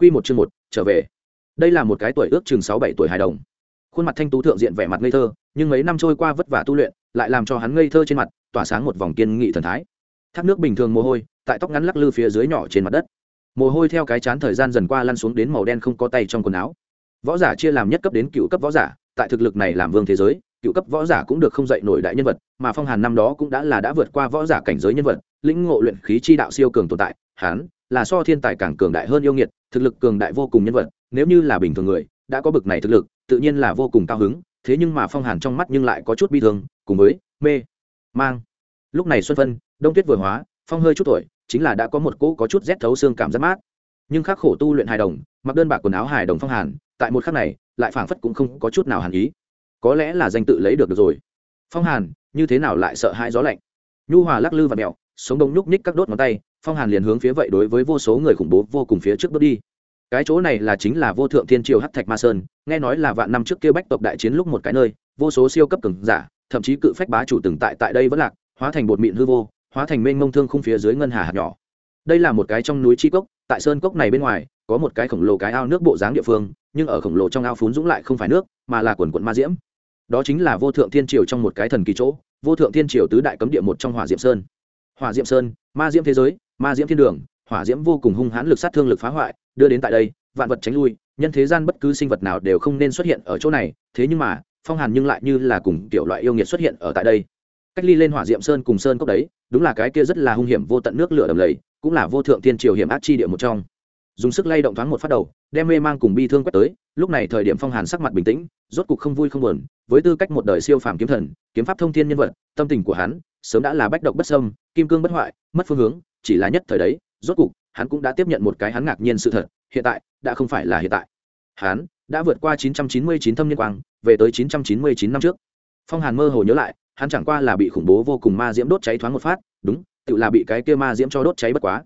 Quy một chương một, trở về. Đây là một cái tuổi ước chừng sáu bảy tuổi hài đồng. Khuôn mặt thanh tú thượng diện vẻ mặt ngây thơ, nhưng mấy năm trôi qua vất vả tu luyện, lại làm cho hắn ngây thơ trên mặt, tỏa sáng một vòng kiên nghị thần thái. Thác nước bình thường mồ hôi, tại tóc ngắn lắc lư phía dưới nhỏ trên mặt đất. Mồ hôi theo cái chán thời gian dần qua lăn xuống đến màu đen không có tay trong quần áo. Võ giả chia làm nhất cấp đến cựu cấp võ giả, tại thực lực này làm vương thế giới, cựu cấp võ giả cũng được không dậy nổi đại nhân vật, mà Phong Hàn năm đó cũng đã là đã vượt qua võ giả cảnh giới nhân vật, lĩnh ngộ luyện khí chi đạo siêu cường tồn tại, hắn là so thiên tài càng cường đại hơn yêu nghiệt, thực lực cường đại vô cùng nhân vật, nếu như là bình thường người, đã có bực này thực lực, tự nhiên là vô cùng cao hứng, thế nhưng mà Phong Hàn trong mắt nhưng lại có chút bi thương, cùng với mê mang. Lúc này xuân phân, đông tuyết vừa hóa, phong hơi chút tuổi, chính là đã có một cỗ có chút rét thấu xương cảm giác mát. Nhưng khắc khổ tu luyện hài đồng, mặc đơn bạc quần áo hài đồng Phong Hàn, tại một khắc này, lại phảng phất cũng không có chút nào hàn ý. Có lẽ là danh tự lấy được, được rồi. Phong Hàn, như thế nào lại sợ hãi gió lạnh? Nhu Hòa lắc lư và mèo, sống đông nhúc nhích các đốt ngón tay, Phong Hàn liền hướng phía vậy đối với vô số người khủng bố vô cùng phía trước bước đi. Cái chỗ này là chính là vô thượng thiên triều hắc thạch ma sơn, nghe nói là vạn năm trước kia bách tộc đại chiến lúc một cái nơi, vô số siêu cấp cường giả, thậm chí cự phách bá chủ từng tại tại đây vẫn lạc, hóa thành bột mịn hư vô, hóa thành mênh mông thương khung phía dưới ngân hà hạt nhỏ. Đây là một cái trong núi chi cốc, tại sơn cốc này bên ngoài, có một cái khổng lồ cái ao nước bộ dáng địa phương, nhưng ở khổng lồ trong ao phún dũng lại không phải nước, mà là quần quận ma diễm. Đó chính là vô thượng thiên triều trong một cái thần kỳ chỗ, vô thượng thiên triều tứ đại cấm địa một trong hỏa diệm sơn. Hỏa diệm sơn, ma diễm thế giới ma diễm thiên đường, hỏa diễm vô cùng hung hãn lực sát thương lực phá hoại, đưa đến tại đây, vạn vật tránh lui, nhân thế gian bất cứ sinh vật nào đều không nên xuất hiện ở chỗ này, thế nhưng mà, phong hàn nhưng lại như là cùng tiểu loại yêu nghiệt xuất hiện ở tại đây. Cách ly lên hỏa diệm sơn cùng sơn cốc đấy, đúng là cái kia rất là hung hiểm vô tận nước lửa đầm lầy, cũng là vô thượng thiên triều hiểm ác chi địa một trong. Dùng sức lay động thoáng một phát đầu, đem mê mang cùng bi thương quét tới, lúc này thời điểm phong hàn sắc mặt bình tĩnh, rốt cục không vui không buồn, với tư cách một đời siêu phàm kiếm thần, kiếm pháp thông thiên nhân vật, tâm tình của hắn sớm đã là bách độc bất sâm kim cương bất hoại, mất phương hướng chỉ là nhất thời đấy, rốt cục, hắn cũng đã tiếp nhận một cái hắn ngạc nhiên sự thật, hiện tại, đã không phải là hiện tại. Hắn, đã vượt qua 999 thâm niên quang, về tới 999 năm trước. Phong hàn mơ hồ nhớ lại, hắn chẳng qua là bị khủng bố vô cùng ma diễm đốt cháy thoáng một phát, đúng, tự là bị cái kia ma diễm cho đốt cháy bất quá.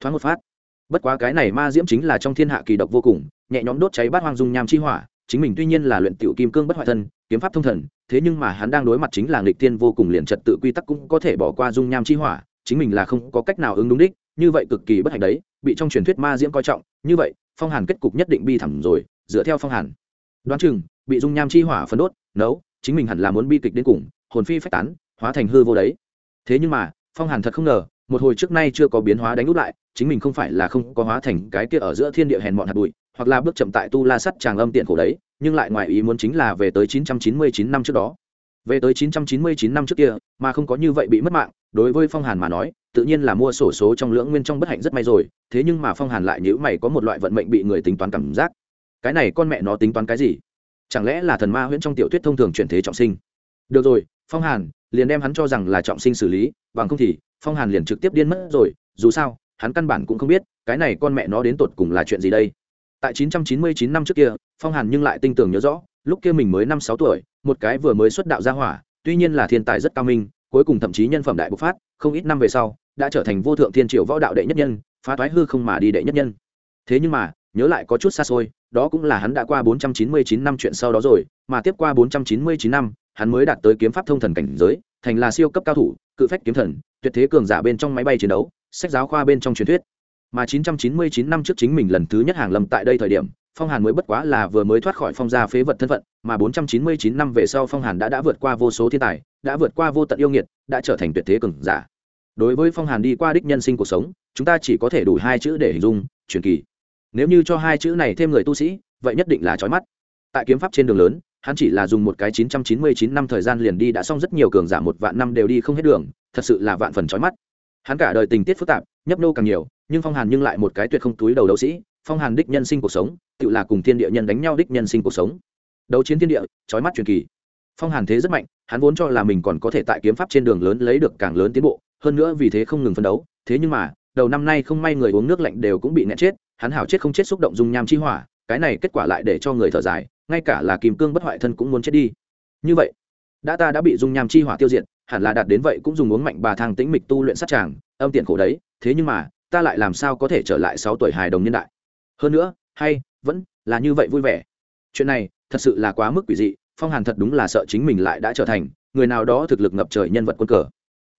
Thoáng một phát. Bất quá cái này ma diễm chính là trong thiên hạ kỳ độc vô cùng, nhẹ nhõm đốt cháy bát hoang dung nham chi hỏa, chính mình tuy nhiên là luyện tiểu kim cương bất hoại thân, kiếm pháp thông thần, thế nhưng mà hắn đang đối mặt chính là nghịch tiên vô cùng liền trật tự quy tắc cũng có thể bỏ qua dung nham chi hỏa chính mình là không có cách nào ứng đúng đích, như vậy cực kỳ bất hạnh đấy, bị trong truyền thuyết ma diễm coi trọng, như vậy, phong hàn kết cục nhất định bi thẳm rồi, dựa theo phong hàn. Đoán chừng, bị dung nham chi hỏa phấn đốt, nấu, chính mình hẳn là muốn bi kịch đến cùng, hồn phi phách tán, hóa thành hư vô đấy. Thế nhưng mà, phong hàn thật không ngờ, một hồi trước nay chưa có biến hóa đánh úp lại, chính mình không phải là không có hóa thành cái kia ở giữa thiên địa hèn mọn hạt bụi, hoặc là bước chậm tại tu la sắt tràng âm tiện khổ đấy, nhưng lại ngoài ý muốn chính là về tới 999 năm trước đó. Về tới 999 năm trước kia, mà không có như vậy bị mất mạng đối với phong hàn mà nói, tự nhiên là mua sổ số trong lưỡng nguyên trong bất hạnh rất may rồi, thế nhưng mà phong hàn lại nhữ mày có một loại vận mệnh bị người tính toán cảm giác. Cái này con mẹ nó tính toán cái gì? Chẳng lẽ là thần ma huyễn trong tiểu thuyết thông thường chuyển thế trọng sinh? Được rồi, phong hàn, liền đem hắn cho rằng là trọng sinh xử lý, bằng không thì, phong hàn liền trực tiếp điên mất rồi, dù sao, hắn căn bản cũng không biết, cái này con mẹ nó đến tột cùng là chuyện gì đây? Tại 999 năm trước kia, phong hàn nhưng lại tinh tường nhớ rõ, lúc kia mình mới năm sáu tuổi, một cái vừa mới xuất đạo ra hỏa, tuy nhiên là thiên tài rất cao minh cuối cùng thậm chí nhân phẩm đại bộc phát, không ít năm về sau, đã trở thành vô thượng thiên triều võ đạo đệ nhất nhân, phá toái hư không mà đi đệ nhất nhân. Thế nhưng mà, nhớ lại có chút xa xôi, đó cũng là hắn đã qua 499 năm chuyện sau đó rồi, mà tiếp qua 499 năm, hắn mới đạt tới kiếm pháp thông thần cảnh giới, thành là siêu cấp cao thủ, cự phách kiếm thần, tuyệt thế cường giả bên trong máy bay chiến đấu, sách giáo khoa bên trong truyền thuyết. Mà 999 năm trước chính mình lần thứ nhất hàng lâm tại đây thời điểm phong hàn mới bất quá là vừa mới thoát khỏi phong gia phế vật thân phận, mà 499 năm về sau phong hàn đã đã vượt qua vô số thiên tài, đã vượt qua vô tận yêu nghiệt, đã trở thành tuyệt thế cường giả. Đối với phong hàn đi qua đích nhân sinh cuộc sống, chúng ta chỉ có thể đủ hai chữ để hình dung, truyền kỳ. Nếu như cho hai chữ này thêm người tu sĩ, vậy nhất định là trói mắt. Tại kiếm pháp trên đường lớn, hắn chỉ là dùng một cái 999 năm thời gian liền đi đã xong rất nhiều cường giả một vạn năm đều đi không hết đường, thật sự là vạn phần trói mắt. Hắn cả đời tình tiết phức tạp, nhấp nô càng nhiều, nhưng phong hàn nhưng lại một cái tuyệt không túi đầu đấu sĩ phong hàn đích nhân sinh cuộc sống tự là cùng thiên địa nhân đánh nhau đích nhân sinh cuộc sống. Đấu chiến thiên địa trói mắt truyền kỳ. Phong hàn thế rất mạnh, hắn vốn cho là mình còn có thể tại kiếm pháp trên đường lớn lấy được càng lớn tiến bộ, hơn nữa vì thế không ngừng phấn đấu. Thế nhưng mà, đầu năm nay không may người uống nước lạnh đều cũng bị nẹt chết, hắn hảo chết không chết xúc động dung nham chi hỏa, cái này kết quả lại để cho người thở dài, ngay cả là kìm cương bất hoại thân cũng muốn chết đi. Như vậy, đã ta đã bị dung nham chi hỏa tiêu diệt, hẳn là đạt đến vậy cũng dùng uống mạnh bà thang tĩnh mịch tu luyện sát tràng, âm tiện khổ đấy. Thế nhưng mà, ta lại làm sao có thể trở lại sáu tuổi hài đồng niên đại? Hơn nữa, hay, vẫn là như vậy vui vẻ. Chuyện này thật sự là quá mức quỷ dị, phong hàn thật đúng là sợ chính mình lại đã trở thành người nào đó thực lực ngập trời nhân vật quân cờ.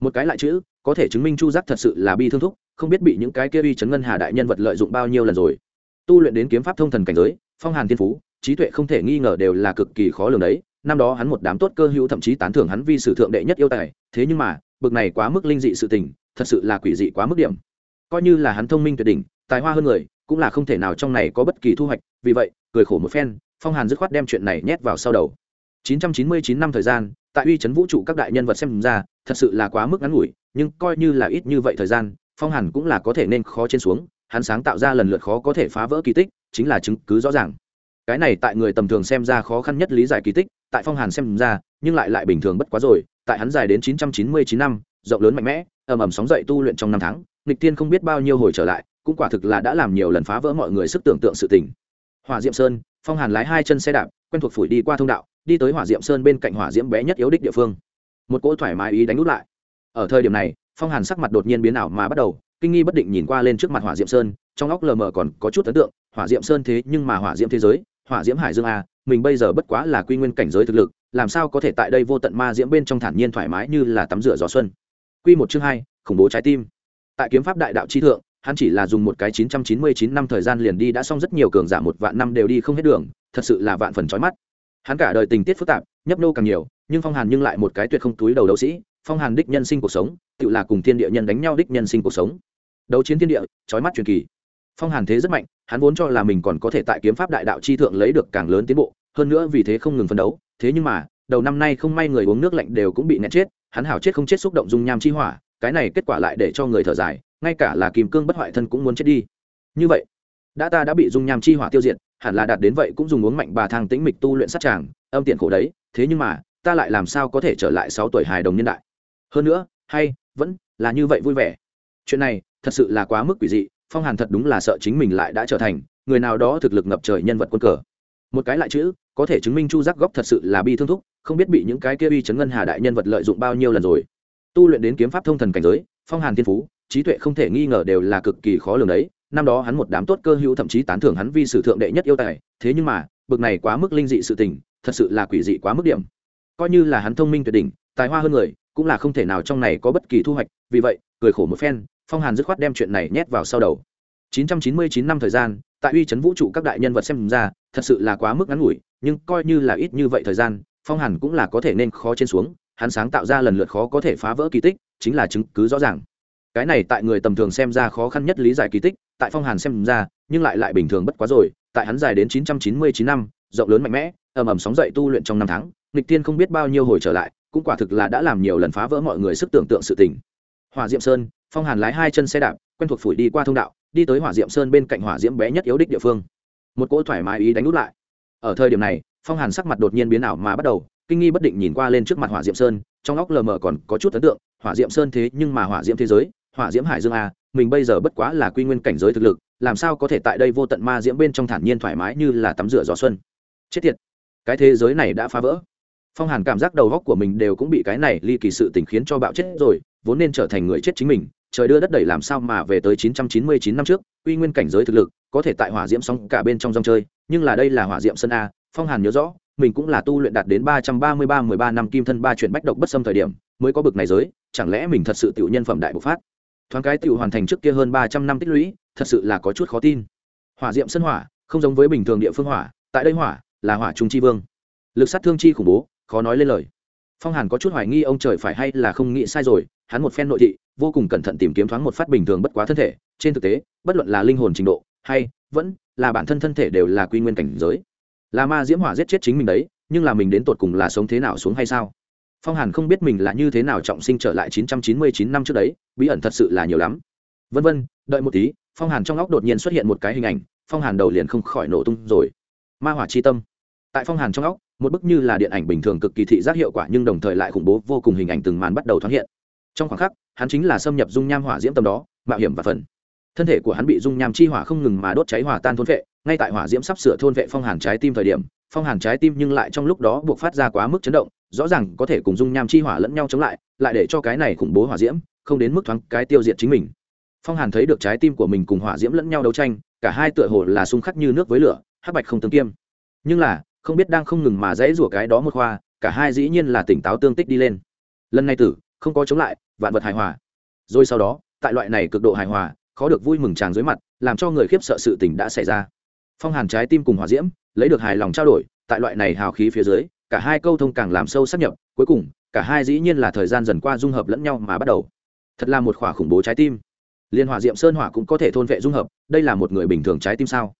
Một cái lại chữ, có thể chứng minh chu giác thật sự là bi thương thúc, không biết bị những cái kia uy chấn ngân hà đại nhân vật lợi dụng bao nhiêu lần rồi. Tu luyện đến kiếm pháp thông thần cảnh giới, phong hàn thiên phú, trí tuệ không thể nghi ngờ đều là cực kỳ khó lường đấy. Năm đó hắn một đám tốt cơ hữu thậm chí tán thưởng hắn vì sử thượng đệ nhất yêu tài, thế nhưng mà, bực này quá mức linh dị sự tình, thật sự là quỷ dị quá mức điểm. Coi như là hắn thông minh tuyệt đỉnh, tài hoa hơn người cũng là không thể nào trong này có bất kỳ thu hoạch, vì vậy, cười khổ một phen, phong hàn dứt khoát đem chuyện này nhét vào sau đầu. 999 năm thời gian, tại uy chấn vũ trụ các đại nhân vật xem ra, thật sự là quá mức ngắn ngủi, nhưng coi như là ít như vậy thời gian, phong hàn cũng là có thể nên khó trên xuống, hắn sáng tạo ra lần lượt khó có thể phá vỡ kỳ tích, chính là chứng cứ rõ ràng. Cái này tại người tầm thường xem ra khó khăn nhất lý giải kỳ tích, tại phong hàn xem ra, nhưng lại lại bình thường bất quá rồi, tại hắn dài đến 999 năm, rộng lớn mạnh mẽ, ầm ầm sóng dậy tu luyện trong năm tháng, nghịch tiên không biết bao nhiêu hồi trở lại cũng quả thực là đã làm nhiều lần phá vỡ mọi người sức tưởng tượng sự tình. Hỏa diệm sơn, phong hàn lái hai chân xe đạp, quen thuộc phủi đi qua thông đạo, đi tới hỏa diệm sơn bên cạnh hỏa diễm bé nhất yếu đích địa phương. Một cỗ thoải mái ý đánh út lại. Ở thời điểm này, phong hàn sắc mặt đột nhiên biến ảo mà bắt đầu, kinh nghi bất định nhìn qua lên trước mặt hỏa diệm sơn, trong óc lờ mờ còn có chút ấn tượng, hỏa diệm sơn thế nhưng mà hỏa diệm thế giới, hỏa diễm hải dương a, mình bây giờ bất quá là quy nguyên cảnh giới thực lực, làm sao có thể tại đây vô tận ma diễm bên trong thản nhiên thoải mái như là tắm rửa gió xuân. Quy một chương hai, khủng bố trái tim. Tại kiếm pháp đại đạo chi thượng hắn chỉ là dùng một cái 999 năm thời gian liền đi đã xong rất nhiều cường giả một vạn năm đều đi không hết đường, thật sự là vạn phần chói mắt. Hắn cả đời tình tiết phức tạp, nhấp nô càng nhiều, nhưng phong hàn nhưng lại một cái tuyệt không túi đầu đấu sĩ, phong hàn đích nhân sinh cuộc sống, tự là cùng thiên địa nhân đánh nhau đích nhân sinh cuộc sống. Đấu chiến thiên địa, chói mắt truyền kỳ. Phong hàn thế rất mạnh, hắn vốn cho là mình còn có thể tại kiếm pháp đại đạo chi thượng lấy được càng lớn tiến bộ, hơn nữa vì thế không ngừng phấn đấu, thế nhưng mà, đầu năm nay không may người uống nước lạnh đều cũng bị nẹt chết, hắn hảo chết không chết xúc động dung nham chi hỏa, cái này kết quả lại để cho người thở dài ngay cả là kim cương bất hoại thân cũng muốn chết đi. Như vậy, đã ta đã bị dung nham chi hỏa tiêu diệt, hẳn là đạt đến vậy cũng dùng uống mạnh bà thang tĩnh mịch tu luyện sát tràng, âm tiện khổ đấy, thế nhưng mà, ta lại làm sao có thể trở lại sáu tuổi hài đồng nhân đại? Hơn nữa, hay, vẫn là như vậy vui vẻ. Chuyện này, thật sự là quá mức quỷ dị, phong hàn thật đúng là sợ chính mình lại đã trở thành người nào đó thực lực ngập trời nhân vật quân cờ. Một cái lại chữ, có thể chứng minh chu giác góc thật sự là bi thương thúc, không biết bị những cái kia uy chấn ngân hà đại nhân vật lợi dụng bao nhiêu lần rồi. Tu luyện đến kiếm pháp thông thần cảnh giới, phong hàn thiên phú trí tuệ không thể nghi ngờ đều là cực kỳ khó lường đấy. Năm đó hắn một đám tốt cơ hữu thậm chí tán thưởng hắn vi sử thượng đệ nhất yêu tài. Thế nhưng mà, bực này quá mức linh dị sự tình, thật sự là quỷ dị quá mức điểm. Coi như là hắn thông minh tuyệt đỉnh, tài hoa hơn người, cũng là không thể nào trong này có bất kỳ thu hoạch. Vì vậy, cười khổ một phen, phong hàn dứt khoát đem chuyện này nhét vào sau đầu. 999 năm thời gian, tại uy chấn vũ trụ các đại nhân vật xem ra, thật sự là quá mức ngắn ngủi, nhưng coi như là ít như vậy thời gian, phong hàn cũng là có thể nên khó trên xuống. Hắn sáng tạo ra lần lượt khó có thể phá vỡ kỳ tích, chính là chứng cứ rõ ràng cái này tại người tầm thường xem ra khó khăn nhất lý giải kỳ tích, tại phong hàn xem ra, nhưng lại lại bình thường bất quá rồi. Tại hắn dài đến 999 năm, rộng lớn mạnh mẽ, ầm ầm sóng dậy tu luyện trong năm tháng, nghịch tiên không biết bao nhiêu hồi trở lại, cũng quả thực là đã làm nhiều lần phá vỡ mọi người sức tưởng tượng sự tình. Hỏa diệm sơn, phong hàn lái hai chân xe đạp, quen thuộc phủi đi qua thông đạo, đi tới hỏa diệm sơn bên cạnh hỏa diễm bé nhất yếu đích địa phương. Một cỗ thoải mái ý đánh út lại. Ở thời điểm này, phong hàn sắc mặt đột nhiên biến ảo mà bắt đầu, kinh nghi bất định nhìn qua lên trước mặt hỏa diệm sơn, trong óc lờ mờ còn có chút ấn tượng, hỏa diệm sơn thế nhưng mà hỏa diễm thế giới hỏa diễm hải dương a, mình bây giờ bất quá là quy nguyên cảnh giới thực lực, làm sao có thể tại đây vô tận ma diễm bên trong thản nhiên thoải mái như là tắm rửa gió xuân? Chết tiệt, cái thế giới này đã phá vỡ. Phong hàn cảm giác đầu góc của mình đều cũng bị cái này ly kỳ sự tình khiến cho bạo chết rồi, vốn nên trở thành người chết chính mình, trời đưa đất đẩy làm sao mà về tới 999 năm trước, quy nguyên cảnh giới thực lực, có thể tại hỏa diễm sóng cả bên trong dòng chơi, nhưng là đây là hỏa diễm sân a, phong hàn nhớ rõ, mình cũng là tu luyện đạt đến ba trăm ba mươi ba, mười ba năm kim thân ba chuyển bách độc bất xâm thời điểm, mới có bực này giới, chẳng lẽ mình thật sự tiểu nhân phẩm đại bộc phát? Thoáng cái tiểu hoàn thành trước kia hơn ba trăm năm tích lũy, thật sự là có chút khó tin. Hỏa diệm sân hỏa, không giống với bình thường địa phương hỏa, tại đây hỏa, là hỏa trung chi vương. Lực sát thương chi khủng bố, khó nói lên lời. Phong hàn có chút hoài nghi ông trời phải hay là không nghĩ sai rồi, hắn một phen nội thị, vô cùng cẩn thận tìm kiếm thoáng một phát bình thường bất quá thân thể. Trên thực tế, bất luận là linh hồn trình độ, hay vẫn là bản thân thân thể đều là quy nguyên cảnh giới. Là ma diễm hỏa giết chết chính mình đấy, nhưng là mình đến tột cùng là sống thế nào xuống hay sao? Phong hàn không biết mình là như thế nào trọng sinh trở lại 999 năm trước đấy, bí ẩn thật sự là nhiều lắm. Vân vân, đợi một tí, phong hàn trong óc đột nhiên xuất hiện một cái hình ảnh, phong hàn đầu liền không khỏi nổ tung rồi. Ma hỏa chi tâm. Tại phong hàn trong óc, một bức như là điện ảnh bình thường cực kỳ thị giác hiệu quả nhưng đồng thời lại khủng bố, vô cùng hình ảnh từng màn bắt đầu thoáng hiện. Trong khoảng khắc, hắn chính là xâm nhập dung nham hỏa diễm tâm đó, mạo hiểm và phần. Thân thể của hắn bị dung nham chi hỏa không ngừng mà đốt cháy hỏa tan thôn vệ, ngay tại hỏa diễm sắp sửa thôn vệ phong hàn trái tim thời điểm, phong hàn trái tim nhưng lại trong lúc đó buộc phát ra quá mức chấn động rõ ràng có thể cùng dung nham chi hỏa lẫn nhau chống lại lại để cho cái này khủng bố hỏa diễm không đến mức thoáng cái tiêu diệt chính mình. Phong hàn thấy được trái tim của mình cùng hỏa diễm lẫn nhau đấu tranh, cả hai tựa hồ là xung khắc như nước với lửa, hắc bạch không tương kiêm. Nhưng là, không biết đang không ngừng mà dãy rủa cái đó một khoa, cả hai dĩ nhiên là tỉnh táo tương tích đi lên. Lần này tử, không có chống lại, vạn vật hài hòa. Rồi sau đó, tại loại này cực độ hài hòa, khó được vui mừng tràng dưới mặt, làm cho người khiếp sợ sự tình đã xảy ra. Phong hàn trái tim cùng hỏa diễm, lấy được hài lòng trao đổi, tại loại này hào khí phía dưới cả hai câu thông càng làm sâu sắc nhập, cuối cùng, cả hai dĩ nhiên là thời gian dần qua dung hợp lẫn nhau mà bắt đầu. Thật là một khỏa khủng bố trái tim. Liên hỏa diệm sơn hỏa cũng có thể thôn vệ dung hợp, đây là một người bình thường trái tim sao?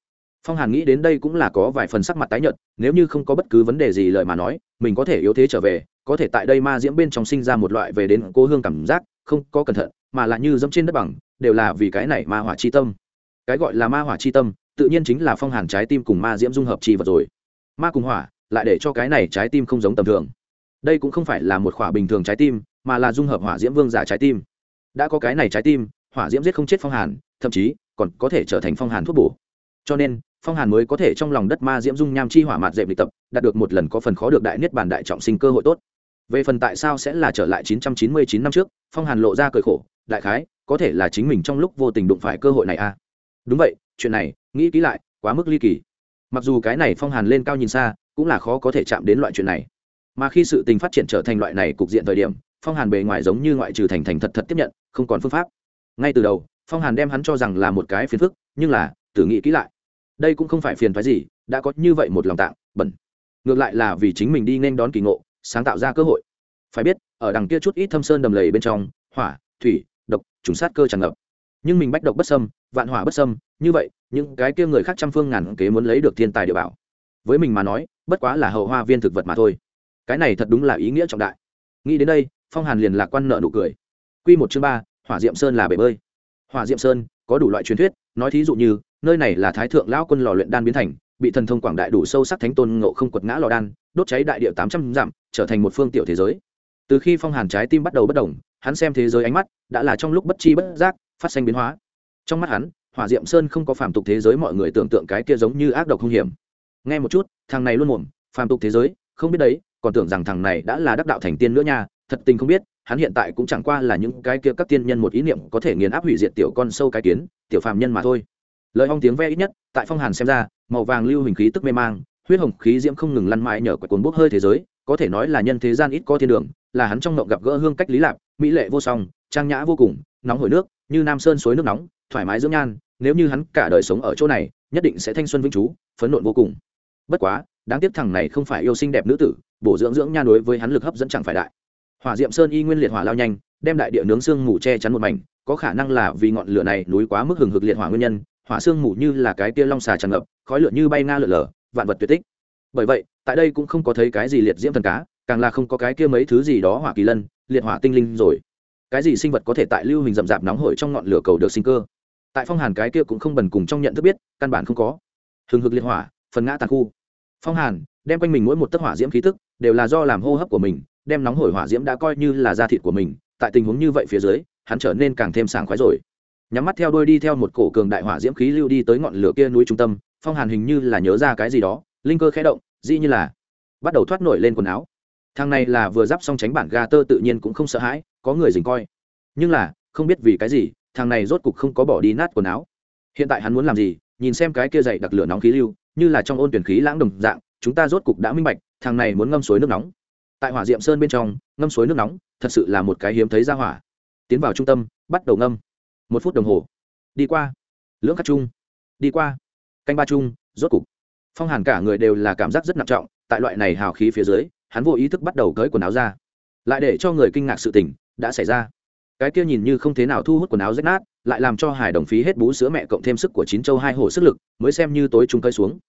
Phong hàn nghĩ đến đây cũng là có vài phần sắc mặt tái nhợt, nếu như không có bất cứ vấn đề gì lời mà nói, mình có thể yếu thế trở về, có thể tại đây ma diễm bên trong sinh ra một loại về đến cố hương cảm giác, không có cẩn thận, mà là như dẫm trên đất bằng, đều là vì cái này ma hỏa chi tâm. Cái gọi là ma hỏa chi tâm, tự nhiên chính là phong hàn trái tim cùng ma diễm dung hợp chi vật rồi. Ma cùng hỏa lại để cho cái này trái tim không giống tầm thường. Đây cũng không phải là một khỏa bình thường trái tim, mà là dung hợp hỏa diễm vương giả trái tim. Đã có cái này trái tim, hỏa diễm giết không chết phong hàn, thậm chí còn có thể trở thành phong hàn thuốc bổ. Cho nên, phong hàn mới có thể trong lòng đất ma diễm dung nham chi hỏa mạt dẹp lịch tập, đạt được một lần có phần khó được đại niết bàn đại trọng sinh cơ hội tốt. Về phần tại sao sẽ là trở lại 999 năm trước, phong hàn lộ ra cười khổ, đại khái, có thể là chính mình trong lúc vô tình đụng phải cơ hội này à. Đúng vậy, chuyện này, nghĩ kỹ lại, quá mức ly kỳ. Mặc dù cái này phong hàn lên cao nhìn xa cũng là khó có thể chạm đến loại chuyện này. Mà khi sự tình phát triển trở thành loại này cục diện thời điểm, phong hàn bề ngoài giống như ngoại trừ thành thành thật thật tiếp nhận, không còn phương pháp. Ngay từ đầu, phong hàn đem hắn cho rằng là một cái phiền phức, nhưng là tử nghĩ kỹ lại. Đây cũng không phải phiền phái gì, đã có như vậy một lòng tạng, bẩn. Ngược lại là vì chính mình đi nên đón kỳ ngộ, sáng tạo ra cơ hội. Phải biết, ở đằng kia chút ít thâm sơn đầm lầy bên trong, hỏa, thủy, độc, trùng sát cơ tràn ngập. Nhưng mình bách độc bất sâm vạn hỏa bất sâm như vậy, những cái kia người khác trăm phương ngàn kế muốn lấy được thiên tài địa bảo. Với mình mà nói bất quá là hậu hoa viên thực vật mà thôi. Cái này thật đúng là ý nghĩa trọng đại. Nghĩ đến đây, phong hàn liền lạc quan nợ nụ cười. Q một chương ba, hỏa diệm sơn là bể bơi. Hỏa diệm sơn, có đủ loại truyền thuyết, nói thí dụ như, nơi này là thái thượng lão quân lò luyện đan biến thành, bị thần thông quảng đại đủ sâu sắc thánh tôn ngộ không quật ngã lò đan, đốt cháy đại địa tám trăm dặm, trở thành một phương tiểu thế giới. Từ khi phong hàn trái tim bắt đầu bất đồng hắn xem thế giới ánh mắt đã là trong lúc bất chi bất giác phát sinh biến hóa. Trong mắt hắn, hỏa diệm sơn không có phản tục thế giới mọi người tưởng tượng cái kia giống như ác độc hung hiểm nghe một chút, thằng này luôn mồm, phàm tục thế giới, không biết đấy, còn tưởng rằng thằng này đã là đắc đạo thành tiên nữa nha, thật tình không biết, hắn hiện tại cũng chẳng qua là những cái kia các tiên nhân một ý niệm có thể nghiền áp hủy diệt tiểu con sâu cái kiến, tiểu phàm nhân mà thôi. Lời hong tiếng ve ít nhất, tại phong hàn xem ra, màu vàng lưu hình khí tức mê mang, huyết hồng khí diễm không ngừng lăn mãi nhờ quậy cuốn bốc hơi thế giới, có thể nói là nhân thế gian ít có thiên đường, là hắn trong ngộng gặp gỡ hương cách lý lạp mỹ lệ vô song, trang nhã vô cùng, nóng hổi nước, như nam sơn suối nước nóng, thoải mái dưỡng nhan, nếu như hắn cả đời sống ở chỗ này, nhất định sẽ thanh xuân vĩnh chú phấn nộn vô cùng bất quá, đáng tiếc thằng này không phải yêu xinh đẹp nữ tử, bổ dưỡng dưỡng nha đối với hắn lực hấp dẫn chẳng phải đại. Hỏa diệm sơn y nguyên liệt hỏa lao nhanh, đem đại địa nướng xương mù che chắn một mảnh, có khả năng là vì ngọn lửa này núi quá mức hừng hực liệt hỏa nguyên nhân, hỏa xương mù như là cái tia long xà tràn ngập, khói lửa như bay nga lửa lở, vạn vật tuyệt tích. Bởi vậy, tại đây cũng không có thấy cái gì liệt diễm thần cá, càng là không có cái kia mấy thứ gì đó hỏa kỳ lân, liệt hỏa tinh linh rồi. Cái gì sinh vật có thể tại lưu hình rậm rạp nóng hổi trong ngọn lửa cầu được sinh cơ? Tại phong hàn cái kia cũng không bần cùng trong nhận thức biết, căn bản không có. Hừng hực liệt hỏa phần ngã tàn khu. Phong hàn, đem quanh mình mỗi một tấc hỏa diễm khí tức, đều là do làm hô hấp của mình, đem nóng hổi hỏa diễm đã coi như là da thịt của mình, tại tình huống như vậy phía dưới, hắn trở nên càng thêm sảng khoái rồi. Nhắm mắt theo đôi đi theo một cổ cường đại hỏa diễm khí lưu đi tới ngọn lửa kia núi trung tâm, phong hàn hình như là nhớ ra cái gì đó, linh cơ khẽ động, dĩ như là bắt đầu thoát nổi lên quần áo. Thằng này là vừa giáp xong tránh bản ga tơ tự nhiên cũng không sợ hãi, có người dình coi. Nhưng là, không biết vì cái gì, thằng này rốt cục không có bỏ đi nát quần áo. Hiện tại hắn muốn làm gì, nhìn xem cái kia dày đặc lửa nóng khí lưu như là trong ôn tuyển khí lãng đồng dạng, chúng ta rốt cục đã minh bạch, thằng này muốn ngâm suối nước nóng. Tại hỏa diệm sơn bên trong, ngâm suối nước nóng thật sự là một cái hiếm thấy ra hỏa. Tiến vào trung tâm, bắt đầu ngâm. Một phút đồng hồ. Đi qua. Lưỡng cắt chung. Đi qua. Canh ba chung, rốt cục. Phong hàn cả người đều là cảm giác rất nặng trọng, tại loại này hào khí phía dưới, hắn vô ý thức bắt đầu cởi quần áo ra. Lại để cho người kinh ngạc sự tình đã xảy ra. Cái kia nhìn như không thế nào thu hút quần áo rách nát lại làm cho hải đồng phí hết bú sữa mẹ cộng thêm sức của chín châu hai hổ sức lực, mới xem như tối trung cơi xuống.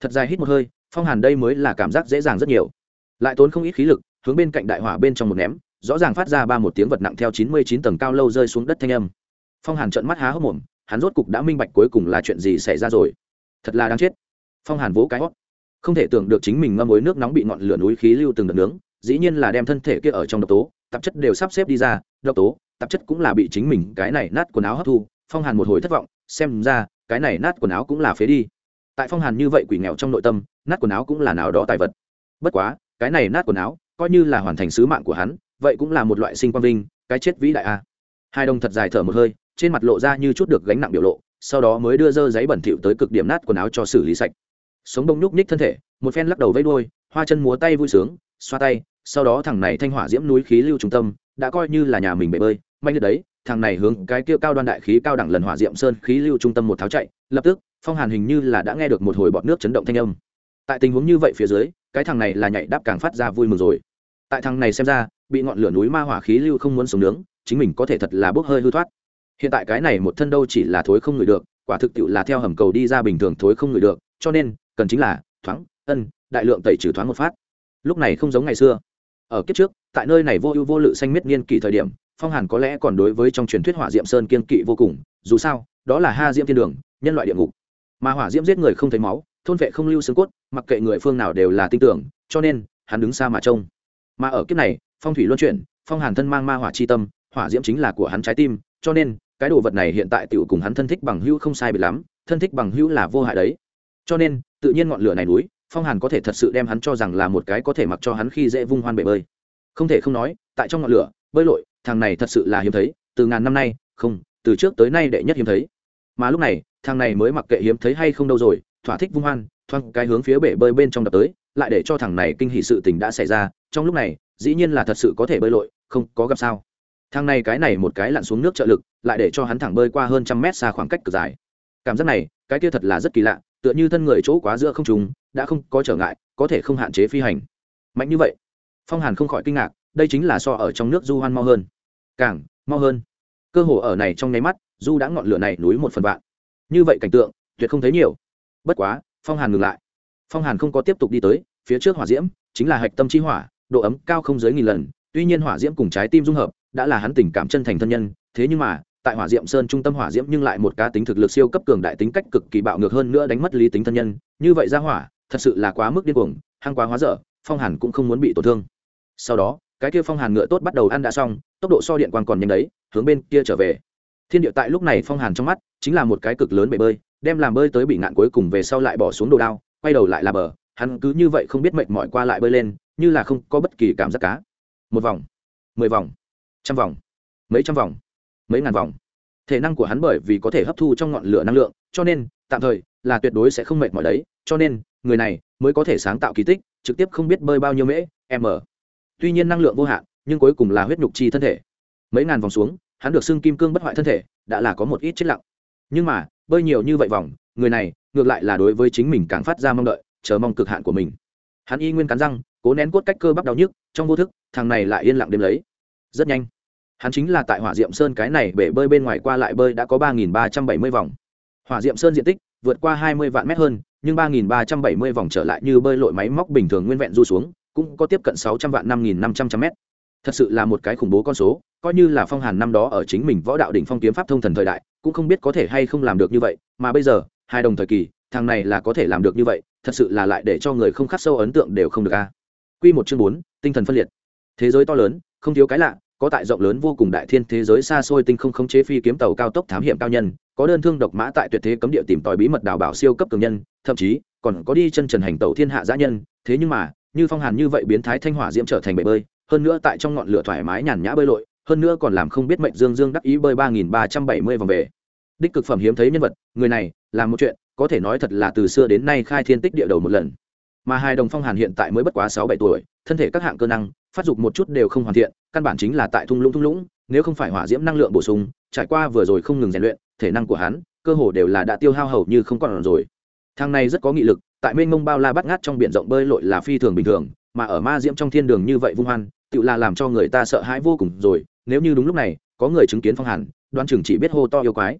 Thật dài hít một hơi, phong hàn đây mới là cảm giác dễ dàng rất nhiều. Lại tốn không ít khí lực, hướng bên cạnh đại hỏa bên trong một ném, rõ ràng phát ra ba một tiếng vật nặng theo chín mươi chín tầng cao lâu rơi xuống đất thanh âm. Phong hàn trợn mắt há hốc mồm, hắn rốt cục đã minh bạch cuối cùng là chuyện gì xảy ra rồi. Thật là đáng chết. Phong hàn vỗ cái hót. Không thể tưởng được chính mình ngâm mối nước nóng bị ngọn lửa núi khí lưu từng đợt nướng, dĩ nhiên là đem thân thể kia ở trong độc tố, tạp chất đều sắp xếp đi ra, độc tố tạp chất cũng là bị chính mình cái này nát quần áo hấp thu, phong hàn một hồi thất vọng, xem ra, cái này nát quần áo cũng là phế đi. Tại phong hàn như vậy quỷ nghèo trong nội tâm, nát quần áo cũng là nào đó tài vật. Bất quá, cái này nát quần áo, coi như là hoàn thành sứ mạng của hắn, vậy cũng là một loại sinh quang vinh, cái chết vĩ đại a. Hai đồng thật dài thở một hơi, trên mặt lộ ra như chút được gánh nặng biểu lộ, sau đó mới đưa dơ giấy bẩn thỉu tới cực điểm nát quần áo cho xử lý sạch. Sống đông nhúc nhích thân thể, một phen lắc đầu vây đuôi, hoa chân múa tay vui sướng, xoa tay, sau đó thằng này thanh hỏa diễm núi khí lưu trung tâm, đã coi như là nhà mình bể bơi mạnh liệt đấy, thằng này hướng cái kia cao đoan đại khí cao đẳng lần hỏa diệm sơn khí lưu trung tâm một tháo chạy, lập tức, phong hàn hình như là đã nghe được một hồi bọt nước chấn động thanh âm. Tại tình huống như vậy phía dưới, cái thằng này là nhảy đáp càng phát ra vui mừng rồi. Tại thằng này xem ra, bị ngọn lửa núi ma hỏa khí lưu không muốn sống nướng, chính mình có thể thật là bốc hơi hư thoát. Hiện tại cái này một thân đâu chỉ là thối không ngửi được, quả thực tiệu là theo hầm cầu đi ra bình thường thối không ngửi được, cho nên, cần chính là, thoáng, ân, đại lượng tẩy trừ thoáng một phát. Lúc này không giống ngày xưa. Ở kiếp trước, tại nơi này vô ưu vô lự xanh miết niên kỷ thời điểm phong hàn có lẽ còn đối với trong truyền thuyết hỏa diệm sơn kiên kỵ vô cùng, dù sao, đó là ha diễm thiên đường, nhân loại địa ngục. Mà hỏa diễm giết người không thấy máu, thôn vệ không lưu xương cốt, mặc kệ người phương nào đều là tin tưởng, cho nên, hắn đứng xa mà trông. Mà ở kiếp này, phong thủy luân chuyển, phong hàn thân mang ma hỏa chi tâm, hỏa diễm chính là của hắn trái tim, cho nên, cái đồ vật này hiện tại tựu cùng hắn thân thích bằng hữu không sai biệt lắm, thân thích bằng hữu là vô hại đấy. Cho nên, tự nhiên ngọn lửa này núi, phong hàn có thể thật sự đem hắn cho rằng là một cái có thể mặc cho hắn khi dễ vung hoan bể bơi. Không thể không nói, tại trong ngọn lửa, bơi lội thằng này thật sự là hiếm thấy, từ ngàn năm nay, không, từ trước tới nay đệ nhất hiếm thấy. Mà lúc này, thằng này mới mặc kệ hiếm thấy hay không đâu rồi, thỏa thích vung hoan, thoang cái hướng phía bể bơi bên trong đập tới, lại để cho thằng này kinh hỷ sự tình đã xảy ra, trong lúc này, dĩ nhiên là thật sự có thể bơi lội, không có gặp sao. Thằng này cái này một cái lặn xuống nước trợ lực, lại để cho hắn thẳng bơi qua hơn trăm mét xa khoảng cách cực dài. Cảm giác này, cái kia thật là rất kỳ lạ, tựa như thân người chỗ quá giữa không trùng đã không có trở ngại, có thể không hạn chế phi hành. Mạnh như vậy. Phong hàn không khỏi kinh ngạc, đây chính là so ở trong nước du hoan mau hơn càng, mau hơn. Cơ hồ ở này trong nháy mắt, du đã ngọn lửa này núi một phần vạn. Như vậy cảnh tượng, tuyệt không thấy nhiều. Bất quá, phong hàn ngừng lại. Phong hàn không có tiếp tục đi tới, phía trước hỏa diễm chính là hạch tâm chi hỏa, độ ấm cao không dưới nghìn lần. Tuy nhiên hỏa diễm cùng trái tim dung hợp, đã là hắn tình cảm chân thành thân nhân. Thế nhưng mà, tại hỏa diệm sơn trung tâm hỏa diễm nhưng lại một cá tính thực lực siêu cấp cường đại tính cách cực kỳ bạo ngược hơn nữa đánh mất lý tính thân nhân. Như vậy ra hỏa, thật sự là quá mức điên cuồng, hăng quá hóa dở, phong hàn cũng không muốn bị tổn thương. Sau đó cái kia phong hàn ngựa tốt bắt đầu ăn đã xong, tốc độ so điện quang còn nhanh đấy, hướng bên kia trở về. Thiên địa tại lúc này phong hàn trong mắt, chính là một cái cực lớn bể bơi, đem làm bơi tới bị ngạn cuối cùng về sau lại bỏ xuống đồ đao, quay đầu lại là bờ, hắn cứ như vậy không biết mệt mỏi qua lại bơi lên, như là không có bất kỳ cảm giác cá. Một vòng, mười vòng, trăm vòng, mấy trăm vòng, mấy ngàn vòng. Thể năng của hắn bởi vì có thể hấp thu trong ngọn lửa năng lượng, cho nên, tạm thời là tuyệt đối sẽ không mệt mỏi đấy, cho nên, người này mới có thể sáng tạo kỳ tích, trực tiếp không biết bơi bao nhiêu mễ, m tuy nhiên năng lượng vô hạn, nhưng cuối cùng là huyết nhục chi thân thể. Mấy ngàn vòng xuống, hắn được xưng kim cương bất hoại thân thể, đã là có một ít chết lặng. Nhưng mà, bơi nhiều như vậy vòng, người này, ngược lại là đối với chính mình càng phát ra mong đợi, chờ mong cực hạn của mình. Hắn y nguyên cắn răng, cố nén cốt cách cơ bắp đau nhức, trong vô thức, thằng này lại yên lặng đêm lấy. Rất nhanh, hắn chính là tại hỏa diệm sơn cái này bể bơi bên ngoài qua lại bơi đã có ba nghìn ba trăm bảy mươi vòng. Hỏa diệm sơn diện tích vượt qua hai mươi vạn mét hơn, nhưng ba nghìn ba trăm bảy mươi vòng trở lại như bơi lội máy móc bình thường nguyên vẹn du xuống cũng có tiếp cận sáu trăm vạn năm nghìn năm trăm trăm mét. Thật sự là một cái khủng bố con số, coi như là phong hàn năm đó ở chính mình võ đạo đỉnh phong kiếm pháp thông thần thời đại, cũng không biết có thể hay không làm được như vậy, mà bây giờ, hai đồng thời kỳ, thằng này là có thể làm được như vậy, thật sự là lại để cho người không khắc sâu ấn tượng đều không được a. Quy một chương bốn, tinh thần phân liệt. Thế giới to lớn, không thiếu cái lạ, có tại rộng lớn vô cùng đại thiên thế giới xa xôi tinh không khống chế phi kiếm tàu cao tốc thám hiểm cao nhân, có đơn thương độc mã tại tuyệt thế cấm địa tìm tòi bí mật đào bảo siêu cấp cường nhân, thậm chí còn có đi chân trần hành tàu thiên hạ giã nhân, thế nhưng mà như phong hàn như vậy biến thái thanh hỏa diễm trở thành bể bơi, hơn nữa tại trong ngọn lửa thoải mái nhàn nhã bơi lội, hơn nữa còn làm không biết mệnh dương dương đắc ý bơi ba nghìn ba trăm bảy mươi vòng về. Đích cực phẩm hiếm thấy nhân vật, người này, làm một chuyện, có thể nói thật là từ xưa đến nay khai thiên tích địa đầu một lần. Mà hai đồng phong hàn hiện tại mới bất quá sáu bảy tuổi, thân thể các hạng cơ năng, phát dục một chút đều không hoàn thiện, căn bản chính là tại thung lũng thung lũng, nếu không phải hỏa diễm năng lượng bổ sung, trải qua vừa rồi không ngừng rèn luyện, thể năng của hắn, cơ hồ đều là đã tiêu hao hầu như không còn rồi. Thang này rất có nghị lực tại mênh mông bao la bắt ngát trong biển rộng bơi lội là phi thường bình thường, mà ở ma diễm trong thiên đường như vậy vung hoan tự là làm cho người ta sợ hãi vô cùng rồi, nếu như đúng lúc này, có người chứng kiến phong hàn đoan chừng chỉ biết hô to yêu quái.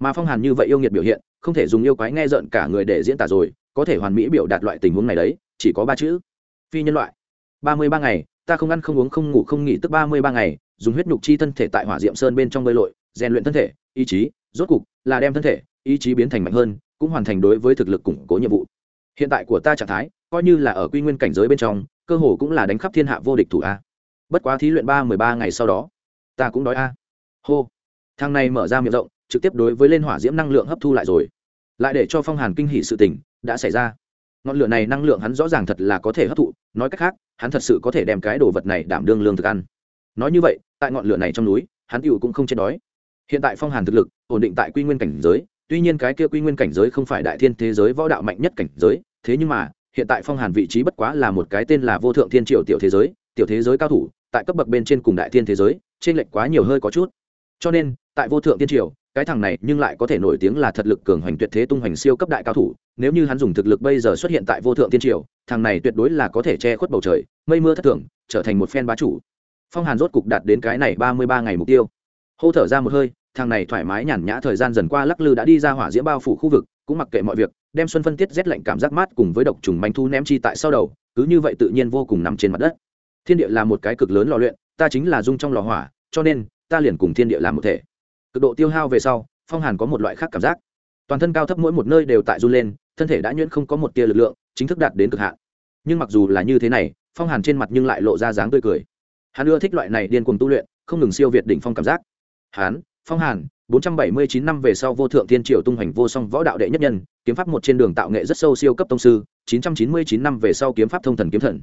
Mà phong hàn như vậy yêu nghiệt biểu hiện, không thể dùng yêu quái nghe giận cả người để diễn tả rồi, có thể hoàn mỹ biểu đạt loại tình huống này đấy, chỉ có ba chữ. Phi nhân loại. Ba mươi ba ngày, ta không ăn không uống không ngủ không nghỉ tức ba mươi ba ngày, dùng huyết nhục chi thân thể tại hỏa diệm sơn bên trong bơi lội, rèn luyện thân thể, ý chí, rốt cục là đem thân thể, ý chí biến thành mạnh hơn, cũng hoàn thành đối với thực lực củng cố nhiệm vụ hiện tại của ta trạng thái, coi như là ở quy nguyên cảnh giới bên trong, cơ hồ cũng là đánh khắp thiên hạ vô địch thủ a. Bất quá thí luyện ba mười ba ngày sau đó, ta cũng đói a. Hô. Thang này mở ra miệng rộng, trực tiếp đối với lên hỏa diễm năng lượng hấp thu lại rồi. Lại để cho phong hàn kinh hỷ sự tình đã xảy ra. Ngọn lửa này năng lượng hắn rõ ràng thật là có thể hấp thụ, nói cách khác, hắn thật sự có thể đem cái đồ vật này đảm đương lương thực ăn. Nói như vậy, tại ngọn lửa này trong núi, hắn tựu cũng không chết đói. Hiện tại phong hàn thực lực ổn định tại quy nguyên cảnh giới, tuy nhiên cái kia quy nguyên cảnh giới không phải đại thiên thế giới võ đạo mạnh nhất cảnh giới thế nhưng mà, hiện tại phong hàn vị trí bất quá là một cái tên là vô thượng thiên triệu tiểu thế giới, tiểu thế giới cao thủ, tại cấp bậc bên trên cùng đại thiên thế giới trên lệch quá nhiều hơi có chút. Cho nên, tại vô thượng thiên triều, cái thằng này nhưng lại có thể nổi tiếng là thật lực cường hoành tuyệt thế tung hoành siêu cấp đại cao thủ. Nếu như hắn dùng thực lực bây giờ xuất hiện tại vô thượng tiên triều, thằng này tuyệt đối là có thể che khuất bầu trời, mây mưa thất thường, trở thành một phen bá chủ. Phong hàn rốt cục đạt đến cái này ba mươi ba ngày mục tiêu. Hô thở ra một hơi, thằng này thoải mái nhàn nhã thời gian dần qua lắc lư đã đi ra hỏa diễm bao phủ khu vực cũng mặc kệ mọi việc, đem xuân phân tiết rét lạnh cảm giác mát cùng với độc trùng manh thu ném chi tại sau đầu, cứ như vậy tự nhiên vô cùng nằm trên mặt đất. Thiên địa là một cái cực lớn lò luyện, ta chính là dung trong lò hỏa, cho nên, ta liền cùng thiên địa làm một thể. Cực độ tiêu hao về sau, phong hàn có một loại khác cảm giác. Toàn thân cao thấp mỗi một nơi đều tại run lên, thân thể đã nhuyễn không có một tia lực lượng, chính thức đạt đến cực hạn. Nhưng mặc dù là như thế này, phong hàn trên mặt nhưng lại lộ ra dáng tươi cười. Hắn ưa thích loại này điên cuồng tu luyện, không ngừng siêu việt đỉnh phong cảm giác. Hắn, phong hàn 479 năm về sau vô thượng thiên triều tung hành vô song võ đạo đệ nhất nhân, kiếm pháp một trên đường tạo nghệ rất sâu siêu cấp tông sư 999 năm về sau kiếm pháp thông thần kiếm thần.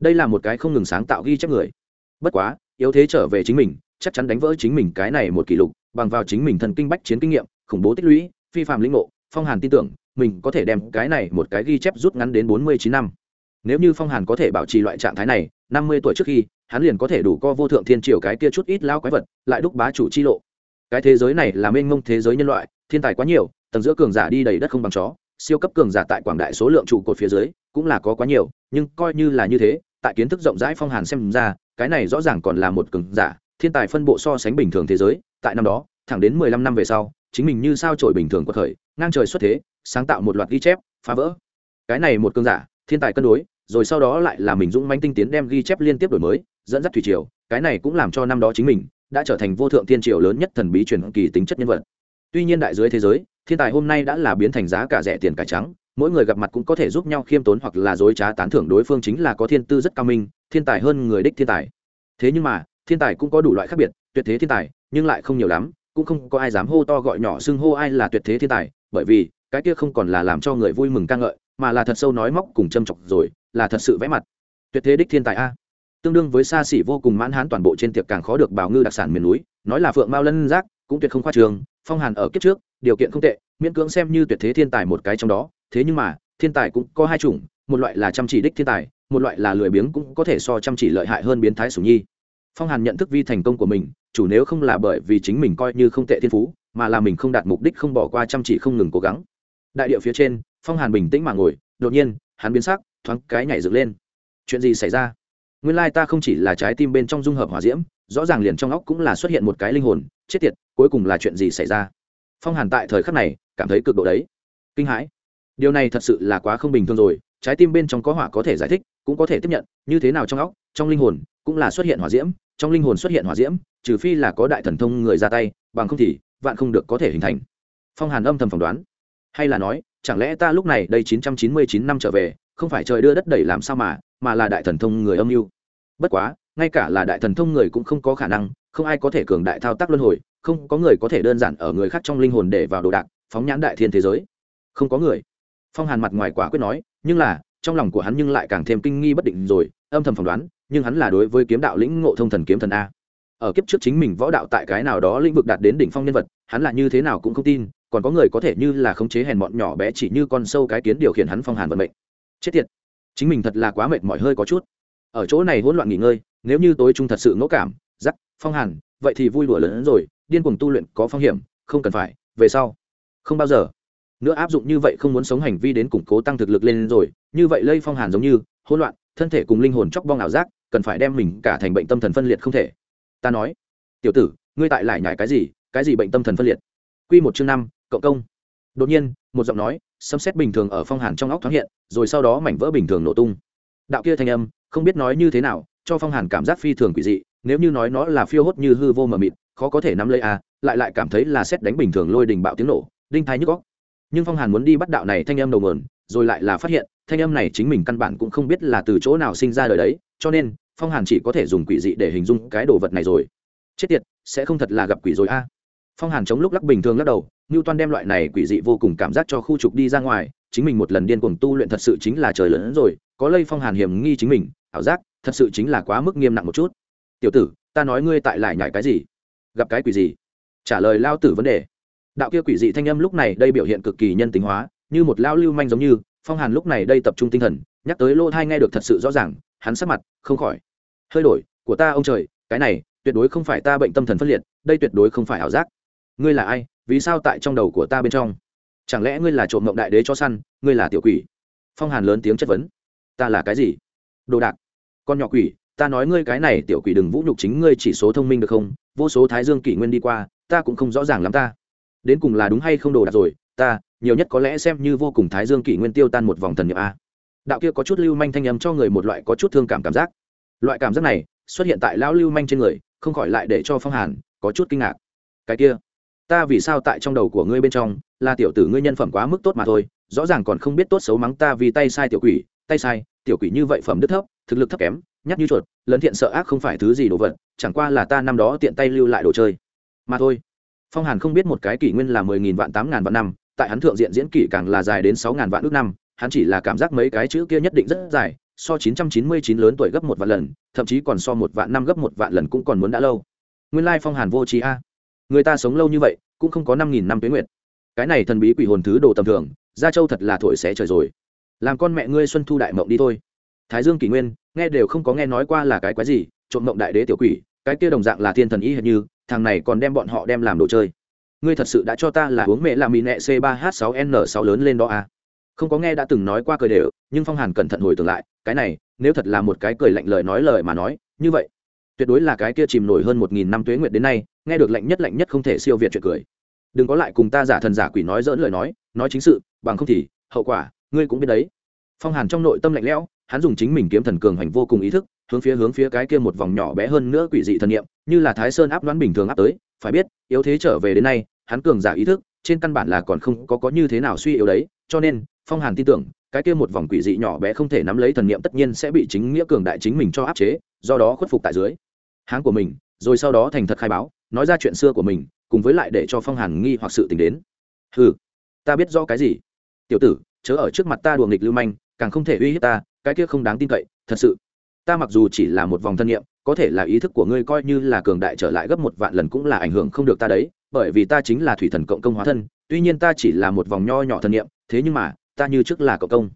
Đây là một cái không ngừng sáng tạo ghi chép người. Bất quá, yếu thế trở về chính mình, chắc chắn đánh vỡ chính mình cái này một kỷ lục, bằng vào chính mình thần kinh bách chiến kinh nghiệm, khủng bố tích lũy, phi phàm linh ngộ, phong hàn tin tưởng, mình có thể đem cái này một cái ghi chép rút ngắn đến 49 năm. Nếu như phong hàn có thể bảo trì loại trạng thái này 50 tuổi trước khi, hắn liền có thể đủ co vô thượng thiên triều cái kia chút ít lao quái vật, lại đúc bá chủ chi lộ cái thế giới này là mênh mông thế giới nhân loại, thiên tài quá nhiều, tầng giữa cường giả đi đầy đất không bằng chó, siêu cấp cường giả tại quảng đại số lượng trụ cột phía dưới cũng là có quá nhiều, nhưng coi như là như thế, tại kiến thức rộng rãi phong hàn xem ra, cái này rõ ràng còn là một cường giả, thiên tài phân bộ so sánh bình thường thế giới, tại năm đó, thẳng đến mười lăm năm về sau, chính mình như sao trổi bình thường quật khởi, ngang trời xuất thế, sáng tạo một loạt ghi chép, phá vỡ. Cái này một cường giả, thiên tài cân đối, rồi sau đó lại là mình dũng manh tinh tiến đem ghi chép liên tiếp đổi mới, dẫn dắt thủy triều, cái này cũng làm cho năm đó chính mình đã trở thành vô thượng thiên triều lớn nhất thần bí truyền kỳ tính chất nhân vật. Tuy nhiên đại dưới thế giới, thiên tài hôm nay đã là biến thành giá cả rẻ tiền cải trắng, mỗi người gặp mặt cũng có thể giúp nhau khiêm tốn hoặc là dối trá tán thưởng đối phương chính là có thiên tư rất cao minh, thiên tài hơn người đích thiên tài. Thế nhưng mà, thiên tài cũng có đủ loại khác biệt, tuyệt thế thiên tài, nhưng lại không nhiều lắm, cũng không có ai dám hô to gọi nhỏ xưng hô ai là tuyệt thế thiên tài, bởi vì, cái kia không còn là làm cho người vui mừng ca ngợi, mà là thật sâu nói móc cùng châm chọc rồi, là thật sự vẽ mặt. Tuyệt thế đích thiên tài a tương đương với xa xỉ vô cùng mãn hán toàn bộ trên tiệc càng khó được bảo ngư đặc sản miền núi, nói là phượng mao lân giác, cũng tuyệt không khoa trường, phong hàn ở kiếp trước, điều kiện không tệ, miễn cưỡng xem như tuyệt thế thiên tài một cái trong đó, thế nhưng mà, thiên tài cũng có hai chủng, một loại là chăm chỉ đích thiên tài, một loại là lười biếng cũng có thể so chăm chỉ lợi hại hơn biến thái sủng nhi. Phong hàn nhận thức vi thành công của mình, chủ nếu không là bởi vì chính mình coi như không tệ thiên phú, mà là mình không đạt mục đích không bỏ qua chăm chỉ không ngừng cố gắng. Đại địa phía trên, phong hàn bình tĩnh mà ngồi, đột nhiên, hắn biến sắc, thoáng cái nhảy dựng lên. Chuyện gì xảy ra? Nguyên lai ta không chỉ là trái tim bên trong dung hợp hỏa diễm, rõ ràng liền trong óc cũng là xuất hiện một cái linh hồn, chết tiệt, cuối cùng là chuyện gì xảy ra? Phong hàn tại thời khắc này cảm thấy cực độ đấy. Kinh hãi. Điều này thật sự là quá không bình thường rồi, trái tim bên trong có hỏa có thể giải thích, cũng có thể tiếp nhận, như thế nào trong óc, trong linh hồn cũng là xuất hiện hỏa diễm, trong linh hồn xuất hiện hỏa diễm, trừ phi là có đại thần thông người ra tay, bằng không thì vạn không được có thể hình thành. Phong hàn âm thầm phỏng đoán. Hay là nói, chẳng lẽ ta lúc này đây chín trăm chín mươi chín năm trở về, không phải trời đưa đất đẩy làm sao mà mà là đại thần thông người âm mưu? Bất quá, ngay cả là đại thần thông người cũng không có khả năng, không ai có thể cường đại thao tác luân hồi, không có người có thể đơn giản ở người khác trong linh hồn để vào đồ đạc, phóng nhãn đại thiên thế giới. Không có người. Phong hàn mặt ngoài quả quyết nói, nhưng là, trong lòng của hắn nhưng lại càng thêm kinh nghi bất định rồi, âm thầm phỏng đoán, nhưng hắn là đối với kiếm đạo lĩnh ngộ thông thần kiếm thần a. Ở kiếp trước chính mình võ đạo tại cái nào đó lĩnh vực đạt đến đỉnh phong nhân vật, hắn là như thế nào cũng không tin, còn có người có thể như là khống chế hèn mọn nhỏ bé chỉ như con sâu cái kiến điều khiển hắn phong hàn vận mệnh. Chết tiệt. Chính mình thật là quá mệt mỏi hơi có chút ở chỗ này hỗn loạn nghỉ ngơi, nếu như tối trung thật sự ngẫu cảm, giắc, phong hàn, vậy thì vui đùa lớn hơn rồi, điên cuồng tu luyện có phong hiểm, không cần phải, về sau. Không bao giờ. Nữa áp dụng như vậy không muốn sống hành vi đến củng cố tăng thực lực lên rồi, như vậy lây phong hàn giống như, hỗn loạn, thân thể cùng linh hồn chóc bong ảo giác, cần phải đem mình cả thành bệnh tâm thần phân liệt không thể. Ta nói, tiểu tử, ngươi tại lại nhải cái gì cái gì bệnh tâm thần phân liệt? Quy một chương năm, cộng công. Đột nhiên, một giọng nói, sấm xét bình thường ở phong hàn trong óc thoáng hiện, rồi sau đó mảnh vỡ bình thường nổ tung. Đạo kia thanh âm không biết nói như thế nào, cho phong hàn cảm giác phi thường quỷ dị, nếu như nói nó là phiêu hốt như hư vô mờ mịt, khó có thể nắm lấy à lại lại cảm thấy là xét đánh bình thường lôi đình bạo tiếng nổ, đinh thái nhức góc nhưng phong hàn muốn đi bắt đạo này thanh âm đầu mườn rồi lại là phát hiện, thanh âm này chính mình căn bản cũng không biết là từ chỗ nào sinh ra đời đấy, cho nên, phong hàn chỉ có thể dùng quỷ dị để hình dung cái đồ vật này rồi. Chết tiệt, sẽ không thật là gặp quỷ rồi a. Phong hàn chống lúc lắc bình thường lắc đầu ngưu toan đem loại này quỷ dị vô cùng cảm giác cho khu trục đi ra ngoài, chính mình một lần điên cuồng tu luyện thật sự chính là trời lớn rồi, có lây phong hàn hiểm nghi chính mình ảo giác, thật sự chính là quá mức nghiêm nặng một chút. Tiểu tử, ta nói ngươi tại lại nhảy cái gì? Gặp cái quỷ gì? Trả lời lao tử vấn đề. Đạo kia quỷ dị thanh âm lúc này đây biểu hiện cực kỳ nhân tính hóa, như một lao lưu manh giống như, phong hàn lúc này đây tập trung tinh thần, nhắc tới lô thai nghe được thật sự rõ ràng, hắn sắc mặt không khỏi. Hơi đổi, của ta ông trời, cái này, tuyệt đối không phải ta bệnh tâm thần phân liệt, đây tuyệt đối không phải ảo giác. Ngươi là ai, vì sao tại trong đầu của ta bên trong? Chẳng lẽ ngươi là trộm mộng đại đế cho săn, ngươi là tiểu quỷ? Phong hàn lớn tiếng chất vấn. Ta là cái gì? Đồ đạc con nhỏ quỷ, ta nói ngươi cái này tiểu quỷ đừng vũ nhục chính ngươi chỉ số thông minh được không? Vô số thái dương kỷ nguyên đi qua, ta cũng không rõ ràng lắm ta. Đến cùng là đúng hay không đồ đạc rồi, ta, nhiều nhất có lẽ xem như vô cùng thái dương kỷ nguyên tiêu tan một vòng thần nhập a. Đạo kia có chút lưu manh thanh âm cho người một loại có chút thương cảm cảm giác. Loại cảm giác này xuất hiện tại lão lưu manh trên người, không khỏi lại để cho phong hàn có chút kinh ngạc. Cái kia, ta vì sao tại trong đầu của ngươi bên trong là tiểu tử ngươi nhân phẩm quá mức tốt mà thôi, rõ ràng còn không biết tốt xấu mắng ta vì tay sai tiểu quỷ tay sai, tiểu quỷ như vậy phẩm đức thấp, thực lực thấp kém nhắc như chuột, lấn thiện sợ ác không phải thứ gì đồ vật, chẳng qua là ta năm đó tiện tay lưu lại đồ chơi. Mà thôi. Phong hàn không biết một cái kỷ nguyên là mười nghìn vạn, tám ngàn vạn năm, tại hắn thượng diện diễn kỷ càng là dài đến sáu ngàn vạn ước năm, hắn chỉ là cảm giác mấy cái chữ kia nhất định rất dài, so chín trăm chín mươi chín lớn tuổi gấp một vạn lần, thậm chí còn so một vạn năm gấp một vạn lần cũng còn muốn đã lâu. Nguyên lai phong hàn vô trí a. Người ta sống lâu như vậy, cũng không có năm nghìn năm tuế nguyệt. Cái này thần bí quỷ hồn thứ đồ tầm thường, gia châu thật là thổi xé trời rồi làm con mẹ ngươi xuân thu đại mộng đi thôi. Thái dương kỷ nguyên, nghe đều không có nghe nói qua là cái quái gì, trộm mộng đại đế tiểu quỷ, cái kia đồng dạng là thiên thần y hệt như, thằng này còn đem bọn họ đem làm đồ chơi. Ngươi thật sự đã cho ta là uống mẹ làm mì nẹ c 3 h 6 n 6 lớn lên đó à. không có nghe đã từng nói qua cười đều, nhưng phong hàn cẩn thận hồi tưởng lại, cái này, nếu thật là một cái cười lạnh lời nói lời mà nói, như vậy, tuyệt đối là cái kia chìm nổi hơn một nghìn năm tuế nguyệt đến nay, nghe được lạnh nhất lạnh nhất không thể siêu việt chuyện cười. Đừng có lại cùng ta giả thần giả quỷ nói dỡn lời nói nói chính sự, bằng không thì, hậu quả ngươi cũng biết đấy. Phong hàn trong nội tâm lạnh lẽo, hắn dùng chính mình kiếm thần cường hành vô cùng ý thức, hướng phía hướng phía cái kia một vòng nhỏ bé hơn nữa quỷ dị thần niệm, như là thái sơn áp đoán bình thường áp tới, phải biết, yếu thế trở về đến nay, hắn cường giả ý thức, trên căn bản là còn không có có như thế nào suy yếu đấy, cho nên, phong hàn tin tưởng, cái kia một vòng quỷ dị nhỏ bé không thể nắm lấy thần niệm tất nhiên sẽ bị chính nghĩa cường đại chính mình cho áp chế, do đó khuất phục tại dưới. Háng của mình, rồi sau đó thành thật khai báo, nói ra chuyện xưa của mình, cùng với lại để cho phong hàn nghi hoặc sự tình đến. Ừ ta biết rõ cái gì? Tiểu tử chớ ở trước mặt ta đùa nghịch lưu manh, càng không thể uy hiếp ta, cái kia không đáng tin cậy, thật sự. Ta mặc dù chỉ là một vòng thân nhiệm có thể là ý thức của ngươi coi như là cường đại trở lại gấp một vạn lần cũng là ảnh hưởng không được ta đấy, bởi vì ta chính là thủy thần cộng công hóa thân, tuy nhiên ta chỉ là một vòng nho nhỏ thân nhiệm thế nhưng mà, ta như trước là cộng công.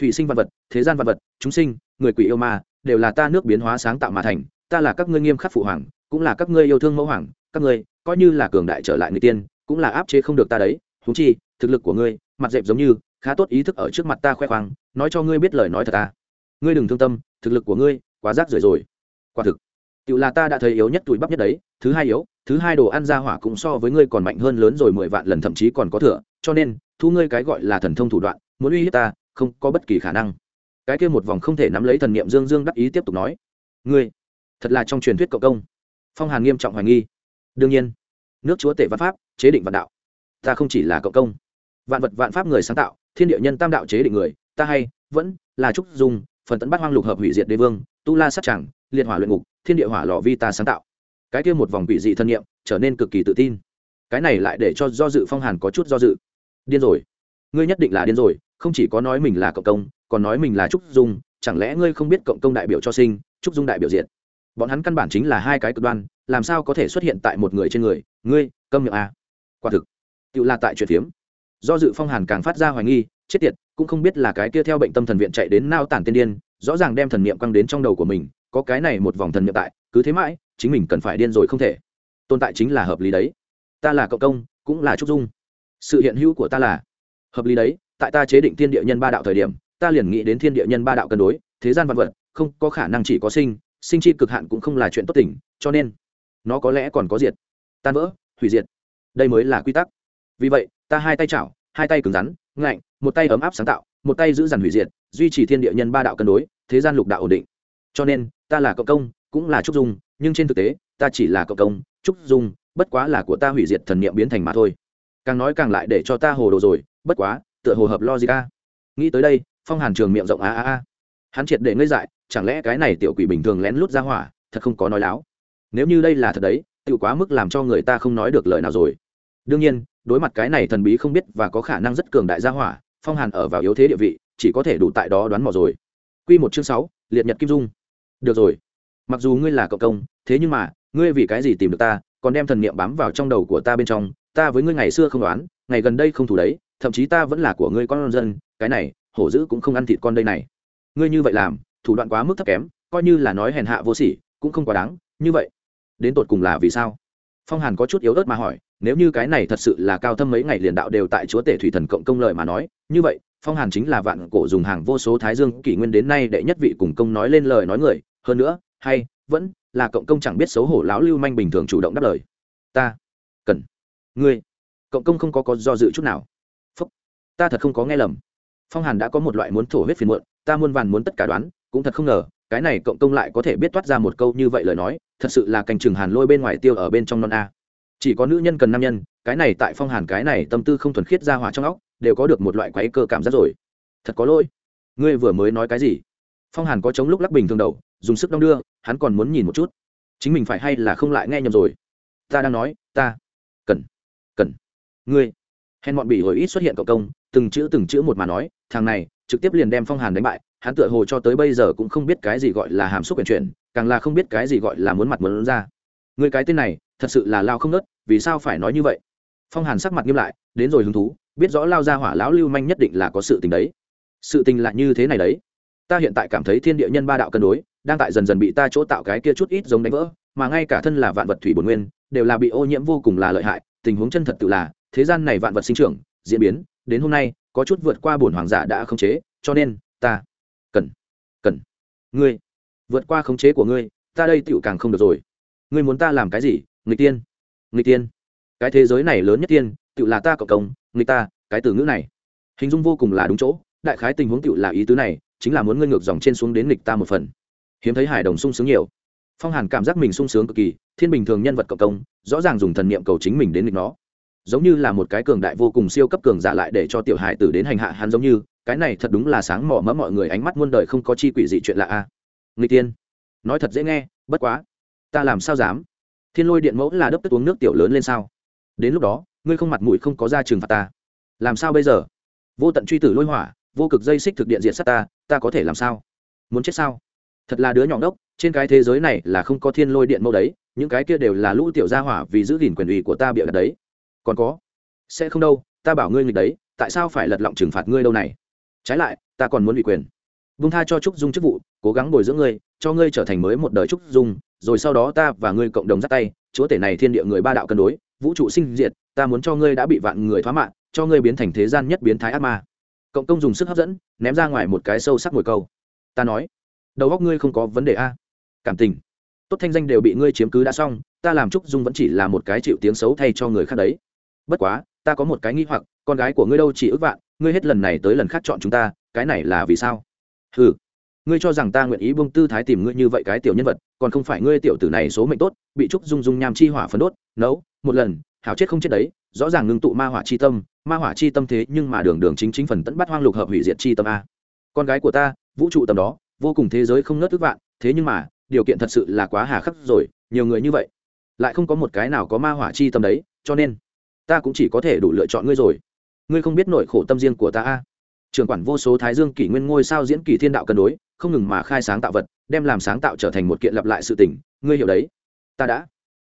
Thủy sinh vật vật, thế gian vật vật, chúng sinh, người quỷ yêu ma, đều là ta nước biến hóa sáng tạo mà thành, ta là các ngươi nghiêm khắc phụ hoàng, cũng là các ngươi yêu thương mẫu hoàng, các ngươi, coi như là cường đại trở lại người tiên, cũng là áp chế không được ta đấy thú chi, thực lực của ngươi, mặt dẹp giống như khá tốt ý thức ở trước mặt ta khoe khoang, nói cho ngươi biết lời nói thật ta. Ngươi đừng thương tâm, thực lực của ngươi quá rác rưởi rồi. Quả thực tự là ta đã thấy yếu nhất tuổi bắp nhất đấy, thứ hai yếu, thứ hai đồ ăn ra hỏa cũng so với ngươi còn mạnh hơn lớn rồi mười vạn lần thậm chí còn có thừa, cho nên, thu ngươi cái gọi là thần thông thủ đoạn, muốn uy hiếp ta, không có bất kỳ khả năng. Cái kia một vòng không thể nắm lấy thần niệm dương dương đắc ý tiếp tục nói, ngươi, thật là trong truyền thuyết cộng công. Phong hàn nghiêm trọng hoài nghi, đương nhiên, nước chúa tể văn pháp, chế định vạn đạo, ta không chỉ là cộng công. Vạn vật vạn pháp người sáng tạo thiên địa nhân tam đạo chế định người, ta hay, vẫn là trúc dung, phần tấn bắt hoang lục hợp hủy diệt đế vương, tu la sát chẳng, liệt hỏa luyện ngục, thiên địa hỏa lò vi ta sáng tạo. Cái kia một vòng quỷ dị thân nhiệm trở nên cực kỳ tự tin. Cái này lại để cho do dự phong hàn có chút do dự. Điên rồi. Ngươi nhất định là điên rồi, không chỉ có nói mình là cộng công, còn nói mình là trúc dung, chẳng lẽ ngươi không biết cộng công đại biểu cho sinh, trúc dung đại biểu diện bọn hắn căn bản chính là hai cái cực đoan, làm sao có thể xuất hiện tại một người trên người? Ngươi, câm miệng à. quả thực, tự là tại chuyện phiếm do dự phong hàn càng phát ra hoài nghi, chết tiệt, cũng không biết là cái kia theo bệnh tâm thần viện chạy đến nao tản tiên điên, rõ ràng đem thần niệm quăng đến trong đầu của mình, có cái này một vòng thần niệm tại, cứ thế mãi, chính mình cần phải điên rồi không thể. Tồn tại chính là hợp lý đấy. Ta là cộng công, cũng là trúc dung. Sự hiện hữu của ta là hợp lý đấy, tại ta chế định thiên địa nhân ba đạo thời điểm, ta liền nghĩ đến thiên địa nhân ba đạo cân đối, thế gian vật vật, không có khả năng chỉ có sinh sinh chi cực hạn cũng không là chuyện tốt tỉnh, cho nên, nó có lẽ còn có diệt, tan vỡ, hủy diệt. Đây mới là quy tắc. Vì vậy ta hai tay chảo, hai tay cứng rắn, ngạnh, một tay ấm áp sáng tạo, một tay giữ dằn hủy diệt, duy trì thiên địa nhân ba đạo cân đối, thế gian lục đạo ổn định. Cho nên, ta là cộng công, cũng là trúc dung, nhưng trên thực tế, ta chỉ là cộng công, trúc dung, bất quá là của ta hủy diệt thần niệm biến thành mà thôi. Càng nói càng lại để cho ta hồ đồ rồi, bất quá, tựa hồ hợp logic a. Nghĩ tới đây, phong hàn trường miệng rộng a a a. Hắn triệt để ngây dại, chẳng lẽ cái này tiểu quỷ bình thường lén lút ra hỏa, thật không có nói láo? Nếu như đây là thật đấy tự quá mức làm cho người ta không nói được lời nào rồi. Đương nhiên đối mặt cái này thần bí không biết và có khả năng rất cường đại gia hỏa, phong hàn ở vào yếu thế địa vị, chỉ có thể đủ tại đó đoán mò rồi. Q một chương sáu, liệt nhật kim dung. Được rồi. Mặc dù ngươi là cộng công, thế nhưng mà, ngươi vì cái gì tìm được ta, còn đem thần niệm bám vào trong đầu của ta bên trong, ta với ngươi ngày xưa không đoán, ngày gần đây không thủ đấy, thậm chí ta vẫn là của ngươi con dân, cái này, hổ dữ cũng không ăn thịt con đây này. Ngươi như vậy làm, thủ đoạn quá mức thấp kém, coi như là nói hèn hạ vô sỉ, cũng không quá đáng, như vậy, đến tột cùng là vì sao? Phong hàn có chút yếu ớt mà hỏi nếu như cái này thật sự là cao thâm mấy ngày liền đạo đều tại chúa tể thủy thần cộng công lợi mà nói, như vậy, phong hàn chính là vạn cổ dùng hàng vô số thái dương kỷ nguyên đến nay đệ nhất vị cùng công nói lên lời nói người. Hơn nữa, hay, vẫn là cộng công chẳng biết xấu hổ lão lưu manh bình thường chủ động đáp lời. Ta cần ngươi. Cộng công không có có do dự chút nào. Phúc, ta thật không có nghe lầm. Phong hàn đã có một loại muốn thổ huyết phiền muộn, ta muôn vàn muốn tất cả đoán, cũng thật không ngờ, cái này cộng công lại có thể biết toát ra một câu như vậy lời nói, thật sự là canh chừng hàn lôi bên ngoài tiêu ở bên trong non a chỉ có nữ nhân cần nam nhân, cái này tại phong hàn cái này tâm tư không thuần khiết ra hỏa trong óc, đều có được một loại quáy cơ cảm giác rồi. Thật có lỗi. Ngươi vừa mới nói cái gì? Phong hàn có chống lúc lắc bình thường đầu, dùng sức đong đưa, hắn còn muốn nhìn một chút. Chính mình phải hay là không lại nghe nhầm rồi? Ta đang nói, ta cần cần. Ngươi, hèn bọn bị hồi ít xuất hiện cộng công, từng chữ từng chữ một mà nói, thằng này, trực tiếp liền đem phong hàn đánh bại, hắn tựa hồ cho tới bây giờ cũng không biết cái gì gọi là hàm xúc quyền chuyển, càng là không biết cái gì gọi là muốn mặt muốn ra. Người cái tên này thật sự là lao không nớt, vì sao phải nói như vậy? Phong hàn sắc mặt nghiêm lại, đến rồi hứng thú, biết rõ lao ra hỏa lão lưu manh nhất định là có sự tình đấy. Sự tình là như thế này đấy. Ta hiện tại cảm thấy thiên địa nhân ba đạo cân đối, đang tại dần dần bị ta chỗ tạo cái kia chút ít giống đánh vỡ, mà ngay cả thân là vạn vật thủy bổn nguyên, đều là bị ô nhiễm vô cùng là lợi hại, tình huống chân thật tự là, thế gian này vạn vật sinh trưởng, diễn biến, đến hôm nay, có chút vượt qua bổn hoàng giả đã khống chế, cho nên, ta cần cần, ngươi, vượt qua khống chế của ngươi, ta đây tựu càng không được rồi. Ngươi muốn ta làm cái gì người tiên. Người tiên. Cái thế giới này lớn nhất tiên, tựu là ta cộng công người ta, cái từ ngữ này. Hình dung vô cùng là đúng chỗ, đại khái tình huống tựu là ý tứ này, chính là muốn ngươi ngược dòng trên xuống đến nghịch ta một phần. Hiếm thấy hải đồng sung sướng nhiều. Phong hàn cảm giác mình sung sướng cực kỳ, thiên bình thường nhân vật cộng công, rõ ràng dùng thần niệm cầu chính mình đến nghịch nó. Giống như là một cái cường đại vô cùng siêu cấp cường giả lại để cho tiểu hải tử đến hành hạ hắn giống như, cái này thật đúng là sáng mỏ mỡ mọi người ánh mắt muôn đời không có chi quỷ dị chuyện lạ a. À. người tiên. Nói thật dễ nghe, bất quá. Ta làm sao dám? Thiên lôi điện mẫu là đấp tức uống nước tiểu lớn lên sao? Đến lúc đó, ngươi không mặt mũi không có ra trường phạt ta. Làm sao bây giờ? Vô tận truy tử lôi hỏa, vô cực dây xích thực điện diện sát ta ta có thể làm sao? Muốn chết sao? Thật là đứa nhỏ đốc trên cái thế giới này là không có thiên lôi điện mẫu đấy, những cái kia đều là lũ tiểu gia hỏa vì giữ gìn quyền ủy của ta bịa đặt đấy. Còn có, sẽ không đâu, ta bảo ngươi nghịch đấy, tại sao phải lật lọng trừng phạt ngươi đâu này? Trái lại, ta còn muốn ủy quyền. Vung tha cho trúc dung chức vụ, cố gắng bồi dưỡng ngươi cho ngươi trở thành mới một đời trúc dung, rồi sau đó ta và ngươi cộng đồng dắt tay, chúa tể này thiên địa người ba đạo cân đối, vũ trụ sinh diệt, ta muốn cho ngươi đã bị vạn người thoá mạng, cho ngươi biến thành thế gian nhất biến thái ác ma. Cộng công dùng sức hấp dẫn, ném ra ngoài một cái sâu sắc ngồi câu. Ta nói, đầu góc ngươi không có vấn đề a. Cảm tình. Tốt thanh danh đều bị ngươi chiếm cứ đã xong, ta làm trúc dung vẫn chỉ là một cái chịu tiếng xấu thay cho người khác đấy. Bất quá, ta có một cái nghi hoặc, con gái của ngươi đâu chỉ ước vạn, ngươi hết lần này tới lần khác chọn chúng ta, cái này là vì sao? Ừ ngươi cho rằng ta nguyện ý buông tư thái tìm ngươi như vậy cái tiểu nhân vật, còn không phải ngươi tiểu tử này số mệnh tốt, bị trúc dung dung nham chi hỏa phấn đốt, nấu, một lần, hảo chết không chết đấy, rõ ràng ngưng tụ ma hỏa chi tâm, ma hỏa chi tâm thế nhưng mà đường đường chính chính phần tẫn bắt hoang lục hợp hủy diệt chi tâm a. Con gái của ta, vũ trụ tầm đó, vô cùng thế giới không nớt ước vạn, thế nhưng mà, điều kiện thật sự là quá hà khắc rồi, nhiều người như vậy, lại không có một cái nào có ma hỏa chi tâm đấy, cho nên, ta cũng chỉ có thể đủ lựa chọn ngươi rồi. Ngươi không biết nỗi khổ tâm riêng của ta a. Trường quản vô số thái dương kỷ nguyên ngôi sao diễn kỷ thiên đạo cân đối không ngừng mà khai sáng tạo vật, đem làm sáng tạo trở thành một kiện lặp lại sự tình. Ngươi hiểu đấy. Ta đã.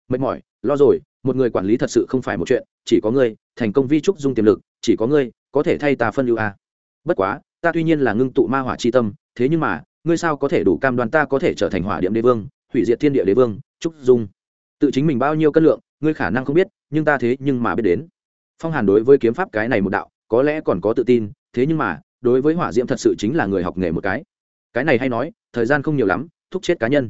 Mệt mỏi, lo rồi, một người quản lý thật sự không phải một chuyện, chỉ có ngươi, thành công vi trúc dung tiềm lực, chỉ có ngươi, có thể thay ta phân lưu a. Bất quá, ta tuy nhiên là ngưng tụ ma hỏa c h i tâm, thế nhưng mà, ngươi sao có thể đủ cam đoan ta có thể trở thành hỏa điểm đế vương, hủy diệt thiên địa đế vương, trúc dung? Tự chính mình bao nhiêu cân lượng, ngươi khả năng không biết, nhưng ta thế nhưng mà biết đến. Phong hàn đối với kiếm pháp cái này một đạo, có lẽ còn có tự tin, thế nhưng mà, đối với hỏa diễm thật sự chính là người học nghề một cái cái này hay nói, thời gian không nhiều lắm, thúc chết cá nhân.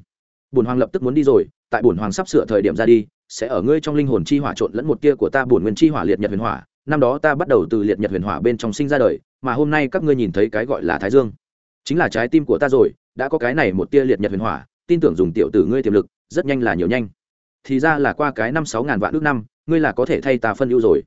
Bổn hoàng lập tức muốn đi rồi, tại bổn hoàng sắp sửa thời điểm ra đi, sẽ ở ngươi trong linh hồn chi hỏa trộn lẫn một tia của ta bổn nguyên chi hỏa liệt nhật huyền hỏa. Năm đó ta bắt đầu từ liệt nhật huyền hỏa bên trong sinh ra đời, mà hôm nay các ngươi nhìn thấy cái gọi là thái dương. Chính là trái tim của ta rồi, đã có cái này một tia liệt nhật huyền hỏa, tin tưởng dùng tiểu tử ngươi tiềm lực, rất nhanh là nhiều nhanh. Thì ra là qua cái năm sáu ngàn vạn ước năm, ngươi là có thể thay ta phân ưu rồi.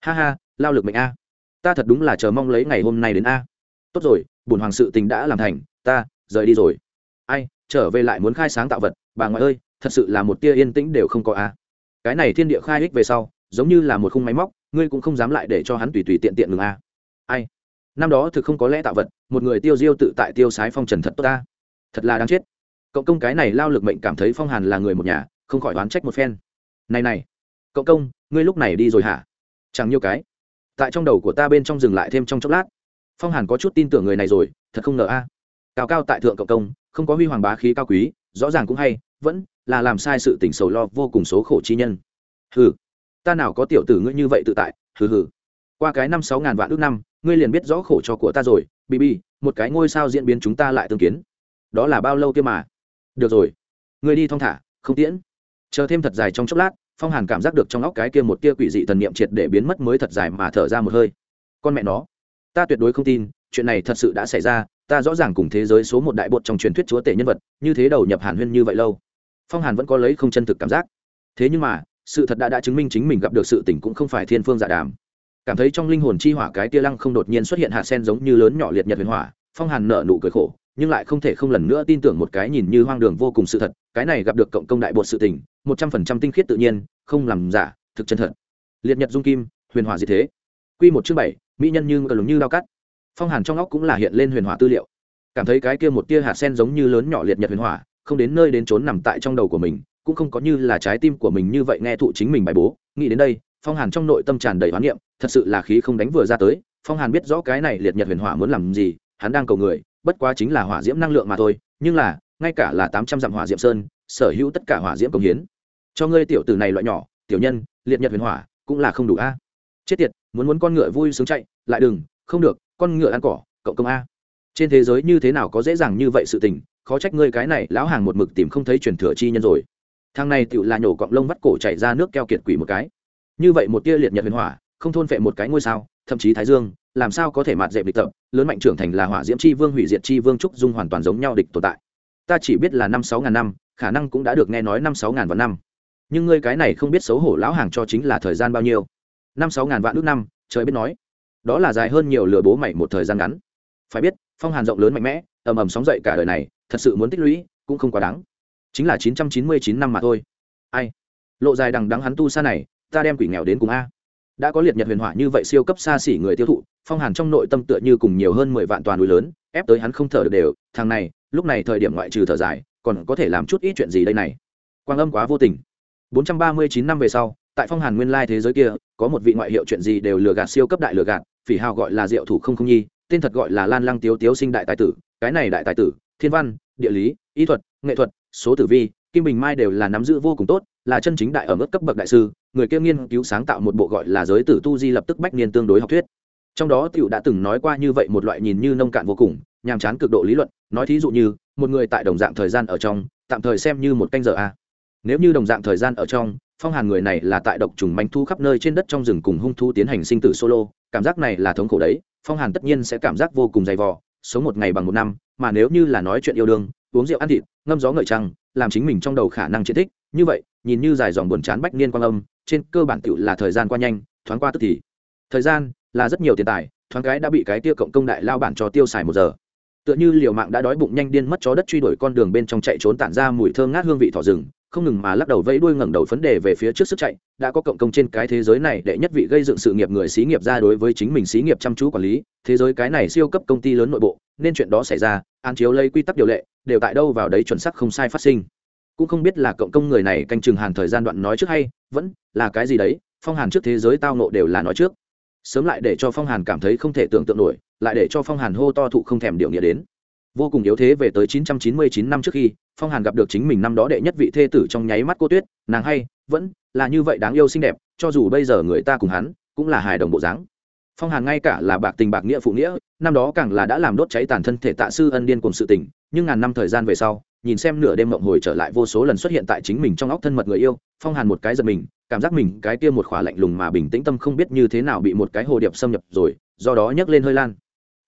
Ha ha, lao lực mệnh a. Ta thật đúng là chờ mong lấy ngày hôm nay đến a. Tốt rồi bổn hoàng sự tình đã làm thành ta, rời đi rồi. Ai, trở về lại muốn khai sáng tạo vật, bà ngoại ơi, thật sự là một tia yên tĩnh đều không có a. Cái này thiên địa khai ích về sau, giống như là một khung máy móc, ngươi cũng không dám lại để cho hắn tùy tùy tiện tiện ngừng a. Ai? Năm đó thực không có lẽ tạo vật, một người tiêu diêu tự tại tiêu sái phong trần thật tốt ta. Thật là đáng chết. Cộng công cái này lao lực mệnh cảm thấy phong hàn là người một nhà, không khỏi đoán trách một phen. Này này cộng công, ngươi lúc này đi rồi hả? Chẳng nhiều cái. Tại trong đầu của ta bên trong dừng lại thêm trong chốc lát. Phong hàn có chút tin tưởng người này rồi, thật không ngờ a cao cao tại thượng cộng công, không có huy hoàng bá khí cao quý, rõ ràng cũng hay, vẫn là làm sai sự tình sầu lo vô cùng số khổ chi nhân. Hừ, ta nào có tiểu tử ngươi như vậy tự tại, hừ hừ. Qua cái năm sáu ngàn vạn ước năm, ngươi liền biết rõ khổ cho của ta rồi bb một cái ngôi sao diễn biến chúng ta lại tương kiến. Đó là bao lâu kia mà? Được rồi, ngươi đi thong thả, không tiễn. Chờ thêm thật dài trong chốc lát, phong hàn cảm giác được trong óc cái kia một tia quỷ dị thần niệm triệt để biến mất mới thật dài mà thở ra một hơi. Con mẹ nó, ta tuyệt đối không tin, chuyện này thật sự đã xảy ra ta rõ ràng cùng thế giới số một đại bột trong truyền thuyết chúa tể nhân vật, như thế đầu nhập hàn huyên như vậy lâu. Phong hàn vẫn có lấy không chân thực cảm giác. Thế nhưng mà, sự thật đã đã chứng minh chính mình gặp được sự tỉnh cũng không phải thiên phương giả dạ đàm. Cảm thấy trong linh hồn chi hỏa cái tia lăng không đột nhiên xuất hiện hạ sen giống như lớn nhỏ liệt nhật huyền hỏa, phong hàn nở nụ cười khổ, nhưng lại không thể không lần nữa tin tưởng một cái nhìn như hoang đường vô cùng sự thật, cái này gặp được cộng công đại bột sự tỉnh một trăm phần trăm tinh khiết tự nhiên, không làm giả, thực chân thật. Liệt nhật dung kim, huyền hỏa gì thế. Q một chương bảy, mỹ nhân như ngờ lùng như đao cắt phong hàn trong óc cũng là hiện lên huyền hỏa tư liệu. Cảm thấy cái kia một tia hạt sen giống như lớn nhỏ liệt nhật huyền hỏa, không đến nơi đến trốn nằm tại trong đầu của mình, cũng không có như là trái tim của mình như vậy nghe thụ chính mình bài bố. Nghĩ đến đây, phong hàn trong nội tâm tràn đầy hoán niệm, thật sự là khí không đánh vừa ra tới. Phong hàn biết rõ cái này liệt nhật huyền hỏa muốn làm gì, hắn đang cầu người, bất quá chính là hỏa diễm năng lượng mà thôi. Nhưng là, ngay cả là tám trăm dặm hỏa diễm sơn, sở hữu tất cả hỏa diễm công hiến. Cho ngươi tiểu tử này loại nhỏ, tiểu nhân, liệt nhật huyền hỏa, cũng là không đủ a. Chết tiệt, muốn muốn con ngựa vui sướng chạy, lại đừng, không được con ngựa ăn cỏ, cộng công a. Trên thế giới như thế nào có dễ dàng như vậy sự tình, khó trách ngươi cái này lão hàng một mực tìm không thấy truyền thừa chi nhân rồi. Thằng này tựu là nhổ cọng lông vắt cổ chạy ra nước keo kiệt quỷ một cái. Như vậy một tia liệt nhật huyền hỏa, không thôn vệ một cái ngôi sao, thậm chí thái dương, làm sao có thể mạt dẹp địch tập, lớn mạnh trưởng thành là hỏa diễm chi vương, hủy diệt chi vương trúc dung hoàn toàn giống nhau địch tồn tại. Ta chỉ biết là năm sáu ngàn năm, khả năng cũng đã được nghe nói năm sáu ngàn vạn năm. Nhưng ngươi cái này không biết xấu hổ lão hàng cho chính là thời gian bao nhiêu. Năm sáu ngàn vạn ước năm, trời biết nói đó là dài hơn nhiều lừa bố mày một thời gian ngắn. Phải biết, phong hàn rộng lớn mạnh mẽ, ầm ầm sóng dậy cả đời này, thật sự muốn tích lũy cũng không quá đáng. Chính là chín trăm chín mươi chín năm mà thôi. Ai? Lộ dài đằng đắng hắn tu xa này, ta đem quỷ nghèo đến cùng a. Đã có liệt nhật huyền hỏa như vậy siêu cấp xa xỉ người tiêu thụ, phong hàn trong nội tâm tựa như cùng nhiều hơn mười vạn toàn núi lớn, ép tới hắn không thở được đều, thằng này, lúc này thời điểm ngoại trừ thở dài, còn có thể làm chút ít chuyện gì đây này? Quang âm quá vô tình. Bốn trăm ba mươi chín năm về sau, tại phong hàn nguyên lai thế giới kia, có một vị ngoại hiệu chuyện gì đều lừa gạt siêu cấp đại lừa gạt phỉ hào gọi là diệu thủ không không nhi, tên thật gọi là lan lăng tiếu tiếu sinh đại tài tử, cái này đại tài tử, thiên văn, địa lý ý thuật, nghệ thuật, số tử vi, kim bình mai đều là nắm giữ vô cùng tốt, là chân chính đại ở mức cấp bậc đại sư, người kia nghiên cứu sáng tạo một bộ gọi là giới tử tu di lập tức bách niên tương đối học thuyết. Trong đó tiểu đã từng nói qua như vậy một loại nhìn như nông cạn vô cùng, nhàm chán cực độ lý luận, nói thí dụ như, một người tại đồng dạng thời gian ở trong, tạm thời xem như một canh giờ a nếu như đồng dạng thời gian ở trong, phong hàn người này là tại độc trùng manh thu khắp nơi trên đất trong rừng cùng hung thu tiến hành sinh tử solo, cảm giác này là thống khổ đấy, phong hàn tất nhiên sẽ cảm giác vô cùng dày vò, sống một ngày bằng một năm, mà nếu như là nói chuyện yêu đương, uống rượu ăn thịt, ngâm gió ngợi trăng, làm chính mình trong đầu khả năng chiến thích, như vậy, nhìn như dài dòng buồn chán bách niên quang âm, trên cơ bản tựu là thời gian qua nhanh, thoáng qua tức thì. Thời gian là rất nhiều tiền tài, thoáng cái đã bị cái tiêu cộng công đại lao bản cho tiêu xài một giờ tựa như liều mạng đã đói bụng nhanh điên mất chó đất truy đuổi con đường bên trong chạy trốn tản ra mùi thơm ngát hương vị thỏ rừng, không ngừng mà lắc đầu vẫy đuôi ngẩng đầu phấn đề về phía trước sức chạy, đã có cộng công trên cái thế giới này đệ nhất vị gây dựng sự nghiệp người xí nghiệp ra đối với chính mình xí nghiệp chăm chú quản lý, thế giới cái này siêu cấp công ty lớn nội bộ, nên chuyện đó xảy ra an chiếu lấy quy tắc điều lệ, đều tại đâu vào đấy chuẩn xác không sai phát sinh. Cũng không biết là cộng công người này canh chừng hàn thời gian đoạn nói trước hay, vẫn là cái gì đấy, phong hàn trước thế giới tao nộ đều là nói trước. Sớm lại để cho phong hàn cảm thấy không thể tưởng tượng nổi lại để cho phong hàn hô to thụ không thèm điệu nghĩa đến vô cùng yếu thế về tới 999 năm trước khi phong hàn gặp được chính mình năm đó đệ nhất vị thê tử trong nháy mắt cô tuyết nàng hay vẫn là như vậy đáng yêu xinh đẹp cho dù bây giờ người ta cùng hắn cũng là hài đồng bộ dáng phong hàn ngay cả là bạc tình bạc nghĩa phụ nghĩa năm đó càng là đã làm đốt cháy tàn thân thể tạ sư ân điên cùng sự tình nhưng ngàn năm thời gian về sau nhìn xem nửa đêm mộng hồi trở lại vô số lần xuất hiện tại chính mình trong óc thân mật người yêu phong hàn một cái giật mình cảm giác mình cái kia một khỏa lạnh lùng mà bình tĩnh tâm không biết như thế nào bị một cái hồ điệp xâm nhập rồi do đó nhấc lên hơi lan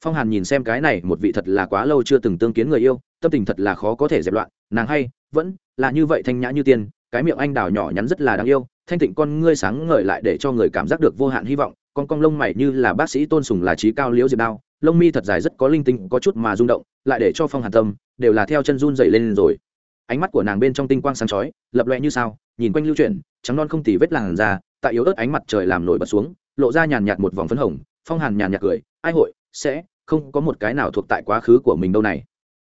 phong hàn nhìn xem cái này một vị thật là quá lâu chưa từng tương kiến người yêu, tâm tình thật là khó có thể dẹp loạn, nàng hay, vẫn là như vậy thanh nhã như tiên, cái miệng anh đào nhỏ nhắn rất là đáng yêu, thanh tịnh con ngươi sáng ngời lại để cho người cảm giác được vô hạn hy vọng, con cong lông mày như là bác sĩ tôn sùng là trí cao liễu diệp đao, lông mi thật dài rất có linh tinh, có chút mà rung động, lại để cho phong hàn tâm đều là theo chân run dậy lên rồi. Ánh mắt của nàng bên trong tinh quang sáng chói, lập loe như sao, nhìn quanh lưu chuyển, trắng non không tì vết làn ra tại yếu ớt ánh mặt trời làm nổi bật xuống, lộ ra nhàn nhạt một vòng phấn hồng, phong hàn nhàn nhạt cười, ai hội sẽ không có một cái nào thuộc tại quá khứ của mình đâu này.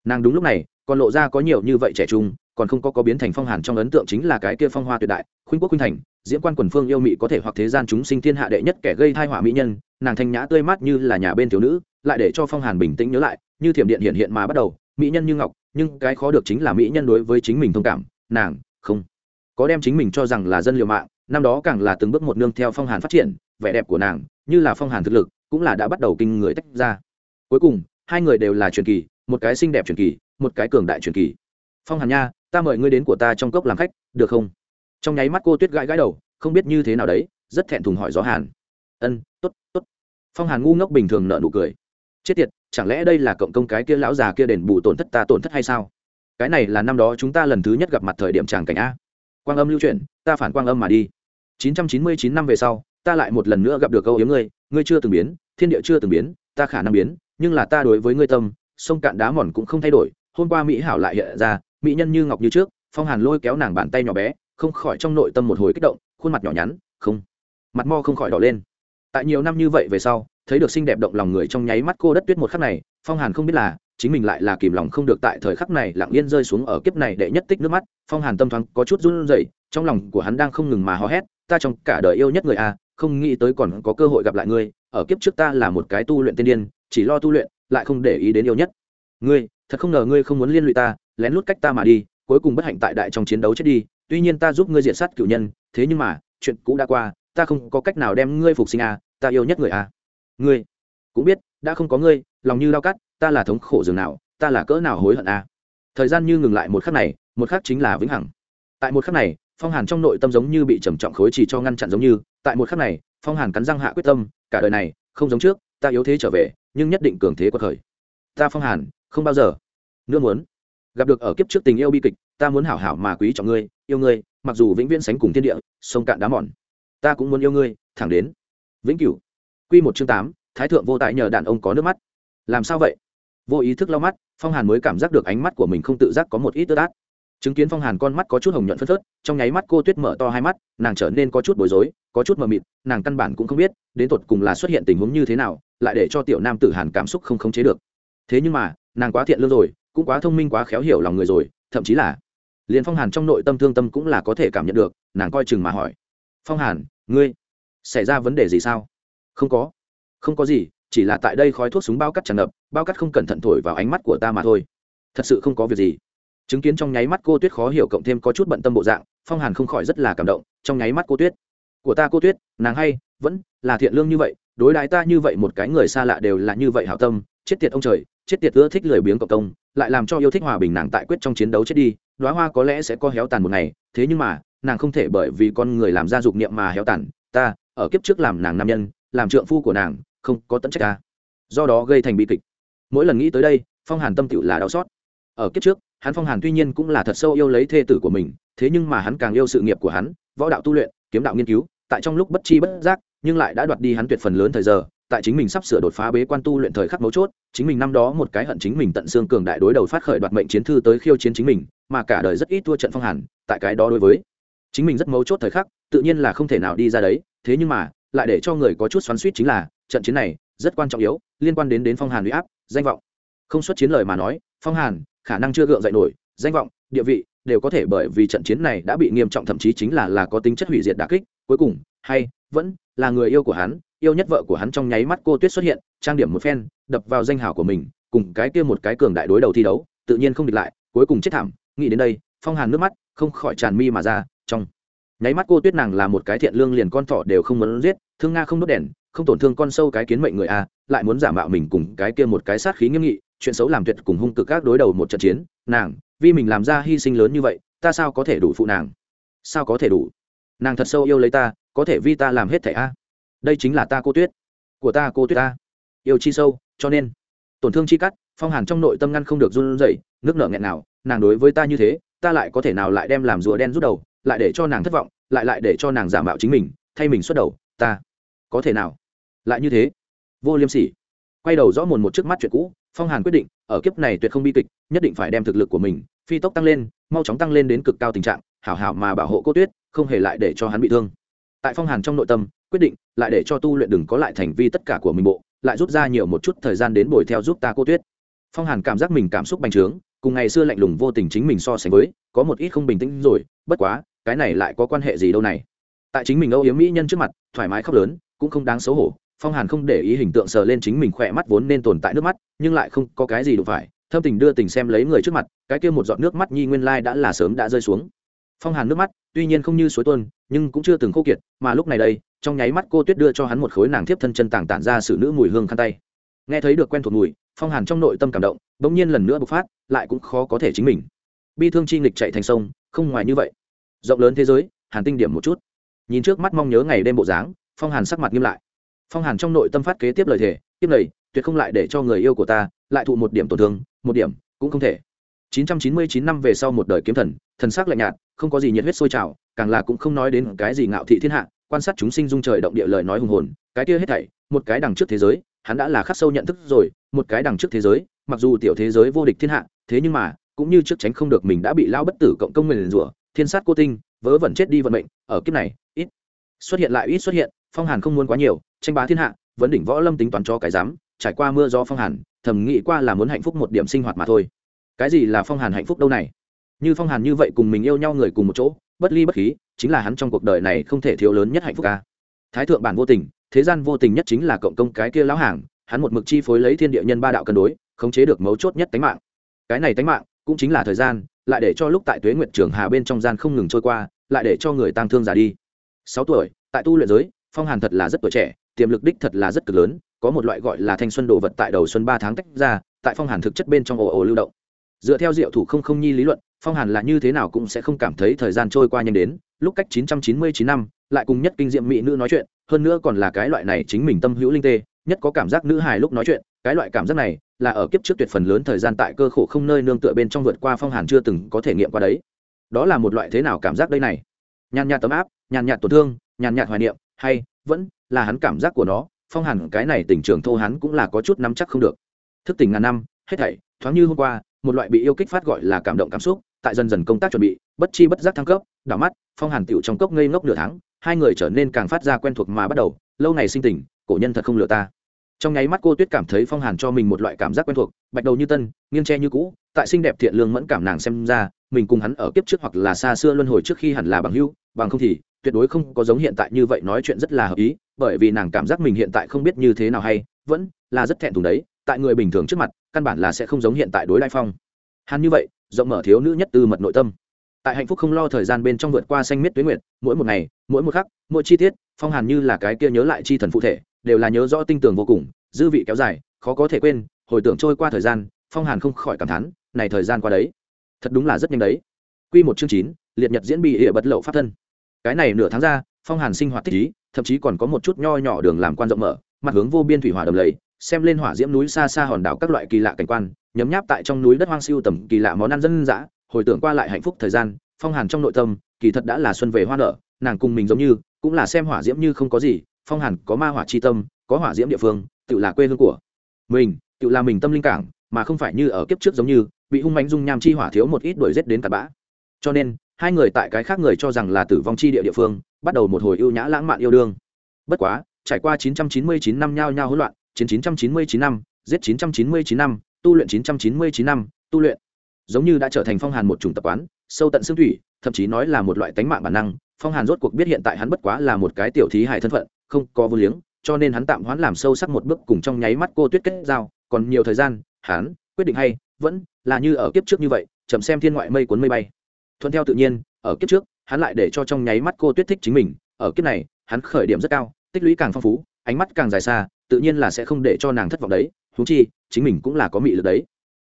Nàng đúng lúc này, còn lộ ra có nhiều như vậy trẻ trung, còn không có có biến thành phong hàn trong ấn tượng chính là cái kia phong hoa tuyệt đại, khuynh quốc khuynh thành diễn quan quần phương yêu mị có thể hoặc thế gian chúng sinh thiên hạ đệ nhất kẻ gây thai họa mỹ nhân, nàng thanh nhã tươi mát như là nhà bên thiếu nữ, lại để cho phong hàn bình tĩnh nhớ lại, như thiểm điện hiện hiện mà bắt đầu, mỹ nhân như ngọc, nhưng cái khó được chính là mỹ nhân đối với chính mình thông cảm, nàng, không, có đem chính mình cho rằng là dân liều mạng, năm đó càng là từng bước một nương theo phong hàn phát triển, vẻ đẹp của nàng như là phong hàn thực lực, cũng là đã bắt đầu kinh người tách ra. Cuối cùng, hai người đều là truyền kỳ, một cái xinh đẹp truyền kỳ, một cái cường đại truyền kỳ. Phong hàn nha, ta mời ngươi đến của ta trong cốc làm khách, được không? Trong nháy mắt cô tuyết gãi gãi đầu, không biết như thế nào đấy, rất thẹn thùng hỏi gió hàn. Ân t ố t t ố t phong hàn ngu ngốc bình thường nợ nụ cười. Chết tiệt, chẳng lẽ đây là cộng công cái kia lão già kia đền bù tổn thất ta tổn thất hay sao? Cái này là năm đó chúng ta lần thứ nhất gặp mặt thời điểm tràng cảnh a. Quang âm lưu chuyển, ta phản quang âm mà đi. 999 năm về sau ta lại một lần nữa gặp được câu yếm ngươi ngươi chưa từng biến, thiên địa chưa từng biến, ta khả năng biến, nhưng là ta đối với ngươi tâm, sông cạn đá mòn cũng không thay đổi. Hôm qua mỹ hảo lại hiện ra, mỹ nhân như ngọc như trước, phong hàn lôi kéo nàng bàn tay nhỏ bé, không khỏi trong nội tâm một hồi kích động, khuôn mặt nhỏ nhắn, không. Mặt mo không khỏi đỏ lên. Tại nhiều năm như vậy về sau, thấy được xinh đẹp động lòng người trong nháy mắt cô đất tuyết một khắc này, phong hàn không biết là chính mình lại là kìm lòng không được tại thời khắc này lặng yên rơi xuống ở kiếp này để nhất tích nước mắt, phong hàn tâm thoáng có chút run rẩy, trong lòng của hắn đang không ngừng mà hò hét, ta trong cả đời yêu nhất người a không nghĩ tới còn có cơ hội gặp lại ngươi, ở kiếp trước ta là một cái tu luyện tiên điên, chỉ lo tu luyện, lại không để ý đến yêu nhất. Ngươi, thật không ngờ ngươi không muốn liên lụy ta, lén lút cách ta mà đi, cuối cùng bất hạnh tại đại trong chiến đấu chết đi, tuy nhiên ta giúp ngươi diện sát cựu nhân, thế nhưng mà, chuyện cũ đã qua, ta không có cách nào đem ngươi phục sinh a ta yêu nhất người a ngươi, cũng biết, đã không có ngươi, lòng như đau cắt, ta là thống khổ dường nào, ta là cỡ nào hối hận a thời gian như ngừng lại một khắc này, một khắc chính là vĩnh hằng. Tại một khắc này, phong hàn trong nội tâm giống như bị trầm trọng khối chỉ cho ngăn chặn giống như tại một khắc này, phong hàn cắn răng hạ quyết tâm, cả đời này, không giống trước, ta yếu thế trở về, nhưng nhất định cường thế quật khởi. Ta phong hàn, không bao giờ. Nữa muốn. Gặp được ở kiếp trước tình yêu bi kịch, ta muốn hảo hảo mà quý trọng ngươi, yêu ngươi, mặc dù vĩnh viễn sánh cùng thiên địa, sông cạn đá mòn. Ta cũng muốn yêu ngươi, thẳng đến. Vĩnh cửu. Quy một chương tám, thái thượng vô tại nhờ đàn ông có nước mắt. Làm sao vậy? Vô ý thức lau mắt, phong hàn mới cảm giác được ánh mắt của mình không tự giác có một ít tơ át chứng kiến phong hàn con mắt có chút hồng nhuận phân phớt, trong nháy mắt cô tuyết mở to hai mắt, nàng trở nên có chút bối rối, có chút mờ mịt, nàng căn bản cũng không biết, đến tột cùng là xuất hiện tình huống như thế nào, lại để cho tiểu nam tử hàn cảm xúc không khống chế được. Thế nhưng mà, nàng quá thiện lương rồi, cũng quá thông minh, quá khéo hiểu lòng người rồi, thậm chí là, liền phong hàn trong nội tâm thương tâm cũng là có thể cảm nhận được, nàng coi chừng mà hỏi. Phong hàn, ngươi, xảy ra vấn đề gì sao? Không có không có gì, chỉ là tại đây khói thuốc súng bao cắt tràn ngập, bao cắt không cẩn thận thổi vào ánh mắt của ta mà thôi. Thật sự không có việc gì chứng kiến trong nháy mắt cô tuyết khó hiểu cộng thêm có chút bận tâm bộ dạng, phong hàn không khỏi rất là cảm động, trong nháy mắt cô tuyết. Của ta cô tuyết, nàng hay, vẫn là thiện lương như vậy, đối đãi ta như vậy một cái người xa lạ đều là như vậy hảo tâm, chết tiệt ông trời, chết tiệt ưa thích lười biếng cộng công, lại làm cho yêu thích hòa bình nàng tại quyết trong chiến đấu chết đi đoá hoa có lẽ sẽ có héo tàn một ngày, thế nhưng mà, nàng không thể bởi vì con người làm ra dục niệm mà héo tàn, ta, ở kiếp trước làm nàng nam nhân, làm trượng phu của nàng, không có tận trách ta. Do đó gây thành bi kịch. Mỗi lần nghĩ tới đây, phong hàn tâm tựu là đau xót. Ở kiếp trước hắn phong hàn tuy nhiên cũng là thật sâu yêu lấy thê tử của mình, thế nhưng mà hắn càng yêu sự nghiệp của hắn, võ đạo tu luyện, kiếm đạo nghiên cứu, tại trong lúc bất chi bất giác, nhưng lại đã đoạt đi hắn tuyệt phần lớn thời giờ, tại chính mình sắp sửa đột phá bế quan tu luyện thời khắc mấu chốt, chính mình năm đó một cái hận chính mình tận xương cường đại đối đầu phát khởi đoạt mệnh chiến thư tới khiêu chiến chính mình, mà cả đời rất ít thua trận phong hàn, tại cái đó đối với chính mình rất mấu chốt thời khắc, tự nhiên là không thể nào đi ra đấy, thế nhưng mà, lại để cho người có chút xoắn suýt chính là, trận chiến này rất quan trọng yếu, liên quan đến đến phong hàn huy áp, danh vọng. Không xuất chiến lời mà nói, phong hàn khả năng chưa gượng dậy nổi, danh vọng, địa vị đều có thể bởi vì trận chiến này đã bị nghiêm trọng thậm chí chính là là có tính chất hủy diệt đà kích. Cuối cùng, hay, vẫn là người yêu của hắn, yêu nhất vợ của hắn trong nháy mắt cô tuyết xuất hiện, trang điểm một phen, đập vào danh hào của mình, cùng cái kia một cái cường đại đối đầu thi đấu, tự nhiên không địch lại, cuối cùng chết thảm. Nghĩ đến đây, phong hàn nước mắt không khỏi tràn mi mà ra, trong nháy mắt cô tuyết nàng là một cái thiện lương liền con thỏ đều không muốn giết, thương nga không đốt đèn, không tổn thương con sâu cái kiến mệnh người a, lại muốn giả mạo mình cùng cái kia một cái sát khí nghiêm nghị chuyện xấu làm tuyệt cùng hung cực các đối đầu một trận chiến, nàng, vì mình làm ra hy sinh lớn như vậy, ta sao có thể đủ phụ nàng? Sao có thể đủ? Nàng thật sâu yêu lấy ta, có thể vì ta làm hết thẻ a? Đây chính là ta cô tuyết. Của ta cô tuyết ta yêu chi sâu, cho nên, tổn thương chi cắt, phong hàn trong nội tâm ngăn không được run rẩy, nước nở nghẹn nào, nàng đối với ta như thế, ta lại có thể nào lại đem làm rùa đen rút đầu, lại để cho nàng thất vọng, lại lại để cho nàng giả mạo chính mình, thay mình xuất đầu, ta có thể nào? Lại như thế? Vô liêm sỉ. Quay đầu rõ mồn một trước mắt chuyện cũ phong hàn quyết định, ở kiếp này tuyệt không bi kịch, nhất định phải đem thực lực của mình, phi tốc tăng lên, mau chóng tăng lên đến cực cao tình trạng, hảo hảo mà bảo hộ cô tuyết, không hề lại để cho hắn bị thương. Tại phong hàn trong nội tâm, quyết định, lại để cho tu luyện đừng có lại thành vi tất cả của mình bộ, lại rút ra nhiều một chút thời gian đến bồi theo giúp ta cô tuyết. Phong hàn cảm giác mình cảm xúc bành trướng, cùng ngày xưa lạnh lùng vô tình chính mình so sánh với, có một ít không bình tĩnh rồi, bất quá, cái này lại có quan hệ gì đâu này. Tại chính mình âu yếm mỹ nhân trước mặt, thoải mái khóc lớn, cũng không đáng xấu hổ phong hàn không để ý hình tượng sờ lên chính mình khỏe mắt vốn nên tồn tại nước mắt, nhưng lại không có cái gì đủ phải, thâm tình đưa tình xem lấy người trước mặt, cái kia một giọt nước mắt nhi nguyên lai đã là sớm đã rơi xuống. Phong hàn nước mắt, tuy nhiên không như suối tuôn, nhưng cũng chưa từng khô kiệt, mà lúc này đây, trong nháy mắt cô tuyết đưa cho hắn một khối nàng thiếp thân chân tàng tản ra sự nữ mùi hương khăn tay. Nghe thấy được quen thuộc mùi, phong hàn trong nội tâm cảm động, bỗng nhiên lần nữa bộc phát, lại cũng khó có thể chính mình. Bi thương chi nghịch chạy thành sông, không ngoài như vậy. Rộng lớn thế giới, hàn tinh điểm một chút. Nhìn trước mắt mong nhớ ngày đêm bộ dáng, phong hàn sắc mặt nghiêm lại phong hàn trong nội tâm phát kế tiếp lời thề, tiếp này tuyệt không lại để cho người yêu của ta lại thụ một điểm tổn thương, một điểm cũng không thể. 999 năm về sau một đời kiếm thần thần sắc lạnh nhạt, không có gì nhiệt huyết sôi trào, càng là cũng không nói đến cái gì ngạo thị thiên hạ, quan sát chúng sinh dung trời động địa lời nói hùng hồn, cái kia hết thảy, một cái đằng trước thế giới, hắn đã là khắc sâu nhận thức rồi, một cái đằng trước thế giới, mặc dù tiểu thế giới vô địch thiên hạ, thế nhưng mà, cũng như trước tránh không được mình đã bị lao bất tử cộng công nguyền rủa, thiên sát cô tinh, vớ vẩn chết đi vận mệnh, ở kiếp này, ít xuất hiện lại ít xuất hiện, phong hàn không muốn quá nhiều tranh bá thiên hạ vấn đỉnh võ lâm tính toán cho cái dám trải qua mưa gió phong hàn, thầm nghĩ qua là muốn hạnh phúc một điểm sinh hoạt mà thôi. Cái gì là phong hàn hạnh phúc đâu này? Như phong hàn như vậy cùng mình yêu nhau người cùng một chỗ, bất ly bất khí, chính là hắn trong cuộc đời này không thể thiếu lớn nhất hạnh phúc ca. Thái thượng bản vô tình, thế gian vô tình nhất chính là cộng công cái kia lão hàng, hắn một mực chi phối lấy thiên địa nhân ba đạo cân đối, khống chế được mấu chốt nhất tánh mạng. Cái này tánh mạng, cũng chính là thời gian, lại để cho lúc tại tuế nguyệt trường hà bên trong gian không ngừng trôi qua, lại để cho người tăng thương già đi. Sáu tuổi, tại tu luyện giới, phong hàn thật là rất tuổi trẻ tiềm lực đích thật là rất cực lớn, có một loại gọi là thanh xuân đồ vật tại đầu xuân ba tháng tách ra, tại phong hàn thực chất bên trong ồ ồ lưu động. Dựa theo diệu thủ không không nhi lý luận, phong hàn là như thế nào cũng sẽ không cảm thấy thời gian trôi qua nhanh đến, lúc cách 999 năm, lại cùng nhất kinh diệm mỹ nữ nói chuyện, hơn nữa còn là cái loại này chính mình tâm hữu linh tê, nhất có cảm giác nữ hài lúc nói chuyện, cái loại cảm giác này là ở kiếp trước tuyệt phần lớn thời gian tại cơ khổ không nơi nương tựa bên trong vượt qua phong hàn chưa từng có thể nghiệm qua đấy. Đó là một loại thế nào cảm giác đây này? Nhàn nhạt tấm áp, nhàn nhạt tổn thương, nhàn nhạt hoài niệm, hay vẫn là hắn cảm giác của nó, phong hàn cái này tỉnh trường thô hắn cũng là có chút nắm chắc không được. Thức tỉnh ngàn năm, hết thảy, thoáng như hôm qua, một loại bị yêu kích phát gọi là cảm động cảm xúc, tại dần dần công tác chuẩn bị, bất chi bất giác thăng cấp, đảo mắt, phong hàn tựu trong cốc ngây ngốc nửa tháng, hai người trở nên càng phát ra quen thuộc mà bắt đầu, lâu ngày sinh tình, cổ nhân thật không lừa ta. Trong nháy mắt cô tuyết cảm thấy phong hàn cho mình một loại cảm giác quen thuộc, bạch đầu như tân, nghiêng tre như cũ, tại xinh đẹp thiện lương mẫn cảm nàng xem ra, mình cùng hắn ở kiếp trước hoặc là xa xưa luân hồi trước khi hẳn là bằng hữu, bằng không thì tuyệt đối không có giống hiện tại như vậy nói chuyện rất là hợp ý, bởi vì nàng cảm giác mình hiện tại không biết như thế nào hay, vẫn là rất thẹn thùng đấy, tại người bình thường trước mặt, căn bản là sẽ không giống hiện tại đối đại phong. Hắn như vậy, rộng mở thiếu nữ nhất tư mật nội tâm. Tại hạnh phúc không lo thời gian bên trong vượt qua xanh miết tuyến nguyệt, mỗi một ngày, mỗi một khắc, mỗi chi tiết, phong hàn như là cái kia nhớ lại chi thần phụ thể, đều là nhớ rõ tinh tường vô cùng, dư vị kéo dài, khó có thể quên, hồi tưởng trôi qua thời gian, phong hàn không khỏi cảm thán, này thời gian qua đấy, thật đúng là rất nhanh đấy. Q một chương chín, liệt nhật diễn bị ỉa bật lậu pháp thân cái này nửa tháng ra, phong hàn sinh hoạt thích ý, thậm chí còn có một chút nho nhỏ đường làm quan rộng mở, mặt hướng vô biên thủy hỏa đầm lầy, xem lên hỏa diễm núi xa xa hòn đảo các loại kỳ lạ cảnh quan, nhấm nháp tại trong núi đất hoang siêu tầm kỳ lạ món ăn dân dã, hồi tưởng qua lại hạnh phúc thời gian, phong hàn trong nội tâm, kỳ thật đã là xuân về hoa nở, nàng cùng mình giống như, cũng là xem hỏa diễm như không có gì, phong hàn có ma hỏa chi tâm, có hỏa diễm địa phương, tự là quê hương của mình, tự là mình tâm linh cảng, mà không phải như ở kiếp trước giống như, bị hung mánh dung nham chi hỏa thiếu một ít đuổi rét đến tạt bã. Cho nên hai người tại cái khác người cho rằng là tử vong chi địa địa phương, bắt đầu một hồi ưu nhã lãng mạn yêu đương. Bất quá, trải qua 999 năm nhao nhao hỗn loạn, chiến 999 năm, giết 999 năm, tu luyện 999 năm, tu luyện. Giống như đã trở thành phong hàn một chủng tập quán, sâu tận xương thủy, thậm chí nói là một loại tánh mạng bản năng, phong hàn rốt cuộc biết hiện tại hắn bất quá là một cái tiểu thí hài thân phận, không có vô liếng, cho nên hắn tạm hoãn làm sâu sắc một bước cùng trong nháy mắt cô tuyết kết giao, còn nhiều thời gian, hắn, quyết định hay, vẫn là như ở kiếp trước như vậy, chậm xem thiên ngoại mây cuốn mây bay thuận theo tự nhiên, ở kiếp trước, hắn lại để cho trong nháy mắt cô tuyết thích chính mình, ở kiếp này, hắn khởi điểm rất cao, tích lũy càng phong phú, ánh mắt càng dài xa, tự nhiên là sẽ không để cho nàng thất vọng đấy thú chi, chính mình cũng là có mị lực đấy.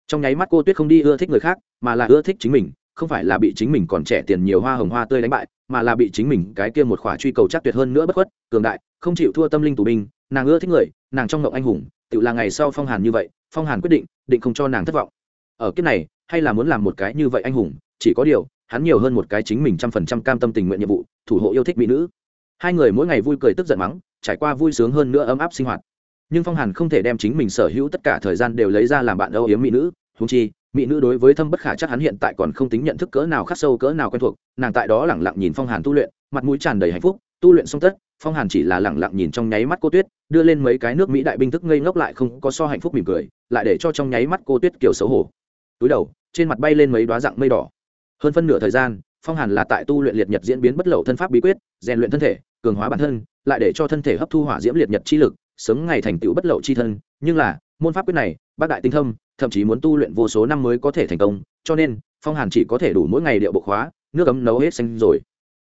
Trong nháy mắt cô tuyết không đi ưa thích người khác, mà là ưa thích chính mình, không phải là bị chính mình còn trẻ tiền nhiều hoa hồng hoa tươi đánh bại, mà là bị chính mình cái kia một khỏa truy cầu chắc tuyệt hơn nữa bất khuất, cường đại, không chịu thua tâm linh tù binh, nàng ưa thích người, nàng trong ngộng anh hùng, tự là ngày sau phong hàn như vậy, phong hàn quyết định định không cho nàng thất vọng. Ở kiếp này, hay là muốn làm một cái như vậy anh hùng, chỉ có điều hắn nhiều hơn một cái chính mình trăm phần trăm cam tâm tình nguyện nhiệm vụ, thủ hộ yêu thích mỹ nữ. Hai người mỗi ngày vui cười tức giận mắng, trải qua vui sướng hơn nữa ấm áp sinh hoạt. Nhưng phong hàn không thể đem chính mình sở hữu tất cả thời gian đều lấy ra làm bạn âu yếm mỹ nữ. Húng chi, mỹ nữ đối với thâm bất khả chắc hắn hiện tại còn không tính nhận thức cỡ nào khắc sâu, cỡ nào quen thuộc. Nàng tại đó lẳng lặng nhìn phong hàn tu luyện, mặt mũi tràn đầy hạnh phúc. Tu luyện xong tất, phong hàn chỉ là lẳng lặng nhìn trong nháy mắt cô tuyết, đưa lên mấy cái nước mỹ đại binh thức ngây ngốc lại không có so hạnh phúc mỉm cười, lại để cho trong nháy mắt cô tuyết kiểu xấu hổ. Túi đầu, trên mặt bay lên mấy đoá dạng mây đỏ hơn phân nửa thời gian, phong hàn là tại tu luyện liệt nhật diễn biến bất lậu thân pháp bí quyết, rèn luyện thân thể, cường hóa bản thân, lại để cho thân thể hấp thu hỏa diễm liệt nhật chi lực, sớm ngày thành tựu bất lậu chi thân. Nhưng là, môn pháp quyết này, bác đại tinh thâm, thậm chí muốn tu luyện vô số năm mới có thể thành công, cho nên, phong hàn chỉ có thể đủ mỗi ngày điệu bộ khóa, nước ấm nấu hết xanh rồi.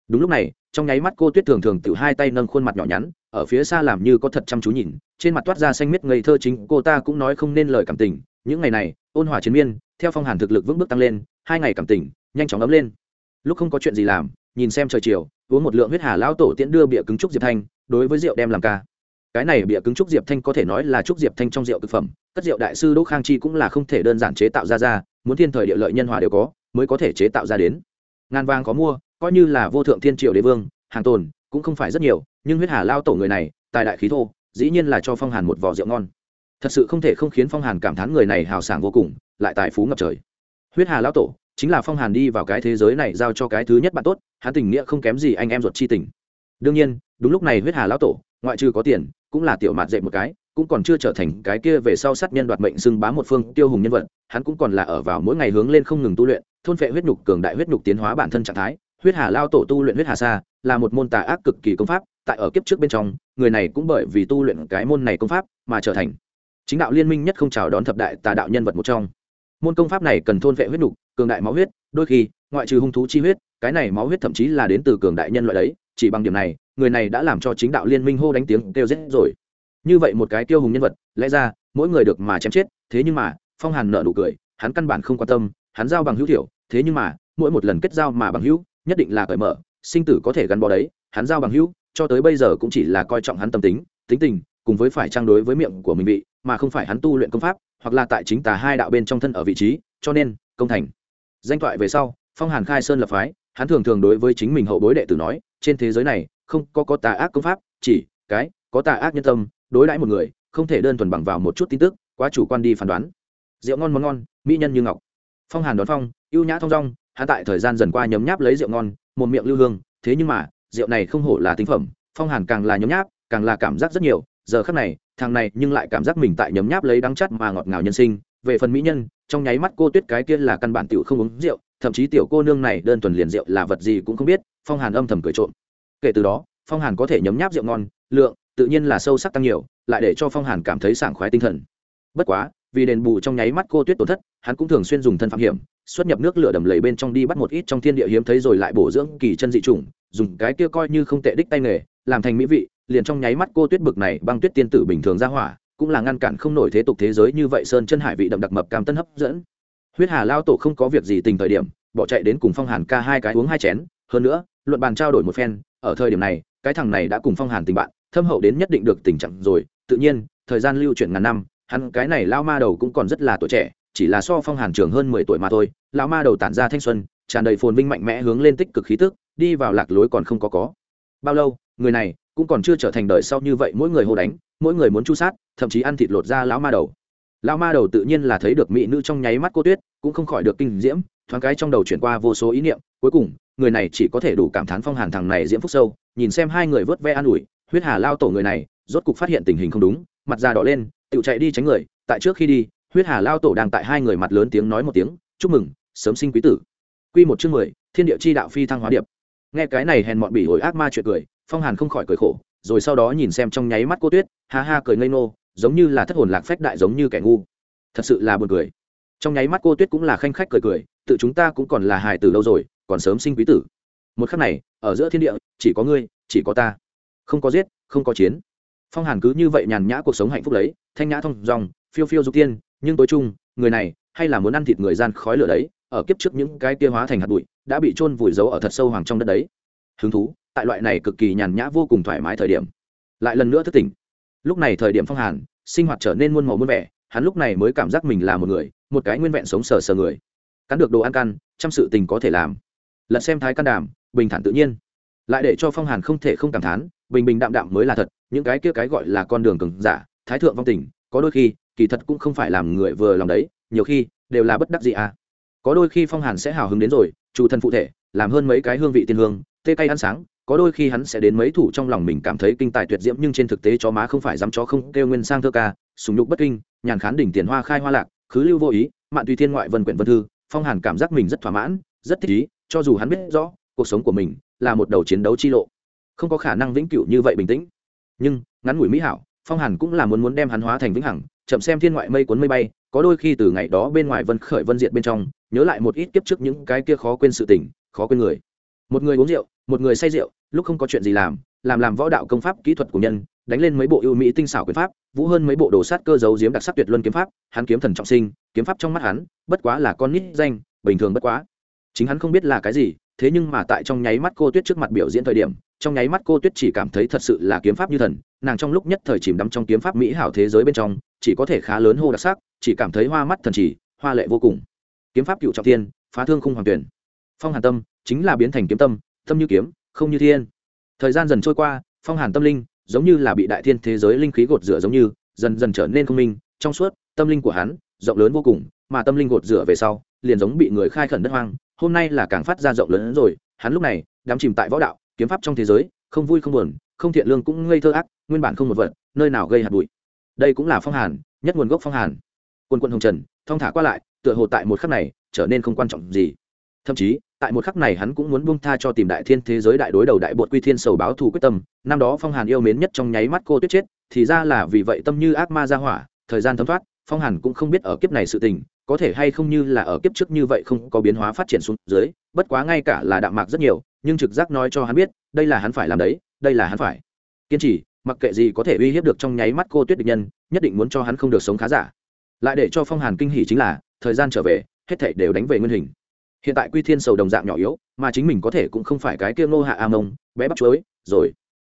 Đúng lúc này, trong nháy mắt cô tuyết thường thường tự hai tay nâng khuôn mặt nhỏ nhắn, ở phía xa làm như có thật chăm chú nhìn, trên mặt toát ra xanh miết ngây thơ chính, cô ta cũng nói không nên lời cảm tình. Những ngày này, ôn hòa chiến miên, theo phong hàn thực lực vững bước tăng lên, hai ngày cảm tình nhanh chóng ấm lên. Lúc không có chuyện gì làm, nhìn xem trời chiều, uống một lượng huyết hà lão tổ tiễn đưa bịa cứng trúc diệp thanh, đối với rượu đem làm ca. Cái này bịa cứng trúc diệp thanh có thể nói là trúc diệp thanh trong rượu thực phẩm, cất rượu đại sư đỗ khang chi cũng là không thể đơn giản chế tạo ra ra, muốn thiên thời địa lợi nhân hòa đều có, mới có thể chế tạo ra đến. Ngàn vàng có mua, coi như là vô thượng thiên triều đế vương, hàng tồn, cũng không phải rất nhiều, nhưng huyết hà lao tổ người này, tài đại khí thô, dĩ nhiên là cho phong hàn một vò rượu ngon. Thật sự không thể không khiến phong hàn cảm thán người này hào sảng vô cùng, lại tài phú ngập trời. Huyết hà lao tổ chính là phong hàn đi vào cái thế giới này giao cho cái thứ nhất bạn tốt, hắn tình nghĩa không kém gì anh em ruột chi tình. Đương nhiên, đúng lúc này huyết hà lão tổ, ngoại trừ có tiền, cũng là tiểu mạt dậy một cái, cũng còn chưa trở thành cái kia về sau sát nhân đoạt mệnh xưng bá một phương tiêu hùng nhân vật, hắn cũng còn là ở vào mỗi ngày hướng lên không ngừng tu luyện, thôn phệ huyết nhục, cường đại huyết nhục tiến hóa bản thân trạng thái. Huyết hà lao tổ tu luyện huyết hà sa, là một môn tà ác cực kỳ công pháp, tại ở kiếp trước bên trong, người này cũng bởi vì tu luyện cái môn này công pháp mà trở thành chính đạo liên minh nhất không chào đón thập đại tà đạo nhân vật một trong. Môn công pháp này cần thôn vệ huyết nhục cường đại máu huyết, đôi khi, ngoại trừ hung thú chi huyết, cái này máu huyết thậm chí là đến từ cường đại nhân loại đấy, chỉ bằng điểm này, người này đã làm cho chính đạo liên minh hô đánh tiếng kêu rết rồi. Như vậy một cái tiêu hùng nhân vật, lẽ ra, mỗi người được mà chém chết, thế nhưng mà, phong hàn nợ nụ cười, hắn căn bản không quan tâm, hắn giao bằng hữu thiểu, thế nhưng mà, mỗi một lần kết giao mà bằng hữu, nhất định là cởi mở, sinh tử có thể gắn bó đấy, hắn giao bằng hữu, cho tới bây giờ cũng chỉ là coi trọng hắn tâm tính tính tình, cùng với phải trang đối với miệng của mình vị, mà không phải hắn tu luyện công pháp, hoặc là tại chính tà hai đạo bên trong thân ở vị trí, cho nên, công thành danh thoại về sau, phong hàn khai sơn lập phái, hắn thường thường đối với chính mình hậu bối đệ tử nói, trên thế giới này, không có có tà ác công pháp, chỉ cái có tà ác nhân tâm, đối đãi một người, không thể đơn thuần bằng vào một chút tin tức, quá chủ quan đi phán đoán. Rượu ngon món ngon, mỹ nhân như ngọc. Phong hàn đón phong, ưu nhã thong dong, hắn tại thời gian dần qua nhấm nháp lấy rượu ngon, một miệng lưu hương, thế nhưng mà, rượu này không hổ là tinh phẩm, phong hàn càng là nhấm nháp, càng là cảm giác rất nhiều, giờ khắc này, thằng này nhưng lại cảm giác mình tại nhấm nháp lấy đắng chắt mà ngọt ngào nhân sinh về phần mỹ nhân, trong nháy mắt cô tuyết cái kia là căn bản tiểu không uống rượu, thậm chí tiểu cô nương này đơn thuần liền rượu là vật gì cũng không biết, phong hàn âm thầm cười trộm. Kể từ đó, phong hàn có thể nhấm nháp rượu ngon, lượng, tự nhiên là sâu sắc tăng nhiều, lại để cho phong hàn cảm thấy sảng khoái tinh thần. Bất quá, vì đền bù trong nháy mắt cô tuyết tổn thất, hắn cũng thường xuyên dùng thân phạm hiểm, xuất nhập nước lửa đầm lầy bên trong đi bắt một ít trong thiên địa hiếm thấy rồi lại bổ dưỡng kỳ chân dị chủng, dùng cái kia coi như không tệ đích tay nghề, làm thành mỹ vị, liền trong nháy mắt cô tuyết bực này băng tuyết tiên tử bình thường ra hỏa cũng là ngăn cản không nổi thế tục thế giới như vậy sơn chân hải vị đậm đặc mập cam tân hấp dẫn. Huyết hà lao tổ không có việc gì tình thời điểm, bỏ chạy đến cùng phong hàn ca hai cái uống hai chén. Hơn nữa, luận bàn trao đổi một phen, ở thời điểm này, cái thằng này đã cùng phong hàn tình bạn, thâm hậu đến nhất định được tình trạng rồi. Tự nhiên, thời gian lưu chuyển ngàn năm, hắn cái này lao ma đầu cũng còn rất là tuổi trẻ, chỉ là so phong hàn trường hơn mười tuổi mà thôi. Lao ma đầu tản ra thanh xuân, tràn đầy phồn vinh mạnh mẽ hướng lên tích cực khí tức, đi vào lạc lối còn không có có. Bao lâu, người này cũng còn chưa trở thành đời sau như vậy mỗi người hô đánh, mỗi người muốn chu sát, thậm chí ăn thịt lột ra lão ma đầu. Lão ma đầu tự nhiên là thấy được mỹ nữ trong nháy mắt cô tuyết, cũng không khỏi được kinh diễm, thoáng cái trong đầu chuyển qua vô số ý niệm, cuối cùng, người này chỉ có thể đủ cảm thán phong hàn thằng này diễm phúc sâu, nhìn xem hai người vớt ve an ủi, huyết hà lao tổ người này, rốt cục phát hiện tình hình không đúng, mặt da đỏ lên tự chạy đi tránh người, tại trước khi đi, huyết hà lao tổ đang tại hai người mặt lớn tiếng nói một tiếng, chúc mừng, sớm sinh quý tử. Quy một chương mười, thiên địa chi đạo phi thăng hóa điệp. Nghe cái này hèn mọn bỉ ổi ác ma chuyện cười phong hàn không khỏi cười khổ, rồi sau đó nhìn xem trong nháy mắt cô tuyết, ha ha cười ngây ngô, giống như là thất hồn lạc phách đại giống như kẻ ngu. Thật sự là buồn cười. Trong nháy mắt cô tuyết cũng là khanh khách cười cười, tự chúng ta cũng còn là hài tử lâu rồi, còn sớm sinh quý tử. Một khắc này, ở giữa thiên địa, chỉ có ngươi, chỉ có ta. Không có giết, không có chiến. Phong hàn cứ như vậy nhàn nhã cuộc sống hạnh phúc lấy, thanh nhã thông dòng phiêu phiêu dục tiên, nhưng tối chung, người này, hay là muốn ăn thịt người gian khói lửa đấy, ở kiếp trước những cái kia hóa thành hạt bụi, đã bị chôn vùi giấu ở thật sâu hoàng trong đất đấy. Hứng thú tại loại này cực kỳ nhàn nhã vô cùng thoải mái thời điểm. Lại lần nữa thức tỉnh. Lúc này thời điểm phong hàn, sinh hoạt trở nên muôn màu muôn vẻ, hắn lúc này mới cảm giác mình là một người, một cái nguyên vẹn sống sờ sờ người. Cắn được đồ ăn căn, chăm sự tình có thể làm. Lật xem thái căn đàm, bình thản tự nhiên. Lại để cho phong hàn không thể không cảm thán, bình bình đạm đạm mới là thật, những cái kia cái gọi là con đường cứng giả, thái thượng vong tình, có đôi khi, kỳ thật cũng không phải làm người vừa lòng đấy, nhiều khi, đều là bất đắc gì à. Có đôi khi phong hàn sẽ hào hứng đến rồi, chủ thân phụ thể, làm hơn mấy cái hương vị tiên hương, tê cay ăn sáng có đôi khi hắn sẽ đến mấy thủ trong lòng mình cảm thấy kinh tài tuyệt diễm, nhưng trên thực tế chó má không phải dám chó không, kêu nguyên sang thơ ca, sùng nhục bất kinh, nhàn khán đỉnh tiền hoa khai hoa lạc, khứ lưu vô ý, mạn tùy thiên ngoại vân quyển vân thư, phong hàn cảm giác mình rất thỏa mãn, rất thích ý, cho dù hắn biết rõ, cuộc sống của mình là một đầu chiến đấu chi lộ, không có khả năng vĩnh cửu như vậy bình tĩnh. Nhưng, ngắn ngủi mỹ hảo, phong hàn cũng là muốn muốn đem hắn hóa thành vĩnh hằng, chậm xem thiên ngoại mây cuốn mây bay, có đôi khi từ ngày đó bên ngoài vân khởi vân diện bên trong, nhớ lại một ít kiếp trước những cái kia khó quên sự tình, khó quên người. Một người uống rượu, một người say rượu lúc không có chuyện gì làm làm làm võ đạo công pháp, kỹ thuật của nhân, đánh lên mấy bộ ưu mỹ tinh xảo quyền pháp, vũ hơn mấy bộ đồ sát cơ dấu diếm đặc sắc tuyệt luân kiếm pháp, hắn kiếm thần trọng sinh, kiếm pháp trong mắt hắn, bất quá là con nít danh, bình thường bất quá. Chính hắn không biết là cái gì, thế nhưng mà tại trong nháy mắt cô tuyết trước mặt biểu diễn thời điểm, trong nháy mắt cô tuyết chỉ cảm thấy thật sự là kiếm pháp như thần, nàng trong lúc nhất thời chìm đắm trong kiếm pháp mỹ hảo thế giới bên trong, chỉ có thể khá lớn hô đặc sắc, chỉ cảm thấy hoa mắt thần chỉ hoa lệ vô cùng. Kiếm pháp cựu trọng thiên, phá thương khung hoàng tuyển. Phong hàn tâm, chính là biến thành kiếm tâm tâm như kiếm không như thiên. Thời gian dần trôi qua, phong hàn tâm linh giống như là bị đại thiên thế giới linh khí gột rửa giống như, dần dần trở nên không minh. Trong suốt, tâm linh của hắn rộng lớn vô cùng, mà tâm linh gột rửa về sau, liền giống bị người khai khẩn đất hoang. Hôm nay là càng phát ra rộng lớn hơn rồi. Hắn lúc này đắm chìm tại võ đạo, kiếm pháp trong thế giới, không vui không buồn, không thiện lương cũng ngây thơ ác, nguyên bản không một vật, nơi nào gây hạt bụi. Đây cũng là phong hàn, nhất nguồn gốc phong hàn. Quân quân hồng trần, thong thả qua lại, tựa hồ tại một khắc này trở nên không quan trọng gì. Thậm chí tại một khắc này hắn cũng muốn buông tha cho tìm đại thiên thế giới đại đối đầu đại bột quy thiên sầu báo thù quyết tâm. Năm đó phong hàn yêu mến nhất trong nháy mắt cô tuyết chết, thì ra là vì vậy tâm như ác ma ra hỏa, thời gian thấm thoát, phong hàn cũng không biết ở kiếp này sự tình, có thể hay không như là ở kiếp trước như vậy không có biến hóa phát triển xuống dưới, bất quá ngay cả là đạm mạc rất nhiều, nhưng trực giác nói cho hắn biết, đây là hắn phải làm đấy, đây là hắn phải. Kiên trì, mặc kệ gì có thể uy hiếp được trong nháy mắt cô tuyết địch nhân, nhất định muốn cho hắn không được sống khá giả. Lại để cho phong hàn kinh hỉ chính là, thời gian trở về, hết thảy đều đánh về nguyên hình hiện tại quy thiên sầu đồng dạng nhỏ yếu, mà chính mình có thể cũng không phải cái kia ngô hạ a mông, bé bắt chuối, rồi.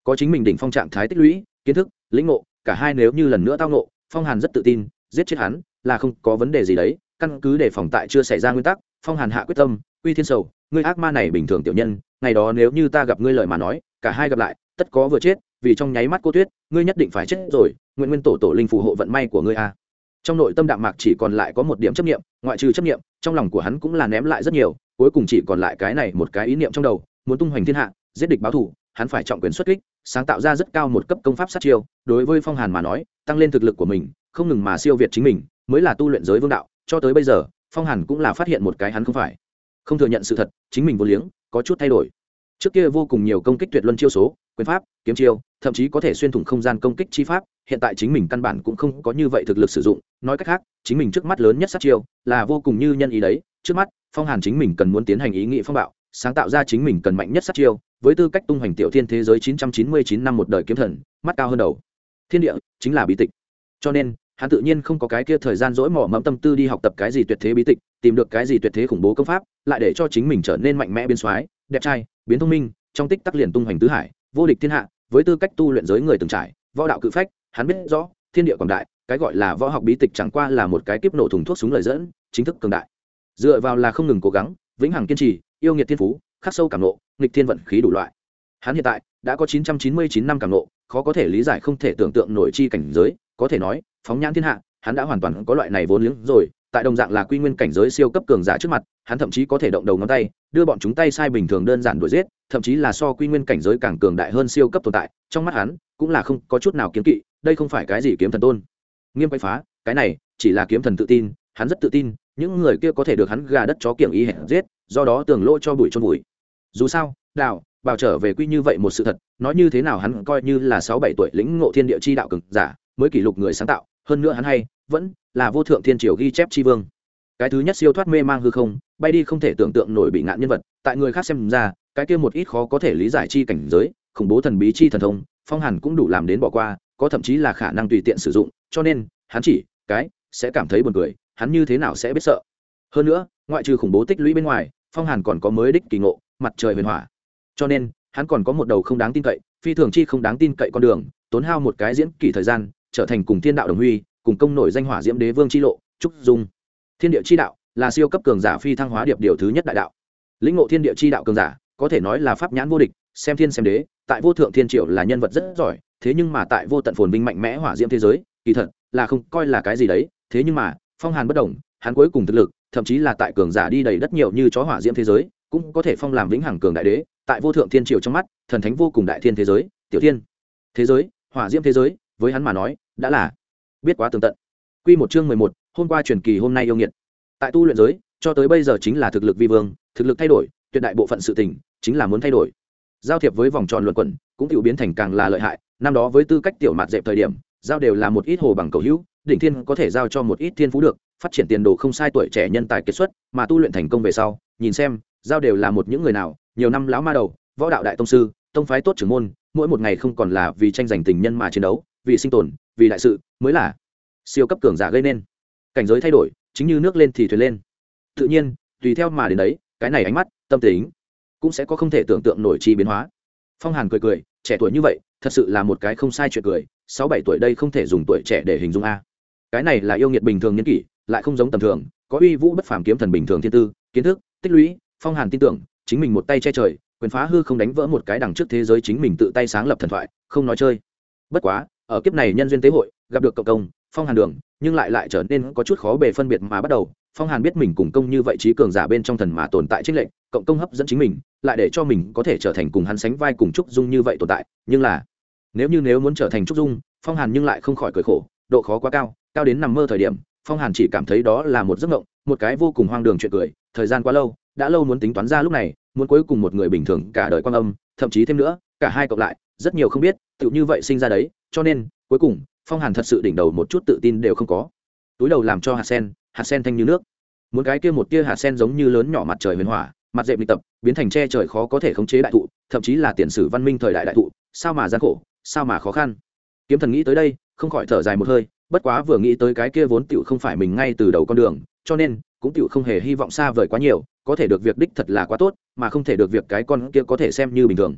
Có chính mình đỉnh phong trạng thái tích lũy, kiến thức, lĩnh ngộ, cả hai nếu như lần nữa tao ngộ, phong hàn rất tự tin, giết chết hắn là không có vấn đề gì đấy, căn cứ để phòng tại chưa xảy ra nguyên tắc, phong hàn hạ quyết tâm, quy thiên sầu, ngươi ác ma này bình thường tiểu nhân, ngày đó nếu như ta gặp ngươi lời mà nói, cả hai gặp lại, tất có vừa chết, vì trong nháy mắt cô tuyết, ngươi nhất định phải chết rồi, nguyện nguyên tổ tổ linh phù hộ vận may của ngươi a trong nội tâm đạm mạc chỉ còn lại có một điểm chấp nghiệm ngoại trừ chấp nghiệm trong lòng của hắn cũng là ném lại rất nhiều, cuối cùng chỉ còn lại cái này một cái ý niệm trong đầu, muốn tung hoành thiên hạ, giết địch báo thủ hắn phải trọng quyền xuất kích, sáng tạo ra rất cao một cấp công pháp sát chiêu, đối với phong hàn mà nói, tăng lên thực lực của mình, không ngừng mà siêu việt chính mình, mới là tu luyện giới vương đạo, cho tới bây giờ, phong hàn cũng là phát hiện một cái hắn không phải. Không thừa nhận sự thật, chính mình vô liếng, có chút thay đổi. Trước kia vô cùng nhiều công kích tuyệt luân chiêu số quyền pháp, kiếm chiêu, thậm chí có thể xuyên thủng không gian công kích chi pháp, hiện tại chính mình căn bản cũng không có như vậy thực lực sử dụng. Nói cách khác, chính mình trước mắt lớn nhất sát chiêu là vô cùng như nhân ý đấy. Trước mắt, phong hàn chính mình cần muốn tiến hành ý nghị phong bạo, sáng tạo ra chính mình cần mạnh nhất sát chiêu, với tư cách tung hoành tiểu thiên thế giới 999 năm một đời kiếm thần, mắt cao hơn đầu. Thiên địa chính là bí tịch. Cho nên, hắn tự nhiên không có cái kia thời gian dỗi mỏ mẫm tâm tư đi học tập cái gì tuyệt thế bí tịch, tìm được cái gì tuyệt thế khủng bố công pháp, lại để cho chính mình trở nên mạnh mẽ biến soái, đẹp trai, biến thông minh, trong tích tắc liền tung hoành tứ hải vô địch thiên hạ, với tư cách tu luyện giới người từng trải, võ đạo cự phách, hắn biết rõ, thiên địa quảng đại, cái gọi là võ học bí tịch chẳng qua là một cái kiếp nổ thùng thuốc súng lời dẫn, chính thức cường đại. Dựa vào là không ngừng cố gắng, vĩnh hằng kiên trì, yêu nghiệt thiên phú, khắc sâu cảm nộ nghịch thiên vận khí đủ loại. Hắn hiện tại đã có 999 năm cảm nộ khó có thể lý giải không thể tưởng tượng nổi chi cảnh giới, có thể nói, phóng nhãn thiên hạ, hắn đã hoàn toàn có loại này vốn liếng rồi tại đồng dạng là quy nguyên cảnh giới siêu cấp cường giả trước mặt, hắn thậm chí có thể động đầu ngón tay, đưa bọn chúng tay sai bình thường đơn giản đuổi giết, thậm chí là so quy nguyên cảnh giới càng cường đại hơn siêu cấp tồn tại, trong mắt hắn, cũng là không có chút nào kiếm kỵ, đây không phải cái gì kiếm thần tôn. Nghiêm quay phá, cái này, chỉ là kiếm thần tự tin, hắn rất tự tin, những người kia có thể được hắn gà đất chó kiểng ý hẹn giết, do đó tường lỗ cho bụi cho bụi. Dù sao đạo bảo trở về quy như vậy một sự thật, nói như thế nào hắn coi như là sáu bảy tuổi lĩnh ngộ thiên địa chi đạo cực giả, mới kỷ lục người sáng tạo, hơn nữa hắn hay vẫn là vô thượng thiên triều ghi chép tri vương. Cái thứ nhất siêu thoát mê mang hư không, bay đi không thể tưởng tượng nổi bị ngạn nhân vật, tại người khác xem ra, cái kia một ít khó có thể lý giải chi cảnh giới, khủng bố thần bí chi thần thông, phong hàn cũng đủ làm đến bỏ qua, có thậm chí là khả năng tùy tiện sử dụng, cho nên, hắn chỉ, cái, sẽ cảm thấy buồn cười, hắn như thế nào sẽ biết sợ. Hơn nữa, ngoại trừ khủng bố tích lũy bên ngoài, phong hàn còn có mới đích kỳ ngộ, mặt trời huyền hỏa. Cho nên, hắn còn có một đầu không đáng tin cậy, phi thường chi không đáng tin cậy con đường, tốn hao một cái diễn kỳ thời gian, trở thành cùng thiên đạo đồng huy cùng công nổi danh hỏa diễm đế vương chi lộ, trúc dung. Thiên địa chi đạo là siêu cấp cường giả phi thăng hóa điệp điều thứ nhất đại đạo. Lĩnh ngộ thiên địa chi đạo cường giả, có thể nói là pháp nhãn vô địch, xem thiên xem đế, tại vô thượng thiên triệu là nhân vật rất giỏi, thế nhưng mà tại vô tận phồn vinh mạnh mẽ hỏa diễm thế giới, kỳ thật là không coi là cái gì đấy, thế nhưng mà, phong hàn bất đồng hắn cuối cùng thực lực, thậm chí là tại cường giả đi đầy đất nhiều như chó hỏa diễm thế giới, cũng có thể phong làm vĩnh hằng cường đại đế, tại vô thượng thiên triều trong mắt, thần thánh vô cùng đại thiên thế giới, tiểu thiên. Thế giới, hỏa diễm thế giới, với hắn mà nói, đã là biết quá tường tận. Quy một chương mười một, hôm qua truyền kỳ hôm nay yêu nghiệt. Tại tu luyện giới, cho tới bây giờ chính là thực lực vi vương, thực lực thay đổi, tuyệt đại bộ phận sự tình, chính là muốn thay đổi. Giao thiệp với vòng tròn luận quẩn, cũng tự biến thành càng là lợi hại, năm đó với tư cách tiểu mạt dẹp thời điểm, giao đều là một ít hồ bằng cầu hữu, đỉnh thiên có thể giao cho một ít thiên phú được, phát triển tiền đồ không sai tuổi trẻ nhân tài kiệt xuất, mà tu luyện thành công về sau, nhìn xem, giao đều là một những người nào, nhiều năm lão ma đầu, võ đạo đại tông sư, tông phái tốt trưởng môn, mỗi một ngày không còn là vì tranh giành tình nhân mà chiến đấu, vì sinh tồn vì đại sự, mới là siêu cấp cường giả gây nên. Cảnh giới thay đổi, chính như nước lên thì thuyền lên. Tự nhiên, tùy theo mà đến đấy, cái này ánh mắt, tâm tính cũng sẽ có không thể tưởng tượng nổi chi biến hóa. Phong hàn cười cười, trẻ tuổi như vậy, thật sự là một cái không sai chuyện cười, sáu bảy tuổi đây không thể dùng tuổi trẻ để hình dung a. Cái này là yêu nghiệt bình thường nhân kỷ, lại không giống tầm thường, có uy vũ bất phàm kiếm thần bình thường thiên tư, kiến thức, tích lũy, phong hàn tin tưởng, chính mình một tay che trời, quyền phá hư không đánh vỡ một cái đằng trước thế giới chính mình tự tay sáng lập thần thoại, không nói chơi. Bất quá ở kiếp này nhân duyên tế hội, gặp được cộng công, phong hàn đường, nhưng lại lại trở nên có chút khó bề phân biệt mà bắt đầu. Phong hàn biết mình cùng công như vậy trí cường giả bên trong thần mà tồn tại trích lệnh cộng công hấp dẫn chính mình, lại để cho mình có thể trở thành cùng hắn sánh vai cùng trúc dung như vậy tồn tại. Nhưng là, nếu như nếu muốn trở thành trúc dung, phong hàn nhưng lại không khỏi cười khổ, độ khó quá cao cao đến nằm mơ thời điểm, phong hàn chỉ cảm thấy đó là một giấc mộng, một cái vô cùng hoang đường chuyện cười. Thời gian quá lâu, đã lâu muốn tính toán ra lúc này, muốn cuối cùng một người bình thường cả đời quan âm, thậm chí thêm nữa, cả hai cộng lại, rất nhiều không biết tự như vậy sinh ra đấy cho nên, cuối cùng, phong hàn thật sự đỉnh đầu một chút tự tin đều không có. Túi đầu làm cho hạt sen hạt sen thanh như nước. Muốn cái kia một tia hạt sen giống như lớn nhỏ mặt trời huyền hỏa, mặt dẹp lịch tập, biến thành tre trời khó có thể khống chế đại thụ, thậm chí là tiền sử văn minh thời đại đại thụ, sao mà gian khổ, sao mà khó khăn. Kiếm thần nghĩ tới đây, không khỏi thở dài một hơi, bất quá vừa nghĩ tới cái kia vốn tựu không phải mình ngay từ đầu con đường, cho nên, cũng tựu không hề hy vọng xa vời quá nhiều, có thể được việc đích thật là quá tốt, mà không thể được việc cái con kia có thể xem như bình thường.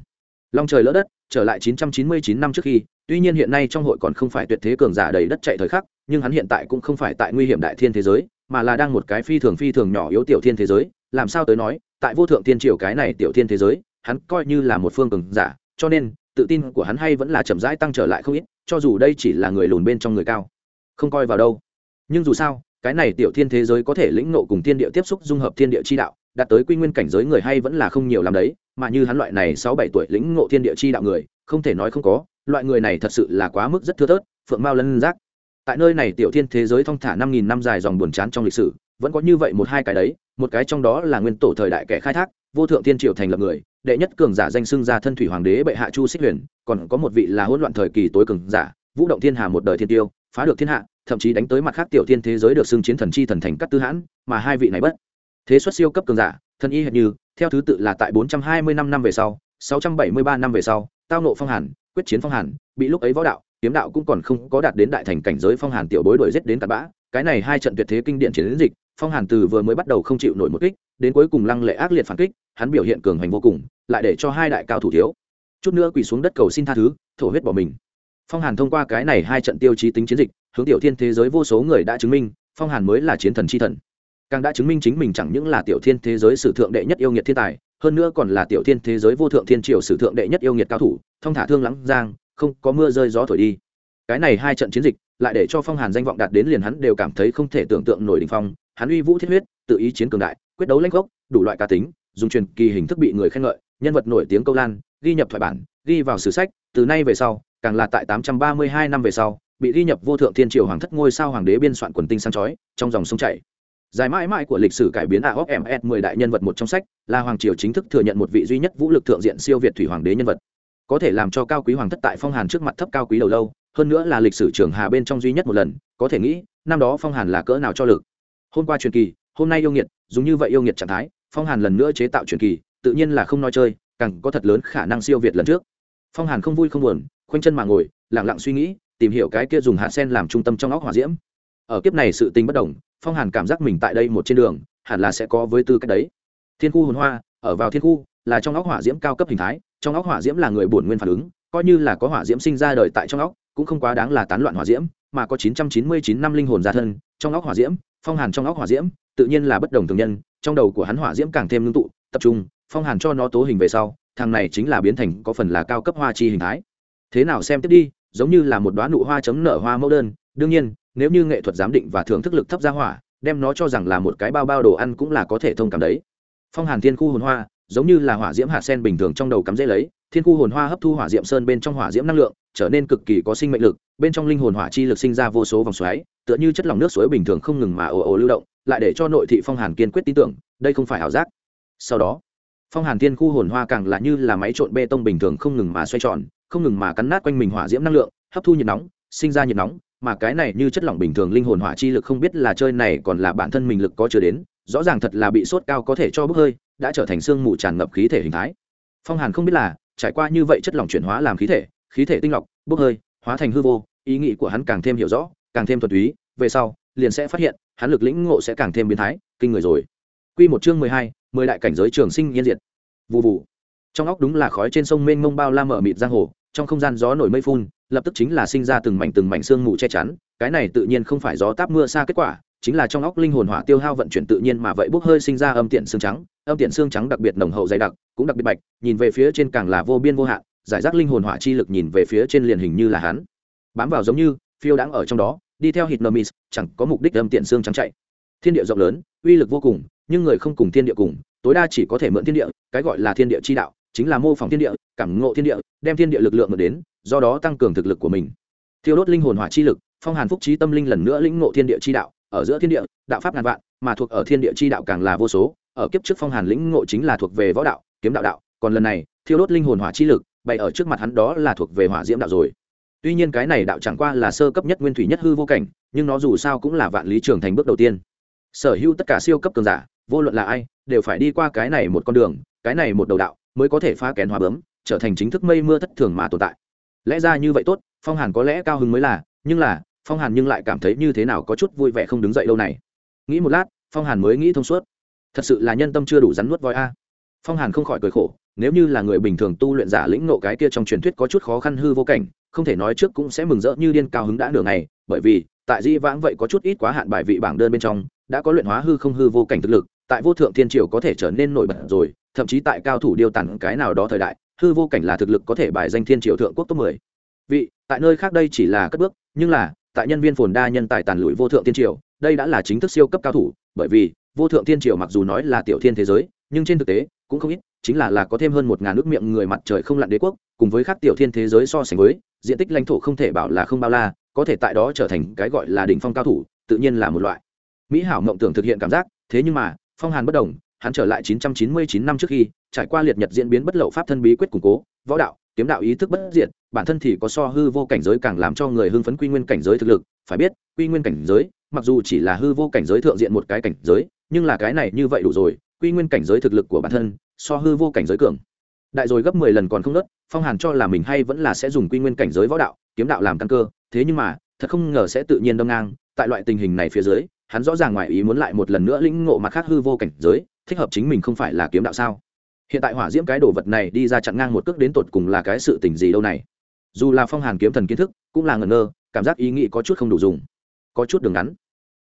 Long trời lỡ đất, trở lại 999 năm trước khi tuy nhiên hiện nay trong hội còn không phải tuyệt thế cường giả đầy đất chạy thời khắc, nhưng hắn hiện tại cũng không phải tại nguy hiểm đại thiên thế giới, mà là đang một cái phi thường phi thường nhỏ yếu tiểu thiên thế giới. Làm sao tới nói, tại vô thượng tiên triều cái này tiểu thiên thế giới, hắn coi như là một phương cường giả, cho nên, tự tin của hắn hay vẫn là chậm rãi tăng trở lại không ít, cho dù đây chỉ là người lùn bên trong người cao. Không coi vào đâu. Nhưng dù sao, cái này tiểu thiên thế giới có thể lĩnh nộ cùng thiên địa tiếp xúc dung hợp thiên địa chi đạo, đạt tới quy nguyên cảnh giới người hay vẫn là không nhiều làm đấy, mà như hắn loại này sáu bảy tuổi lĩnh ngộ thiên địa chi đạo người, không thể nói không có loại người này thật sự là quá mức rất thưa thớt, phượng mao lân giác. Tại nơi này tiểu thiên thế giới thong thả năm nghìn năm dài dòng buồn chán trong lịch sử, vẫn có như vậy một hai cái đấy, một cái trong đó là nguyên tổ thời đại kẻ khai thác, vô thượng thiên triều thành lập người, đệ nhất cường giả danh xưng gia thân thủy hoàng đế bệ hạ chu xích huyền, còn có một vị là hỗn loạn thời kỳ tối cường giả, vũ động thiên hà một đời thiên tiêu, phá được thiên hạ, thậm chí đánh tới mặt khác tiểu thiên thế giới được xưng chiến thần chi thần thành cắt tư hãn, mà hai vị này bất. Thế xuất siêu cấp cường giả, thân y hệt như, theo thứ tự là tại bốn trăm hai mươi năm năm về sau, sáu trăm bảy mươi ba năm về sau, tao nộ phong hàn quyết chiến phong hàn, bị lúc ấy võ đạo, kiếm đạo cũng còn không có đạt đến đại thành cảnh giới phong hàn tiểu bối đuổi giết đến cặn bã. Cái này hai trận tuyệt thế kinh điển chiến dịch, phong hàn từ vừa mới bắt đầu không chịu nổi một kích, đến cuối cùng lăng lệ ác liệt phản kích, hắn biểu hiện cường hành vô cùng, lại để cho hai đại cao thủ thiếu. Chút nữa quỳ xuống đất cầu xin tha thứ, thổ huyết bỏ mình. Phong hàn thông qua cái này hai trận tiêu chí tính chiến dịch, hướng tiểu thiên thế giới vô số người đã chứng minh, phong hàn mới là chiến thần c h i thần. Càng đã chứng minh chính mình chẳng những là tiểu thiên thế giới sử thượng đệ nhất yêu nghiệt thiên tài hơn nữa còn là tiểu thiên thế giới vô thượng thiên triều sử thượng đệ nhất yêu nghiệt cao thủ thông thả thương lắng giang, không có mưa rơi gió thổi đi. Cái này hai trận chiến dịch, lại để cho phong hàn danh vọng đạt đến liền hắn đều cảm thấy không thể tưởng tượng nổi đình phong. Hắn uy vũ thiết huyết, tự ý chiến cường đại, quyết đấu lãnh gốc, đủ loại cá tính, dùng truyền kỳ hình thức bị người khen ngợi, nhân vật nổi tiếng câu lan, ghi nhập thoại bản, ghi vào sử sách, từ nay về sau, càng là tại 832 năm về sau, bị ghi nhập vô thượng thiên triều hoàng thất ngôi sao hoàng đế biên soạn quần tinh sang chói, trong dòng sông chảy dài mãi mãi của lịch sử cải biến AOFMS 10 đại nhân vật một trong sách, là hoàng triều chính thức thừa nhận một vị duy nhất vũ lực thượng diện siêu việt thủy hoàng đế nhân vật. Có thể làm cho cao quý hoàng thất tại phong hàn trước mặt thấp cao quý đầu lâu, hơn nữa là lịch sử trường hà bên trong duy nhất một lần, có thể nghĩ, năm đó phong hàn là cỡ nào cho lực. Hôm qua truyền kỳ, hôm nay yêu nghiệt, dùng như vậy yêu nghiệt trạng thái, phong hàn lần nữa chế tạo truyền kỳ, tự nhiên là không nói chơi, càng có thật lớn khả năng siêu việt lần trước. Phong hàn không vui không buồn, khoanh chân mà ngồi, lặng lặng suy nghĩ, tìm hiểu cái kia dùng hạ sen làm trung tâm trong óc hỏa diễm. Ở kiếp này sự tình bất đồng, phong hàn cảm giác mình tại đây một trên đường, hẳn là sẽ có với tư cách đấy. Thiên khu hồn hoa, ở vào thiên khu, là trong óc hỏa diễm cao cấp hình thái, trong óc hỏa diễm là người bổn nguyên phản ứng, coi như là có hỏa diễm sinh ra đời tại trong óc, cũng không quá đáng là tán loạn hỏa diễm, mà có 999 năm linh hồn gia thân, trong óc hỏa diễm, phong hàn trong óc hỏa diễm, tự nhiên là bất đồng thường nhân, trong đầu của hắn hỏa diễm càng thêm ngưng tụ, tập trung, phong hàn cho nó tố hình về sau, thằng này chính là biến thành có phần là cao cấp hoa chi hình thái. Thế nào xem tiếp đi, giống như là một đoá nụ hoa chấm nở hoa mẫu đơn, đương nhiên nếu như nghệ thuật giám định và thưởng thức lực thấp ra hỏa, đem nó cho rằng là một cái bao bao đồ ăn cũng là có thể thông cảm đấy. Phong hàn thiên khu hồn hoa, giống như là hỏa diễm hạt sen bình thường trong đầu cắm dễ lấy, thiên khu hồn hoa hấp thu hỏa diễm sơn bên trong hỏa diễm năng lượng, trở nên cực kỳ có sinh mệnh lực, bên trong linh hồn hỏa chi lực sinh ra vô số vòng xoáy, tựa như chất lỏng nước suối bình thường không ngừng mà ồ ồ lưu động, lại để cho nội thị phong hàn kiên quyết tin tưởng, đây không phải ảo giác. Sau đó, phong hàn thiên khu hồn hoa càng là như là máy trộn bê tông bình thường không ngừng mà xoay tròn, không ngừng mà cắn nát quanh mình hỏa diễm năng lượng, hấp thu nhiệt nóng, sinh ra nhiệt nóng mà cái này như chất lỏng bình thường linh hồn hỏa chi lực không biết là chơi này còn là bản thân mình lực có chưa đến rõ ràng thật là bị sốt cao có thể cho bốc hơi đã trở thành sương mù tràn ngập khí thể hình thái phong hàn không biết là trải qua như vậy chất lỏng chuyển hóa làm khí thể khí thể tinh lọc bốc hơi hóa thành hư vô ý nghĩ của hắn càng thêm hiểu rõ càng thêm thuần túy về sau liền sẽ phát hiện hắn lực lĩnh ngộ sẽ càng thêm biến thái kinh người rồi Quy một chương mười hai, mười đại cảnh giới trường sinh yên diệt. Vù vù. Trong óc đúng là khói trên sông mênh mông bao la mở mịt giang hồ, trong không gian gió nổi mây phun, lập tức chính là sinh ra từng mảnh từng mảnh xương mù che chắn, cái này tự nhiên không phải gió táp mưa xa kết quả, chính là trong óc linh hồn hỏa tiêu hao vận chuyển tự nhiên mà vậy bốc hơi sinh ra âm tiện xương trắng, âm tiện xương trắng đặc biệt nồng hậu dày đặc, cũng đặc biệt bạch, nhìn về phía trên càng là vô biên vô hạn, giải rác linh hồn hỏa chi lực nhìn về phía trên liền hình như là hắn. Bám vào giống như phiêu đáng ở trong đó, đi theo hitnomis chẳng có mục đích âm tiện xương trắng chạy. Thiên địa rộng lớn, uy lực vô cùng, nhưng người không cùng thiên địa cùng, tối đa chỉ có thể mượn thiên địa, cái gọi là thiên địa chi đạo, chính là mô phỏng thiên địa, cảm ngộ thiên địa, đem thiên địa lực lượng mượn đến, do đó tăng cường thực lực của mình. Thiêu đốt linh hồn hỏa chi lực, phong hàn phúc trí tâm linh lần nữa lĩnh ngộ thiên địa chi đạo, ở giữa thiên địa, đạo pháp ngàn vạn, mà thuộc ở thiên địa chi đạo càng là vô số, ở kiếp trước phong hàn lĩnh ngộ chính là thuộc về võ đạo, kiếm đạo đạo, còn lần này, thiêu đốt linh hồn hỏa chi lực, bày ở trước mặt hắn đó là thuộc về hỏa diễm đạo rồi. Tuy nhiên cái này đạo chẳng qua là sơ cấp nhất nguyên thủy nhất hư vô cảnh, nhưng nó dù sao cũng là vạn lý trường thành bước đầu tiên. Sở hữu tất cả siêu cấp cường giả, vô luận là ai, đều phải đi qua cái này một con đường, cái này một đầu đạo, mới có thể phá kén hóa bướm, trở thành chính thức mây mưa thất thường mà tồn tại. Lẽ ra như vậy tốt, Phong Hàn có lẽ cao hứng mới là, nhưng là, Phong Hàn nhưng lại cảm thấy như thế nào có chút vui vẻ không đứng dậy lâu này. Nghĩ một lát, Phong Hàn mới nghĩ thông suốt. Thật sự là nhân tâm chưa đủ rắn nuốt voi a. Phong Hàn không khỏi cười khổ, nếu như là người bình thường tu luyện giả lĩnh nộ cái kia trong truyền thuyết có chút khó khăn hư vô cảnh, không thể nói trước cũng sẽ mừng rỡ như điên cao hứng đã nửa ngày, bởi vì, tại Di Vãng vậy có chút ít quá hạn bài vị bảng đơn bên trong, đã có luyện hóa hư không hư vô cảnh thực lực, tại vô thượng thiên triều có thể trở nên nổi bật rồi, thậm chí tại cao thủ điêu tản cái nào đó thời đại, hư vô cảnh là thực lực có thể bài danh thiên triều thượng quốc top 10. Vị, tại nơi khác đây chỉ là cất bước, nhưng là, tại nhân viên phồn đa nhân tài tàn lụi vô thượng thiên triều, đây đã là chính thức siêu cấp cao thủ, bởi vì, vô thượng thiên triều mặc dù nói là tiểu thiên thế giới, nhưng trên thực tế, cũng không ít, chính là là có thêm hơn một ngàn nước miệng người mặt trời không lặn đế quốc, cùng với các tiểu thiên thế giới so sánh với, diện tích lãnh thổ không thể bảo là không bao la, có thể tại đó trở thành cái gọi là đỉnh phong cao thủ, tự nhiên là một loại mỹ hảo mộng tưởng thực hiện cảm giác thế nhưng mà phong hàn bất đồng hắn trở lại 999 năm trước khi trải qua liệt nhật diễn biến bất lậu pháp thân bí quyết củng cố, võ đạo, kiếm đạo ý thức bất diệt, bản thân thì có so hư vô cảnh giới càng làm cho người hưng phấn quy nguyên cảnh giới thực lực, phải biết, quy nguyên cảnh giới, mặc dù chỉ là hư vô cảnh giới thượng diện một cái cảnh giới, nhưng là cái này như vậy đủ rồi, quy nguyên cảnh giới thực lực của bản thân, so hư vô cảnh giới cường. Đại rồi gấp mười lần còn không nớt, phong hàn cho là mình hay vẫn là sẽ dùng quy nguyên cảnh giới võ đạo, kiếm đạo làm căn cơ, thế nhưng mà, thật không ngờ sẽ tự nhiên đâm ngang, tại loại tình hình này phía dưới, hắn rõ ràng ngoài ý muốn lại một lần nữa lĩnh ngộ mặt khác hư vô cảnh giới thích hợp chính mình không phải là kiếm đạo sao? Hiện tại hỏa diễm cái đồ vật này đi ra chặn ngang một cước đến tột cùng là cái sự tình gì đâu này? Dù là phong hàn kiếm thần kiến thức, cũng là ngẩn ngơ, cảm giác ý nghĩ có chút không đủ dùng. Có chút đường ngắn.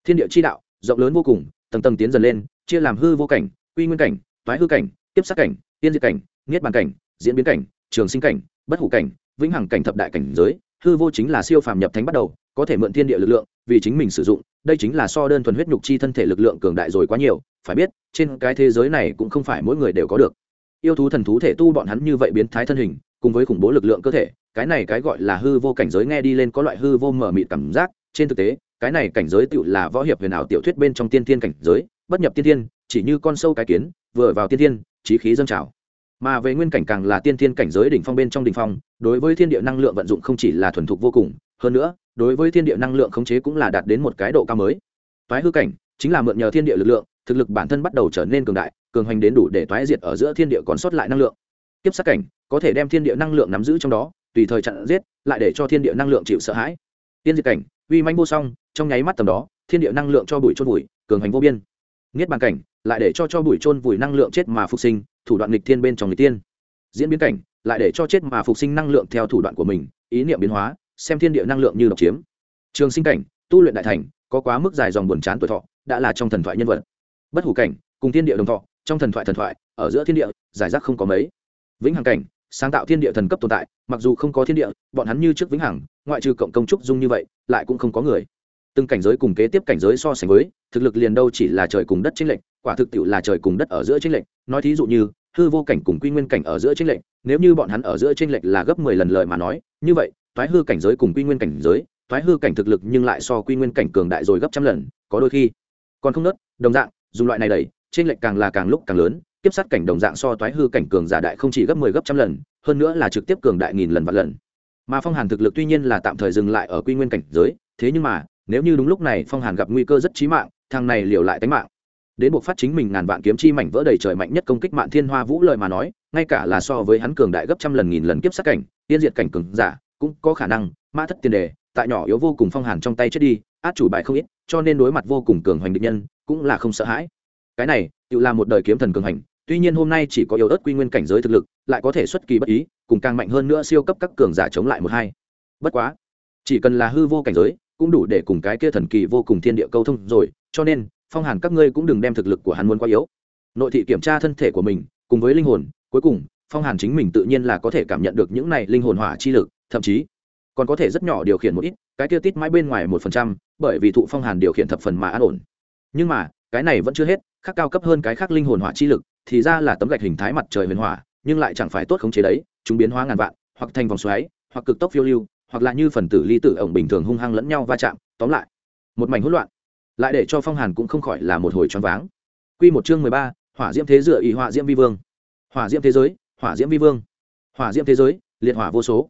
Thiên địa chi đạo, rộng lớn vô cùng, tầng tầng tiến dần lên, chia làm hư vô cảnh, quy nguyên cảnh thoái hư cảnh, tiếp sát cảnh, tiên diệt cảnh, niết bàn cảnh, diễn biến cảnh, trường sinh cảnh, bất hủ cảnh, vĩnh hằng cảnh thập đại cảnh giới, hư vô chính là siêu phàm nhập thánh bắt đầu, có thể mượn thiên địa lực lượng, vì chính mình sử dụng đây chính là so đơn thuần huyết nhục chi thân thể lực lượng cường đại rồi quá nhiều, phải biết, trên cái thế giới này cũng không phải mỗi người đều có được. Yêu thú thần thú thể tu bọn hắn như vậy biến thái thân hình, cùng với khủng bố lực lượng cơ thể, cái này cái gọi là hư vô cảnh giới nghe đi lên có loại hư vô mở mịt cảm giác, trên thực tế, cái này cảnh giới tựu là võ hiệp huyền ảo tiểu thuyết bên trong tiên thiên cảnh giới, bất nhập tiên thiên, chỉ như con sâu cái kiến, vừa vào tiên thiên trí khí dâng trào. Mà về nguyên cảnh càng là tiên thiên cảnh giới đỉnh phong bên trong đỉnh phong, đối với thiên địa năng lượng vận dụng không chỉ là thuần thục vô cùng, hơn nữa đối với thiên địa năng lượng khống chế cũng là đạt đến một cái độ cao mới. Toái hư cảnh chính là mượn nhờ thiên địa lực lượng, thực lực bản thân bắt đầu trở nên cường đại, cường hành đến đủ để toái diệt ở giữa thiên địa còn sót lại năng lượng. Tiếp sát cảnh có thể đem thiên địa năng lượng nắm giữ trong đó, tùy thời chặn giết, lại để cho thiên địa năng lượng chịu sợ hãi. Tiên diệt cảnh, uy manh vô song, trong nháy mắt tầm đó, thiên địa năng lượng cho bụi chôn bụi cường hành vô biên. Niết bàn cảnh, lại để cho cho bụi chôn vùi năng lượng chết mà phục sinh, thủ đoạn nghịch thiên bên trong người tiên. Diễn biến cảnh, lại để cho chết mà phục sinh năng lượng theo thủ đoạn của mình, ý niệm biến hóa xem thiên địa năng lượng như độc chiếm. Trường sinh cảnh, tu luyện đại thành, có quá mức dài dòng buồn chán tuổi thọ, đã là trong thần thoại nhân vật. Bất hủ cảnh, cùng thiên địa đồng thọ, trong thần thoại thần thoại, ở giữa thiên địa, giải rác không có mấy. Vĩnh hằng cảnh, sáng tạo thiên địa thần cấp tồn tại, mặc dù không có thiên địa, bọn hắn như trước vĩnh hằng, ngoại trừ cộng công trúc dung như vậy, lại cũng không có người. Từng cảnh giới cùng kế tiếp cảnh giới so sánh với, thực lực liền đâu chỉ là trời cùng đất chính lệnh quả thực tiệu là trời cùng đất ở giữa chính lệnh nói thí dụ như, hư vô cảnh cùng quy nguyên cảnh ở giữa chính lệnh nếu như bọn hắn ở giữa chính lệnh là gấp mười lần lời mà nói, như vậy thoái hư cảnh giới cùng quy nguyên cảnh giới, thoái hư cảnh thực lực nhưng lại so quy nguyên cảnh cường đại rồi gấp trăm lần, có đôi khi còn không nớt, đồng dạng, dùng loại này đẩy, trên lệnh càng là càng lúc càng lớn tiếp sát cảnh đồng dạng so thoái hư cảnh cường giả đại không chỉ gấp mười 10 gấp trăm lần, hơn nữa là trực tiếp cường đại nghìn lần vạn lần. Mà phong hàn thực lực tuy nhiên là tạm thời dừng lại ở quy nguyên cảnh giới, thế nhưng mà, nếu như đúng lúc này phong hàn gặp nguy cơ rất chí mạng, thằng này liều lại tính mạng. Đến buộc phát chính mình ngàn vạn kiếm chi mảnh vỡ đầy trời mạnh nhất công kích mạng thiên hoa vũ lời mà nói, ngay cả là so với hắn cường đại gấp trăm lần, nghìn lần kiếp sát cảnh, tiên diệt cảnh cường giả cũng có khả năng, mã thất tiền đề, tại nhỏ yếu vô cùng phong hàn trong tay chết đi, át chủ bài không ít, cho nên đối mặt vô cùng cường hoành địch nhân, cũng là không sợ hãi. Cái này, tự là một đời kiếm thần cường hành tuy nhiên hôm nay chỉ có yếu ớt quy nguyên cảnh giới thực lực, lại có thể xuất kỳ bất ý, cùng càng mạnh hơn nữa siêu cấp các cường giả chống lại một hai. Bất quá, chỉ cần là hư vô cảnh giới, cũng đủ để cùng cái kia thần kỳ vô cùng thiên địa câu thông rồi, cho nên, phong hàn các ngươi cũng đừng đem thực lực của hắn muốn quá yếu. Nội thị kiểm tra thân thể của mình, cùng với linh hồn, cuối cùng, phong hàn chính mình tự nhiên là có thể cảm nhận được những này linh hồn hỏa chi lực thậm chí còn có thể rất nhỏ điều khiển một ít, cái kia tít mãi bên ngoài một phần trăm, bởi vì thụ phong hàn điều khiển thập phần mà an ổn. Nhưng mà, cái này vẫn chưa hết, khác cao cấp hơn cái khác linh hồn hỏa chi lực, thì ra là tấm gạch hình thái mặt trời huyền hỏa, nhưng lại chẳng phải tốt khống chế đấy, chúng biến hóa ngàn vạn, hoặc thành vòng xoáy, hoặc cực tốc phiêu lưu, hoặc là như phần tử ly tử ổng bình thường hung hăng lẫn nhau va chạm, tóm lại, một mảnh hỗn loạn. Lại để cho phong hàn cũng không khỏi là một hồi choáng váng. Quy một chương mười ba, hỏa diễm thế dựa ý hỏa diễm vi vương. Hỏa diễm thế giới, hỏa diễm vi vương. Hỏa diễm thế giới, liệt hỏa vô số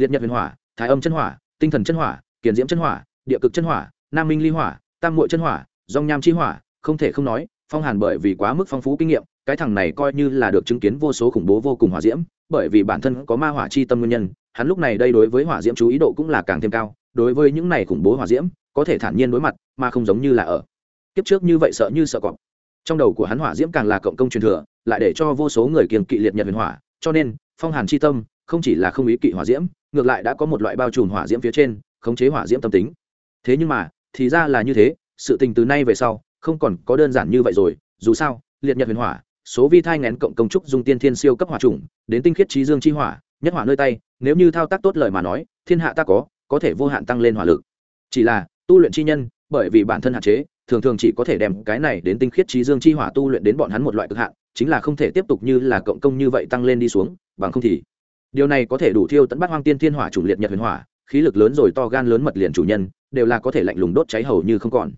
liệt nhật huyền hỏa, thái âm chân hỏa, tinh thần chân hỏa, kiền diễm chân hỏa, địa cực chân hỏa, nam minh ly hỏa, tam muội chân hỏa, dòng nham chi hỏa, không thể không nói, phong hàn bởi vì quá mức phong phú kinh nghiệm, cái thằng này coi như là được chứng kiến vô số khủng bố vô cùng hỏa diễm, bởi vì bản thân có ma hỏa chi tâm nguyên nhân, hắn lúc này đây đối với hỏa diễm chú ý độ cũng là càng thêm cao, đối với những này khủng bố hỏa diễm, có thể thản nhiên đối mặt, mà không giống như là ở. Kiếp trước như vậy sợ như sợ cọp. Trong đầu của hắn hỏa diễm càng là cộng công truyền thừa, lại để cho vô số người kiềng kỵ liệt nhật huyền hỏa, cho nên, phong hàn chi tâm, không chỉ là không ý kỵ hỏa diễm ngược lại đã có một loại bao trùm hỏa diễm phía trên, khống chế hỏa diễm tâm tính. Thế nhưng mà, thì ra là như thế, sự tình từ nay về sau, không còn có đơn giản như vậy rồi. Dù sao, liệt nhật huyền hỏa, số vi thai ngén cộng công trúc dung tiên thiên siêu cấp hỏa trùng đến tinh khiết trí dương chi hỏa, nhất hỏa nơi tay, nếu như thao tác tốt lời mà nói, thiên hạ ta có có thể vô hạn tăng lên hỏa lực. Chỉ là, tu luyện chi nhân, bởi vì bản thân hạn chế, thường thường chỉ có thể đem cái này đến tinh khiết trí dương chi hỏa tu luyện đến bọn hắn một loại cực hạn, chính là không thể tiếp tục như là cộng công như vậy tăng lên đi xuống, bằng không thì điều này có thể đủ thiêu tận bắt hoang tiên thiên hỏa chủng liệt nhật huyền hỏa, khí lực lớn rồi to gan lớn mật liền chủ nhân, đều là có thể lạnh lùng đốt cháy hầu như không còn.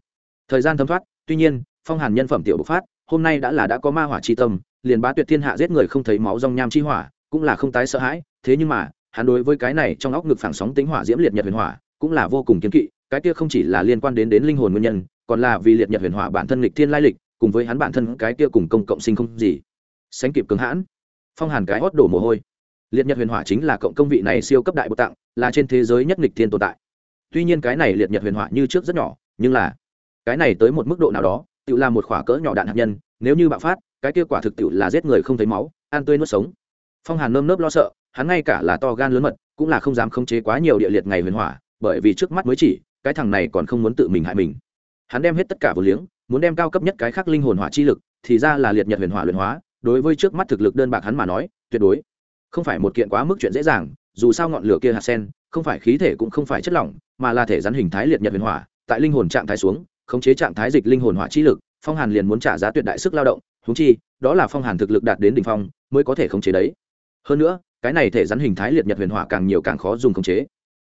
Thời gian thấm thoát, tuy nhiên, phong hàn nhân phẩm tiểu bộc phát, hôm nay đã là đã có ma hỏa chi tâm, liền bá tuyệt thiên hạ giết người không thấy máu rong nham chi hỏa, cũng là không tái sợ hãi, thế nhưng mà, hắn đối với cái này trong óc ngực phản sóng tính hỏa diễm liệt nhật huyền hỏa, cũng là vô cùng kiên kỵ, cái kia không chỉ là liên quan đến đến linh hồn nguyên nhân, còn là vì liệt nhật huyền hỏa bản thân lịch thiên lai lịch, cùng với hắn bản thân cái kia cùng công cộng sinh không gì. Sánh kịp cứng hãn, phong hàn cái hót đổ mồ hôi liệt nhật huyền hỏa chính là cộng công vị này siêu cấp đại bộ tặng, là trên thế giới nhất nghịch thiên tồn tại. Tuy nhiên cái này liệt nhật huyền hỏa như trước rất nhỏ, nhưng là cái này tới một mức độ nào đó tự là một khỏa cỡ nhỏ đạn hạt nhân, nếu như bạo phát, cái kết quả thực tự là giết người không thấy máu, ăn tươi nuốt sống. Phong hàn nơm nớp lo sợ, hắn ngay cả là to gan lớn mật, cũng là không dám khống chế quá nhiều địa liệt ngày huyền hỏa, bởi vì trước mắt mới chỉ, cái thằng này còn không muốn tự mình hại mình. Hắn đem hết tất cả vô liếng, muốn đem cao cấp nhất cái khác linh hồn hỏa chi lực, thì ra là liệt nhật huyền hỏa luyện hóa, đối với trước mắt thực lực đơn bạc hắn mà nói, tuyệt đối không phải một kiện quá mức chuyện dễ dàng, dù sao ngọn lửa kia hạt sen, không phải khí thể cũng không phải chất lỏng, mà là thể rắn hình thái liệt nhật huyền hỏa, tại linh hồn trạng thái xuống, khống chế trạng thái dịch linh hồn hỏa chi lực, phong hàn liền muốn trả giá tuyệt đại sức lao động thúng chi, đó là phong hàn thực lực đạt đến đ ỉ n h phong, mới có thể khống chế đấy. Hơn nữa, cái này thể rắn hình thái liệt nhật huyền hỏa càng nhiều càng khó dùng khống chế.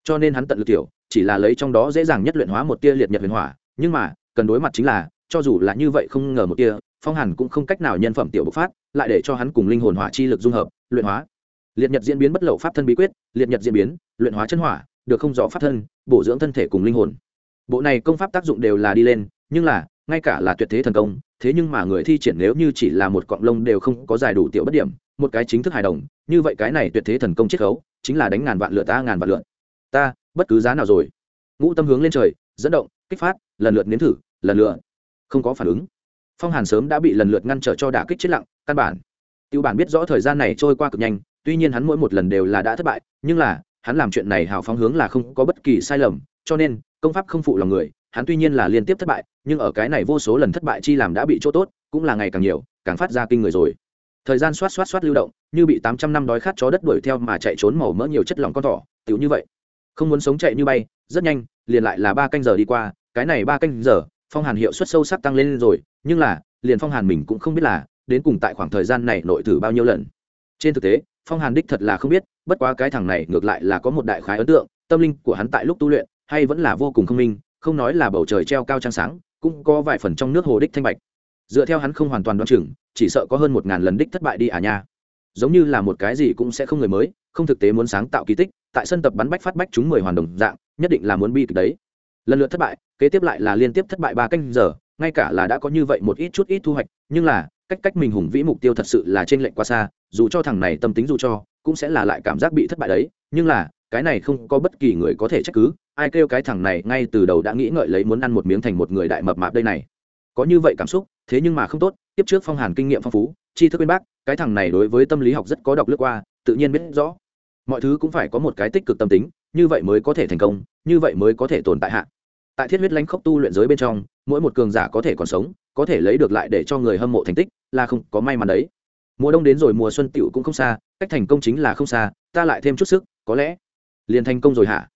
Cho nên hắn tận lực tiểu, chỉ là lấy trong đó dễ dàng nhất luyện hóa một tia liệt nhật huyền hỏa, nhưng mà, cần đối mặt chính là, cho dù là như vậy không ngờ một tia, phong hàn cũng không cách nào nhân phẩm tiểu bộc phát, lại để cho hắn cùng linh hồn hỏa chi lực dung hợp, luyện hóa liệt nhật diễn biến bất lậu pháp thân bí quyết, liệt nhật diễn biến, luyện hóa chân hỏa, được không rõ pháp thân, bổ dưỡng thân thể cùng linh hồn. Bộ này công pháp tác dụng đều là đi lên, nhưng là, ngay cả là tuyệt thế thần công, thế nhưng mà người thi triển nếu như chỉ là một cọng lông đều không có dài đủ tiểu bất điểm, một cái chính thức hài đồng, như vậy cái này tuyệt thế thần công chiết khấu, chính là đánh ngàn vạn lượt ta, ngàn vạn lượt. Ta, bất cứ giá nào rồi. Ngũ tâm hướng lên trời, dẫn động, kích phát, lần lượt nếm thử, lần lượt. Không có phản ứng. Phong hàn sớm đã bị lần lượt ngăn trở cho đả kích chết lặng, căn bản. Tiêu bản biết rõ thời gian này trôi qua cực nhanh tuy nhiên hắn mỗi một lần đều là đã thất bại, nhưng là, hắn làm chuyện này hào phóng hướng là không có bất kỳ sai lầm, cho nên, công pháp không phụ lòng người, hắn tuy nhiên là liên tiếp thất bại, nhưng ở cái này vô số lần thất bại chi làm đã bị chỗ tốt, cũng là ngày càng nhiều, càng phát ra kinh người rồi. Thời gian xoát xoát xoát lưu động, như bị tám trăm năm đói khát chó đất đuổi theo mà chạy trốn màu mỡ nhiều chất lỏng con thỏ tiểu như vậy. Không muốn sống chạy như bay, rất nhanh, liền lại là ba canh giờ đi qua, cái này ba canh giờ, phong hàn hiệu suất sâu sắc tăng lên rồi, nhưng là, liền phong hàn mình cũng không biết là, đến cùng tại khoảng thời gian này nội thử bao nhiêu lần. Trên thực tế phong hàn đích thật là không biết, bất quá cái thằng này ngược lại là có một đại khái ấn tượng, tâm linh của hắn tại lúc tu luyện, hay vẫn là vô cùng thông minh, không nói là bầu trời treo cao trăng sáng, cũng có vài phần trong nước hồ đích thanh bạch. Dựa theo hắn không hoàn toàn đoán chừng, chỉ sợ có hơn một ngàn lần đích thất bại đi à nha. Giống như là một cái gì cũng sẽ không người mới, không thực tế muốn sáng tạo kỳ tích, tại sân tập bắn bách phát bách chúng mười hoàn đồng dạng, nhất định là muốn bi kịch đấy. Lần lượt thất bại, kế tiếp lại là liên tiếp thất bại ba canh giờ, ngay cả là đã có như vậy một ít chút ít thu hoạch, nhưng là cách cách mình hùng vĩ mục tiêu thật sự là trên lệnh quá xa, dù cho thằng này tâm tính dù cho, cũng sẽ là lại cảm giác bị thất bại đấy. Nhưng là, cái này không có bất kỳ người có thể trách cứ. Ai kêu cái thằng này ngay từ đầu đã nghĩ ngợi lấy muốn ăn một miếng thành một người đại mập mạp đây này. Có như vậy cảm xúc, thế nhưng mà không tốt, tiếp trước phong hàn kinh nghiệm phong phú, tri thức bên bác, cái thằng này đối với tâm lý học rất có độc lướt qua, tự nhiên biết rõ. Mọi thứ cũng phải có một cái tích cực tâm tính, như vậy mới có thể thành công, như vậy mới có thể tồn tại hạ. Tại thiết huyết lãnh khốc tu luyện giới bên trong, mỗi một cường giả có thể còn sống có thể lấy được lại để cho người hâm mộ thành tích, là không có may mắn đấy. Mùa đông đến rồi, mùa xuân tiểu cũng không xa, cách thành công chính là không xa, ta lại thêm chút sức, có lẽ liền thành công rồi hả?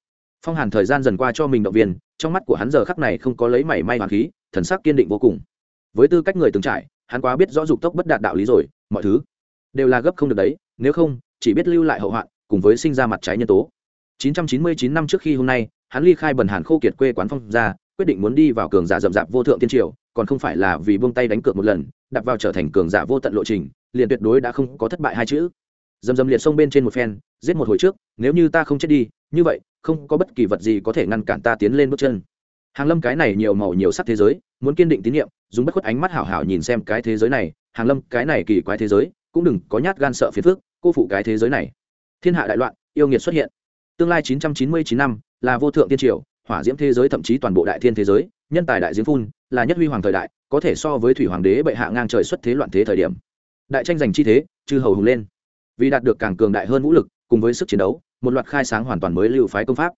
Phong hàn thời gian dần qua cho mình động viên, trong mắt của hắn giờ khắc này không có lấy mảy may hoàng khí, thần sắc kiên định vô cùng. Với tư cách người từng trải, hắn quá biết rõ dục tốc bất đạt đạo lý rồi, mọi thứ đều là gấp không được đấy, nếu không, chỉ biết lưu lại hậu hoạn, cùng với sinh ra mặt trái nhân tố. 999 năm trước khi hôm nay, hắn ly khai bần hàn khô kiệt quê quán phong ra quyết định muốn đi vào cường giả rậm rạp vô thượng tiên triều còn không phải là vì buông tay đánh cược một lần đặt vào trở thành cường giả vô tận lộ trình, liền tuyệt đối đã không có thất bại hai chữ. Dầm dầm liệt sông bên trên một phen, giết một hồi trước, nếu như ta không chết đi, như vậy, không có bất kỳ vật gì có thể ngăn cản ta tiến lên bước chân. Hàng lâm cái này nhiều màu nhiều sắc thế giới, muốn kiên định tín nhiệm, dùng bất khuất ánh mắt hảo hảo nhìn xem cái thế giới này, hàng lâm cái này kỳ quái thế giới, cũng đừng có nhát gan sợ phiền phước cô phụ cái thế giới này. Thiên hạ đại loạn, yêu nghiệt xuất hiện. Tương lai 999 năm, là vô thượng tiên triều, hỏa diễm thế giới thậm chí toàn bộ đại thiên thế giới nhân tài đại diễm phun, là nhất huy hoàng thời đại, có thể so với thủy hoàng đế bệ hạ ngang trời xuất thế loạn thế thời điểm. Đại tranh giành chi thế, chư hầu hùng lên. Vì đạt được càng cường đại hơn vũ lực, cùng với sức chiến đấu, một loạt khai sáng hoàn toàn mới lưu phái công pháp.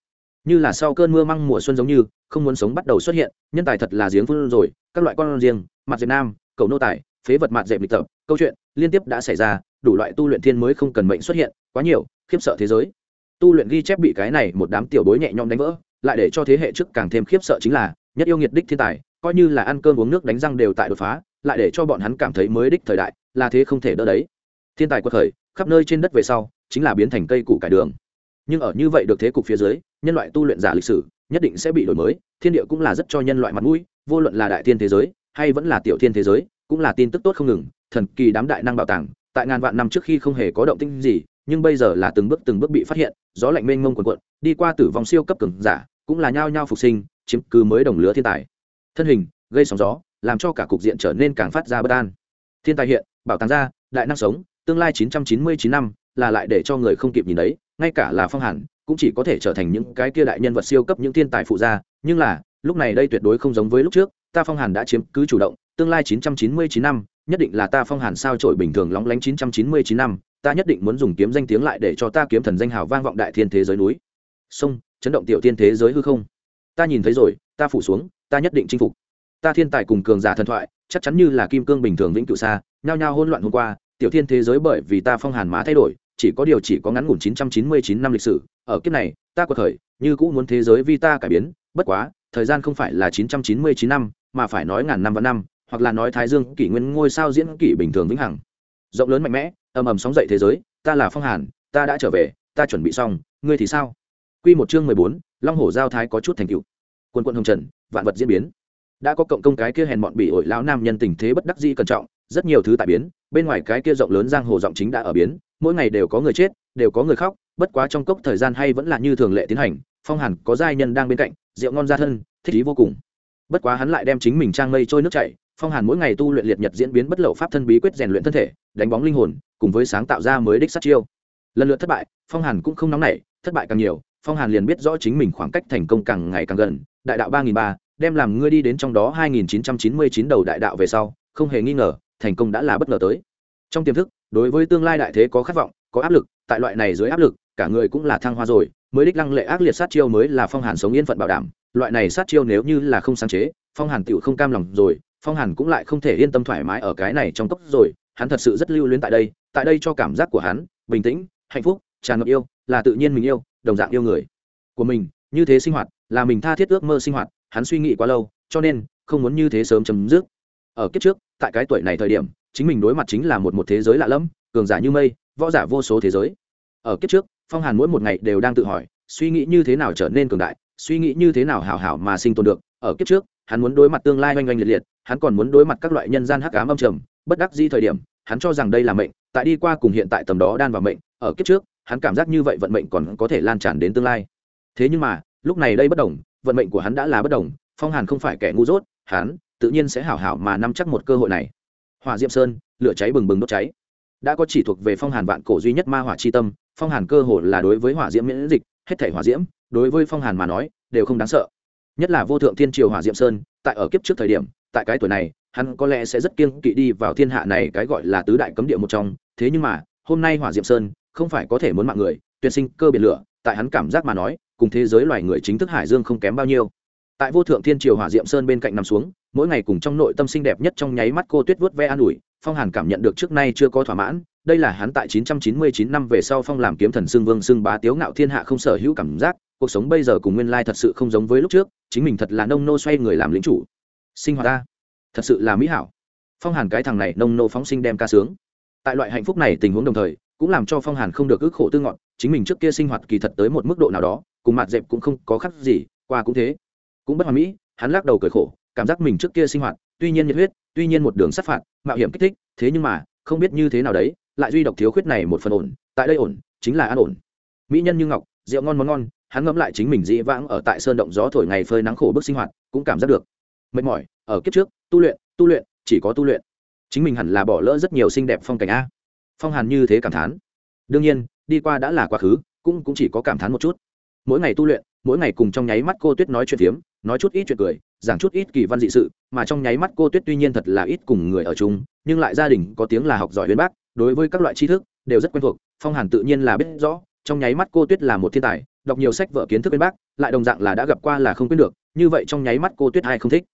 Như là sau cơn mưa măng mùa xuân giống như, không muốn sống bắt đầu xuất hiện, nhân tài thật là giếng phun rồi, các loại con riêng, mặt dẹp nam, cầu nô tài, phế vật mặt dẹp lịch tập, câu chuyện liên tiếp đã xảy ra, đủ loại tu luyện thiên mới không cần mệnh xuất hiện, quá nhiều, khiếp sợ thế giới. Tu luyện ghi chép bị cái này một đám tiểu bối nhẹ nhõm đánh vỡ, lại để cho thế hệ trước càng thêm khiếp sợ chính là nhất yêu nghiệt đích thiên tài, coi như là ăn cơm uống nước đánh răng đều tại đột phá, lại để cho bọn hắn cảm thấy mới đích thời đại, là thế không thể đỡ đấy. Thiên tài quật khởi, khắp nơi trên đất về sau, chính là biến thành cây củ cải đường. Nhưng ở như vậy được thế cục phía dưới, nhân loại tu luyện giả lịch sử, nhất định sẽ bị đổi mới, thiên địa cũng là rất cho nhân loại mặt mũi, vô luận là đại thiên thế giới, hay vẫn là tiểu thiên thế giới, cũng là tin tức tốt không ngừng, thần kỳ đám đại năng bảo tàng, tại ngàn vạn năm trước khi không hề có động tĩnh gì, nhưng bây giờ là từng bước từng bước bị phát hiện, gió lạnh mênh mông quần quận đi qua tử vong siêu cấp cường giả, cũng là nhao nhao phục sinh chiếm cứ mới đồng lứa thiên tài. Thân hình, gây sóng gió, làm cho cả cục diện trở nên càng phát ra bất an. Thiên tài hiện, bảo tàng ra, đại năng sống, tương lai 999 năm, là lại để cho người không kịp nhìn đấy, ngay cả là phong hàn, cũng chỉ có thể trở thành những cái kia đại nhân vật siêu cấp những thiên tài phụ gia. Nhưng là, lúc này đây tuyệt đối không giống với lúc trước, ta phong hàn đã chiếm cứ chủ động, tương lai 999 năm, nhất định là ta phong hàn sao trổi bình thường lóng lánh 999 năm, ta nhất định muốn dùng kiếm danh tiếng lại để cho ta kiếm thần danh hào vang vọng đại thiên thế giới núi. Sông, chấn động tiểu thiên thế giới hư không ta nhìn thấy rồi, ta phủ xuống, ta nhất định chinh phục. Ta thiên tài cùng cường giả thần thoại, chắc chắn như là kim cương bình thường vĩnh cửu xa, nhao nhao hôn loạn hôm qua, tiểu thiên thế giới bởi vì ta phong hàn má thay đổi, chỉ có điều chỉ có ngắn ngủn 999 năm lịch sử, ở kiếp này, ta quật khởi, như cũ muốn thế giới vì ta cải biến, bất quá, thời gian không phải là 999 năm, mà phải nói ngàn năm và năm, hoặc là nói thái dương kỷ nguyên ngôi sao diễn kỷ bình thường vĩnh hằng. Rộng lớn mạnh mẽ, ầm ầm sóng dậy thế giới, ta là phong hàn, ta đã trở về, ta chuẩn bị xong, ngươi thì sao? Quy một chương mười bốn long hổ giao thái có chút thành tựu. Quân quân hồng trần, vạn vật diễn biến. Đã có cộng công cái kia hèn bọn bị ổi lão nam nhân tình thế bất đắc di cẩn trọng, rất nhiều thứ tại biến, bên ngoài cái kia rộng lớn giang hồ giọng chính đã ở biến, mỗi ngày đều có người chết, đều có người khóc, bất quá trong cốc thời gian hay vẫn là như thường lệ tiến hành, phong hàn có giai nhân đang bên cạnh, rượu ngon ra thân, thích ý vô cùng. Bất quá hắn lại đem chính mình trang mây trôi nước chảy, phong hàn mỗi ngày tu luyện liệt nhật diễn biến bất lậu pháp thân bí quyết rèn luyện thân thể, đánh bóng linh hồn, cùng với sáng tạo ra mới đích sát chiêu lần lượt thất bại, phong hàn cũng không nóng nảy, thất bại càng nhiều, phong hàn liền biết rõ chính mình khoảng cách thành công càng ngày càng gần, đại đạo ba nghìn ba, đem làm ngươi đi đến trong đó hai nghìn chín trăm chín mươi chín đầu đại đạo về sau, không hề nghi ngờ, thành công đã là bất ngờ tới. Trong tiềm thức, đối với tương lai đại thế có khát vọng, có áp lực, tại loại này dưới áp lực, cả người cũng là thăng hoa rồi, mới đích lăng lệ ác liệt sát chiêu mới là phong hàn sống yên phận bảo đảm. Loại này sát chiêu nếu như là không sáng chế, phong hàn tựu không cam lòng rồi, phong hàn cũng lại không thể yên tâm thoải mái ở cái này trong cốc rồi, hắn thật sự rất lưu luyến tại đây tại đây cho cảm giác của hắn bình tĩnh hạnh phúc, tràn ngập yêu, là tự nhiên mình yêu, đồng dạng yêu người của mình. Như thế sinh hoạt, là mình tha thiết ước mơ sinh hoạt, hắn suy nghĩ quá lâu, cho nên không muốn như thế sớm chấm dứt. Ở kiếp trước, tại cái tuổi này thời điểm, chính mình đối mặt chính là một một thế giới lạ lẫm, cường giả như mây, võ giả vô số thế giới. Ở kiếp trước, phong hàn mỗi một ngày đều đang tự hỏi, suy nghĩ như thế nào trở nên cường đại, suy nghĩ như thế nào hảo hảo mà sinh tồn được. Ở kiếp trước, hắn muốn đối mặt tương lai oanh oanh liệt liệt, hắn còn muốn đối mặt các loại nhân gian hắc ám âm trầm, bất đắc di thời điểm, hắn cho rằng đây là mệnh, tại đi qua cùng hiện tại tầm đó đan vào mệnh ở kiếp trước, hắn cảm giác như vậy vận mệnh còn có thể lan tràn đến tương lai. Thế nhưng mà, lúc này đây bất đồng, vận mệnh của hắn đã là bất đồng, phong hàn không phải kẻ ngu dốt, hắn tự nhiên sẽ hảo hảo mà nắm chắc một cơ hội này. Hỏa diệm sơn, lửa cháy bừng bừng đốt cháy. Đã có chỉ thuộc về phong hàn vạn cổ duy nhất ma hỏa chi tâm, phong hàn cơ hồ là đối với hỏa diễm miễn dịch, hết thể hỏa diễm, đối với phong hàn mà nói, đều không đáng sợ. Nhất là vô thượng thiên triều hỏa diệm sơn, tại ở kiếp trước thời điểm, tại cái tuổi này, hắn có lẽ sẽ rất kiêng kỵ đi vào thiên hạ này cái gọi là tứ đại cấm địa một trong. Thế nhưng mà, hôm nay hỏa diệm sơn không phải có thể muốn mạng người, tuyệt sinh cơ biển lửa, tại hắn cảm giác mà nói, cùng thế giới loài người chính thức hải dương không kém bao nhiêu. Tại vô thượng thiên triều hỏa diệm sơn bên cạnh nằm xuống, mỗi ngày cùng trong nội tâm xinh đẹp nhất trong nháy mắt cô tuyết vớt ve an ủi, phong hàn cảm nhận được trước nay chưa có thỏa mãn, đây là hắn tại 999 năm về sau phong làm kiếm thần xương vương xương bá tiếu ngạo thiên hạ không sở hữu cảm giác, cuộc sống bây giờ cùng nguyên lai thật sự không giống với lúc trước, chính mình thật là nông nô xoay người làm lính chủ. Sinh hoạt ta, thật sự là mỹ hảo. Phong hàn cái thằng này nông nô phóng sinh đem ca sướng. Tại loại hạnh phúc này tình huống đồng thời cũng làm cho phong hàn không được ức khổ tư ngọn chính mình trước kia sinh hoạt kỳ thật tới một mức độ nào đó cùng mặt dẹp cũng không có khác gì qua cũng thế cũng bất hoàn mỹ hắn lắc đầu cười khổ cảm giác mình trước kia sinh hoạt tuy nhiên nhiệt huyết tuy nhiên một đường sát phạt mạo hiểm kích thích thế nhưng mà không biết như thế nào đấy lại duy độc thiếu khuyết này một phần ổn tại đây ổn chính là an ổn mỹ nhân như ngọc rượu ngon món ngon hắn ngẫm lại chính mình dĩ vãng ở tại sơn động gió thổi ngày phơi nắng khổ bức sinh hoạt cũng cảm giác được mệt mỏi ở kiếp trước tu luyện tu luyện chỉ có tu luyện chính mình hẳn là bỏ lỡ rất nhiều xinh đẹp phong cảnh a phong hàn như thế cảm thán. Đương nhiên, đi qua đã là quá khứ, cũng cũng chỉ có cảm thán một chút. Mỗi ngày tu luyện, mỗi ngày cùng trong nháy mắt cô tuyết nói chuyện phiếm, nói chút ít chuyện cười, giảng chút ít kỳ văn dị sự, mà trong nháy mắt cô tuyết tuy nhiên thật là ít cùng người ở chung, nhưng lại gia đình có tiếng là học giỏi huyền bác, đối với các loại tri thức, đều rất quen thuộc, phong hàn tự nhiên là biết rõ, trong nháy mắt cô tuyết là một thiên tài, đọc nhiều sách vở kiến thức bên bác, lại đồng dạng là đã gặp qua là không quên được, như vậy trong nháy mắt cô tuyết ai không thích.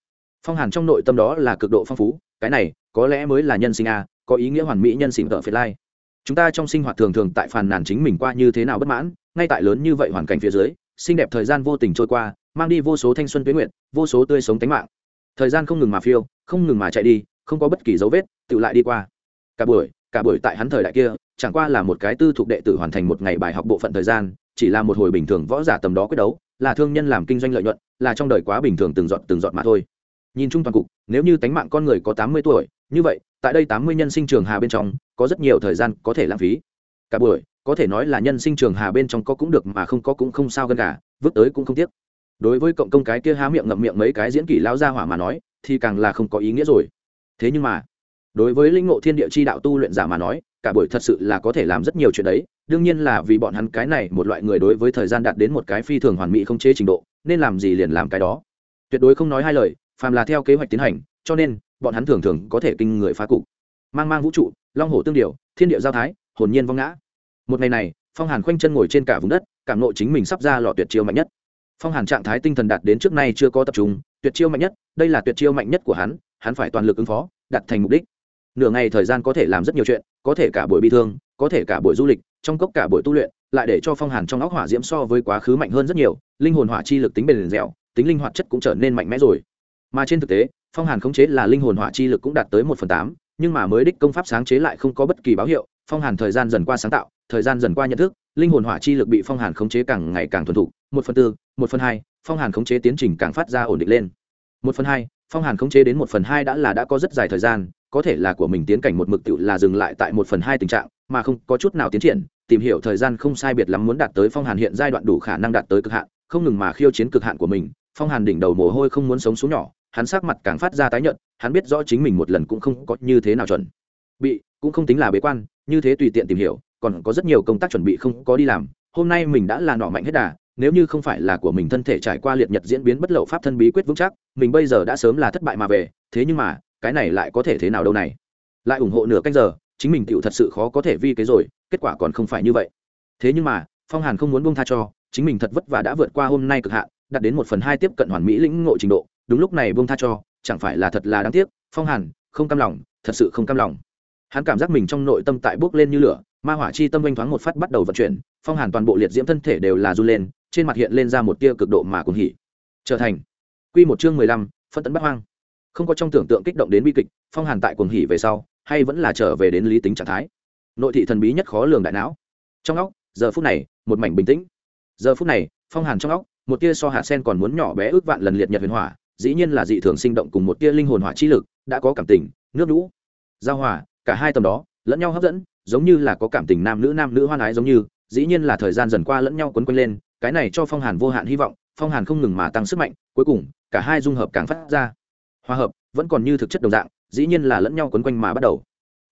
Phong hàn trong nội tâm đó là cực độ phong phú, cái này, có lẽ mới là nhân sinh a có ý nghĩa hoàn mỹ nhân sinh tợ phiệt lai. Chúng ta trong sinh hoạt thường thường tại phàn nàn chính mình qua như thế nào bất mãn, ngay tại lớn như vậy hoàn cảnh phía dưới, xinh đẹp thời gian vô tình trôi qua, mang đi vô số thanh xuân tuyến nguyện, vô số tươi sống tánh mạng. Thời gian không ngừng mà phiêu, không ngừng mà chạy đi, không có bất kỳ dấu vết, tự lại đi qua. Cả buổi cả buổi tại hắn thời đại kia, chẳng qua là một cái tư thuộc đệ tử hoàn thành một ngày bài học bộ phận thời gian, chỉ là một hồi bình thường võ giả tầm đó quyết đấu, là thương nhân làm kinh doanh lợi nhuận, là trong đời quá bình thường từng dọn từng dọn mà thôi. Nhìn chung toàn cục, nếu như tánh mạng con người có tám mươi tuổi, như vậy tại đây tám mươi nhân sinh trường hà bên trong, có rất nhiều thời gian có thể lãng phí. Cả buổi, có thể nói là nhân sinh trường hà bên trong có cũng được mà không có cũng không sao gần cả, vứt tới cũng không tiếc. Đối với cộng công cái kia há miệng ngậm miệng mấy cái diễn kỷ lao ra hỏa mà nói, thì càng là không có ý nghĩa rồi. Thế nhưng mà, đối với linh ngộ thiên địa chi đạo tu luyện giả mà nói, cả buổi thật sự là có thể làm rất nhiều chuyện đấy. Đương nhiên là vì bọn hắn cái này một loại người đối với thời gian đạt đến một cái phi thường hoàn mỹ không chế trình độ, nên làm gì liền làm cái đó. Tuyệt đối không nói hai lời, phàm là theo kế hoạch tiến hành, cho nên bọn hắn thường thường có thể kinh người phá cục. Mang mang vũ trụ, long hồ tương điều thiên địa giao thái, hồn nhiên vong ngã. Một ngày này, phong hàn khoanh chân ngồi trên cả vùng đất, cảm nộ chính mình sắp ra lò tuyệt chiêu mạnh nhất. Phong hàn trạng thái tinh thần đạt đến trước nay chưa có tập trung, tuyệt chiêu mạnh nhất, đây là tuyệt chiêu mạnh nhất của hắn hắn phải toàn lực ứng phó đặt thành mục đích. Nửa ngày thời gian có thể làm rất nhiều chuyện, có thể cả buổi bi thương, có thể cả buổi du lịch, trong cốc cả buổi tu luyện, lại để cho phong hàn trong óc hỏa diễm so với quá khứ mạnh hơn rất nhiều, linh hồn hỏa chi lực tính bền dẻo, tính linh hoạt chất cũng trở nên mạnh mẽ rồi. Mà trên thực tế phong hàn khống chế là linh hồn hỏa chi lực cũng đạt tới một phần tám, nhưng mà mới đích công pháp sáng chế lại không có bất kỳ báo hiệu, phong hàn thời gian dần qua sáng tạo, thời gian dần qua nhận thức, linh hồn hỏa chi lực bị phong hàn khống chế càng ngày càng thuần thục, một phần tư, một phần hai, phong hàn khống chế tiến trình càng phát ra ổn định lên. Một phần hai, phong hàn khống chế đến một phần hai đã là đã có rất dài thời gian, có thể là của mình tiến cảnh một mực tự là dừng lại tại một phần hai tình trạng, mà không có chút nào tiến triển, tìm hiểu thời gian không sai biệt lắm muốn đạt tới phong hàn hiện giai đoạn đủ khả năng đạt tới cực hạn, không ngừng mà khiêu chiến cực hạn của mình, phong hàn đỉnh đầu mồ hôi không muốn sống xuống nhỏ hắn sắc mặt càng phát ra tái nhợt, hắn biết rõ chính mình một lần cũng không có như thế nào chuẩn. Bị, cũng không tính là bế quan, như thế tùy tiện tìm hiểu, còn có rất nhiều công tác chuẩn bị không có đi làm, hôm nay mình đã là nọ mạnh hết đà, nếu như không phải là của mình thân thể trải qua liệt nhật diễn biến bất lậu pháp thân bí quyết vững chắc, mình bây giờ đã sớm là thất bại mà về, thế nhưng mà, cái này lại có thể thế nào đâu này? Lại ủng hộ nửa canh giờ, chính mình tiểu thật sự khó có thể vi cái rồi, kết quả còn không phải như vậy. Thế nhưng mà, phong hàn không muốn buông tha cho, chính mình thật vất vả đã vượt qua hôm nay cực hạn, đạt đến một phần hai tiếp cận hoàn mỹ lĩnh ngộ trình độ đúng lúc này buông tha cho, chẳng phải là thật là đáng tiếc, phong hàn, không cam lòng, thật sự không cam lòng. Hắn cảm giác mình trong nội tâm tại bốc lên như lửa, ma hỏa chi tâm oanh thoáng một phát bắt đầu vận chuyển, phong hàn toàn bộ liệt diễm thân thể đều là run lên, trên mặt hiện lên ra một tia cực độ mà cùng hỉ. Trở thành quy một chương mười lăm, phân tấn bắt hoang. Không có trong tưởng tượng kích động đến bi kịch, phong hàn tại cuồng hỉ về sau, hay vẫn là trở về đến lý tính trạng thái. Nội thị thần bí nhất khó lường đại não. Trong óc, giờ phút này, một mảnh bình tĩnh. Giờ phút này, phong hàn trong óc, một tia so hạ sen còn muốn nhỏ bé ước vạn lần liệt nhật huyền hỏa dĩ nhiên là dị thường sinh động cùng một tia linh hồn hỏa chi lực, đã có cảm tình, nước lũ, giao hòa, cả hai tầm đó, lẫn nhau hấp dẫn, giống như là có cảm tình nam nữ nam nữ hoan ái giống như, dĩ nhiên là thời gian dần qua lẫn nhau quấn quanh lên, cái này cho phong hàn vô hạn hy vọng, phong hàn không ngừng mà tăng sức mạnh, cuối cùng, cả hai dung hợp càng phát ra. Hòa hợp, vẫn còn như thực chất đồng dạng, dĩ nhiên là lẫn nhau quấn quanh mà bắt đầu.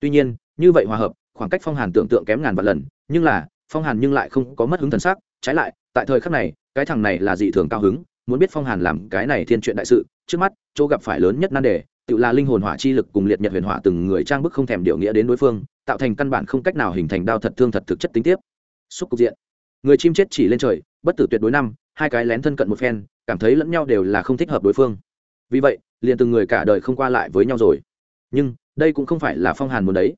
Tuy nhiên, như vậy hòa hợp, khoảng cách phong hàn tưởng tượng kém ngàn vạn lần, nhưng là, phong hàn nhưng lại không có mất hứng thần sắc, trái lại, tại thời khắc này, cái thằng này là dị thường cao hứng muốn biết phong hàn làm cái này thiên chuyện đại sự, trước mắt, chỗ gặp phải lớn nhất nan đề, tự là linh hồn hỏa chi lực cùng liệt nhật huyền hỏa từng người trang bức không thèm điều nghĩa đến đối phương, tạo thành căn bản không cách nào hình thành đao thật thương thật thực chất tính tiếp. Xúc cục diện. Người chim chết chỉ lên trời, bất tử tuyệt đối năm, hai cái lén thân cận một phen, cảm thấy lẫn nhau đều là không thích hợp đối phương. Vì vậy, liền từng người cả đời không qua lại với nhau rồi. Nhưng, đây cũng không phải là phong hàn muốn đấy.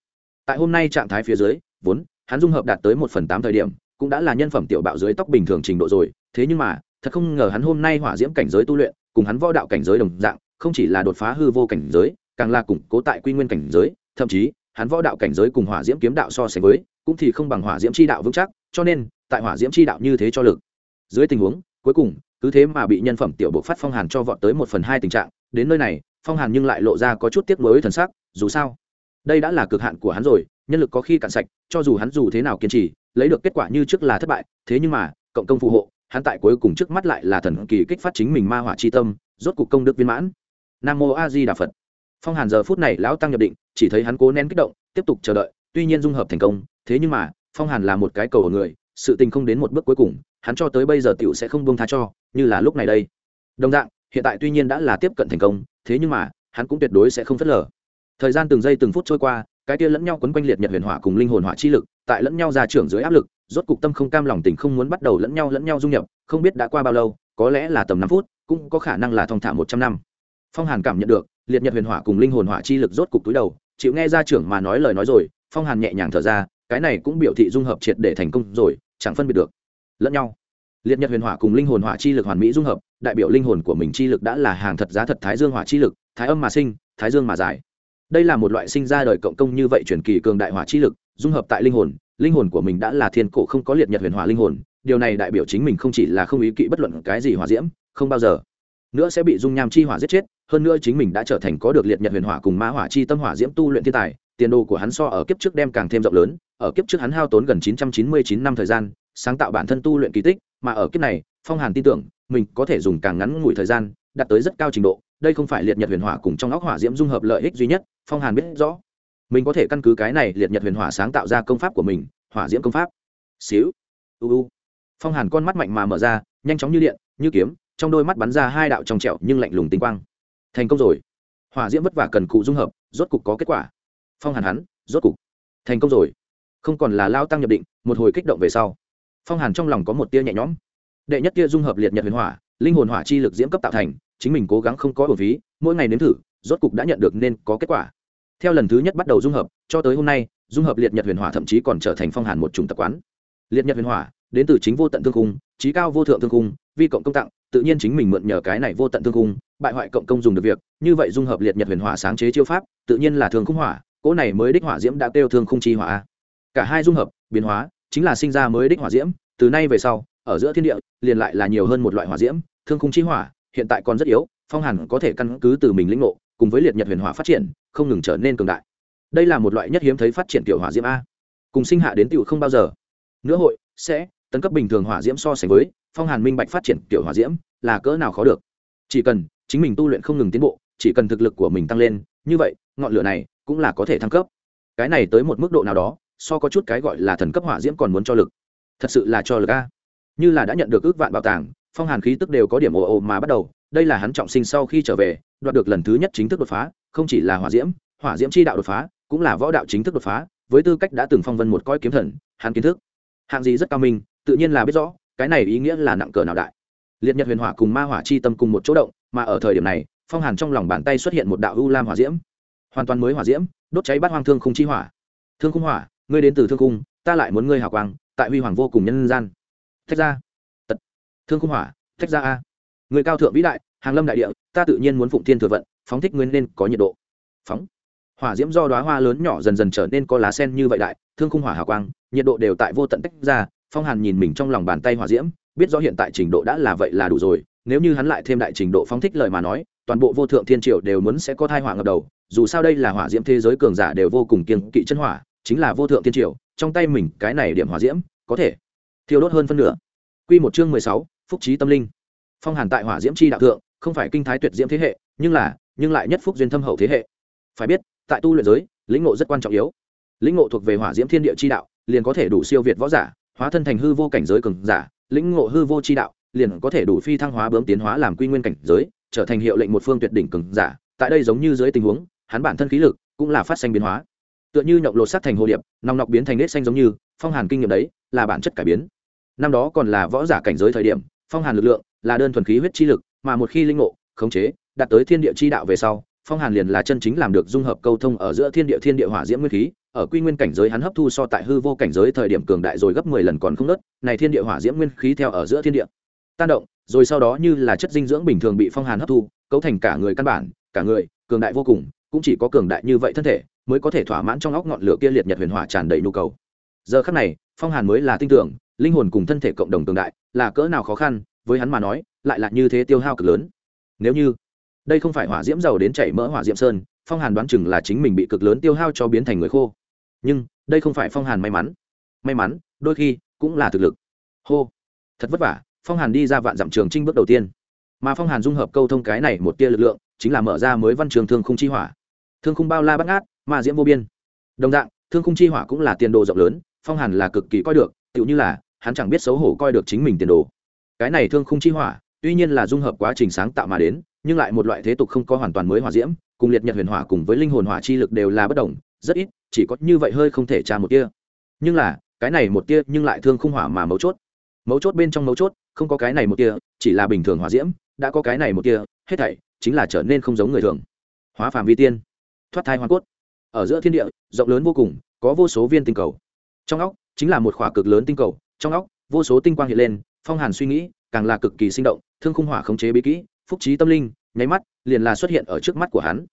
Tại hôm nay trạng thái phía dưới, vốn, hắn dung hợp đạt tới một phần tám thời điểm, cũng đã là nhân phẩm tiểu bạo dưới tóc bình thường trình độ rồi, thế nhưng mà thật không ngờ hắn hôm nay hỏa diễm cảnh giới tu luyện, cùng hắn võ đạo cảnh giới đồng dạng, không chỉ là đột phá hư vô cảnh giới, càng là củng cố tại quy nguyên cảnh giới, thậm chí, hắn võ đạo cảnh giới cùng hỏa diễm kiếm đạo so sánh với, cũng thì không bằng hỏa diễm chi đạo vững chắc, cho nên, tại hỏa diễm chi đạo như thế cho lực. Dưới tình huống, cuối cùng, cứ thế mà bị nhân phẩm tiểu bộ phát phong hàn cho vọt tới một phần hai tình trạng, đến nơi này, phong hàn nhưng lại lộ ra có chút tiếc nuối thần sắc, dù sao, đây đã là cực hạn của hắn rồi, nhân lực có khi cạn sạch, cho dù hắn dù thế nào kiên trì, lấy được kết quả như trước là thất bại, thế nhưng mà, cộng công phù hộ hắn tại cuối cùng trước mắt lại là thần kỳ kích phát chính mình ma hỏa chi tâm, rốt cuộc công đức viên mãn. Nam mô a di đà phật. Phong hàn giờ phút này lão tăng nhập định, chỉ thấy hắn cố nén kích động, tiếp tục chờ đợi, tuy nhiên dung hợp thành công, thế nhưng mà, phong hàn là một cái cầu ở người, sự tình không đến một bước cuối cùng, hắn cho tới bây giờ tiểu sẽ không buông tha cho, như là lúc này đây. Đồng dạng, hiện tại tuy nhiên đã là tiếp cận thành công, thế nhưng mà, hắn cũng tuyệt đối sẽ không phớt lờ. Thời gian từng giây từng phút trôi qua cái kia lẫn nhau quấn quanh liệt nhật huyền hỏa cùng linh hồn hỏa chi lực, tại lẫn nhau ra trưởng dưới áp lực, rốt cục tâm không cam lòng tình không muốn bắt đầu lẫn nhau lẫn nhau dung nhập, không biết đã qua bao lâu, có lẽ là tầm năm phút, cũng có khả năng là thong thả một trăm năm. Phong hàn cảm nhận được, liệt nhật huyền hỏa cùng linh hồn hỏa chi lực rốt cục túi đầu, chịu nghe ra trưởng mà nói lời nói rồi, phong hàn nhẹ nhàng thở ra, cái này cũng biểu thị dung hợp triệt để thành công rồi, chẳng phân biệt được. Lẫn nhau. Liệt nhật huyền hỏa cùng linh hồn hỏa chi lực hoàn mỹ dung hợp, đại biểu linh hồn của mình chi lực đã là hàng thật giá thật thái dương hỏa chi lực, thái âm mà sinh, thái dương mà giải đây là một loại sinh ra đời cộng công như vậy truyền kỳ cường đại hỏa chi lực, dung hợp tại linh hồn linh hồn của mình đã là thiên cổ không có liệt nhật huyền hỏa linh hồn, điều này đại biểu chính mình không chỉ là không ý kỵ bất luận cái gì hỏa diễm, không bao giờ nữa sẽ bị dung nham chi hỏa giết chết, hơn nữa chính mình đã trở thành có được liệt nhật huyền hỏa cùng ma hỏa chi tâm hỏa diễm tu luyện thiên tài, tiền đồ của hắn so ở kiếp trước đem càng thêm rộng lớn, ở kiếp trước hắn hao tốn gần 999 năm thời gian, sáng tạo bản thân tu luyện kỳ tích, mà ở kiếp này, phong hàn tin tưởng, mình có thể dùng càng ngắn ngủi thời gian, đạt tới rất cao trình độ đây không phải liệt nhật huyền hỏa cùng trong óc hỏa diễm dung hợp lợi ích duy nhất, phong hàn biết rõ. Mình có thể căn cứ cái này liệt nhật huyền hỏa sáng tạo ra công pháp của mình, hỏa diễm công pháp. Xíu. U u. Phong hàn con mắt mạnh mà mở ra, nhanh chóng như điện, như kiếm, trong đôi mắt bắn ra hai đạo trong trẹo nhưng lạnh lùng tinh quang. Thành công rồi. Hỏa diễm vất vả cần cụ dung hợp, rốt cục có kết quả. Phong hàn hắn, rốt cục. Thành công rồi. Không còn là lao tăng nhập định, một hồi kích động về sau. Phong hàn trong lòng có một tia nhẹ nhõm. Đệ nhất tia dung hợp liệt nhật huyền hỏa, linh hồn hỏa chi lực diễm cấp tạo thành chính mình cố gắng không có bổ phí mỗi ngày nếm thử, rốt cục đã nhận được nên có kết quả. Theo lần thứ nhất bắt đầu dung hợp, cho tới hôm nay, dung hợp liệt nhật huyền hỏa thậm chí còn trở thành phong hàn một chủng tập quán. Liệt nhật huyền hỏa, đến từ chính vô tận thương cung trí cao vô thượng thương cung vi cộng công tặng, tự nhiên chính mình mượn nhờ cái này vô tận thương cung bại hoại cộng công dùng được việc, như vậy dung hợp liệt nhật huyền hỏa sáng chế chiêu pháp, tự nhiên là thương khung hỏa, cỗ này mới đích hỏa diễm đã kêu thương khung chi hỏa. Cả hai dung hợp, biến hóa, chính là sinh ra mới đích hỏa diễm, từ nay về sau, ở giữa thiên địa, liền lại là nhiều hơn một loại hỏa diễm, thương khung chi hỏa hiện tại còn rất yếu, phong hàn có thể căn cứ từ mình lĩnh ngộ, cùng với liệt nhật huyền hỏa phát triển, không ngừng trở nên cường đại. Đây là một loại nhất hiếm thấy phát triển tiểu hỏa diễm a. Cùng sinh hạ đến tiểu không bao giờ. Nữa hội, sẽ, tấn cấp bình thường hỏa diễm so sánh với, phong hàn minh bạch phát triển tiểu hỏa diễm, là cỡ nào khó được. Chỉ cần, chính mình tu luyện không ngừng tiến bộ, chỉ cần thực lực của mình tăng lên, như vậy, ngọn lửa này cũng là có thể thăng cấp. Cái này tới một mức độ nào đó, so có chút cái gọi là thần cấp hỏa diễm còn muốn cho lực. Thật sự là cho lực a. Như là đã nhận được ước vạn bảo tàng phong hàn khí tức đều có điểm ồ ồ mà bắt đầu đây là hắn trọng sinh sau khi trở về đoạt được lần thứ nhất chính thức đột phá không chỉ là hỏa diễm hỏa diễm chi đạo đột phá cũng là võ đạo chính thức đột phá với tư cách đã từng phong vân một coi kiếm thần hắn kiến thức. Hạng gì rất cao minh tự nhiên là biết rõ cái này ý nghĩa là nặng cờ nào đại. Liệt nhật huyền hỏa cùng ma hỏa chi tâm cùng một chỗ động mà ở thời điểm này phong hàn trong lòng bàn tay xuất hiện một đạo u lam hỏa diễm. Hoàn toàn mới hỏa diễm đốt cháy bát hoang thương khung chi hỏa. Thương khung hỏa ngươi đến từ thương cung, ta lại muốn ngươi hào quang tại huy hoàng vô cùng nhân gian. Thách ra thương cung hỏa, thách ra a. Người cao thượng vĩ đại, hàng lâm đại địa, ta tự nhiên muốn phụng thiên thừa vận, phóng thích nguyên nên có nhiệt độ. Phóng. Hỏa diễm do đoá hoa lớn nhỏ dần dần trở nên có lá sen như vậy đại, thương khung hỏa hào quang, nhiệt độ đều tại vô tận tách ra, phong hàn nhìn mình trong lòng bàn tay hỏa diễm, biết rõ hiện tại trình độ đã là vậy là đủ rồi, nếu như hắn lại thêm đại trình độ phóng thích lời mà nói, toàn bộ vô thượng thiên triều đều muốn sẽ có thai hỏa ngập đầu, dù sao đây là hỏa diễm thế giới cường giả đều vô cùng kiên kỵ chân hỏa, chính là vô thượng thiên triều, trong tay mình cái này điểm hỏa diễm, có thể thiêu đốt hơn phân nửa. Quy một chương mười sáu phúc trí tâm linh. Phong hàn tại hỏa diễm chi đạo thượng, không phải kinh thái tuyệt diễm thế hệ, nhưng là, nhưng lại nhất phúc duyên thâm hậu thế hệ. Phải biết, tại tu luyện giới, lĩnh ngộ rất quan trọng yếu. Lĩnh ngộ thuộc về hỏa diễm thiên địa chi đạo, liền có thể đủ siêu việt võ giả, hóa thân thành hư vô cảnh giới cường giả. Lĩnh ngộ hư vô chi đạo, liền có thể đủ phi thăng hóa bướm tiến hóa làm quy nguyên cảnh giới, trở thành hiệu lệnh một phương tuyệt đỉnh cường giả. Tại đây giống như dưới tình huống, hắn bản thân khí lực cũng là phát sinh biến hóa. Tựa như nhộng lột sắt thành hồ điệp, nòng nọc biến thành nết xanh giống như, phong hàn kinh nghiệm đấy là bản chất cải biến. Năm đó còn là võ giả cảnh giới thời điểm phong hàn lực lượng là đơn thuần khí huyết chi lực, mà một khi linh ngộ, khống chế, đạt tới thiên địa chi đạo về sau, phong hàn liền là chân chính làm được dung hợp câu thông ở giữa thiên địa thiên địa hỏa diễm nguyên khí, ở quy nguyên cảnh giới hắn hấp thu so tại hư vô cảnh giới thời điểm cường đại rồi gấp mười lần còn không nớt này thiên địa hỏa diễm nguyên khí theo ở giữa thiên địa. Tan động, rồi sau đó như là chất dinh dưỡng bình thường bị phong hàn hấp thu, cấu thành cả người căn bản, cả người, cường đại vô cùng, cũng chỉ có cường đại như vậy thân thể, mới có thể thỏa mãn trong óc ngọn lửa kia liệt nhật huyền hỏa tràn đầy nhu cầu. Giờ khắc này, phong hàn mới là tin tưởng linh hồn cùng thân thể cộng đồng tương đại, là cỡ nào khó khăn, với hắn mà nói, lại là như thế tiêu hao cực lớn. Nếu như đây không phải hỏa diễm dầu đến chảy mỡ hỏa diễm sơn, phong hàn đoán chừng là chính mình bị cực lớn tiêu hao cho biến thành người khô. Nhưng, đây không phải phong hàn may mắn. May mắn, đôi khi cũng là thực lực. Hô. Thật vất vả, phong hàn đi ra vạn dặm trường trinh bước đầu tiên. Mà phong hàn dung hợp câu thông cái này một tia lực lượng, chính là mở ra mới văn trường thương khung chi hỏa. Thương khung bao la bắt ngát mà diễm vô biên. Đồng dạng, thương khung chi hỏa cũng là tiền đồ rộng lớn, phong hàn là cực kỳ coi được, tựu như là hắn chẳng biết xấu hổ coi được chính mình tiền đồ. Cái này thương khung chi hỏa, tuy nhiên là dung hợp quá trình sáng tạo mà đến, nhưng lại một loại thế tục không có hoàn toàn mới hỏa diễm, cùng liệt nhật huyền hỏa cùng với linh hồn hỏa chi lực đều là bất đồng, rất ít, chỉ có như vậy hơi không thể tra một tia. Nhưng là, cái này một tia nhưng lại thương khung hỏa mà mấu chốt. Mấu chốt bên trong mấu chốt, không có cái này một tia, chỉ là bình thường hỏa diễm, đã có cái này một tia, hết thảy chính là trở nên không giống người thường. Hóa phàm vi tiên, thoát thai hoa cốt. Ở giữa thiên địa, rộng lớn vô cùng, có vô số viên tinh cầu. Trong óc, chính là một khỏa cực lớn tinh cầu trong óc, vô số tinh quang hiện lên, phong hàn suy nghĩ, càng là cực kỳ sinh động, thương khung hỏa khống chế bí kỹ, phúc trí tâm linh, nháy mắt, liền là xuất hiện ở trước mắt của hắn.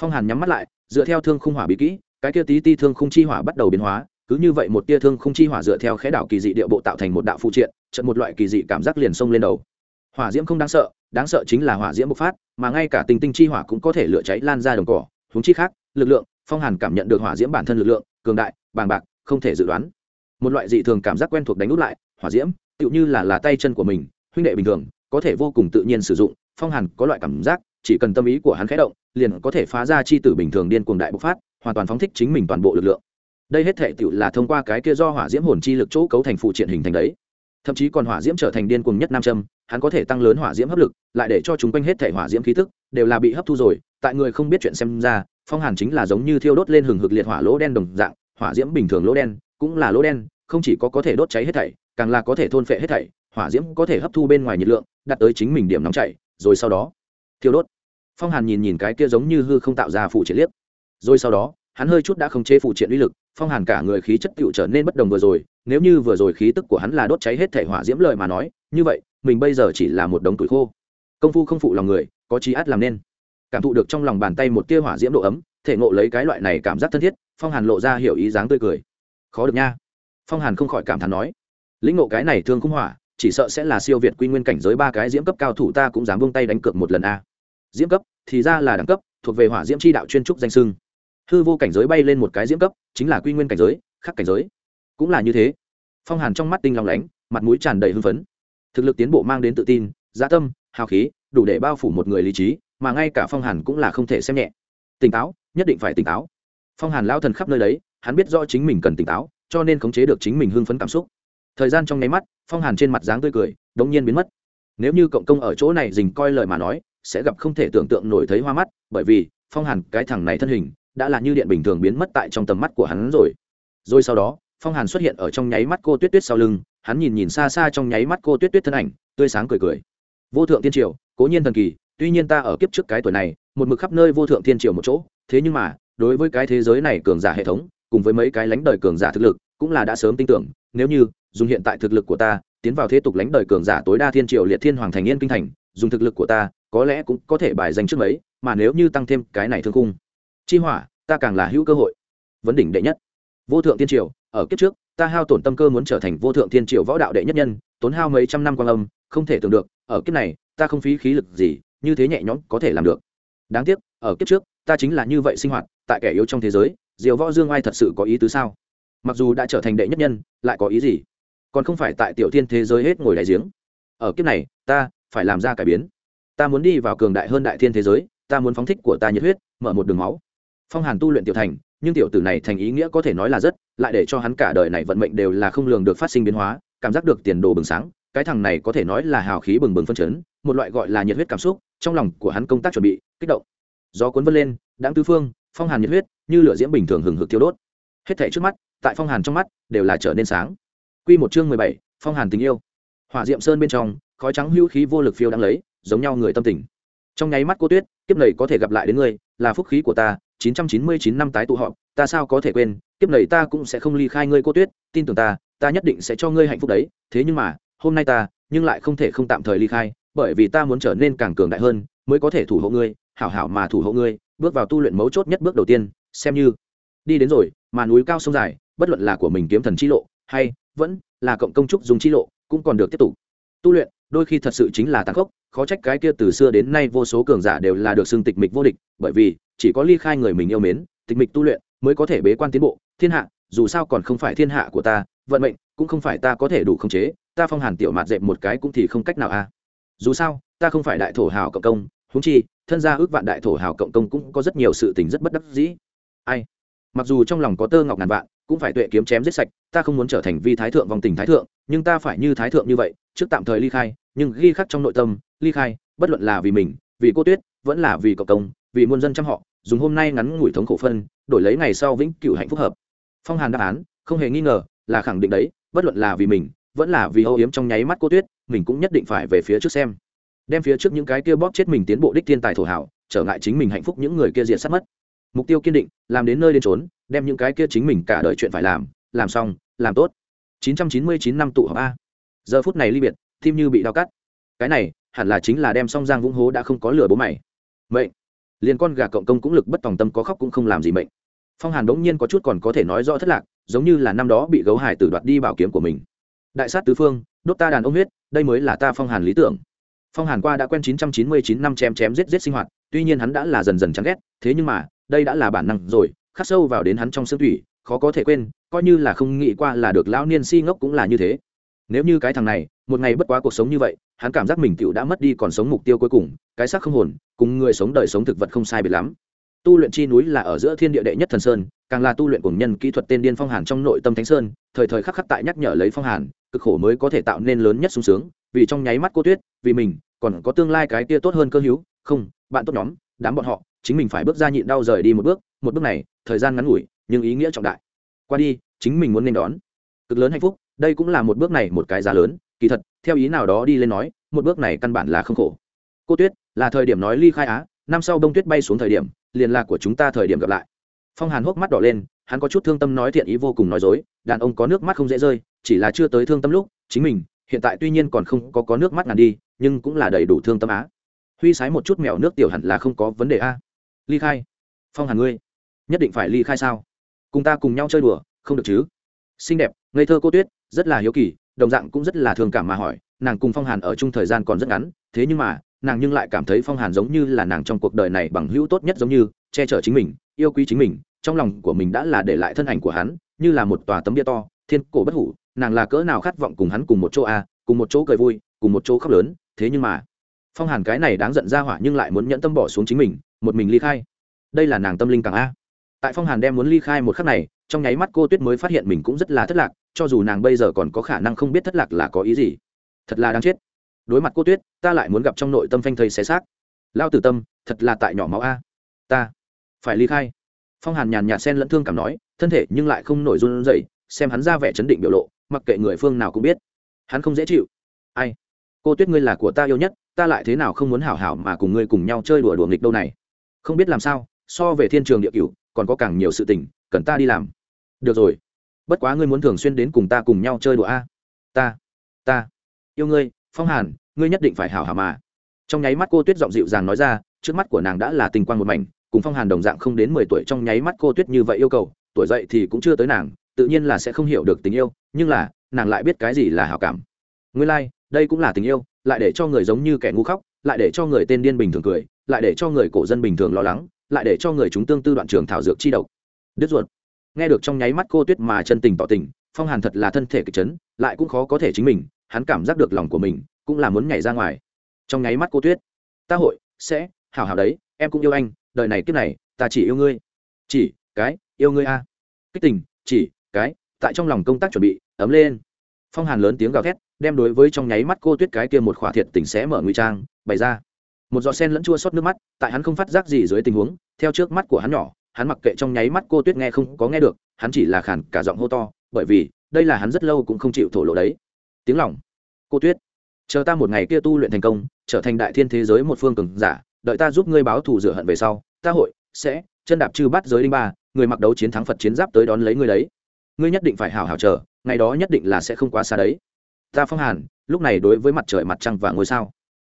Phong hàn nhắm mắt lại, dựa theo thương khung hỏa bí kỹ, cái kia tí ti thương khung chi hỏa bắt đầu biến hóa, cứ như vậy một tia thương khung chi hỏa dựa theo khẽ đảo kỳ dị địa bộ tạo thành một đạo phụ triện trận một loại kỳ dị cảm giác liền xông lên đầu. Hỏa diễm không đáng sợ đáng sợ chính là hỏa diễm bộc phát, mà ngay cả tình tinh chi hỏa cũng có thể lửa cháy lan ra đồng cỏ húng chi khác, lực lượng, phong hàn cảm nhận được hỏa diễm bản thân lực lượng, cường đại, bàng bạc, không thể dự đoán một loại dị thường cảm giác quen thuộc đánh út lại, hỏa diễm, tựu như là là tay chân của mình, huynh đệ bình thường, có thể vô cùng tự nhiên sử dụng, phong hàn có loại cảm giác, chỉ cần tâm ý của hắn khẽ động, liền có thể phá ra chi tử bình thường điên cuồng đại bộc phát, hoàn toàn phóng thích chính mình toàn bộ lực lượng. Đây hết thể tựu là thông qua cái kia do hỏa diễm hồn chi lực chỗ cấu thành phụ triện hình thành đấy. Thậm chí còn hỏa diễm trở thành điên cuồng nhất nam châm, hắn có thể tăng lớn hỏa diễm hấp lực, lại để cho chúng quanh hết thể hỏa diễm khí tức đều là bị hấp thu rồi. Tại người không biết chuyện xem ra, phong hàn chính là giống như thiêu đốt lên hừng hực liệt hỏa lỗ đen đồng dạng, hỏa diễm bình thường lỗ đen cũng là lỗ đen không chỉ có có thể đốt cháy hết thảy, càng là có thể thôn phệ hết thảy, hỏa diễm có thể hấp thu bên ngoài nhiệt lượng, đạt tới chính mình điểm nóng chảy rồi sau đó, thiêu đốt. Phong hàn nhìn nhìn cái kia giống như hư không tạo ra phụ triện liếc. Rồi sau đó, hắn hơi chút đã không chế phụ triện uy lực, phong hàn cả người khí chất tựu trở nên bất đồng vừa rồi, nếu như vừa rồi khí tức của hắn là đốt cháy hết thể hỏa diễm lời mà nói, như vậy, mình bây giờ chỉ là một đống tuổi khô. Công phu không phụ lòng người, có trí át làm nên. Cảm thụ được trong lòng bàn tay một tia hỏa diễm độ ấm, thể ngộ lấy cái loại này cảm giác thân thiết, phong hàn lộ ra hiểu ý dáng tươi cười. Khó được nha phong hàn không khỏi cảm thán nói, lĩnh ngộ cái này thương khung hỏa, chỉ sợ sẽ là siêu việt quy nguyên cảnh giới ba cái diễm cấp cao thủ ta cũng dám buông tay đánh cược một lần a. Diễm cấp, thì ra là đẳng cấp, thuộc về hỏa diễm chi đạo chuyên trúc danh sưng. Hư vô cảnh giới bay lên một cái diễm cấp, chính là quy nguyên cảnh giới, khắc cảnh giới. Cũng là như thế. Phong hàn trong mắt tinh lòng lánh, mặt mũi tràn đầy hưng phấn. Thực lực tiến bộ mang đến tự tin gia tâm, hào khí, đủ để bao phủ một người lý trí, mà ngay cả phong hàn cũng là không thể xem nhẹ. Tỉnh táo, nhất định phải tỉnh táo. Phong hàn lao thần khắp nơi đấy, hắn biết rõ chính mình cần tỉnh táo cho nên khống chế được chính mình hưng phấn cảm xúc. Thời gian trong nháy mắt, phong hàn trên mặt dáng tươi cười, đống nhiên biến mất. Nếu như cộng công ở chỗ này dình coi lời mà nói, sẽ gặp không thể tưởng tượng nổi thấy hoa mắt, bởi vì, phong hàn, cái thằng này thân hình, đã là như điện bình thường biến mất tại trong tầm mắt của hắn rồi. Rồi sau đó, phong hàn xuất hiện ở trong nháy mắt cô tuyết tuyết sau lưng, hắn nhìn nhìn xa xa trong nháy mắt cô tuyết tuyết thân ảnh, tươi sáng cười cười. Vô thượng tiên triều, cố nhiên thần kỳ, tuy nhiên ta ở kiếp trước cái tuổi này, một mực khắp nơi vô thượng tiên triều một chỗ, thế nhưng mà, đối với cái thế giới này cường giả hệ thống cùng với mấy cái lánh đời cường giả thực lực, cũng là đã sớm tin tưởng, nếu như, dùng hiện tại thực lực của ta, tiến vào thế tục lánh đời cường giả tối đa thiên triều liệt thiên hoàng thành yên kinh thành, dùng thực lực của ta, có lẽ cũng có thể bài danh trước mấy, mà nếu như tăng thêm cái này thương cung chi hỏa, ta càng là hữu cơ hội. Vấn đỉnh đệ nhất. Vô thượng thiên triều, ở kiếp trước, ta hao tổn tâm cơ muốn trở thành vô thượng thiên triều võ đạo đệ nhất nhân, tốn hao mấy trăm năm quan âm, không thể tưởng được, ở kiếp này, ta không phí khí lực gì, như thế nhẹ nhõm có thể làm được. Đáng tiếc, ở kiếp trước, ta chính là như vậy sinh hoạt, tại kẻ yếu trong thế giới diều võ dương ai thật sự có ý tứ sao? Mặc dù đã trở thành đệ nhất nhân, lại có ý gì? Còn không phải tại tiểu thiên thế giới hết ngồi đại giếng. Ở kiếp này, ta phải làm ra cải biến. Ta muốn đi vào cường đại hơn đại thiên thế giới, ta muốn phóng thích của ta nhiệt huyết, mở một đường máu. Phong hàn tu luyện tiểu thành, nhưng tiểu tử này thành ý nghĩa có thể nói là rất, lại để cho hắn cả đời này vận mệnh đều là không lường được phát sinh biến hóa, cảm giác được tiền đồ bừng sáng, cái thằng này có thể nói là hào khí bừng bừng phân chấn, một loại gọi là nhiệt huyết cảm xúc, trong lòng của hắn công tác chuẩn bị, kích động. Gió cuốn vân lên đáng tứ phương, phong hàn nhiệt huyết như lửa diễm bình thường hừng hực thiêu đốt. Hết thảy trước mắt, tại phong hàn trong mắt, đều là trở nên sáng. Quy một chương mười bảy, phong hàn tình yêu. Hỏa diệm sơn bên trong, khói trắng hữu khí vô lực phiêu đang lấy, giống nhau người tâm tình. Trong nháy mắt cô tuyết, kiếp này có thể gặp lại đến ngươi, là phúc khí của ta 999 năm tái tụ họp, ta sao có thể quên, kiếp này ta cũng sẽ không ly khai ngươi cô tuyết, tin tưởng ta ta nhất định sẽ cho ngươi hạnh phúc đấy, thế nhưng mà, hôm nay ta, nhưng lại không thể không tạm thời ly khai, bởi vì ta muốn trở nên càng cường đại hơn, mới có thể thủ hộ ngươi, hảo hảo mà thủ hộ ngươi, bước vào tu luyện mấu chốt nhất bước đầu tiên xem như. Đi đến rồi, mà núi cao sông dài, bất luận là của mình kiếm thần chi lộ, hay vẫn là cộng công trúc dùng chi lộ, cũng còn được tiếp tục. Tu luyện, đôi khi thật sự chính là tàn khốc, khó trách cái kia từ xưa đến nay vô số cường giả đều là được xưng tịch mịch vô địch, bởi vì chỉ có ly khai người mình yêu mến, tịch mịch tu luyện mới có thể bế quan tiến bộ. Thiên hạ, dù sao còn không phải thiên hạ của ta, vận mệnh cũng không phải ta có thể đủ khống chế, ta phong hàn tiểu mạt dẹp một cái cũng thì không cách nào a. Dù sao, ta không phải đại thổ hào cộng công húng chi, thân gia ước vạn đại thổ hào cộng công cũng có rất nhiều sự tình rất bất đắc dĩ ai? Mặc dù trong lòng có tơ ngọc ngàn vạn, cũng phải tuệ kiếm chém giết sạch, ta không muốn trở thành vi thái thượng vòng tình thái thượng, nhưng ta phải như thái thượng như vậy, trước tạm thời ly khai, nhưng ghi khắc trong nội tâm, ly khai, bất luận là vì mình, vì cô tuyết, vẫn là vì cộng công, vì muôn dân chăm họ, dùng hôm nay ngắn ngủi thống khổ phân, đổi lấy ngày sau vĩnh cửu hạnh phúc hợp. Phong hàn đáp án, không hề nghi ngờ, là khẳng định đấy, bất luận là vì mình, vẫn là vì âu yếm trong nháy mắt cô tuyết, mình cũng nhất định phải về phía trước xem. Đem phía trước những cái kia bóp chết mình tiến bộ đích thiên tài thổ hảo, trở ngại chính mình hạnh phúc những người kia diệt sát mất mục tiêu kiên định, làm đến nơi đến trốn đem những cái kia chính mình cả đời chuyện phải làm làm xong, làm tốt. 999 năm tụ họp a. Giờ phút này ly biệt, tim như bị đau cắt. Cái này, hẳn là chính là đem xong giang vũng hố đã không có lửa bố mày. Mệnh. Liền con gà cộng công cũng lực bất tòng tâm, có khóc cũng không làm gì mệnh. Phong hàn đống nhiên có chút còn có thể nói rõ thất lạc, giống như là năm đó bị gấu hải tử đoạt đi bảo kiếm của mình. Đại sát tứ phương, đốt ta đàn ông huyết, đây mới là ta phong hàn lý tưởng. Phong hàn qua đã quen 999 năm chém chém giết giết sinh hoạt, tuy nhiên hắn đã là dần dần chán ghét, thế nhưng mà đây đã là bản năng rồi, khắc sâu vào đến hắn trong xương thủy, khó có thể quên, coi như là không nghĩ qua là được lão niên si ngốc cũng là như thế. Nếu như cái thằng này, một ngày bất quá cuộc sống như vậy, hắn cảm giác mình tựu đã mất đi còn sống mục tiêu cuối cùng, cái xác không hồn, cùng người sống đời sống thực vật không sai biệt lắm. Tu luyện chi núi là ở giữa thiên địa đệ nhất thần sơn, càng là tu luyện cùng nhân kỹ thuật tên điên phong hàn trong nội tâm thánh sơn, thời thời khắc khắc tại nhắc nhở lấy phong hàn, cực khổ mới có thể tạo nên lớn nhất sung sướng, vì trong nháy mắt cô tuyết, vì mình, còn có tương lai cái kia tốt hơn cơ hữu, không, bạn tốt nhóm đám bọn họ, chính mình phải bước ra nhịn đau rời đi một bước một bước này, thời gian ngắn ngủi, nhưng ý nghĩa trọng đại. Qua đi, chính mình muốn nên đón. Cực lớn hạnh phúc, đây cũng là một bước này một cái giá lớn, kỳ thật, theo ý nào đó đi lên nói, một bước này căn bản là không khổ. Cô tuyết, là thời điểm nói ly khai á, năm sau đông tuyết bay xuống thời điểm, liền là của chúng ta thời điểm gặp lại. Phong hàn hốc mắt đỏ lên, hắn có chút thương tâm nói thiện ý vô cùng nói dối, đàn ông có nước mắt không dễ rơi, chỉ là chưa tới thương tâm lúc, chính mình, hiện tại tuy nhiên còn không có có nước mắt ngàn đi, nhưng cũng là đầy đủ thương tâm á huy sái một chút mèo nước tiểu hẳn là không có vấn đề a. Ly khai. Phong hàn ngươi, nhất định phải ly khai sao? Cùng ta cùng nhau chơi đùa, không được chứ? Xinh đẹp, ngây thơ cô tuyết, rất là hiếu kỳ, đồng dạng cũng rất là thường cảm mà hỏi, nàng cùng phong hàn ở chung thời gian còn rất ngắn, thế nhưng mà, nàng nhưng lại cảm thấy phong hàn giống như là nàng trong cuộc đời này bằng hữu tốt nhất giống như, che chở chính mình, yêu quý chính mình, trong lòng của mình đã là để lại thân ảnh của hắn, như là một tòa tấm bia to, thiên cổ bất hủ, nàng là cỡ nào khát vọng cùng hắn cùng một chỗ a, cùng một chỗ cười vui, cùng một chỗ khóc lớn, thế nhưng mà phong hàn cái này đáng giận ra hỏa nhưng lại muốn nhẫn tâm bỏ xuống chính mình, một mình ly khai. Đây là nàng tâm linh càng a. Tại phong hàn đem muốn ly khai một khắc này, trong nháy mắt cô tuyết mới phát hiện mình cũng rất là thất lạc, cho dù nàng bây giờ còn có khả năng không biết thất lạc là có ý gì. Thật là đáng chết. Đối mặt cô tuyết, ta lại muốn gặp trong nội tâm phanh thầy xé xác. Lao tử tâm, thật là tại nhỏ máu a. Ta phải ly khai. Phong hàn nhàn nhạt sen lẫn thương cảm nói, thân thể nhưng lại không nổi run rẩy, xem hắn ra vẻ chấn định biểu lộ, mặc kệ người phương nào cũng biết. Hắn không dễ chịu. Ai? Cô tuyết ngươi là của ta yêu nhất ta lại thế nào không muốn hảo hảo mà cùng ngươi cùng nhau chơi đùa đùa nghịch đâu này? Không biết làm sao so về thiên trường địa cửu còn có càng nhiều sự tình cần ta đi làm. Được rồi. Bất quá ngươi muốn thường xuyên đến cùng ta cùng nhau chơi đùa a. Ta ta. Yêu ngươi phong hàn ngươi nhất định phải hảo hảo mà. Trong nháy mắt cô tuyết giọng dịu dàng nói ra trước mắt của nàng đã là tình quan một mảnh cùng phong hàn đồng dạng không đến mười tuổi trong nháy mắt cô tuyết như vậy yêu cầu tuổi dậy thì cũng chưa tới nàng tự nhiên là sẽ không hiểu được tình yêu nhưng là nàng lại biết cái gì là hảo cảm. Nguyên lai、like, đây cũng là tình yêu lại để cho người giống như kẻ ngu khóc, lại để cho người tên điên bình thường cười, lại để cho người cổ dân bình thường lo lắng, lại để cho người chúng tương tư đoạn trường thảo dược chi độc. Đứt ruột. Nghe được trong nháy mắt cô tuyết mà chân tình tỏ tình, phong hàn thật là thân thể kịch chấn, lại cũng khó có thể chính mình, hắn cảm giác được lòng của mình, cũng là muốn nhảy ra ngoài. Trong nháy mắt cô tuyết, ta hội sẽ, hảo hảo đấy, em cũng yêu anh, đời này kiếp này, ta chỉ yêu ngươi. Chỉ, cái, yêu ngươi a. Kích tình, chỉ, cái, tại trong lòng công tác chuẩn bị, ấm lên. Phong hàn lớn tiếng gào thét đem đối với trong nháy mắt cô tuyết cái kia một khỏa thiệt tình sẽ mở nguy trang, bày ra. Một giọt sen lẫn chua xót nước mắt, tại hắn không phát giác gì dưới tình huống, theo trước mắt của hắn nhỏ, hắn mặc kệ trong nháy mắt cô tuyết nghe không có nghe được, hắn chỉ là khản cả giọng hô to, bởi vì, đây là hắn rất lâu cũng không chịu thổ lộ đấy. Tiếng lòng. Cô tuyết, chờ ta một ngày kia tu luyện thành công, trở thành đại thiên thế giới một phương cường giả, đợi ta giúp ngươi báo thù rửa hận về sau, ta hội, sẽ, chân đạp chư bắt giới đinh ba, người mặc đấu chiến thắng phật chiến giáp tới đón lấy ngươi đấy. Ngươi nhất định phải hào hào chờ, ngày đó nhất định là sẽ không quá xa đấy ta phong hàn lúc này đối với mặt trời mặt trăng và ngôi sao.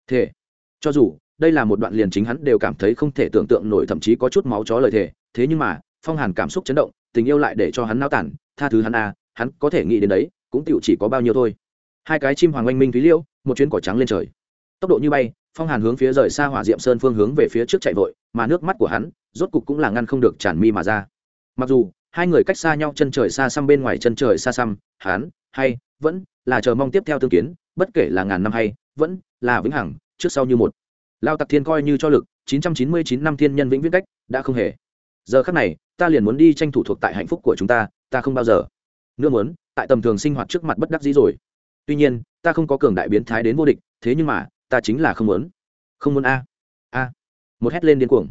Thế cho dù đây là một đoạn liền chính hắn đều cảm thấy không thể tưởng tượng nổi thậm chí có chút máu chó lời thề. Thế nhưng mà phong hàn cảm xúc chấn động tình yêu lại để cho hắn nao tản. Tha thứ hắn à, hắn có thể nghĩ đến đấy cũng tựu chỉ có bao nhiêu thôi. Hai cái chim hoàng oanh minh thúy liêu một chuyến cỏ trắng lên trời. Tốc độ như bay phong hàn hướng phía rời xa hỏa diệm sơn phương hướng về phía trước chạy vội mà nước mắt của hắn rốt cục cũng là ngăn không được tràn mi mà ra. Mặc dù hai người cách xa nhau chân trời xa xăm bên ngoài chân trời xa xăm hắn hay vẫn là chờ mong tiếp theo tương kiến, bất kể là ngàn năm hay, vẫn là vĩnh hằng, trước sau như một. Lao tặc thiên coi như cho lực 999 năm thiên nhân vĩnh viễn cách, đã không hề. Giờ khắc này, ta liền muốn đi tranh thủ thuộc tại hạnh phúc của chúng ta ta không bao giờ. Nữa muốn, tại tầm thường sinh hoạt trước mặt bất đắc dĩ rồi. Tuy nhiên, ta không có cường đại biến thái đến vô địch, thế nhưng mà, ta chính là không muốn. Không muốn a. A. Một hét lên điên cuồng.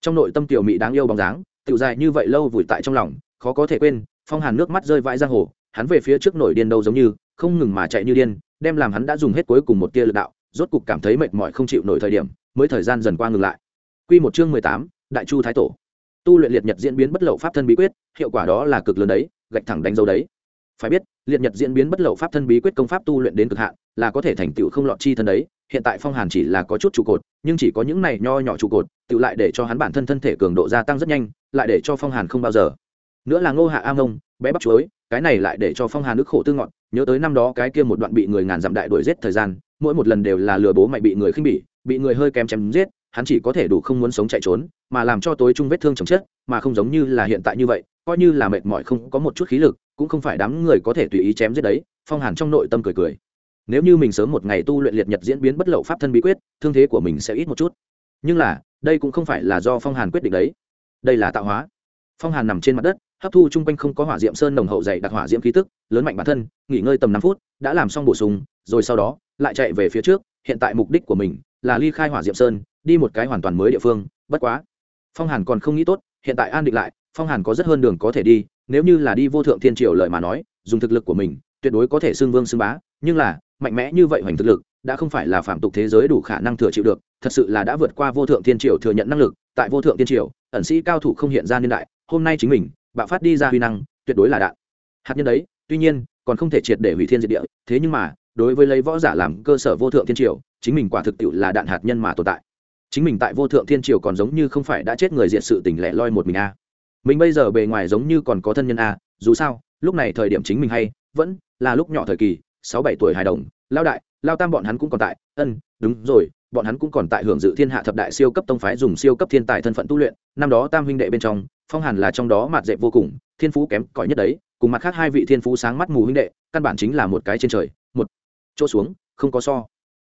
Trong nội tâm tiểu mỹ đáng yêu bóng dáng, tiểu dài như vậy lâu vùi tại trong lòng, khó có thể quên, phong hàn nước mắt rơi vãi giang hồ hắn về phía trước nổi điên đâu giống như không ngừng mà chạy như điên đem làm hắn đã dùng hết cuối cùng một tia lực đạo rốt cục cảm thấy mệt mỏi không chịu nổi thời điểm mới thời gian dần qua ngừng lại Quy một chương mười tám, Đại Chu Thái Tổ. Tu luyện liệt nhật diễn biến bất lậu pháp thân bí quyết, hiệu quả đó là cực lớn đấy, gạch thẳng đánh dấu đấy. Phải biết, liệt nhật diễn biến bất lậu pháp thân bí quyết công pháp tu luyện đến cực hạn, là có thể thành tựu không lọt chi thân đấy. Hiện tại Phong Hàn chỉ là có chút trụ cột, nhưng chỉ có những này nho nhỏ trụ cột, tựu lại để cho hắn bản thân thân thể cường độ gia tăng rất nhanh, lại để cho Phong Hàn không bao giờ. Nữa là Ngô Hạ A mông bé bắp chuối, cái này lại để cho Phong hà nước khổ tư ngọn, nhớ tới năm đó cái kia một đoạn bị người ngàn dặm đại đuổi giết thời gian, mỗi một lần đều là lừa bố mày bị người khinh bỉ, bị người hơi kém chém giết, hắn chỉ có thể đủ không muốn sống chạy trốn mà làm cho tối trung vết thương chồng chết mà không giống như là hiện tại như vậy coi như là mệt mỏi không có một chút khí lực cũng không phải đám người có thể tùy ý chém giết đấy phong hàn trong nội tâm cười cười. Nếu như mình sớm một ngày tu luyện liệt nhật diễn biến bất lậu pháp thân bí quyết thương thế của mình sẽ ít một chút. Nhưng là đây cũng không phải là do phong hàn quyết định đấy. Đây là tạo hóa. Phong hàn nằm trên mặt đất hấp thu chung quanh không có hỏa diệm sơn nồng hậu dày đặc hỏa diễm khí tức, lớn mạnh bản thân, nghỉ ngơi tầm năm phút, đã làm xong bổ sung, rồi sau đó, lại chạy về phía trước, hiện tại mục đích của mình là ly khai hỏa diệm sơn, đi một cái hoàn toàn mới địa phương, bất quá. Phong hàn còn không nghĩ tốt, hiện tại an định lại, phong hàn có rất hơn đường có thể đi, nếu như là đi vô thượng thiên triều lợi mà nói, dùng thực lực của mình, tuyệt đối có thể xưng vương xưng bá, nhưng là, mạnh mẽ như vậy hoành thực lực, đã không phải là phạm tục thế giới đủ khả năng thừa chịu được, thật sự là đã vượt qua vô thượng thiên triều thừa nhận năng lực, tại vô thượng thiên triều, ẩn sĩ cao thủ không hiện ra niên đại, hôm nay chính mình bạo phát đi ra huy năng, tuyệt đối là đạn hạt nhân đấy, tuy nhiên, còn không thể triệt để hủy thiên diệt địa, thế nhưng mà, đối với lấy võ giả làm cơ sở vô thượng thiên triều, chính mình quả thực tiệu là đạn hạt nhân mà tồn tại chính mình tại vô thượng thiên triều còn giống như không phải đã chết người diện sự tình lẻ loi một mình a à. mình bây giờ bề ngoài giống như còn có thân nhân a à. dù sao, lúc này thời điểm chính mình hay, vẫn là lúc nhỏ thời kỳ, sáu bảy tuổi hài đồng lao đại lao tam bọn hắn cũng còn tại, ân, đúng rồi, bọn hắn cũng còn tại hưởng dự thiên hạ thập đại siêu cấp tông phái dùng siêu cấp thiên tài thân phận tu luyện, năm đó tam huynh đệ bên trong phong hàn là trong đó mặt dẹp vô cùng, thiên phú kém cỏi nhất đấy, cùng mặt khác hai vị thiên phú sáng mắt mù huynh đệ, căn bản chính là một cái trên trời, một chỗ xuống, không có so.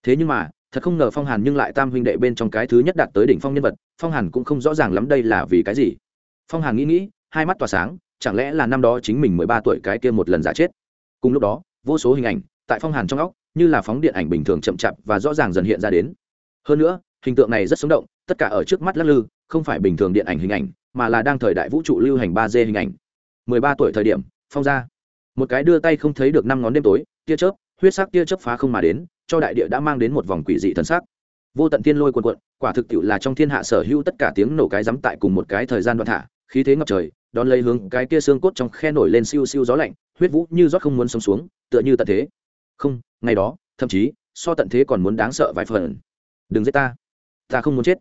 Thế nhưng mà, thật không ngờ phong hàn nhưng lại tam huynh đệ bên trong cái thứ nhất đạt tới đỉnh phong nhân vật, phong hàn cũng không rõ ràng lắm đây là vì cái gì. Phong hàn nghĩ nghĩ, hai mắt tỏa sáng, chẳng lẽ là năm đó chính mình mười ba tuổi cái kia một lần giả chết? Cùng lúc đó, vô số hình ảnh tại phong hàn trong óc, như là phóng điện ảnh bình thường chậm chạp và rõ ràng dần hiện ra đến. Hơn nữa, hình tượng này rất sống động, tất cả ở trước mắt lắc lư, không phải bình thường điện ảnh hình ảnh mà là đang thời đại vũ trụ lưu hành ba d hình ảnh. Mười ba tuổi thời điểm, phong ra một cái đưa tay không thấy được năm ngón đêm tối, tia chớp, huyết sắc tia chớp phá không mà đến, cho đại địa đã mang đến một vòng quỷ dị thần sắc. Vô tận thiên lôi cuồn cuộn, quả thực tiệu là trong thiên hạ sở hữu tất cả tiếng nổ cái rắm tại cùng một cái thời gian đoạn thả, khí thế ngập trời, đón lấy hướng cái kia xương cốt trong khe nổi lên siêu siêu gió lạnh, huyết vũ như rót không muốn sống xuống, tựa như tận thế. Không, ngày đó, thậm chí, so tận thế còn muốn đáng sợ vài phần. Đừng giết ta. Ta không muốn chết.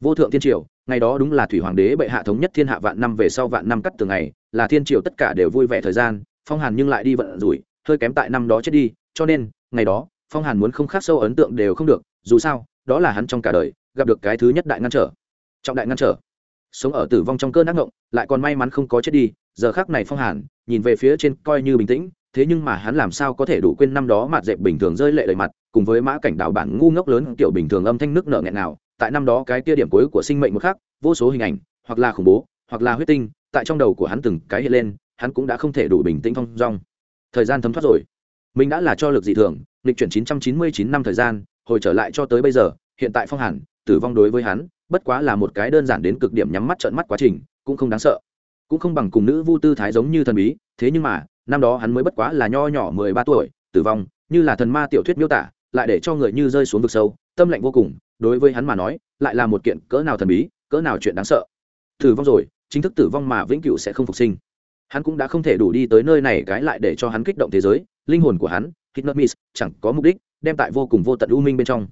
Vô thượng thiên triều ngày đó đúng là thủy hoàng đế bệ hạ thống nhất thiên hạ vạn năm về sau vạn năm cắt từ ngày, là thiên triều tất cả đều vui vẻ thời gian, phong hàn nhưng lại đi vận rủi, hơi kém tại năm đó chết đi, cho nên, ngày đó, phong hàn muốn không khác sâu ấn tượng đều không được, dù sao, đó là hắn trong cả đời, gặp được cái thứ nhất đại ngăn trở. Trọng đại ngăn trở. Sống ở tử vong trong cơn ác ngộng, lại còn may mắn không có chết đi, giờ khác này phong hàn, nhìn về phía trên coi như bình tĩnh, thế nhưng mà hắn làm sao có thể đủ quên năm đó mặt dẹp bình thường rơi lệ đầy mặt, cùng với mã cảnh đạo bản ngu ngốc lớn, kiểu bình thường âm thanh nước nợ nghẹn nào tại năm đó cái kia điểm cuối của sinh mệnh một khác vô số hình ảnh, hoặc là khủng bố, hoặc là huyết tinh, tại trong đầu của hắn từng cái hiện lên, hắn cũng đã không thể đủ bình tĩnh phong dong. Thời gian thấm thoát rồi. Mình đã là cho lực dị thường lịch chuyển 999 năm thời gian, hồi trở lại cho tới bây giờ, hiện tại phong hàn, tử vong đối với hắn, bất quá là một cái đơn giản đến cực điểm nhắm mắt trợn mắt quá trình, cũng không đáng sợ. Cũng không bằng cùng nữ vu tư thái giống như thần bí, thế nhưng mà, năm đó hắn mới bất quá là nho nhỏ mười ba tuổi, tử vong, như là thần ma tiểu thuyết miêu tả, lại để cho người như rơi xuống vực sâu, tâm lạnh vô cùng đối với hắn mà nói, lại là một kiện cỡ nào thần bí, cỡ nào chuyện đáng sợ. Tử vong rồi, chính thức tử vong mà vĩnh cửu sẽ không phục sinh. Hắn cũng đã không thể đủ đi tới nơi này cái lại để cho hắn kích động thế giới, linh hồn của hắn hypnotis chẳng có mục đích, đem tại vô cùng vô tận u minh bên trong.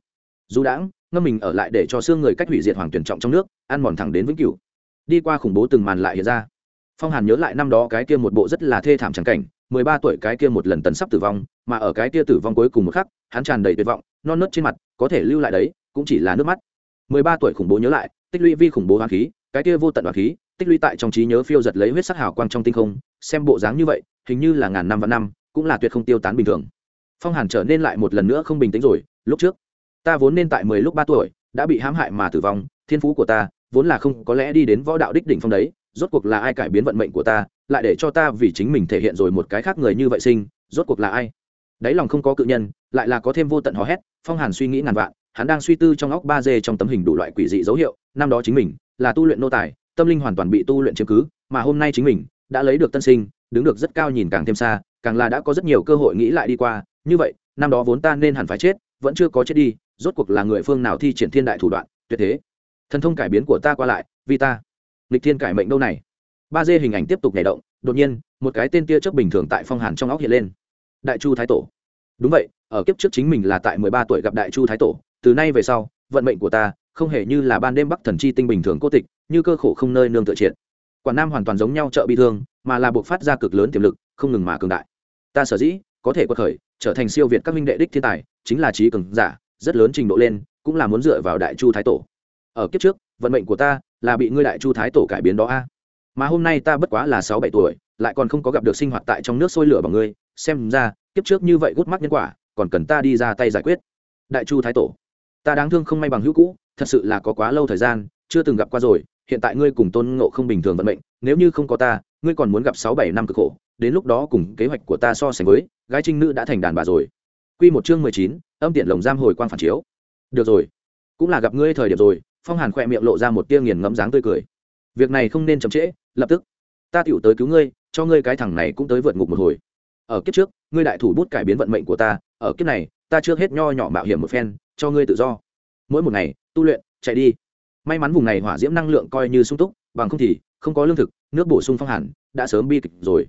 Dù đãng ngâm mình ở lại để cho xương người cách hủy diệt hoàng tuyển trọng trong nước, ăn mòn thẳng đến vĩnh cửu. Đi qua khủng bố từng màn lại hiện ra. Phong hàn nhớ lại năm đó cái kia một bộ rất là thê thảm trắng cảnh, mười ba tuổi cái kia một lần tần sắp tử vong, mà ở cái kia tử vong cuối cùng một khắc, hắn tràn đầy tuyệt vọng, non nớt trên mặt, có thể lưu lại đấy cũng chỉ là nước mắt. Mười ba tuổi khủng bố nhớ lại, tích lũy vi khủng bố hoa khí, cái kia vô tận hoa khí, tích lũy tại trong trí nhớ phiêu giật lấy huyết sắc hào quang trong tinh không, xem bộ dáng như vậy, hình như là ngàn năm và năm, cũng là tuyệt không tiêu tán bình thường. Phong hàn trở nên lại một lần nữa không bình tĩnh rồi, lúc trước, ta vốn nên tại mười lúc ba tuổi, đã bị hãm hại mà tử vong, thiên phú của ta vốn là không có lẽ đi đến võ đạo đích đỉnh phong đấy, rốt cuộc là ai cải biến vận mệnh của ta, lại để cho ta vì chính mình thể hiện rồi một cái khác người như vậy sinh, rốt cuộc là ai? Đáy lòng không có cự nhân, lại là có thêm vô tận hò hét, phong hàn suy nghĩ ngàn vạn hắn đang suy tư trong óc ba d trong tấm hình đủ loại quỷ dị dấu hiệu, năm đó chính mình là tu luyện nô tài, tâm linh hoàn toàn bị tu luyện chiếm cứ, mà hôm nay chính mình đã lấy được tân sinh, đứng được rất cao nhìn càng thêm xa, càng là đã có rất nhiều cơ hội nghĩ lại đi qua, như vậy, năm đó vốn ta nên hẳn phải chết, vẫn chưa có chết đi, rốt cuộc là người phương nào thi triển thiên đại thủ đoạn, tuyệt thế. Thần thông cải biến của ta qua lại, vì ta. Lịch thiên cải mệnh đâu này? Ba dê hình ảnh tiếp tục nhảy động, đột nhiên, một cái tên tia chớp bình thường tại phong hàn trong óc hiện lên. Đại chu thái tổ. Đúng vậy, ở kiếp trước chính mình là tại mười ba tuổi gặp đại chu thái tổ từ nay về sau, vận mệnh của ta không hề như là ban đêm bắc thần chi tinh bình thường cô tịch, như cơ khổ không nơi nương tựa triệt. Quản nam hoàn toàn giống nhau trợ bị thương, mà là buộc phát ra cực lớn tiềm lực, không ngừng mà cường đại. Ta sở dĩ có thể quật khởi, trở thành siêu việt các minh đệ đích thiên tài, chính là trí cường giả, rất lớn trình độ lên, cũng là muốn dựa vào đại chu thái tổ. Ở kiếp trước, vận mệnh của ta là bị ngươi đại chu thái tổ cải biến đó a. Mà hôm nay ta bất quá là sáu bảy tuổi, lại còn không có gặp được sinh hoạt tại trong nước sôi lửa bằng ngươi. Xem ra, kiếp trước như vậy gút mắt nhân quả, còn cần ta đi ra tay giải quyết. Đại chu thái tổ ta đáng thương không may bằng hữu cũ, thật sự là có quá lâu thời gian, chưa từng gặp qua rồi, hiện tại ngươi cùng tôn ngộ không bình thường vận mệnh, nếu như không có ta, ngươi còn muốn gặp sáu bảy năm cực khổ, đến lúc đó cùng kế hoạch của ta so sánh với, gái trinh nữ đã thành đàn bà rồi. Q một chương mười chín, âm tiện lồng giam hồi quang phản chiếu. Được rồi, cũng là gặp ngươi thời điểm rồi, phong hàn khỏe miệng lộ ra một tia nghiền ngẫm dáng tươi cười. Việc này không nên chậm trễ, lập tức. Ta tựu tới cứu ngươi, cho ngươi cái thằng này cũng tới vượt ngục một hồi. Ở kiếp trước, ngươi đại thủ bút cải biến vận mệnh của ta, ở kiếp này, ta trước hết nho nhỏ mạo hiểm một phen cho ngươi tự do. Mỗi một ngày, tu luyện, chạy đi. May mắn vùng này hỏa diễm năng lượng coi như sung túc, bằng không thì không có lương thực, nước bổ sung phong hàn, đã sớm bi kịch rồi.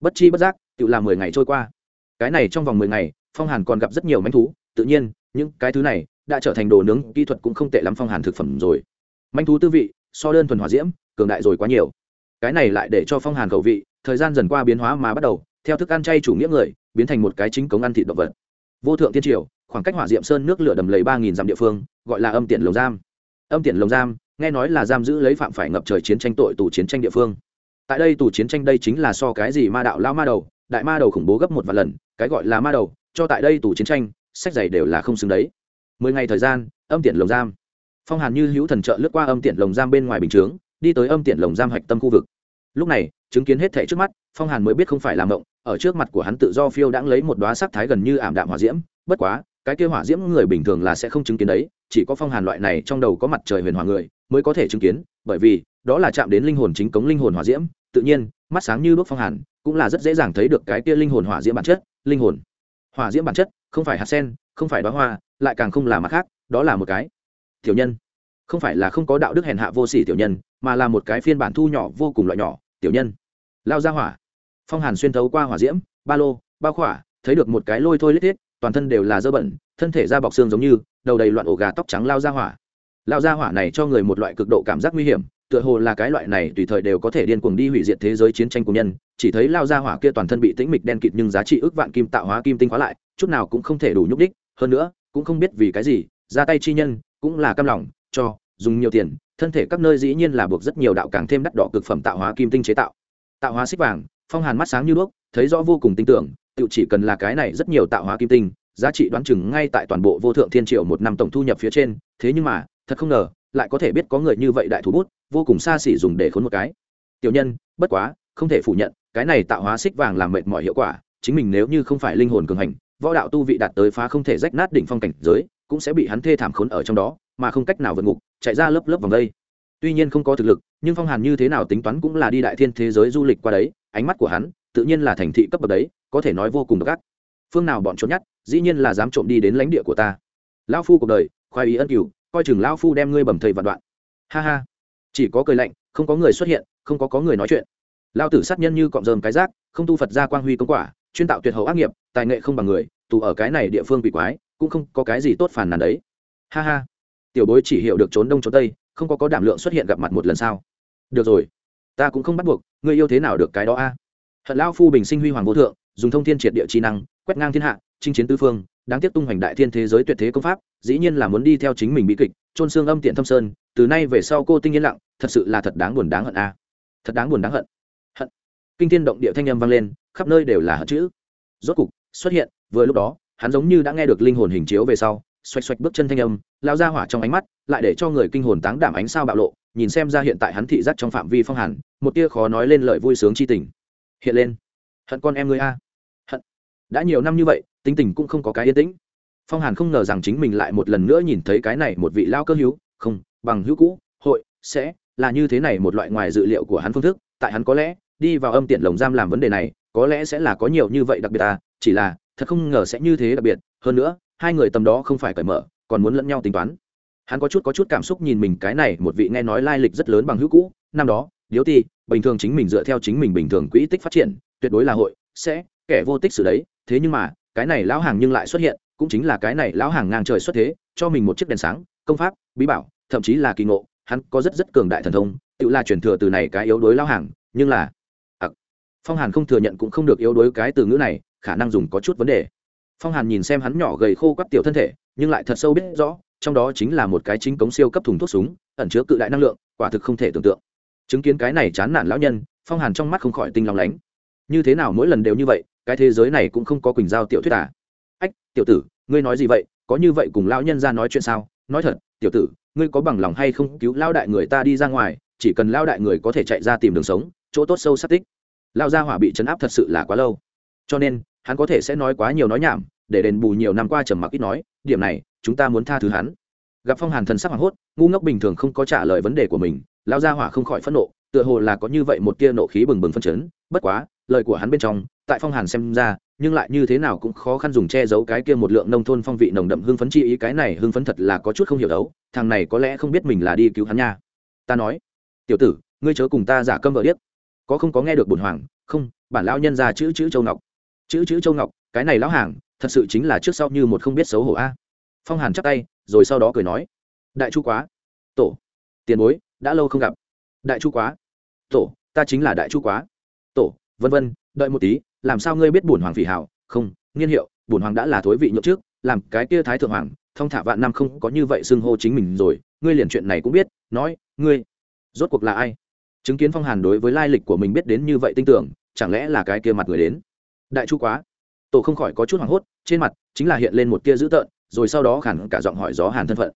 Bất chi bất giác tự làm mười ngày trôi qua. Cái này trong vòng mười ngày, phong hàn còn gặp rất nhiều manh thú. Tự nhiên, những cái thứ này đã trở thành đồ nướng, kỹ thuật cũng không tệ lắm phong hàn thực phẩm rồi. Manh thú tư vị, so đơn thuần hỏa diễm, cường đại rồi quá nhiều. Cái này lại để cho phong hàn khẩu vị, thời gian dần qua biến hóa mà bắt đầu, theo thức ăn chay chủ nghĩa người, biến thành một cái chính cống ăn thịt động vật. Vô thượng tiên triều khoảng cách hỏa diệm sơn nước lửa đầm lầy ba nghìn dặm địa phương, gọi là âm tiện lồng giam. Âm tiện lồng giam, nghe nói là giam giữ lấy phạm phải ngập trời chiến tranh tội tù chiến tranh địa phương. Tại đây tù chiến tranh đây chính là so cái gì ma đạo lao ma đầu, đại ma đầu khủng bố gấp một vài lần, cái gọi là ma đầu, cho tại đây tù chiến tranh, sách giày đều là không xứng đấy. Mười ngày thời gian, âm tiện lồng giam. Phong hàn như hữu thần trợ lướt qua âm tiện lồng giam bên ngoài bình chướng, đi tới âm tiện lồng giam hạch tâm khu vực. Lúc này, chứng kiến hết thảy trước mắt, phong hàn mới biết không phải làm mộng, ở trước mặt của hắn tự do phiêu đãng lấy một đoá sắc thái gần như ảm đạm hỏa diễm, bất quá cái kia hỏa diễm người bình thường là sẽ không chứng kiến đấy, chỉ có phong hàn loại này trong đầu có mặt trời huyền hỏa người mới có thể chứng kiến, bởi vì đó là chạm đến linh hồn chính cống linh hồn hỏa diễm, tự nhiên, mắt sáng như đốt phong hàn, cũng là rất dễ dàng thấy được cái kia linh hồn hỏa diễm bản chất, linh hồn hỏa diễm bản chất, không phải hạt sen, không phải đoá hoa, lại càng không là mặt khác, đó là một cái tiểu nhân. Không phải là không có đạo đức hèn hạ vô sỉ tiểu nhân, mà là một cái phiên bản thu nhỏ vô cùng loại nhỏ, tiểu nhân. Lao ra hỏa. Phong hàn xuyên thấu qua hỏa diễm, ba lô bao khỏa, thấy được một cái lôi thôi lết thiết toàn thân đều là dơ bẩn, thân thể da bọc xương giống như, đầu đầy loạn ổ gà tóc trắng lao ra hỏa. Lao ra hỏa này cho người một loại cực độ cảm giác nguy hiểm, tựa hồ là cái loại này tùy thời đều có thể điên cuồng đi hủy diệt thế giới chiến tranh của nhân, chỉ thấy lao ra hỏa kia toàn thân bị tĩnh mịch đen kịt nhưng giá trị ước vạn kim tạo hóa kim tinh hóa lại, chút nào cũng không thể đủ nhúc đích hơn nữa, cũng không biết vì cái gì, ra tay chi nhân, cũng là cam lòng, cho, dùng nhiều tiền, thân thể các nơi dĩ nhiên là buộc rất nhiều đạo càng thêm đắt đỏ cực phẩm tạo hóa kim tinh chế tạo. Tạo hóa xích vàng, phong hàn mắt sáng như đuốc, thấy rõ vô cùng tin tưởng tự chỉ cần là cái này rất nhiều tạo hóa kim tinh, giá trị đoán chừng ngay tại toàn bộ vô thượng thiên triệu một năm tổng thu nhập phía trên, thế nhưng mà, thật không ngờ, lại có thể biết có người như vậy đại thủ bút, vô cùng xa xỉ dùng để khốn một cái. Tiểu nhân, bất quá, không thể phủ nhận, cái này tạo hóa xích vàng làm mệt mỏi hiệu quả, chính mình nếu như không phải linh hồn cường hành, võ đạo tu vị đạt tới phá không thể rách nát đỉnh phong cảnh giới, cũng sẽ bị hắn thê thảm khốn ở trong đó, mà không cách nào vượt ngục, chạy ra lớp lớp vòng đây. Tuy nhiên không có thực lực, nhưng phong hàn như thế nào tính toán cũng là đi đại thiên thế giới du lịch qua đấy, ánh mắt của hắn tự nhiên là thành thị cấp bậc đấy, có thể nói vô cùng độc ác. Phương nào bọn trốn nhất, dĩ nhiên là dám trộm đi đến lãnh địa của ta. Lao phu cuộc đời, khoai ý ân cửu, coi chừng lao phu đem ngươi bầm thầy vạn đoạn. Ha ha. Chỉ có cười lạnh, không có người xuất hiện, không có có người nói chuyện. Lao tử sát nhân như cọng rơm cái rác, không tu phật ra quang huy công quả, chuyên tạo tuyệt hậu ác nghiệp, tài nghệ không bằng người, tù ở cái này địa phương bị quái, cũng không có cái gì tốt phản nàn đấy. Ha ha. Tiểu bối chỉ hiểu được trốn đông trốn tây, không có có đảm lượng xuất hiện gặp mặt một lần sao? Được rồi. Ta cũng không bắt buộc, ngươi yêu thế nào được cái đó a? Hận lao phu bình sinh huy hoàng vô thượng, dùng thông thiên triệt địa trí năng, quét ngang thiên hạ, chinh chiến tư phương, đáng tiếc tung hoành đại thiên thế giới tuyệt thế công pháp, dĩ nhiên là muốn đi theo chính mình bị kịch trôn xương âm tiện thâm sơn, từ nay về sau cô tinh yên lặng, thật sự là thật đáng buồn đáng hận a. Thật đáng buồn đáng hận. Hận. Kinh thiên động địa thanh âm vang lên, khắp nơi đều là hận chữ. Rốt cục, xuất hiện, vừa lúc đó, hắn giống như đã nghe được linh hồn hình chiếu về sau, xoạch xoạch bước chân thanh âm, lao ra hỏa trong ánh mắt, lại để cho người kinh hồn táng đảm ánh sao bạo lộ, nhìn xem ra hiện tại hắn thị giác trong phạm vi phong hàn, một tia khó nói lên lời vui sướng chi tình hiện lên. Hận con em ngươi a. Hận. Đã nhiều năm như vậy, tính tình cũng không có cái yên tĩnh. Phong hàn không ngờ rằng chính mình lại một lần nữa nhìn thấy cái này một vị lao cơ hữu. Không, bằng hữu cũ, hội, sẽ, là như thế này một loại ngoài dự liệu của hắn phương thức. Tại hắn có lẽ, đi vào âm tiện lồng giam làm vấn đề này, có lẽ sẽ là có nhiều như vậy đặc biệt à. Chỉ là, thật không ngờ sẽ như thế đặc biệt. Hơn nữa, hai người tầm đó không phải cởi mở, còn muốn lẫn nhau tính toán. Hắn có chút có chút cảm xúc nhìn mình cái này một vị nghe nói lai lịch rất lớn bằng hữu cũ. Năm đó điếu ti bình thường chính mình dựa theo chính mình bình thường quỹ tích phát triển tuyệt đối là hội sẽ kẻ vô tích xử đấy. Thế nhưng mà cái này lão hàng nhưng lại xuất hiện cũng chính là cái này lão hàng ngang trời xuất thế cho mình một chiếc đèn sáng công pháp bí bảo thậm chí là kỳ ngộ. Hắn có rất rất cường đại thần thông tự là truyền thừa từ này cái yếu đối lão hàng nhưng là à, phong hàn không thừa nhận cũng không được yếu đối cái từ ngữ này khả năng dùng có chút vấn đề. Phong hàn nhìn xem hắn nhỏ gầy khô quắt tiểu thân thể nhưng lại thật sâu biết rõ trong đó chính là một cái chính cống siêu cấp thùng thuốc súng ẩn chứa cự đại năng lượng quả thực không thể tưởng tượng chứng kiến cái này chán nản lão nhân, phong hàn trong mắt không khỏi tinh lòng lánh. Như thế nào mỗi lần đều như vậy, cái thế giới này cũng không có quỳnh giao tiểu thuyết à? Ách, tiểu tử, ngươi nói gì vậy? Có như vậy cùng lão nhân ra nói chuyện sao? Nói thật, tiểu tử, ngươi có bằng lòng hay không cứu lao đại người ta đi ra ngoài, chỉ cần lao đại người có thể chạy ra tìm đường sống, chỗ tốt sâu sắc tích. Lao gia hỏa bị chấn áp thật sự là quá lâu. Cho nên, hắn có thể sẽ nói quá nhiều nói nhảm, để đền bù nhiều năm qua trầm mặc ít nói, điểm này, chúng ta muốn tha thứ hắn. Gặp phong hàn thần sắc hoảng hốt, ngu ngốc bình thường không có trả lời vấn đề của mình lao gia hỏa không khỏi phẫn nộ, tựa hồ là có như vậy một tia nộ khí bừng bừng phân chấn. Bất quá, lời của hắn bên trong, tại phong hàn xem ra, nhưng lại như thế nào cũng khó khăn dùng che giấu cái kia một lượng nông thôn phong vị nồng đậm hưng phấn chi ý, cái này hưng phấn thật là có chút không hiểu đấu, thằng này có lẽ không biết mình là đi cứu hắn nha. Ta nói, tiểu tử, ngươi chớ cùng ta giả câm vợ điếc. Có không có nghe được bổn hoàng? Không, bản lão nhân ra chữ chữ châu ngọc. Chữ chữ châu ngọc, cái này lão hàng, thật sự chính là trước sau như một không biết xấu hổ a. Phong hàn chắp tay, rồi sau đó cười nói, đại chu quá. Tổ, tiền bối đã lâu không gặp. Đại chu quá. Tổ, ta chính là đại chu quá. Tổ, vân vân, đợi một tí, làm sao ngươi biết bổn hoàng phỉ hảo? Không niên hiệu, bổn hoàng đã là thối vị nhậu trước làm cái kia thái thượng hoàng, thông thả vạn năm không có như vậy xưng hô chính mình rồi, ngươi liền chuyện này cũng biết, nói, ngươi, rốt cuộc là ai? Chứng kiến phong hàn đối với lai lịch của mình biết đến như vậy tin tưởng, chẳng lẽ là cái kia mặt người đến? Đại chu quá. Tổ không khỏi có chút hoảng hốt, trên mặt chính là hiện lên một tia dữ tợn, rồi sau đó khản cả giọng hỏi gió hàn thân phận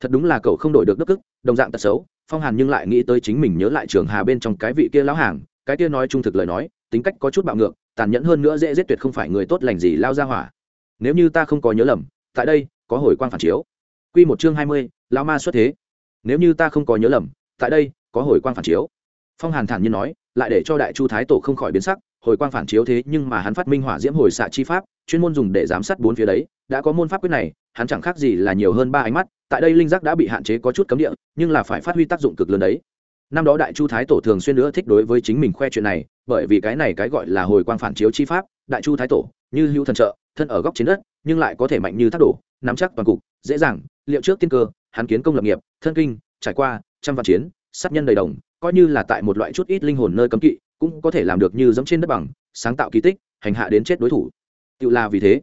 thật đúng là cậu không đổi được đức ức đồng dạng tật xấu, phong hàn nhưng lại nghĩ tới chính mình nhớ lại trường hà bên trong cái vị kia lão hàng, cái kia nói trung thực lời nói, tính cách có chút bạo ngược, tàn nhẫn hơn nữa dễ giết tuyệt không phải người tốt lành gì lao ra hỏa. Nếu như ta không có nhớ lầm, tại đây, có hồi quang phản chiếu. Quy một chương hai mươi lao ma xuất thế. Nếu như ta không có nhớ lầm, tại đây, có hồi quang phản chiếu. Phong hàn thản nhiên nói, lại để cho đại chu thái tổ không khỏi biến sắc, hồi quang phản chiếu thế nhưng mà hắn phát minh hỏa diễm hồi xạ chi pháp, chuyên môn dùng để giám sát bốn phía đấy, đã có môn pháp quyết này, hắn chẳng khác gì là nhiều hơn ba ánh mắt tại đây linh giác đã bị hạn chế có chút cấm địa, nhưng là phải phát huy tác dụng cực lớn đấy. Năm đó đại chu thái tổ thường xuyên nữa thích đối với chính mình khoe chuyện này, bởi vì cái này cái gọi là hồi quang phản chiếu chi pháp, đại chu thái tổ, như hữu thần trợ, thân ở góc chiến đất, nhưng lại có thể mạnh như thác đổ, nắm chắc toàn cục, dễ dàng, liệu trước tiên cơ, hắn kiến công lập nghiệp, thân kinh, trải qua, trăm vạn chiến, sát nhân đầy đồng, coi như là tại một loại chút ít linh hồn nơi cấm kỵ, cũng có thể làm được như giống trên đất bằng, sáng tạo kỳ tích, hành hạ đến chết đối thủ. Tự là vì thế.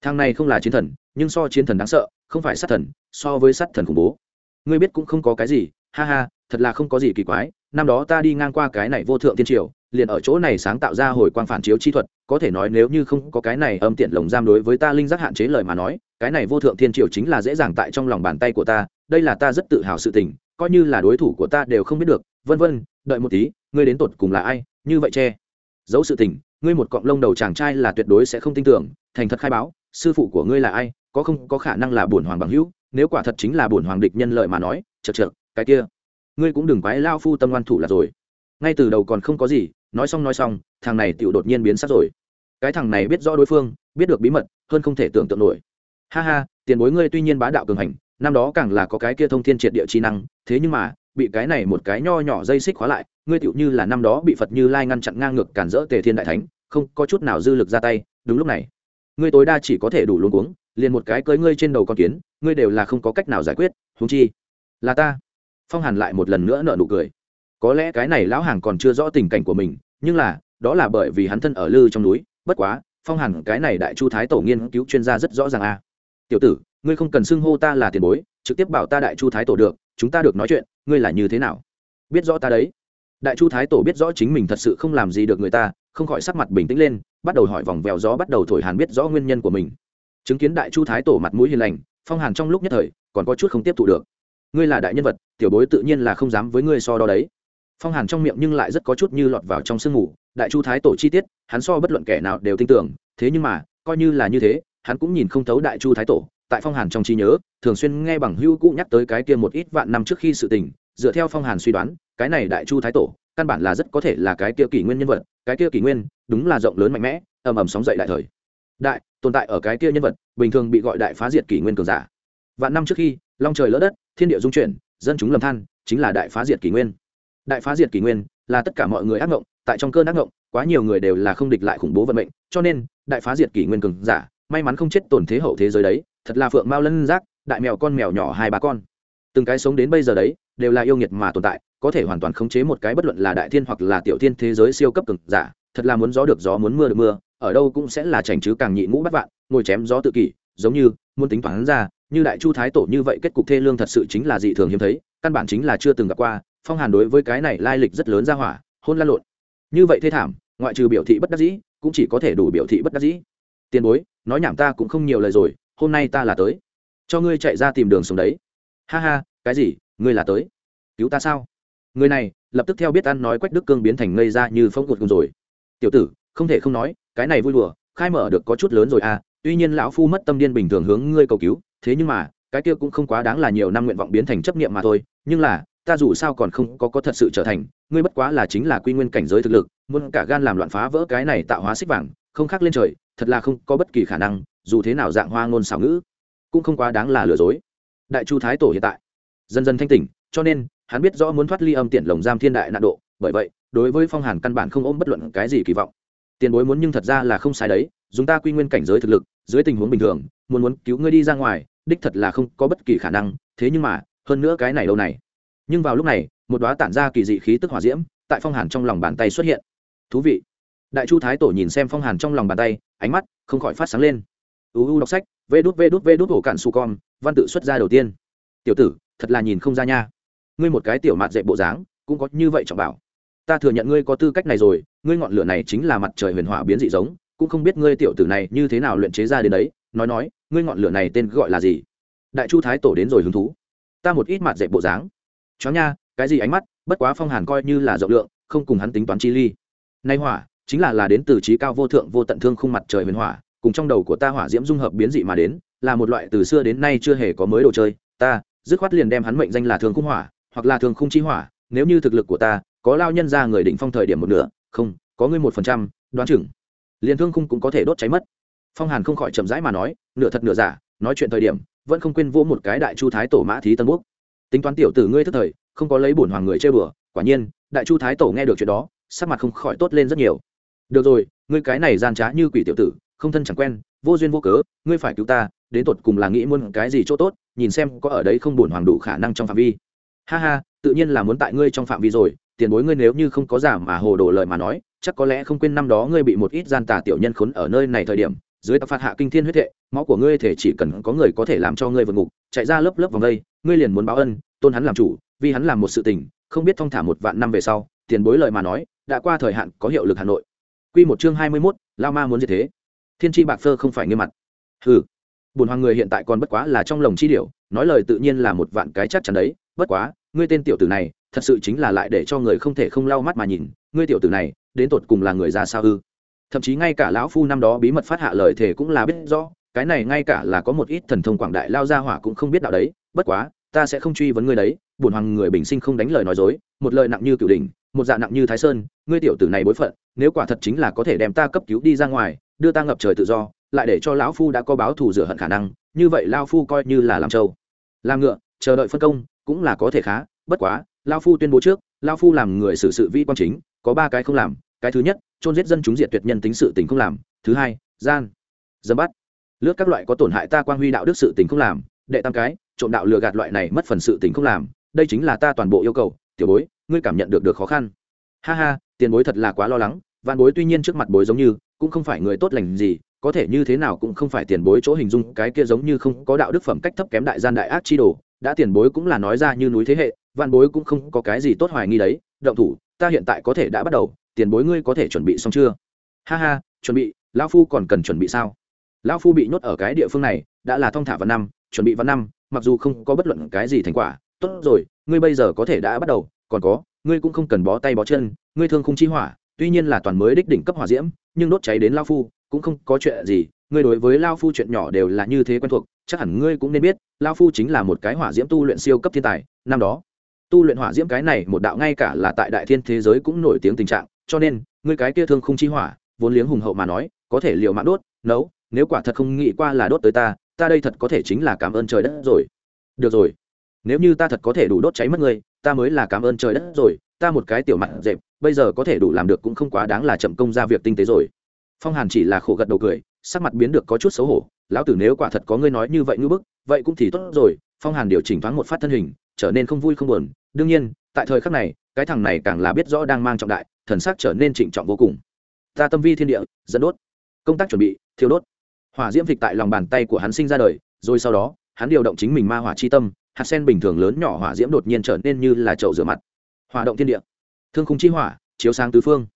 Thằng này không là chiến thần, nhưng so chiến thần đáng sợ không phải sát thần, so với sát thần khủng bố. Ngươi biết cũng không có cái gì, ha ha, thật là không có gì kỳ quái. Năm đó ta đi ngang qua cái này vô thượng tiên triều, liền ở chỗ này sáng tạo ra hồi quang phản chiếu chi thuật, có thể nói nếu như không có cái này âm tiện lồng giam đối với ta linh giác hạn chế lời mà nói, cái này vô thượng thiên triều chính là dễ dàng tại trong lòng bàn tay của ta, đây là ta rất tự hào sự tình, coi như là đối thủ của ta đều không biết được. Vân vân, đợi một tí, ngươi đến tột cùng là ai? Như vậy che. Giấu sự tình, ngươi một cọng lông đầu chàng trai là tuyệt đối sẽ không tin tưởng, thành thật khai báo sư phụ của ngươi là ai, có không, có khả năng là bổn hoàng bằng hữu, nếu quả thật chính là bổn hoàng địch nhân lợi mà nói chật chật cái kia, ngươi cũng đừng quái lao phu tâm ngoan thủ là rồi. Ngay từ đầu còn không có gì, nói xong nói xong, thằng này tựu đột nhiên biến sắc rồi. Cái thằng này biết rõ đối phương, biết được bí mật, hơn không thể tưởng tượng nổi. Ha ha, tiền bối ngươi tuy nhiên bá đạo cường hành, năm đó càng là có cái kia thông thiên triệt địa trí năng, thế nhưng mà, bị cái này một cái nho nhỏ dây xích khóa lại, ngươi tựu như là năm đó bị phật như lai ngăn chặn ngang ngược cản rỡ tề thiên đại thánh, không có chút nào dư lực ra tay, đúng lúc này ngươi tối đa chỉ có thể đủ luôn cuống, liền một cái cưới ngươi trên đầu con kiến, ngươi đều là không có cách nào giải quyết húng chi, là ta. Phong hàn lại một lần nữa nợ nụ cười. Có lẽ cái này lão hàng còn chưa rõ tình cảnh của mình, nhưng là, đó là bởi vì hắn thân ở lư trong núi, bất quá, phong hàn cái này đại chu thái tổ nghiên cứu chuyên gia rất rõ ràng a. Tiểu tử, ngươi không cần xưng hô ta là tiền bối, trực tiếp bảo ta đại chu thái tổ được, chúng ta được nói chuyện, ngươi là như thế nào? Biết rõ ta đấy. Đại chu thái tổ biết rõ chính mình thật sự không làm gì được người ta, không khỏi sắc mặt bình tĩnh lên bắt đầu hỏi vòng vèo gió bắt đầu thổi hàn biết rõ nguyên nhân của mình. Chứng kiến đại chu thái tổ mặt mũi hiền lành, phong hàn trong lúc nhất thời, còn có chút không tiếp thụ được. Ngươi là đại nhân vật, tiểu bối tự nhiên là không dám với ngươi so đo đấy. Phong hàn trong miệng nhưng lại rất có chút như lọt vào trong sương mù, đại chu thái tổ chi tiết, hắn so bất luận kẻ nào đều tin tưởng, thế nhưng mà, coi như là như thế, hắn cũng nhìn không thấu đại chu thái tổ, tại phong hàn trong trí nhớ, thường xuyên nghe bằng hữu cũ nhắc tới cái kia một ít vạn năm trước khi sự tình, dựa theo phong hàn suy đoán, cái này đại chu thái tổ, căn bản là rất có thể là cái kia kỷ nguyên nhân vật, cái kia kỷ nguyên đúng là rộng lớn mạnh mẽ, ầm ầm sóng dậy đại thời. Đại, tồn tại ở cái kia nhân vật, bình thường bị gọi đại phá diệt kỷ nguyên cường giả. Vạn năm trước khi, long trời lỡ đất, thiên địa dung chuyển, dân chúng lầm than, chính là đại phá diệt kỷ nguyên. Đại phá diệt kỷ nguyên là tất cả mọi người ác ngộng, tại trong cơn ác ngộng, quá nhiều người đều là không địch lại khủng bố vận mệnh, cho nên, đại phá diệt kỷ nguyên cường giả, may mắn không chết tổn thế hậu thế giới đấy, thật là phượng mao lân giác, đại mèo con mèo nhỏ hai ba con. Từng cái sống đến bây giờ đấy, đều là yêu nghiệt mà tồn tại, có thể hoàn toàn khống chế một cái bất luận là đại thiên hoặc là tiểu thiên thế giới siêu cấp cường giả thật là muốn gió được gió muốn mưa được mưa, ở đâu cũng sẽ là chảnh chứ càng nhị ngũ bắt vạn, ngồi chém gió tự kỷ, giống như, muốn tính toán ra, như đại chu thái tổ như vậy kết cục thê lương thật sự chính là dị thường hiếm thấy, căn bản chính là chưa từng gặp qua, phong hàn đối với cái này lai lịch rất lớn ra hỏa, hôn lan lộn. Như vậy thê thảm, ngoại trừ biểu thị bất đắc dĩ, cũng chỉ có thể đủ biểu thị bất đắc dĩ. Tiền bối, nói nhảm ta cũng không nhiều lời rồi, hôm nay ta là tới. Cho ngươi chạy ra tìm đường sống đấy. Ha ha, cái gì, ngươi là tới? Cứu ta sao? Người này, lập tức theo biết ăn nói quách đức cương biến thành ngây ra như phong cột cùng rồi tiểu tử, không thể không nói, cái này vui đùa, khai mở được có chút lớn rồi à tuy nhiên lão phu mất tâm điên bình thường hướng ngươi cầu cứu, thế nhưng mà, cái kia cũng không quá đáng là nhiều năm nguyện vọng biến thành chấp niệm mà thôi, nhưng là, ta dù sao còn không có có thật sự trở thành, ngươi bất quá là chính là quy nguyên cảnh giới thực lực, muốn cả gan làm loạn phá vỡ cái này tạo hóa xích vàng, không khác lên trời, thật là không có bất kỳ khả năng, dù thế nào dạng hoa ngôn xảo ngữ, cũng không quá đáng là lừa dối. Đại chu thái tổ hiện tại, dần dần thanh tỉnh, cho nên, hắn biết rõ muốn thoát ly âm tiện lồng giam thiên đại nạn độ, bởi vậy đối với phong hàn căn bản không ôm bất luận cái gì kỳ vọng tiền bối muốn nhưng thật ra là không sai đấy dùng ta quy nguyên cảnh giới thực lực dưới tình huống bình thường muốn muốn cứu ngươi đi ra ngoài đích thật là không có bất kỳ khả năng thế nhưng mà hơn nữa cái này lâu này nhưng vào lúc này một đoá tản ra kỳ dị khí tức hỏa diễm tại phong hàn trong lòng bàn tay xuất hiện thú vị đại chu thái tổ nhìn xem phong hàn trong lòng bàn tay ánh mắt không khỏi phát sáng lên uu đọc sách vê đút vê đút vê đút hổ cạn su con văn tự xuất ra đầu tiên tiểu tử thật là nhìn không ra nha ngươi một cái tiểu mạt dạy bộ dáng cũng có như vậy trọng bảo ta thừa nhận ngươi có tư cách này rồi, ngươi ngọn lửa này chính là mặt trời huyền hỏa biến dị giống, cũng không biết ngươi tiểu tử này như thế nào luyện chế ra đến đấy, nói nói, ngươi ngọn lửa này tên gọi là gì? Đại chu thái tổ đến rồi hứng thú. Ta một ít mặt dẹp bộ dáng. Chó nha, cái gì ánh mắt, bất quá phong hàn coi như là rộng lượng, không cùng hắn tính toán chi ly. Nay hỏa, chính là là đến từ trí cao vô thượng, vô tận thương khung mặt trời huyền hỏa, cùng trong đầu của ta hỏa diễm dung hợp biến dị mà đến, là một loại từ xưa đến nay chưa hề có mới đồ chơi. Ta, dứt khoát liền đem hắn mệnh danh là thương khung hỏa, hoặc là thương khung chi hỏa, nếu như thực lực của ta có lao nhân ra người định phong thời điểm một nửa, không, có ngươi một phần trăm, đoán chừng. Liền thương khung cũng có thể đốt cháy mất. Phong hàn không khỏi chậm rãi mà nói, nửa thật nửa giả, nói chuyện thời điểm, vẫn không quên vỗ một cái đại chu thái tổ mã thí tân quốc. Tính toán tiểu tử ngươi thức thời, không có lấy bổn hoàng người chơi bừa, quả nhiên, đại chu thái tổ nghe được chuyện đó, sắc mặt không khỏi tốt lên rất nhiều. Được rồi, ngươi cái này gian trá như quỷ tiểu tử, không thân chẳng quen, vô duyên vô cớ, ngươi phải cứu ta, đến tột cùng là nghĩ muốn cái gì chỗ tốt, nhìn xem có ở đấy không bổn hoàng đủ khả năng trong phạm vi. Ha ha, tự nhiên là muốn tại ngươi trong phạm vi rồi tiền bối ngươi nếu như không có giả mà hồ đồ lời mà nói chắc có lẽ không quên năm đó ngươi bị một ít gian tà tiểu nhân khốn ở nơi này thời điểm dưới tập phạt hạ kinh thiên huyết thệ máu của ngươi thể chỉ cần có người có thể làm cho ngươi vượt ngục chạy ra lớp lớp vòng đây ngươi liền muốn báo ân tôn hắn làm chủ vì hắn làm một sự tình không biết thong thả một vạn năm về sau tiền bối lời mà nói đã qua thời hạn có hiệu lực hà nội. Quy một chương hai mươi 21, lao ma muốn gì thế. Thiên tri bạc phơ không phải nghiêm mặt. Hừ, bùn hoàng người hiện tại còn bất quá là trong lồng chi điểu nói lời tự nhiên là một vạn cái chắc chắn đấy bất quá ngươi tên tiểu tử này thật sự chính là lại để cho người không thể không lau mắt mà nhìn, ngươi tiểu tử này, đến tột cùng là người già sao ư? Thậm chí ngay cả lão phu năm đó bí mật phát hạ lời thề cũng là biết rõ, cái này ngay cả là có một ít thần thông quảng đại lao ra hỏa cũng không biết đạo đấy, bất quá, ta sẽ không truy vấn ngươi đấy, bổn hoàng người bình sinh không đánh lời nói dối, một lời nặng như cửu đình một dạ nặng như thái sơn, ngươi tiểu tử này bối phận, nếu quả thật chính là có thể đem ta cấp cứu đi ra ngoài, đưa ta ngập trời tự do, lại để cho lão phu đã có báo thù rửa hận khả năng, như vậy lao phu coi như là làm trâu. Làm ngựa, chờ đợi phân công, cũng là có thể khá, bất quá lao phu tuyên bố trước, lao phu làm người xử sự vi quan chính, có ba cái không làm, cái thứ nhất trôn giết dân chúng diệt tuyệt nhân tính sự tình không làm, thứ hai, gian, dâm bắt lướt các loại có tổn hại ta quan huy đạo đức sự tình không làm, đệ tam cái, trộm đạo lừa gạt loại này mất phần sự tình không làm, đây chính là ta toàn bộ yêu cầu, tiểu bối, ngươi cảm nhận được được khó khăn. Ha ha, tiền bối thật là quá lo lắng văn bối tuy nhiên trước mặt bối giống như, cũng không phải người tốt lành gì, có thể như thế nào cũng không phải tiền bối chỗ hình dung, cái kia giống như không có đạo đức phẩm cách thấp kém đại gian đại ác chi đồ, đã tiền bối cũng là nói ra như núi thế hệ văn bối cũng không có cái gì tốt hoài nghi đấy, động thủ, ta hiện tại có thể đã bắt đầu, tiền bối ngươi có thể chuẩn bị xong chưa? Ha ha, chuẩn bị, lão phu còn cần chuẩn bị sao? Lão phu bị nhốt ở cái địa phương này, đã là thong thả vạn năm, chuẩn bị vạn năm, mặc dù không có bất luận cái gì thành quả, tốt rồi, ngươi bây giờ có thể đã bắt đầu, còn có, ngươi cũng không cần bó tay bó chân, ngươi thương không chi hỏa, tuy nhiên là toàn mới đích đỉnh cấp hỏa diễm, nhưng đốt cháy đến lao phu, cũng không có chuyện gì, ngươi đối với lao phu chuyện nhỏ đều là như thế quen thuộc, chắc hẳn ngươi cũng nên biết lao phu chính là một cái hỏa diễm tu luyện siêu cấp thiên tài, năm đó tu luyện hỏa diễm cái này một đạo ngay cả là tại đại thiên thế giới cũng nổi tiếng tình trạng, cho nên, ngươi cái kia thương không chi hỏa, vốn liếng hùng hậu mà nói, có thể liều mạng đốt, nấu, nếu quả thật không nghĩ qua là đốt tới ta ta đây thật có thể chính là cảm ơn trời đất rồi. Được rồi. Nếu như ta thật có thể đủ đốt cháy mất ngươi, ta mới là cảm ơn trời đất rồi, ta một cái tiểu mặt dẹp, bây giờ có thể đủ làm được cũng không quá đáng là chậm công ra việc tinh tế rồi. Phong hàn chỉ là khổ gật đầu cười, sắc mặt biến được có chút xấu hổ, lão tử nếu quả thật có ngươi nói như vậy ngưỡng bức, vậy cũng thì tốt rồi. Phong hàn điều chỉnh thoáng một phát thân hình trở nên không vui không buồn. Đương nhiên, tại thời khắc này, cái thằng này càng là biết rõ đang mang trọng đại, thần sắc trở nên trịnh trọng vô cùng. Ta tâm vi thiên địa, dẫn đốt. Công tác chuẩn bị, thiêu đốt. Hỏa diễm dịch tại lòng bàn tay của hắn sinh ra đời, rồi sau đó, hắn điều động chính mình ma hỏa chi tâm, hạt sen bình thường lớn nhỏ hỏa diễm đột nhiên trở nên như là chậu rửa mặt. Hỏa động thiên địa. Thương khung chi hỏa, chiếu sáng tứ phương.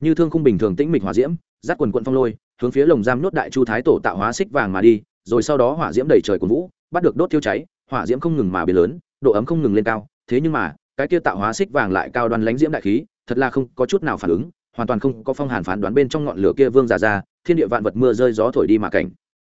Như thương khung bình thường tĩnh mịch hỏa diễm dắt quần quận phong lôi, hướng phía lồng giam nhốt đại chu thái tổ tạo hóa xích vàng mà đi, rồi sau đó hỏa diễm đầy trời của vũ, bắt được đốt thiêu cháy, hỏa diễm không ngừng mà biến lớn độ ấm không ngừng lên cao, thế nhưng mà, cái kia tạo hóa xích vàng lại cao đoan lánh diễm đại khí, thật là không có chút nào phản ứng, hoàn toàn không có phong hàn phán đoán bên trong ngọn lửa kia vương già ra, thiên địa vạn vật mưa rơi gió thổi đi mà cảnh.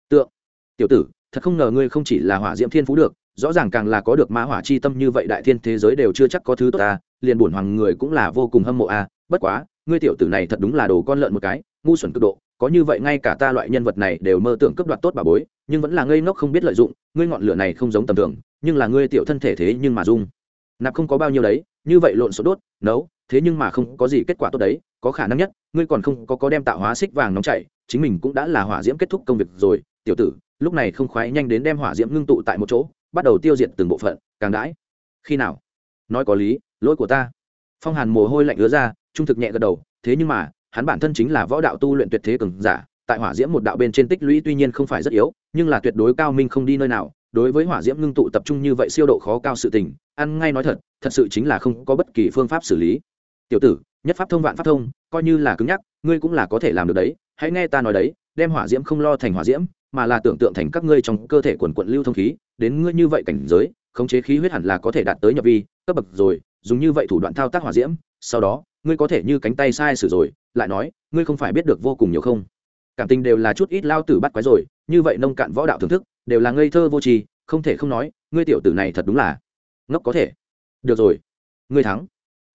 Tượng, tiểu tử, thật không ngờ ngươi không chỉ là hỏa diễm thiên phú được, rõ ràng càng là có được ma hỏa chi tâm như vậy đại thiên thế giới đều chưa chắc có thứ tốt ta, liền bổn hoàng người cũng là vô cùng hâm mộ a, bất quá, ngươi tiểu tử này thật đúng là đồ con lợn một cái, ngu xuẩn cực độ, có như vậy ngay cả ta loại nhân vật này đều mơ tưởng cấp đoạt tốt bà bối, nhưng vẫn là ngây ngốc không biết lợi dụng, ngươi ngọn lửa này không giống tầm thường nhưng là ngươi tiểu thân thể thế nhưng mà dung. Nạp không có bao nhiêu đấy, như vậy lộn số đốt, nấu, thế nhưng mà không có gì kết quả tốt đấy, có khả năng nhất, ngươi còn không có có đem tạo hóa xích vàng nóng chảy, chính mình cũng đã là hỏa diễm kết thúc công việc rồi, tiểu tử, lúc này không khoái nhanh đến đem hỏa diễm ngưng tụ tại một chỗ, bắt đầu tiêu diệt từng bộ phận, càng đãi. Khi nào? Nói có lý, lỗi của ta. Phong hàn mồ hôi lạnh ứa ra, trung thực nhẹ gật đầu, thế nhưng mà, hắn bản thân chính là võ đạo tu luyện tuyệt thế cường giả, tại hỏa diễm một đạo bên trên tích lũy tuy nhiên không phải rất yếu, nhưng là tuyệt đối cao minh không đi nơi nào đối với hỏa diễm ngưng tụ tập trung như vậy siêu độ khó cao sự tình, ăn ngay nói thật thật sự chính là không có bất kỳ phương pháp xử lý. Tiểu tử, nhất pháp thông vạn pháp thông, coi như là cứng nhắc, ngươi cũng là có thể làm được đấy, hãy nghe ta nói đấy, đem hỏa diễm không lo thành hỏa diễm, mà là tưởng tượng thành các ngươi trong cơ thể quần quận lưu thông khí, đến ngươi như vậy cảnh giới, khống chế khí huyết hẳn là có thể đạt tới nhập vi, cấp bậc rồi, dùng như vậy thủ đoạn thao tác hỏa diễm, sau đó, ngươi có thể như cánh tay sai sử rồi, lại nói, ngươi không phải biết được vô cùng nhiều không? Cảm tình đều là chút ít lao tử bắt quái rồi như vậy nông cạn võ đạo thưởng thức, đều là ngây thơ vô tri, không thể không nói, ngươi tiểu tử này thật đúng là ngốc có thể. Được rồi, ngươi thắng.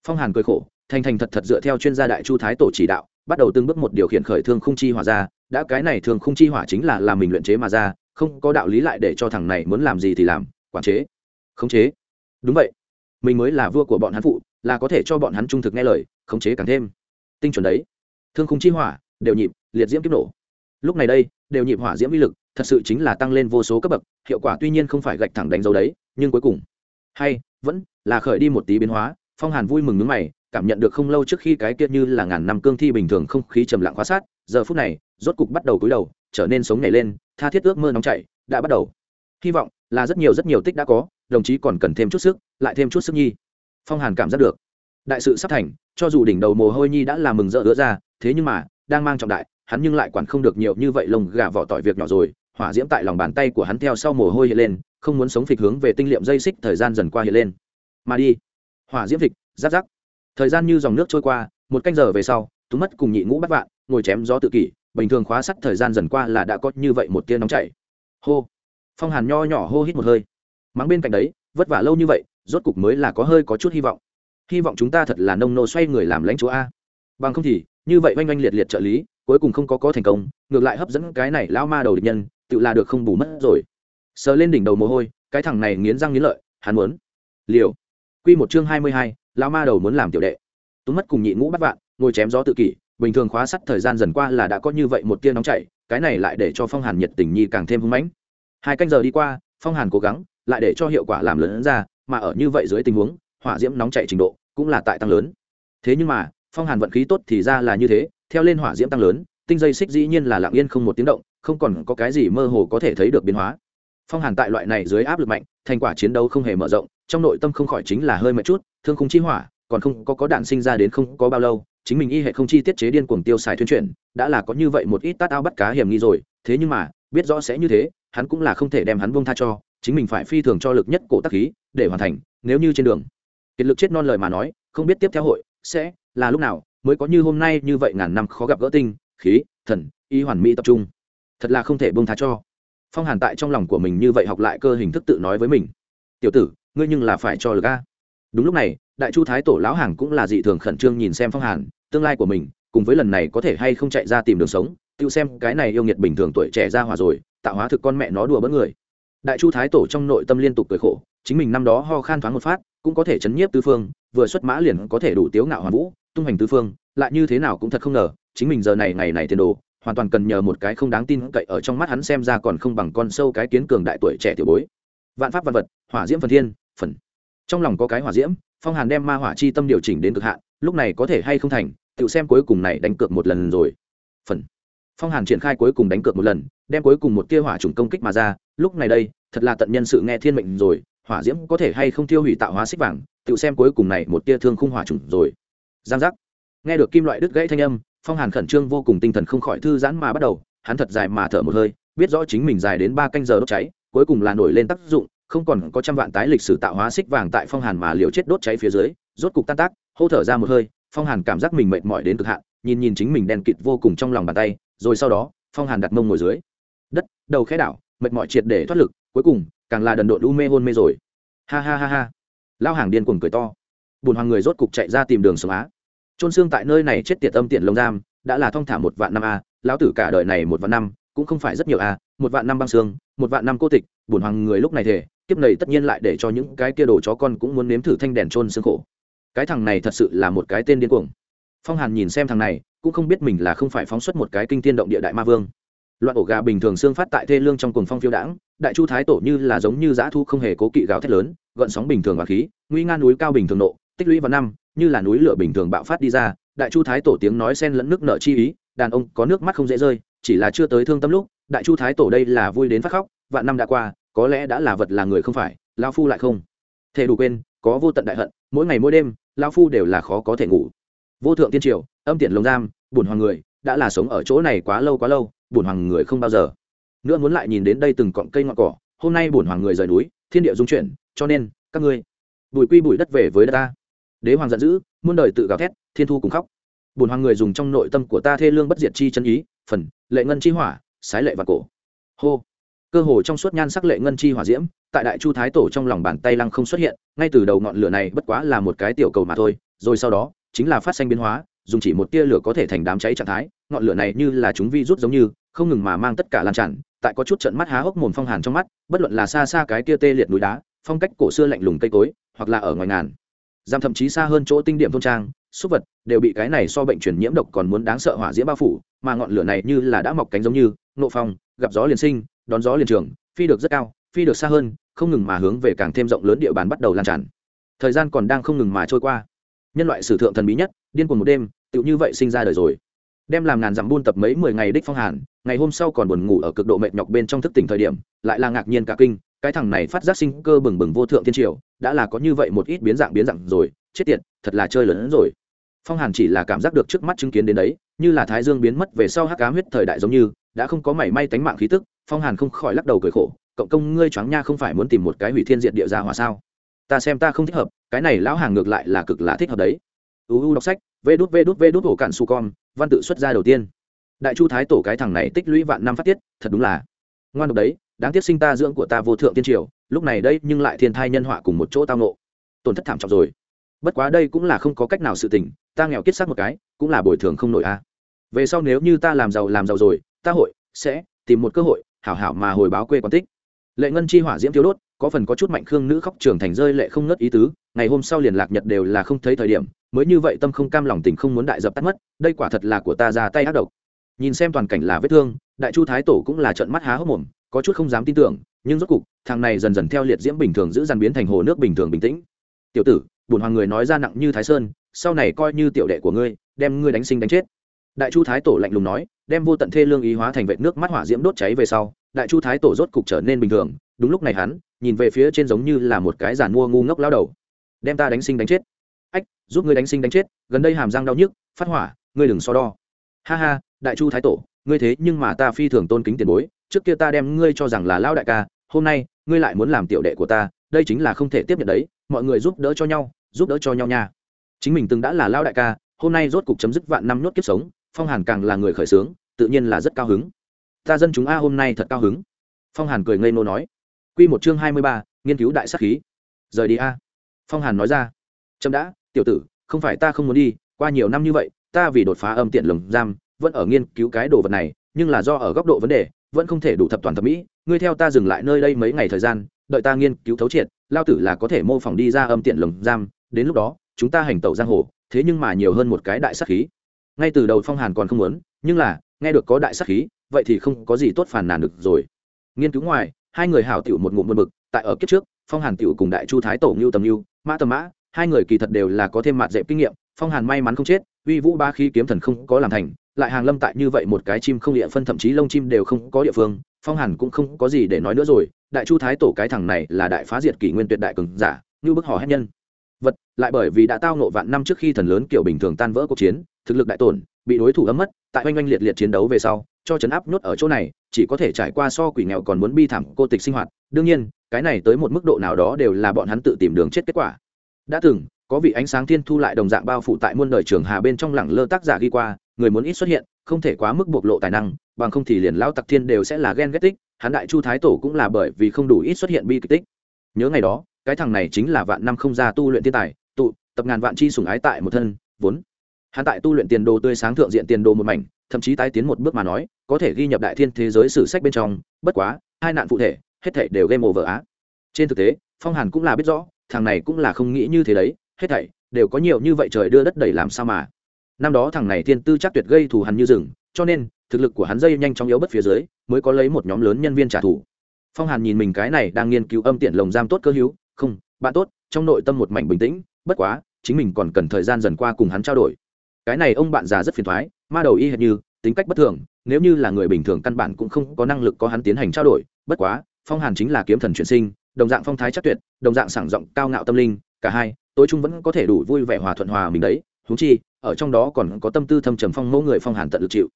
Phong hàn cười khổ, thành thành thật thật dựa theo chuyên gia đại chu thái tổ chỉ đạo, bắt đầu từng bước một điều khiển khởi thương không chi hỏa ra, đã cái này thường không chi hỏa chính là làm mình luyện chế mà ra, không có đạo lý lại để cho thằng này muốn làm gì thì làm, quản chế, khống chế. Đúng vậy, mình mới là vua của bọn hắn phụ, là có thể cho bọn hắn trung thực nghe lời, khống chế càng thêm. Tinh chuẩn đấy. Thương khung chi hỏa, đều nhịp, liệt diễm kiếp nổ lúc này đây, đều nhịp hỏa diễm uy lực, thật sự chính là tăng lên vô số cấp bậc, hiệu quả tuy nhiên không phải gạch thẳng đánh dấu đấy, nhưng cuối cùng, hay, vẫn là khởi đi một tí biến hóa, phong hàn vui mừng nước mày, cảm nhận được không lâu trước khi cái kia như là ngàn năm cương thi bình thường không khí trầm lặng khóa sát, giờ phút này, rốt cục bắt đầu cúi đầu, trở nên sống nhảy lên, tha thiết ước mơ nóng chảy, đã bắt đầu. Hy vọng là rất nhiều rất nhiều tích đã có, đồng chí còn cần thêm chút sức, lại thêm chút sức nhi. Phong hàn cảm giác được. Đại sự sắp thành, cho dù đỉnh đầu mồ hôi nhi đã làm mừng rỡ ứa ra, thế nhưng mà, đang mang trọng đại hắn nhưng lại quản không được nhiều như vậy lồng gà vỏ tỏi việc nhỏ rồi, hỏa diễm tại lòng bàn tay của hắn theo sau mồ hôi hiện lên, không muốn sống phịch hướng về tinh liệm dây xích thời gian dần qua hiện lên. Mà đi. Hỏa diễm phịch, giáp giáp. Thời gian như dòng nước trôi qua, một canh giờ về sau, tú mất cùng nhị ngũ bắt vạn, ngồi chém gió tự kỷ, bình thường khóa sắt thời gian dần qua là đã có như vậy một tia nóng chảy. Hô. Phong hàn nho nhỏ hô hít một hơi. Mắng bên cạnh đấy, vất vả lâu như vậy, rốt cục mới là có hơi có chút hy vọng. Hy vọng chúng ta thật là nông nô xoay người làm lãnh chúa a. Bằng không thì, như vậy oanh oanh liệt liệt trợ lý cuối cùng không có có thành công, ngược lại hấp dẫn cái này lao ma đầu địch nhân, tự là được không bù mất rồi. Sờ lên đỉnh đầu mồ hôi, cái thằng này nghiến răng nghiến lợi, hắn muốn liều. Quy một chương hai mươi hai lao ma đầu muốn làm tiểu đệ. Tú mất cùng nhị ngũ bắt vạn, ngồi chém gió tự kỷ, bình thường khóa sắt thời gian dần qua là đã có như vậy một tia nóng chảy, cái này lại để cho phong hàn nhiệt tình nhi càng thêm hưng mãnh. Hai canh giờ đi qua, phong hàn cố gắng, lại để cho hiệu quả làm lớn ra, mà ở như vậy dưới tình huống, hỏa diễm nóng chảy trình độ cũng là tại tăng lớn. Thế nhưng mà, phong hàn vận khí tốt thì ra là như thế theo lên hỏa diễm tăng lớn, tinh dây xích dĩ nhiên là lặng yên không một tiếng động, không còn có cái gì mơ hồ có thể thấy được biến hóa. Phong hàn tại loại này dưới áp lực mạnh, thành quả chiến đấu không hề mở rộng, trong nội tâm không khỏi chính là hơi mệt chút, thương khung chi hỏa, còn không có có đạn sinh ra đến không có bao lâu, chính mình y hệ không chi tiết chế điên cuồng tiêu xài thuyên chuyển, đã là có như vậy một ít tát ao bắt cá hiểm nghi rồi, thế nhưng mà, biết rõ sẽ như thế, hắn cũng là không thể đem hắn buông tha cho, chính mình phải phi thường cho lực nhất cổ tác khí, để hoàn thành, nếu như trên đường. Kiệt lực chết non lời mà nói, không biết tiếp theo hội sẽ là lúc nào mới có như hôm nay như vậy ngàn năm khó gặp gỡ tinh, khí, thần, y hoàn mỹ tập trung. Thật là không thể buông tha cho. Phong hàn tại trong lòng của mình như vậy học lại cơ hình thức tự nói với mình. Tiểu tử, ngươi nhưng là phải cho lực a. Đúng lúc này, đại chu thái tổ lão hàng cũng là dị thường khẩn trương nhìn xem phong hàn, tương lai của mình, cùng với lần này có thể hay không chạy ra tìm đường sống tự xem cái này yêu nghiệt bình thường tuổi trẻ ra hòa rồi, tạo hóa thực con mẹ nó đùa bỡn người. Đại chu thái tổ trong nội tâm liên tục cười khổ, chính mình năm đó ho khan thoáng một phát, cũng có thể chấn nhiếp tứ phương, vừa xuất mã liền có thể đủ tiếu ngạo hoàn vũ tung hành tứ phương, lại như thế nào cũng thật không ngờ, chính mình giờ này ngày này tiền đồ, hoàn toàn cần nhờ một cái không đáng tin cậy ở trong mắt hắn xem ra còn không bằng con sâu cái kiến cường đại tuổi trẻ tiểu bối. Vạn pháp văn vật, hỏa diễm phần thiên, phần. Trong lòng có cái hỏa diễm, phong hàn đem ma hỏa chi tâm điều chỉnh đến cực hạn, lúc này có thể hay không thành, tự xem cuối cùng này đánh cược một lần rồi. Phần. Phong hàn triển khai cuối cùng đánh cược một lần, đem cuối cùng một tia hỏa trùng công kích mà ra, lúc này đây, thật là tận nhân sự nghe thiên mệnh rồi, hỏa diễm có thể hay không tiêu hủy tạo hóa xích vàng, tự xem cuối cùng này một tia thương khung hỏa trùng rồi giang giác. Nghe được kim loại đứt gãy thanh âm, phong hàn khẩn trương vô cùng tinh thần không khỏi thư giãn mà bắt đầu, hắn thật dài mà thở một hơi, biết rõ chính mình dài đến ba canh giờ đốt cháy, cuối cùng là nổi lên tác dụng, không còn có trăm vạn tái lịch sử tạo hóa xích vàng tại phong hàn mà liều chết đốt cháy phía dưới, rốt cục tan tác, hô thở ra một hơi, phong hàn cảm giác mình mệt mỏi đến cực hạn, nhìn nhìn chính mình đen kịt vô cùng trong lòng bàn tay, rồi sau đó, phong hàn đặt mông ngồi dưới. Đất, đầu khẽ đảo, mệt mỏi triệt để thoát lực, cuối cùng, càng là đần độn u mê hôn mê rồi. Ha ha ha ha. Lao hàng điên cuồng cười to bùn hoàng người rốt cục chạy ra tìm đường sống á. Trôn xương tại nơi này chết tiệt âm tiện lông giam, đã là thong thả một vạn năm a lão tử cả đời này một vạn năm, cũng không phải rất nhiều a một vạn năm băng xương, một vạn năm cô tịch, bùn hoàng người lúc này thể kiếp này tất nhiên lại để cho những cái kia đồ chó con cũng muốn nếm thử thanh đèn trôn xương khổ. Cái thằng này thật sự là một cái tên điên cuồng. Phong hàn nhìn xem thằng này, cũng không biết mình là không phải phóng xuất một cái kinh tiên động địa đại ma vương. Loạn ổ gà bình thường xương phát tại thê lương trong cuồng phong phiêu đãng, đại chu thái tổ như là giống như dã thu không hề cố kỵ gào thét lớn, gợn sóng bình thường và khí, nguy nga núi cao bình thường nộ tích lũy vào năm, như là núi lửa bình thường bạo phát đi ra, đại chu thái tổ tiếng nói xen lẫn nước nợ chi ý, đàn ông có nước mắt không dễ rơi, chỉ là chưa tới thương tâm lúc, đại chu thái tổ đây là vui đến phát khóc, vạn năm đã qua, có lẽ đã là vật là người không phải lao phu lại không. Thể đủ quên, có vô tận đại hận, mỗi ngày mỗi đêm lao phu đều là khó có thể ngủ. Vô thượng tiên triều, âm tiện lồng giam bùn hoàng người, đã là sống ở chỗ này quá lâu quá lâu bùn hoàng người không bao giờ. Nữa muốn lại nhìn đến đây từng cọng cây ngọn cỏ, hôm nay bùn hoàng người rời núi, thiên địa dung chuyển, cho nên, các ngươi, bùi quy bùi đất về với đất ta đế hoàng giận dữ, muôn đời tự gào thét, thiên thu cùng khóc. Bùn hoàng người dùng trong nội tâm của ta thê lương bất diệt chi chân ý, phần, lệ ngân chi hỏa, sái lệ và cổ. Hô. Cơ hồ trong suốt nhan sắc lệ ngân chi hỏa diễm, tại đại chu thái tổ trong lòng bàn tay lăng không xuất hiện, ngay từ đầu ngọn lửa này bất quá là một cái tiểu cầu mà thôi, rồi sau đó, chính là phát sinh biến hóa, dùng chỉ một tia lửa có thể thành đám cháy trạng thái, ngọn lửa này như là chúng vi rút giống như, không ngừng mà mang tất cả lan tràn, tại có chút trận mắt há hốc mồm phong hàn trong mắt, bất luận là xa xa cái tia tê liệt núi đá, phong cách cổ xưa lạnh lùng cây cối, hoặc là ở ngoài ngàn giam thậm chí xa hơn chỗ tinh điểm thôn trang, súc vật đều bị cái này so bệnh truyền nhiễm độc còn muốn đáng sợ hỏa diễm bao phủ, mà ngọn lửa này như là đã mọc cánh giống như, nộ phong, gặp gió liền sinh, đón gió liền trường, phi được rất cao, phi được xa hơn, không ngừng mà hướng về càng thêm rộng lớn địa bàn bắt đầu lan tràn. Thời gian còn đang không ngừng mà trôi qua. Nhân loại sử thượng thần bí nhất, điên cuồng một đêm, tựu như vậy sinh ra đời rồi đem làm ngàn dặm buôn tập mấy mười ngày đích phong hàn, ngày hôm sau còn buồn ngủ ở cực độ mệt nhọc bên trong thức tỉnh thời điểm, lại là ngạc nhiên cả kinh, cái thằng này phát giác sinh cơ bừng bừng vô thượng thiên triều, đã là có như vậy một ít biến dạng biến dạng rồi, chết tiệt, thật là chơi lớn hơn rồi. Phong hàn chỉ là cảm giác được trước mắt chứng kiến đến đấy, như là thái dương biến mất về sau hắc ám huyết thời đại giống như, đã không có mảy may tánh mạng khí tức, phong hàn không khỏi lắc đầu cười khổ, cộng công ngươi choáng nha không phải muốn tìm một cái hủy thiên diệt địa ra hòa sao? Ta xem ta không thích hợp, cái này lão hàng ngược lại là cực là thích hợp đấy. Uu đọc sách, vê đút vê đút vê đút hổ cạn su con văn tự xuất ra đầu tiên. Đại chu thái tổ cái thằng này tích lũy vạn năm phát tiết, thật đúng là ngoan độc đấy, đáng tiếc sinh ta dưỡng của ta vô thượng tiên triều, lúc này đây nhưng lại thiên thai nhân họa cùng một chỗ tao nộ tổn thất thảm trọng rồi. Bất quá đây cũng là không có cách nào sự tình, ta nghèo kiết xác một cái, cũng là bồi thường không nổi a. Về sau nếu như ta làm giàu làm giàu rồi, ta hội sẽ tìm một cơ hội, hảo hảo mà hồi báo quê quán tích. Lệ ngân chi hỏa diễm thiếu đốt, có phần có chút mạnh khương nữ khóc trưởng thành rơi lệ không ngất ý tứ, ngày hôm sau liền lạc nhật đều là không thấy thời điểm mới như vậy tâm không cam lòng tình không muốn đại dập tắt mất, đây quả thật là của ta ra tay ác độc. Nhìn xem toàn cảnh là vết thương, đại chu thái tổ cũng là trận mắt há hốc mồm, có chút không dám tin tưởng, nhưng rốt cục, thằng này dần dần theo liệt diễm bình thường giữ dàn biến thành hồ nước bình thường bình tĩnh. Tiểu tử bùn hoàng người nói ra nặng như thái sơn, sau này coi như tiểu đệ của ngươi, đem ngươi đánh sinh đánh chết. Đại chu thái tổ lạnh lùng nói, đem vô tận thê lương ý hóa thành vệt nước mắt hỏa diễm đốt cháy về sau, đại chu thái tổ rốt cục trở nên bình thường. Đúng lúc này hắn, nhìn về phía trên giống như là một cái giàn mua ngu ngốc lao đầu. Đem ta đánh sinh đánh chết ách, giúp ngươi đánh sinh đánh chết, gần đây hàm răng đau nhức, phát hỏa, ngươi đừng so đo. Ha ha, đại chu thái tổ, ngươi thế nhưng mà ta phi thường tôn kính tiền bối, trước kia ta đem ngươi cho rằng là lao đại ca, hôm nay, ngươi lại muốn làm tiểu đệ của ta, đây chính là không thể tiếp nhận đấy, mọi người giúp đỡ cho nhau, giúp đỡ cho nhau nha. Chính mình từng đã là lao đại ca, hôm nay rốt cục chấm dứt vạn năm nhốt kiếp sống, phong hàn càng là người khởi xướng, tự nhiên là rất cao hứng. Ta dân chúng a hôm nay thật cao hứng. Phong hàn cười ngây nô nói. Q một chương hai mươi ba, nghiên cứu đại sắc khí. Rời đi a. Phong hàn nói ra. Trâm đã tiểu tử, không phải ta không muốn đi, qua nhiều năm như vậy, ta vì đột phá âm tiện lồng giam, vẫn ở nghiên cứu cái đồ vật này, nhưng là do ở góc độ vấn đề, vẫn không thể đủ thập toàn thẩm mỹ. Ngươi theo ta dừng lại nơi đây mấy ngày thời gian, đợi ta nghiên cứu thấu triệt, lao tử là có thể mô phỏng đi ra âm tiện lồng giam, đến lúc đó, chúng ta hành tẩu giang hồ, thế nhưng mà nhiều hơn một cái đại sắc khí. Ngay từ đầu phong hàn còn không muốn, nhưng là, nghe được có đại sắc khí, vậy thì không có gì tốt phản nàn được rồi. Nghiên cứu ngoài, hai người hảo tiểu một ngụm một mực, tại ở kiếp trước, phong hàn tiểu cùng đại chu thái tổ ngưu tầm ngưu, mã tầm mã hai người kỳ thật đều là có thêm mạt dẹp kinh nghiệm, phong hàn may mắn không chết, uy vũ ba khí kiếm thần không có làm thành, lại hàng lâm tại như vậy một cái chim không địa phân, thậm chí lông chim đều không có địa phương, phong hàn cũng không có gì để nói nữa rồi, đại chu thái tổ cái thằng này là đại phá diệt kỷ nguyên tuyệt đại cường giả, như bức hò hét nhân. Vật, lại bởi vì đã tao nộ vạn năm trước khi thần lớn kiểu bình thường tan vỡ cuộc chiến, thực lực đại tổn, bị đối thủ ấm mất, tại oanh oanh liệt liệt chiến đấu về sau, cho chấn áp nhốt ở chỗ này, chỉ có thể trải qua so quỷ nghèo còn muốn bi thảm cô tịch sinh hoạt. Đương nhiên, cái này tới một mức độ nào đó đều là bọn hắn tự tìm đường chết kết quả đã từng, có vị ánh sáng thiên thu lại đồng dạng bao phủ tại muôn đời trường hà bên trong lẳng lơ tác giả ghi qua, người muốn ít xuất hiện, không thể quá mức bộc lộ tài năng, bằng không thì liền lao tặc thiên đều sẽ là ghen ghét tích, hắn đại chu thái tổ cũng là bởi vì không đủ ít xuất hiện bi kịch tích. Nhớ ngày đó, cái thằng này chính là vạn năm không ra tu luyện thiên tài, tụ, tập ngàn vạn chi sủng ái tại một thân, vốn. Hắn tại tu luyện tiền đồ tươi sáng thượng diện tiền đồ một mảnh, thậm chí tái tiến một bước mà nói, có thể ghi nhập đại thiên thế giới sử sách bên trong, bất quá, hai nạn phụ thể, hết thảy đều game over á. Trên thực tế, phong hàn cũng là biết rõ thằng này cũng là không nghĩ như thế đấy, hết thảy đều có nhiều như vậy trời đưa đất đẩy làm sao mà. Năm đó thằng này thiên tư chắc tuyệt gây thù hắn như rừng, cho nên thực lực của hắn dây nhanh chóng yếu bất phía dưới, mới có lấy một nhóm lớn nhân viên trả thù. Phong hàn nhìn mình cái này đang nghiên cứu âm tiện lồng giam tốt cơ hữu, không, bạn tốt, trong nội tâm một mảnh bình tĩnh, bất quá, chính mình còn cần thời gian dần qua cùng hắn trao đổi. Cái này ông bạn già rất phiền thoái, ma đầu y hệt như, tính cách bất thường, nếu như là người bình thường căn bản cũng không có năng lực có hắn tiến hành trao đổi, bất quá, phong hàn chính là kiếm thần chuyển sinh đồng dạng phong thái chắc tuyệt, đồng dạng sảng giọng cao ngạo tâm linh, cả hai, tối trung vẫn có thể đủ vui vẻ hòa thuận hòa mình đấy húng chi, ở trong đó còn có tâm tư thâm trầm phong mẫu người phong hàn tận lực chịu.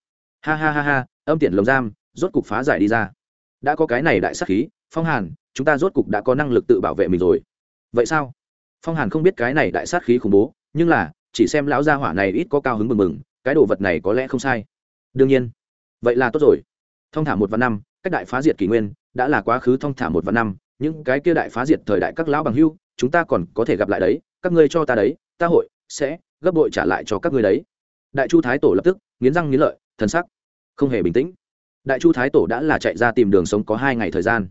Ha ha ha ha, âm tiện lồng giam, rốt cục phá giải đi ra. Đã có cái này đại sắc khí, phong hàn, chúng ta rốt cục đã có năng lực tự bảo vệ mình rồi. Vậy sao? Phong hàn không biết cái này đại sát khí khủng bố, nhưng là, chỉ xem lão gia hỏa này ít có cao hứng mừng mừng, cái đồ vật này có lẽ không sai. Đương nhiên, vậy là tốt rồi. Thông thả một vạn năm, cách đại phá diệt kỷ nguyên, đã là quá khứ thông thả một vạn năm những cái kia đại phá diệt thời đại các lão bằng hưu, chúng ta còn có thể gặp lại đấy, các ngươi cho ta đấy, ta hội, sẽ, gấp bội trả lại cho các ngươi đấy. Đại chu thái tổ lập tức, nghiến răng nghiến lợi, thần sắc không hề bình tĩnh. Đại chu thái tổ đã là chạy ra tìm đường sống có hai ngày thời gian.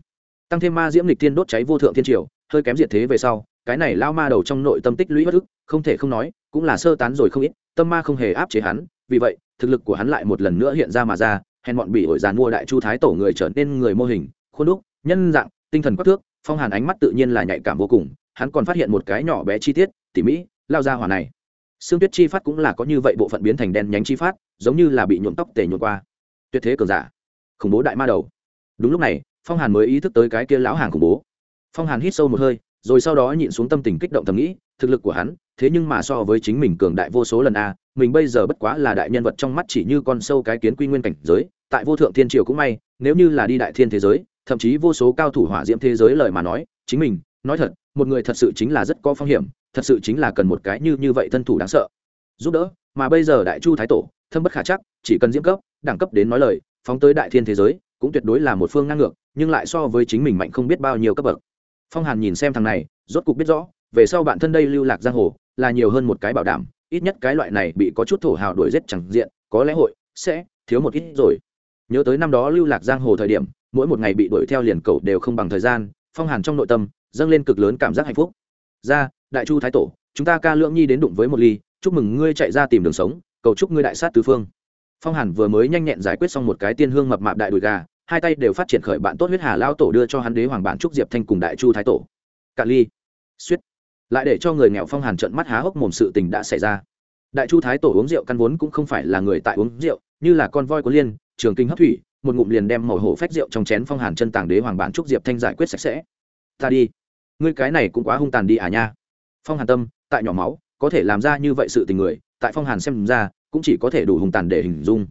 Tăng thêm ma diễm lịch tiên đốt cháy vô thượng thiên triều, hơi kém diệt thế về sau, cái này lao ma đầu trong nội tâm tích lũy bất ức, không thể không nói, cũng là sơ tán rồi không ít, tâm ma không hề áp chế hắn, vì vậy, thực lực của hắn lại một lần nữa hiện ra mà ra, hèn bọn bị ổi dàn mua đại chu thái tổ người trở nên người mô hình, khuôn đúc, nhân dạng tinh thần quắc thước, phong hàn ánh mắt tự nhiên là nhạy cảm vô cùng, hắn còn phát hiện một cái nhỏ bé chi tiết, tỉ mỹ lao ra hỏa này. Xương tuyết chi phát cũng là có như vậy bộ phận biến thành đen nhánh chi phát, giống như là bị nhuộm tóc tề nhuộm qua. Tuyệt thế cường giả. Khủng bố đại ma đầu. Đúng lúc này, phong hàn mới ý thức tới cái kia lão hàng khủng bố. Phong hàn hít sâu một hơi, rồi sau đó nhịn xuống tâm tình kích động thầm nghĩ, thực lực của hắn, thế nhưng mà so với chính mình cường đại vô số lần a, mình bây giờ bất quá là đại nhân vật trong mắt chỉ như con sâu cái kiến quy nguyên cảnh giới, tại vô thượng thiên triều cũng may, nếu như là đi đại thiên thế giới thậm chí vô số cao thủ hỏa diễm thế giới lời mà nói, chính mình, nói thật, một người thật sự chính là rất có phong hiểm, thật sự chính là cần một cái như như vậy thân thủ đáng sợ. Giúp đỡ, mà bây giờ đại chu thái tổ, thâm bất khả chắc, chỉ cần diễm cấp, đẳng cấp đến nói lời, phóng tới đại thiên thế giới, cũng tuyệt đối là một phương ngang ngược, nhưng lại so với chính mình mạnh không biết bao nhiêu cấp bậc. Phong hàn nhìn xem thằng này, rốt cục biết rõ, về sau bản thân đây lưu lạc giang hồ, là nhiều hơn một cái bảo đảm, ít nhất cái loại này bị có chút thổ hào đuổi giết chẳng diện, có lẽ hội sẽ thiếu một ít rồi. Nhớ tới năm đó lưu lạc giang hồ thời điểm mỗi một ngày bị đuổi theo liền cầu đều không bằng thời gian, phong hàn trong nội tâm, dâng lên cực lớn cảm giác hạnh phúc. Ra, đại chu thái tổ, chúng ta ca lưỡng nhi đến đụng với một ly, chúc mừng ngươi chạy ra tìm đường sống, cầu chúc ngươi đại sát tứ phương. Phong hàn vừa mới nhanh nhẹn giải quyết xong một cái tiên hương mập mạp đại đùi gà, hai tay đều phát triển khởi bạn tốt huyết hà lao tổ đưa cho hắn đế hoàng bản trúc diệp thanh cùng đại chu thái tổ. Cạn ly. Suýt. Lại để cho người nghèo phong hàn trận mắt há hốc mồm sự tình đã xảy ra. Đại chu thái tổ uống rượu căn vốn cũng không phải là người tại uống rượu, như là con voi của liên, trường kinh hấp thủy một ngụm liền đem màu hổ phách rượu trong chén phong hàn chân tàng đế hoàng bản trúc diệp thanh giải quyết sạch sẽ. Ta đi. Ngươi cái này cũng quá hung tàn đi à nha. Phong hàn tâm, tại nhỏ máu, có thể làm ra như vậy sự tình người, tại phong hàn xem ra, cũng chỉ có thể đủ hung tàn để hình dung.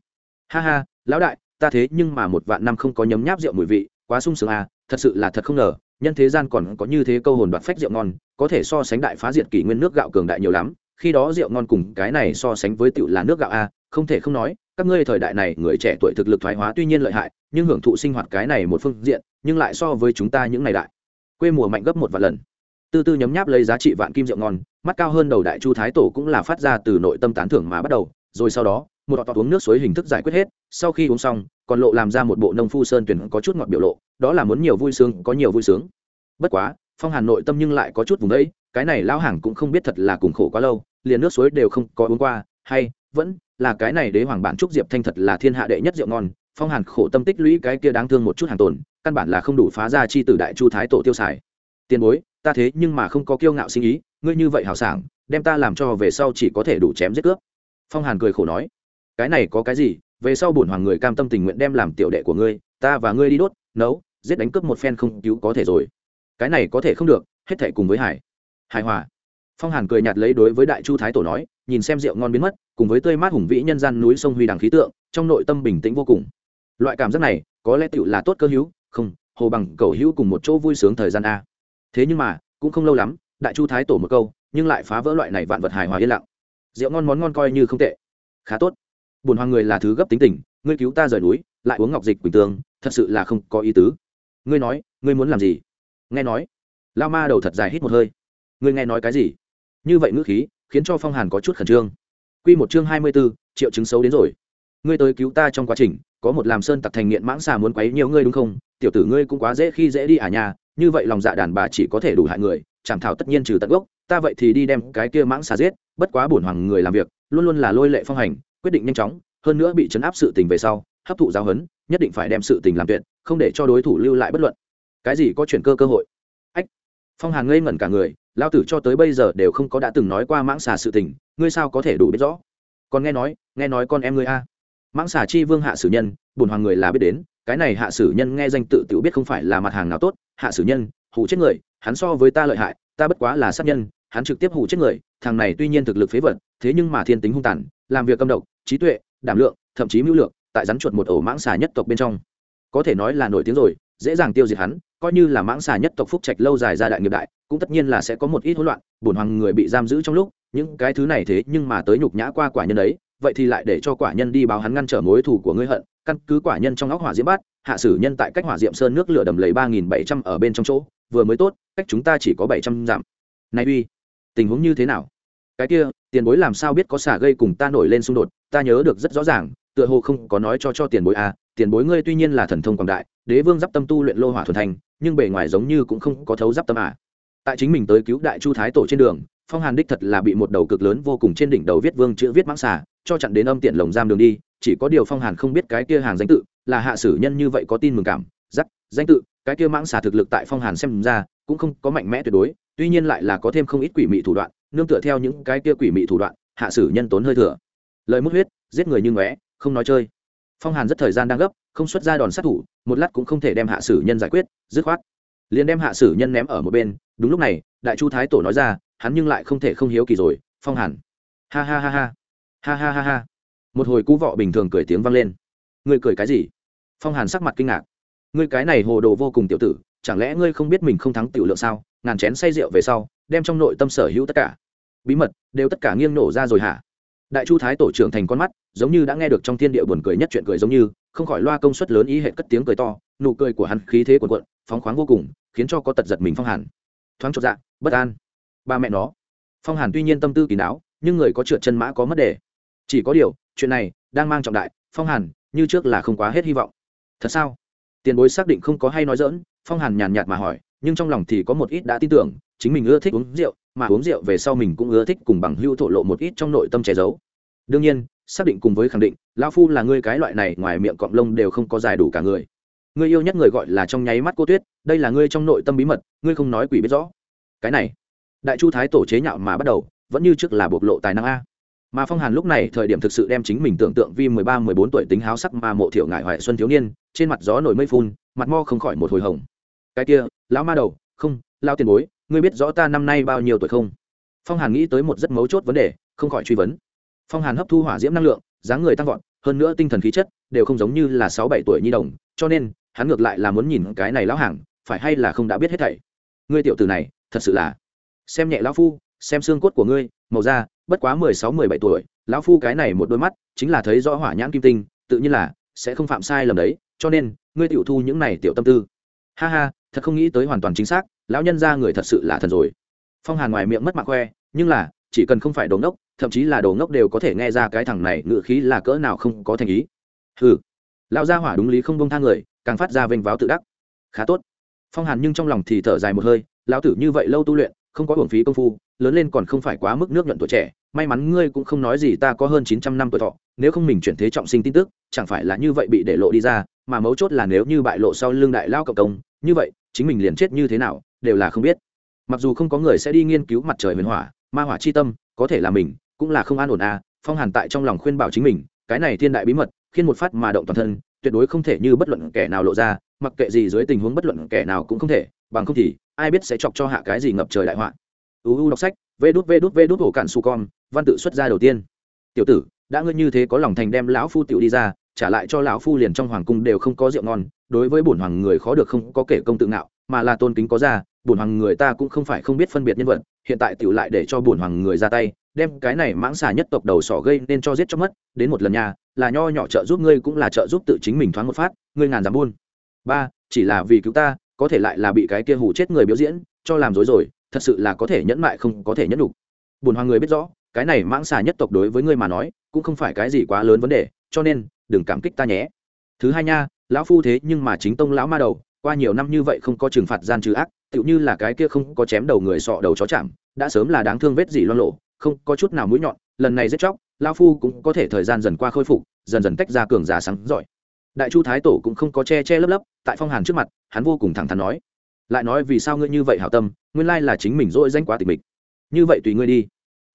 Ha ha, lão đại, ta thế nhưng mà một vạn năm không có nhấm nháp rượu mùi vị, quá sung sướng à thật sự là thật không ngờ, nhân thế gian còn có như thế câu hồn đoạt phách rượu ngon, có thể so sánh đại phá diệt kỷ nguyên nước gạo cường đại nhiều lắm, khi đó rượu ngon cùng cái này so sánh với tựu là nước gạo a không thể không nói, các ngươi thời đại này, người trẻ tuổi thực lực thoái hóa tuy nhiên lợi hại, nhưng hưởng thụ sinh hoạt cái này một phương diện, nhưng lại so với chúng ta những ngày đại. Quê mùa mạnh gấp một vạn lần. Tư tư nhấm nháp lấy giá trị vạn kim rượu ngon, mắt cao hơn đầu đại chu thái tổ cũng là phát ra từ nội tâm tán thưởng mà bắt đầu, rồi sau đó, một tọt uống nước suối hình thức giải quyết hết, sau khi uống xong, còn lộ làm ra một bộ nông phu sơn tuyển có chút ngọt biểu lộ, đó là muốn nhiều vui sướng, có nhiều vui sướng. Bất quá, phong hàn nội tâm nhưng lại có chút vùng đấy cái này lão hàng cũng không biết thật là cùng khổ quá lâu, liền nước suối đều không có uống qua, hay vẫn là cái này đế hoàng bản trúc diệp thanh thật là thiên hạ đệ nhất rượu ngon, phong hàn khổ tâm tích lũy cái kia đáng thương một chút hàng tồn, căn bản là không đủ phá ra chi tử đại chu thái tổ tiêu xài. Tiền bối, ta thế nhưng mà không có kiêu ngạo sinh ý, ngươi như vậy hào sảng, đem ta làm cho về sau chỉ có thể đủ chém giết cướp. Phong hàn cười khổ nói, cái này có cái gì, về sau bổn hoàng người cam tâm tình nguyện đem làm tiểu đệ của ngươi, ta và ngươi đi đốt, nấu, giết đánh cướp một phen không cứu có thể rồi. Cái này có thể không được, hết thể cùng với hải. Hài hòa phong hàn cười nhạt lấy đối với đại chu thái tổ nói, nhìn xem rượu ngon biến mất, cùng với tươi mát hùng vĩ nhân gian núi sông huy đằng khí tượng, trong nội tâm bình tĩnh vô cùng. Loại cảm giác này, có lẽ tựu là tốt cơ hữu, không, hồ bằng cầu hữu cùng một chỗ vui sướng thời gian a. Thế nhưng mà, cũng không lâu lắm, đại chu thái tổ một câu, nhưng lại phá vỡ loại này vạn vật hài hòa yên lặng. Rượu ngon món ngon coi như không tệ. Khá tốt. Buồn hoàng người là thứ gấp tính tình, ngươi cứu ta rời núi, lại uống ngọc dịch quỳnh tương, thật sự là không có ý tứ. Ngươi nói, ngươi muốn làm gì? Nghe nói. Lao ma đầu thật dài hít một hơi. Ngươi nghe nói cái gì? Như vậy ngữ khí, khiến cho phong hàn có chút khẩn trương. Q một chương hai mươi b ố triệu chứng xấu đến rồi. Ngươi tới cứu ta trong quá trình, có một làm sơn tặc thành nghiện mãng xà muốn quấy nhiều ngươi đúng không? Tiểu tử ngươi cũng quá dễ khi dễ đi à nhà như vậy lòng dạ đàn bà chỉ có thể đủ hại người, chảm thảo tất nhiên trừ tận gốc. Ta vậy thì đi đem cái kia mãng xà giết, bất quá bổn hoàng người làm việc, luôn luôn là lôi lệ phong hành, quyết định nhanh chóng, hơn nữa bị chấn áp sự tình về sau, hấp thụ giáo huấn, nhất định phải đem sự tình làm tuyệt, không để cho đối thủ lưu lại bất luận. Cái gì có chuyển cơ cơ hội? Ách! Phong hàn ngây ngẩn cả người lao tử cho tới bây giờ đều không có đã từng nói qua mãng xà sự tình, ngươi sao có thể đủ biết rõ? Còn nghe nói nghe nói con em ngươi a. Mãng xà chi vương hạ sử nhân bùn hoàng người là biết đến, cái này hạ sử nhân nghe danh tự tự biết không phải là mặt hàng nào tốt, hạ sử nhân, hủ chết người, hắn so với ta lợi hại, ta bất quá là sát nhân, hắn trực tiếp hủ chết người, thằng này tuy nhiên thực lực phế vật, thế nhưng mà thiên tính hung tàn, làm việc cầm độc, trí tuệ, đảm lượng, thậm chí mưu lược, tại rắn chuột một ổ mãng xà nhất tộc bên trong. Có thể nói là nổi tiếng rồi, dễ dàng tiêu diệt hắn coi như là mãng xà nhất tộc phúc trạch lâu dài ra đại nghiệp đại, cũng tất nhiên là sẽ có một ít hỗn loạn, bổn hoàng người bị giam giữ trong lúc, những cái thứ này thế nhưng mà tới nhục nhã qua quả nhân ấy vậy thì lại để cho quả nhân đi báo hắn ngăn trở mối thù của ngươi hận, căn cứ quả nhân trong óc hỏa diễm bát, hạ sử nhân tại cách hỏa diệm sơn nước lửa đầm lầy ba nghìn bảy trăm ở bên trong chỗ, vừa mới tốt, cách chúng ta chỉ có bảy trăm dặm. Nay uy, tình huống như thế nào? Cái kia, tiền bối làm sao biết có xả gây cùng ta nổi lên xung đột, ta nhớ được rất rõ ràng, tựa hồ không có nói cho cho tiền bối à tiền bối ngươi tuy nhiên là thần thông quảng đại, đế vương giáp tâm tu luyện lô hỏa thuần thành nhưng bề ngoài giống như cũng không có thấu giáp tâm à. Tại chính mình tới cứu đại chu thái tổ trên đường, phong hàn đích thật là bị một đầu cực lớn vô cùng trên đỉnh đầu viết vương chữ viết mãng xà, cho chặn đến âm tiện lồng giam đường đi, chỉ có điều phong hàn không biết cái kia hàng danh tự, là hạ sử nhân như vậy có tin mừng cảm, giắc, danh tự, cái kia mãng xà thực lực tại phong hàn xem ra, cũng không có mạnh mẽ tuyệt đối, tuy nhiên lại là có thêm không ít quỷ mị thủ đoạn, nương tựa theo những cái kia quỷ mị thủ đoạn, hạ sử nhân tốn hơi thừa. Lời mất huyết, giết người như ngóe, không nói chơi. Phong hàn rất thời gian đang gấp không xuất ra đòn sát thủ, một lát cũng không thể đem hạ sử nhân giải quyết, dứt khoát. Liền đem hạ sử nhân ném ở một bên, đúng lúc này, đại chu thái tổ nói ra, hắn nhưng lại không thể không hiếu kỳ rồi, phong hàn. Ha ha ha ha. Ha ha ha ha. Một hồi cú vọ bình thường cười tiếng vang lên. Ngươi cười cái gì? Phong hàn sắc mặt kinh ngạc. Ngươi cái này hồ đồ vô cùng tiểu tử, chẳng lẽ ngươi không biết mình không thắng tiểu lượng sao? Ngàn chén say rượu về sau, đem trong nội tâm sở hữu tất cả bí mật, đều tất cả nghiêng nổ ra rồi hả? Đại chu thái tổ trưởng thành con mắt, giống như đã nghe được trong thiên địa buồn cười nhất chuyện cười giống như, không khỏi loa công suất lớn ý hệ cất tiếng cười to, nụ cười của hắn khí thế cuồn cuộn, phóng khoáng vô cùng, khiến cho có tật giật mình phong hàn. Thoáng chột dạ bất an. Ba mẹ nó. Phong hàn tuy nhiên tâm tư kỳ não, nhưng người có trượt chân mã có mất đề. Chỉ có điều, chuyện này đang mang trọng đại, phong hàn, như trước là không quá hết hy vọng. Thật sao? Tiền bối xác định không có hay nói dỡn phong hàn nhàn nhạt mà hỏi, nhưng trong lòng thì có một ít đã tin tưởng chính mình ưa thích uống rượu, mà uống rượu về sau mình cũng ưa thích cùng bằng hưu thổ lộ một ít trong nội tâm che giấu. Đương nhiên, xác định cùng với khẳng định lao phu là ngươi cái loại này ngoài miệng cọng lông đều không có dài đủ cả người. Ngươi yêu nhất người gọi là trong nháy mắt cô tuyết, đây là ngươi trong nội tâm bí mật, ngươi không nói quỷ biết rõ. Cái này, đại chu thái tổ chế nhạo mà bắt đầu, vẫn như trước là bộc lộ tài năng a. Mà phong hàn lúc này thời điểm thực sự đem chính mình tưởng tượng vi mười ba, mười bốn tuổi tính háo sắc mà mộ thiệu ngại hoài xuân thiếu niên, trên mặt gió nổi mây phun, mặt mo không khỏi một hồi hồng. Cái kia, lão ma đầu, không lao tiền bối ngươi biết rõ ta năm nay bao nhiêu tuổi không? Phong hàn nghĩ tới một rất mấu chốt vấn đề, không khỏi truy vấn. Phong hàn hấp thu hỏa diễm năng lượng, dáng người tăng vọt, hơn nữa tinh thần khí chất đều không giống như là sáu bảy tuổi nhi đồng, cho nên, hắn ngược lại là muốn nhìn cái này lão hàng, phải hay là không đã biết hết thảy. Ngươi tiểu tử này, thật sự là xem nhẹ lão phu, xem xương cốt của ngươi, màu da, bất quá mười sáu, mười bảy tuổi, lão phu cái này một đôi mắt chính là thấy rõ hỏa nhãn kim tinh, tự nhiên là sẽ không phạm sai lầm đấy, cho nên, ngươi tiểu thu những này tiểu tâm tư. Ha ha, thật không nghĩ tới hoàn toàn chính xác lão nhân ra người thật sự là thần rồi. Phong hàn ngoài miệng mất mạng khoe, nhưng là, chỉ cần không phải đồ ngốc, thậm chí là đồ ngốc đều có thể nghe ra cái thằng này ngự khí là cỡ nào không có thành ý. Ừ lão gia hỏa đúng lý không bông tha người, càng phát ra vênh váo tự đắc. Khá tốt. Phong hàn nhưng trong lòng thì thở dài một hơi, lão tử như vậy lâu tu luyện, không có uổng phí công phu, lớn lên còn không phải quá mức nước nhuận tuổi trẻ, may mắn ngươi cũng không nói gì ta có hơn chín trăm năm tuổi thọ, nếu không mình chuyển thế trọng sinh tin tức, chẳng phải là như vậy bị để lộ đi ra, mà mấu chốt là nếu như bại lộ sau lưng đại lao cộng công, như vậy, chính mình liền chết như thế nào đều là không biết. Mặc dù không có người sẽ đi nghiên cứu mặt trời huyền hỏa, ma hỏa chi tâm, có thể là mình, cũng là không an ổn à phong hàn tại trong lòng khuyên bảo chính mình, cái này thiên đại bí mật khiến một phát mà động toàn thân, tuyệt đối không thể như bất luận kẻ nào lộ ra, mặc kệ gì dưới tình huống bất luận kẻ nào cũng không thể, bằng không thì, ai biết sẽ chọc cho hạ cái gì ngập trời đại họa. Uu đọc sách, vê đút vê đút vê đút hổ cạn su con, văn tự xuất ra đầu tiên. Tiểu tử, đã ngươi như thế có lòng thành đem lão phu tiểu đi ra, trả lại cho lão phu liền trong hoàng cung đều không có rượu ngon, đối với bổn hoàng người khó được không có kể công tự ngạo, mà là tôn kính có ra bổn hoàng người ta cũng không phải không biết phân biệt nhân vật, hiện tại tiểu lại để cho bổn hoàng người ra tay, đem cái này mãng xà nhất tộc đầu sỏ gây nên cho giết cho mất, đến một lần nhà là nho nhỏ trợ giúp ngươi cũng là trợ giúp tự chính mình thoáng một phát, ngươi ngàn dám buôn. Ba, chỉ là vì cứu ta, có thể lại là bị cái kia hủ chết người biểu diễn, cho làm dối rồi, thật sự là có thể nhẫn mại không có thể nhẫn đủ bùn hoàng người biết rõ, cái này mãng xà nhất tộc đối với ngươi mà nói, cũng không phải cái gì quá lớn vấn đề, cho nên, đừng cảm kích ta nhé. Thứ hai nha, lão phu thế nhưng mà chính tông lão ma đầu, qua nhiều năm như vậy không có trừng phạt gian trừ ác tựu như là cái kia không có chém đầu người sọ đầu chó chạm, đã sớm là đáng thương vết gì loan lộ không có chút nào mũi nhọn, lần này giết chóc, lão phu cũng có thể thời gian dần qua khôi phục, dần dần tách ra cường giả sáng giỏi. Đại chu thái tổ cũng không có che che lấp lấp, tại phong hàn trước mặt, hắn vô cùng thẳng thắn nói, lại nói vì sao ngươi như vậy hảo tâm, nguyên lai là chính mình dỗi danh quá tịch mịch. Như vậy tùy ngươi đi.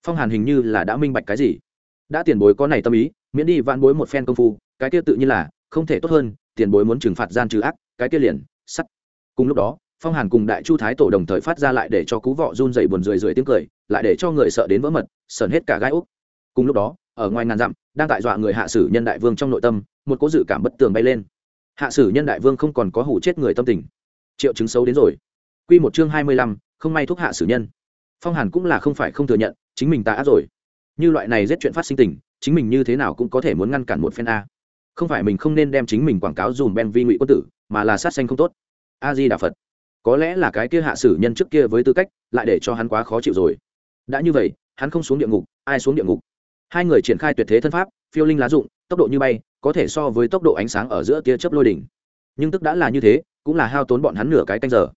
Phong hàn hình như là đã minh bạch cái gì. Đã tiền bối có này tâm ý, miễn đi vạn bối một phen công phu, cái kia tự nhiên là không thể tốt hơn, tiền bối muốn trừng phạt gian trừ ác, cái kia liền, sắt. Cùng lúc đó phong hàn cùng đại chu thái tổ đồng thời phát ra lại để cho cú vọ run dày buồn rười rượi tiếng cười, lại để cho người sợ đến vỡ mật, sờn hết cả gai úc. Cùng lúc đó, ở ngoài ngàn dặm, đang tại dọa người hạ sử nhân đại vương trong nội tâm, một cố dự cảm bất tường bay lên. Hạ sử nhân đại vương không còn có hủ chết người tâm tình. Triệu chứng xấu đến rồi. Q một chương hai mươi lăm, không may thuốc hạ sử nhân. Phong hàn cũng là không phải không thừa nhận, chính mình ta ác rồi. Như loại này giết chuyện phát sinh tình, chính mình như thế nào cũng có thể muốn ngăn cản một phen a. Không phải mình không nên đem chính mình quảng cáo dùm ben vi ngụy quân tử, mà là sát sanh không tốt. A di đà phật có lẽ là cái kia hạ sử nhân trước kia với tư cách, lại để cho hắn quá khó chịu rồi. Đã như vậy, hắn không xuống địa ngục, ai xuống địa ngục? Hai người triển khai tuyệt thế thân pháp, phiêu linh lá dụng, tốc độ như bay, có thể so với tốc độ ánh sáng ở giữa tia chớp lôi đỉnh. Nhưng tức đã là như thế, cũng là hao tốn bọn hắn nửa cái canh giờ.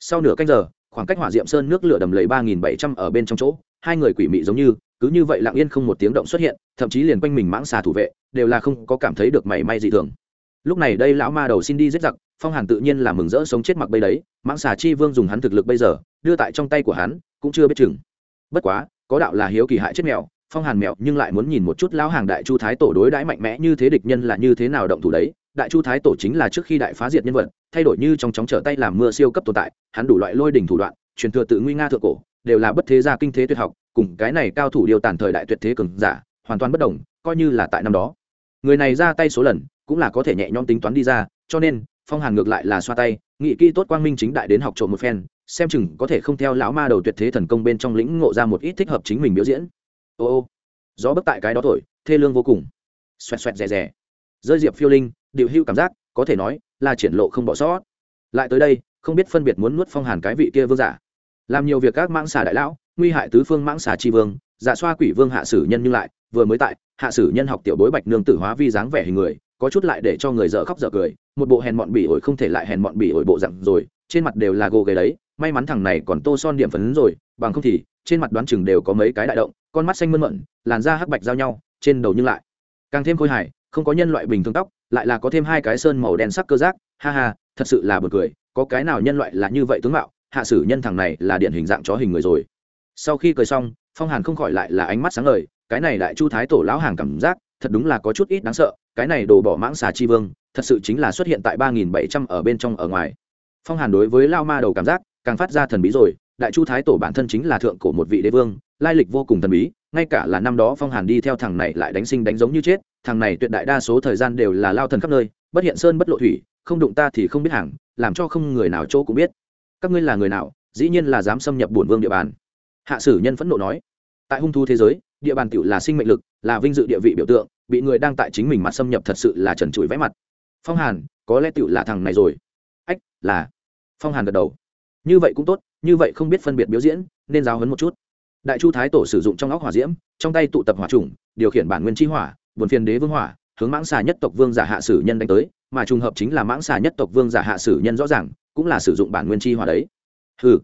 Sau nửa canh giờ, khoảng cách hỏa diệm sơn nước lửa đầm lầy ba nghìn bảy trăm ở bên trong chỗ, hai người quỷ mị giống như, cứ như vậy lặng yên không một tiếng động xuất hiện, thậm chí liền quanh mình mãng xà thủ vệ, đều là không có cảm thấy được mảy may gì thường. Lúc này đây lão ma đầu xin đi giết giặc phong hàn tự nhiên là mừng rỡ sống chết mặc bây đấy, mãng xà chi vương dùng hắn thực lực bây giờ, đưa tại trong tay của hắn, cũng chưa biết chừng. Bất quá, có đạo là hiếu kỳ hại chết mèo, phong hàn mèo nhưng lại muốn nhìn một chút lão hàng đại chu thái tổ đối đãi mạnh mẽ như thế địch nhân là như thế nào động thủ đấy. Đại chu thái tổ chính là trước khi đại phá diệt nhân vật, thay đổi như trong chóng trở tay làm mưa siêu cấp tồn tại, hắn đủ loại lôi đỉnh thủ đoạn, truyền thừa tự nguy nga thượng cổ, đều là bất thế gia kinh thế tuyệt học, cùng cái này cao thủ điều tàn thời đại tuyệt thế cường giả, hoàn toàn bất đồng, coi như là tại năm đó. Người này ra tay số lần, cũng là có thể nhẹ nhõm tính toán đi ra, cho nên phong hàn ngược lại là xoa tay, nghị kỹ tốt quang minh chính đại đến học trộm một phen, xem chừng có thể không theo lão ma đầu tuyệt thế thần công bên trong lĩnh ngộ ra một ít thích hợp chính mình biểu diễn. Ô ô, gió bất tại cái đó thổi, thê lương vô cùng. Xoẹt xoẹt rè rè. Rơi diệp phiêu linh, điệu hưu cảm giác, có thể nói là triển lộ không bỏ sót. Lại tới đây, không biết phân biệt muốn nuốt phong hàn cái vị kia vương giả. Làm nhiều việc các mãng xà đại lão, nguy hại tứ phương mãng xà tri vương, giả xoa quỷ vương hạ sử nhân nhưng lại, vừa mới tại, hạ sử nhân học tiểu bối bạch nương tử hóa vi dáng vẻ hình người có chút lại để cho người dở khóc dở cười, một bộ hèn mọn bỉ ổi không thể lại hèn mọn bỉ ổi bộ dặn rồi, trên mặt đều là gồ ghề đấy, may mắn thằng này còn tô son điểm phấn rồi, bằng không thì, trên mặt đoán chừng đều có mấy cái đại động, con mắt xanh mơn mận, làn da hắc bạch giao nhau, trên đầu nhưng lại càng thêm khôi hài, không có nhân loại bình thường tóc, lại là có thêm hai cái sơn màu đen sắc cơ giác, ha ha, thật sự là bật cười, có cái nào nhân loại là như vậy tướng mạo, hạ sử nhân thằng này là điện hình dạng chó hình người rồi. Sau khi cười xong, phong hàn không khỏi lại là ánh mắt sáng ngời, cái này đại chu thái tổ lão hàng cảm giác thật đúng là có chút ít đáng sợ, cái này đồ bỏ mãng xà chi vương, thật sự chính là xuất hiện tại ba nghìn bảy trăm ở bên trong ở ngoài. Phong hàn đối với lao ma đầu cảm giác càng phát ra thần bí rồi, đại chu thái tổ bản thân chính là thượng cổ một vị đế vương, lai lịch vô cùng thần bí, ngay cả là năm đó phong hàn đi theo thằng này lại đánh sinh đánh giống như chết, thằng này tuyệt đại đa số thời gian đều là lao thần khắp nơi, bất hiện sơn bất lộ thủy, không đụng ta thì không biết hàng, làm cho không người nào chỗ cũng biết. Các ngươi là người nào, dĩ nhiên là dám xâm nhập bổn vương địa bàn. Hạ sử nhân phẫn nộ nói, tại hung thu thế giới địa bàn tiểu là sinh mệnh lực, là vinh dự địa vị biểu tượng, bị người đang tại chính mình mặt xâm nhập thật sự là trần trụi vẽ mặt. Phong hàn, có lẽ tiểu là thằng này rồi. Ách, là. Phong hàn gật đầu. Như vậy cũng tốt, như vậy không biết phân biệt biểu diễn, nên giáo hấn một chút. Đại chu thái tổ sử dụng trong óc hỏa diễm, trong tay tụ tập hỏa trùng điều khiển bản nguyên chi hỏa, buồn phiền đế vương hỏa, hướng mãng xà nhất tộc vương giả hạ sử nhân đánh tới, mà trùng hợp chính là mãng xà nhất tộc vương giả hạ sử nhân rõ ràng, cũng là sử dụng bản nguyên chi hỏa đấy. Hừ.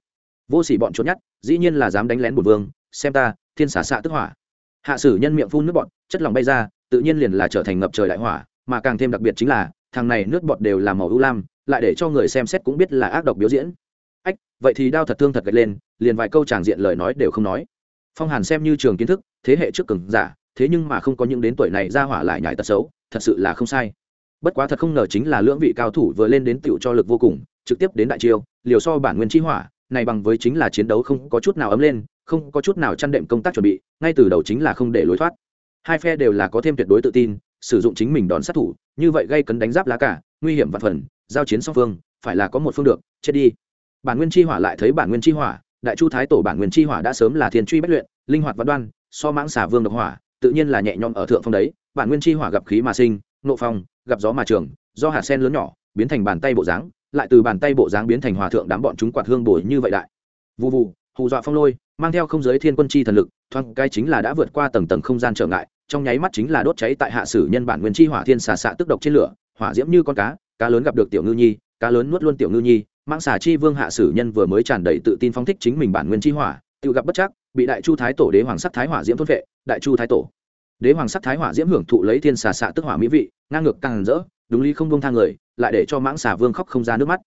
Vô sỉ bọn trốn nhất dĩ nhiên là dám đánh lén bổn vương, xem ta, thiên xả xạ tức hỏa hạ sử nhân miệng phun nước bọt, chất lỏng bay ra, tự nhiên liền là trở thành ngập trời đại hỏa, mà càng thêm đặc biệt chính là, thằng này nước bọt đều là màu ưu lam, lại để cho người xem xét cũng biết là ác độc biểu diễn. Ách, vậy thì đao thật thương thật gật lên, liền vài câu tràng diện lời nói đều không nói. Phong hàn xem như trường kiến thức, thế hệ trước cường giả, thế nhưng mà không có những đến tuổi này ra hỏa lại nhải tật xấu, thật sự là không sai. Bất quá thật không ngờ chính là lưỡng vị cao thủ vừa lên đến tựu cho lực vô cùng, trực tiếp đến đại chiêu, liều so bản nguyên chi hỏa, này bằng với chính là chiến đấu không có chút nào ấm lên không có chút nào chăn đệm công tác chuẩn bị, ngay từ đầu chính là không để lối thoát. Hai phe đều là có thêm tuyệt đối tự tin, sử dụng chính mình đòn sát thủ, như vậy gây cấn đánh giáp lá cả nguy hiểm vạn phần, giao chiến song phương, phải là có một phương được, chết đi. Bản nguyên chi hỏa lại thấy bản nguyên chi hỏa, đại chu thái tổ bản nguyên chi hỏa đã sớm là thiên truy bất luyện, linh hoạt văn đoan, so mãng xả vương độc hỏa, tự nhiên là nhẹ nhõm ở thượng phong đấy. Bản nguyên chi hỏa gặp khí mà sinh, nộ phong, gặp gió mà trường, do hạt sen lớn nhỏ, biến thành bàn tay bộ dáng, lại từ bàn tay bộ dáng biến thành hòa thượng đám bọn chúng quạt hương bồi như vậy đại. Vụ vụ hù dọa phong lôi, mang theo không giới thiên quân chi thần lực, thoáng cái chính là đã vượt qua tầng tầng không gian trở ngại, trong nháy mắt chính là đốt cháy tại hạ sử nhân bản nguyên chi hỏa thiên xà xạ tức độc trên lửa, hỏa diễm như con cá cá lớn gặp được tiểu ngư nhi, cá lớn nuốt luôn tiểu ngư nhi mang xà chi vương hạ sử nhân vừa mới tràn đầy tự tin phóng thích chính mình bản nguyên chi hỏa, tự gặp bất chắc, bị đại chu thái tổ đế hoàng sắc thái hỏa diễm thôn vệ, đại chu thái tổ đế hoàng sắc thái hỏa diễm hưởng thụ lấy thiên xà xạ tức hỏa mỹ vị, ngang ngược càng rỡ, đúng lý không buông thang người, lại để cho mãng xà vương khóc không ra nước mắt.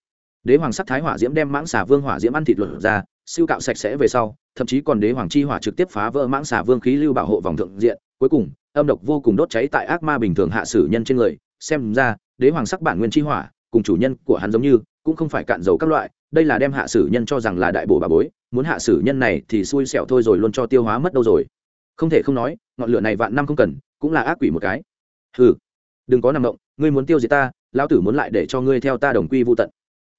Đế hoàng sắc thái hỏa diễm đem mãng xà vương hỏa diễm ăn thịt luật ra siêu cạo sạch sẽ về sau, thậm chí còn đế hoàng chi hỏa trực tiếp phá vỡ mãng xà vương khí lưu bảo hộ vòng thượng diện, cuối cùng, âm độc vô cùng đốt cháy tại ác ma bình thường hạ sử nhân trên người, xem ra, đế hoàng sắc bản nguyên chi hỏa, cùng chủ nhân của hắn giống như, cũng không phải cạn dầu các loại, đây là đem hạ sử nhân cho rằng là đại bổ bà bối, muốn hạ sử nhân này thì xui xẻo thôi rồi luôn cho tiêu hóa mất đâu rồi. Không thể không nói, ngọn lửa này vạn năm không cần, cũng là ác quỷ một cái. Hừ, đừng có nằm động, ngươi muốn tiêu diệt ta, lão tử muốn lại để cho ngươi theo ta đồng quy vô tận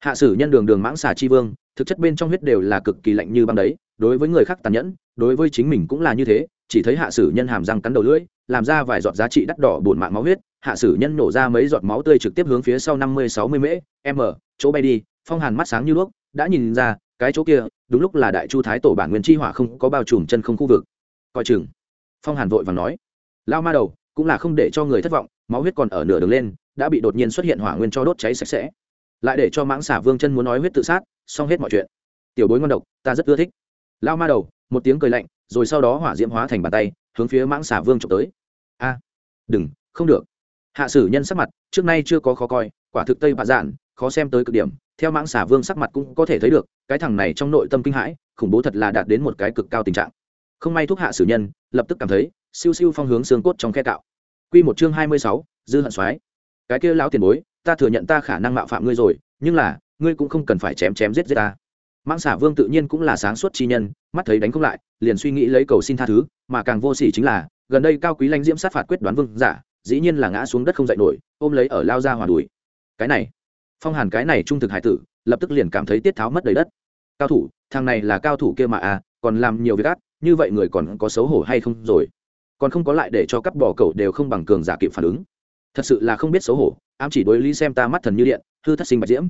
hạ sử nhân đường đường mãng xà chi vương, thực chất bên trong huyết đều là cực kỳ lạnh như băng đấy, đối với người khác tàn nhẫn, đối với chính mình cũng là như thế, chỉ thấy hạ sử nhân hàm răng cắn đầu lưỡi, làm ra vài giọt giá trị đắt đỏ bổn mạng máu huyết, hạ sử nhân nổ ra mấy giọt máu tươi trực tiếp hướng phía sau năm mươi, sáu mươi mễ m chỗ bay đi, phong hàn mắt sáng như đuốc, đã nhìn ra, cái chỗ kia, đúng lúc là đại chu thái tổ bản nguyên chi hỏa không có bao trùm chân không khu vực. Coi chừng. Phong hàn vội và nói. Lao ma đầu, cũng là không để cho người thất vọng, máu huyết còn ở nửa đường lên, đã bị đột nhiên xuất hiện hỏa nguyên cho đốt cháy sạch sẽ lại để cho mãng xả vương chân muốn nói huyết tự sát, xong hết mọi chuyện. Tiểu bối ngon độc, ta rất ưa thích. Lao ma đầu, một tiếng cười lạnh, rồi sau đó hỏa diễm hóa thành bàn tay, hướng phía mãng xả vương trộm tới. A, đừng, không được. Hạ sử nhân sắc mặt, trước nay chưa có khó coi, quả thực tây bạ dạn, khó xem tới cực điểm. Theo mãng xả vương sắc mặt cũng có thể thấy được, cái thằng này trong nội tâm kinh hãi, khủng bố thật là đạt đến một cái cực cao tình trạng. Không may thuốc hạ sử nhân, lập tức cảm thấy, siêu siêu phong hướng xương cốt trong khe cạo. Quy một chương hai mươi sáu, dư hận soái. Cái kia lão tiền bối ta thừa nhận ta khả năng mạo phạm ngươi rồi, nhưng là, ngươi cũng không cần phải chém chém giết giết ta. Mang xả vương tự nhiên cũng là sáng suốt chi nhân, mắt thấy đánh không lại, liền suy nghĩ lấy cầu xin tha thứ, mà càng vô sỉ chính là, gần đây cao quý lãnh diễm sát phạt quyết đoán vương giả, dĩ nhiên là ngã xuống đất không dậy nổi, ôm lấy ở lao ra hòa đuổi. Cái này, phong hàn cái này trung thực hải tử, lập tức liền cảm thấy tiết tháo mất đầy đất. Cao thủ, thằng này là cao thủ kia mà à còn làm nhiều việc ác, như vậy người còn có xấu hổ hay không rồi? Còn không có lại để cho các bò cậu đều không bằng cường giả kịp phản ứng thật sự là không biết xấu hổ, ám chỉ đối lý xem ta mắt thần như điện, hư thất sinh bạch diễm.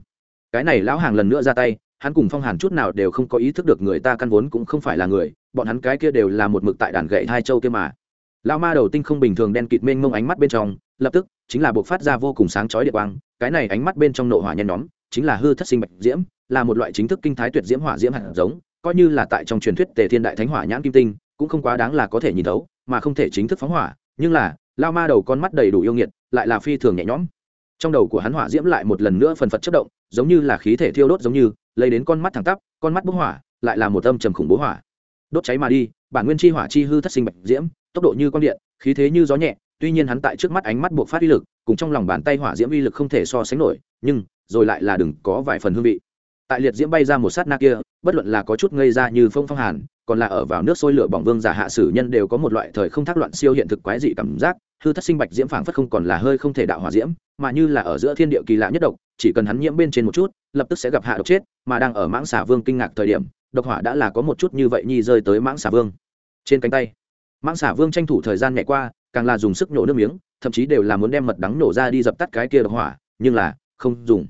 Cái này lão hàng lần nữa ra tay, hắn cùng phong hàn chút nào đều không có ý thức được người ta căn vốn cũng không phải là người, bọn hắn cái kia đều là một mực tại đàn gậy hai châu kia mà. Lão ma đầu tinh không bình thường đen kịt mênh mông ánh mắt bên trong, lập tức, chính là buộc phát ra vô cùng sáng chói địa quang, cái này ánh mắt bên trong nộ hỏa nhen nhóm, chính là hư thất sinh bạch diễm, là một loại chính thức kinh thái tuyệt diễm hỏa diễm hạt giống, coi như là tại trong truyền thuyết tề thiên đại thánh hỏa nhãn kim tinh, cũng không quá đáng là có thể nhìn thấu, mà không thể chính thức phóng hỏa, nhưng là lao ma đầu con mắt đầy đủ yêu nghiệt lại là phi thường nhẹ nhõm. Trong đầu của hắn hỏa diễm lại một lần nữa phần phật chất động, giống như là khí thể thiêu đốt giống như, lấy đến con mắt thẳng tắp, con mắt bốc hỏa, lại là một âm trầm khủng bố hỏa. Đốt cháy mà đi, bản nguyên chi hỏa chi hư thất sinh bạch diễm, tốc độ như con điện, khí thế như gió nhẹ, tuy nhiên hắn tại trước mắt ánh mắt buộc phát uy lực, cùng trong lòng bàn tay hỏa diễm uy lực không thể so sánh nổi, nhưng, rồi lại là đừng có vài phần hương vị. Tại liệt diễm bay ra một sát na kia, bất luận là có chút ngây ra như phong phong hàn còn là ở vào nước sôi lửa bỏng vương giả hạ sử nhân đều có một loại thời không thác loạn siêu hiện thực quái dị cảm giác, hư thất sinh bạch diễm phảng phất không còn là hơi không thể đạo hỏa diễm, mà như là ở giữa thiên địa kỳ lạ nhất độc, chỉ cần hắn nhiễm bên trên một chút, lập tức sẽ gặp hạ độc chết, mà đang ở mãng xà vương kinh ngạc thời điểm, độc hỏa đã là có một chút như vậy nhi rơi tới mãng xà vương. Trên cánh tay, mãng xà vương tranh thủ thời gian nhẹ qua, càng là dùng sức nhổ nước miếng, thậm chí đều là muốn đem mật đắng nổ ra đi dập tắt cái kia độc hỏa, nhưng là không dùng.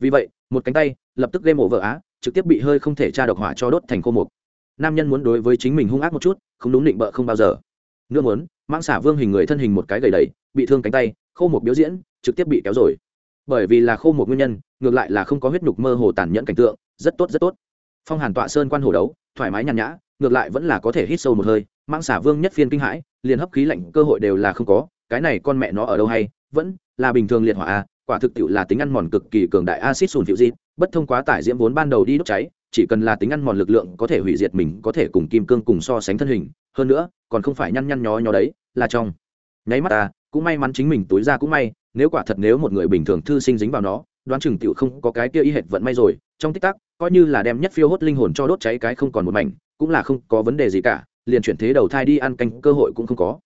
Vì vậy, một cánh tay lập tức game vỡ á, trực tiếp bị hơi không thể tra độc hỏa cho đốt thành khô mục nam nhân muốn đối với chính mình hung ác một chút, không đúng định bợ không bao giờ. Nữa muốn, mãng xả vương hình người thân hình một cái gầy đầy, bị thương cánh tay, khô một biểu diễn, trực tiếp bị kéo rồi. Bởi vì là khô một nguyên nhân, ngược lại là không có huyết nhục mơ hồ tàn nhẫn cảnh tượng, rất tốt rất tốt. Phong hàn tọa sơn quan hồ đấu, thoải mái nhàn nhã, ngược lại vẫn là có thể hít sâu một hơi, mãng xả vương nhất phiên kinh hãi, liền hấp khí lạnh, cơ hội đều là không có, cái này con mẹ nó ở đâu hay, vẫn là bình thường liệt hỏa a, quả thực tiệu là tính ăn mòn cực kỳ cường đại acid sùn phiệu di bất thông quá tải diễm vốn ban đầu đi đốt cháy chỉ cần là tính ăn mòn lực lượng có thể hủy diệt mình, có thể cùng kim cương cùng so sánh thân hình. Hơn nữa, còn không phải nhăn nhăn nhó nhó đấy, là trong nháy mắt ta, cũng may mắn chính mình túi ra cũng may, nếu quả thật nếu một người bình thường thư sinh dính vào nó, đoán chừng tiểu không có cái kia y hệt vận may rồi. Trong tích tắc, coi như là đem nhất phiêu hốt linh hồn cho đốt cháy cái không còn một mảnh, cũng là không có vấn đề gì cả, liền chuyển thế đầu thai đi ăn canh, cơ hội cũng không có.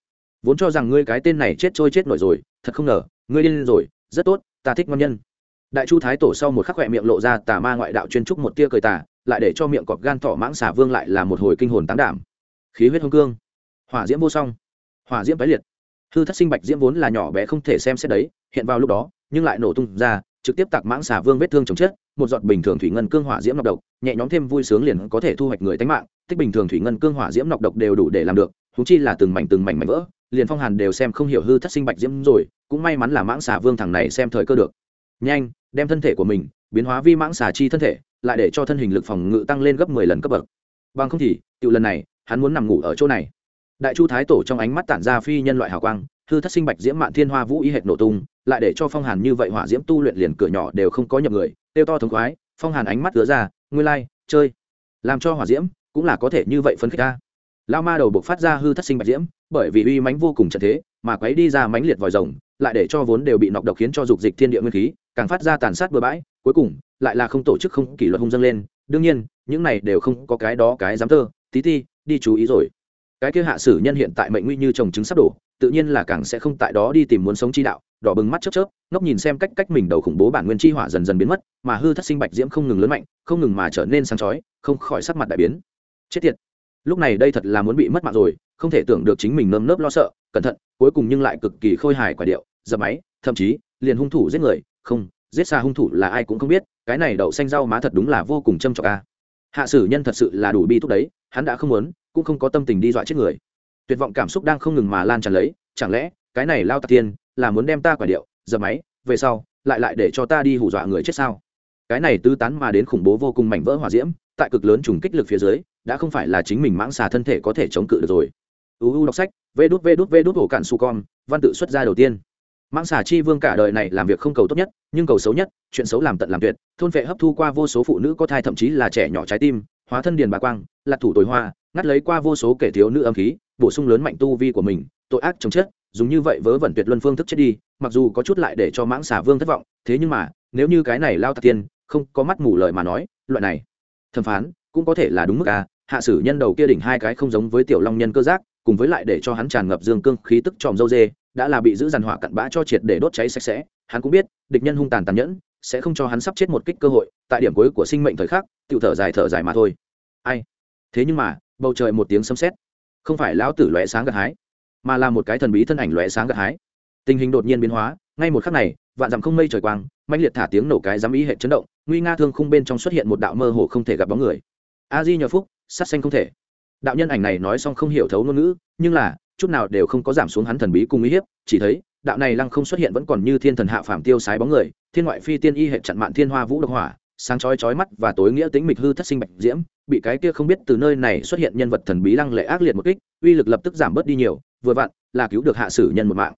Vốn cho rằng ngươi cái tên này chết trôi chết nổi rồi, thật không ngờ, ngươi điên rồi, rất tốt, ta thích ngon nhân. Đại chu thái tổ sau một khắc khỏe miệng lộ ra tà ma ngoại đạo chuyên trúc một tia cười tà lại để cho miệng cọp gan thỏ mãng xà vương lại là một hồi kinh hồn tán đảm. Khí huyết hông cương. Hỏa diễm vô song. Hỏa diễm bái liệt. Hư thất sinh bạch diễm vốn là nhỏ bé không thể xem xét đấy, hiện vào lúc đó, nhưng lại nổ tung ra, trực tiếp tạc mãng xà vương vết thương chồng chết, một giọt bình thường thủy ngân cương hỏa diễm nọc độc, nhẹ nhóm thêm vui sướng liền có thể thu hoạch người tánh mạng, tích bình thường thủy ngân cương hỏa diễm nọc độc đều đủ để làm được thú chi là từng mảnh từng mảnh mảnh vỡ, liền phong hàn đều xem không hiểu hư thất sinh bạch diễm rồi, cũng may mắn là mãng xà vương thằng này xem thời cơ được. Nhanh, đem thân thể của mình, biến hóa vi mãng xà chi thân thể lại để cho thân hình lực phòng ngự tăng lên gấp mười lần cấp bậc. Bằng không thì tự lần này hắn muốn nằm ngủ ở chỗ này. Đại chu thái tổ trong ánh mắt tản ra phi nhân loại hào quang hư thất sinh bạch diễm mạn thiên hoa vũ y hệt nổ tung lại để cho phong hàn như vậy hỏa diễm tu luyện liền cửa nhỏ đều không có nhập người tiêu to thống khoái phong hàn ánh mắt gỡ ra nguyên lai、like, chơi. Làm cho hỏa diễm cũng là có thể như vậy phấn khích ta. Lao ma đầu buộc phát ra hư thất sinh bạch diễm bởi vì uy mánh vô cùng trận thế mà quấy đi ra mánh liệt vòi rồng lại để cho vốn đều bị nọc độc khiến cho dục dịch thiên địa nguyên khí càng phát ra tàn sát bừa bãi cuối cùng, lại là không tổ chức không kỷ luật hung dâng lên. Đương nhiên, những này đều không có cái đó cái dám tơ tí ti, đi chú ý rồi. Cái kia hạ sử nhân hiện tại mệnh nguy như trồng trứng sắp đổ, tự nhiên là càng sẽ không tại đó đi tìm muốn sống chi đạo. Đỏ bừng mắt chớp chớp, ngốc nhìn xem cách cách mình đầu khủng bố bản nguyên chi hỏa dần dần biến mất, mà hư thất sinh bạch diễm không ngừng lớn mạnh, không ngừng mà trở nên sáng chói, không khỏi sắc mặt đại biến. Chết tiệt. Lúc này đây thật là muốn bị mất mạng rồi, không thể tưởng được chính mình nơm nớp lo sợ, cẩn thận, cuối cùng nhưng lại cực kỳ khôi hài quả điệu, dập máy, thậm chí liền hung thủ giết người, không giết xa hung thủ là ai cũng không biết, cái này đậu xanh rau má thật đúng là vô cùng châm trọc a. Hạ sử nhân thật sự là đủ bi thúc đấy, hắn đã không muốn, cũng không có tâm tình đi dọa chết người. Tuyệt vọng cảm xúc đang không ngừng mà lan tràn lấy, chẳng lẽ, cái này lao tạc tiên, là muốn đem ta quả điệu, dập máy, về sau, lại lại để cho ta đi hù dọa người chết sao? Cái này tứ tán mà đến khủng bố vô cùng mảnh vỡ hỏa diễm, tại cực lớn trùng kích lực phía dưới, đã không phải là chính mình mãng xà thân thể có thể chống cự được rồi. Uu đọc sách, vê đút vê đút vê đút hổ cạn su con văn tự xuất ra đầu tiên mãng xà chi vương cả đời này làm việc không cầu tốt nhất, nhưng cầu xấu nhất, chuyện xấu làm tận làm tuyệt, thôn vệ hấp thu qua vô số phụ nữ có thai thậm chí là trẻ nhỏ trái tim, hóa thân điền bà quang lạc thủ tối hoa, ngắt lấy qua vô số kẻ thiếu nữ âm khí, bổ sung lớn mạnh tu vi của mình, tội ác chống chết dùng như vậy vớ vẩn tuyệt luân phương thức chết đi, mặc dù có chút lại để cho mãng xà vương thất vọng, thế nhưng mà, nếu như cái này lao tạc tiên, không có mắt mù lời mà nói, loại này thẩm phán cũng có thể là đúng mức à hạ sử nhân đầu kia đỉnh hai cái không giống với tiểu long nhân cơ giác, cùng với lại để cho hắn tràn ngập dương cương khí tức tròm dâu dê đã là bị giữ dàn hỏa cặn bã cho triệt để đốt cháy sạch sẽ, hắn cũng biết, địch nhân hung tàn tàn nhẫn, sẽ không cho hắn sắp chết một kích cơ hội, tại điểm cuối của sinh mệnh thời khắc tự thở dài thở dài mà thôi. Ai? Thế nhưng mà, bầu trời một tiếng sấm sét, không phải lão tử lóe sáng gặt hái, mà là một cái thần bí thân ảnh lóe sáng gặt hái. Tình hình đột nhiên biến hóa, ngay một khắc này, vạn dặm không mây trời quang mạnh liệt thả tiếng nổ cái dám ý hệ chấn động, nguy nga thương khung bên trong xuất hiện một đạo mơ hồ không thể gặp bóng người. A di nhờ phúc, sát xanh không thể. Đạo nhân ảnh này nói xong không hiểu thấu ngôn ngữ, nhưng là chút nào đều không có giảm xuống hắn thần bí cùng uy hiếp chỉ thấy đạo này lăng không xuất hiện vẫn còn như thiên thần hạ phàm tiêu sái bóng người thiên ngoại phi tiên y hệ chặn mạn thiên hoa vũ độc hỏa sáng chói chói mắt và tối nghĩa tính mịch hư thất sinh bạch diễm bị cái kia không biết từ nơi này xuất hiện nhân vật thần bí lăng lệ ác liệt một kích uy lực lập tức giảm bớt đi nhiều vừa vặn là cứu được hạ sử nhân một mạng.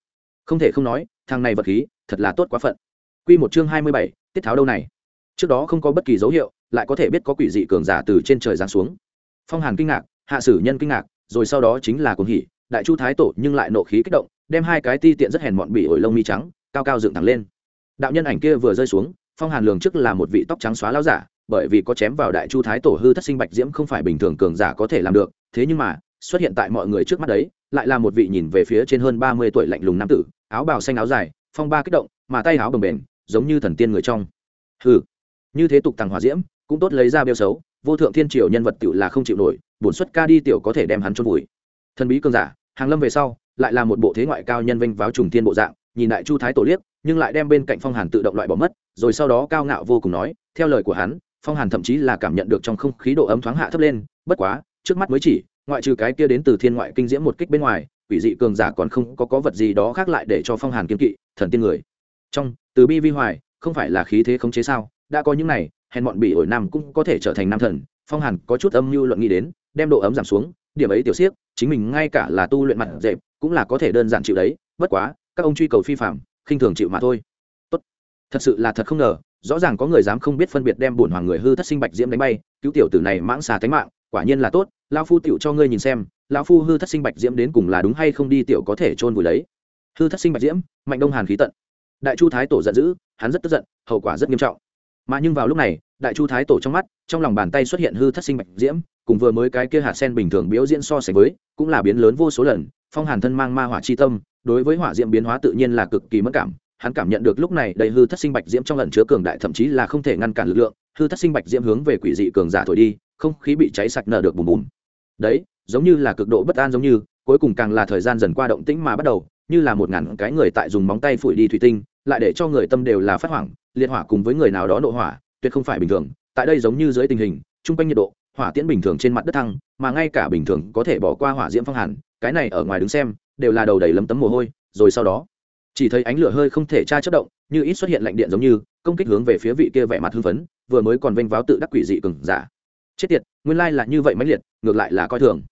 Không thể không nói thằng này vật khí thật là tốt quá phận. Quy một chương hai mươi bảy, tiết tháo đâu này? Trước đó không có bất kỳ dấu hiệu lại có thể biết có quỷ dị cường giả từ trên trời giáng xuống. Phong hàn kinh ngạc hạ sử nhân kinh ngạc rồi sau đó chính là cuồng hỉ đại chu thái tổ nhưng lại nộ khí kích động, đem hai cái ti tiện rất hèn mọn bị ổi lông mi trắng, cao cao dựng thẳng lên. Đạo nhân ảnh kia vừa rơi xuống, phong hàn lường trước là một vị tóc trắng xóa lao giả, bởi vì có chém vào đại chu thái tổ hư thất sinh bạch diễm không phải bình thường cường giả có thể làm được, thế nhưng mà, xuất hiện tại mọi người trước mắt đấy, lại là một vị nhìn về phía trên hơn ba mươi tuổi lạnh lùng nam tử, áo bào xanh áo dài, phong ba kích động, mà tay áo bồng bềnh, giống như thần tiên người trong. Hừ, như thế tục tàng hòa diễm, cũng tốt lấy ra bêu xấu, vô thượng thiên triều nhân vật tự là không chịu nổi, bổn xuất ca đi tiểu có thể đem hắn chôn vùi. Thần bí cường giả hàng lâm về sau, lại là một bộ thế ngoại cao nhân vinh váo trùng tiên bộ dạng, nhìn lại chu thái tổ liếc, nhưng lại đem bên cạnh phong hàn tự động loại bỏ mất, rồi sau đó cao ngạo vô cùng nói, theo lời của hắn, phong hàn thậm chí là cảm nhận được trong không khí độ ấm thoáng hạ thấp lên, bất quá, trước mắt mới chỉ, ngoại trừ cái kia đến từ thiên ngoại kinh diễm một kích bên ngoài, quỷ dị cường giả còn không có có vật gì đó khác lại để cho phong hàn kiên kỵ, thần tiên người. Trong, từ bi vi hoài, không phải là khí thế khống chế sao, đã có những này, hèn bọn bị ổi nam cũng có thể trở thành nam thần, phong hàn có chút âm mưu luận nghĩ đến, đem độ ấm giảm xuống điểm ấy tiểu siếc, chính mình ngay cả là tu luyện mặt dẹp cũng là có thể đơn giản chịu đấy, bất quá, các ông truy cầu phi phạm, khinh thường chịu mà thôi. Tốt. Thật sự là thật không ngờ, rõ ràng có người dám không biết phân biệt đem bổn hoàng người hư thất sinh bạch diễm đánh bay, cứu tiểu tử này mãng xà tánh mạng, quả nhiên là tốt lao phu tiểu cho ngươi nhìn xem lao phu hư thất sinh bạch diễm đến cùng là đúng hay không đi tiểu có thể chôn vùi lấy hư thất sinh bạch diễm, mạnh đông hàn khí tận. Đại chu thái tổ giận dữ, hắn rất tức giận, hậu quả rất nghiêm trọng mà nhưng vào lúc này, đại chu thái tổ trong mắt, trong lòng bàn tay xuất hiện hư thất sinh bạch diễm, cùng vừa mới cái kia hạt sen bình thường biểu diễn so sánh với, cũng là biến lớn vô số lần, phong hàn thân mang ma hỏa chi tâm, đối với hỏa diễm biến hóa tự nhiên là cực kỳ mất cảm, hắn cảm nhận được lúc này đầy hư thất sinh bạch diễm trong lần chứa cường đại thậm chí là không thể ngăn cản lực lượng, hư thất sinh bạch diễm hướng về quỷ dị cường giả thổi đi, không khí bị cháy sạch nở được bùm bùm. Đấy, giống như là cực độ bất an giống như, cuối cùng càng là thời gian dần qua động tĩnh mà bắt đầu như là một ngàn cái người tại dùng móng tay phủi đi thủy tinh, lại để cho người tâm đều là phát hoảng, liệt hỏa cùng với người nào đó nộ hỏa, tuyệt không phải bình thường. Tại đây giống như dưới tình hình trung quanh nhiệt độ, hỏa tiễn bình thường trên mặt đất thăng, mà ngay cả bình thường có thể bỏ qua hỏa diễm phong hàn, cái này ở ngoài đứng xem, đều là đầu đầy lấm tấm mồ hôi, rồi sau đó, chỉ thấy ánh lửa hơi không thể tra chất động, như ít xuất hiện lạnh điện giống như, công kích hướng về phía vị kia vẻ mặt hưng phấn, vừa mới còn vênh váo tự đắc quỷ dị cường giả. Chết tiệt, nguyên lai là như vậy mãnh liệt, ngược lại là coi thường.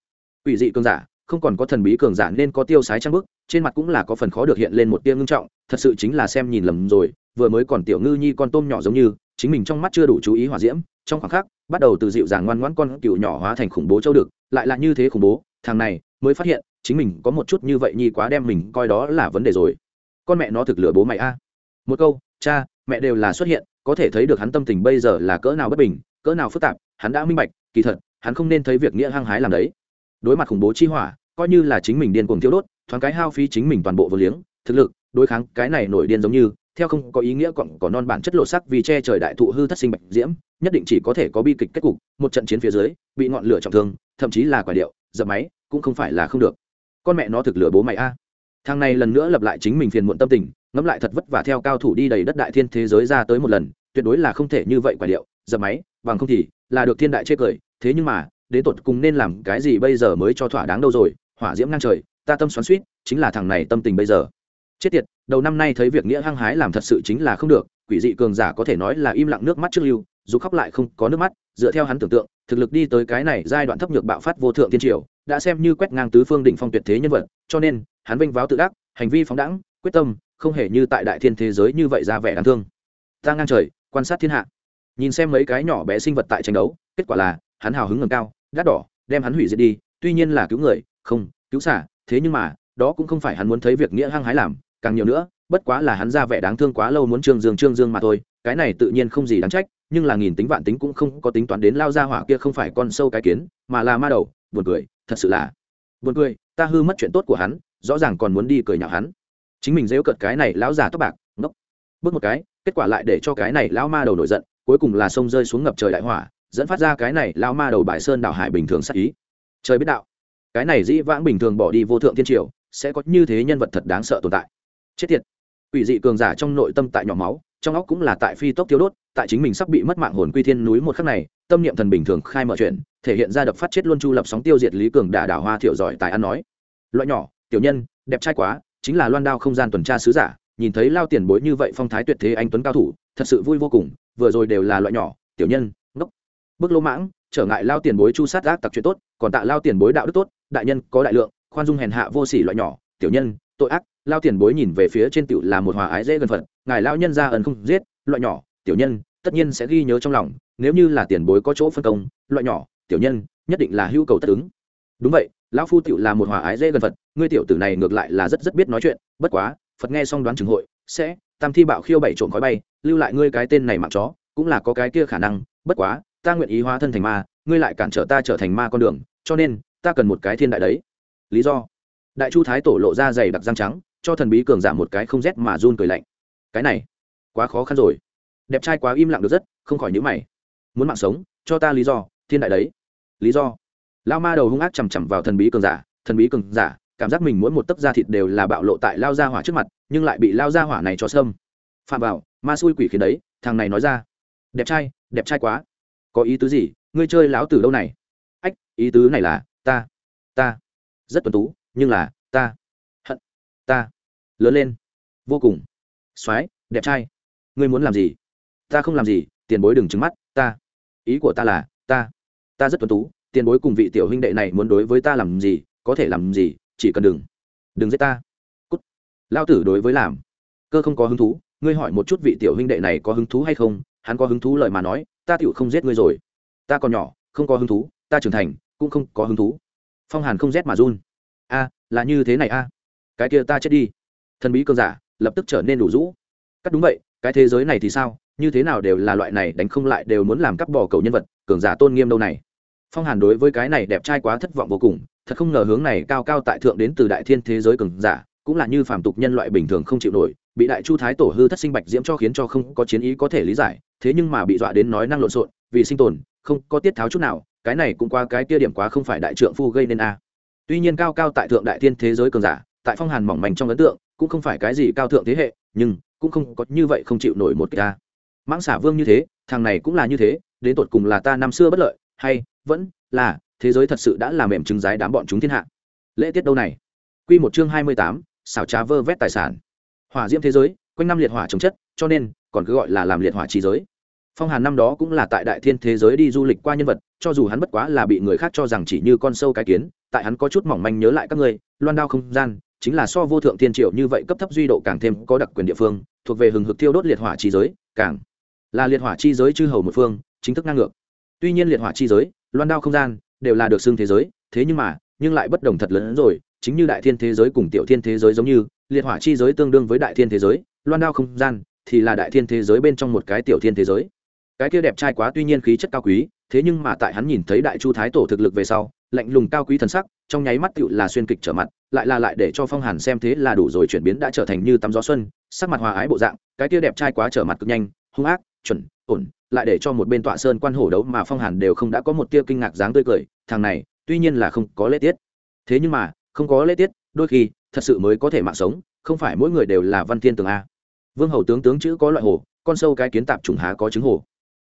Quỷ dị cường giả không còn có thần bí cường giả nên có tiêu sái trang bức, trên mặt cũng là có phần khó được hiện lên một tia ngưng trọng, thật sự chính là xem nhìn lầm rồi, vừa mới còn tiểu ngư nhi con tôm nhỏ giống như, chính mình trong mắt chưa đủ chú ý hòa diễm, trong khoảng khắc, bắt đầu từ dịu dàng ngoan ngoãn con cựu nhỏ hóa thành khủng bố châu được, lại là như thế khủng bố, thằng này, mới phát hiện, chính mình có một chút như vậy nhi quá đem mình coi đó là vấn đề rồi. Con mẹ nó thực lừa bố mày a. Một câu, cha, mẹ đều là xuất hiện, có thể thấy được hắn tâm tình bây giờ là cỡ nào bất bình, cỡ nào phức tạp, hắn đã minh bạch, kỳ thật, hắn không nên thấy việc nghĩa hăng hái làm đấy đối mặt khủng bố chi hỏa, coi như là chính mình điên cuồng thiếu đốt, thoáng cái hao phí chính mình toàn bộ vô liếng, thực lực, đối kháng cái này nổi điên giống như, theo không có ý nghĩa còn có non bản chất lộ sắc vì che trời đại thụ hư thất sinh bạch diễm, nhất định chỉ có thể có bi kịch kết cục, một trận chiến phía dưới, bị ngọn lửa trọng thương, thậm chí là quả điệu, dập máy, cũng không phải là không được. Con mẹ nó thực lửa bố mày a. Thằng này lần nữa lập lại chính mình phiền muộn tâm tình, ngẫm lại thật vất vả theo cao thủ đi đầy đất đại thiên thế giới ra tới một lần, tuyệt đối là không thể như vậy quả điệu, dập máy, bằng không thì là được thiên đại chê cười, thế nhưng mà đến tột cùng nên làm cái gì bây giờ mới cho thỏa đáng đâu rồi, hỏa diễm ngang trời, ta tâm xoắn suýt chính là thằng này tâm tình bây giờ. Chết tiệt, đầu năm nay thấy việc nghĩa hăng hái làm thật sự chính là không được, quỷ dị cường giả có thể nói là im lặng nước mắt trước lưu, dù khóc lại không có nước mắt, dựa theo hắn tưởng tượng, thực lực đi tới cái này giai đoạn thấp nhược bạo phát vô thượng tiên triều, đã xem như quét ngang tứ phương đỉnh phong tuyệt thế nhân vật, cho nên, hắn vinh váo tự ác hành vi phóng đẳng quyết tâm, không hề như tại đại thiên thế giới như vậy ra vẻ đáng thương. Ta ngang trời, quan sát thiên hạ. Nhìn xem mấy cái nhỏ bé sinh vật tại tranh đấu, kết quả là, hắn hào hứng ngầm cao đắt đỏ, đem hắn hủy diệt đi, tuy nhiên là cứu người, không, cứu xả, thế nhưng mà, đó cũng không phải hắn muốn thấy việc nghĩa hăng hái làm, càng nhiều nữa, bất quá là hắn ra vẻ đáng thương quá lâu muốn trương dương trương dương mà thôi, cái này tự nhiên không gì đáng trách, nhưng là nghìn tính vạn tính cũng không có tính toán đến lao ra hỏa kia không phải con sâu cái kiến, mà là ma đầu, buồn cười, thật sự là buồn cười, ta hư mất chuyện tốt của hắn, rõ ràng còn muốn đi cười nhạo hắn. Chính mình dễu cợt cái này lão già tóc bạc, ngốc. Bước một cái, kết quả lại để cho cái này lão ma đầu nổi giận, cuối cùng là sông rơi xuống ngập trời đại hỏa dẫn phát ra cái này lão ma đầu bài sơn đảo hải bình thường sắc ý. Trời biết đạo, cái này dĩ vãng bình thường bỏ đi vô thượng thiên triều, sẽ có như thế nhân vật thật đáng sợ tồn tại. Chết tiệt, quỷ dị cường giả trong nội tâm tại nhỏ máu, trong óc cũng là tại phi tốc thiếu đốt, tại chính mình sắp bị mất mạng hồn quy thiên núi một khắc này, tâm niệm thần bình thường khai mở chuyện, thể hiện ra đập phát chết luôn chu lập sóng tiêu diệt lý cường đả đảo hoa thiệu giỏi tài ăn nói. Loại nhỏ, tiểu nhân, đẹp trai quá, chính là loan đao không gian tuần tra sứ giả, nhìn thấy lao tiền bối như vậy phong thái tuyệt thế anh tuấn cao thủ, thật sự vui vô cùng, vừa rồi đều là loại nhỏ, tiểu nhân Bước bức lỗ mãng, trở ngại lao tiền bối chu sát ác tặc chuyện tốt, còn tạ lao tiền bối đạo đức tốt, đại nhân có đại lượng, khoan dung hèn hạ vô sỉ loại nhỏ. Tiểu nhân, tội ác, lao tiền bối nhìn về phía trên tiểu là một hòa ái dễ gần phận, ngài lao nhân ra ẩn không giết, loại nhỏ, tiểu nhân, tất nhiên sẽ ghi nhớ trong lòng, nếu như là tiền bối có chỗ phân công, loại nhỏ, tiểu nhân, nhất định là hữu cầu tất ứng. Đúng vậy, lão phu tiểu là một hòa ái dễ gần phật ngươi tiểu tử này ngược lại là rất rất biết nói chuyện, bất quá, phật nghe xong đoán chừng hội, sẽ, tam thi bạo khiêu bảy trộm khói bay, lưu lại ngươi cái tên này mạng chó, cũng là có cái kia khả năng, bất quá ta nguyện ý hóa thân thành ma, ngươi lại cản trở ta trở thành ma con đường, cho nên, ta cần một cái thiên đại đấy. Lý do. Đại chu thái tổ lộ ra dày đặc răng trắng, cho thần bí cường giả một cái không rét mà run cười lạnh. Cái này, quá khó khăn rồi. Đẹp trai quá im lặng được rất, không khỏi nhữ mày. Muốn mạng sống, cho ta lý do, thiên đại đấy. Lý do. Lao ma đầu hung ác chằm chằm vào thần bí cường giả, thần bí cường giả, cảm giác mình mỗi một tấc da thịt đều là bạo lộ tại lao gia hỏa trước mặt, nhưng lại bị lao gia hỏa này cho sâm phạm vào, ma xui quỷ khiến đấy, thằng này nói ra. Đẹp trai đẹp trai quá có ý tứ gì? Ngươi chơi láo từ đâu này? Ách, ý tứ này là ta ta rất tuần tú, nhưng là ta hận, ta lớn lên, vô cùng soái, đẹp trai. Ngươi muốn làm gì? Ta không làm gì, tiền bối đừng trứng mắt, ta, ý của ta là ta ta rất tuần tú, tiền bối cùng vị tiểu huynh đệ này muốn đối với ta làm gì, có thể làm gì, chỉ cần đừng đừng giết ta. Cút. Lao tử đối với làm, cơ không có hứng thú. Ngươi hỏi một chút vị tiểu huynh đệ này có hứng thú hay không? Hắn có hứng thú lời mà nói ta tựu không giết ngươi rồi. Ta còn nhỏ, không có hứng thú, ta trưởng thành, cũng không có hứng thú. Phong hàn không rét mà run. A, là như thế này a. Cái kia ta chết đi. Thần bí cơn giả, lập tức trở nên đủ rũ. Cắt đúng vậy, cái thế giới này thì sao? Như thế nào đều là loại này đánh không lại đều muốn làm cắp bỏ cầu nhân vật, cường giả tôn nghiêm đâu này. Phong hàn đối với cái này đẹp trai quá thất vọng vô cùng, thật không ngờ hướng này cao cao tại thượng đến từ đại thiên thế giới cường giả, cũng là như phàm tục nhân loại bình thường không chịu nổi, bị đại chu thái tổ hư thất sinh bạch diễm cho khiến cho không có chiến ý có thể lý giải thế nhưng mà bị dọa đến nói năng lộn xộn, vì sinh tồn, không có tiết tháo chút nào, cái này cũng qua cái kia điểm quá không phải đại trượng phu gây nên a. Tuy nhiên cao cao tại thượng đại thiên thế giới cường giả, tại phong hàn mỏng manh trong ấn tượng, cũng không phải cái gì cao thượng thế hệ, nhưng cũng không có như vậy không chịu nổi một cái a. Mãng xả vương như thế, thằng này cũng là như thế, đến tột cùng là ta năm xưa bất lợi, hay vẫn là thế giới thật sự đã làm mềm trứng giái đám bọn chúng thiên hạ. Lễ tiết đâu này? Quy một chương hai mươi tám, xảo trá vơ vét tài sản. Hỏa diễm thế giới, quanh năm liệt hỏa chống chất, cho nên còn cứ gọi là làm liệt hỏa trí giới. Phong hàn năm đó cũng là tại đại thiên thế giới đi du lịch qua nhân vật, cho dù hắn bất quá là bị người khác cho rằng chỉ như con sâu cái kiến, tại hắn có chút mỏng manh nhớ lại các ngươi, loan đao không gian, chính là so vô thượng thiên triệu như vậy cấp thấp duy độ càng thêm có đặc quyền địa phương, thuộc về hừng hực thiêu đốt liệt hỏa chi giới, càng là liệt hỏa chi giới chư hầu một phương, chính thức ngang ngược. Tuy nhiên liệt hỏa chi giới, loan đao không gian, đều là được xưng thế giới, thế nhưng mà, nhưng lại bất đồng thật lớn hơn rồi, chính như đại thiên thế giới cùng tiểu thiên thế giới giống như, liệt hỏa chi giới tương đương với đại thiên thế giới, loan đao không gian thì là đại thiên thế giới bên trong một cái tiểu thiên thế giới. Cái kia đẹp trai quá tuy nhiên khí chất cao quý, thế nhưng mà tại hắn nhìn thấy đại chu thái tổ thực lực về sau, lạnh lùng cao quý thần sắc, trong nháy mắt tựu là xuyên kịch trở mặt, lại là lại để cho phong hàn xem thế là đủ rồi chuyển biến đã trở thành như tắm gió xuân, sắc mặt hòa ái bộ dạng, cái kia đẹp trai quá trở mặt cực nhanh, hung ác, chuẩn, ổn, lại để cho một bên tọa sơn quan hổ đấu mà phong hàn đều không đã có một tia kinh ngạc dáng tươi cười, thằng này, tuy nhiên là không có lễ tiết. Thế nhưng mà, không có lễ tiết, đôi khi, thật sự mới có thể mạng sống, không phải mỗi người đều là văn thiên tường a vương hầu tướng tướng chữ có loại hồ, con sâu cái kiến tạp trùng há có trứng hồ.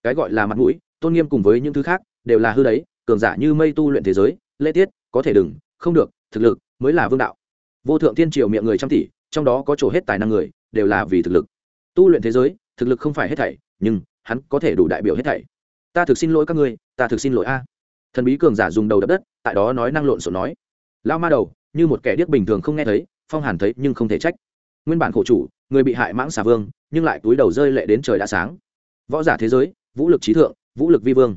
Cái gọi là mặt mũi, tôn nghiêm cùng với những thứ khác, đều là hư đấy, cường giả như mây tu luyện thế giới, lễ tiết, có thể đừng, không được, thực lực mới là vương đạo. Vô thượng thiên triều miệng người trăm tỷ, trong đó có chỗ hết tài năng người, đều là vì thực lực. Tu luyện thế giới, thực lực không phải hết thảy, nhưng hắn có thể đủ đại biểu hết thảy. Ta thực xin lỗi các ngươi, ta thực xin lỗi a. Thần bí cường giả dùng đầu đập đất, tại đó nói năng lộn xộn nói. Lao ma đầu, như một kẻ điếc bình thường không nghe thấy, phong hàn thấy nhưng không thể trách nguyên bản khổ chủ, người bị hại mãng xà vương, nhưng lại túi đầu rơi lệ đến trời đã sáng. Võ giả thế giới, vũ lực trí thượng, vũ lực vi vương.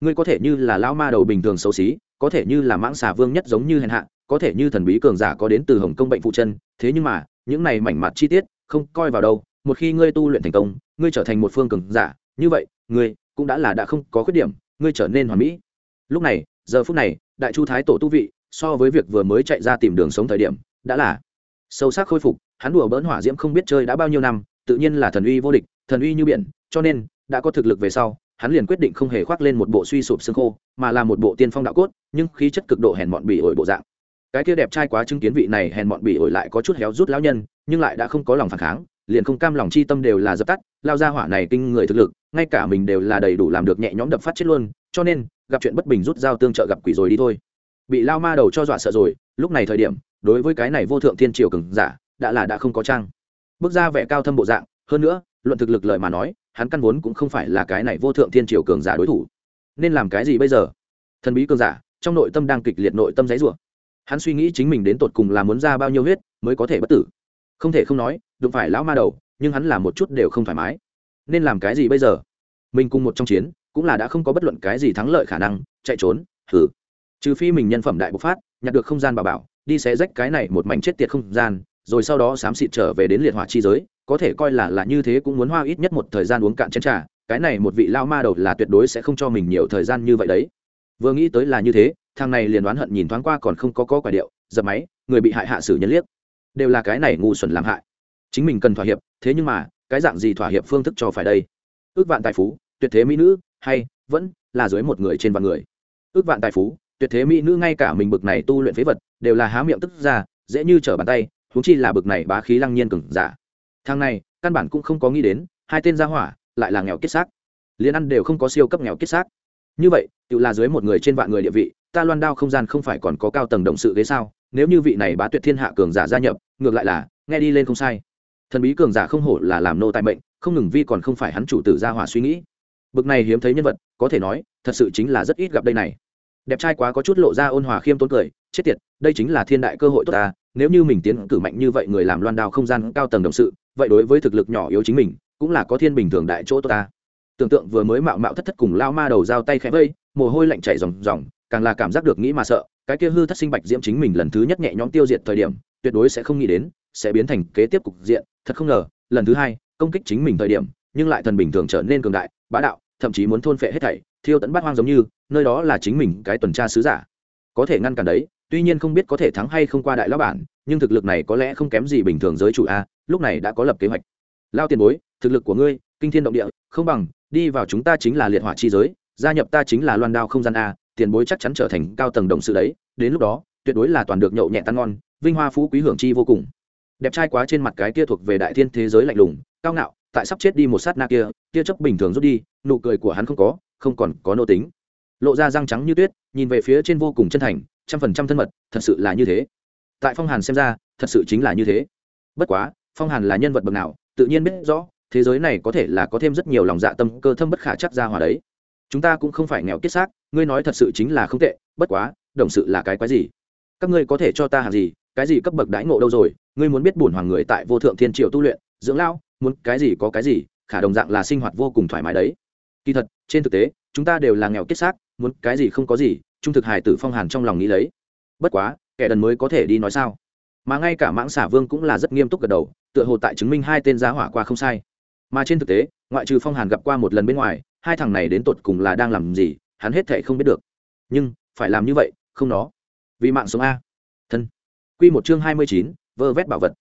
Ngươi có thể như là lao ma đầu bình thường xấu xí, có thể như là mãng xà vương nhất giống như hèn hạ, có thể như thần bí cường giả có đến từ hồng công bệnh phụ chân, thế nhưng mà, những này mảnh mặt chi tiết, không coi vào đâu, một khi ngươi tu luyện thành công, ngươi trở thành một phương cường giả, như vậy, ngươi cũng đã là đã không có khuyết điểm, ngươi trở nên hoàn mỹ. Lúc này, giờ phút này, đại chu thái tổ tu vị, so với việc vừa mới chạy ra tìm đường sống thời điểm, đã là sâu sắc khôi phục hắn đùa bỡn hỏa diễm không biết chơi đã bao nhiêu năm, tự nhiên là thần uy vô địch, thần uy như biển, cho nên, đã có thực lực về sau, hắn liền quyết định không hề khoác lên một bộ suy sụp xương khô, mà là một bộ tiên phong đạo cốt, nhưng khí chất cực độ hèn mọn bỉ ổi bộ dạng. Cái kia đẹp trai quá chứng kiến vị này hèn mọn bỉ ổi lại có chút héo rút lão nhân, nhưng lại đã không có lòng phản kháng, liền không cam lòng chi tâm đều là dập tắt, lao ra hỏa này kinh người thực lực, ngay cả mình đều là đầy đủ làm được nhẹ nhõm đập phát chết luôn, cho nên, gặp chuyện bất bình rút dao tương trợ gặp quỷ rồi đi thôi. Bị lao ma đầu cho dọa sợ rồi, lúc này thời điểm, đối với cái này vô thượng thiên triều cường giả đã là đã không có trang. Bước ra vẻ cao thâm bộ dạng, hơn nữa, luận thực lực lời mà nói, hắn căn vốn cũng không phải là cái này vô thượng thiên triều cường giả đối thủ. Nên làm cái gì bây giờ? Thần bí cường giả, trong nội tâm đang kịch liệt nội tâm giấy rủa hắn suy nghĩ chính mình đến tột cùng là muốn ra bao nhiêu huyết mới có thể bất tử. Không thể không nói, đụng phải lão ma đầu, nhưng hắn làm một chút đều không thoải mái. Nên làm cái gì bây giờ? Mình cùng một trong chiến, cũng là đã không có bất luận cái gì thắng lợi khả năng, chạy trốn thử trừ phi mình nhân phẩm đại bộc phát, nhặt được không gian bà bảo, đi xé rách cái này một mảnh chết tiệt không gian rồi sau đó xám xịt trở về đến liệt hỏa chi giới, có thể coi là là như thế cũng muốn hoa ít nhất một thời gian uống cạn chén trà, cái này một vị lao ma đầu là tuyệt đối sẽ không cho mình nhiều thời gian như vậy đấy. Vừa nghĩ tới là như thế, thằng này liền đoán hận nhìn thoáng qua còn không có có quả điệu dập máy, người bị hại hạ xử nhân liếc. Đều là cái này ngu xuẩn làm hại. Chính mình cần thỏa hiệp, thế nhưng mà, cái dạng gì thỏa hiệp phương thức cho phải đây? Ước vạn tài phú, tuyệt thế mỹ nữ, hay, vẫn là dưới một người trên vạn người. Ước vạn tài phú, tuyệt thế mỹ nữ ngay cả mình bực này tu luyện phế vật, đều là há miệng tức ra, dễ như trở bàn tay huống chi là bực này bá khí lăng nhiên cừng giả. Thang này, căn bản cũng không có nghĩ đến, hai tên gia hỏa lại là nghèo kết xác. Liền ăn đều không có siêu cấp nghèo kết xác. Như vậy, tự là dưới một người trên vạn người địa vị, ta loan đao không gian không phải còn có cao tầng động sự ghế sao? Nếu như vị này bá tuyệt thiên hạ cường giả gia nhập, ngược lại là, nghe đi lên không sai. Thần bí cường giả không hổ là làm nô tại mệnh, không ngừng vi còn không phải hắn chủ tử gia hỏa suy nghĩ. Bực này hiếm thấy nhân vật, có thể nói, thật sự chính là rất ít gặp đây này. Đẹp trai quá có chút lộ ra ôn hòa khiêm tốn cười, chết tiệt, đây chính là thiên đại cơ hội tốt ta nếu như mình tiến cử mạnh như vậy, người làm loan đao không gian cao tầng đồng sự, vậy đối với thực lực nhỏ yếu chính mình, cũng là có thiên bình thường đại chỗ tốt ta. Tưởng tượng vừa mới mạo mạo thất thất cùng lao ma đầu dao tay khẽ vây, mồ hôi lạnh chảy ròng ròng, càng là cảm giác được nghĩ mà sợ, cái kia hư thất sinh bạch diễm chính mình lần thứ nhất nhẹ nhõm tiêu diệt thời điểm, tuyệt đối sẽ không nghĩ đến, sẽ biến thành kế tiếp cục diện, thật không ngờ, lần thứ hai, công kích chính mình thời điểm, nhưng lại thần bình thường trở nên cường đại, bá đạo, thậm chí muốn thôn phệ hết thảy, thiêu tận bát hoang giống như, nơi đó là chính mình cái tuần tra sứ giả. Có thể ngăn cản đấy tuy nhiên không biết có thể thắng hay không qua đại lão bản, nhưng thực lực này có lẽ không kém gì bình thường giới chủ a, lúc này đã có lập kế hoạch. Lao tiền bối, thực lực của ngươi, kinh thiên động địa, không bằng, đi vào chúng ta chính là liệt hỏa chi giới, gia nhập ta chính là loan đao không gian a, tiền bối chắc chắn trở thành cao tầng động sự đấy, đến lúc đó, tuyệt đối là toàn được nhậu nhẹ tan ngon, vinh hoa phú quý hưởng chi vô cùng. Đẹp trai quá trên mặt cái kia thuộc về đại thiên thế giới lạnh lùng, cao ngạo, tại sắp chết đi một sát na kia kia chấp bình thường rút đi, nụ cười của hắn không có, không còn có nô tính. Lộ ra răng trắng như tuyết, nhìn về phía trên vô cùng chân thành trăm phần trăm thân mật, thật sự là như thế. Tại phong hàn xem ra, thật sự chính là như thế. Bất quá, phong hàn là nhân vật bậc nào, tự nhiên biết rõ, thế giới này có thể là có thêm rất nhiều lòng dạ tâm cơ thâm bất khả chắc ra hòa đấy. Chúng ta cũng không phải nghèo kết xác, ngươi nói thật sự chính là không tệ, bất quá, đồng sự là cái quái gì? Các ngươi có thể cho ta hàng gì, cái gì cấp bậc đãi ngộ đâu rồi? Ngươi muốn biết bổn hoàng người tại vô thượng thiên triều tu luyện, dưỡng lao muốn cái gì có cái gì, khả đồng dạng là sinh hoạt vô cùng thoải mái đấy. Kỳ thật, trên thực tế, chúng ta đều là nghèo kết xác, muốn cái gì không có gì trung thực hài tử phong hàn trong lòng nghĩ lấy. Bất quá, kẻ đần mới có thể đi nói sao? Mà ngay cả mãng xả vương cũng là rất nghiêm túc gật đầu, tựa hồ tại chứng minh hai tên giá hỏa qua không sai. Mà trên thực tế, ngoại trừ phong hàn gặp qua một lần bên ngoài, hai thằng này đến tột cùng là đang làm gì, hắn hết thệ không biết được. Nhưng, phải làm như vậy, không nó. Vì mạng sống a. Thân. Q một chương hai mươi chín, vơ vét bảo vật.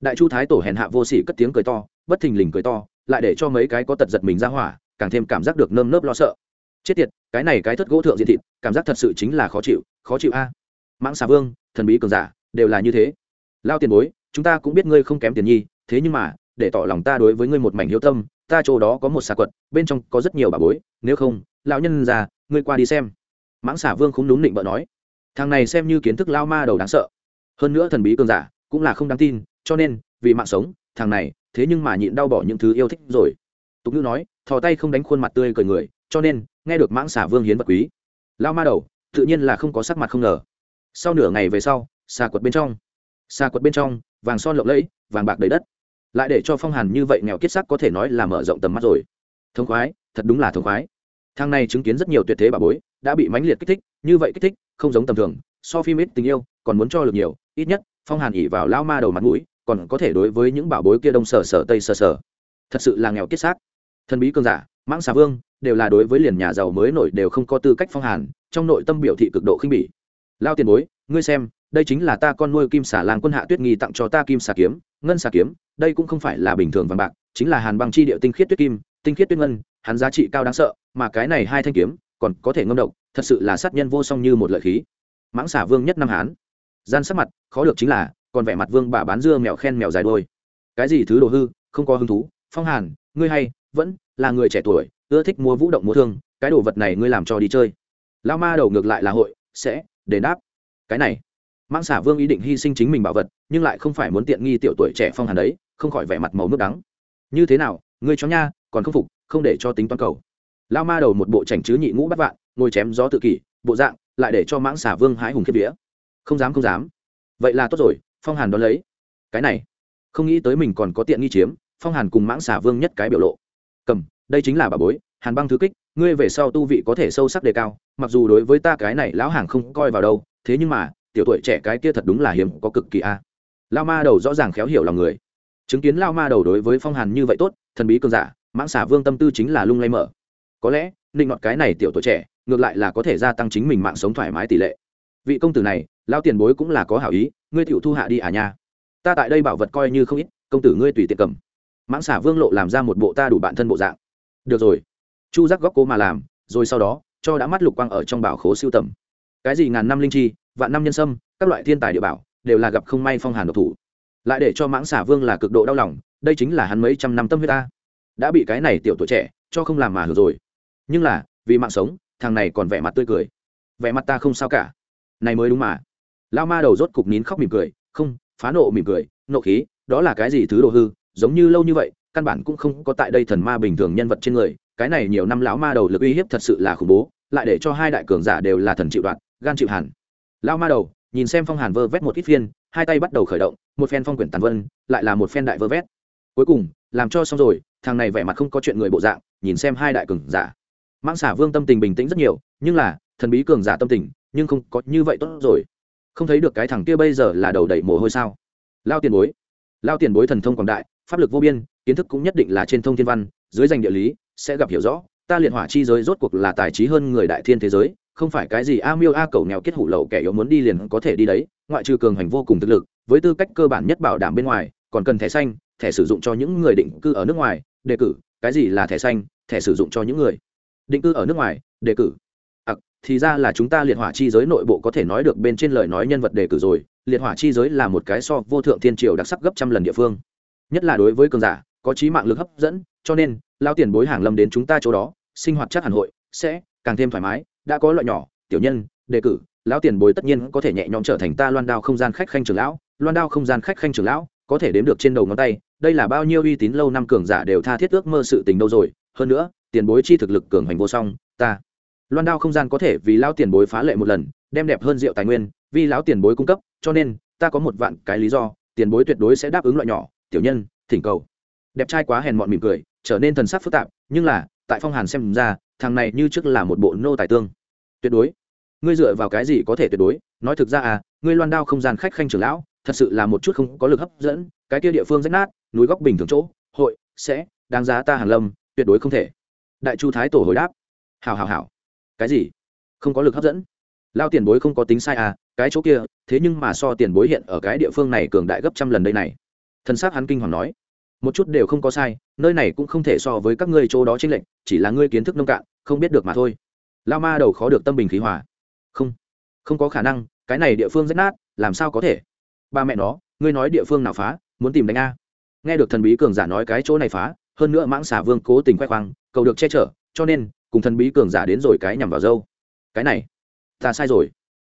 Đại chu thái tổ hèn hạ vô sỉ cất tiếng cười to, bất thình lình cười to, lại để cho mấy cái có tật giật mình ra hỏa, càng thêm cảm giác được nơm nớp lo sợ chết tiệt, cái này cái thất gỗ thượng diện thịt, cảm giác thật sự chính là khó chịu khó chịu a. Mãng xà vương, thần bí cường giả, đều là như thế. Lao tiền bối, chúng ta cũng biết ngươi không kém tiền nhi, thế nhưng mà, để tỏ lòng ta đối với ngươi một mảnh hiếu tâm, ta chỗ đó có một xà quật, bên trong có rất nhiều bà bối, nếu không, lão nhân già, ngươi qua đi xem. Mãng xà vương không đúng định vợ nói. Thằng này xem như kiến thức lao ma đầu đáng sợ. Hơn nữa thần bí cường giả, cũng là không đáng tin, cho nên, vì mạng sống, thằng này, thế nhưng mà nhịn đau bỏ những thứ yêu thích rồi. Tục ngữ nói, thò tay không đánh khuôn mặt tươi cười người, cho nên nghe được mãng xà vương hiến vật quý. Lao ma đầu, tự nhiên là không có sắc mặt không ngờ. Sau nửa ngày về sau, xà quật bên trong. Xà quật bên trong, vàng son lộng lẫy, vàng bạc đầy đất. Lại để cho phong hàn như vậy nghèo kiết sắc có thể nói là mở rộng tầm mắt rồi. Thông khoái, thật đúng là thông khoái. Thang này chứng kiến rất nhiều tuyệt thế bà bối, đã bị mãnh liệt kích thích, như vậy kích thích, không giống tầm thường, so phim ít tình yêu, còn muốn cho được nhiều, ít nhất, phong hàn ỉ vào lao ma đầu mặt mũi, còn có thể đối với những bảo bối kia đông sở sở tây sở sở thật sự là nghèo kiết xác thần bí cơn giả mãng xà vương đều là đối với liền nhà giàu mới nổi đều không có tư cách phong hàn, trong nội tâm biểu thị cực độ khinh bỉ. Lao tiền bối, ngươi xem, đây chính là ta con nuôi kim xà làng quân hạ tuyết nghi tặng cho ta kim xà kiếm, ngân xà kiếm, đây cũng không phải là bình thường vàng bạc, chính là hàn băng chi địa tinh khiết tuyết kim, tinh khiết tuyết ngân, hắn giá trị cao đáng sợ, mà cái này hai thanh kiếm, còn có thể ngâm độc, thật sự là sát nhân vô song như một lợi khí. Mãng xả vương nhất năm hán. Gian sắc mặt, khó được chính là, còn vẻ mặt vương bà bán dưa mèo khen mèo dài đôi. Cái gì thứ đồ hư, không có hứng thú, phong hàn, ngươi hay, vẫn là người trẻ tuổi, ưa thích mua vũ động mua thương, cái đồ vật này ngươi làm cho đi chơi. Lao ma đầu ngược lại là hội, sẽ, đền đáp. Cái này mang xả vương ý định hy sinh chính mình bảo vật, nhưng lại không phải muốn tiện nghi tiểu tuổi trẻ phong hàn đấy, không khỏi vẻ mặt màu nước đắng. Như thế nào, ngươi cho nha, còn không phục, không để cho tính toán cầu. Lao ma đầu một bộ chảnh chứ nhị ngũ bắt vạn, ngồi chém gió tự kỷ, bộ dạng, lại để cho mãng xả vương hái hùng kiếp vía. Không dám không dám. Vậy là tốt rồi, phong hàn đón lấy. Cái này, không nghĩ tới mình còn có tiện nghi chiếm, phong hàn cùng mãng xả vương nhất cái biểu lộ cầm, đây chính là bà bối, hàn băng thứ kích, ngươi về sau tu vị có thể sâu sắc đề cao, mặc dù đối với ta cái này lão hàng không coi vào đâu, thế nhưng mà, tiểu tuổi trẻ cái kia thật đúng là hiếm, có cực kỳ a. Lao ma đầu rõ ràng khéo hiểu lòng người. Chứng kiến lao ma đầu đối với phong hàn như vậy tốt, thần bí cơn giả, mãng xả vương tâm tư chính là lung lay mở. Có lẽ, định ngọt cái này tiểu tuổi trẻ, ngược lại là có thể gia tăng chính mình mạng sống thoải mái tỷ lệ. Vị công tử này lao tiền bối cũng là có hảo ý, ngươi tiểu thu hạ đi à nha. Ta tại đây bảo vật coi như không ít, công tử ngươi tùy tiện cầm mãng xả vương lộ làm ra một bộ ta đủ bản thân bộ dạng. Được rồi. Chu giác góc cố mà làm, rồi sau đó, cho đã mắt lục quang ở trong bảo khố siêu tầm. Cái gì ngàn năm linh chi, vạn năm nhân sâm, các loại thiên tài địa bảo, đều là gặp không may phong hàn độc thủ. Lại để cho mãng xả vương là cực độ đau lòng, đây chính là hắn mấy trăm năm tâm huyết ta. Đã bị cái này tiểu tuổi trẻ, cho không làm mà hưởng rồi. Nhưng là, vì mạng sống, thằng này còn vẻ mặt tươi cười. Vẻ mặt ta không sao cả. Này mới đúng mà. Lao ma đầu rốt cục nín khóc mỉm cười, không, phá nộ mỉm cười, nộ khí, đó là cái gì thứ đồ hư? Giống như lâu như vậy, căn bản cũng không có tại đây thần ma bình thường nhân vật trên người, cái này nhiều năm lão ma đầu lực uy hiếp thật sự là khủng bố, lại để cho hai đại cường giả đều là thần chịu đoạn, gan chịu hẳn. Lão ma đầu, nhìn xem phong hàn vơ vét một ít phiên, hai tay bắt đầu khởi động, một phen phong quyển tàn vân, lại là một phen đại vơ vét. Cuối cùng, làm cho xong rồi, thằng này vẻ mặt không có chuyện người bộ dạng, nhìn xem hai đại cường giả. Mãng xả vương tâm tình bình tĩnh rất nhiều, nhưng là, thần bí cường giả tâm tình, nhưng không có như vậy tốt rồi. Không thấy được cái thằng kia bây giờ là đầu đẩy mồ hôi sao? Lao tiền bối. Lao tiền bối thần thông quảng đại pháp lực vô biên kiến thức cũng nhất định là trên thông thiên văn dưới danh địa lý sẽ gặp hiểu rõ. Ta liệt hỏa chi giới rốt cuộc là tài trí hơn người đại thiên thế giới không phải cái gì a miêu a cầu nghèo kết hủ lậu kẻ yếu muốn đi liền có thể đi đấy ngoại trừ cường hành vô cùng thực lực với tư cách cơ bản nhất bảo đảm bên ngoài còn cần thẻ xanh thẻ sử dụng cho những người định cư ở nước ngoài đề cử cái gì là thẻ xanh thẻ sử dụng cho những người định cư ở nước ngoài đề cử. À, thì ra là chúng ta liệt hỏa chi giới nội bộ có thể nói được bên trên lời nói nhân vật đề cử rồi liệt hỏa chi giới là một cái so vô thượng thiên triều đặc sắc gấp trăm lần địa phương nhất là đối với cường giả, có trí mạng lực hấp dẫn, cho nên, lao tiền bối hàng lâm đến chúng ta chỗ đó, sinh hoạt chắc hẳn hội, sẽ càng thêm thoải mái, đã có loại nhỏ, tiểu nhân, đề cử lão tiền bối tất nhiên có thể nhẹ nhõm trở thành ta loan đao không gian khách khanh trưởng lão, loan đao không gian khách khanh trưởng lão, có thể đếm được trên đầu ngón tay, đây là bao nhiêu uy tín lâu năm cường giả đều tha thiết ước mơ sự tình đâu rồi, hơn nữa, tiền bối chi thực lực cường hành vô song, ta, loan đao không gian có thể vì lão tiền bối phá lệ một lần, đem đẹp hơn rượu tài nguyên, vì lão tiền bối cung cấp, cho nên, ta có một vạn cái lý do, tiền bối tuyệt đối sẽ đáp ứng loại nhỏ tiểu nhân, thỉnh cầu. Đẹp trai quá hèn mọn mỉm cười, trở nên thần sắc phức tạp, nhưng là, tại phong hàn xem ra, thằng này như trước là một bộ nô tài tương. Tuyệt đối. Ngươi dựa vào cái gì có thể tuyệt đối? Nói thực ra à ngươi loan đao không gian khách khanh trưởng lão, thật sự là một chút không có lực hấp dẫn, cái kia địa phương rách nát, núi góc bình thường chỗ, hội, sẽ, đáng giá ta hàn lâm, tuyệt đối không thể. Đại chu thái tổ hồi đáp. Hào hào hào cái gì? Không có lực hấp dẫn. Lao tiền bối không có tính sai à cái chỗ kia, thế nhưng mà so tiền bối hiện ở cái địa phương này cường đại gấp trăm lần đây này thân xác hắn kinh hoàng nói, một chút đều không có sai, nơi này cũng không thể so với các ngươi chỗ đó trên lệch, chỉ là ngươi kiến thức nông cạn, không biết được mà thôi. Lao ma đầu khó được tâm bình khí hòa, không không có khả năng, cái này địa phương rất nát, làm sao có thể? Ba mẹ nó, ngươi nói địa phương nào phá, muốn tìm đánh a. Nghe được thần bí cường giả nói cái chỗ này phá, hơn nữa mãng xà vương cố tình khoe khoang, cầu được che chở, cho nên, cùng thần bí cường giả đến rồi cái nhằm vào dâu. Cái này, ta sai rồi.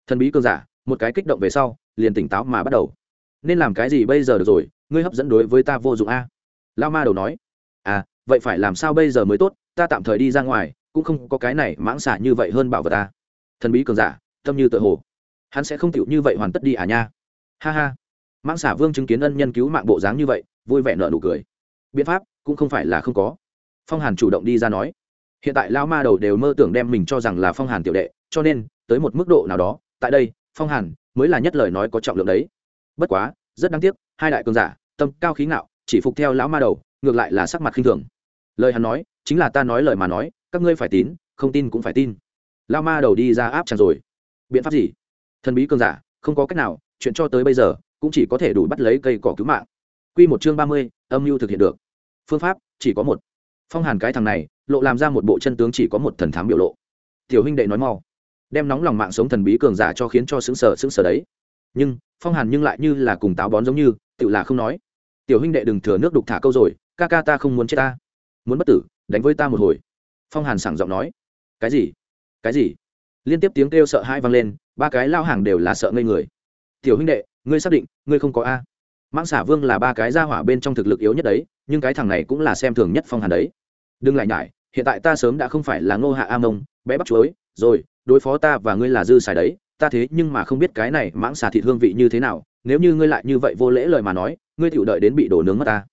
Thần bí cường giả, một cái kích động về sau, liền tỉnh táo mà bắt đầu nên làm cái gì bây giờ được rồi, ngươi hấp dẫn đối với ta vô dụng a. Lao ma đầu nói à vậy phải làm sao bây giờ mới tốt, ta tạm thời đi ra ngoài, cũng không có cái này mãng xả như vậy hơn bảo vật ta thần bí cường giả, tâm như tự hồ. Hắn sẽ không chịu như vậy hoàn tất đi à nha. Ha ha. Mãng xả vương chứng kiến ân nhân cứu mạng bộ dáng như vậy, vui vẻ nợ nụ cười. Biện pháp cũng không phải là không có. Phong hàn chủ động đi ra nói. Hiện tại lao ma đầu đều mơ tưởng đem mình cho rằng là phong hàn tiểu đệ, cho nên, tới một mức độ nào đó, tại đây, phong hàn mới là nhất lời nói có trọng lượng đấy bất quá rất đáng tiếc hai đại cường giả tâm cao khí ngạo chỉ phục theo lão ma đầu ngược lại là sắc mặt khinh thường. Lời hắn nói chính là ta nói lời mà nói các ngươi phải tín không tin cũng phải tin. Lão ma đầu đi ra áp chẳng rồi. Biện pháp gì? Thần bí cường giả không có cách nào chuyện cho tới bây giờ cũng chỉ có thể đủ bắt lấy cây cỏ cứu mạng. Quy một chương ba mươi, âm mưu thực hiện được. Phương pháp chỉ có một. Phong hàn cái thằng này lộ làm ra một bộ chân tướng chỉ có một thần thám biểu lộ. Tiểu huynh đệ nói mau. Đem nóng lòng mạng sống thần bí cường giả cho khiến cho xứng sở xứng sở đấy. Nhưng phong hàn nhưng lại như là cùng táo bón giống như tự là không nói. Tiểu huynh đệ đừng thừa nước đục thả câu rồi, ca ca ta không muốn chết ta. Muốn bất tử, đánh với ta một hồi. Phong hàn sảng giọng nói. Cái gì? Cái gì? Liên tiếp tiếng kêu sợ hai vang lên, ba cái lao hàng đều là sợ ngây người. Tiểu huynh đệ, ngươi xác định, ngươi không có a. Mãng xả vương là ba cái ra hỏa bên trong thực lực yếu nhất đấy, nhưng cái thằng này cũng là xem thường nhất phong hàn đấy. Đừng lại nhải, hiện tại ta sớm đã không phải là ngô hạ a mông, bé bắt chuối. Rồi, đối phó ta và ngươi là dư xài đấy ta thế nhưng mà không biết cái này mãng xà thịt hương vị như thế nào, nếu như ngươi lại như vậy vô lễ lời mà nói, ngươi tự đợi đến bị đổ nướng mất ta.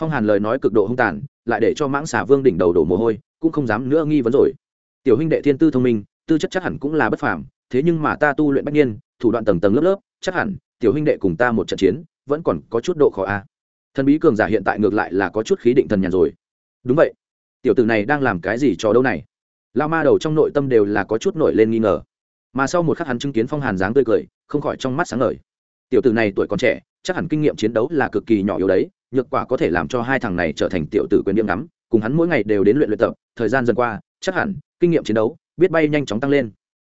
Phong hàn lời nói cực độ hung tàn, lại để cho mãng xà vương đỉnh đầu đổ mồ hôi, cũng không dám nữa nghi vấn rồi. Tiểu huynh đệ thiên tư thông minh, tư chất chắc hẳn cũng là bất phàm, thế nhưng mà ta tu luyện bách nhiên thủ đoạn tầng tầng lớp lớp, chắc hẳn tiểu huynh đệ cùng ta một trận chiến, vẫn còn có chút độ khó a. Thần bí cường giả hiện tại ngược lại là có chút khí định thần nhàn rồi. Đúng vậy, tiểu tử này đang làm cái gì cho đâu này? Lao ma đầu trong nội tâm đều là có chút nổi lên nghi ngờ mà sau một khắc hắn chứng kiến phong hàn dáng tươi cười, không khỏi trong mắt sáng ngời. Tiểu tử này tuổi còn trẻ, chắc hẳn kinh nghiệm chiến đấu là cực kỳ nhỏ yếu đấy, nhược quả có thể làm cho hai thằng này trở thành tiểu tử quyền điểm ngắm, cùng hắn mỗi ngày đều đến luyện luyện tập, thời gian dần qua, chắc hẳn kinh nghiệm chiến đấu, biết bay nhanh chóng tăng lên.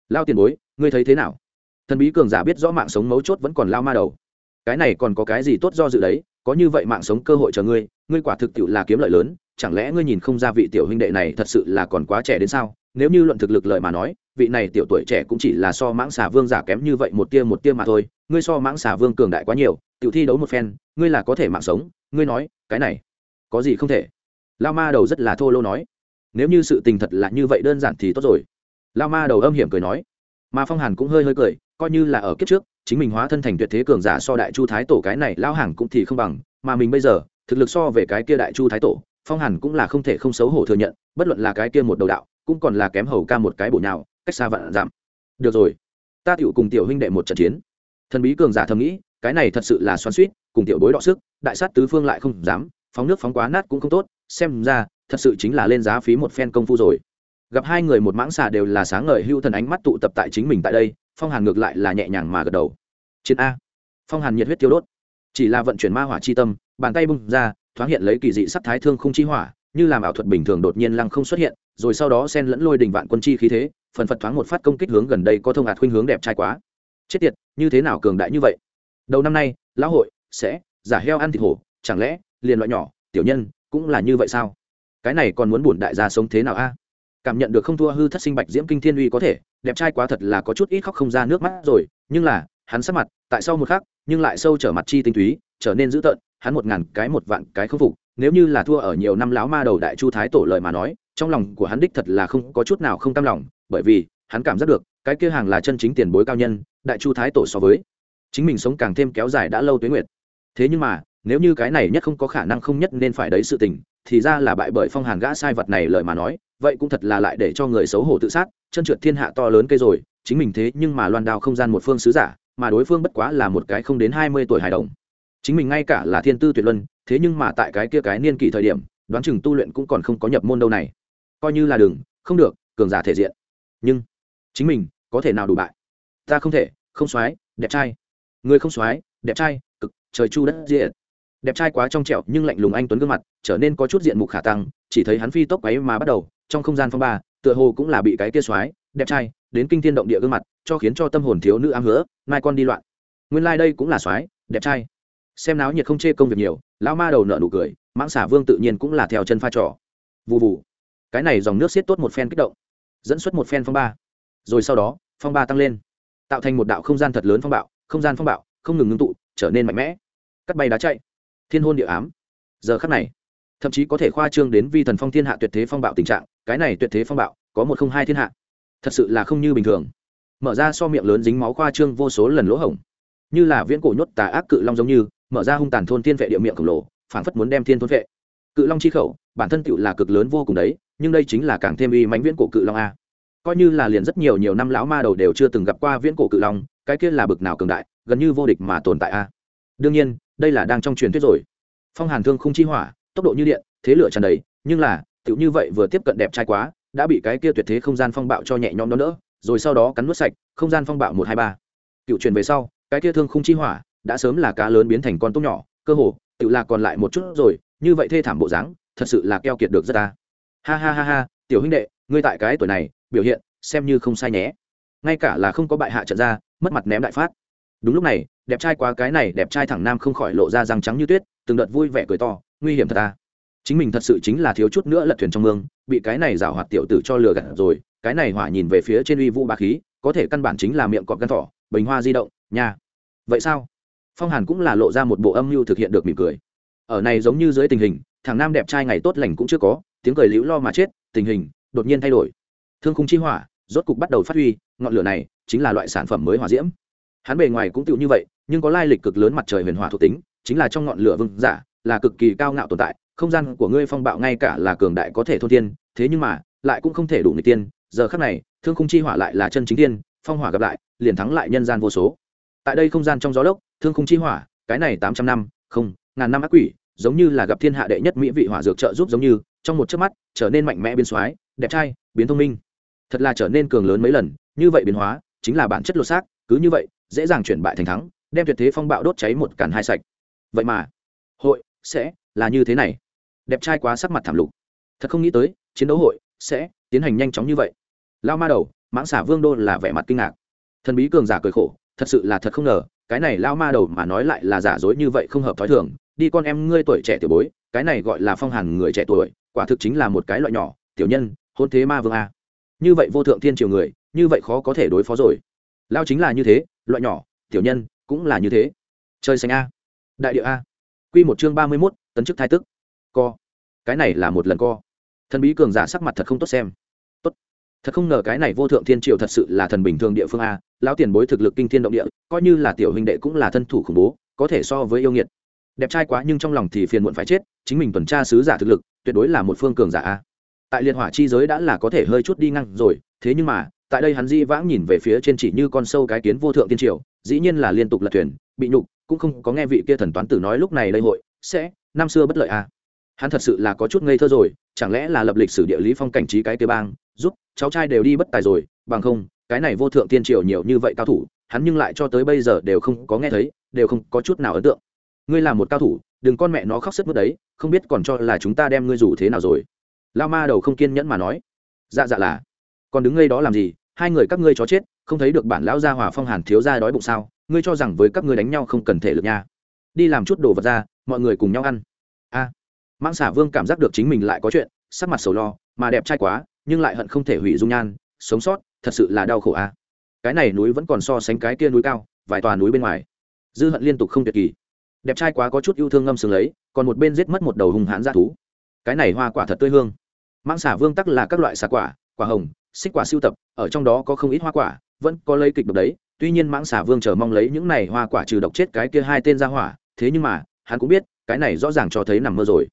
Lao tiền bối, ngươi thấy thế nào? Thần bí cường giả biết rõ mạng sống mấu chốt vẫn còn lao ma đầu. Cái này còn có cái gì tốt do dự đấy? Có như vậy mạng sống cơ hội chờ ngươi ngươi quả thực tiệu là kiếm lợi lớn, chẳng lẽ ngươi nhìn không ra vị tiểu huynh đệ này thật sự là còn quá trẻ đến sao? Nếu như luận thực lực lợi mà nói, vị này tiểu tuổi trẻ cũng chỉ là so mãng xà vương giả kém như vậy một tia một tia mà thôi. Ngươi so mãng xà vương cường đại quá nhiều, tiểu thi đấu một phen, ngươi là có thể mạng sống. Ngươi nói, cái này, có gì không thể? Lao ma đầu rất là thô lô nói. Nếu như sự tình thật là như vậy đơn giản thì tốt rồi. Lao ma đầu âm hiểm cười nói. Mà phong hàn cũng hơi hơi cười, coi như là ở kiếp trước, chính mình hóa thân thành tuyệt thế cường giả so đại chu thái tổ cái này, lao hàng cũng thì không bằng. Mà mình bây giờ, thực lực so về cái kia đại chu thái tổ, phong hàn cũng là không thể không xấu hổ thừa nhận, bất luận là cái kia một đầu đạo cũng còn là kém hầu ca một cái bổ nhào, cách xa vạn giảm được rồi, ta tiểu cùng tiểu huynh đệ một trận chiến. Thần bí cường giả thầm nghĩ, cái này thật sự là xoắn suýt cùng tiểu bối đọ sức, đại sát tứ phương lại không dám, phóng nước phóng quá nát cũng không tốt, xem ra, thật sự chính là lên giá phí một phen công phu rồi. Gặp hai người một mãng xà đều là sáng ngời hưu thần ánh mắt tụ tập tại chính mình tại đây, phong hàn ngược lại là nhẹ nhàng mà gật đầu. Chiến a. Phong hàn nhiệt huyết tiêu đốt. Chỉ là vận chuyển ma hỏa chi tâm, bàn tay bung ra, thoáng hiện lấy kỳ dị sắc thái thương không chi hỏa như làm ảo thuật bình thường đột nhiên lăng không xuất hiện, rồi sau đó sen lẫn lôi đình vạn quân chi khí thế, phần phật thoáng một phát công kích hướng gần đây có thông hạt khuynh hướng đẹp trai quá. Chết tiệt, như thế nào cường đại như vậy? Đầu năm nay, lão hội sẽ giả heo ăn thịt hổ, chẳng lẽ liền loại nhỏ, tiểu nhân cũng là như vậy sao? Cái này còn muốn buồn đại gia sống thế nào a? Cảm nhận được không thua hư thất sinh bạch diễm kinh thiên uy có thể, đẹp trai quá thật là có chút ít khóc không ra nước mắt rồi, nhưng là, hắn sắc mặt, tại sau một khắc, nhưng lại sâu trở mặt chi tinh túy, trở nên dữ tợn, hắn một ngàn cái một vạn cái không phục nếu như là thua ở nhiều năm láo ma đầu đại chu thái tổ lời mà nói, trong lòng của hắn đích thật là không có chút nào không cam lòng, bởi vì, hắn cảm giác được, cái kia hàng là chân chính tiền bối cao nhân, đại chu thái tổ so với chính mình sống càng thêm kéo dài đã lâu tuế nguyệt. Thế nhưng mà, nếu như cái này nhất không có khả năng không nhất nên phải đấy sự tình, thì ra là bại bởi phong hàn gã sai vật này lời mà nói, vậy cũng thật là lại để cho người xấu hổ tự sát, chân trượt thiên hạ to lớn cây rồi, chính mình thế nhưng mà loan đao không gian một phương sứ giả, mà đối phương bất quá là một cái không đến hai mươi tuổi hài đồng chính mình ngay cả là thiên tư tuyệt luân, thế nhưng mà tại cái kia cái niên kỷ thời điểm, đoán chừng tu luyện cũng còn không có nhập môn đâu này. Coi như là đường, không được, cường giả thể diện. Nhưng, chính mình, có thể nào đủ bại? Ta không thể, không soái, đẹp trai. Người không soái, đẹp trai, cực, trời chu đất diện đẹp trai quá trong trẹo nhưng lạnh lùng anh tuấn gương mặt, trở nên có chút diện mục khả tăng, chỉ thấy hắn phi tốc ấy mà bắt đầu, trong không gian phong ba, tựa hồ cũng là bị cái kia soái, đẹp trai, đến kinh thiên động địa gương mặt, cho khiến cho tâm hồn thiếu nữ ám hứa, mai con đi loạn. Nguyên lai、like、đây cũng là soái, đẹp trai xem náo nhiệt không chê công việc nhiều, lão ma đầu nợ nụ cười, mãng xả vương tự nhiên cũng là theo chân pha trò. Vụ vụ cái này dòng nước xiết tốt một phen kích động, dẫn xuất một phen phong ba. Rồi sau đó, phong ba tăng lên, tạo thành một đạo không gian thật lớn phong bạo, không gian phong bạo, không ngừng ngưng tụ, trở nên mạnh mẽ. Cắt bay đá chạy. Thiên hôn địa ám. Giờ khắc này, thậm chí có thể khoa trương đến vi thần phong thiên hạ tuyệt thế phong bạo tình trạng, cái này tuyệt thế phong bạo, có một không hai thiên hạ. Thật sự là không như bình thường. Mở ra so miệng lớn dính máu khoa trương vô số lần lỗ hổng. Như là viễn cổ nhốt tà ác cự long giống như mở ra hung tàn thôn thiên vệ địa miệng khổng lồ, phảng phất muốn đem thiên thôn vệ. Cự long chi khẩu, bản thân tựu là cực lớn vô cùng đấy, nhưng đây chính là càng thêm uy mãnh viễn cổ cự long a. Coi như là liền rất nhiều nhiều năm lão ma đầu đều chưa từng gặp qua viễn cổ cự long, cái kia là bực nào cường đại, gần như vô địch mà tồn tại a. Đương nhiên, đây là đang trong truyền thuyết rồi. Phong hàn thương không chi hỏa, tốc độ như điện, thế lửa tràn đầy, nhưng là, tựu như vậy vừa tiếp cận đẹp trai quá, đã bị cái kia tuyệt thế không gian phong bạo cho nhẹ nhõm đó nữa rồi sau đó cắn nuốt sạch, không gian phong bạo một hai ba. Cựu truyền về sau, cái kia thương không chi hỏa đã sớm là cá lớn biến thành con tốt nhỏ, cơ hồ, tự là còn lại một chút rồi, như vậy thê thảm bộ dáng, thật sự là keo kiệt được rất ta. Ha ha ha ha, tiểu huynh đệ, ngươi tại cái tuổi này, biểu hiện, xem như không sai nhé. Ngay cả là không có bại hạ trận ra, mất mặt ném đại phát. Đúng lúc này, đẹp trai quá cái này, đẹp trai thẳng nam không khỏi lộ ra răng trắng như tuyết, từng đợt vui vẻ cười to, nguy hiểm thật ta. Chính mình thật sự chính là thiếu chút nữa lật thuyền trong mương, bị cái này rào hoạt tiểu tử cho lừa gạt rồi, cái này hỏa nhìn về phía trên uy vũ ba khí, có thể căn bản chính là miệng cọp gân thỏ, bình hoa di động, nha. Vậy sao? Phong hàn cũng là lộ ra một bộ âm mưu thực hiện được mỉm cười. Ở này giống như dưới tình hình, thằng nam đẹp trai ngày tốt lành cũng chưa có, tiếng cười liễu lo mà chết, tình hình đột nhiên thay đổi. Thương khung chi hỏa, rốt cục bắt đầu phát huy, ngọn lửa này chính là loại sản phẩm mới hỏa diễm. Hắn bề ngoài cũng tựu như vậy, nhưng có lai lịch cực lớn mặt trời huyền hỏa thuộc tính, chính là trong ngọn lửa vương giả, là cực kỳ cao ngạo tồn tại, không gian của ngươi phong bạo ngay cả là cường đại có thể thôn tiên thế nhưng mà, lại cũng không thể đủ người tiên, giờ khắc này, thương khung chi hỏa lại là chân chính tiên phong hỏa gặp lại, liền thắng lại nhân gian vô số. Tại đây không gian trong gió lốc thương khung chi hỏa, cái này tám trăm năm, không, ngàn năm ác quỷ, giống như là gặp thiên hạ đệ nhất mỹ vị hỏa dược trợ giúp giống như, trong một chớp mắt, trở nên mạnh mẽ biến soái, đẹp trai, biến thông minh. Thật là trở nên cường lớn mấy lần, như vậy biến hóa, chính là bản chất lột xác, cứ như vậy, dễ dàng chuyển bại thành thắng, đem tuyệt thế phong bạo đốt cháy một càn hai sạch. Vậy mà, hội, sẽ, là như thế này. Đẹp trai quá sắc mặt thảm lục. Thật không nghĩ tới, chiến đấu hội, sẽ, tiến hành nhanh chóng như vậy. Lao ma đầu, mãng xả vương đô là vẻ mặt kinh ngạc. Thần bí cường giả cười khổ, thật sự là thật không ngờ cái này lao ma đầu mà nói lại là giả dối như vậy không hợp thói thường, đi con em ngươi tuổi trẻ tiểu bối, cái này gọi là phong hàn người trẻ tuổi, quả thực chính là một cái loại nhỏ, tiểu nhân, hôn thế ma vương a. Như vậy vô thượng thiên triều người, như vậy khó có thể đối phó rồi. Lao chính là như thế, loại nhỏ, tiểu nhân, cũng là như thế. Chơi xanh a. Đại địa a. Q một chương ba mươi mốt, tấn chức thai tức. Co. Cái này là một lần co. Thần bí cường giả sắc mặt thật không tốt xem thật không ngờ cái này vô thượng thiên triều thật sự là thần bình thường địa phương a, lão tiền bối thực lực kinh thiên động địa, coi như là tiểu huynh đệ cũng là thân thủ khủng bố, có thể so với yêu nghiệt đẹp trai quá nhưng trong lòng thì phiền muộn phải chết, chính mình tuần tra sứ giả thực lực, tuyệt đối là một phương cường giả a tại liệt hỏa chi giới đã là có thể hơi chút đi ngang rồi, thế nhưng mà, tại đây hắn di vãng nhìn về phía trên chỉ như con sâu cái kiến vô thượng tiên triều, dĩ nhiên là liên tục lật thuyền, bị nhục, cũng không có nghe vị kia thần toán tử nói lúc này lây hội, sẽ, năm xưa bất lợi à. hắn thật sự là có chút ngây thơ rồi, chẳng lẽ là lập lịch sử địa lý phong cảnh trí cái kia bang giúp cháu trai đều đi bất tài rồi bằng không cái này vô thượng tiên triều nhiều như vậy cao thủ hắn nhưng lại cho tới bây giờ đều không có nghe thấy đều không có chút nào ấn tượng. Ngươi là một cao thủ đừng con mẹ nó khóc sức mất đấy không biết còn cho là chúng ta đem ngươi rủ thế nào rồi. Lao ma đầu không kiên nhẫn mà nói. Dạ dạ là. Còn đứng ngay đó làm gì? Hai người các ngươi chó chết không thấy được bản lão gia hòa phong hàn thiếu ra đói bụng sao? Ngươi cho rằng với các ngươi đánh nhau không cần thể lực nha. Đi làm chút đồ vật ra mọi người cùng nhau ăn. A. À, mang xả vương cảm giác được chính mình lại có chuyện sắc mặt sầu lo mà đẹp trai quá nhưng lại hận không thể hủy dung nhan, sống sót, thật sự là đau khổ a. Cái này núi vẫn còn so sánh cái kia núi cao, vài tòa núi bên ngoài. Dư hận liên tục không tuyệt kỳ. Đẹp trai quá có chút yêu thương ngâm sướng lấy, còn một bên giết mất một đầu hung hãn ra thú. Cái này hoa quả thật tươi hương. Mang xả vương tắc là các loại xả quả quả hồng, xích quả siêu tập, ở trong đó có không ít hoa quả, vẫn có lấy kịch độc đấy. Tuy nhiên mãng xả vương chờ mong lấy những này hoa quả trừ độc chết cái kia hai tên ra hỏa, thế nhưng mà, hắn cũng biết, cái này rõ ràng cho thấy nằm mơ rồi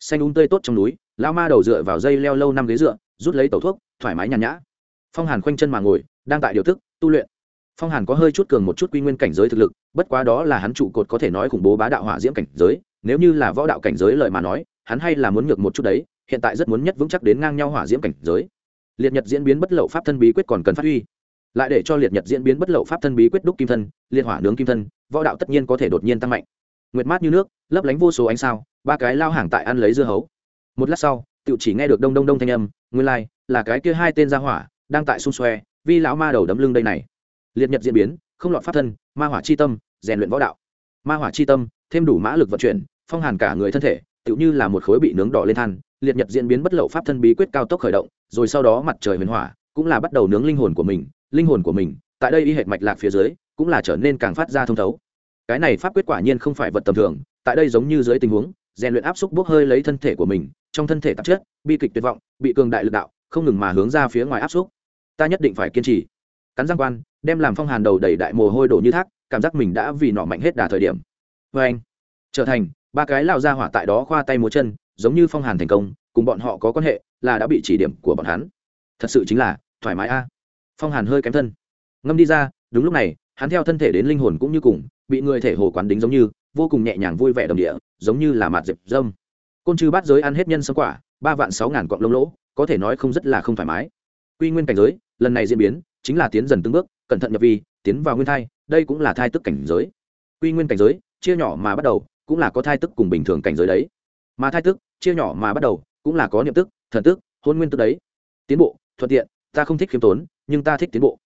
xanh úng tươi tốt trong núi lao ma đầu dựa vào dây leo lâu năm ghế dựa, rút lấy tẩu thuốc, thoải mái nhàn nhã. Phong hàn khoanh chân mà ngồi, đang tại điều thức, tu luyện. Phong hàn có hơi chút cường một chút quy nguyên cảnh giới thực lực, bất quá đó là hắn trụ cột có thể nói khủng bố bá đạo hỏa diễm cảnh giới, nếu như là võ đạo cảnh giới lời mà nói, hắn hay là muốn ngược một chút đấy, hiện tại rất muốn nhất vững chắc đến ngang nhau hỏa diễm cảnh giới. Liệt nhật diễn biến bất lậu pháp thân bí quyết còn cần phát huy. Lại để cho liệt nhật diễn biến bất lậu pháp thân bí quyết đúc kim thân liên hỏa nướng kim thân, võ đạo tất nhiên có thể đột nhiên tăng mạnh nguyệt mát như nước lấp lánh vô số ánh sao ba cái lao hàng tại ăn lấy dưa hấu. Một lát sau tự chỉ nghe được đông đông đông thanh âm nguyên lai、like, là cái kia hai tên gia hỏa đang tại xung xoe vi lão ma đầu đấm lưng đây này. Liệt nhật diễn biến không lọt pháp thân ma hỏa chi tâm rèn luyện võ đạo. Ma hỏa chi tâm thêm đủ mã lực vận chuyển phong hàn cả người thân thể tựu như là một khối bị nướng đỏ lên than. Liệt nhật diễn biến bất lậu pháp thân bí quyết cao tốc khởi động rồi sau đó mặt trời huyền hỏa cũng là bắt đầu nướng linh hồn của mình linh hồn của mình tại đây y hệt mạch lạc phía dưới cũng là trở nên càng phát ra thông thấu cái này pháp quyết quả nhiên không phải vật tầm thường, tại đây giống như dưới tình huống, rèn luyện áp xúc bốc hơi lấy thân thể của mình, trong thân thể tạp chất, bi kịch tuyệt vọng, bị cường đại lực đạo, không ngừng mà hướng ra phía ngoài áp xúc. Ta nhất định phải kiên trì. Cắn giang quan, đem làm phong hàn đầu đầy đại mồ hôi đổ như thác, cảm giác mình đã vì nọ mạnh hết đà thời điểm. Vê anh, trở thành ba cái lao ra hỏa tại đó khoa tay múa chân, giống như phong hàn thành công, cùng bọn họ có quan hệ, là đã bị chỉ điểm của bọn hắn. Thật sự chính là thoải mái a. Phong hàn hơi kém thân. Ngâm đi ra, đúng lúc này, hắn theo thân thể đến linh hồn cũng như cùng bị người thể hồ quán đính giống như, vô cùng nhẹ nhàng vui vẻ đồng địa, giống như là mạt dẹp dâm. Côn trừ bát giới ăn hết nhân sâm quả, ba vạn sáu ngàn cọng lông lỗ, có thể nói không rất là không thoải mái. Quy nguyên cảnh giới, lần này diễn biến, chính là tiến dần từng bước, cẩn thận nhập vi, tiến vào nguyên thai, đây cũng là thai tức cảnh giới. Quy nguyên cảnh giới, chia nhỏ mà bắt đầu, cũng là có thai tức cùng bình thường cảnh giới đấy. Mà thai tức, chia nhỏ mà bắt đầu, cũng là có niệm tức, thần tức, hôn nguyên tức đấy. Tiến bộ, thuận tiện, ta không thích khiêm tốn, nhưng ta thích tiến bộ.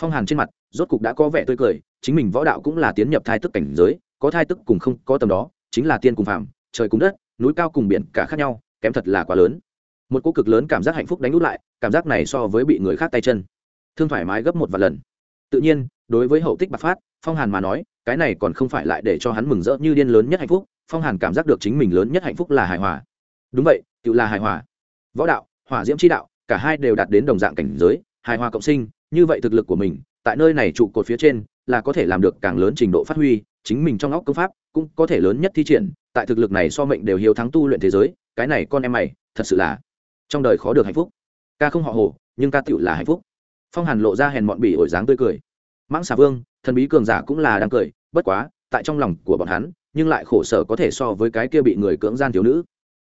Phong hàn trên mặt rốt cục đã có vẻ tươi cười, chính mình võ đạo cũng là tiến nhập thai tức cảnh giới, có thai tức cùng không có tầm đó, chính là tiên cùng phạm trời cùng đất, núi cao cùng biển, cả khác nhau, kém thật là quá lớn. Một cô cực lớn cảm giác hạnh phúc đánh út lại, cảm giác này so với bị người khác tay chân. Thương thoải mái gấp một vài lần. Tự nhiên, đối với hậu tích bạc phát, phong hàn mà nói, cái này còn không phải lại để cho hắn mừng rỡ như điên lớn nhất hạnh phúc, phong hàn cảm giác được chính mình lớn nhất hạnh phúc là hài hòa. Đúng vậy, tự là hài hòa. Võ đạo, hỏa diễm chi đạo, cả hai đều đạt đến đồng dạng cảnh giới, hài hòa cộng sinh, như vậy thực lực của mình tại nơi này trụ cột phía trên là có thể làm được càng lớn trình độ phát huy, chính mình trong óc công pháp cũng có thể lớn nhất thi triển, tại thực lực này so mệnh đều hiếu thắng tu luyện thế giới, cái này con em mày, thật sự là trong đời khó được hạnh phúc. Ca không họ hồ, nhưng ca tựu là hạnh phúc. Phong hàn lộ ra hèn mọn bỉ ổi dáng tươi cười. Mãng xà vương, thần bí cường giả cũng là đang cười, bất quá, tại trong lòng của bọn hắn, nhưng lại khổ sở có thể so với cái kia bị người cưỡng gian thiếu nữ.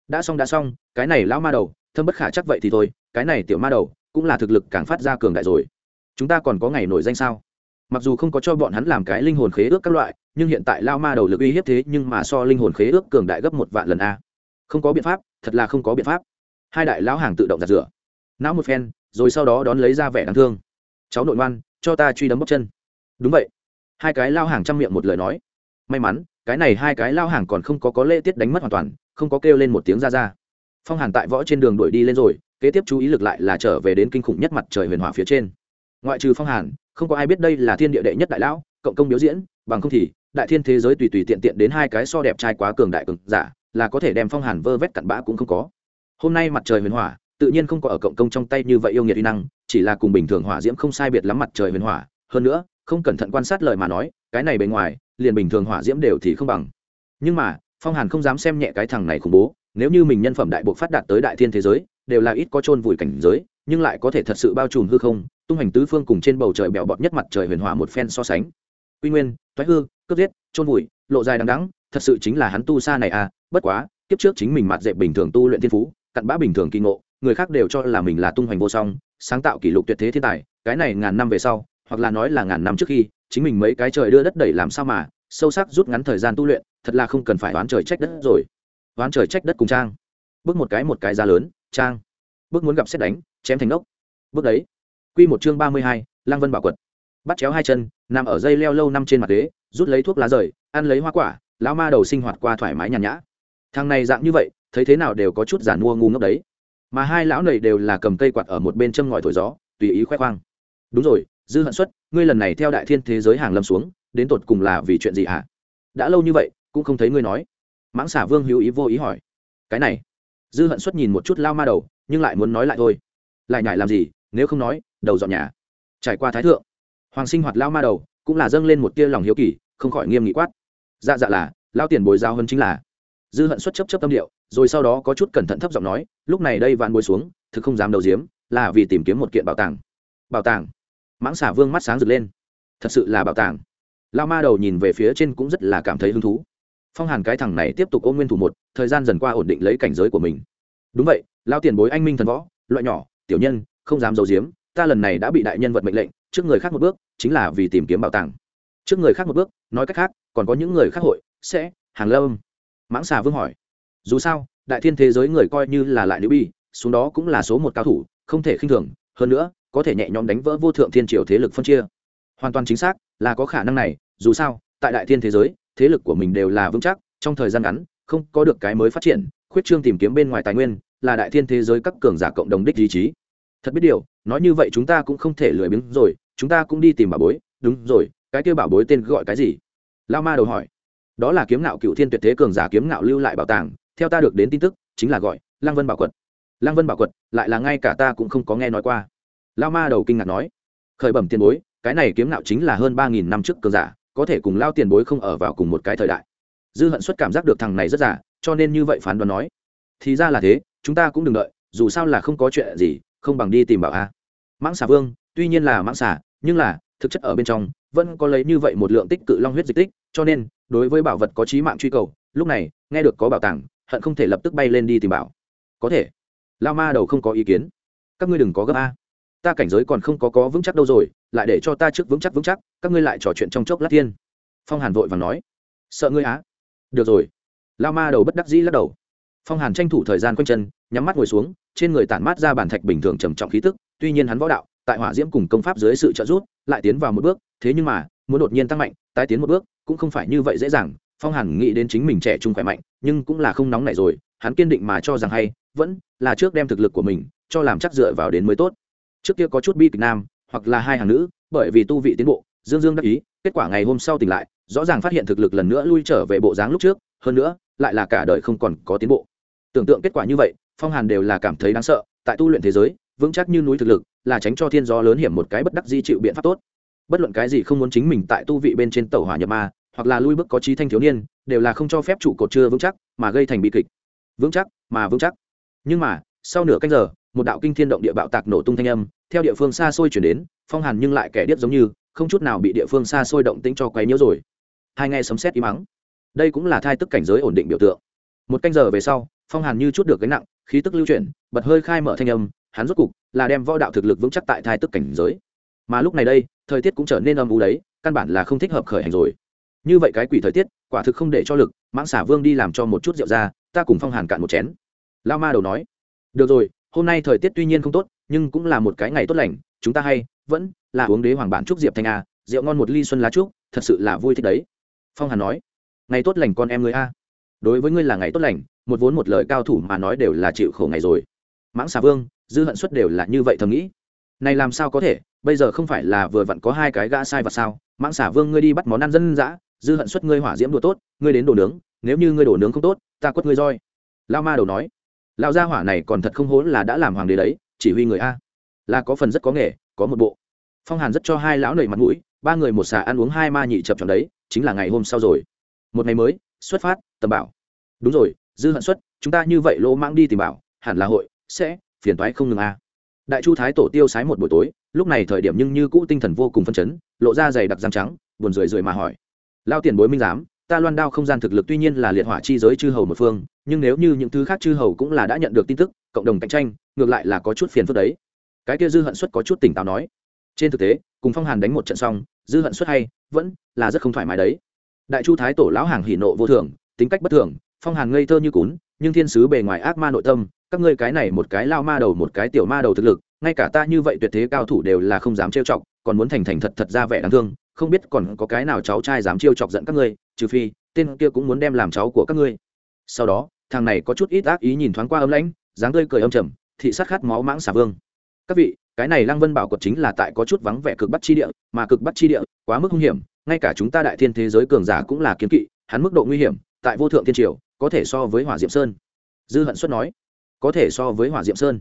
Đã xong đã xong, cái này lão ma đầu, thâm bất khả chắc vậy thì thôi, cái này tiểu ma đầu cũng là thực lực càng phát ra cường đại rồi chúng ta còn có ngày nổi danh sao? Mặc dù không có cho bọn hắn làm cái linh hồn khế ước các loại, nhưng hiện tại lao ma đầu lực uy hiếp thế nhưng mà so linh hồn khế ước cường đại gấp một vạn lần a. Không có biện pháp, thật là không có biện pháp. Hai đại lão hàng tự động giặt rửa. Não một phen, rồi sau đó đón lấy ra vẻ đáng thương. Cháu nội ngoan, cho ta truy đấm bóc chân. Đúng vậy. Hai cái lao hàng chăm miệng một lời nói. May mắn, cái này hai cái lao hàng còn không có có lễ tiết đánh mất hoàn toàn, không có kêu lên một tiếng ra ra. Phong hàn tại võ trên đường đuổi đi lên rồi, kế tiếp chú ý lực lại là trở về đến kinh khủng nhất mặt trời huyền hỏa phía trên ngoại trừ phong hàn, không có ai biết đây là thiên địa đệ nhất đại lão, cộng công biểu diễn, bằng không thì, đại thiên thế giới tùy tùy tiện tiện đến hai cái so đẹp trai quá cường đại cường giả, là có thể đem phong hàn vơ vét cặn bã cũng không có. Hôm nay mặt trời huyền hỏa, tự nhiên không có ở cộng công trong tay như vậy yêu nghiệt uy năng, chỉ là cùng bình thường hỏa diễm không sai biệt lắm mặt trời huyền hỏa. Hơn nữa, không cẩn thận quan sát lời mà nói, cái này bề ngoài, liền bình thường hỏa diễm đều thì không bằng. Nhưng mà, phong hàn không dám xem nhẹ cái thằng này khủng bố, nếu như mình nhân phẩm đại buộc phát đạt tới đại thiên thế giới, đều là ít có chôn vùi cảnh giới, nhưng lại có thể thật sự bao trùm hư không tung hành tứ phương cùng trên bầu trời bèo bọt nhất mặt trời huyền hỏa một phen so sánh. Quy nguyên thoái hư, cướp giết, chôn vùi, lộ dài đằng đắng thật sự chính là hắn tu xa này à bất quá, kiếp trước chính mình mặt dẹp bình thường tu luyện thiên phú, cặn bã bình thường kỳ ngộ, người khác đều cho là mình là tung hoành vô song, sáng tạo kỷ lục tuyệt thế thiên tài, cái này ngàn năm về sau, hoặc là nói là ngàn năm trước khi, chính mình mấy cái trời đưa đất đẩy làm sao mà, sâu sắc rút ngắn thời gian tu luyện, thật là không cần phải oán trời trách đất rồi. Oán trời trách đất cùng trang. Bước một cái một cái giá lớn, trang. Bước muốn gặp xét đánh, chém thành ốc. Bước đấy quy một chương ba mươi hai lang vân bảo quật. Bắt chéo hai chân nằm ở dây leo lâu năm trên mặt đế, rút lấy thuốc lá rời ăn lấy hoa quả lão ma đầu sinh hoạt qua thoải mái nhàn nhã. Thằng này dạng như vậy thấy thế nào đều có chút giản mua ngu ngốc đấy. Mà hai lão này đều là cầm cây quạt ở một bên châm ngòi thổi gió tùy ý khoe khoang. Đúng rồi dư hận xuất ngươi lần này theo đại thiên thế giới hàng lâm xuống đến tột cùng là vì chuyện gì hả? Đã lâu như vậy cũng không thấy ngươi nói. Mãng xả vương hữu ý vô ý hỏi. Cái này. Dư hận xuất nhìn một chút lao ma đầu nhưng lại muốn nói lại thôi. Lại nhải làm gì? Nếu không nói, đầu dọn nhà. Trải qua thái thượng, hoàng sinh hoạt lao ma đầu cũng là dâng lên một tia lòng hiếu kỳ, không khỏi nghiêm nghị quát. Dạ dạ là, lao tiền bồi giao hơn chính là. Dư hận xuất chấp chấp tâm điệu, rồi sau đó có chút cẩn thận thấp giọng nói, lúc này đây vạn bồi xuống, thực không dám đầu diếm là vì tìm kiếm một kiện bảo tàng. Bảo tàng? Mãng xả vương mắt sáng rực lên. Thật sự là bảo tàng. Lao ma đầu nhìn về phía trên cũng rất là cảm thấy hứng thú. Phong hàn cái thằng này tiếp tục ôm nguyên thủ một, thời gian dần qua ổn định lấy cảnh giới của mình. Đúng vậy, lao tiền bối anh minh thần võ, loại nhỏ, tiểu nhân không dám giấu giếm, ta lần này đã bị đại nhân vật mệnh lệnh, trước người khác một bước, chính là vì tìm kiếm bảo tàng. Trước người khác một bước, nói cách khác, còn có những người khác hội, sẽ, hàng lâm. Mãng xà vương hỏi. Dù sao, đại thiên thế giới người coi như là lại nữ bi, xuống đó cũng là số một cao thủ, không thể khinh thường. Hơn nữa, có thể nhẹ nhõm đánh vỡ vô thượng thiên triều thế lực phân chia. Hoàn toàn chính xác là có khả năng này, dù sao, tại đại thiên thế giới, thế lực của mình đều là vững chắc, trong thời gian ngắn, không có được cái mới phát triển, khuyết trương tìm kiếm bên ngoài tài nguyên, là đại thiên thế giới các cường giả cộng đồng đích ý chí thật biết điều, nói như vậy chúng ta cũng không thể lười biếng rồi, chúng ta cũng đi tìm bảo bối. Đúng rồi, cái kêu bảo bối tên gọi cái gì? Lao ma đầu hỏi. Đó là kiếm ngạo cựu thiên tuyệt thế cường giả kiếm ngạo lưu lại bảo tàng. Theo ta được đến tin tức, chính là gọi lăng vân bảo quật. Lăng vân bảo quật, lại là ngay cả ta cũng không có nghe nói qua. Lao ma đầu kinh ngạc nói. Khởi bẩm tiền bối, cái này kiếm ngạo chính là hơn ba nghìn năm trước cường giả, có thể cùng lao tiền bối không ở vào cùng một cái thời đại. Dư hận xuất cảm giác được thằng này rất giả cho nên như vậy phán đoán nói. Thì ra là thế, chúng ta cũng đừng đợi, dù sao là không có chuyện gì không bằng đi tìm bảo a. Mãng xà vương, tuy nhiên là mãng xà, nhưng là, thực chất ở bên trong, vẫn có lấy như vậy một lượng tích cự long huyết dịch tích, cho nên, đối với bảo vật có trí mạng truy cầu, lúc này, nghe được có bảo tàng, hận không thể lập tức bay lên đi tìm bảo. Có thể. Lao ma đầu không có ý kiến. Các ngươi đừng có gấp a. Ta cảnh giới còn không có có vững chắc đâu rồi, lại để cho ta trước vững chắc vững chắc, các ngươi lại trò chuyện trong chốc lát tiên. Phong hàn vội và nói. Sợ ngươi á. Được rồi. Lao ma đầu bất đắc dĩ lắc đầu. Phong hàn tranh thủ thời gian quanh chân nhắm mắt ngồi xuống, trên người tản mát ra bản thạch bình thường trầm trọng khí tức, tuy nhiên hắn võ đạo, tại hỏa diễm cùng công pháp dưới sự trợ giúp, lại tiến vào một bước, thế nhưng mà, muốn đột nhiên tăng mạnh, tái tiến một bước, cũng không phải như vậy dễ dàng, phong hàn nghĩ đến chính mình trẻ trung khỏe mạnh, nhưng cũng là không nóng nảy rồi, hắn kiên định mà cho rằng hay, vẫn là trước đem thực lực của mình, cho làm chắc dựa vào đến mới tốt. Trước kia có chút bi kịch nam, hoặc là hai hàng nữ, bởi vì tu vị tiến bộ, dương dương đắc ý, kết quả ngày hôm sau tỉnh lại, rõ ràng phát hiện thực lực lần nữa lui trở về bộ dáng lúc trước, hơn nữa, lại là cả đời không còn có tiến bộ. Tưởng tượng kết quả như vậy phong hàn đều là cảm thấy đáng sợ, tại tu luyện thế giới, vững chắc như núi thực lực, là tránh cho thiên gió lớn hiểm một cái bất đắc di chịu biện pháp tốt. Bất luận cái gì không muốn chính mình tại tu vị bên trên tàu hỏa nhập ma, hoặc là lui bước có trí thanh thiếu niên, đều là không cho phép trụ cột chưa vững chắc, mà gây thành bi kịch. Vững chắc, mà vững chắc. Nhưng mà, sau nửa canh giờ, một đạo kinh thiên động địa bạo tạc nổ tung thanh âm, theo địa phương xa xôi chuyển đến, phong hàn nhưng lại kẻ điếc giống như, không chút nào bị địa phương xa xôi động tĩnh cho quấy nhiễu rồi. Hai nghe sấm sét im mắng đây cũng là thai tức cảnh giới ổn định biểu tượng. Một canh giờ về sau phong hàn như chút được gánh nặng, khí tức lưu chuyển, bật hơi khai mở thanh âm, hắn rốt cục là đem võ đạo thực lực vững chắc tại thai tức cảnh giới. Mà lúc này đây, thời tiết cũng trở nên âm u đấy, căn bản là không thích hợp khởi hành rồi. Như vậy cái quỷ thời tiết, quả thực không để cho lực, mãng xả vương đi làm cho một chút rượu ra, ta cùng phong hàn cạn một chén. Lao ma đầu nói, được rồi, hôm nay thời tiết tuy nhiên không tốt, nhưng cũng là một cái ngày tốt lành, chúng ta hay, vẫn là uống đế hoàng bản trúc diệp thanh a, rượu ngon một ly xuân lá trúc, thật sự là vui thích đấy. Phong hàn nói, ngày tốt lành con em người a đối với ngươi là ngày tốt lành, một vốn một lời cao thủ mà nói đều là chịu khổ ngày rồi. Mãng xà vương, dư hận suất đều là như vậy thầm nghĩ. Này làm sao có thể, bây giờ không phải là vừa vặn có hai cái gã sai và sao? Mãng xà vương, ngươi đi bắt món ăn dân dã, dư hận suất ngươi hỏa diễm đùa tốt, ngươi đến đồ nướng, nếu như ngươi đổ nướng không tốt, ta quất ngươi roi. Lao ma đầu nói. Lao gia hỏa này còn thật không hốn là đã làm hoàng đế đấy, chỉ huy người a. Là có phần rất có nghề, có một bộ. Phong hàn rất cho hai lão nầy mặt mũi, ba người một xà ăn uống hai ma nhị chập chọn đấy, chính là ngày hôm sau rồi. Một ngày mới xuất phát, tầm bảo. Đúng rồi, dư hận xuất, chúng ta như vậy lỗ mang đi tìm bảo, hẳn là hội sẽ phiền toái không ngừng a. Đại chu thái tổ tiêu sái một buổi tối, lúc này thời điểm nhưng như cũ tinh thần vô cùng phân chấn, lộ ra dày đặc răng trắng, buồn rười rượi mà hỏi. Lao tiền bối minh giám, ta loan đao không gian thực lực tuy nhiên là liệt hỏa chi giới chư hầu một phương, nhưng nếu như những thứ khác chư hầu cũng là đã nhận được tin tức, cộng đồng cạnh tranh, ngược lại là có chút phiền phức đấy. Cái kia dư hận xuất có chút tỉnh táo nói. Trên thực tế, cùng phong hàn đánh một trận xong, dư hận xuất hay vẫn là rất không thoải mái đấy đại chu thái tổ lão hàng hỉ nộ vô thường, tính cách bất thường, phong hàn ngây thơ như cún, nhưng thiên sứ bề ngoài ác ma nội tâm, các ngươi cái này một cái lao ma đầu một cái tiểu ma đầu thực lực, ngay cả ta như vậy tuyệt thế cao thủ đều là không dám trêu chọc, còn muốn thành thành thật thật ra vẻ đáng thương, không biết còn có cái nào cháu trai dám trêu chọc giận các ngươi, trừ phi, tên kia cũng muốn đem làm cháu của các ngươi. Sau đó, thằng này có chút ít ác ý nhìn thoáng qua âm lãnh, dáng tươi cười âm trầm, thị sát khát máu mãng xà vương. Các vị, cái này lăng vân bảo quật chính là tại có chút vắng vẻ cực bắt chi địa, mà cực bắt chi địa quá mức hung hiểm ngay cả chúng ta đại thiên thế giới cường giả cũng là kiến kỵ, hắn mức độ nguy hiểm, tại vô thượng thiên triều, có thể so với hỏa diệm sơn. Dư hận xuất nói, có thể so với hỏa diệm sơn.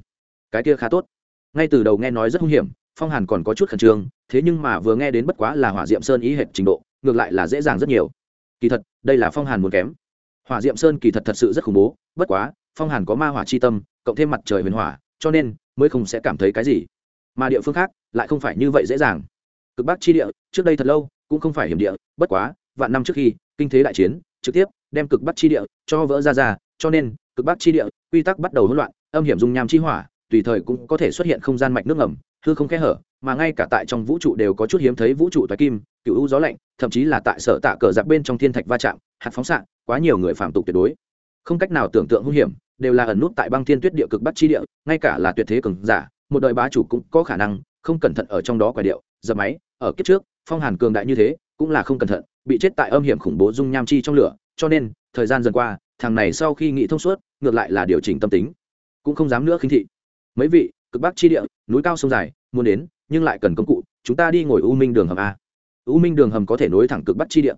Cái kia khá tốt. Ngay từ đầu nghe nói rất hung hiểm, phong hàn còn có chút khẩn trương, thế nhưng mà vừa nghe đến bất quá là hỏa diệm sơn ý hệ trình độ, ngược lại là dễ dàng rất nhiều. Kỳ thật, đây là phong hàn muốn kém. Hỏa diệm sơn kỳ thật thật sự rất khủng bố, bất quá, phong hàn có ma hỏa chi tâm, cộng thêm mặt trời huyền hỏa, cho nên mới không sẽ cảm thấy cái gì. Mà địa phương khác, lại không phải như vậy dễ dàng. Cực bắc chi địa, trước đây thật lâu cũng không phải hiểm địa, bất quá, vạn năm trước khi, kinh thế đại chiến, trực tiếp đem cực bắc chi địa cho vỡ ra ra, cho nên, cực bắc chi địa quy tắc bắt đầu hỗn loạn, âm hiểm dung nham chi hỏa, tùy thời cũng có thể xuất hiện không gian mạch nước ngầm, hư không kẽ hở, mà ngay cả tại trong vũ trụ đều có chút hiếm thấy vũ trụ toái kim, cựu u gió lạnh, thậm chí là tại sở tạ cờ giặc bên trong thiên thạch va chạm, hạt phóng xạ, quá nhiều người phạm tục tuyệt đối. Không cách nào tưởng tượng hung hiểm, đều là ẩn nút tại băng thiên tuyết địa cực bắc chi địa, ngay cả là tuyệt thế cường giả, một đời bá chủ cũng có khả năng không cẩn thận ở trong đó quả điệu, dập máy, ở kiếp trước phong hàn cường đại như thế, cũng là không cẩn thận, bị chết tại âm hiểm khủng bố dung nham chi trong lửa, cho nên, thời gian dần qua, thằng này sau khi nghĩ thông suốt, ngược lại là điều chỉnh tâm tính. Cũng không dám nữa khinh thị. Mấy vị, cực bắc chi địa, núi cao sông dài, muốn đến, nhưng lại cần công cụ, chúng ta đi ngồi u minh đường hầm a. U minh đường hầm có thể nối thẳng cực bắc chi địa.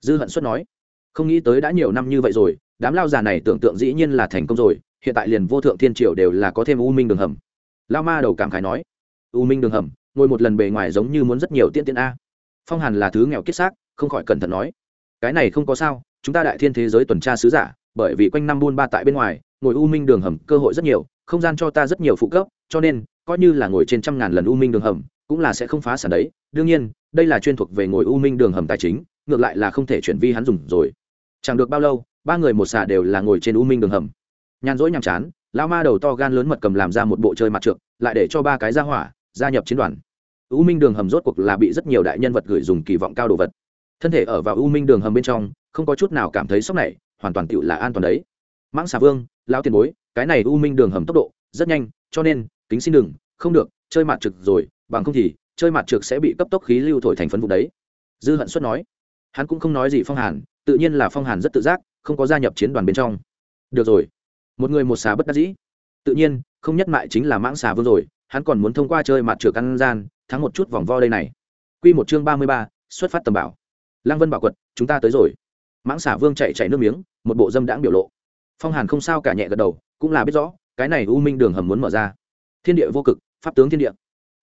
Dư hận xuất nói, không nghĩ tới đã nhiều năm như vậy rồi, đám lao già này tưởng tượng dĩ nhiên là thành công rồi, hiện tại liền vô thượng thiên triều đều là có thêm u minh đường hầm. Lao ma đầu cảm khái nói, u minh đường hầm, ngồi một lần bề ngoài giống như muốn rất nhiều tiện tiện a phong hàn là thứ nghèo kiết xác, không khỏi cẩn thận nói. Cái này không có sao, chúng ta đại thiên thế giới tuần tra sứ giả, bởi vì quanh năm buôn ba tại bên ngoài, ngồi u minh đường hầm cơ hội rất nhiều, không gian cho ta rất nhiều phụ cấp, cho nên, coi như là ngồi trên trăm ngàn lần u minh đường hầm, cũng là sẽ không phá sản đấy. Đương nhiên, đây là chuyên thuộc về ngồi u minh đường hầm tài chính, ngược lại là không thể chuyển vi hắn dùng rồi. Chẳng được bao lâu, ba người một xà đều là ngồi trên u minh đường hầm. Nhàn rỗi nhàm chán lao ma đầu to gan lớn mật cầm làm ra một bộ chơi mặt trượt lại để cho ba cái ra hỏa gia nhập chiến đoàn u minh đường hầm rốt cuộc là bị rất nhiều đại nhân vật gửi dùng kỳ vọng cao đồ vật. Thân thể ở vào u minh đường hầm bên trong, không có chút nào cảm thấy sốc này, hoàn toàn tựu là an toàn đấy. Mãng xà vương lao tiền bối, cái này u minh đường hầm tốc độ rất nhanh, cho nên, kính xin đừng, không được, chơi mặt trực rồi, bằng không thì, chơi mặt trực sẽ bị cấp tốc khí lưu thổi thành phấn vụ đấy. Dư hận xuất nói. Hắn cũng không nói gì phong hàn, tự nhiên là phong hàn rất tự giác, không có gia nhập chiến đoàn bên trong. Được rồi. Một người một xà bất đắc dĩ. Tự nhiên, không nhất mại chính là mãng xà vương rồi, hắn còn muốn thông qua chơi mặt trượt ăn gian thắng một chút vòng vo đây này Quy một chương ba mươi ba, xuất phát tầm bảo. Lăng Vân bảo quật, chúng ta tới rồi. Mãng xà vương chạy chạy nước miếng, một bộ dâm đãng biểu lộ. Phong Hàn không sao cả nhẹ gật đầu, cũng là biết rõ, cái này U Minh đường hầm muốn mở ra. Thiên địa vô cực, pháp tướng thiên địa.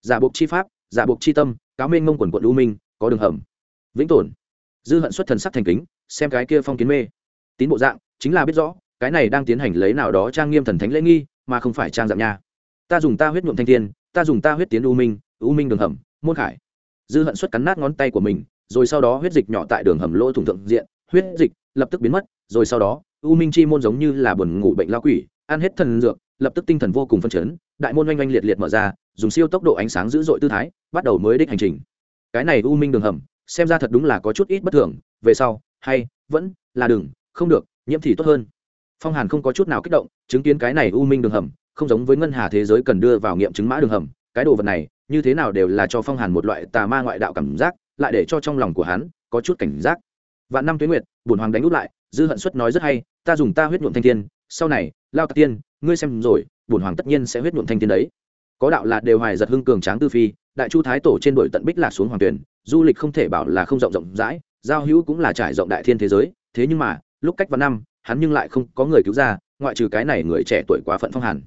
Giả buộc chi pháp, giả buộc chi tâm, cáo minh ngông quần quận U Minh, có đường hầm. Vĩnh tồn. Dư hận xuất thần sắc thành kính, xem cái kia phong kiến mê. Tín bộ dạng, chính là biết rõ, cái này đang tiến hành lấy nào đó trang nghiêm thần thánh lễ nghi, mà không phải trang dạng nha. Ta dùng ta huyết nhuộm thanh thiên, ta dùng ta huyết tiến U Minh, U Minh đường hầm, môn khải. Dư hận xuất cắn nát ngón tay của mình rồi sau đó huyết dịch nhỏ tại đường hầm lỗ thủng thượng diện huyết dịch lập tức biến mất rồi sau đó u minh chi môn giống như là buồn ngủ bệnh lao quỷ ăn hết thần dược lập tức tinh thần vô cùng phân chấn đại môn oanh oanh liệt liệt mở ra dùng siêu tốc độ ánh sáng dữ dội tư thái bắt đầu mới đích hành trình. Cái này u minh đường hầm xem ra thật đúng là có chút ít bất thường về sau hay vẫn là đường không được nhiễm thì tốt hơn. Phong hàn không có chút nào kích động chứng kiến cái này u minh đường hầm không giống với ngân hà thế giới cần đưa vào nghiệm chứng mã đường hầm cái đồ vật này như thế nào đều là cho phong hàn một loại tà ma ngoại đạo cảm giác, lại để cho trong lòng của hắn có chút cảnh giác. Vạn năm tuyến nguyệt bùn hoàng đánh út lại, dư hận xuất nói rất hay, ta dùng ta huyết nhuộm thanh thiên, sau này, lao tạc tiên, ngươi xem rồi bùn hoàng tất nhiên sẽ huyết nhuộm thanh thiên đấy. Có đạo là đều hoài giật hưng cường tráng tư phi, đại chu thái tổ trên đội tận bích lạc xuống hoàng tuyển, du lịch không thể bảo là không rộng rộng rãi, giao hữu cũng là trải rộng đại thiên thế giới, thế nhưng mà, lúc cách vào năm, hắn nhưng lại không có người cứu ra, ngoại trừ cái này người trẻ tuổi quá phận phong hàn.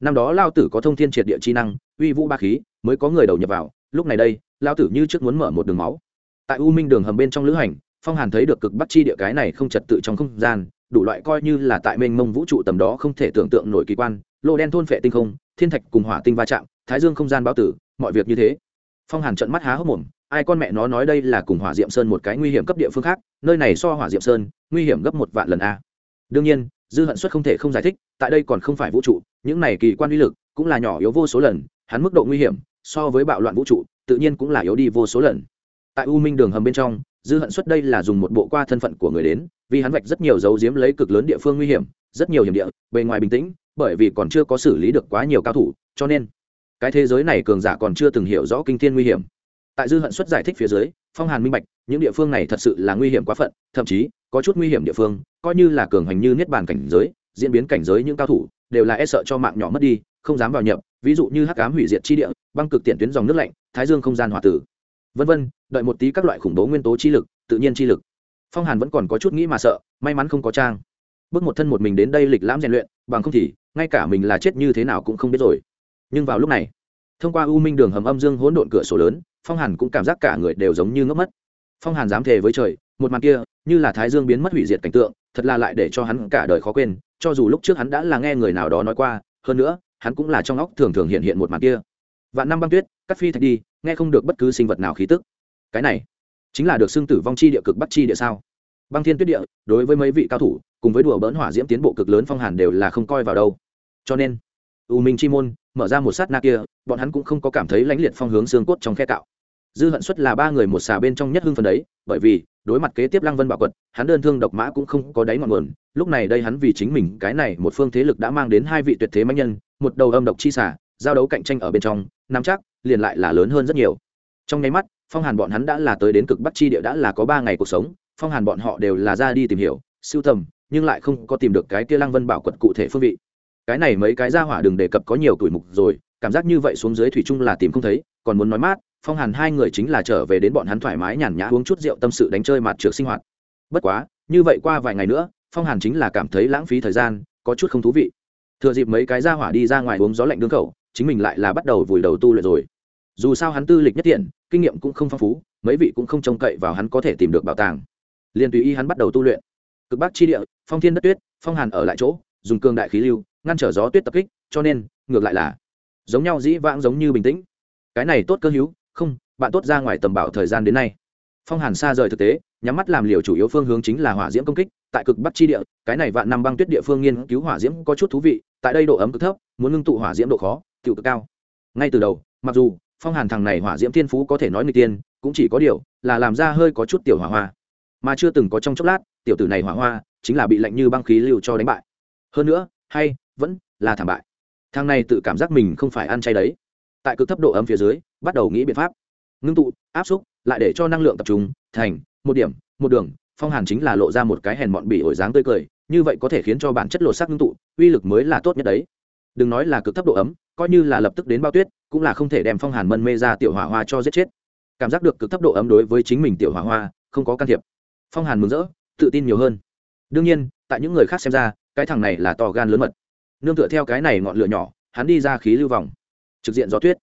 Năm đó lao tử có thông thiên triệt địa chi năng, uy vũ ba khí mới có người đầu nhập vào, lúc này đây lao tử như trước muốn mở một đường máu. Tại u minh đường hầm bên trong lữ hành, phong hàn thấy được cực bắt chi địa cái này không trật tự trong không gian, đủ loại coi như là tại mênh mông vũ trụ tầm đó không thể tưởng tượng nổi kỳ quan, lô đen thôn phệ tinh không, thiên thạch cùng hỏa tinh va chạm, thái dương không gian báo tử, mọi việc như thế. Phong hàn trận mắt há hốc mồm, ai con mẹ nó nói đây là cùng hỏa diệm sơn một cái nguy hiểm cấp địa phương khác, nơi này so hỏa diệm sơn, nguy hiểm gấp một vạn lần a. Đương nhiên, dư hận suất không thể không giải thích, tại đây còn không phải vũ trụ, những này kỳ quan uy lực cũng là nhỏ yếu vô số lần, hắn mức độ nguy hiểm so với bạo loạn vũ trụ, tự nhiên cũng là yếu đi vô số lần. Tại u minh đường hầm bên trong, dư hận xuất đây là dùng một bộ qua thân phận của người đến, vì hắn vạch rất nhiều dấu diếm lấy cực lớn địa phương nguy hiểm, rất nhiều hiểm địa, bề ngoài bình tĩnh, bởi vì còn chưa có xử lý được quá nhiều cao thủ, cho nên cái thế giới này cường giả còn chưa từng hiểu rõ kinh thiên nguy hiểm. Tại dư hận xuất giải thích phía dưới, phong hàn minh bạch, những địa phương này thật sự là nguy hiểm quá phận, thậm chí có chút nguy hiểm địa phương, coi như là cường hành như niết bàn cảnh giới, diễn biến cảnh giới những cao thủ, đều là e sợ cho mạng nhỏ mất đi không dám vào nhập, ví dụ như hắc ám hủy diệt chi địa, băng cực tiện tuyến dòng nước lạnh, thái dương không gian hỏa tử. Vân vân, đợi một tí các loại khủng bố nguyên tố chi lực, tự nhiên chi lực. Phong hàn vẫn còn có chút nghĩ mà sợ, may mắn không có trang. Bước một thân một mình đến đây lịch lãm rèn luyện, bằng không thì, ngay cả mình là chết như thế nào cũng không biết rồi. Nhưng vào lúc này, thông qua u minh đường hầm âm dương hỗn độn cửa sổ lớn, phong hàn cũng cảm giác cả người đều giống như ngốc mất. Phong hàn dám thề với trời, một màn kia, như là thái dương biến mất hủy diệt cảnh tượng, thật là lại để cho hắn cả đời khó quên, cho dù lúc trước hắn đã là nghe người nào đó nói qua, hơn nữa hắn cũng là trong óc thường thường hiện hiện một màn kia. Vạn năm băng tuyết, cắt phi thạch đi, nghe không được bất cứ sinh vật nào khí tức. Cái này, chính là được xưng tử vong chi địa cực bắc chi địa sao? Băng thiên tuyết địa, đối với mấy vị cao thủ, cùng với đùa bỡn hỏa diễm tiến bộ cực lớn phong hàn đều là không coi vào đâu. Cho nên, u minh chi môn mở ra một sát na kia, bọn hắn cũng không có cảm thấy lãnh liệt phong hướng xương cốt trong khe cạo. Dư hận suất là ba người một xà bên trong nhất hưng phần đấy, bởi vì, đối mặt kế tiếp lăng vân bảo quật, hắn đơn thương độc mã cũng không có đáy ngọn nguồn. Lúc này đây hắn vì chính mình, cái này một phương thế lực đã mang đến hai vị tuyệt thế mạnh nhân một đầu âm độc chi xả, giao đấu cạnh tranh ở bên trong, nắm chắc, liền lại là lớn hơn rất nhiều. Trong nháy mắt, phong hàn bọn hắn đã là tới đến cực bắc chi địa đã là có ba ngày cuộc sống, phong hàn bọn họ đều là ra đi tìm hiểu siêu tầm, nhưng lại không có tìm được cái kia lăng vân bảo quật cụ thể phương vị. Cái này mấy cái ra hỏa đừng đề cập có nhiều tuổi mục rồi, cảm giác như vậy xuống dưới thủy chung là tìm không thấy, còn muốn nói mát, phong hàn hai người chính là trở về đến bọn hắn thoải mái nhàn nhã uống chút rượu tâm sự đánh chơi mặt trượt sinh hoạt. Bất quá, như vậy qua vài ngày nữa, phong hàn chính là cảm thấy lãng phí thời gian, có chút không thú vị thừa dịp mấy cái ra hỏa đi ra ngoài uống gió lạnh đương khẩu, chính mình lại là bắt đầu vùi đầu tu luyện rồi. Dù sao hắn tư lịch nhất tiện, kinh nghiệm cũng không phong phú, mấy vị cũng không trông cậy vào hắn có thể tìm được bảo tàng. Liền tùy y hắn bắt đầu tu luyện. Cực bắc chi địa, phong thiên đất tuyết, phong hàn ở lại chỗ, dùng cương đại khí lưu, ngăn trở gió tuyết tập kích, cho nên, ngược lại là giống nhau dĩ vãng giống như bình tĩnh. Cái này tốt cơ hữu, không, bạn tốt ra ngoài tầm bảo thời gian đến nay phong hàn xa rời thực tế, nhắm mắt làm liều chủ yếu phương hướng chính là hỏa diễm công kích, tại cực bắc chi địa, cái này vạn năm băng tuyết địa phương nghiên cứu hỏa diễm có chút thú vị, tại đây độ ấm cực thấp, muốn ngưng tụ hỏa diễm độ khó tự cực cao. Ngay từ đầu, mặc dù, phong hàn thằng này hỏa diễm thiên phú có thể nói người tiên, cũng chỉ có điều, là làm ra hơi có chút tiểu hỏa hoa. Mà chưa từng có trong chốc lát, tiểu tử này hỏa hoa, chính là bị lạnh như băng khí lưu cho đánh bại. Hơn nữa, hay, vẫn là thảm bại. Thằng này tự cảm giác mình không phải ăn chay đấy. Tại cực thấp độ ấm phía dưới, bắt đầu nghĩ biện pháp. Ngưng tụ, áp xúc lại để cho năng lượng tập trung, thành, một điểm, một đường, phong hàn chính là lộ ra một cái hèn mọn bỉ ổi dáng tươi cười, như vậy có thể khiến cho bản chất lột sắc ngưng tụ, uy lực mới là tốt nhất đấy. Đừng nói là cực thấp độ ấm, coi như là lập tức đến bao tuyết, cũng là không thể đem phong hàn mân mê ra tiểu hỏa hoa cho giết chết. Cảm giác được cực thấp độ ấm đối với chính mình tiểu hỏa hoa, không có can thiệp. Phong hàn mừng rỡ, tự tin nhiều hơn. Đương nhiên, tại những người khác xem ra, cái thằng này là to gan lớn mật. Nương tựa theo cái này ngọn lửa nhỏ, hắn đi ra khí lưu vòng. Trực diện gió tuyết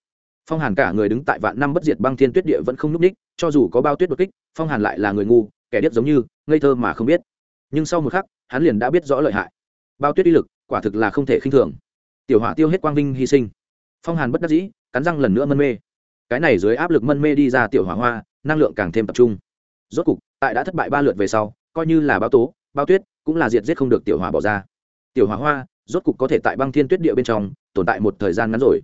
phong hàn cả người đứng tại vạn năm bất diệt băng thiên tuyết địa vẫn không n ú c ních cho dù có bao tuyết đột kích, phong hàn lại là người ngu, kẻ điếc giống như, ngây thơ mà không biết. Nhưng sau một khắc, hắn liền đã biết rõ lợi hại. Bao tuyết uy lực, quả thực là không thể khinh thường. Tiểu hỏa tiêu hết quang vinh hy sinh. Phong hàn bất đắc dĩ, cắn răng lần nữa mân mê. Cái này dưới áp lực mân mê đi ra tiểu hỏa hoa, năng lượng càng thêm tập trung. Rốt cục, tại đã thất bại ba lượt về sau, coi như là bao tố bao tuyết, cũng là diệt giết không được tiểu hỏa bỏ ra. Tiểu hỏa hoa, rốt cục có thể tại băng thiên tuyết địa bên trong, tồn tại một thời gian ngắn rồi.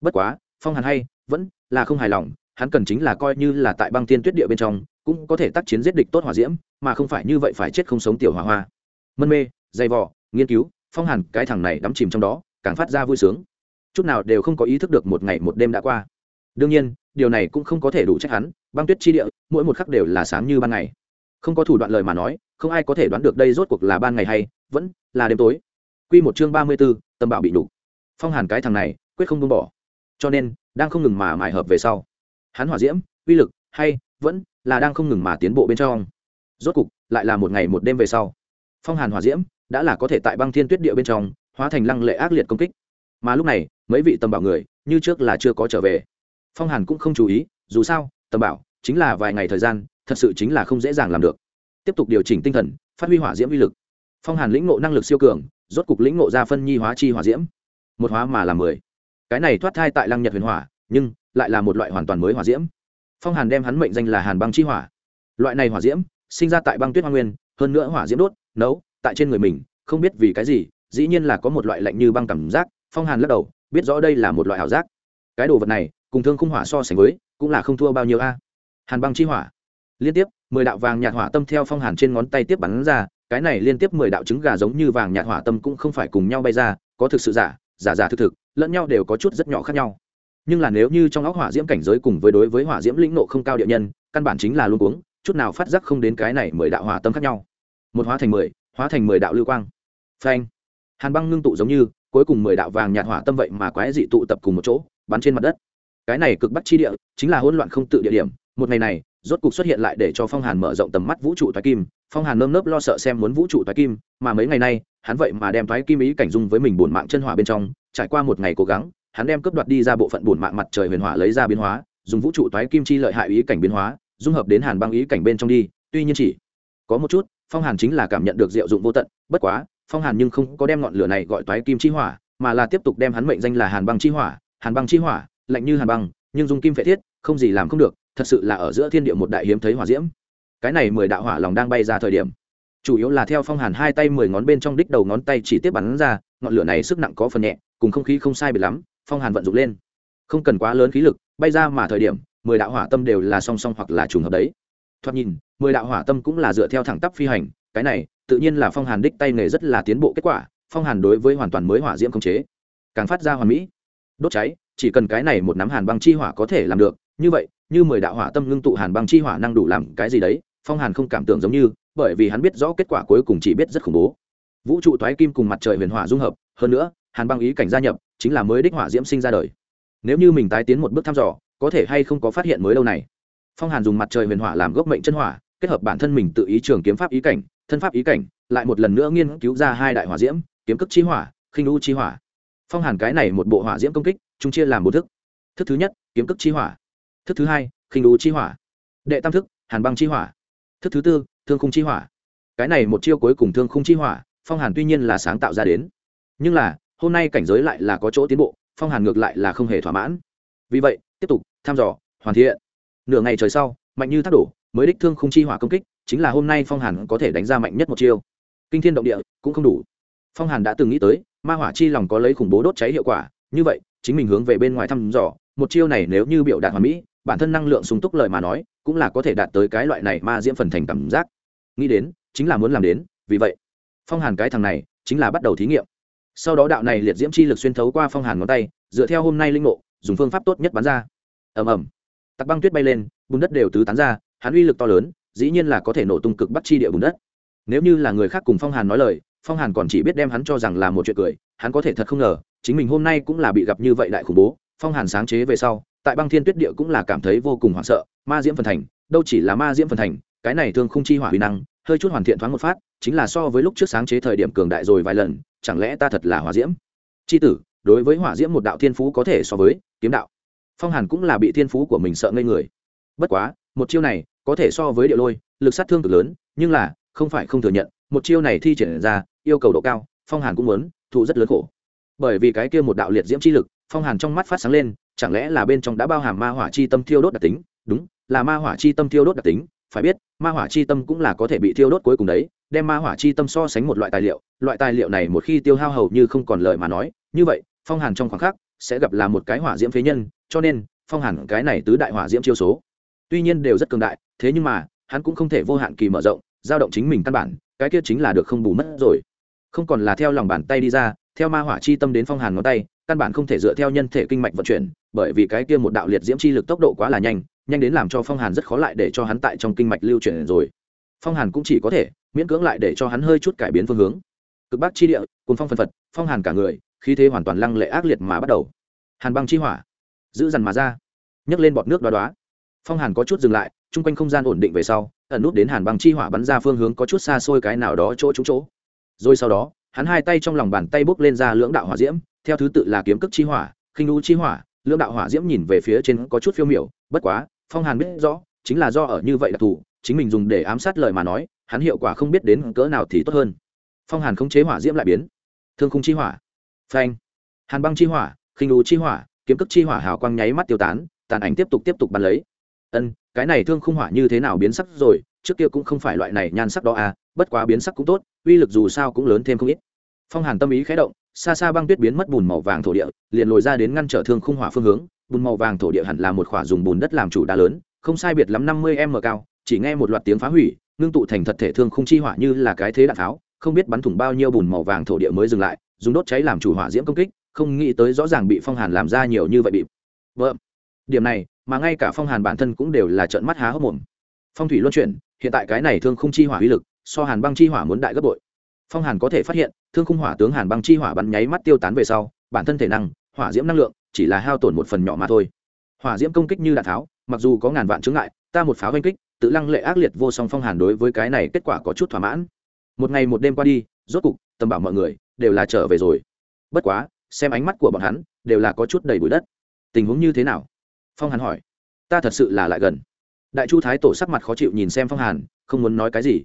Bất quá phong hàn hay vẫn là không hài lòng hắn cần chính là coi như là tại băng thiên tuyết địa bên trong cũng có thể tác chiến giết địch tốt hỏa diễm mà không phải như vậy phải chết không sống tiểu hỏa hoa. Mân mê dày vò nghiên cứu phong hàn cái thằng này đắm chìm trong đó càng phát ra vui sướng. Chút nào đều không có ý thức được một ngày một đêm đã qua. Đương nhiên điều này cũng không có thể đủ trách hắn băng tuyết chi địa mỗi một khắc đều là sáng như ban ngày. Không có thủ đoạn lời mà nói không ai có thể đoán được đây rốt cuộc là ban ngày hay vẫn là đêm tối. Quy một chương ba mươi 34, tâm bảo bị đủ. Phong Hàn cái thằng này, quyết không buông bỏ. Cho nên, đang không ngừng mà mài hợp về sau. Hắn hỏa diễm, uy lực, hay vẫn là đang không ngừng mà tiến bộ bên trong. Rốt cục, lại là một ngày một đêm về sau. Phong Hàn hỏa diễm đã là có thể tại băng thiên tuyết địa bên trong, hóa thành lăng lệ ác liệt công kích. Mà lúc này, mấy vị tầm bảo người, như trước là chưa có trở về. Phong Hàn cũng không chú ý, dù sao, tầm bảo chính là vài ngày thời gian, thật sự chính là không dễ dàng làm được. Tiếp tục điều chỉnh tinh thần, phát huy hỏa diễm uy lực. Phong Hàn lĩnh ngộ năng lực siêu cường, rốt cục lĩnh ngộ ra phân nhi hóa chi hỏa diễm một hóa mà là mười cái này thoát thai tại lăng nhật huyền hỏa, nhưng lại là một loại hoàn toàn mới hỏa diễm. Phong hàn đem hắn mệnh danh là hàn băng chi hỏa. Loại này hỏa diễm sinh ra tại băng tuyết hoa nguyên, hơn nữa hỏa diễm đốt, nấu tại trên người mình, không biết vì cái gì, dĩ nhiên là có một loại lạnh như băng cảm giác, phong hàn lắc đầu, biết rõ đây là một loại ảo giác. Cái đồ vật này, cùng thương khung hỏa so sánh với, cũng là không thua bao nhiêu a. Hàn băng chi hỏa. Liên tiếp, mười đạo vàng nhạt hỏa tâm theo phong hàn trên ngón tay tiếp bắn ra, cái này liên tiếp mười đạo trứng gà giống như vàng nhạt hỏa tâm cũng không phải cùng nhau bay ra, có thực sự giả giả giả thực thực lẫn nhau đều có chút rất nhỏ khác nhau. Nhưng là nếu như trong óc hỏa diễm cảnh giới cùng với đối với hỏa diễm lĩnh nộ không cao địa nhân, căn bản chính là luôn uống chút nào phát giác không đến cái này mười đạo hỏa tâm khác nhau. Một hóa thành mười, hóa thành mười đạo lưu quang. Phanh. Hàn băng ngưng tụ giống như, cuối cùng mười đạo vàng nhạt hỏa tâm vậy mà quái dị tụ tập cùng một chỗ, bắn trên mặt đất. Cái này cực bắt chi địa, chính là hỗn loạn không tự địa điểm. Một ngày này, rốt cục xuất hiện lại để cho phong hàn mở rộng tầm mắt vũ trụ toái kim. Phong hàn nơm nớp lo sợ xem muốn vũ trụ toái kim, mà mấy ngày nay hắn vậy mà đem thoái kim ý cảnh dung với mình bổn mạng chân hỏa bên trong, trải qua một ngày cố gắng, hắn đem cướp đoạt đi ra bộ phận bổn mạng mặt trời huyền hỏa lấy ra biến hóa, dùng vũ trụ thoái kim chi lợi hại ý cảnh biến hóa, dung hợp đến hàn băng ý cảnh bên trong đi, tuy nhiên chỉ có một chút, phong hàn chính là cảm nhận được diệu dụng vô tận, bất quá, phong hàn nhưng không có đem ngọn lửa này gọi toái kim chi hỏa, mà là tiếp tục đem hắn mệnh danh là hàn băng chi hỏa, hàn băng chi hỏa, lạnh như hàn băng, nhưng dùng kim phệ thiết, không gì làm không được, thật sự là ở giữa thiên địa một đại hiếm thấy hỏa diễm. Cái này mười đạo hỏa lòng đang bay ra thời điểm chủ yếu là theo phong hàn hai tay mười ngón bên trong đích đầu ngón tay chỉ tiếp bắn ra, ngọn lửa này sức nặng có phần nhẹ, cùng không khí không sai biệt lắm, phong hàn vận dụng lên. Không cần quá lớn khí lực, bay ra mà thời điểm, mười đạo hỏa tâm đều là song song hoặc là trùng hợp đấy. Thoạt nhìn, mười đạo hỏa tâm cũng là dựa theo thẳng tắp phi hành, cái này, tự nhiên là phong hàn đích tay nghề rất là tiến bộ kết quả, phong hàn đối với hoàn toàn mới hỏa diễm không chế, càng phát ra hoàn mỹ. Đốt cháy, chỉ cần cái này một nắm hàn băng chi hỏa có thể làm được, như vậy, như mười đạo hỏa tâm ngưng tụ hàn băng chi hỏa năng đủ làm cái gì đấy, phong hàn không cảm tưởng giống như bởi vì hắn biết rõ kết quả cuối cùng chỉ biết rất khủng bố. Vũ trụ thoái kim cùng mặt trời huyền hỏa dung hợp, hơn nữa, hàn băng ý cảnh gia nhập, chính là mới đích hỏa diễm sinh ra đời. Nếu như mình tái tiến một bước thăm dò, có thể hay không có phát hiện mới đâu này. Phong hàn dùng mặt trời huyền hỏa làm gốc mệnh chân hỏa, kết hợp bản thân mình tự ý trường kiếm pháp ý cảnh, thân pháp ý cảnh, lại một lần nữa nghiên cứu ra hai đại hỏa diễm, kiếm cực chi hỏa, khinh u chi hỏa. Phong hàn cái này một bộ hỏa diễm công kích chúng chia làm bốn thức. Thức thứ nhất, kiếm cực chi hỏa. Thức thứ hai, khinh u chi hỏa. Đệ tam thức, hàn băng chi hỏa thức thứ tư, thương khung chi hỏa. Cái này một chiêu cuối cùng thương khung chi hỏa, phong hàn tuy nhiên là sáng tạo ra đến, nhưng là, hôm nay cảnh giới lại là có chỗ tiến bộ, phong hàn ngược lại là không hề thỏa mãn. Vì vậy, tiếp tục, thăm dò, hoàn thiện. Nửa ngày trời sau, mạnh như thác đổ, mới đích thương khung chi hỏa công kích, chính là hôm nay phong hàn có thể đánh ra mạnh nhất một chiêu. Kinh thiên động địa cũng không đủ. Phong hàn đã từng nghĩ tới, ma hỏa chi lòng có lấy khủng bố đốt cháy hiệu quả, như vậy, chính mình hướng về bên ngoài thăm dò, một chiêu này nếu như biểu đạt hoàn mỹ bản thân năng lượng sung túc lời mà nói, cũng là có thể đạt tới cái loại này ma diễm phần thành cảm giác. Nghĩ đến, chính là muốn làm đến, vì vậy, phong hàn cái thằng này, chính là bắt đầu thí nghiệm. Sau đó đạo này liệt diễm chi lực xuyên thấu qua phong hàn ngón tay, dựa theo hôm nay linh ngộ, dùng phương pháp tốt nhất bắn ra. Ầm ầm. Tặc băng tuyết bay lên, bùn đất đều tứ tán ra, hắn uy lực to lớn, dĩ nhiên là có thể nổ tung cực bắt chi địa bùn đất. Nếu như là người khác cùng phong hàn nói lời, phong hàn còn chỉ biết đem hắn cho rằng là một chuyện cười, hắn có thể thật không ngờ, chính mình hôm nay cũng là bị gặp như vậy đại khủng bố, phong hàn sáng chế về sau tại băng thiên tuyết địa cũng là cảm thấy vô cùng hoảng sợ, ma diễm phần thành, đâu chỉ là ma diễm phần thành, cái này thương không chi hỏa huy năng, hơi chút hoàn thiện thoáng một phát, chính là so với lúc trước sáng chế thời điểm cường đại rồi vài lần, chẳng lẽ ta thật là hỏa diễm? Chi tử, đối với hỏa diễm một đạo thiên phú có thể so với kiếm đạo. Phong hàn cũng là bị thiên phú của mình sợ ngây người. Bất quá, một chiêu này có thể so với địa lôi, lực sát thương cực lớn, nhưng là, không phải không thừa nhận, một chiêu này thi triển ra, yêu cầu độ cao, phong hàn cũng muốn thụ rất lớn khổ. Bởi vì cái kia một đạo liệt diễm chi lực phong hàn trong mắt phát sáng lên, chẳng lẽ là bên trong đã bao hàm ma hỏa chi tâm thiêu đốt đặc tính? Đúng, là ma hỏa chi tâm thiêu đốt đặc tính, phải biết, ma hỏa chi tâm cũng là có thể bị thiêu đốt cuối cùng đấy, đem ma hỏa chi tâm so sánh một loại tài liệu, loại tài liệu này một khi tiêu hao hầu như không còn lời mà nói, như vậy, phong hàn trong khoảng khắc sẽ gặp là một cái hỏa diễm phế nhân, cho nên, phong hàn cái này tứ đại hỏa diễm chiêu số, tuy nhiên đều rất cường đại, thế nhưng mà, hắn cũng không thể vô hạn kỳ mở rộng, giao động chính mình căn bản, cái kia chính là được không bù mất rồi. Không còn là theo lòng bàn tay đi ra, theo ma hỏa chi tâm đến phong hàn ngón tay căn bản không thể dựa theo nhân thể kinh mạch vận chuyển, bởi vì cái kia một đạo liệt diễm chi lực tốc độ quá là nhanh nhanh đến làm cho phong hàn rất khó lại để cho hắn tại trong kinh mạch lưu chuyển rồi. Phong hàn cũng chỉ có thể miễn cưỡng lại để cho hắn hơi chút cải biến phương hướng. Cực bắc chi địa cùng phong phân phật, phong hàn cả người, khí thế hoàn toàn lăng lệ ác liệt mà bắt đầu. Hàn băng chi hỏa, giữ dằn mà ra. Nhấc lên bọt nước đoá đoá phong hàn có chút dừng lại, chung quanh không gian ổn định về sau, ẩn nút đến hàn băng chi hỏa bắn ra phương hướng có chút xa xôi cái nào đó chỗ trúng chỗ. Rồi sau đó, hắn hai tay trong lòng bàn tay bốc lên ra lưỡng đạo hỏa diễm theo thứ tự là kiếm cước chi hỏa, khinh lũ chi hỏa, lưỡng đạo hỏa diễm nhìn về phía trên có chút phiêu miểu, bất quá, phong hàn biết rõ, chính là do ở như vậy đặc thù chính mình dùng để ám sát lời mà nói, hắn hiệu quả không biết đến cỡ nào thì tốt hơn. Phong hàn không chế hỏa diễm lại biến. Thương khung chi hỏa. Phanh. Hàn băng chi hỏa, khinh lũ chi hỏa, kiếm cước chi hỏa hào quang nháy mắt tiêu tán, tàn ảnh tiếp tục tiếp tục bắn lấy. Ân, cái này thương khung hỏa như thế nào biến sắc rồi, trước kia cũng không phải loại này nhan sắc đó à bất quá biến sắc cũng tốt, uy lực dù sao cũng lớn thêm không ít. Phong hàn tâm ý khé động xa xa băng tuyết biến mất bùn màu vàng thổ địa, liền lồi ra đến ngăn trở thương khung hỏa phương hướng. Bùn màu vàng thổ địa hẳn là một khỏa dùng bùn đất làm chủ đá lớn, không sai biệt lắm năm mươi m cao, chỉ nghe một loạt tiếng phá hủy, ngưng tụ thành thật thể thương khung chi hỏa như là cái thế đạn tháo, không biết bắn thủng bao nhiêu bùn màu vàng thổ địa mới dừng lại, dùng đốt cháy làm chủ hỏa diễm công kích, không nghĩ tới rõ ràng bị phong hàn làm ra nhiều như vậy bị vợ điểm này, mà ngay cả phong hàn bản thân cũng đều là trợn mắt há hốc mồm. Phong thủy luân chuyển, hiện tại cái này thương khung chi hỏa uy lực, so hàn băng chi hỏa muốn đại gấp bội phong hàn có thể phát hiện, thương khung hỏa tướng hàn băng chi hỏa bắn nháy mắt tiêu tán về sau, bản thân thể năng, hỏa diễm năng lượng, chỉ là hao tổn một phần nhỏ mà thôi. Hỏa diễm công kích như đạn tháo, mặc dù có ngàn vạn chướng ngại, ta một pháo oanh kích, tự lăng lệ ác liệt vô song phong hàn đối với cái này kết quả có chút thỏa mãn. Một ngày một đêm qua đi, rốt cục, tầm bảo mọi người, đều là trở về rồi. Bất quá, xem ánh mắt của bọn hắn, đều là có chút đầy bụi đất. Tình huống như thế nào? Phong hàn hỏi. Ta thật sự là lại gần. Đại chu thái tổ sắc mặt khó chịu nhìn xem phong hàn, không muốn nói cái gì.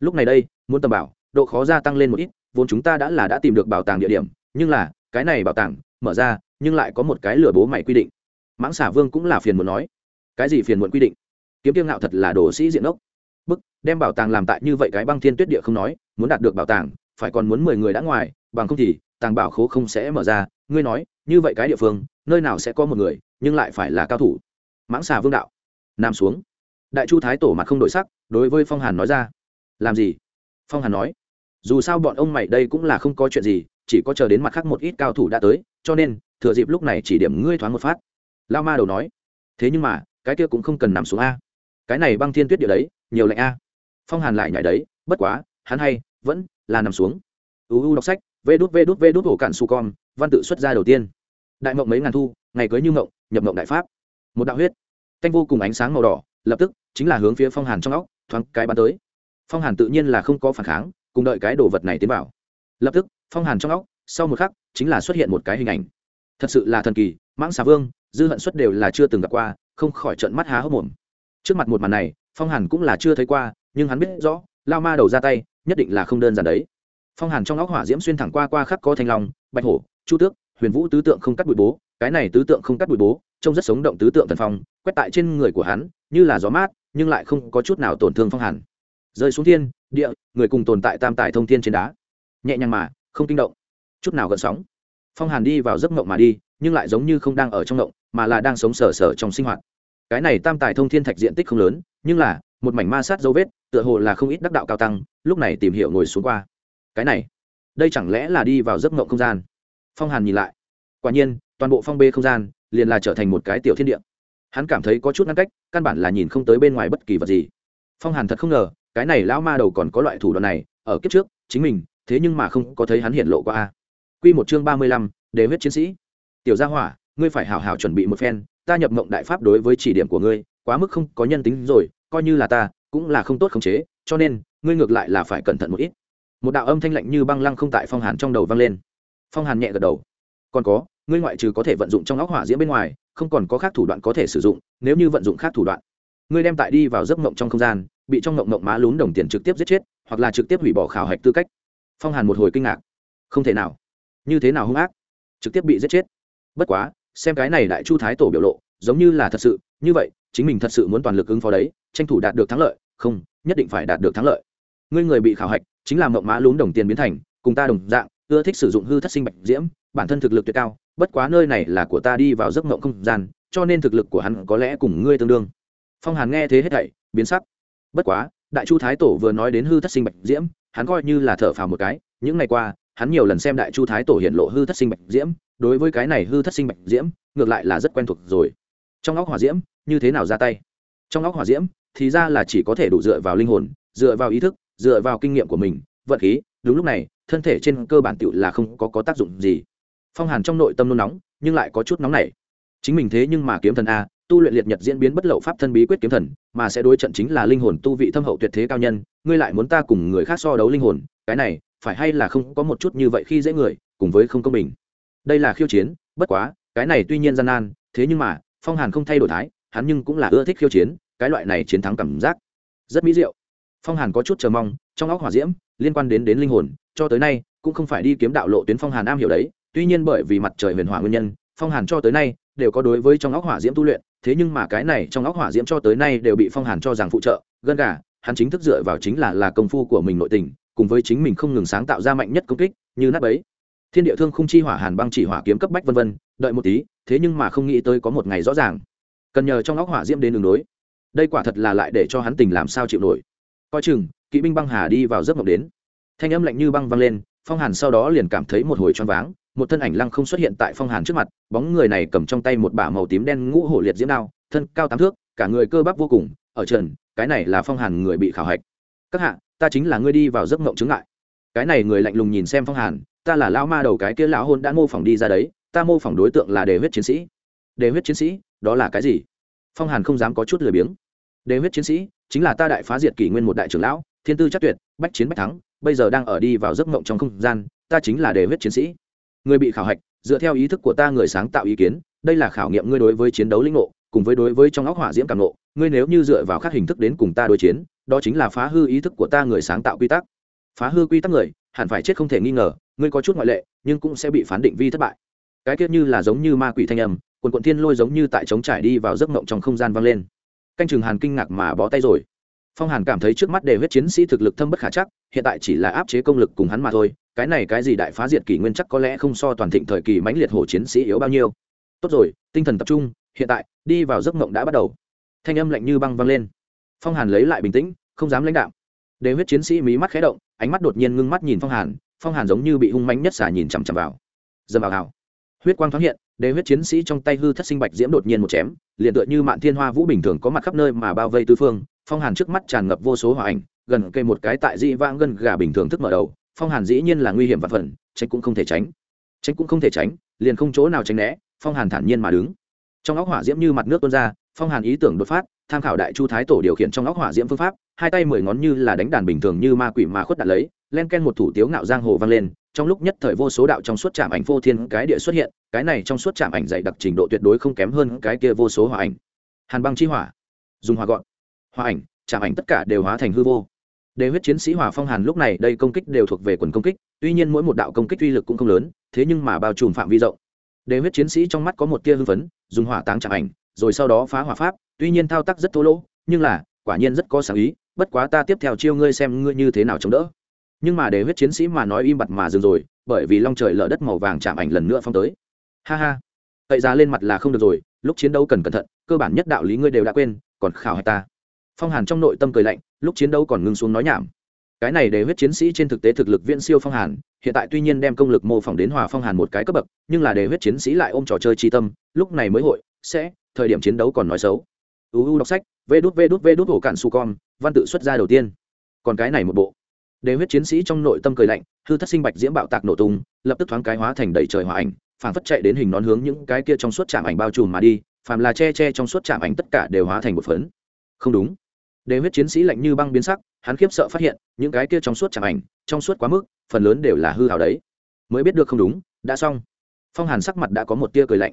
Lúc này đây, muốn tầm bảo độ khó gia tăng lên một ít, vốn chúng ta đã là đã tìm được bảo tàng địa điểm, nhưng là, cái này bảo tàng, mở ra, nhưng lại có một cái lửa bố mày quy định. Mãng xả vương cũng là phiền muốn nói. Cái gì phiền muộn quy định? Kiếm tiêu ngạo thật là đồ sĩ diện ốc. Bức, đem bảo tàng làm tại như vậy cái băng thiên tuyết địa không nói, muốn đạt được bảo tàng, phải còn muốn mười người đã ngoài, bằng không thì, tàng bảo khố không sẽ mở ra. Ngươi nói, như vậy cái địa phương, nơi nào sẽ có một người, nhưng lại phải là cao thủ? Mãng xà vương đạo. Nằm xuống. Đại chu thái tổ mặt không đổi sắc, đối với phong hàn nói ra. Làm gì? Phong hàn nói dù sao bọn ông mày đây cũng là không có chuyện gì, chỉ có chờ đến mặt khác một ít cao thủ đã tới, cho nên, thừa dịp lúc này chỉ điểm ngươi thoáng một phát. Lao ma đầu nói. Thế nhưng mà, cái kia cũng không cần nằm xuống a. Cái này băng thiên tuyết địa đấy, nhiều lạnh a. Phong hàn lại nhảy đấy, bất quá, hắn hay, vẫn là nằm xuống. Uu đọc sách, vê đút vê đút vê đút hổ cạn su con, văn tự xuất ra đầu tiên. Đại mộng mấy ngàn thu, ngày cưới như mộng, nhập mộng đại pháp. Một đạo huyết canh vô cùng ánh sáng màu đỏ, lập tức chính là hướng phía phong hàn trong óc, thoáng cái bắn tới. Phong hàn tự nhiên là không có phản kháng cùng đợi cái đồ vật này tiến vào. Lập tức, phong hàn trong óc, sau một khắc, chính là xuất hiện một cái hình ảnh. Thật sự là thần kỳ, mãng xà vương, dư hận xuất đều là chưa từng gặp qua, không khỏi trận mắt há hốc mồm. Trước mặt một màn này, phong hàn cũng là chưa thấy qua, nhưng hắn biết rõ, lao ma đầu ra tay, nhất định là không đơn giản đấy. Phong hàn trong óc hỏa diễm xuyên thẳng qua qua khắc có thanh long, bạch hổ, chu tước, huyền vũ tứ tượng không cắt bụi bố, cái này tứ tượng không cắt bụi bố, trông rất sống động tứ tượng thần phong, quét tại trên người của hắn, như là gió mát, nhưng lại không có chút nào tổn thương phong hàn rơi xuống thiên, địa, người cùng tồn tại tam tài thông thiên trên đá. Nhẹ nhàng mà, không kinh động. Chút nào gợn sóng. Phong hàn đi vào giấc mộng mà đi, nhưng lại giống như không đang ở trong mộng, mà là đang sống sờ sờ trong sinh hoạt. Cái này tam tài thông thiên thạch diện tích không lớn, nhưng là, một mảnh ma sát dấu vết, tựa hồ là không ít đắc đạo cao tăng, lúc này tìm hiểu ngồi xuống qua. Cái này, đây chẳng lẽ là đi vào giấc mộng không gian? Phong hàn nhìn lại. Quả nhiên, toàn bộ phong bê không gian, liền là trở thành một cái tiểu thiên địa. Hắn cảm thấy có chút ngăn cách, căn bản là nhìn không tới bên ngoài bất kỳ vật gì. Phong hàn thật không ngờ cái này lão ma đầu còn có loại thủ đoạn này, ở kiếp trước, chính mình, thế nhưng mà không có thấy hắn hiện lộ qua a. Q một chương ba mươi lăm đế huyết chiến sĩ. Tiểu gia hỏa, ngươi phải hào hào chuẩn bị một phen, ta nhập mộng đại pháp đối với chỉ điểm của ngươi, quá mức không có nhân tính rồi, coi như là ta, cũng là không tốt khống chế, cho nên, ngươi ngược lại là phải cẩn thận một ít. Một đạo âm thanh lạnh như băng lăng không tại phong hàn trong đầu vang lên. Phong hàn nhẹ gật đầu. Còn có, ngươi ngoại trừ có thể vận dụng trong óc hỏa diễm bên ngoài, không còn có khác thủ đoạn có thể sử dụng, nếu như vận dụng khác thủ đoạn, ngươi đem tại đi vào giấc mộng trong không gian bị trong ngộng ngộng má lún đồng tiền trực tiếp giết chết, hoặc là trực tiếp hủy bỏ khảo hạch tư cách. Phong hàn một hồi kinh ngạc. Không thể nào. Như thế nào hung ác? Trực tiếp bị giết chết. Bất quá, xem cái này đại chu thái tổ biểu lộ, giống như là thật sự. Như vậy, chính mình thật sự muốn toàn lực ứng phó đấy, tranh thủ đạt được thắng lợi. Không, nhất định phải đạt được thắng lợi. Ngươi người bị khảo hạch, chính là mộng mã lún đồng tiền biến thành, cùng ta đồng dạng, ưa thích sử dụng hư thất sinh bạch diễm, bản thân thực lực tuyệt cao, bất quá nơi này là của ta đi vào giấc mộng không gian, cho nên thực lực của hắn có lẽ cùng ngươi tương đương. Phong hàn nghe thế hết thảy, biến sắc bất quá đại chu thái tổ vừa nói đến hư thất sinh bạch diễm hắn coi như là thở phào một cái những ngày qua hắn nhiều lần xem đại chu thái tổ hiện lộ hư thất sinh bạch diễm đối với cái này hư thất sinh bạch diễm ngược lại là rất quen thuộc rồi. Trong óc hỏa diễm như thế nào ra tay? Trong óc hỏa diễm thì ra là chỉ có thể đủ dựa vào linh hồn dựa vào ý thức dựa vào kinh nghiệm của mình vận khí đúng lúc này thân thể trên cơ bản tựu là không có, có tác dụng gì. Phong hàn trong nội tâm nôn nóng nhưng lại có chút nóng nảy. Chính mình thế nhưng mà kiếm thần a tu luyện liệt nhật diễn biến bất lậu pháp thân bí quyết kiếm thần, mà sẽ đối trận chính là linh hồn tu vị thâm hậu tuyệt thế cao nhân, ngươi lại muốn ta cùng người khác so đấu linh hồn, cái này, phải hay là không có một chút như vậy khi dễ người, cùng với không công bình. Đây là khiêu chiến, bất quá, cái này tuy nhiên gian nan, thế nhưng mà, phong hàn không thay đổi thái, hắn nhưng cũng là ưa thích khiêu chiến, cái loại này chiến thắng cảm giác. Rất mỹ diệu. Phong hàn có chút chờ mong, trong óc hỏa diễm, liên quan đến đến linh hồn, cho tới nay, cũng không phải đi kiếm đạo lộ tuyến phong hàn am hiểu đấy, tuy nhiên bởi vì mặt trời huyền hỏa nguyên nhân, phong hàn cho tới nay, đều có đối với trong óc hỏa diễm tu luyện thế nhưng mà cái này trong óc hỏa diễm cho tới nay đều bị phong hàn cho rằng phụ trợ, gân gà, hắn chính thức dựa vào chính là là công phu của mình nội tình, cùng với chính mình không ngừng sáng tạo ra mạnh nhất công kích, như nát bấy thiên địa thương không chi hỏa hàn băng chỉ hỏa kiếm cấp bách vân vân, đợi một tí, thế nhưng mà không nghĩ tới có một ngày rõ ràng. Cần nhờ trong óc hỏa diễm đến đường đối. Đây quả thật là lại để cho hắn tình làm sao chịu nổi. Coi chừng, kỵ binh băng hà đi vào giấc mộng đến. Thanh âm lạnh như băng văng lên, phong hàn sau đó liền cảm thấy một hồi choáng váng một thân ảnh lăng không xuất hiện tại phong hàn trước mặt, bóng người này cầm trong tay một bả màu tím đen ngũ hổ liệt diễm đao, thân cao tám thước, cả người cơ bắp vô cùng, ở trần, cái này là phong hàn người bị khảo hạch. Các hạ, ta chính là ngươi đi vào giấc mộng chứng lại cái này người lạnh lùng nhìn xem phong hàn, ta là lão ma đầu cái kia lão hôn đã mô phỏng đi ra đấy, ta mô phỏng đối tượng là đề huyết chiến sĩ. Đề huyết chiến sĩ, đó là cái gì? Phong hàn không dám có chút lười biếng. Đề huyết chiến sĩ, chính là ta đại phá diệt kỷ nguyên một đại trưởng lão, thiên tư chắc tuyệt, bách chiến bách thắng, bây giờ đang ở đi vào giấc mộng trong không gian, ta chính là đề huyết chiến sĩ người bị khảo hạch, dựa theo ý thức của ta người sáng tạo ý kiến, đây là khảo nghiệm ngươi đối với chiến đấu lĩnh ngộ, cùng với đối với trong óc hỏa diễm cảm ngộ, ngươi nếu như dựa vào các hình thức đến cùng ta đối chiến, đó chính là phá hư ý thức của ta người sáng tạo quy tắc. Phá hư quy tắc người, hẳn phải chết không thể nghi ngờ, ngươi có chút ngoại lệ, nhưng cũng sẽ bị phán định vi thất bại. Cái tiết như là giống như ma quỷ thanh âm quần quận thiên lôi giống như tại trống trải đi vào giấc mộng trong không gian vang lên. Canh chừng hàn kinh ngạc mà bó tay rồi. Phong hàn cảm thấy trước mắt đề huyết chiến sĩ thực lực thâm bất khả chắc, hiện tại chỉ là áp chế công lực cùng hắn mà thôi cái này cái gì đại phá diệt kỷ nguyên chắc có lẽ không so toàn thịnh thời kỳ mãnh liệt hổ chiến sĩ yếu bao nhiêu. Tốt rồi, tinh thần tập trung, hiện tại, đi vào giấc mộng đã bắt đầu. Thanh âm lạnh như băng vang lên. Phong hàn lấy lại bình tĩnh, không dám lãnh đạo đề huyết chiến sĩ mí mắt khé động, ánh mắt đột nhiên ngưng mắt nhìn phong hàn phong hàn giống như bị hung mánh nhất xả nhìn chằm chằm vào. Dầm vào hào huyết quang thoáng hiện đề huyết chiến sĩ trong tay hư thất sinh bạch diễm đột nhiên một chém, liền tựa như mạn thiên hoa vũ bình thường có mặt khắp nơi mà bao vây tư phương, phong hàn trước mắt tràn ngập vô số hòa ảnh, gần cây một cái tại dị vãng gần gà bình thường thức mở đầu phong hàn dĩ nhiên là nguy hiểm và phần, tránh cũng không thể tránh. Tránh cũng không thể tránh, liền không chỗ nào tránh né, phong hàn thản nhiên mà đứng. Trong óc hỏa diễm như mặt nước tuôn ra, phong hàn ý tưởng đột phát, tham khảo đại chu thái tổ điều khiển trong óc hỏa diễm phương pháp, hai tay mười ngón như là đánh đàn bình thường như ma quỷ mà khuất đạn lấy, len ken một thủ tiếu ngạo giang hồ vang lên, trong lúc nhất thời vô số đạo trong suốt trạm ảnh vô thiên cái địa xuất hiện, cái này trong suốt trạm ảnh dày đặc trình độ tuyệt đối không kém hơn cái kia vô số hỏa ảnh. Hàn băng chi hỏa, dùng hỏa gọn. Hỏa ảnh, trạm ảnh tất cả đều hóa thành hư vô. Đế huyết chiến sĩ hỏa phong hàn lúc này đây công kích đều thuộc về quần công kích, tuy nhiên mỗi một đạo công kích uy lực cũng không lớn, thế nhưng mà bao trùm phạm vi rộng. Đế huyết chiến sĩ trong mắt có một tia hưng phấn, dùng hỏa táng chạm ảnh, rồi sau đó phá hỏa pháp, tuy nhiên thao tác rất thô lỗ, nhưng là, quả nhiên rất có sáng ý, bất quá ta tiếp theo chiêu ngươi xem ngươi như thế nào chống đỡ. Nhưng mà Đế huyết chiến sĩ mà nói im bặt mà dừng rồi, bởi vì long trời lở đất màu vàng chạm ảnh lần nữa phong tới. Ha ha. Tẩy ra lên mặt là không được rồi, lúc chiến đấu cần cẩn thận, cơ bản nhất đạo lý ngươi đều đã quên, còn khảo hạch ta. Phong hàn trong nội tâm cười lạnh lúc chiến đấu còn ngưng xuống nói nhảm. Cái này để huyết chiến sĩ trên thực tế thực lực viễn siêu phong hàn, hiện tại tuy nhiên đem công lực mô phỏng đến hòa phong hàn một cái cấp bậc, nhưng là để huyết chiến sĩ lại ôm trò chơi tri tâm, lúc này mới hội, sẽ, thời điểm chiến đấu còn nói xấu. Uu đọc sách, vê đút vê đút vê đút hổ cạn su con, văn tự xuất ra đầu tiên. Còn cái này một bộ. Để huyết chiến sĩ trong nội tâm cười lạnh, hư thất sinh bạch diễm bạo tạc nổ tung, lập tức thoáng cái hóa thành đầy trời hỏa ảnh phản phất chạy đến hình nón hướng những cái kia trong suốt chạm ảnh bao trùm mà đi, phàm là che che trong suốt chạm ảnh tất cả đều hóa thành một phấn. Không đúng đề huyết chiến sĩ lạnh như băng biến sắc, hắn khiếp sợ phát hiện, những cái kia trong suốt chạm ảnh, trong suốt quá mức, phần lớn đều là hư ảo đấy. Mới biết được không đúng, đã xong. Phong hàn sắc mặt đã có một tia cười lạnh.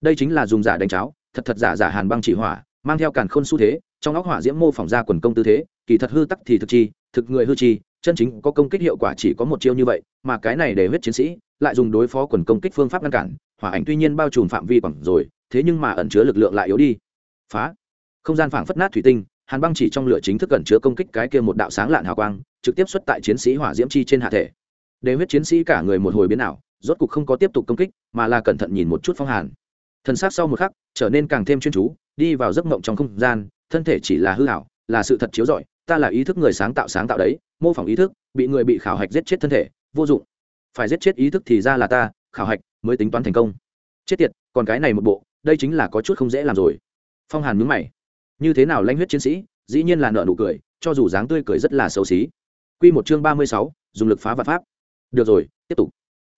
Đây chính là dùng giả đánh cháo, thật thật giả giả hàn băng chỉ hỏa, mang theo càn khôn xu thế, trong óc hỏa diễm mô phỏng ra quần công tư thế, kỳ thật hư tắc thì thực chi, thực người hư chi, chân chính có công kích hiệu quả chỉ có một chiêu như vậy, mà cái này để huyết chiến sĩ lại dùng đối phó quần công kích phương pháp ngăn cản, hỏa ảnh tuy nhiên bao trùm phạm vi quẳng rồi, thế nhưng mà ẩn chứa lực lượng lại yếu đi. Phá. Không gian phảng phất nát thủy tinh hàn băng chỉ trong lửa chính thức cẩn chứa công kích cái kia một đạo sáng lạn hào quang, trực tiếp xuất tại chiến sĩ hỏa diễm chi trên hạ thể. Để huyết chiến sĩ cả người một hồi biến ảo, rốt cục không có tiếp tục công kích, mà là cẩn thận nhìn một chút phong hàn. Thân xác sau một khắc, trở nên càng thêm chuyên chú, đi vào giấc mộng trong không gian, thân thể chỉ là hư hảo là sự thật chiếu rọi, ta là ý thức người sáng tạo sáng tạo đấy, mô phỏng ý thức, bị người bị khảo hạch giết chết thân thể, vô dụng. Phải giết chết ý thức thì ra là ta, khảo hạch mới tính toán thành công. Chết tiệt, còn cái này một bộ, đây chính là có chút không dễ làm rồi. Phong hàn mướn mày như thế nào lanh huyết chiến sĩ, dĩ nhiên là nợ nụ cười, cho dù dáng tươi cười rất là xấu xí. Q một chương ba mươi sáu, dùng lực phá vật pháp. Được rồi, tiếp tục.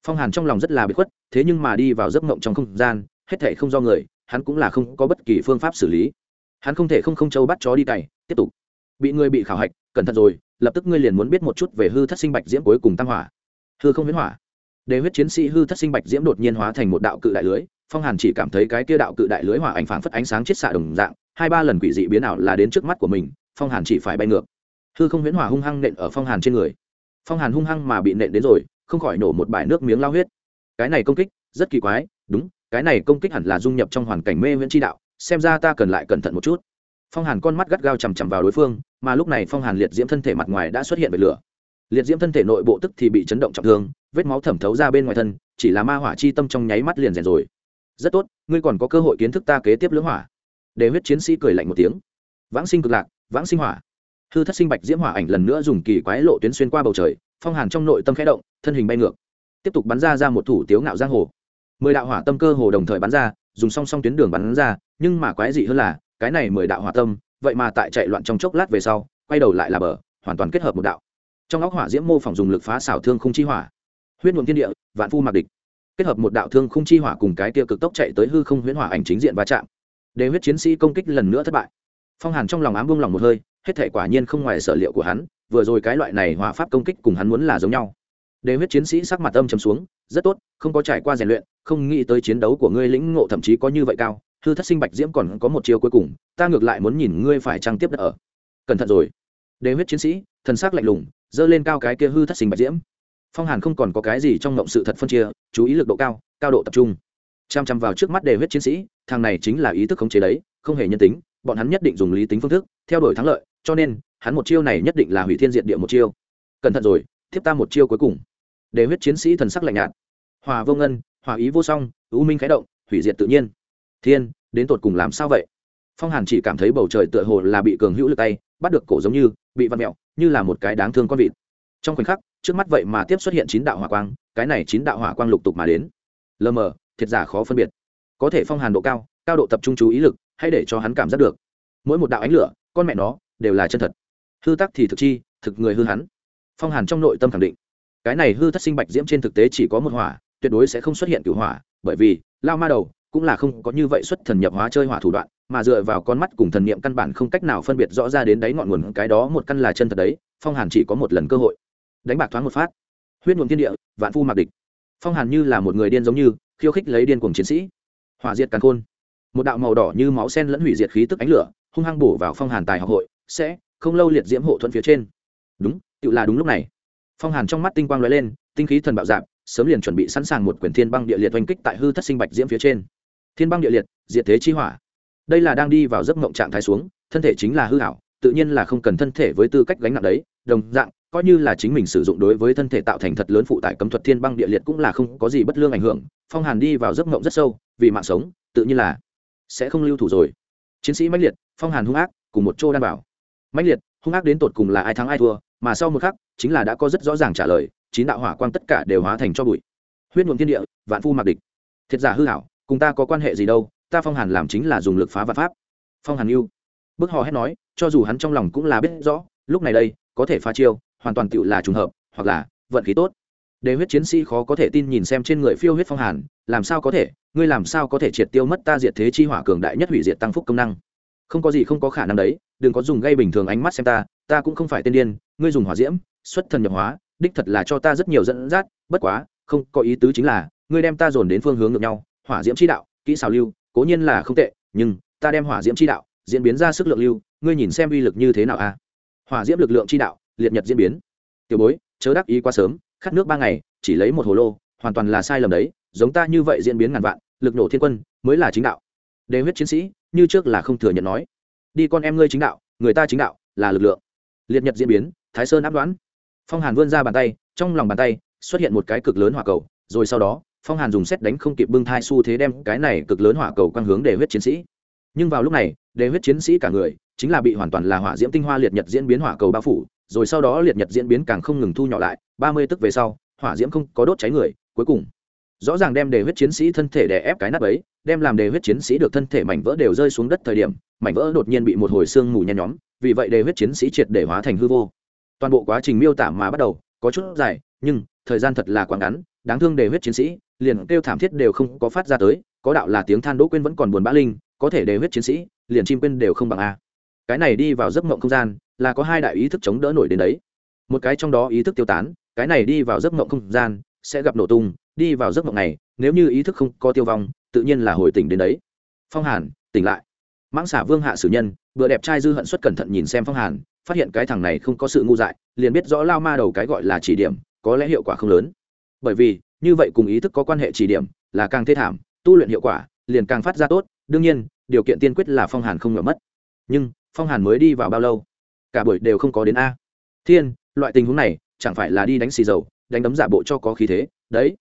Phong hàn trong lòng rất là bị khuất, thế nhưng mà đi vào giấc mộng trong không gian, hết thể không do người, hắn cũng là không có bất kỳ phương pháp xử lý. Hắn không thể không không châu bắt chó đi cày, tiếp tục. Bị người bị khảo hạch, cẩn thận rồi, lập tức ngươi liền muốn biết một chút về hư thất sinh bạch diễm cuối cùng tăng hỏa. Hư không huyễn hỏa. Đề huyết chiến sĩ hư thất sinh bạch diễm đột nhiên hóa thành một đạo cự đại lưới phong hàn chỉ cảm thấy cái kia đạo cự đại lưới hỏa ảnh phảng phất ánh sáng chết xạ đồng dạng, hai ba lần quỷ dị biến ảo là đến trước mắt của mình, phong hàn chỉ phải bay ngược. Hư không huyễn hỏa hung hăng nện ở phong hàn trên người. Phong hàn hung hăng mà bị nện đến rồi, không khỏi nổ một bãi nước miếng lao huyết. Cái này công kích, rất kỳ quái, đúng, cái này công kích hẳn là dung nhập trong hoàn cảnh mê viễn chi đạo, xem ra ta cần lại cẩn thận một chút. Phong hàn con mắt gắt gao chằm chằm vào đối phương, mà lúc này phong hàn liệt diễm thân thể mặt ngoài đã xuất hiện về lửa. Liệt diễm thân thể nội bộ tức thì bị chấn động trọng thương, vết máu thẩm thấu ra bên ngoài thân, chỉ là ma hỏa chi tâm trong nháy mắt liền rèn rồi rất tốt, ngươi còn có cơ hội kiến thức ta kế tiếp lưỡng hỏa. Để huyết chiến sĩ cười lạnh một tiếng. Vãng sinh cực lạc, vãng sinh hỏa. Hư thất sinh bạch diễm hỏa ảnh lần nữa dùng kỳ quái lộ tuyến xuyên qua bầu trời, phong hàn trong nội tâm khẽ động, thân hình bay ngược. Tiếp tục bắn ra ra một thủ tiếu ngạo giang hồ. Mười đạo hỏa tâm cơ hồ đồng thời bắn ra, dùng song song tuyến đường bắn ra, nhưng mà quái dị hơn là, cái này mười đạo hỏa tâm, vậy mà tại chạy loạn trong chốc lát về sau, quay đầu lại là bờ, hoàn toàn kết hợp một đạo. Trong óc hỏa diễm mô phỏng dùng lực phá xảo thương không chi hỏa. Huyết nhuộm thiên địa, vạn phu mặc địch kết hợp một đạo thương khung chi hỏa cùng cái kia cực tốc chạy tới hư không huyễn hỏa ảnh chính diện va chạm. Đế huyết chiến sĩ công kích lần nữa thất bại. Phong hàn trong lòng ám buông lòng một hơi, hết thể quả nhiên không ngoài sở liệu của hắn, vừa rồi cái loại này hỏa pháp công kích cùng hắn muốn là giống nhau. Đế huyết chiến sĩ sắc mặt âm chấm xuống, rất tốt, không có trải qua rèn luyện, không nghĩ tới chiến đấu của ngươi lĩnh ngộ thậm chí có như vậy cao, hư thất sinh bạch diễm còn có một chiều cuối cùng, ta ngược lại muốn nhìn ngươi phải trăng tiếp đất ở. Cẩn thận rồi. Đế huyết chiến sĩ, thần sắc lạnh lùng dơ lên cao cái kia hư thất sinh bạch diễm phong hàn không còn có cái gì trong ngộng sự thật phân chia, chú ý lực độ cao cao độ tập trung. Chăm chăm vào trước mắt đề huyết chiến sĩ, thằng này chính là ý thức khống chế đấy, không hề nhân tính, bọn hắn nhất định dùng lý tính phương thức, theo đuổi thắng lợi, cho nên, hắn một chiêu này nhất định là hủy thiên diện địa một chiêu. Cẩn thận rồi, thiếp ta một chiêu cuối cùng. Đề huyết chiến sĩ thần sắc lạnh nhạt. Hòa vô ngân, hòa ý vô song ưu minh khái động, hủy diệt tự nhiên. Thiên, đến tột cùng làm sao vậy? Phong hàn chỉ cảm thấy bầu trời tựa hồ là bị cường hữu lực tay, bắt được cổ giống như, bị vặn mẹo, như là một cái đáng thương con vịt. Trong khoảnh khắc trước mắt vậy mà tiếp xuất hiện chín đạo hỏa quang, cái này chín đạo hỏa quang lục tục mà đến. Lờ mờ, thiệt giả khó phân biệt. Có thể phong hàn độ cao cao độ tập trung chú ý lực hay để cho hắn cảm giác được. Mỗi một đạo ánh lửa, con mẹ nó, đều là chân thật. Hư tắc thì thực chi, thực người hư hắn. Phong hàn trong nội tâm khẳng định. Cái này hư thất sinh bạch diễm trên thực tế chỉ có một hỏa, tuyệt đối sẽ không xuất hiện cửu hỏa, bởi vì, lao ma đầu, cũng là không có như vậy xuất thần nhập hóa chơi hỏa thủ đoạn, mà dựa vào con mắt cùng thần niệm căn bản không cách nào phân biệt rõ ra đến đáy ngọn nguồn, cái đó một căn là chân thật đấy, phong hàn chỉ có một lần cơ hội đánh bạc thoáng một phát. Huyết nhuộm thiên địa, vạn phu mặc địch. Phong hàn như là một người điên giống như, khiêu khích lấy điên cuồng chiến sĩ. Hỏa diệt càn khôn. Một đạo màu đỏ như máu sen lẫn hủy diệt khí tức ánh lửa, hung hăng bổ vào phong hàn tài học hội, sẽ không lâu liệt diễm hộ thuận phía trên. Đúng tự là đúng lúc này. Phong hàn trong mắt tinh quang lóe lên, tinh khí thần bạo dạp sớm liền chuẩn bị sẵn sàng một quyển thiên băng địa liệt oanh kích tại hư thất sinh bạch diễm phía trên. Thiên băng địa liệt, diệt thế chi hỏa. Đây là đang đi vào giấc mộng trạng thái xuống, thân thể chính là hư hảo tự nhiên là không cần thân thể với tư cách gánh nặng đấy, đồng dạng coi như là chính mình sử dụng đối với thân thể tạo thành thật lớn phụ tải cấm thuật thiên băng địa liệt cũng là không có gì bất lương ảnh hưởng. Phong hàn đi vào giấc mộng rất sâu, vì mạng sống, tự nhiên là sẽ không lưu thủ rồi. Chiến sĩ mãnh liệt, phong hàn hung ác, cùng một chỗ đan bảo. Mãnh liệt, hung ác đến tột cùng là ai thắng ai thua, mà sau một khắc, chính là đã có rất rõ ràng trả lời, chín đạo hỏa quang tất cả đều hóa thành cho bụi. Huyết nhuộm thiên địa, vạn phu mặc địch. Thiệt giả hư hảo, cùng ta có quan hệ gì đâu, ta phong hàn làm chính là dùng lực phá vạn pháp. Phong hàn yêu bức họ hét nói, cho dù hắn trong lòng cũng là biết rõ, lúc này đây, có thể phá chiêu hoàn toàn tựu là trùng hợp, hoặc là vận khí tốt. Đề huyết chiến sĩ khó có thể tin nhìn xem trên người phiêu huyết phong hàn, làm sao có thể, ngươi làm sao có thể triệt tiêu mất ta diệt thế chi hỏa cường đại nhất hủy diệt tăng phúc công năng? Không có gì không có khả năng đấy, đừng có dùng gây bình thường ánh mắt xem ta ta cũng không phải tên điên, ngươi dùng hỏa diễm, xuất thần nhập hóa, đích thật là cho ta rất nhiều dẫn dắt, bất quá, không, có ý tứ chính là, ngươi đem ta dồn đến phương hướng ngược nhau, hỏa diễm chi đạo, kỹ xảo lưu, cố nhiên là không tệ, nhưng ta đem hỏa diễm chi đạo diễn biến ra sức lượng lưu, ngươi nhìn xem uy lực như thế nào a hỏa diễm lực lượng chi đạo liệt nhật diễn biến. Tiểu bối, chớ đắc ý quá sớm, khát nước ba ngày, chỉ lấy một hồ lô, hoàn toàn là sai lầm đấy, giống ta như vậy diễn biến ngàn vạn, lực nổ thiên quân, mới là chính đạo. Đề huyết chiến sĩ, như trước là không thừa nhận nói. Đi con em ngươi chính đạo, người ta chính đạo, là lực lượng. Liệt nhật diễn biến, thái sơn áp đoán. Phong hàn vươn ra bàn tay, trong lòng bàn tay, xuất hiện một cái cực lớn hỏa cầu, rồi sau đó, phong hàn dùng xét đánh không kịp bưng thai xu thế đem cái này cực lớn hỏa cầu quang hướng để huyết chiến sĩ. Nhưng vào lúc này đề huyết chiến sĩ cả người, chính là bị hoàn toàn là hỏa diễm tinh hoa liệt nhật diễn biến hỏa cầu bao phủ rồi sau đó liệt nhật diễn biến càng không ngừng thu nhỏ lại, ba mươi tức về sau, hỏa diễm không có đốt cháy người, cuối cùng. Rõ ràng đem đề huyết chiến sĩ thân thể đè ép cái nắp ấy, đem làm đề huyết chiến sĩ được thân thể mảnh vỡ đều rơi xuống đất thời điểm, mảnh vỡ đột nhiên bị một hồi xương mù nhen nhóm, vì vậy đề huyết chiến sĩ triệt để hóa thành hư vô. Toàn bộ quá trình miêu tả mà bắt đầu, có chút dài, nhưng, thời gian thật là quá ngắn, đáng thương đề huyết chiến sĩ, liền kêu thảm thiết đều không có phát ra tới, có đạo là tiếng than đỗ quên vẫn còn buồn bã linh, có thể đề huyết chiến sĩ, liền chim quên đều không bằng a. Cái này đi vào giấc mộng không gian là có hai đại ý thức chống đỡ nổi đến đấy. Một cái trong đó ý thức tiêu tán, cái này đi vào giấc mộng không gian, sẽ gặp nổ tung, đi vào giấc mộng này, nếu như ý thức không có tiêu vong, tự nhiên là hồi tỉnh đến đấy. Phong hàn, tỉnh lại. Mãng xả vương hạ sử nhân vừa đẹp trai dư hận xuất cẩn thận nhìn xem phong hàn, phát hiện cái thằng này không có sự ngu dại, liền biết rõ lao ma đầu cái gọi là chỉ điểm, có lẽ hiệu quả không lớn. Bởi vì, như vậy cùng ý thức có quan hệ chỉ điểm, là càng thê thảm, tu luyện hiệu quả, liền càng phát ra tốt, đương nhiên, điều kiện tiên quyết là phong hàn không ngờ mất. Nhưng, phong hàn mới đi vào bao lâu? Cả buổi đều không có đến a. Thiên, loại tình huống này, chẳng phải là đi đánh xì dầu, đánh đấm giả bộ cho có khí thế, đấy.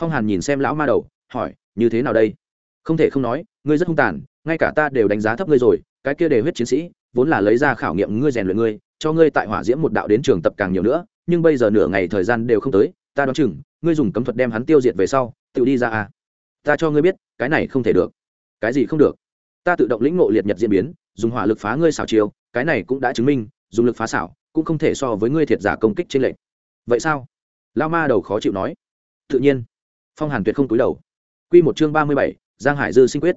Phong hàn nhìn xem lão ma đầu, hỏi, như thế nào đây? Không thể không nói, ngươi rất hung tàn, ngay cả ta đều đánh giá thấp ngươi rồi, cái kia đề huyết chiến sĩ, vốn là lấy ra khảo nghiệm ngươi rèn luyện ngươi, cho ngươi tại hỏa diễm một đạo đến trường tập càng nhiều nữa, nhưng bây giờ nửa ngày thời gian đều không tới, ta đoán chừng, ngươi dùng cấm thuật đem hắn tiêu diệt về sau, tự đi ra à ta cho ngươi biết, cái này không thể được. Cái gì không được? Ta tự động lĩnh ngộ liệt nhật diễn biến, dùng hỏa lực phá ngươi xảo chiêu cái này cũng đã chứng minh, dùng lực phá xảo, cũng không thể so với ngươi thiệt giả công kích trên lệnh. Vậy sao? Lao ma đầu khó chịu nói. Tự nhiên. Phong hàn tuyệt không túi đầu. Q một chương ba mươi bảy, giang hải dư sinh quyết.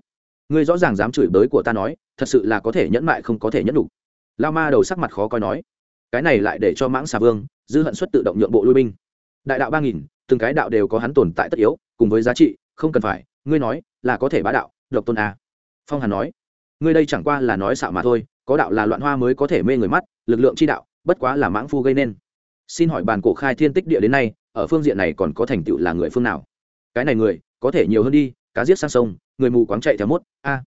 Ngươi rõ ràng dám chửi bới của ta nói, thật sự là có thể nhẫn mại không có thể nhẫn đủ. Lao ma đầu sắc mặt khó coi nói. Cái này lại để cho mãng xà vương, dư hận suất tự động nhượng bộ lui binh. Đại đạo ba nghìn, từng cái đạo đều có hắn tồn tại tất yếu, cùng với giá trị, không cần phải, ngươi nói là có thể bá đạo, độc tôn a. Phong hàn nói. Ngươi đây chẳng qua là nói xạo mà thôi có đạo là loạn hoa mới có thể mê người mắt, lực lượng chi đạo, bất quá là mãng phu gây nên. Xin hỏi bàn cổ khai thiên tích địa đến nay, ở phương diện này còn có thành tựu là người phương nào? Cái này người, có thể nhiều hơn đi, cá giết sang sông, người mù quáng chạy theo mốt, a.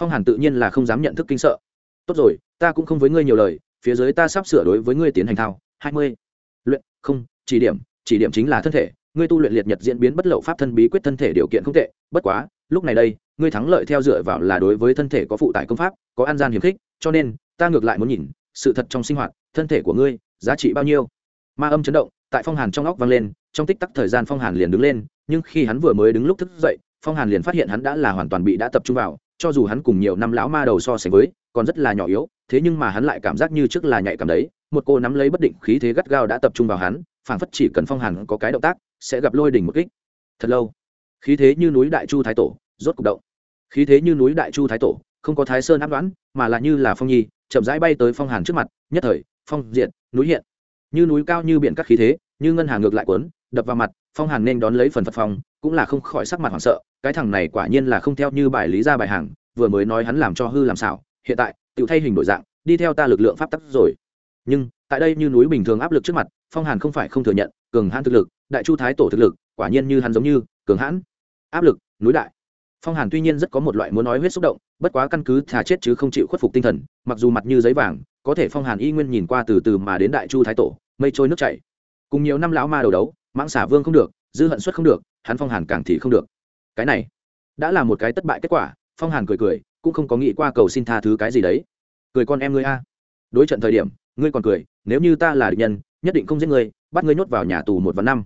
Phong hàn tự nhiên là không dám nhận thức kinh sợ. Tốt rồi, ta cũng không với ngươi nhiều lời, phía dưới ta sắp sửa đối với ngươi tiến hành thao, hai mươi. Luyện, không, chỉ điểm chỉ điểm chính là thân thể, ngươi tu luyện liệt nhật diễn biến bất lậu pháp thân bí quyết thân thể điều kiện không tệ, bất quá, lúc này đây ngươi thắng lợi theo dựa vào là đối với thân thể có phụ tải công pháp, có an gian hiếm khích, cho nên, ta ngược lại muốn nhìn, sự thật trong sinh hoạt, thân thể của ngươi, giá trị bao nhiêu. Ma âm chấn động, tại phong hàn trong óc vang lên, trong tích tắc thời gian phong hàn liền đứng lên, nhưng khi hắn vừa mới đứng lúc thức dậy, phong hàn liền phát hiện hắn đã là hoàn toàn bị đã tập trung vào, cho dù hắn cùng nhiều năm lão ma đầu so sánh với, còn rất là nhỏ yếu, thế nhưng mà hắn lại cảm giác như trước là nhạy cảm đấy, một cô nắm lấy bất định khí thế gắt gao đã tập trung vào hắn, phảng phất chỉ cần phong hàn có cái động tác, sẽ gặp lôi đỉnh một kích. Thật lâu, khí thế như núi đại chu thái tổ rốt cục động. Khí thế như núi đại chu thái tổ, không có thái sơn áp đoán, mà là như là phong nhi, chậm rãi bay tới phong hàn trước mặt, nhất thời, phong diện núi hiện. Như núi cao như biển các khí thế, như ngân hàng ngược lại quấn đập vào mặt, phong hàn nên đón lấy phần phật phong, cũng là không khỏi sắc mặt hoảng sợ, cái thằng này quả nhiên là không theo như bài lý ra bài hàng, vừa mới nói hắn làm cho hư làm xảo, hiện tại, tự thay hình đổi dạng, đi theo ta lực lượng pháp tắc rồi. Nhưng, tại đây như núi bình thường áp lực trước mặt, phong hàn không phải không thừa nhận, cường hãn thực lực, đại chu thái tổ thực lực, quả nhiên như hắn giống như, cường hãn. Áp lực, núi đại phong hàn tuy nhiên rất có một loại muốn nói huyết xúc động, bất quá căn cứ thà chết chứ không chịu khuất phục tinh thần, mặc dù mặt như giấy vàng, có thể phong hàn y nguyên nhìn qua từ từ mà đến đại chu thái tổ, mây trôi nước chảy. Cùng nhiều năm lão ma đầu đấu, mãng xả vương không được, dư hận xuất không được, hắn phong hàn càng thì không được. Cái này đã là một cái thất bại kết quả, phong hàn cười cười, cũng không có nghĩ qua cầu xin tha thứ cái gì đấy. Cười con em ngươi a. Đối trận thời điểm, ngươi còn cười, nếu như ta là địch nhân, nhất định không giết ngươi, bắt ngươi nhốt vào nhà tù một vạn năm.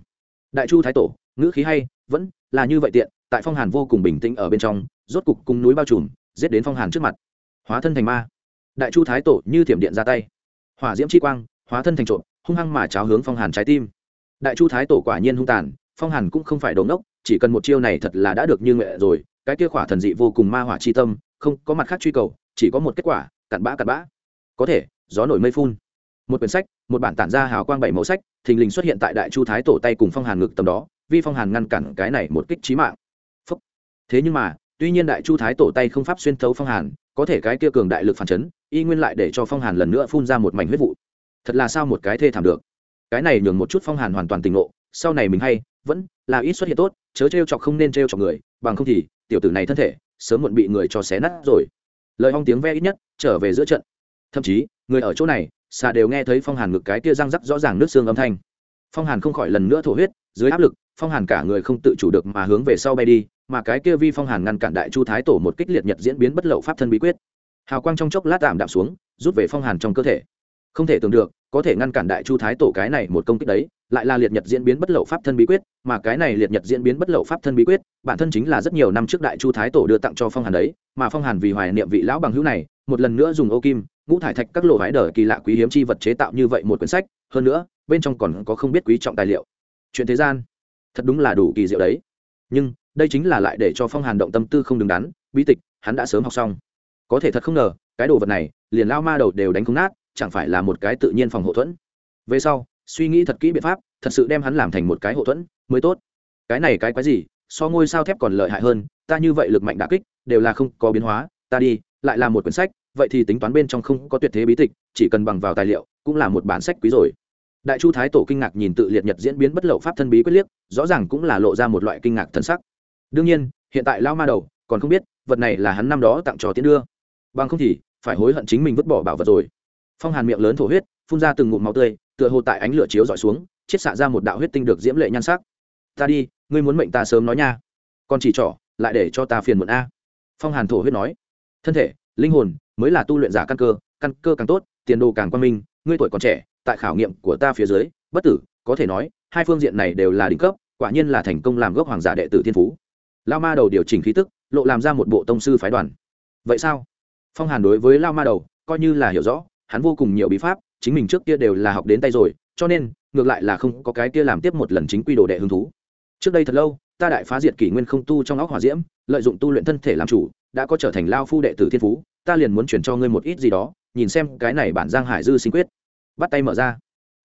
Đại chu thái tổ, ngữ khí hay, vẫn là như vậy tiện tại phong hàn vô cùng bình tĩnh ở bên trong, rốt cục cùng núi bao trùm, giết đến phong hàn trước mặt. Hóa thân thành ma. Đại chu thái tổ như thiểm điện ra tay. Hỏa diễm chi quang, hóa thân thành trộm, hung hăng mà cháo hướng phong hàn trái tim. Đại chu thái tổ quả nhiên hung tàn, phong hàn cũng không phải đồn đốc chỉ cần một chiêu này thật là đã được như nguyện rồi, cái kia khỏa thần dị vô cùng ma hỏa chi tâm, không có mặt khác truy cầu, chỉ có một kết quả, cặn bã cặn bã. Có thể, gió nổi mây phun. Một quyển sách, một bản tản ra hào quang bảy mẫu sách, thình lình xuất hiện tại đại chu thái tổ tay cùng phong hàn ngực tầm đó vi phong hàn ngăn cản cái này một kích trí mạng thế nhưng mà, tuy nhiên đại chu thái tổ tay không pháp xuyên thấu phong hàn, có thể cái kia cường đại lực phản chấn, y nguyên lại để cho phong hàn lần nữa phun ra một mảnh huyết vụ. Thật là sao một cái thê thảm được. Cái này nhường một chút phong hàn hoàn toàn tỉnh ngộ, sau này mình hay, vẫn là ít xuất hiện tốt, chớ t r e o chọc không nên t r e o chọc người, bằng không thì tiểu tử này thân thể sớm muộn bị người cho xé nát rồi. Lời hong tiếng ve ít nhất, trở về giữa trận. Thậm chí, người ở chỗ này, xà đều nghe thấy phong hàn ngực cái tia răng rắc rõ ràng nước xương âm thanh. Phong hàn không khỏi lần nữa thổ huyết, dưới áp lực, phong hàn cả người không tự chủ được mà hướng về sau bay đi mà cái kia vi phong hàn ngăn cản đại chu thái tổ một kích liệt nhật diễn biến bất lậu pháp thân bí quyết. Hào quang trong chốc lát tạm đạm xuống, rút về phong hàn trong cơ thể. Không thể tưởng được, có thể ngăn cản đại chu thái tổ cái này một công kích đấy, lại là liệt nhật diễn biến bất lậu pháp thân bí quyết, mà cái này liệt nhật diễn biến bất lậu pháp thân bí quyết, bản thân chính là rất nhiều năm trước đại chu thái tổ đưa tặng cho phong hàn đấy, mà phong hàn vì hoài niệm vị lão bằng hữu này, một lần nữa dùng ô kim, ngũ thải thạch các lộ vải đờ kỳ lạ quý hiếm chi vật chế tạo như vậy một quyển sách, hơn nữa, bên trong còn có không biết quý trọng tài liệu. Chuyện thế gian, thật đúng là đủ kỳ diệu đấy. Nhưng đây chính là lại để cho phong hàn động tâm tư không đứng đắn bí tịch, hắn đã sớm học xong. Có thể thật không ngờ, cái đồ vật này, liền lao ma đầu đều đánh không nát, chẳng phải là một cái tự nhiên phòng hộ thuẫn. Về sau, suy nghĩ thật kỹ biện pháp, thật sự đem hắn làm thành một cái hộ thuẫn, mới tốt. Cái này cái quái gì, so ngôi sao thép còn lợi hại hơn, ta như vậy lực mạnh đà kích, đều là không có biến hóa, ta đi, lại là một quyển sách, vậy thì tính toán bên trong không có tuyệt thế bí tịch, chỉ cần bằng vào tài liệu, cũng là một bản sách quý rồi. Đại chu thái tổ kinh ngạc nhìn tự liệt nhật diễn biến bất lậu pháp thân bí quyết liếc, rõ ràng cũng là lộ ra một loại kinh ngạc thân sắc đương nhiên, hiện tại lao ma đầu còn không biết vật này là hắn năm đó tặng cho tiến đưa. Bằng không thì phải hối hận chính mình vứt bỏ bảo vật rồi. Phong hàn miệng lớn thổ huyết, phun ra từng ngụm máu tươi, tựa hồ tại ánh lửa chiếu dọi xuống, chiết xạ ra một đạo huyết tinh được diễm lệ nhan sắc. Ta đi, ngươi muốn mệnh ta sớm nói nha. Còn chỉ trỏ, lại để cho ta phiền muộn a. Phong hàn thổ huyết nói. Thân thể, linh hồn mới là tu luyện giả căn cơ căn cơ càng tốt, tiền đồ càng quan minh, ngươi tuổi còn trẻ, tại khảo nghiệm của ta phía dưới, bất tử, có thể nói, hai phương diện này đều là đỉnh cấp, quả nhiên là thành công làm gốc hoàng giả đệ tử thiên phú lao ma đầu điều chỉnh khí tức, lộ làm ra một bộ tông sư phái đoàn. Vậy sao? Phong hàn đối với lao ma đầu, coi như là hiểu rõ, hắn vô cùng nhiều bí pháp, chính mình trước kia đều là học đến tay rồi, cho nên, ngược lại là không có cái kia làm tiếp một lần chính quy đồ đệ hứng thú. Trước đây thật lâu, ta đại phá diệt kỷ nguyên không tu trong óc hỏa diễm, lợi dụng tu luyện thân thể làm chủ, đã có trở thành lao phu đệ tử thiên phú, ta liền muốn chuyển cho ngươi một ít gì đó, nhìn xem cái này bản giang hải dư sinh quyết. Bắt tay mở ra.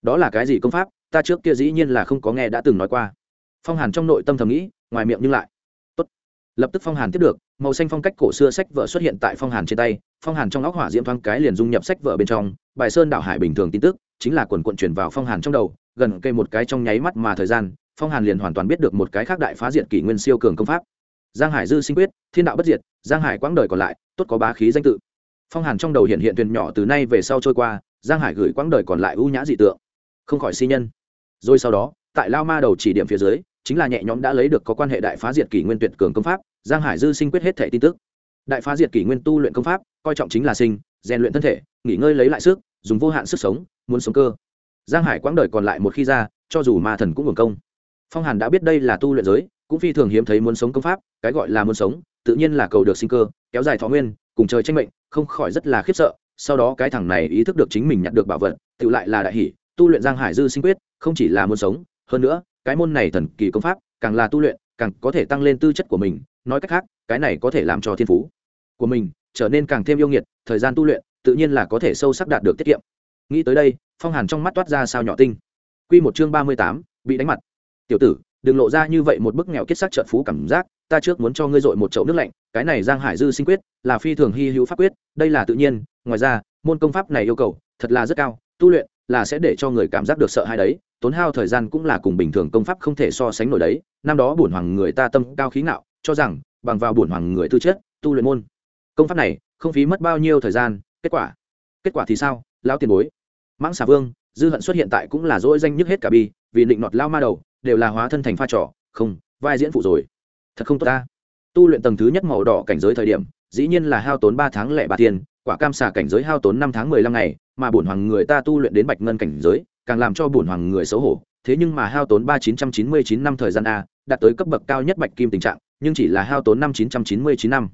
Đó là cái gì công pháp, ta trước kia dĩ nhiên là không có nghe đã từng nói qua. Phong hàn trong nội tâm thầm nghĩ, ngoài miệng nhưng lại lập tức phong hàn tiếp được, màu xanh phong cách cổ xưa sách vợ xuất hiện tại phong hàn trên tay, phong hàn trong óc hỏa diễm thoáng cái liền dung nhập sách vợ bên trong, bài sơn đạo hải bình thường tin tức, chính là quần quận chuyển vào phong hàn trong đầu, gần cây một cái trong nháy mắt mà thời gian, phong hàn liền hoàn toàn biết được một cái khác đại phá diệt kỷ nguyên siêu cường công pháp. Giang hải dư sinh quyết, thiên đạo bất diệt, giang hải quãng đời còn lại, tốt có bá khí danh tự. Phong hàn trong đầu hiện hiện thuyền nhỏ từ nay về sau trôi qua, giang hải gửi quãng đời còn lại ưu nhã dị tượng. Không khỏi si nhân. Rồi sau đó, tại lao ma đầu chỉ điểm phía dưới chính là nhẹ nhõm đã lấy được có quan hệ đại phá diệt kỷ nguyên tuyệt cường công pháp, giang hải dư sinh quyết hết thể tin tức. Đại phá diệt kỷ nguyên tu luyện công pháp, coi trọng chính là sinh, rèn luyện thân thể, nghỉ ngơi lấy lại sức, dùng vô hạn sức sống, muốn sống cơ. Giang hải quãng đời còn lại một khi ra, cho dù ma thần cũng hưởng công. Phong hàn đã biết đây là tu luyện giới, cũng phi thường hiếm thấy muốn sống công pháp, cái gọi là muốn sống, tự nhiên là cầu được sinh cơ, kéo dài thọ nguyên, cùng trời tranh mệnh, không khỏi rất là khiếp sợ. Sau đó cái thằng này ý thức được chính mình nhặt được bảo vật tự lại là đại hỷ, tu luyện giang hải dư sinh quyết, không chỉ là muốn sống, hơn nữa cái môn này thần kỳ công pháp, càng là tu luyện, càng có thể tăng lên tư chất của mình, nói cách khác, cái này có thể làm cho thiên phú của mình trở nên càng thêm yêu nghiệt, thời gian tu luyện tự nhiên là có thể sâu sắc đạt được tiết kiệm. Nghĩ tới đây, phong hàn trong mắt toát ra sao nhỏ tinh. Q một chương ba mươi tám, bị đánh mặt. Tiểu tử, đừng lộ ra như vậy một bức nghèo kết sắc trợn phú cảm giác, ta trước muốn cho ngươi dội một chậu nước lạnh, cái này giang hải dư sinh quyết, là phi thường hy hữu pháp quyết, đây là tự nhiên, ngoài ra, môn công pháp này yêu cầu thật là rất cao, tu luyện là sẽ để cho người cảm giác được sợ hãi đấy tốn hao thời gian cũng là cùng bình thường công pháp không thể so sánh nổi đấy. Năm đó bổn hoàng người ta tâm cao khí ngạo, cho rằng, bằng vào bổn hoàng người tư chất, tu luyện môn, công pháp này, không phí mất bao nhiêu thời gian, kết quả kết quả thì sao? Lao tiền bối, mãng xà vương, dư hận xuất hiện tại cũng là dỗi danh nhất hết cả bi, vì định nọt lao ma đầu, đều là hóa thân thành pha trò, không, vai diễn phụ rồi. Thật không tốt ta. Tu luyện tầng thứ nhất màu đỏ cảnh giới thời điểm, dĩ nhiên là hao tốn ba tháng lẻ ba tiền, quả cam xà cảnh giới hao tốn năm tháng mười lăm ngày, mà bổn hoàng người ta tu luyện đến bạch ngân cảnh giới càng làm cho bổn hoàng người xấu hổ. Thế nhưng mà hao tốn ba chín trăm chín mươi chín năm thời gian a đạt tới cấp bậc cao nhất bạch kim tình trạng nhưng chỉ là hao tốn năm chín trăm chín mươi chín năm.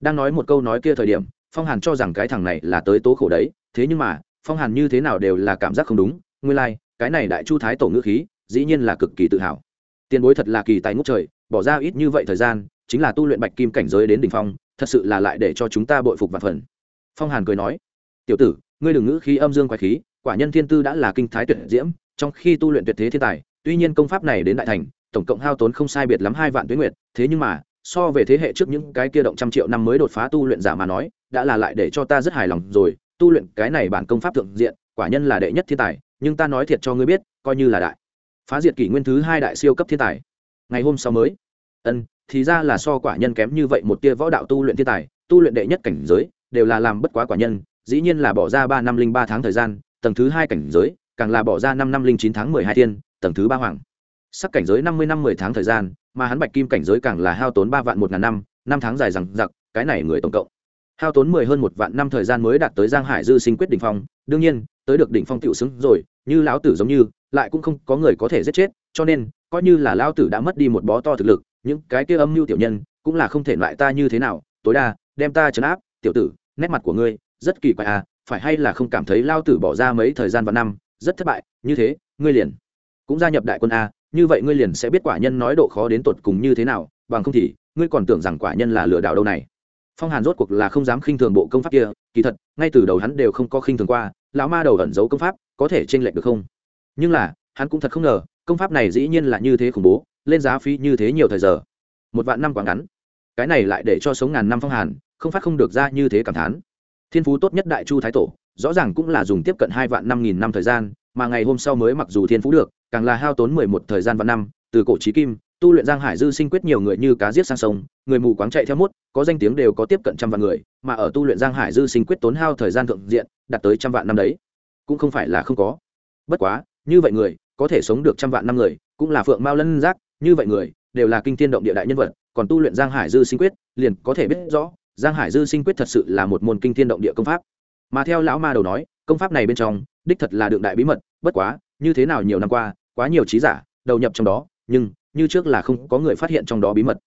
Đang nói một câu nói kia thời điểm phong hàn cho rằng cái thằng này là tới tố khổ đấy. Thế nhưng mà phong hàn như thế nào đều là cảm giác không đúng. Nguyên lai、like, cái này đại chu thái tổ ngữ khí dĩ nhiên là cực kỳ tự hào. Tiền bối thật là kỳ tài ngốc trời bỏ ra ít như vậy thời gian chính là tu luyện bạch kim cảnh giới đến đ ỉ n h phong thật sự là lại để cho chúng ta bội phục và phần. Phong hàn cười nói tiểu tử ngươi đừng ngữ khí âm dương quái khí quả nhân thiên tư đã là kinh thái tuyệt diễm, trong khi tu luyện tuyệt thế thiên tài, tuy nhiên công pháp này đến đại thành, tổng cộng hao tốn không sai biệt lắm hai vạn tuyến nguyệt, thế nhưng mà, so về thế hệ trước những cái kia động trăm triệu năm mới đột phá tu luyện giả mà nói, đã là lại để cho ta rất hài lòng rồi, tu luyện cái này bản công pháp thượng diện, quả nhân là đệ nhất thiên tài, nhưng ta nói thiệt cho ngươi biết, coi như là đại, phá diệt kỷ nguyên thứ hai đại siêu cấp thiên tài. Ngày hôm sau mới, ân, thì ra là so quả nhân kém như vậy một tia võ đạo tu luyện thiên tài, tu luyện đệ nhất cảnh giới, đều là làm bất quá quả nhân, dĩ nhiên là bỏ ra ba năm linh ba tháng thời gian tầng thứ hai cảnh giới, càng là bỏ ra năm năm linh chín tháng mười hai thiên, tầng thứ ba hoàng. Sắc cảnh giới năm mươi năm mười tháng thời gian, mà hắn bạch kim cảnh giới càng là hao tốn ba vạn một ngàn năm năm tháng dài rằng giặc cái này người tổng cộng. Hao tốn mười hơn một vạn năm thời gian mới đạt tới giang hải dư sinh quyết đỉnh phong, đương nhiên, tới được đỉnh phong tiểu xứng rồi, như lão tử giống như, lại cũng không có người có thể giết chết, cho nên, coi như là lão tử đã mất đi một bó to thực lực, những cái kia âm mưu tiểu nhân, cũng là không thể loại ta như thế nào. Tối đa, đem ta trấn áp, tiểu tử, nét mặt của ngươi, rất kỳ quái à phải hay là không cảm thấy lao tử bỏ ra mấy thời gian và năm, rất thất bại, như thế, ngươi liền cũng gia nhập đại quân a, như vậy ngươi liền sẽ biết quả nhân nói độ khó đến tột cùng như thế nào, bằng không thì, ngươi còn tưởng rằng quả nhân là lừa đảo đâu này. Phong hàn rốt cuộc là không dám khinh thường bộ công pháp kia, kỳ thật, ngay từ đầu hắn đều không có khinh thường qua, lão ma đầu ẩn giấu công pháp, có thể tranh lệch được không? Nhưng là, hắn cũng thật không ngờ, công pháp này dĩ nhiên là như thế khủng bố, lên giá phí như thế nhiều thời giờ. Một vạn năm quá ngắn. Cái này lại để cho sống ngàn năm phong hàn, không phát không được ra như thế cảm thán thiên phú tốt nhất đại chu thái tổ, rõ ràng cũng là dùng tiếp cận hai vạn năm nghìn năm thời gian, mà ngày hôm sau mới mặc dù thiên phú được, càng là hao tốn mười một thời gian vạn năm, từ cổ trí kim, tu luyện giang hải dư sinh quyết nhiều người như cá giết sang sông, người mù quáng chạy theo mốt, có danh tiếng đều có tiếp cận trăm vạn người, mà ở tu luyện giang hải dư sinh quyết tốn hao thời gian thượng diện, đạt tới trăm vạn năm đấy. Cũng không phải là không có. Bất quá, như vậy người, có thể sống được trăm vạn năm người, cũng là phượng mao lân giác, như vậy người, đều là kinh thiên động địa đại nhân vật, còn tu luyện giang hải dư sinh quyết, liền có thể biết rõ giang hải dư sinh quyết thật sự là một môn kinh thiên động địa công pháp. Mà theo lão ma đầu nói, công pháp này bên trong, đích thật là đượng đại bí mật, bất quá, như thế nào nhiều năm qua, quá nhiều trí giả, đầu nhập trong đó, nhưng, như trước là không có người phát hiện trong đó bí mật.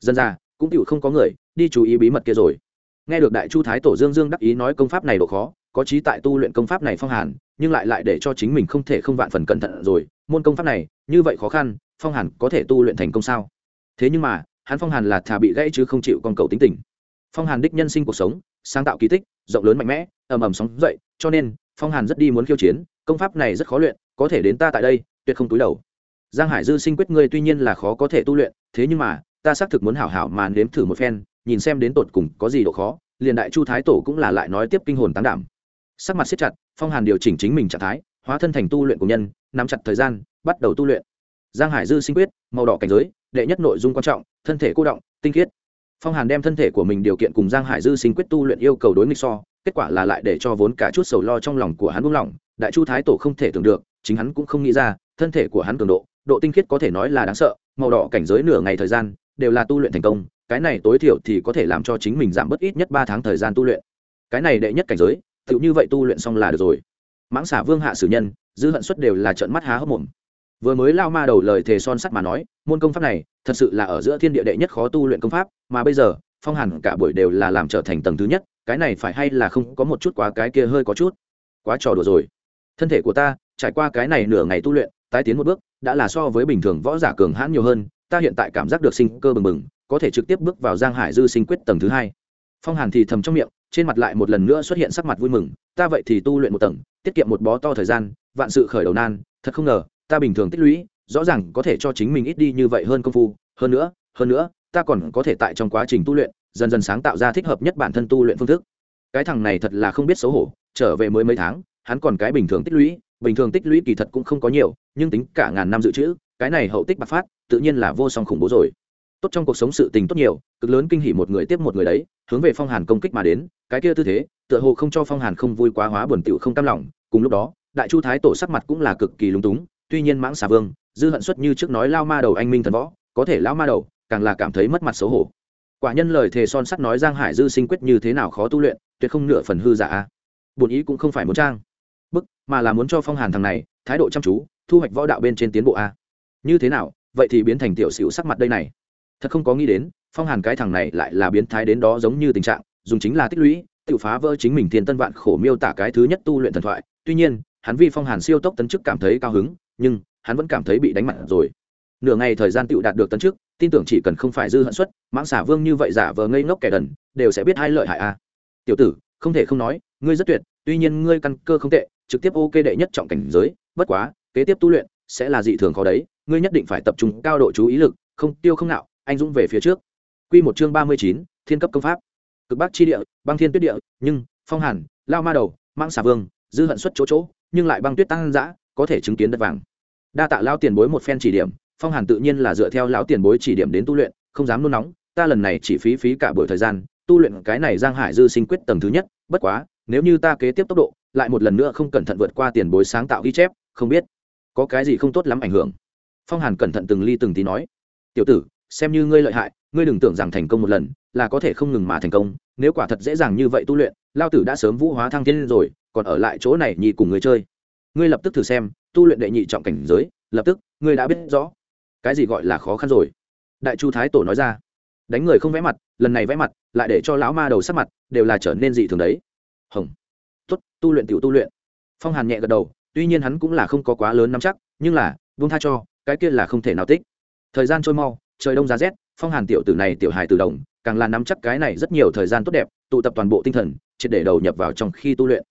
Dân ra cũng tựu không có người, đi chú ý bí mật kia rồi. Nghe được đại chu thái tổ dương dương đắc ý nói công pháp này độ khó, có trí tại tu luyện công pháp này phong hàn, nhưng lại lại để cho chính mình không thể không vạn phần cẩn thận rồi, môn công pháp này, như vậy khó khăn, phong hàn có thể tu luyện thành công sao? Thế nhưng mà, hắn phong hàn là thà bị gãy chứ không chịu con cầu tính tình phong hàn đích nhân sinh cuộc sống, sáng tạo kỳ tích, rộng lớn mạnh mẽ, ầm ầm sóng dậy, cho nên, phong hàn rất đi muốn khiêu chiến, công pháp này rất khó luyện, có thể đến ta tại đây, tuyệt không túi đầu. Giang hải dư sinh quyết ngươi tuy nhiên là khó có thể tu luyện, thế nhưng mà, ta xác thực muốn hảo hảo mà nếm thử một phen, nhìn xem đến tột cùng có gì độ khó, liền đại chu thái tổ cũng là lại nói tiếp kinh hồn tán đảm. Sắc mặt siết chặt, phong hàn điều chỉnh chính mình trạng thái, hóa thân thành tu luyện của nhân, nắm chặt thời gian, bắt đầu tu luyện. Giang hải dư sinh quyết, màu đỏ cảnh giới, đệ nhất nội dung quan trọng, thân thể cô động, tinh khiết phong hàn đem thân thể của mình điều kiện cùng giang hải dư sinh quyết tu luyện yêu cầu đối nghịch so, kết quả là lại để cho vốn cả chút sầu lo trong lòng của hắn buông lỏng, đại chu thái tổ không thể tưởng được, chính hắn cũng không nghĩ ra, thân thể của hắn cường độ độ tinh khiết có thể nói là đáng sợ, màu đỏ cảnh giới nửa ngày thời gian, đều là tu luyện thành công, cái này tối thiểu thì có thể làm cho chính mình giảm bớt ít nhất ba tháng thời gian tu luyện. Cái này đệ nhất cảnh giới tự như vậy tu luyện xong là được rồi. Mãng xả vương hạ sử nhân, dư hận suất đều là trận mắt há hốc mồm vừa mới lao ma đầu lời thề son sắt mà nói, môn công pháp này thật sự là ở giữa thiên địa đệ nhất khó tu luyện công pháp, mà bây giờ, phong hàn cả buổi đều là làm trở thành tầng thứ nhất, cái này phải hay là không có một chút quá cái kia hơi có chút? Quá trò đùa rồi. Thân thể của ta, trải qua cái này nửa ngày tu luyện, tái tiến một bước, đã là so với bình thường võ giả cường hãn nhiều hơn, ta hiện tại cảm giác được sinh cơ bừng bừng, có thể trực tiếp bước vào giang hải dư sinh quyết tầng thứ hai. Phong hàn thì thầm trong miệng, trên mặt lại một lần nữa xuất hiện sắc mặt vui mừng, ta vậy thì tu luyện một tầng, tiết kiệm một bó to thời gian, vạn sự khởi đầu nan, thật không ngờ ta bình thường tích lũy, rõ ràng có thể cho chính mình ít đi như vậy hơn công phu. Hơn nữa hơn nữa, ta còn có thể tại trong quá trình tu luyện, dần dần sáng tạo ra thích hợp nhất bản thân tu luyện phương thức. Cái thằng này thật là không biết xấu hổ, trở về mới mấy tháng, hắn còn cái bình thường tích lũy, bình thường tích lũy kỳ thật cũng không có nhiều, nhưng tính cả ngàn năm dự trữ, cái này hậu tích bạc phát, tự nhiên là vô song khủng bố rồi. Tốt trong cuộc sống sự tình tốt nhiều, cực lớn kinh hỉ một người tiếp một người đấy, hướng về phong hàn công kích mà đến, cái kia tư thế, tựa hồ không cho phong hàn không vui quá hóa buồn tiểu không cam lòng, cùng lúc đó, đại chu thái tổ sắc mặt cũng là cực kỳ lúng túng tuy nhiên mãng xà vương, dư hận xuất như trước nói lao ma đầu anh minh thần võ, có thể lao ma đầu càng là cảm thấy mất mặt xấu hổ. Quả nhân lời thề son sắt nói giang hải dư sinh quyết như thế nào khó tu luyện, tuyệt không nửa phần hư giả. A bổn ý cũng không phải muốn trang. Bức, mà là muốn cho phong hàn thằng này, thái độ chăm chú, thu hoạch võ đạo bên trên tiến bộ a. Như thế nào, vậy thì biến thành tiểu xỉu sắc mặt đây này. Thật không có nghĩ đến, phong hàn cái thằng này lại là biến thái đến đó giống như tình trạng, dùng chính là tích lũy, tự phá vỡ chính mình thiên tân vạn khổ miêu tả cái thứ nhất tu luyện thần thoại. Tuy nhiên, hắn vi phong hàn siêu tốc tấn chức cảm thấy cao hứng nhưng hắn vẫn cảm thấy bị đánh mặt rồi. Nửa ngày thời gian tựu đạt được tấn trước tin tưởng chỉ cần không phải dư hận xuất, mãng xả vương như vậy giả vờ ngây ngốc kẻ đần, đều sẽ biết hai lợi hại a. Tiểu tử, không thể không nói, ngươi rất tuyệt, tuy nhiên ngươi căn cơ không tệ, trực tiếp ok đệ nhất trọng cảnh giới, bất quá, kế tiếp tu luyện sẽ là dị thường khó đấy, ngươi nhất định phải tập trung cao độ chú ý lực, không tiêu không nạo, anh dũng về phía trước. Quy một chương ba mươi chín, thiên cấp công pháp. Cực bắc chi địa, băng thiên tuyết địa, nhưng, phong hàn, lao ma đầu, mãng xà vương, dư hận xuất chỗ chỗ, nhưng lại băng tuyết tăng dã có thể chứng kiến đất vàng. Đa tạ lao tiền bối một phen chỉ điểm, phong hàn tự nhiên là dựa theo lão tiền bối chỉ điểm đến tu luyện, không dám nôn nóng, ta lần này chỉ phí phí cả buổi thời gian, tu luyện cái này giang hải dư sinh quyết tầng thứ nhất, bất quá, nếu như ta kế tiếp tốc độ, lại một lần nữa không cẩn thận vượt qua tiền bối sáng tạo ghi chép, không biết có cái gì không tốt lắm ảnh hưởng. Phong hàn cẩn thận từng ly từng tí nói, tiểu tử, xem như ngươi lợi hại, ngươi đừng tưởng rằng thành công một lần, là có thể không ngừng mà thành công, nếu quả thật dễ dàng như vậy tu luyện lao tử đã sớm vũ hóa thăng thiên rồi, còn ở lại chỗ này nhị cùng người chơi ngươi lập tức thử xem, tu luyện đệ nhị trọng cảnh giới, lập tức, ngươi đã biết rõ. Cái gì gọi là khó khăn rồi? Đại chu thái tổ nói ra. Đánh người không vẽ mặt, lần này vẽ mặt, lại để cho lão ma đầu sắc mặt đều là trở nên dị thường đấy. Hồng. Tuất tu luyện tiểu tu luyện. Phong hàn nhẹ gật đầu, tuy nhiên hắn cũng là không có quá lớn nắm chắc, nhưng là vung tha cho, cái kia là không thể nào tích. Thời gian trôi mau, trời đông giá rét, phong hàn tiểu tử này tiểu hài từ đồng, càng là nắm chắc cái này rất nhiều thời gian tốt đẹp, tụ tập toàn bộ tinh thần, triệt để đầu nhập vào trong khi tu luyện.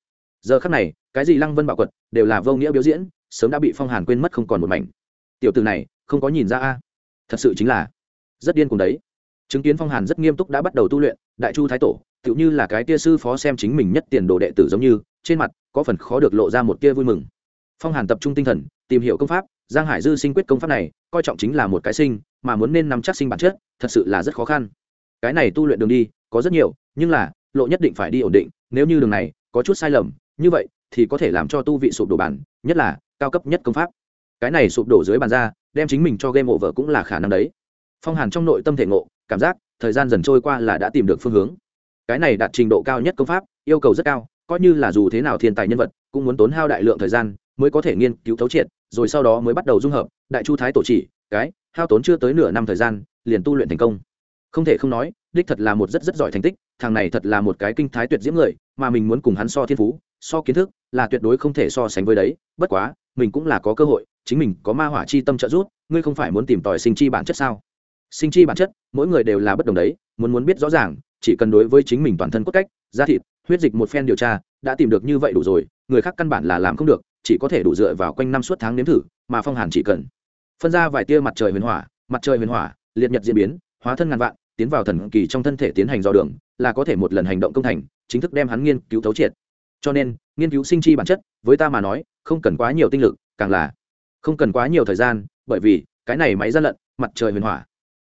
Giờ khắc này cái gì lăng vân bảo quật đều là vô nghĩa biểu diễn, sớm đã bị phong hàn quên mất không còn một mảnh. Tiểu tử này, không có nhìn ra a. Thật sự chính là rất điên cùng đấy. Chứng kiến phong hàn rất nghiêm túc đã bắt đầu tu luyện, đại chu thái tổ, tựu như là cái tia sư phó xem chính mình nhất tiền đồ đệ tử giống như, trên mặt có phần khó được lộ ra một tia vui mừng. Phong hàn tập trung tinh thần, tìm hiểu công pháp, giang hải dư sinh quyết công pháp này, coi trọng chính là một cái sinh, mà muốn nên nắm chắc sinh bản chất, thật sự là rất khó khăn. Cái này tu luyện đường đi, có rất nhiều, nhưng là, lộ nhất định phải đi ổn định, nếu như đường này có chút sai lầm, như vậy thì có thể làm cho tu vị sụp đổ bản, nhất là, cao cấp nhất công pháp. Cái này sụp đổ dưới bàn ra, đem chính mình cho game over cũng là khả năng đấy. Phong hàn trong nội tâm thể ngộ, cảm giác, thời gian dần trôi qua là đã tìm được phương hướng. Cái này đạt trình độ cao nhất công pháp, yêu cầu rất cao, coi như là dù thế nào thiên tài nhân vật, cũng muốn tốn hao đại lượng thời gian, mới có thể nghiên cứu thấu triệt, rồi sau đó mới bắt đầu dung hợp, đại chu thái tổ chỉ, cái, hao tốn chưa tới nửa năm thời gian, liền tu luyện thành công không thể không nói, đích thật là một rất rất giỏi thành tích, thằng này thật là một cái kinh thái tuyệt diễm người, mà mình muốn cùng hắn so thiên phú, so kiến thức, là tuyệt đối không thể so sánh với đấy, bất quá, mình cũng là có cơ hội, chính mình có ma hỏa chi tâm trợ giúp, ngươi không phải muốn tìm tòi sinh chi bản chất sao? Sinh chi bản chất, mỗi người đều là bất đồng đấy, muốn muốn biết rõ ràng, chỉ cần đối với chính mình toàn thân cốt cách, da thịt, huyết dịch một phen điều tra, đã tìm được như vậy đủ rồi, người khác căn bản là làm không được, chỉ có thể đủ dựa vào quanh năm suốt tháng nếm thử, mà phong hàn chỉ cần phân ra vài tia mặt trời huyền hỏa, mặt trời huyền hỏa, liệt nhật diễn biến, hóa thân ngàn vạn tiến vào thần kỳ trong thân thể tiến hành dò đường, là có thể một lần hành động công thành, chính thức đem hắn nghiên cứu thấu triệt. Cho nên, nghiên cứu sinh chi bản chất, với ta mà nói, không cần quá nhiều tinh lực, càng là không cần quá nhiều thời gian, bởi vì cái này máy gian lận, mặt trời huyền hỏa.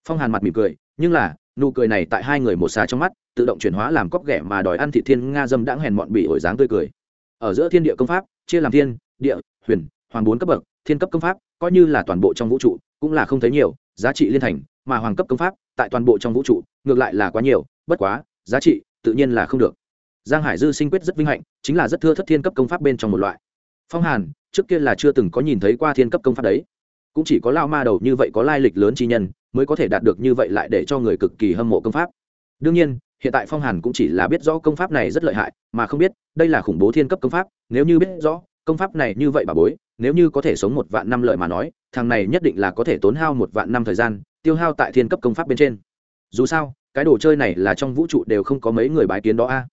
Phong hàn mặt mỉm cười, nhưng là, nụ cười này tại hai người một xà trong mắt, tự động chuyển hóa làm cóc ghẻ mà đòi ăn thị thiên nga dâm đãng hèn mọn bị ổi dáng tươi cười. Ở giữa thiên địa công pháp, chia làm thiên, địa, huyền, hoàng bốn cấp bậc, thiên cấp công pháp, coi như là toàn bộ trong vũ trụ, cũng là không thấy nhiều, giá trị liên thành, mà hoàng cấp công pháp tại toàn bộ trong vũ trụ, ngược lại là quá nhiều, bất quá, giá trị, tự nhiên là không được. Giang hải dư sinh quyết rất vinh hạnh, chính là rất thưa thất thiên cấp công pháp bên trong một loại. Phong hàn, trước kia là chưa từng có nhìn thấy qua thiên cấp công pháp đấy. Cũng chỉ có lao ma đầu như vậy có lai lịch lớn chi nhân, mới có thể đạt được như vậy lại để cho người cực kỳ hâm mộ công pháp. Đương nhiên, hiện tại phong hàn cũng chỉ là biết rõ công pháp này rất lợi hại, mà không biết, đây là khủng bố thiên cấp công pháp, nếu như biết rõ, công pháp này như vậy bà bối, nếu như có thể sống một vạn năm lợi mà nói, thằng này nhất định là có thể tốn hao một vạn năm thời gian tiêu hao tại thiên cấp công pháp bên trên. Dù sao, cái đồ chơi này là trong vũ trụ đều không có mấy người bái kiến đó a.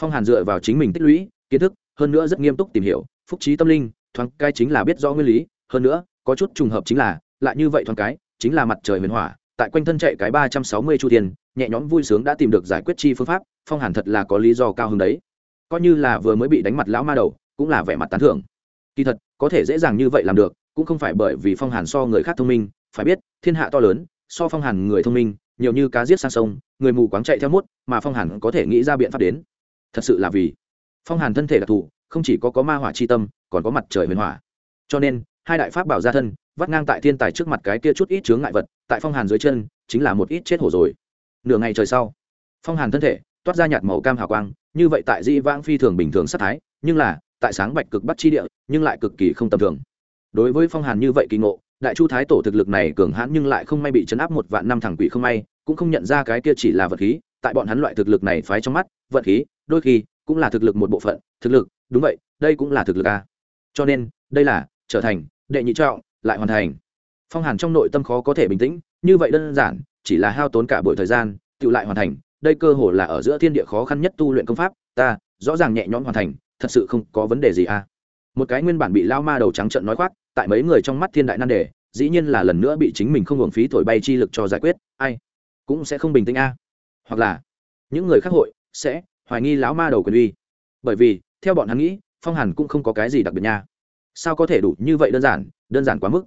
Phong hàn dựa vào chính mình tích lũy, kiến thức, hơn nữa rất nghiêm túc tìm hiểu, phúc trí tâm linh, thoáng cái chính là biết rõ nguyên lý, hơn nữa, có chút trùng hợp chính là, lại như vậy thoáng cái, chính là mặt trời huyền hỏa, tại quanh thân chạy cái ba trăm sáu mươi chu tiền nhẹ nhõm vui sướng đã tìm được giải quyết chi phương pháp, phong hàn thật là có lý do cao hơn đấy. Coi như là vừa mới bị đánh mặt lão ma đầu, cũng là vẻ mặt tán thưởng. Kỳ thật, có thể dễ dàng như vậy làm được, cũng không phải bởi vì phong hàn so người khác thông minh, phải biết, thiên hạ to lớn so phong hàn người thông minh, nhiều như cá giết sang sông, người mù quáng chạy theo mốt, mà phong hàn có thể nghĩ ra biện pháp đến. Thật sự là vì phong hàn thân thể đặc thù, không chỉ có có ma hỏa c h i tâm, còn có mặt trời huyền hỏa. Cho nên, hai đại pháp bảo gia thân, vắt ngang tại thiên tài trước mặt cái kia chút ít chướng ngại vật, tại phong hàn dưới chân, chính là một ít chết hổ rồi. Nửa ngày trời sau, phong hàn thân thể toát ra nhạt màu cam hào quang, như vậy tại dĩ vãng phi thường bình thường sát thái, nhưng là, tại sáng bạch cực bắc chi địa, nhưng lại cực kỳ không tầm thường. Đối với phong hàn như vậy kỳ ngộ đại chu thái tổ thực lực này cường hãn nhưng lại không may bị chấn áp một vạn năm thẳng quỷ không may, cũng không nhận ra cái kia chỉ là vật khí, tại bọn hắn loại thực lực này phái trong mắt, vật khí, đôi khi cũng là thực lực một bộ phận, thực lực, đúng vậy, đây cũng là thực lực a. Cho nên, đây là trở thành đệ nhị trọng, lại hoàn thành. Phong hàn trong nội tâm khó có thể bình tĩnh, như vậy đơn giản, chỉ là hao tốn cả buổi thời gian tự lại hoàn thành, đây cơ hồ là ở giữa thiên địa khó khăn nhất tu luyện công pháp, ta rõ ràng nhẹ nhõm hoàn thành, thật sự không có vấn đề gì a. Một cái nguyên bản bị lao ma đầu trắng trận nói khoác tại mấy người trong mắt thiên đại nan đề, dĩ nhiên là lần nữa bị chính mình không hưởng phí thổi bay chi lực cho giải quyết, ai cũng sẽ không bình tĩnh a. Hoặc là, những người khác hội sẽ hoài nghi lão ma đầu quyền uy. Bởi vì, theo bọn hắn nghĩ, phong hàn cũng không có cái gì đặc biệt nha. Sao có thể đủ như vậy đơn giản đơn giản quá mức?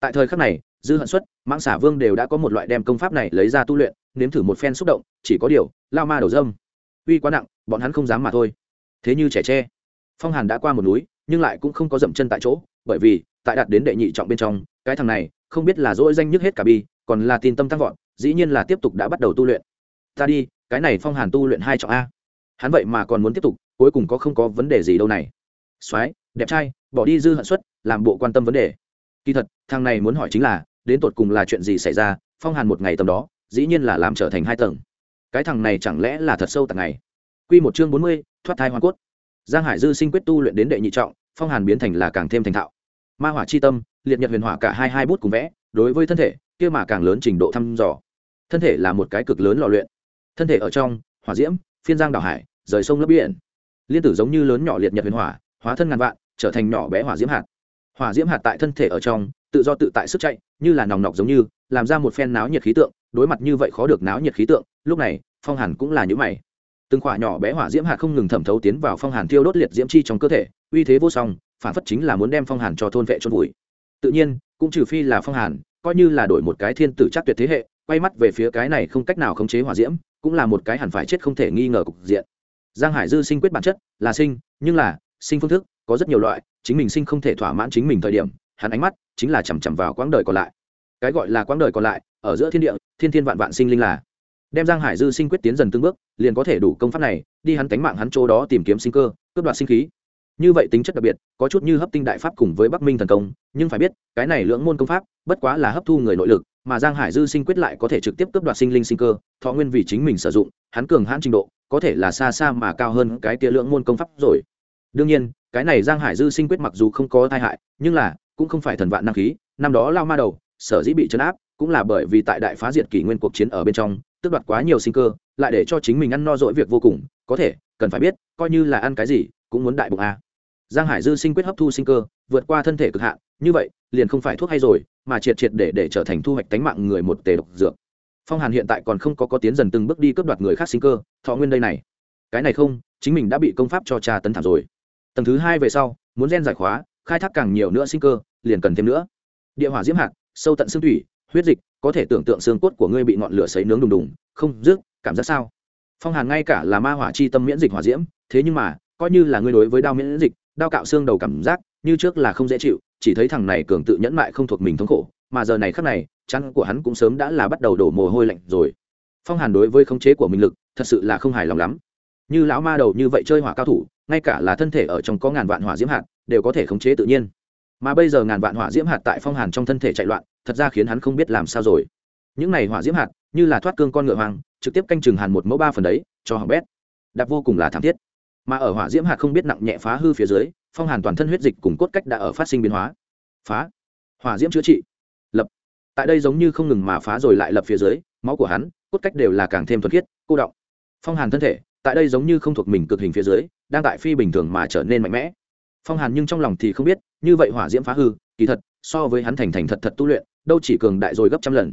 Tại thời khắc này, dư hận xuất, mãng xả vương đều đã có một loại đem công pháp này lấy ra tu luyện, nếm thử một phen xúc động, chỉ có điều lao ma đầu dâm, uy quá nặng, bọn hắn không dám mà thôi. Thế như trẻ tre, phong hàn đã qua một núi nhưng lại cũng không có dậm chân tại chỗ, bởi vì, tại đạt đến đệ nhị trọng bên trong, cái thằng này, không biết là dỗi danh nhức hết cả bi, còn là tin tâm tăng vọt, dĩ nhiên là tiếp tục đã bắt đầu tu luyện. Ta đi, cái này phong hàn tu luyện hai trọng a. Hắn vậy mà còn muốn tiếp tục, cuối cùng có không có vấn đề gì đâu này. Soái đẹp trai, bỏ đi dư hận suất, làm bộ quan tâm vấn đề. Kỳ thật, thằng này muốn hỏi chính là, đến tột cùng là chuyện gì xảy ra, phong hàn một ngày tầm đó, dĩ nhiên là làm trở thành hai tầng. Cái thằng này chẳng lẽ là thật sâu tầng này q một chương bốn mươi, thoát thai hoa cốt giang hải dư sinh quyết tu luyện đến đệ nhị trọng, phong hàn biến thành là càng thêm thành thạo. Ma hỏa c h i tâm, liệt nhật huyền hỏa cả hai hai bút cùng vẽ, đối với thân thể, kia mà càng lớn trình độ thăm dò. Thân thể là một cái cực lớn lò luyện. Thân thể ở trong, hỏa diễm, phiên giang đảo hải, rời sông lấp biển. Liên tử giống như lớn nhỏ liệt nhật huyền hỏa, hóa thân ngàn vạn, trở thành nhỏ bé hỏa diễm hạt. Hỏa diễm hạt tại thân thể ở trong, tự do tự tại sức chạy, như là nòng nọc giống như, làm ra một phen náo nhiệt khí tượng, đối mặt như vậy khó được náo nhiệt khí tượng, lúc này, phong hàn cũng là những mày từng khỏa nhỏ bé hỏa diễm hạt không ngừng thẩm thấu tiến vào phong hàn thiêu đốt liệt diễm chi trong cơ thể, uy thế vô song, phản phất chính là muốn đem phong hàn cho thôn vệ trôn vùi. Tự nhiên, cũng trừ phi là phong hàn, coi như là đổi một cái thiên tử chắc tuyệt thế hệ, quay mắt về phía cái này không cách nào khống chế hỏa diễm, cũng là một cái hẳn phải chết không thể nghi ngờ cục diện. Giang hải dư sinh quyết bản chất, là sinh, nhưng là, sinh phương thức, có rất nhiều loại, chính mình sinh không thể thỏa mãn chính mình thời điểm, hắn ánh mắt chính là chằm chằm vào quãng đời còn lại. Cái gọi là quãng đời còn lại, ở giữa thiên địa, thiên thiên vạn vạn sinh linh là đem giang hải dư sinh quyết tiến dần từng bước, liền có thể đủ công pháp này, đi hắn tánh mạng hắn chỗ đó tìm kiếm sinh cơ, cướp đoạt sinh khí. Như vậy tính chất đặc biệt, có chút như hấp tinh đại pháp cùng với bắc minh thần công, nhưng phải biết, cái này lưỡng môn công pháp, bất quá là hấp thu người nội lực, mà giang hải dư sinh quyết lại có thể trực tiếp cướp đoạt sinh linh sinh cơ, thọ nguyên vì chính mình sử dụng, hắn cường hãn trình độ, có thể là xa xa mà cao hơn cái tia lưỡng môn công pháp rồi. Đương nhiên, cái này giang hải dư sinh quyết mặc dù không có tai hại, nhưng là, cũng không phải thần vạn năng khí, năm đó lao ma đầu, sở dĩ bị chấn áp, cũng là bởi vì tại đại phá diệt kỷ nguyên cuộc chiến ở bên trong tước đoạt quá nhiều sinh cơ, lại để cho chính mình ăn no dỗi việc vô cùng, có thể, cần phải biết, coi như là ăn cái gì, cũng muốn đại bụng a giang hải dư sinh quyết hấp thu sinh cơ, vượt qua thân thể cực hạn, như vậy, liền không phải thuốc hay rồi, mà triệt triệt để để trở thành thu hoạch tánh mạng người một tề độc dược. Phong hàn hiện tại còn không có có tiến dần từng bước đi cướp đoạt người khác sinh cơ, thọ nguyên đây này. Cái này không, chính mình đã bị công pháp cho trà tấn thảm rồi. Tầng thứ hai về sau, muốn gen giải khóa, khai thác càng nhiều nữa sinh cơ, liền cần thêm nữa. Địa hỏa diễm hạt, sâu tận xương thủy, huyết dịch có thể tưởng tượng xương cốt của ngươi bị ngọn lửa sấy nướng đùng đùng, không rước cảm giác sao? Phong hàn ngay cả là ma hỏa chi tâm miễn dịch hỏa diễm, thế nhưng mà, coi như là ngươi đối với đao miễn dịch, đao cạo xương đầu cảm giác, như trước là không dễ chịu, chỉ thấy thằng này cường tự nhẫn mại không thuộc mình thống khổ, mà giờ này khắc này, chắn của hắn cũng sớm đã là bắt đầu đổ mồ hôi lạnh rồi. Phong hàn đối với khống chế của mình lực, thật sự là không hài lòng lắm. Như lão ma đầu như vậy chơi hỏa cao thủ, ngay cả là thân thể ở trong có ngàn vạn hỏa diễm hạt, đều có thể khống chế tự nhiên. Mà bây giờ ngàn vạn hỏa diễm hạt tại phong hàn trong thân thể chạy loạn thật ra khiến hắn không biết làm sao rồi. Những này hỏa diễm hạt, như là thoát cương con ngựa hoang, trực tiếp canh chừng hàn một mẫu ba phần đấy, cho hỏng bét. Đạp vô cùng là thảm thiết. Mà ở hỏa diễm hạt không biết nặng nhẹ phá hư phía dưới, phong hàn toàn thân huyết dịch cùng cốt cách đã ở phát sinh biến hóa. Phá. Hỏa diễm chữa trị. Lập. Tại đây giống như không ngừng mà phá rồi lại lập phía dưới, máu của hắn, cốt cách đều là càng thêm thuật khiết, cô động phong hàn thân thể, tại đây giống như không thuộc mình cực hình phía dưới, đang tại phi bình thường mà trở nên mạnh mẽ. Phong hàn nhưng trong lòng thì không biết, như vậy hỏa diễm phá hư, kỳ thật, so với hắn thành thành thật thật tu luyện đâu chỉ cường đại rồi gấp trăm lần.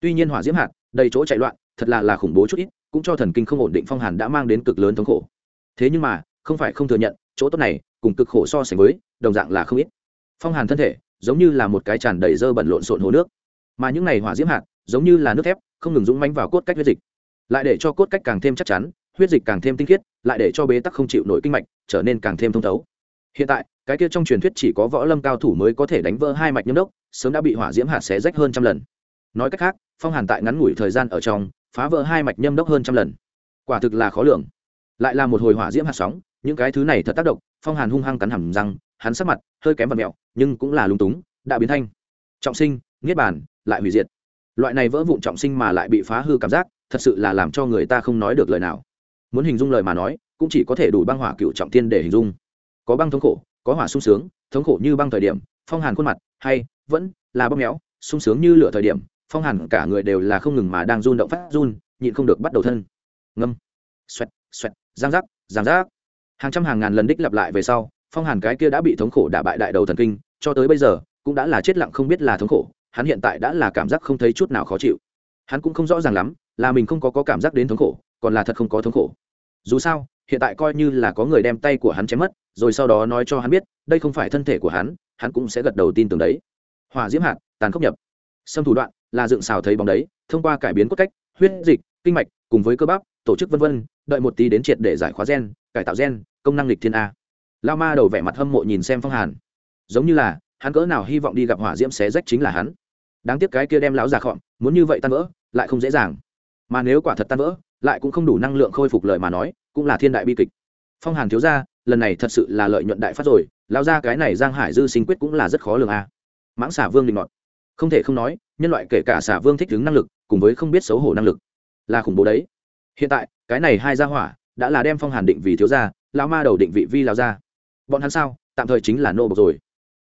Tuy nhiên hỏa diễm hạt, đầy chỗ chạy loạn, thật là là khủng bố chút ít, cũng cho thần kinh không ổn định phong hàn đã mang đến cực lớn thống khổ. Thế nhưng mà, không phải không thừa nhận, chỗ tốt này, cùng cực khổ so sánh với, đồng dạng là không ít. Phong hàn thân thể, giống như là một cái tràn đầy dơ bẩn lộn xộn hồ nước. Mà những này hỏa diễm hạt, giống như là nước thép, không ngừng dũng mánh vào cốt cách huyết dịch. Lại để cho cốt cách càng thêm chắc chắn, huyết dịch càng thêm tinh khiết, lại để cho bế tắc không chịu nổi kinh mạch, trở nên càng thêm thông thấu. Hiện tại cái kia trong truyền thuyết chỉ có võ lâm cao thủ mới có thể đánh vỡ hai mạch nhâm đốc, sớm đã bị hỏa diễm hạt xé rách hơn trăm lần. Nói cách khác, phong hàn tại ngắn ngủi thời gian ở trong, phá vỡ hai mạch nhâm đốc hơn trăm lần. Quả thực là khó lường. Lại là một hồi hỏa diễm hạt sóng, những cái thứ này thật tác động, phong hàn hung hăng cắn hầm răng, hắn sắc mặt hơi kém vật mẹo, nhưng cũng là lung túng, đã biến thanh. Trọng sinh, niết bàn, lại hủy diệt. Loại này vỡ vụn trọng sinh mà lại bị phá hư cảm giác, thật sự là làm cho người ta không nói được lời nào. Muốn hình dung lời mà nói, cũng chỉ có thể đủ băng hỏa cựu trọng tiên để hình dung. Có băng thống khổ có hỏa sung sướng thống khổ như băng thời điểm phong hàn khuôn mặt hay vẫn là bóp méo sung sướng như lửa thời điểm phong hàn cả người đều là không ngừng mà đang run động phát run nhịn không được bắt đầu thân. Ngâm. Xoẹt xoẹt giang giác giang giác. Hàng trăm hàng ngàn lần đích lặp lại về sau phong hàn cái kia đã bị thống khổ đả bại đại đầu thần kinh cho tới bây giờ cũng đã là chết lặng không biết là thống khổ hắn hiện tại đã là cảm giác không thấy chút nào khó chịu. Hắn cũng không rõ ràng lắm là mình không có, có cảm giác đến thống khổ còn là thật không có thống khổ. Dù sao hiện tại coi như là có người đem tay của hắn chém mất rồi sau đó nói cho hắn biết, đây không phải thân thể của hắn hắn cũng sẽ gật đầu tin tưởng đấy. Hòa diễm hạt, tàn khốc nhập. Xâm thủ đoạn là dựng xào thấy bóng đấy, thông qua cải biến cốt cách, huyết dịch, kinh mạch, cùng với cơ bắp, tổ chức vân vân, đợi một tí đến triệt để giải khóa gen, cải tạo gen, công năng lịch thiên a. Lao ma đầu vẻ mặt hâm mộ nhìn xem phong hàn. Giống như là, hắn cỡ nào hy vọng đi gặp hỏa diễm xé rách chính là hắn. Đáng tiếc cái kia đem láo già khọm, muốn như vậy tan vỡ, lại không dễ dàng. Mà nếu quả thật tan vỡ, lại cũng không đủ năng lượng khôi phục lợi mà nói, cũng là thiên đại bi kịch. Phong hàn thiếu ra lần này thật sự là lợi nhuận đại phát rồi lao ra cái này giang hải dư sinh quyết cũng là rất khó lường a. Mãng xả vương định ngọt không thể không nói, nhân loại kể cả xả vương thích ứng năng lực, cùng với không biết xấu hổ năng lực, là khủng bố đấy. Hiện tại, cái này hai gia hỏa đã là đem phong hàn định vì thiếu gia lao ma đầu định vị vi lao ra bọn hắn sao? Tạm thời chính là nô bộc rồi.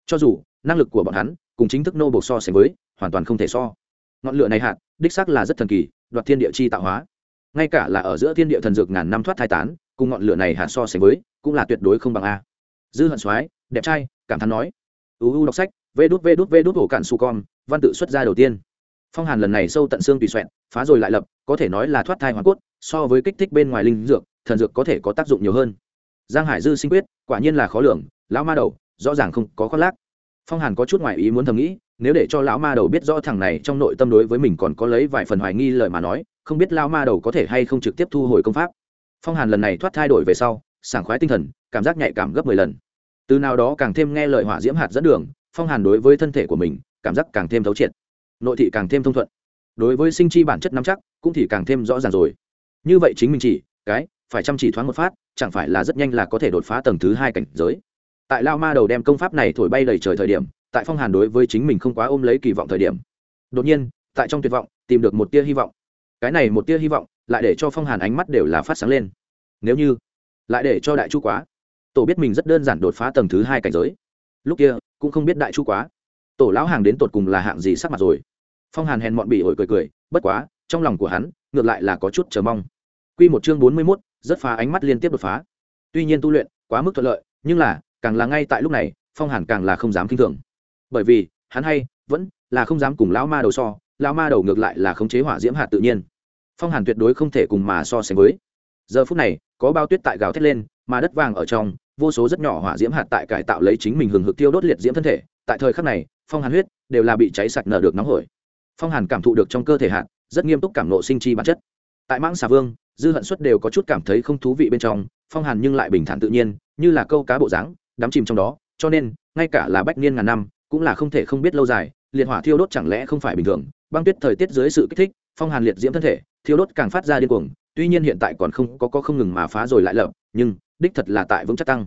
Cho dù, năng lực của bọn hắn cùng chính thức nô bộc so sánh với, hoàn toàn không thể so. Ngọn lửa này hạt, đích xác là rất thần kỳ, đoạt thiên địa chi tạo hóa. Ngay cả là ở giữa thiên địa thần dược ngàn năm thoát thai tán cùng ngọn lửa này hạt so sánh với, cũng là tuyệt đối không bằng a. Dư hận soái, đẹp trai, cảm thán nói. Uu đọc sách, vê đút vê đút vê đút hổ cạn su con, văn tự xuất ra đầu tiên. Phong hàn lần này sâu tận xương tùy xoẹn phá rồi lại lập, có thể nói là thoát thai hoàn cốt, so với kích thích bên ngoài linh dược, thần dược có thể có tác dụng nhiều hơn. Giang hải dư sinh quyết, quả nhiên là khó lường, lão ma đầu, rõ ràng không có khoác lác. Phong hàn có chút ngoại ý muốn thầm nghĩ, nếu để cho lão ma đầu biết rõ thằng này trong nội tâm đối với mình còn có lấy vài phần hoài nghi lời mà nói, không biết lão ma đầu có thể hay không trực tiếp thu hồi công pháp phong hàn lần này thoát thay đổi về sau, sảng khoái tinh thần, cảm giác nhạy cảm gấp mười lần. Từ nào đó càng thêm nghe lời hỏa diễm hạt dẫn đường, phong hàn đối với thân thể của mình, cảm giác càng thêm thấu triệt. Nội thị càng thêm thông thuận. Đối với sinh chi bản chất nắm chắc, cũng thì càng thêm rõ ràng rồi. Như vậy chính mình chỉ, cái, phải chăm chỉ thoáng một phát, chẳng phải là rất nhanh là có thể đột phá tầng thứ hai cảnh giới. Tại lao ma đầu đem công pháp này thổi bay đầy trời thời điểm, tại phong hàn đối với chính mình không quá ôm lấy kỳ vọng thời điểm. Đột nhiên, tại trong tuyệt vọng, tìm được một tia hy vọng cái này một tia hy vọng lại để cho phong hàn ánh mắt đều là phát sáng lên nếu như lại để cho đại chu quá tổ biết mình rất đơn giản đột phá tầng thứ hai cảnh giới lúc kia cũng không biết đại chu quá tổ lão hàng đến tột cùng là hạng gì sắc mặt rồi phong hàn hèn mọn bị ổi cười cười bất quá trong lòng của hắn ngược lại là có chút chờ mong q một chương bốn mươi mốt, rất phá ánh mắt liên tiếp đột phá. Tuy nhiên tu luyện quá mức thuận lợi, nhưng là, càng là ngay tại lúc này, phong hàn càng là không dám k i n h thường. Bởi vì, hắn hay vẫn là không dám cùng lão ma đầu so, lão ma đầu ngược lại là khống chế hỏa diễm hạt tự nhiên phong hàn tuyệt đối không thể cùng mà so sánh với. Giờ phút này, có bao tuyết tại gào thét lên, mà đất vàng ở trong, vô số rất nhỏ hỏa diễm hạt tại cải tạo lấy chính mình hừng hực tiêu đốt liệt diễm thân thể. Tại thời khắc này, phong hàn huyết đều là bị cháy sạch nở được nóng hổi. Phong hàn cảm thụ được trong cơ thể hạt, rất nghiêm túc cảm nộ sinh chi bản chất. Tại mãng xà vương, dư hận suất đều có chút cảm thấy không thú vị bên trong, phong hàn nhưng lại bình thản tự nhiên, như là câu cá bộ dáng, đắm chìm trong đó. Cho nên, ngay cả là bách niên ngàn năm, cũng là không thể không biết lâu dài, liệt hỏa thiêu đốt chẳng lẽ không phải bình thường. Băng tuyết thời tiết dưới sự kích thích phong hàn liệt diễm thân thể, thiêu đốt càng phát ra điên cuồng, tuy nhiên hiện tại còn không có có không ngừng mà phá rồi lại lập, nhưng, đích thật là tại vững chắc tăng.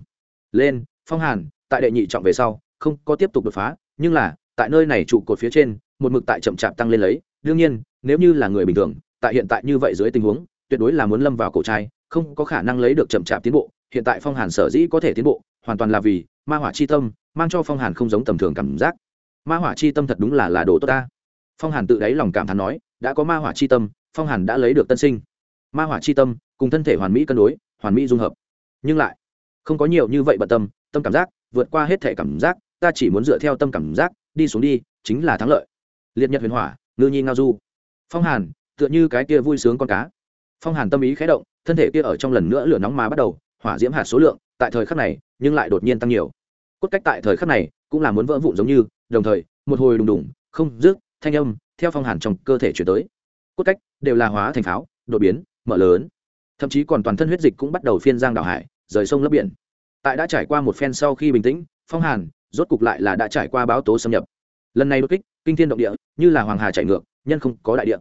Lên, phong hàn, tại đệ nhị trọng về sau, không có tiếp tục đột phá, nhưng là, tại nơi này trụ cột phía trên, một mực tại chậm chạp tăng lên lấy, đương nhiên, nếu như là người bình thường, tại hiện tại như vậy dưới tình huống, tuyệt đối là muốn lâm vào cổ trai, không có khả năng lấy được chậm chạp tiến bộ, hiện tại phong hàn sở dĩ có thể tiến bộ, hoàn toàn là vì, ma hỏa chi tâm, mang cho phong hàn không giống tầm thường cảm giác. Ma hỏa chi tâm thật đúng là là đồ tốt ta. Phong hàn tự đáy lòng cảm thán nói đã có ma hỏa chi tâm, phong hàn đã lấy được tân sinh. Ma hỏa chi tâm, cùng thân thể hoàn mỹ cân đối, hoàn mỹ dung hợp. Nhưng lại, không có nhiều như vậy bận tâm tâm cảm giác, vượt qua hết thể cảm giác, ta chỉ muốn dựa theo tâm cảm giác, đi xuống đi, chính là thắng lợi. Liệt nhật huyền hỏa, ngư nhi ngao du. Phong hàn, tựa như cái kia vui sướng con cá. Phong hàn tâm ý khé động, thân thể kia ở trong lần nữa lửa nóng mà bắt đầu, hỏa diễm hạt số lượng, tại thời khắc này, nhưng lại đột nhiên tăng nhiều. Cốt cách tại thời khắc này, cũng là muốn vỡ vụn giống như, đồng thời, một hồi đùng đùng, không rước thanh âm theo phong hàn trong cơ thể chuyển tới. Cốt cách đều là hóa thành pháo, đột biến, mở lớn. Thậm chí còn toàn thân huyết dịch cũng bắt đầu phiên giang đảo hải, rời sông lấp biển. Tại đã trải qua một phen sau khi bình tĩnh, phong hàn rốt cục lại là đã trải qua báo tố xâm nhập. Lần này đột kích, kinh thiên động địa, như là hoàng hà chạy ngược, nhân không có đại địa.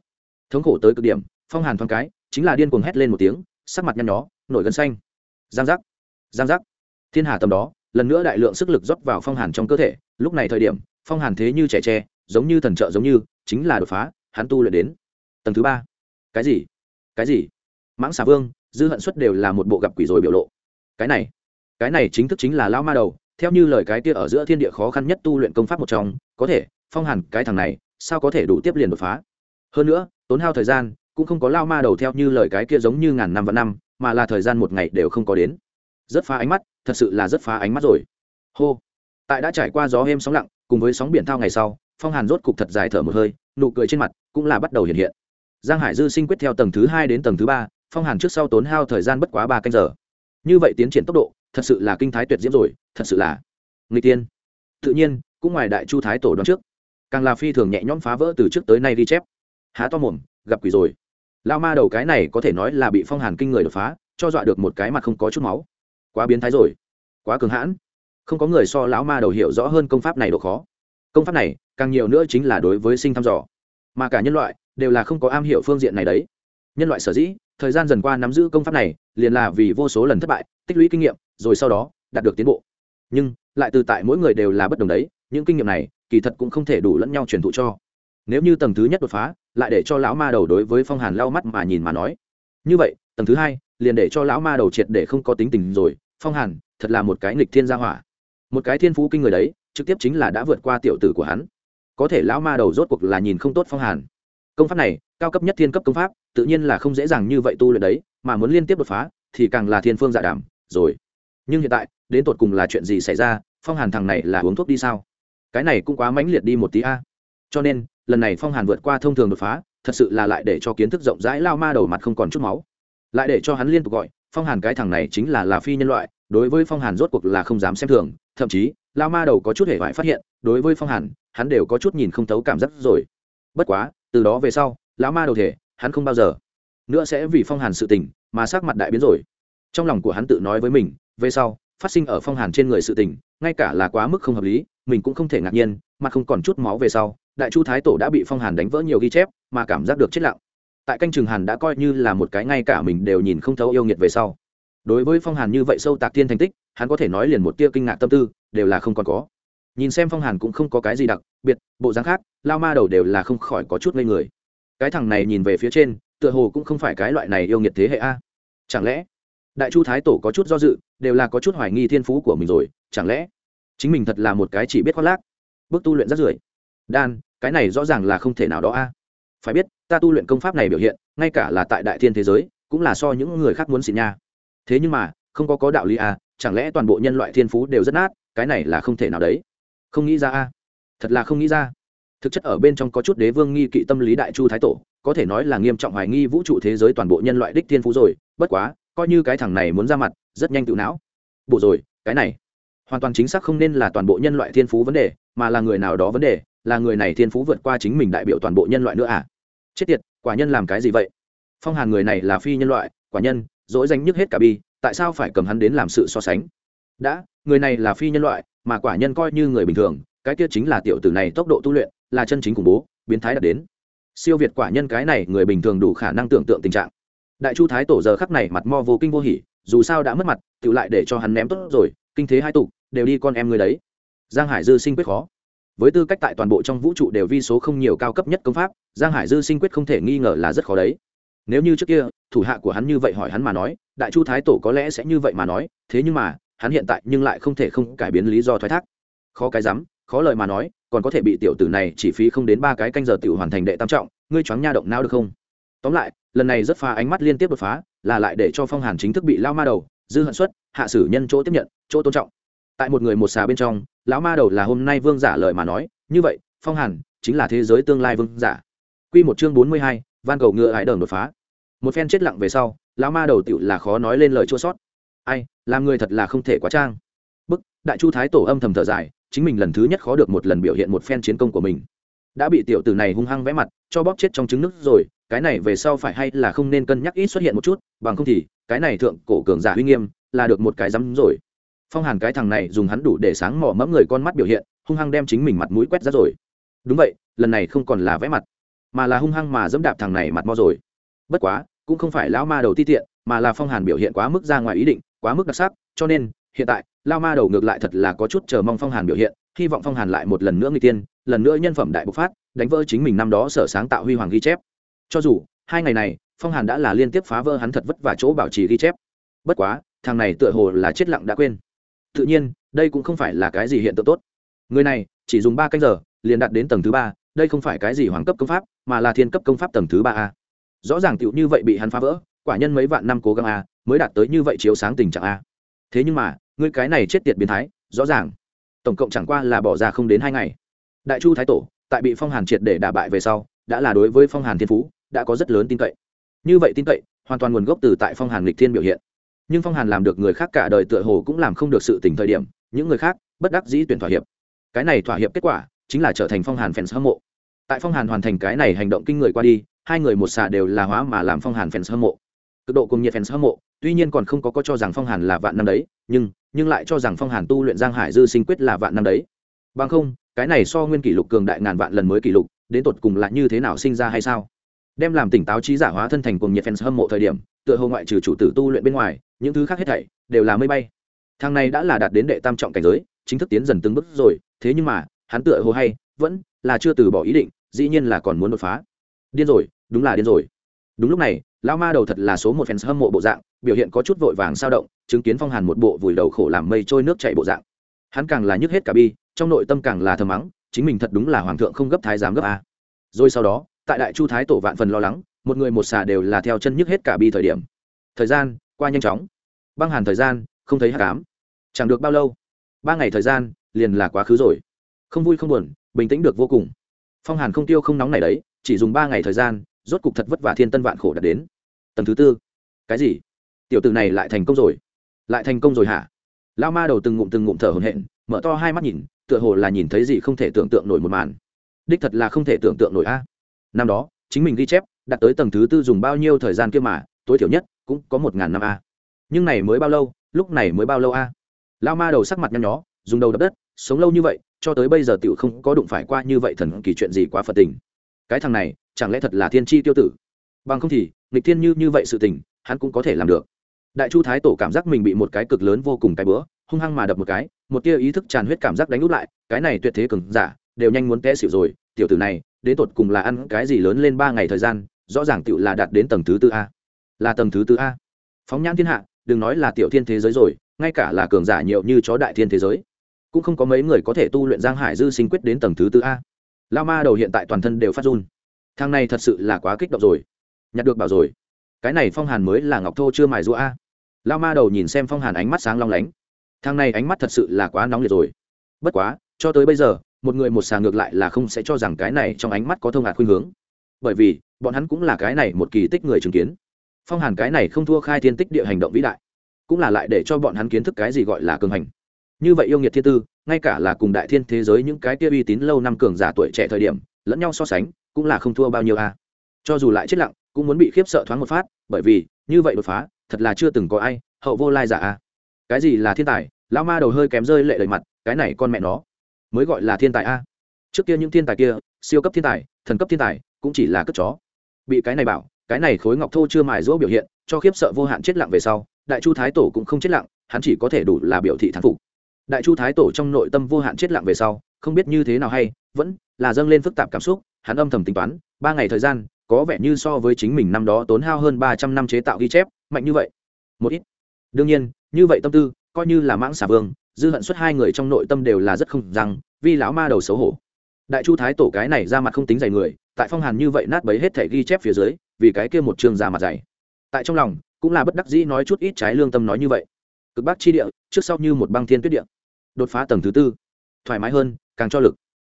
Thống khổ tới cực điểm, phong hàn thoáng cái, chính là điên cuồng hét lên một tiếng, sắc mặt nhăn nhó, nổi gân xanh. Giang giác giang giác. Thiên hà tầm đó, lần nữa đại lượng sức lực rót vào phong hàn trong cơ thể, lúc này thời điểm, phong hàn thế như trẻ tre, giống như thần trợ giống như chính là đột phá, hắn tu luyện đến tầng thứ ba. Cái gì? Cái gì? Mãng xà vương, dư hận xuất đều là một bộ gặp quỷ rồi biểu lộ. Cái này cái này chính thức chính là lao ma đầu, theo như lời cái kia ở giữa thiên địa khó khăn nhất tu luyện công pháp một trong, có thể, phong hàn cái thằng này, sao có thể đủ tiếp liền đột phá? Hơn nữa, tốn hao thời gian, cũng không có lao ma đầu theo như lời cái kia giống như ngàn năm và năm, mà là thời gian một ngày đều không có đến. Rất phá ánh mắt, thật sự là rất phá ánh mắt rồi. Hô. Tại đã trải qua gió êm sóng lặng, cùng với sóng biển thao ngày sau phong hàn rốt cục thật dài thở một hơi, nụ cười trên mặt cũng là bắt đầu hiện hiện. Giang hải dư sinh quyết theo tầng thứ hai đến tầng thứ ba, phong hàn trước sau tốn hao thời gian bất quá ba canh giờ. Như vậy tiến triển tốc độ, thật sự là kinh thái tuyệt diễm rồi, thật sự là người tiên. Tự nhiên, cũng ngoài đại chu thái tổ đoán trước. Càng là phi thường nhẹ nhõm phá vỡ từ trước tới nay ghi chép. Há to mồm, gặp quỷ rồi. Lao ma đầu cái này có thể nói là bị phong hàn kinh người đột phá, cho dọa được một cái mặt không có chút máu. Quá biến thái rồi. Quá cường hãn. Không có người so lão ma đầu hiểu rõ hơn công pháp này độ khó công pháp này, càng nhiều nữa chính là đối với sinh thăm dò. Mà cả nhân loại đều là không có am hiểu phương diện này đấy. Nhân loại sở dĩ, thời gian dần qua nắm giữ công pháp này, liền là vì vô số lần thất bại, tích lũy kinh nghiệm, rồi sau đó, đạt được tiến bộ. Nhưng, lại từ tại mỗi người đều là bất đồng đấy, những kinh nghiệm này, kỳ thật cũng không thể đủ lẫn nhau truyền thụ cho. Nếu như tầng thứ nhất đột phá, lại để cho lão ma đầu đối với phong hàn lau mắt mà nhìn mà nói. Như vậy, tầng thứ hai, liền để cho lão ma đầu triệt để không có tính tình rồi. Phong hàn, thật là một cái nghịch thiên gia hỏa. Một cái thiên phú kinh người đấy trực tiếp chính là đã vượt qua tiểu tử của hắn. Có thể lão ma đầu rốt cuộc là nhìn không tốt phong hàn. Công pháp này, cao cấp nhất thiên cấp công pháp, tự nhiên là không dễ dàng như vậy tu luyện đấy, mà muốn liên tiếp đột phá, thì càng là thiên phương dạ đảm, rồi. Nhưng hiện tại, đến tột cùng là chuyện gì xảy ra, phong hàn thằng này là uống thuốc đi sao? Cái này cũng quá mãnh liệt đi một tí a. Cho nên, lần này phong hàn vượt qua thông thường đột phá, thật sự là lại để cho kiến thức rộng rãi lao ma đầu mặt không còn chút máu. Lại để cho hắn liên tục gọi, phong hàn cái thằng này chính là là phi nhân loại, đối với phong hàn rốt cuộc là không dám xem thường, thậm chí lao ma đầu có chút hề vải phát hiện, đối với phong hàn, hắn đều có chút nhìn không thấu cảm giác rồi. Bất quá, từ đó về sau, lão ma đầu thể, hắn không bao giờ nữa sẽ vì phong hàn sự tình mà sắc mặt đại biến rồi. Trong lòng của hắn tự nói với mình, về sau, phát sinh ở phong hàn trên người sự tình, ngay cả là quá mức không hợp lý, mình cũng không thể ngạc nhiên, mà không còn chút máu về sau, đại chu thái tổ đã bị phong hàn đánh vỡ nhiều ghi chép, mà cảm giác được chết lặng. Tại canh trường hàn đã coi như là một cái ngay cả mình đều nhìn không thấu yêu nghiệt về sau. Đối với phong hàn như vậy sâu tạc thiên thành tích, hắn có thể nói liền một tia kinh ngạc tâm tư đều là không còn có. Nhìn xem phong hàn cũng không có cái gì đặc biệt, bộ dáng khác, lao ma đầu đều là không khỏi có chút ngây người. Cái thằng này nhìn về phía trên, tựa hồ cũng không phải cái loại này yêu nghiệt thế hệ a. Chẳng lẽ đại chu thái tổ có chút do dự, đều là có chút hoài nghi thiên phú của mình rồi, chẳng lẽ chính mình thật là một cái chỉ biết khoác lác, bước tu luyện rất rưởi? Đan, cái này rõ ràng là không thể nào đó a. Phải biết, ta tu luyện công pháp này biểu hiện, ngay cả là tại đại thiên thế giới, cũng là so những người khác muốn xịn nha. Thế nhưng mà, không có có đạo lý a, chẳng lẽ toàn bộ nhân loại thiên phú đều rất nát? Cái này là không thể nào đấy. Không nghĩ ra a. Thật là không nghĩ ra. Thực chất ở bên trong có chút đế vương nghi kỵ tâm lý đại chu thái tổ, có thể nói là nghiêm trọng hoài nghi vũ trụ thế giới toàn bộ nhân loại đích thiên phú rồi. Bất quá, coi như cái thằng này muốn ra mặt, rất nhanh tự não. Bộ rồi, cái này. Hoàn toàn chính xác không nên là toàn bộ nhân loại thiên phú vấn đề, mà là người nào đó vấn đề, là người này thiên phú vượt qua chính mình đại biểu toàn bộ nhân loại nữa à? Chết tiệt, quả nhân làm cái gì vậy? Phong hàn người này là phi nhân loại, quả nhân, dỗi danh nhức hết cả bi, tại sao phải cầm hắn đến làm sự so sánh? Đã người này là phi nhân loại, mà quả nhân coi như người bình thường, cái kia chính là tiểu tử này tốc độ tu luyện, là chân chính khủng bố, biến thái đạt đến. Siêu việt quả nhân cái này, người bình thường đủ khả năng tưởng tượng tình trạng. Đại chu thái tổ giờ khắc này mặt mo vô kinh vô hỉ, dù sao đã mất mặt tự lại để cho hắn ném tốt rồi, kinh thế hai tục đều đi con em người đấy. Giang hải dư sinh quyết khó. Với tư cách tại toàn bộ trong vũ trụ đều vi số không nhiều cao cấp nhất công pháp, giang hải dư sinh quyết không thể nghi ngờ là rất khó đấy. Nếu như trước kia, thủ hạ của hắn như vậy hỏi hắn mà nói, đại chu thái tổ có lẽ sẽ như vậy mà nói, thế nhưng mà hắn hiện tại nhưng lại không thể không cải biến lý do thoái thác. Khó cái rắm, khó lời mà nói, còn có thể bị tiểu tử này chỉ phí không đến ba cái canh giờ tiểu hoàn thành đệ tam trọng, ngươi choáng nha động não được không? Tóm lại, lần này rất pha ánh mắt liên tiếp đột phá, là lại để cho phong hàn chính thức bị lao ma đầu, dư hận xuất, hạ sử nhân chỗ tiếp nhận, chỗ tôn trọng. Tại một người một xà bên trong, lão ma đầu là hôm nay vương giả lời mà nói, như vậy, phong hàn chính là thế giới tương lai vương giả. Q một chương bốn mươi hai, van cầu ngựa hải đờn đột phá. Một phen chết lặng về sau, lão ma đầu tựu là khó nói lên lời chua sót. Ai làm người thật là không thể quá trang. Bức, đại chu thái tổ âm thầm thở dài, chính mình lần thứ nhất khó được một lần biểu hiện một phen chiến công của mình. Đã bị tiểu tử này hung hăng vẽ mặt, cho bóp chết trong trứng nước rồi, cái này về sau phải hay là không nên cân nhắc ít xuất hiện một chút, bằng không thì, cái này thượng cổ cường giả uy nghiêm, là được một cái rắm rồi. Phong hàn cái thằng này dùng hắn đủ để sáng mỏ mẫm người con mắt biểu hiện, hung hăng đem chính mình mặt mũi quét ra rồi. Đúng vậy, lần này không còn là vẽ mặt, mà là hung hăng mà dẫm đạp thằng này mặt mo rồi. Bất quá, cũng không phải lão ma đầu ti tiện, mà là phong hàn biểu hiện quá mức ra ngoài ý định quá mức đặc sắc, cho nên, hiện tại, lao ma đầu ngược lại thật là có chút chờ mong phong hàn biểu hiện, hy vọng phong hàn lại một lần nữa người tiên, lần nữa nhân phẩm đại bộc phát, đánh vỡ chính mình năm đó sở sáng tạo huy hoàng ghi chép. Cho dù, hai ngày này, phong hàn đã là liên tiếp phá vỡ hắn thật vất vả chỗ bảo trì ghi chép. Bất quá, thằng này tựa hồ là chết lặng đã quên. Tự nhiên, đây cũng không phải là cái gì hiện tượng tốt. Người này, chỉ dùng ba canh giờ, liền đạt đến tầng thứ ba, đây không phải cái gì hoàng cấp công pháp, mà là thiên cấp công pháp tầng thứ ba a. Rõ ràng tựu như vậy bị hắn phá vỡ quả nhân mấy vạn năm cố gắng a, mới đạt tới như vậy chiếu sáng tình trạng a. Thế nhưng mà, ngươi cái này chết tiệt biến thái, rõ ràng, tổng cộng chẳng qua là bỏ ra không đến hai ngày. Đại chu thái tổ, tại bị phong hàn triệt để đả bại về sau, đã là đối với phong hàn thiên phú, đã có rất lớn tin cậy. Như vậy tin cậy, hoàn toàn nguồn gốc từ tại phong hàn lịch thiên biểu hiện. Nhưng phong hàn làm được người khác cả đời tựa hồ cũng làm không được sự tỉnh thời điểm, những người khác bất đắc dĩ tuyển thỏa hiệp. Cái này thỏa hiệp kết quả chính là trở thành phong hàn fans hâm mộ. Tại phong hàn hoàn thành cái này hành động kinh người qua đi, hai người một xà đều là hóa mà làm phong hàn fans hâm mộ cực độ cùng nhiệt fans hâm mộ, tuy nhiên còn không có có cho rằng phong hàn là vạn năm đấy, nhưng nhưng lại cho rằng phong hàn tu luyện giang hải dư sinh quyết là vạn năm đấy. Bằng không, cái này so nguyên kỷ lục cường đại ngàn vạn lần mới kỷ lục, đến tột cùng là như thế nào sinh ra hay sao? Đem làm tỉnh táo trí giả hóa thân thành cùng nhiệt fans hâm mộ thời điểm, tựa hồ ngoại trừ chủ tử tu luyện bên ngoài, những thứ khác hết thảy đều là mây bay. Thằng này đã là đạt đến đệ tam trọng cảnh giới, chính thức tiến dần từng bước rồi, thế nhưng mà, hắn tựa hồ hay, vẫn là chưa từ bỏ ý định, dĩ nhiên là còn muốn đột phá. Điên rồi, đúng là điên rồi. Đúng lúc này lao ma đầu thật là số một fans hâm mộ bộ dạng, biểu hiện có chút vội vàng sao động, chứng kiến phong hàn một bộ vùi đầu khổ làm mây trôi nước chảy bộ dạng. Hắn càng là nhức hết cả bi, trong nội tâm càng là thầm mắng, chính mình thật đúng là hoàng thượng không gấp thái giám gấp a. Rồi sau đó, tại đại chu thái tổ vạn phần lo lắng, một người một xà đều là theo chân nhức hết cả bi thời điểm. Thời gian, qua nhanh chóng. Băng hàn thời gian, không thấy hát cám chẳng được bao lâu, ba ngày thời gian, liền là quá khứ rồi. Không vui không buồn, bình tĩnh được vô cùng. Phong hàn không tiêu không nóng này đấy, chỉ dùng ba ngày thời gian, rốt cục thật vất vả thiên tân vạn khổ đạt đến tầng thứ tư. Cái gì? Tiểu tử này lại thành công rồi. Lại thành công rồi hả? Lao ma đầu từng ngụm từng ngụm thở hồn hện mở to hai mắt nhìn, tựa hồ là nhìn thấy gì không thể tưởng tượng nổi một màn. Đích thật là không thể tưởng tượng nổi a. Năm đó, chính mình ghi chép, đặt tới tầng thứ tư dùng bao nhiêu thời gian kia mà, tối thiểu nhất cũng có một ngàn năm a. Nhưng này mới bao lâu? Lúc này mới bao lâu a? Lao ma đầu sắc mặt nhăn nhó, dùng đầu đập đất, sống lâu như vậy, cho tới bây giờ tiểu không có đụng phải qua như vậy thần kỳ chuyện gì quá phật tình. Cái thằng này, chẳng lẽ thật là thiên tri tiêu tử? Bằng không thì nghịch thiên như như vậy sự tình, hắn cũng có thể làm được. Đại chu thái tổ cảm giác mình bị một cái cực lớn vô cùng cái bữa, hung hăng mà đập một cái, một tia ý thức tràn huyết cảm giác đánh út lại, cái này tuyệt thế cường giả, đều nhanh muốn té xịu rồi, tiểu tử này, đến tột cùng là ăn cái gì lớn lên ba ngày thời gian, rõ ràng tiểu là đạt đến tầng thứ tư a. Là tầng thứ tư a. Phóng nhãn thiên hạ, đừng nói là tiểu thiên thế giới rồi, ngay cả là cường giả nhiều như chó đại thiên thế giới, cũng không có mấy người có thể tu luyện giang hải dư sinh quyết đến tầng thứ tư a. Lao ma đầu hiện tại toàn thân đều phát run. Thang này thật sự là quá kích động rồi nhặt được bảo rồi. Cái này phong hàn mới là ngọc thô chưa mài rũa a. Lao ma đầu nhìn xem phong hàn ánh mắt sáng long lánh. Thang này ánh mắt thật sự là quá nóng liệt rồi. Bất quá, cho tới bây giờ, một người một xà ngược lại là không sẽ cho rằng cái này trong ánh mắt có thông hạt khuynh hướng. Bởi vì, bọn hắn cũng là cái này một kỳ tích người chứng kiến. Phong hàn cái này không thua khai thiên tích địa hành động vĩ đại. Cũng là lại để cho bọn hắn kiến thức cái gì gọi là cường hành. Như vậy yêu nghiệt thiên tư, ngay cả là cùng đại thiên thế giới những cái kia uy tín lâu năm cường giả tuổi trẻ thời điểm, lẫn nhau so sánh, cũng là không thua bao nhiêu a. Cho dù lại chết lặng cũng muốn bị khiếp sợ thoáng một phát, bởi vì, như vậy đột phá, thật là chưa từng có ai, hậu vô lai giả a. Cái gì là thiên tài? Lão ma đầu hơi kém rơi lệ lời mặt, cái này con mẹ nó. Mới gọi là thiên tài a. Trước kia những thiên tài kia, siêu cấp thiên tài, thần cấp thiên tài, cũng chỉ là cất chó. Bị cái này bảo, cái này khối ngọc thô chưa mài rỗ biểu hiện, cho khiếp sợ vô hạn chết lặng về sau, đại chu thái tổ cũng không chết lặng, hắn chỉ có thể đủ là biểu thị thắng phục. Đại chu thái tổ trong nội tâm vô hạn chết lặng về sau, không biết như thế nào hay, vẫn là dâng lên phức tạp cảm xúc, hắn âm thầm tính toán, ba ngày thời gian có vẻ như so với chính mình năm đó tốn hao hơn ba trăm năm chế tạo ghi chép, mạnh như vậy. Một ít. Đương nhiên, như vậy tâm tư, coi như là mãng xà vương, dư hận suất hai người trong nội tâm đều là rất không rằng vì lão ma đầu xấu hổ. Đại chu thái tổ cái này ra mặt không tính dày người, tại phong hàn như vậy nát bấy hết thể ghi chép phía dưới, vì cái kia một trường ra mặt dày. Tại trong lòng, cũng là bất đắc dĩ nói chút ít trái lương tâm nói như vậy. Cực bắc chi địa, trước sau như một băng thiên tuyết địa. Đột phá tầng thứ tư. Thoải mái hơn, càng cho lực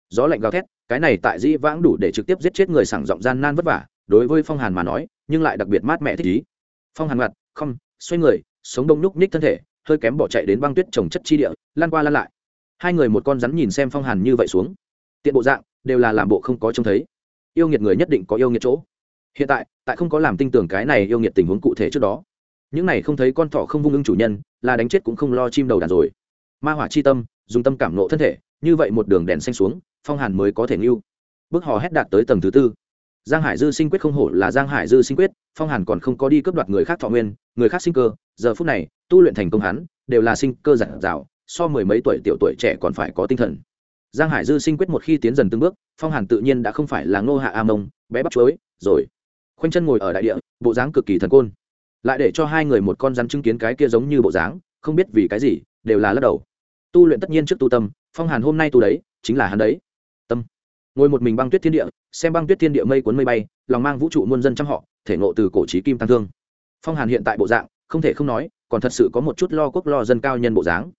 gió lạnh gào thét, cái này tại dĩ vãng đủ để trực tiếp giết chết người sảng giọng gian nan vất vả, đối với phong hàn mà nói, nhưng lại đặc biệt mát mẻ thích ý. Phong hàn ngặt không, xoay người, sống đông núc ních thân thể, hơi kém bỏ chạy đến băng tuyết trồng chất chi địa, lan qua lan lại. Hai người một con rắn nhìn xem phong hàn như vậy xuống. Tiện bộ dạng, đều là làm bộ không có trông thấy. Yêu nghiệt người nhất định có yêu nghiệt chỗ. Hiện tại tại không có làm tin tưởng cái này yêu nghiệt tình huống cụ thể trước đó. Những này không thấy con thỏ không vung ưng chủ nhân, là đánh chết cũng không lo chim đầu đàn rồi. Ma hỏa chi tâm, dùng tâm cảm nộ thân thể, như vậy một đường đèn xanh xuống phong hàn mới có thể ngưu. Bước hò hét đạt tới tầng thứ tư. Giang hải dư sinh quyết không hổ là giang hải dư sinh quyết, phong hàn còn không có đi cướp đoạt người khác thọ nguyên, người khác sinh cơ. Giờ phút này, tu luyện thành công hắn, đều là sinh cơ giản dạo so mười mấy tuổi tiểu tuổi trẻ còn phải có tinh thần. Giang hải dư sinh quyết một khi tiến dần từng bước, phong hàn tự nhiên đã không phải là ngô hạ a mông, bé bắt chuối, rồi. Khoanh chân ngồi ở đại địa, bộ dáng cực kỳ thần côn. Lại để cho hai người một con rắn chứng kiến cái kia giống như bộ dáng, không biết vì cái gì, đều là lắc đầu. Tu luyện tất nhiên trước tu tâm, phong hàn hôm nay tu đấy, chính là hắn đấy ngồi một mình băng tuyết thiên địa, xem băng tuyết thiên địa mây cuốn mây bay, lòng mang vũ trụ muôn dân trăm họ, thể ngộ từ cổ trí kim tăng thương. Phong hàn hiện tại bộ dạng, không thể không nói, còn thật sự có một chút lo quốc lo dân cao nhân bộ dáng.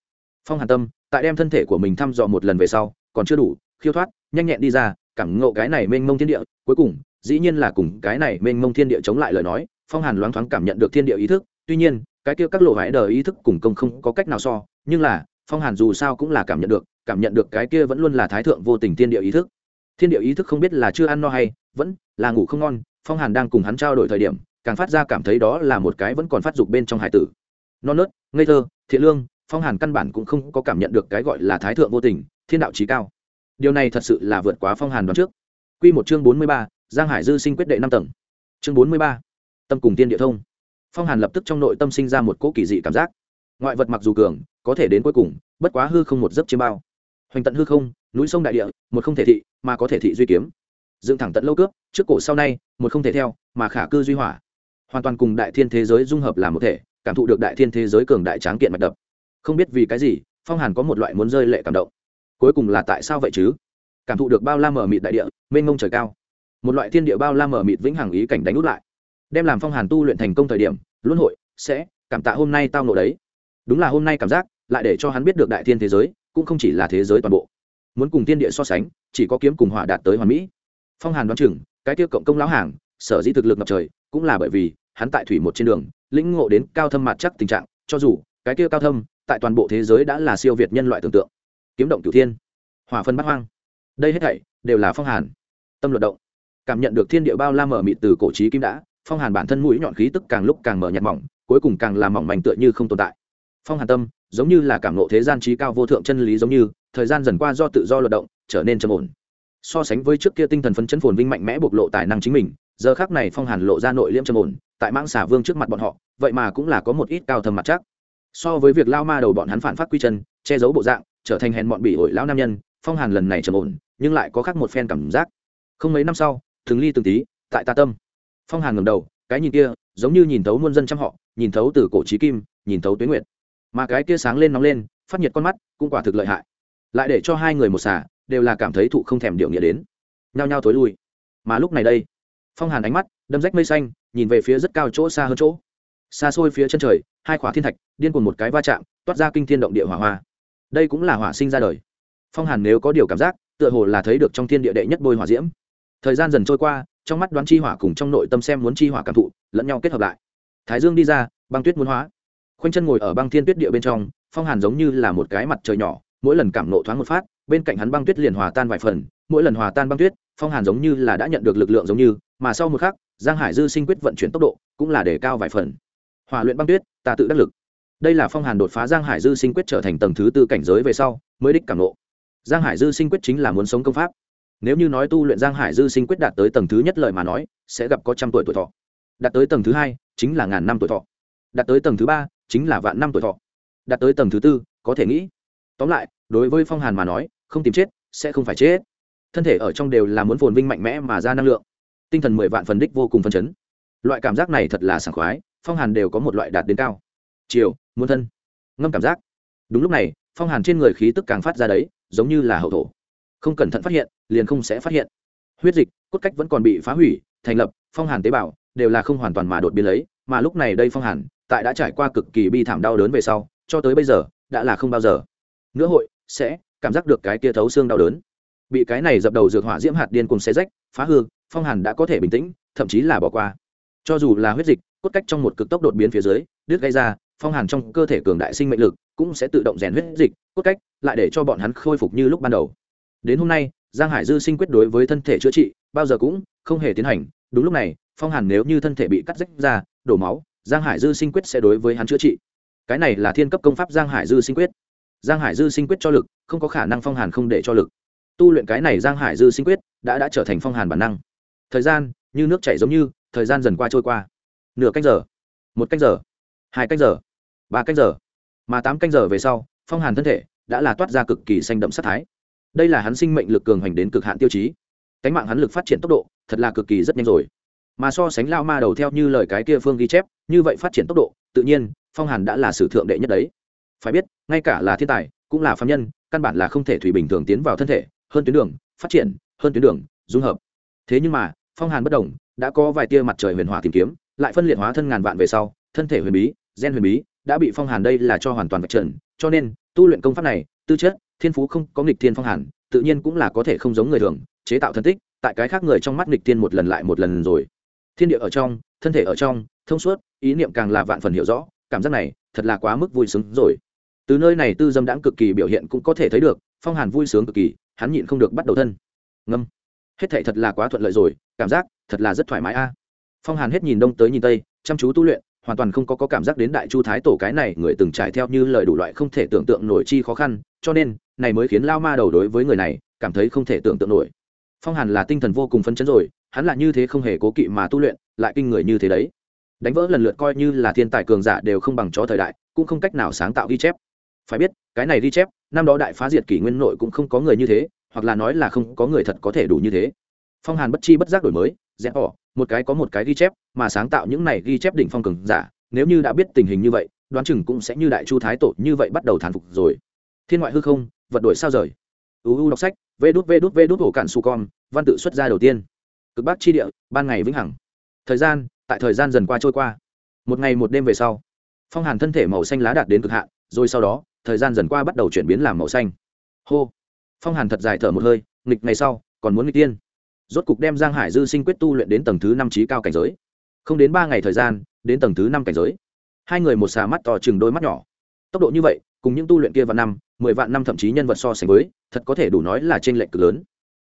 Phong hàn tâm, tại đem thân thể của mình thăm dò một lần về sau, còn chưa đủ, khiêu thoát, nhanh nhẹn đi ra, cảm ngộ cái này mênh mông thiên địa, cuối cùng, dĩ nhiên là cùng cái này mênh mông thiên địa chống lại lời nói, phong hàn loáng thoáng cảm nhận được thiên địa ý thức, tuy nhiên, cái kia các lộ vải đờ ý thức cùng công không có cách nào so, nhưng là, phong hàn dù sao cũng là cảm nhận được, cảm nhận được cái kia vẫn luôn là thái thượng vô tình thiên địa ý thức thiên địa ý thức không biết là chưa ăn no hay, vẫn là ngủ không ngon, phong hàn đang cùng hắn trao đổi thời điểm, càng phát ra cảm thấy đó là một cái vẫn còn phát dục bên trong hải tử. Non nớt, ngây thơ, thiện lương, phong hàn căn bản cũng không có cảm nhận được cái gọi là thái thượng vô tình, thiên đạo trí cao. Điều này thật sự là vượt quá phong hàn đoán trước. Q một chương bốn mươi ba, giang hải dư sinh quyết đệ năm tầng. Chương bốn mươi ba, tâm cùng tiên địa thông. Phong hàn lập tức trong nội tâm sinh ra một cỗ kỳ dị cảm giác. Ngoại vật mặc dù cường, có thể đến cuối cùng, bất quá hư không một giấc chiêm bao hoành tận hư không, núi sông đại địa, một không thể thị, mà có thể thị duy kiếm. Dựng thẳng tận lâu cướp trước cổ sau nay, một không thể theo, mà khả cư duy hỏa. Hoàn toàn cùng đại thiên thế giới dung hợp làm một thể, cảm thụ được đại thiên thế giới cường đại tráng kiện mạch đập. Không biết vì cái gì, phong hàn có một loại muốn rơi lệ cảm động. Cuối cùng là tại sao vậy chứ? Cảm thụ được bao la mở mịt đại địa, mênh mông trời cao. Một loại thiên địa bao la mở mịt vĩnh hằng ý cảnh đánh út lại. Đem làm phong hàn tu luyện thành công thời điểm luân hội, sẽ cảm tạ hôm nay tao nổ đấy. Đúng là hôm nay cảm giác, lại để cho hắn biết được đại thiên thế giới cũng không chỉ là thế giới toàn bộ. Muốn cùng tiên địa so sánh, chỉ có kiếm cùng hỏa đạt tới hoàn mỹ. Phong hàn đoán chừng, cái tiêu cộng công lão hàng, sở dĩ thực lực ngập trời, cũng là bởi vì hắn tại thủy một trên đường, lĩnh ngộ đến cao thâm mặt chắc tình trạng, cho dù cái kia cao thâm, tại toàn bộ thế giới đã là siêu việt nhân loại tưởng tượng. Kiếm động cửu thiên, hỏa phân bắt hoang. Đây hết thảy đều là phong hàn tâm luận động. Cảm nhận được thiên địa bao la mở mịt từ cổ trí kim đã, phong hàn bản thân mũi nhọn khí tức càng lúc càng mở nhạt mỏng, cuối cùng càng làm mỏng mảnh tựa như không tồn tại. Phong hàn tâm giống như là cảm nộ thế gian trí cao vô thượng chân lý giống như, thời gian dần qua do tự do luận động, trở nên trầm ổn. So sánh với trước kia tinh thần phấn chấn phồn vinh mạnh mẽ bộc lộ tài năng chính mình, giờ khác này phong hàn lộ ra nội liễm trầm ổn, tại mãng xả vương trước mặt bọn họ, vậy mà cũng là có một ít cao thầm mặt chắc. So với việc lao ma đầu bọn hắn phản phát quy chân, che giấu bộ dạng, trở thành hèn bọn bị ổi lão nam nhân, phong hàn lần này trầm ổn, nhưng lại có khác một phen cảm giác. Không mấy năm sau thường ly từng tí, tại ta tâm. Phong hàn ngầm đầu, cái nhìn kia, giống như nhìn thấu muôn dân trăm họ, nhìn thấu từ cổ trí kim, nhìn thấu tuyến nguyệt mà cái kia sáng lên nóng lên, phát nhiệt con mắt, cũng quả thực lợi hại. Lại để cho hai người một xả đều là cảm thấy thụ không thèm điệu nghĩa đến. Nhao nhao thối lui. Mà lúc này đây, phong hàn ánh mắt, đâm rách mây xanh, nhìn về phía rất cao chỗ xa hơn chỗ. Xa xôi phía chân trời, hai khỏa thiên thạch, điên cùng một cái va chạm, toát ra kinh thiên động địa hỏa hoa. Đây cũng là hỏa sinh ra đời. Phong hàn nếu có điều cảm giác, tựa hồ là thấy được trong thiên địa đệ nhất bôi hỏa diễm. Thời gian dần trôi qua, trong mắt đoán chi hỏa cùng trong nội tâm xem muốn chi hỏa cảm thụ, lẫn nhau kết hợp lại. Thái dương đi ra, băng tuyết muốn hóa khoanh chân ngồi ở băng thiên tuyết địa bên trong, phong hàn giống như là một cái mặt trời nhỏ, mỗi lần cảm nộ thoáng một phát, bên cạnh hắn băng tuyết liền hòa tan vài phần, mỗi lần hòa tan băng tuyết, phong hàn giống như là đã nhận được lực lượng giống như, mà sau một khắc, giang hải dư sinh quyết vận chuyển tốc độ cũng là để cao vài phần. Hòa luyện băng tuyết, ta tự đắc lực. Đây là phong hàn đột phá giang hải dư sinh quyết trở thành tầng thứ tư cảnh giới về sau, mới đích cảm nộ. Giang hải dư sinh quyết chính là muốn sống công pháp. Nếu như nói tu luyện giang hải dư sinh quyết đạt tới tầng thứ nhất lợi mà nói, sẽ gặp có trăm tuổi tuổi thọ. Đạt tới tầng thứ hai, chính là ngàn năm tuổi thọ. Đạt tới tầng thứ ba chính là vạn năm tuổi thọ. Đạt tới tầng thứ tư, có thể nghĩ. Tóm lại, đối với phong hàn mà nói, không tìm chết, sẽ không phải chết. Thân thể ở trong đều là muốn phồn vinh mạnh mẽ mà ra năng lượng. Tinh thần mười vạn phần đích vô cùng phân chấn. Loại cảm giác này thật là sảng khoái, phong hàn đều có một loại đạt đến cao. Chiều, muốn thân. Ngâm cảm giác. Đúng lúc này, phong hàn trên người khí tức càng phát ra đấy, giống như là hậu thổ. Không cẩn thận phát hiện, liền không sẽ phát hiện. Huyết dịch, cốt cách vẫn còn bị phá hủy, thành lập, phong hàn tế bào, đều là không hoàn toàn mà đột biến lấy, mà lúc này đây phong hàn tại đã trải qua cực kỳ bi thảm đau đớn về sau, cho tới bây giờ, đã là không bao giờ. Nữa hội, sẽ cảm giác được cái tia thấu xương đau đớn. Bị cái này dập đầu dược hỏa diễm hạt điên cùng xe rách, phá hư, phong hàn đã có thể bình tĩnh, thậm chí là bỏ qua. Cho dù là huyết dịch, cốt cách trong một cực tốc đột biến phía dưới, đứt gây ra, phong hàn trong cơ thể cường đại sinh mệnh lực cũng sẽ tự động rèn huyết dịch, cốt cách, lại để cho bọn hắn khôi phục như lúc ban đầu. Đến hôm nay, giang hải dư sinh quyết đối với thân thể chữa trị, bao giờ cũng không hề tiến hành. Đúng lúc này, phong hàn nếu như thân thể bị cắt rách ra, đổ máu giang hải dư sinh quyết sẽ đối với hắn chữa trị. Cái này là thiên cấp công pháp giang hải dư sinh quyết. Giang hải dư sinh quyết cho lực, không có khả năng phong hàn không để cho lực. Tu luyện cái này giang hải dư sinh quyết đã đã trở thành phong hàn bản năng. Thời gian, như nước chảy giống như, thời gian dần qua trôi qua. Nửa canh giờ, một canh giờ, hai canh giờ, ba canh giờ, mà tám canh giờ về sau, phong hàn thân thể đã là toát ra cực kỳ xanh đậm sắc thái. Đây là hắn sinh mệnh lực cường hành đến cực hạn tiêu chí. Cánh mạng hắn lực phát triển tốc độ thật là cực kỳ rất nhanh rồi mà so sánh lao ma đầu theo như lời cái kia phương ghi chép, như vậy phát triển tốc độ, tự nhiên, phong hàn đã là sử thượng đệ nhất đấy. Phải biết, ngay cả là thiên tài, cũng là phạm nhân, căn bản là không thể thủy bình thường tiến vào thân thể, hơn tuyến đường, phát triển, hơn tuyến đường, dung hợp. Thế nhưng mà, phong hàn bất đồng, đã có vài tia mặt trời huyền hỏa tìm kiếm, lại phân liệt hóa thân ngàn vạn về sau, thân thể huyền bí, gen huyền bí, đã bị phong hàn đây là cho hoàn toàn vật trần, cho nên, tu luyện công pháp này, tư chất, thiên phú không có nghịch thiên phong hàn, tự nhiên cũng là có thể không giống người thường, chế tạo thân tích, tại cái khác người trong mắt nghịch thiên một lần lại một lần rồi thiên địa ở trong thân thể ở trong thông suốt ý niệm càng là vạn phần hiểu rõ cảm giác này thật là quá mức vui sướng rồi. Từ nơi này tư dâm đãng cực kỳ biểu hiện cũng có thể thấy được phong hàn vui sướng cực kỳ hắn nhịn không được bắt đầu thân. Ngâm. Hết thể thật là quá thuận lợi rồi cảm giác thật là rất thoải mái a. Phong hàn hết nhìn đông tới nhìn tây chăm chú tu luyện hoàn toàn không có, có cảm giác đến đại chu thái tổ cái này người từng trải theo như lời đủ loại không thể tưởng tượng nổi chi khó khăn cho nên này mới khiến lao ma đầu đối với người này cảm thấy không thể tưởng tượng nổi. Phong hàn là tinh thần vô cùng phấn chấn rồi hắn là như thế không hề cố kỵ mà tu luyện, lại kinh người như thế đấy. Đánh vỡ lần lượt coi như là thiên tài cường giả đều không bằng chó thời đại, cũng không cách nào sáng tạo ghi chép. Phải biết, cái này ghi chép, năm đó đại phá diệt kỷ nguyên nội cũng không có người như thế, hoặc là nói là không có người thật có thể đủ như thế. Phong hàn bất chi bất giác đổi mới, rẽ bỏ, một cái có một cái ghi chép, mà sáng tạo những này ghi chép đỉnh phong cường giả, nếu như đã biết tình hình như vậy, đoán chừng cũng sẽ như đại chu thái tổ như vậy bắt đầu thán phục rồi. Thiên ngoại hư không, vật đổi sao rời. Uu đọc sách, vê đút vê đút vê đút hổ cản su con, văn tự xuất ra đầu tiên cực bắc chi địa, ban ngày vĩnh hằng. Thời gian, tại thời gian dần qua trôi qua. Một ngày một đêm về sau, phong hàn thân thể màu xanh lá đạt đến cực hạn, rồi sau đó, thời gian dần qua bắt đầu chuyển biến làm màu xanh. Hô! Phong hàn thật dài thở một hơi, nghịch ngày sau, còn muốn nghịch tiên. Rốt cục đem giang hải dư sinh quyết tu luyện đến tầng thứ năm trí cao cảnh giới. Không đến ba ngày thời gian, đến tầng thứ năm cảnh giới. Hai người một xà mắt to chừng đôi mắt nhỏ. Tốc độ như vậy, cùng những tu luyện kia vạn năm, mười vạn năm thậm chí nhân vật so sánh với, thật có thể đủ nói là t r ê n lệch cực lớn.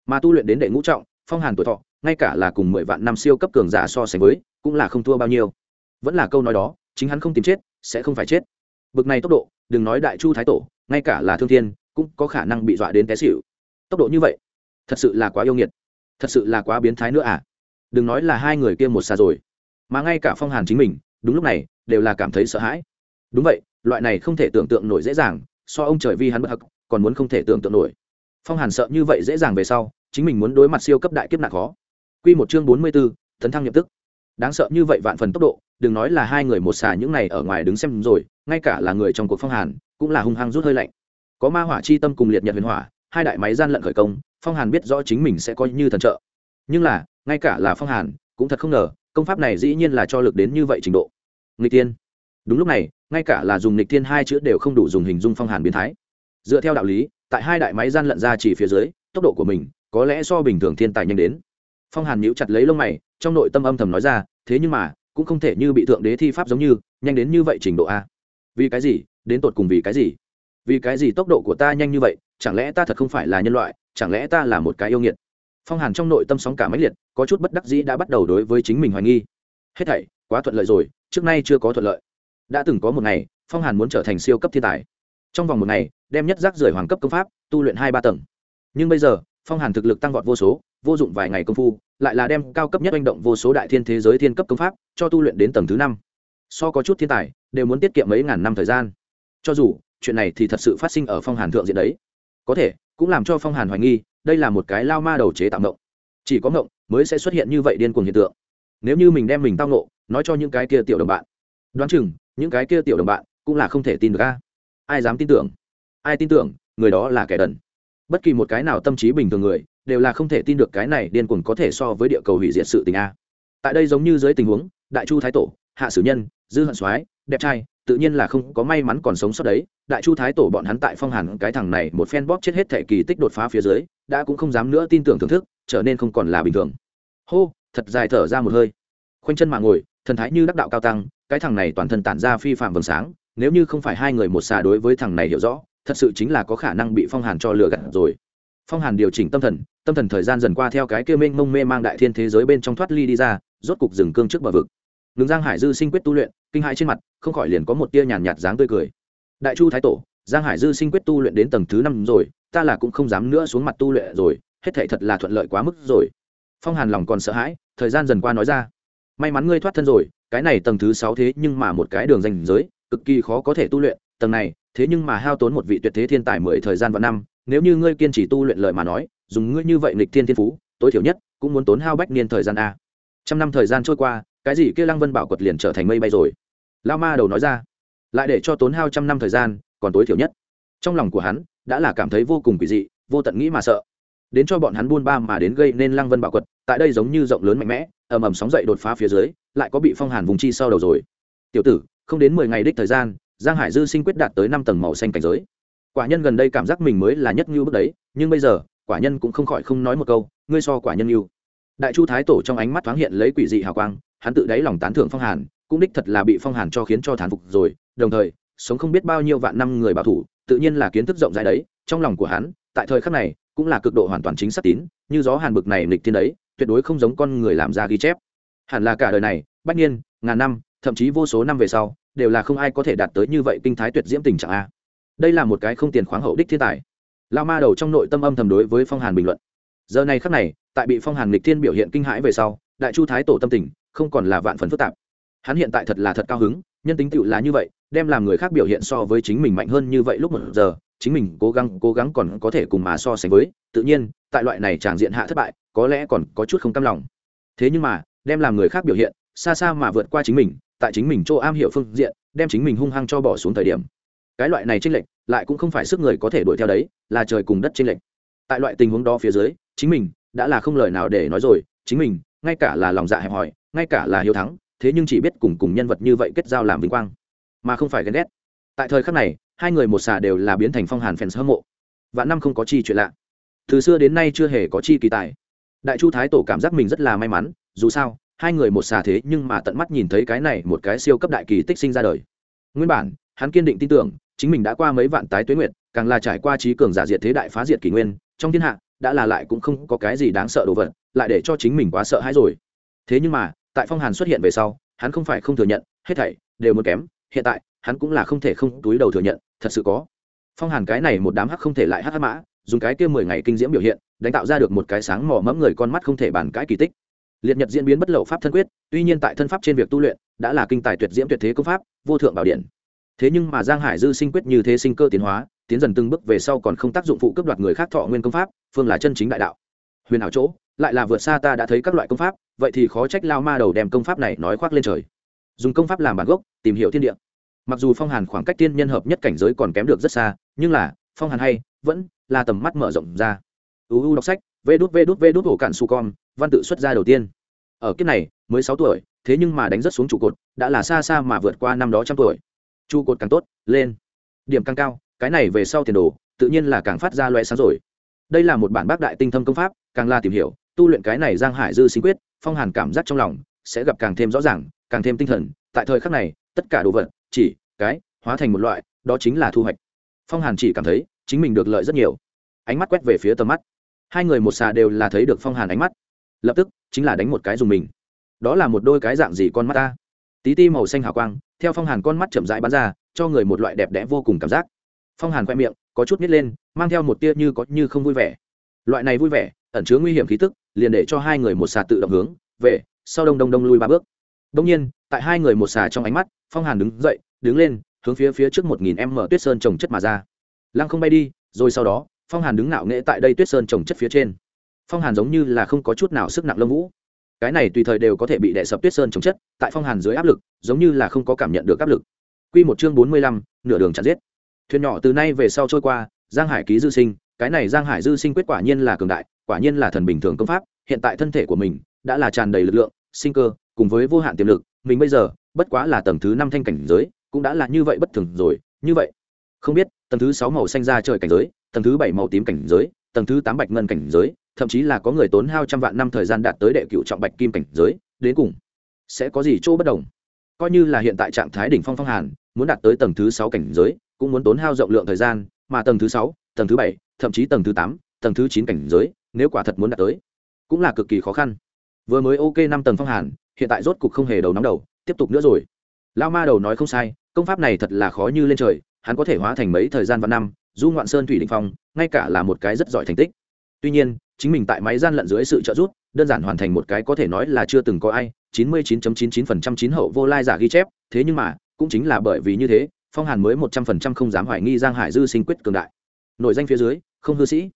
Mà tu luyện đến đệ ngũ trọng, phong hàn tuổi thọ ngay cả là cùng mười vạn năm siêu cấp cường giả so sánh với, cũng là không thua bao nhiêu. Vẫn là câu nói đó, chính hắn không tìm chết, sẽ không phải chết. Bực này tốc độ, đừng nói đại chu thái tổ, ngay cả là thương thiên, cũng có khả năng bị dọa đến té xịu tốc độ như vậy, thật sự là quá yêu nghiệt. Thật sự là quá biến thái nữa à? Đừng nói là hai người kia một xa rồi, mà ngay cả phong hàn chính mình, đúng lúc này, đều là cảm thấy sợ hãi. Đúng vậy, loại này không thể tưởng tượng nổi dễ dàng, so ông trời vi hắn bất hắc, còn muốn không thể tưởng tượng nổi. Phong hàn sợ như vậy dễ dàng về sau, chính mình muốn đối mặt siêu cấp đại kiếp nạn khó. Quy một chương bốn mươi b ố tấn thăng nhập tức. Đáng sợ như vậy vạn phần tốc độ, đừng nói là hai người một xà những này ở ngoài đứng xem rồi, ngay cả là người trong cuộc phong hàn, cũng là hung hăng rút hơi lạnh. Có ma hỏa chi tâm cùng liệt nhật huyền hỏa, hai đại máy gian lận khởi công, phong hàn biết rõ chính mình sẽ coi như thần trợ. Nhưng là, ngay cả là phong hàn, cũng thật không ngờ, công pháp này dĩ nhiên là cho lực đến như vậy trình độ. Nghịch tiên đúng lúc này, ngay cả là dùng nghịch tiên hai chữ đều không đủ dùng hình dung phong hàn biến thái. Dựa theo đạo lý, tại hai đại máy gian lận ra chỉ phía dưới, tốc độ của mình, có lẽ so bình thường thiên tài nhanh đến phong hàn nhíu chặt lấy lông mày, trong nội tâm âm thầm nói ra, thế nhưng mà, cũng không thể như bị thượng đế thi pháp giống như, nhanh đến như vậy trình độ a. Vì cái gì? Đến tột cùng vì cái gì? Vì cái gì tốc độ của ta nhanh như vậy? Chẳng lẽ ta thật không phải là nhân loại? Chẳng lẽ ta là một cái yêu nghiệt? Phong hàn trong nội tâm sóng cả máy liệt, có chút bất đắc dĩ đã bắt đầu đối với chính mình hoài nghi. Hết thảy, quá thuận lợi rồi, trước nay chưa có thuận lợi. Đã từng có một ngày, phong hàn muốn trở thành siêu cấp thiên tài. Trong vòng một ngày, đem nhất giác rời hoàng cấp công pháp, tu luyện hai ba tầng. Nhưng bây giờ, phong hàn thực lực tăng vọt vô số vô dụng vài ngày công phu, lại là đem cao cấp nhất manh động vô số đại thiên thế giới thiên cấp công pháp cho tu luyện đến tầng thứ năm. So có chút thiên tài, đều muốn tiết kiệm mấy ngàn năm thời gian. Cho dù, chuyện này thì thật sự phát sinh ở phong hàn thượng diện đấy. Có thể, cũng làm cho phong hàn hoài nghi, đây là một cái lao ma đầu chế tạo ngộng. Chỉ có ngộng mới sẽ xuất hiện như vậy điên cuồng hiện tượng. Nếu như mình đem mình tao nộ nói cho những cái kia tiểu đồng bạn. Đoán chừng, những cái kia tiểu đồng bạn cũng là không thể tin được ca ai dám tin tưởng? Ai tin tưởng, người đó là kẻ đần? Bất kỳ một cái nào tâm trí bình thường người, đều là không thể tin được cái này điên cuồng có thể so với địa cầu hủy diệt sự tình a. Tại đây giống như dưới tình huống, đại chu thái tổ, hạ sử nhân, dư hận soái, đẹp trai, tự nhiên là không có may mắn còn sống sót đấy. Đại chu thái tổ bọn hắn tại phong hàn cái thằng này một phen bóp chết hết thể kỳ tích đột phá phía dưới, đã cũng không dám nữa tin tưởng thưởng thức, trở nên không còn là bình thường. Hô, thật dài thở ra một hơi. Khoanh chân mà ngồi, thần thái như đắc đạo cao tăng, cái thằng này toàn thân tản ra phi phạm vầng sáng, nếu như không phải hai người một xà đối với thằng này hiểu rõ thật sự chính là có khả năng bị phong hàn cho lừa gạt rồi. Phong hàn điều chỉnh tâm thần tâm thần thời gian dần qua theo cái kia mênh mông mê mang đại thiên thế giới bên trong thoát ly đi ra, rốt cục dừng cương trước bờ vực. Ngừng giang hải dư sinh quyết tu luyện, kinh hãi trên mặt, không khỏi liền có một tia nhàn nhạt dáng tươi cười. Đại chu thái tổ, giang hải dư sinh quyết tu luyện đến tầng thứ năm rồi, ta là cũng không dám nữa xuống mặt tu luyện rồi, hết thể thật là thuận lợi quá mức rồi. Phong hàn lòng còn sợ hãi, thời gian dần qua nói ra. May mắn ngươi thoát thân rồi, cái này tầng thứ sáu thế nhưng mà một cái đường danh giới, cực kỳ khó có thể tu luyện, tầng này thế nhưng mà hao tốn một vị tuyệt thế thiên tài mười thời gian và năm, nếu như ngươi kiên trì tu luyện lời mà nói, dùng ngươi như vậy nghịch thiên thiên phú, tối thiểu nhất cũng muốn tốn hao bách niên thời gian a. Trăm năm thời gian trôi qua, cái gì kia lăng vân bảo quật liền trở thành mây bay rồi. Lao ma đầu nói ra, lại để cho tốn hao trăm năm thời gian, còn tối thiểu nhất. Trong lòng của hắn đã là cảm thấy vô cùng quỷ dị, vô tận nghĩ mà sợ. Đến cho bọn hắn buôn ba mà đến gây nên lăng vân bảo quật, tại đây giống như rộng lớn mạnh mẽ, ầm ầm sóng dậy đột phá phía dưới, lại có bị phong hàn vùng chi sau đầu rồi. Tiểu tử, không đến mười ngày đích thời gian giang hải dư sinh quyết đạt tới năm tầng màu xanh cảnh giới. Quả nhân gần đây cảm giác mình mới là nhất như bước đấy, nhưng bây giờ, quả nhân cũng không khỏi không nói một câu, ngươi so quả nhân như. Đại chu thái tổ trong ánh mắt thoáng hiện lấy quỷ dị hào quang, hắn tự đáy lòng tán thưởng phong hàn, cũng đích thật là bị phong hàn cho khiến cho thán phục rồi, đồng thời, sống không biết bao nhiêu vạn năm người bảo thủ, tự nhiên là kiến thức rộng rãi đấy, trong lòng của hắn, tại thời khắc này, cũng là cực độ hoàn toàn chính xác tín, như gió hàn bực này nghịch thiên đấy, tuyệt đối không giống con người làm ra ghi chép. Hẳn là cả đời này, bách nhiên ngàn năm, thậm chí vô số năm về sau đều là không ai có thể đạt tới như vậy kinh thái tuyệt diễm tình trạng a. Đây là một cái không tiền khoáng hậu đích thiên tài. Lao ma đầu trong nội tâm âm thầm đối với phong hàn bình luận. Giờ này khắc này, tại bị phong hàn lịch thiên biểu hiện kinh hãi về sau, đại chu thái tổ tâm tình, không còn là vạn phần phức tạp. Hắn hiện tại thật là thật cao hứng, nhân tính tựu là như vậy, đem làm người khác biểu hiện so với chính mình mạnh hơn như vậy lúc một giờ, chính mình cố gắng cố gắng còn có thể cùng mà so sánh với, tự nhiên, tại loại này tràng diện hạ thất bại, có lẽ còn có chút không cam lòng. Thế nhưng mà, đem làm người khác biểu hiện, xa xa mà vượt qua chính mình tại chính mình chỗ am hiểu phương diện, đem chính mình hung hăng cho bỏ xuống thời điểm. Cái loại này tranh lệch, lại cũng không phải sức người có thể đuổi theo đấy, là trời cùng đất tranh lệch. Tại loại tình huống đó phía dưới, chính mình đã là không lời nào để nói rồi, chính mình, ngay cả là lòng dạ hẹp hòi, ngay cả là hiếu thắng, thế nhưng chỉ biết cùng cùng nhân vật như vậy kết giao làm vinh quang, mà không phải ghen ghét. Tại thời khắc này, hai người một xà đều là biến thành phong hàn fans hâm mộ. Vạn năm không có chi chuyện lạ. Từ xưa đến nay chưa hề có chi kỳ tài. Đại chu thái tổ cảm giác mình rất là may mắn, dù sao hai người một xà thế nhưng mà tận mắt nhìn thấy cái này một cái siêu cấp đại kỳ tích sinh ra đời. Nguyên bản, hắn kiên định tin tưởng, chính mình đã qua mấy vạn tái tuế nguyệt, càng là trải qua trí cường giả diệt thế đại phá diệt kỷ nguyên, trong thiên hạ, đã là lại cũng không có cái gì đáng sợ đồ vật, lại để cho chính mình quá sợ hãi rồi. Thế nhưng mà, tại phong hàn xuất hiện về sau, hắn không phải không thừa nhận, hết thảy đều muốn kém, hiện tại, hắn cũng là không thể không túi đầu thừa nhận, thật sự có. Phong hàn cái này một đám hắc không thể lại hắc mã, dùng cái kia mười ngày kinh diễm biểu hiện, đánh tạo ra được một cái sáng mò mẫm người con mắt không thể bàn cãi kỳ tích liệt nhật diễn biến bất lậu pháp thân quyết, tuy nhiên tại thân pháp trên việc tu luyện, đã là kinh tài tuyệt diễm tuyệt thế công pháp, vô thượng bảo điện. Thế nhưng mà giang hải dư sinh quyết như thế sinh cơ tiến hóa, tiến dần từng bước về sau còn không tác dụng phụ cấp đoạt người khác thọ nguyên công pháp, phương là chân chính đại đạo. Huyền ảo chỗ, lại là vượt xa ta đã thấy các loại công pháp, vậy thì khó trách lao ma đầu đem công pháp này nói khoác lên trời. Dùng công pháp làm bản gốc, tìm hiểu thiên địa. Mặc dù phong hàn khoảng cách tiên nhân hợp nhất cảnh giới còn kém được rất xa, nhưng là, phong hàn hay, vẫn là tầm mắt mở rộng ra. Uu đọc sách, vê đút vê đút vê đút hổ cạn su con văn tự xuất ra đầu tiên. Ở kiếp này, mới sáu tuổi, thế nhưng mà đánh rất xuống trụ cột, đã là xa xa mà vượt qua năm đó trăm tuổi. Trụ cột càng tốt, lên. Điểm càng cao, cái này về sau tiền đồ, tự nhiên là càng phát ra loe sáng rồi. Đây là một bản bác đại tinh thâm công pháp, càng là tìm hiểu, tu luyện cái này giang hải dư sinh quyết, phong hàn cảm giác trong lòng, sẽ gặp càng thêm rõ ràng, càng thêm tinh thần. Tại thời khắc này, tất cả đồ vật, chỉ, cái, hóa thành một loại, đó chính là thu hoạch. Phong hàn chỉ cảm thấy, chính mình được lợi rất nhiều. Ánh mắt quét về phía tầm mắt. Hai người một xà đều là thấy được phong hàn ánh mắt lập tức chính là đánh một cái dùng mình. Đó là một đôi cái dạng gì con mắt ta? Tí ti màu xanh hào quang, theo phong hàn con mắt chậm rãi bắn ra, cho người một loại đẹp đẽ vô cùng cảm giác. Phong hàn khoe miệng, có chút nít lên, mang theo một tia như có như không vui vẻ. Loại này vui vẻ, ẩn chứa nguy hiểm khí tức, liền để cho hai người một xà tự động hướng về, sau đông đông đông lui ba bước. Đông nhiên, tại hai người một xà trong ánh mắt, phong hàn đứng dậy, đứng lên, hướng phía phía trước một nghìn em mở tuyết sơn trồng chất mà ra. Lăng không bay đi, rồi sau đó, phong hàn đứng nạo nghễ tại đây tuyết sơn trồng chất phía trên phong hàn giống như là không có chút nào sức nặng lông vũ. Cái này tùy thời đều có thể bị đè sập tuyết sơn chống chất, tại phong hàn dưới áp lực, giống như là không có cảm nhận được áp lực. Q một chương bốn mươi lăm, nửa đường chặn giết. Thuyền nhỏ từ nay về sau trôi qua, giang hải ký dư sinh, cái này giang hải dư sinh quyết quả nhiên là cường đại, quả nhiên là thần bình thường công pháp, hiện tại thân thể của mình đã là tràn đầy lực lượng, sinh cơ, cùng với vô hạn tiềm lực, mình bây giờ, bất quá là tầng thứ năm thanh cảnh giới, cũng đã là như vậy bất thường rồi, như vậy. Không biết, tầng thứ sáu màu xanh ra trời cảnh giới, tầng thứ bảy màu tím cảnh giới, tầng thứ tám bạch ngân cảnh giới thậm chí là có người tốn hao trăm vạn năm thời gian đạt tới đệ cựu trọng bạch kim cảnh giới, đến cùng sẽ có gì chỗ bất đồng? Coi như là hiện tại trạng thái đỉnh phong phong hàn, muốn đạt tới tầng thứ sáu cảnh giới, cũng muốn tốn hao rộng lượng thời gian, mà tầng thứ sáu, tầng thứ bảy, thậm chí tầng thứ tám, tầng thứ chín cảnh giới, nếu quả thật muốn đạt tới, cũng là cực kỳ khó khăn. Vừa mới ok năm tầng phong hàn, hiện tại rốt cục không hề đầu nóng đầu, tiếp tục nữa rồi. Lao ma đầu nói không sai, công pháp này thật là khó như lên trời, hắn có thể hóa thành mấy thời gian và năm, du ngoạn sơn thủy định phong, ngay cả là một cái rất giỏi thành tích. Tuy nhiên chính mình tại máy gian lận dưới sự trợ giúp, đơn giản hoàn thành một cái có thể nói là chưa từng có ai 99.99% chín hậu vô lai giả ghi chép, thế nhưng mà, cũng chính là bởi vì như thế, phong hàn mới một trăm phần trăm không dám hoài nghi giang hải dư sinh quyết cường đại. Nội danh phía dưới, không hư sĩ.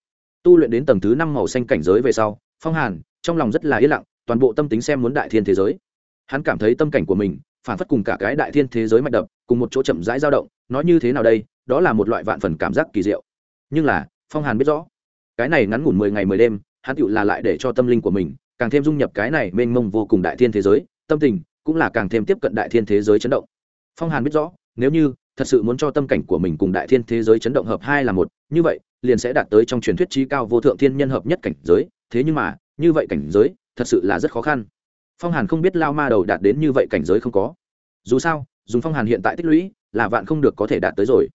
Tu luyện đến tầng thứ năm màu xanh cảnh giới về sau, phong hàn, trong lòng rất là yên lặng, toàn bộ tâm tính xem muốn đại thiên thế giới. Hắn cảm thấy tâm cảnh của mình, phản phất cùng cả cái đại thiên thế giới mạch đập, cùng một chỗ chậm rãi dao động, nói như thế nào đây, đó là một loại vạn phần cảm giác kỳ diệu. Nhưng là, phong hàn biết rõ cái này ngắn ngủn mười ngày mười đêm, hắn tựu là lại để cho tâm linh của mình càng thêm dung nhập cái này mênh mông vô cùng đại thiên thế giới, tâm tình cũng là càng thêm tiếp cận đại thiên thế giới chấn động. Phong hàn biết rõ, nếu như thật sự muốn cho tâm cảnh của mình cùng đại thiên thế giới chấn động hợp hai là một, như vậy liền sẽ đạt tới trong truyền thuyết trí cao vô thượng thiên nhân hợp nhất cảnh giới, thế nhưng mà, như vậy cảnh giới thật sự là rất khó khăn. Phong hàn không biết lao ma đầu đạt đến như vậy cảnh giới không có. Dù sao, dùng phong hàn hiện tại tích lũy là vạn không được có thể đạt tới rồi.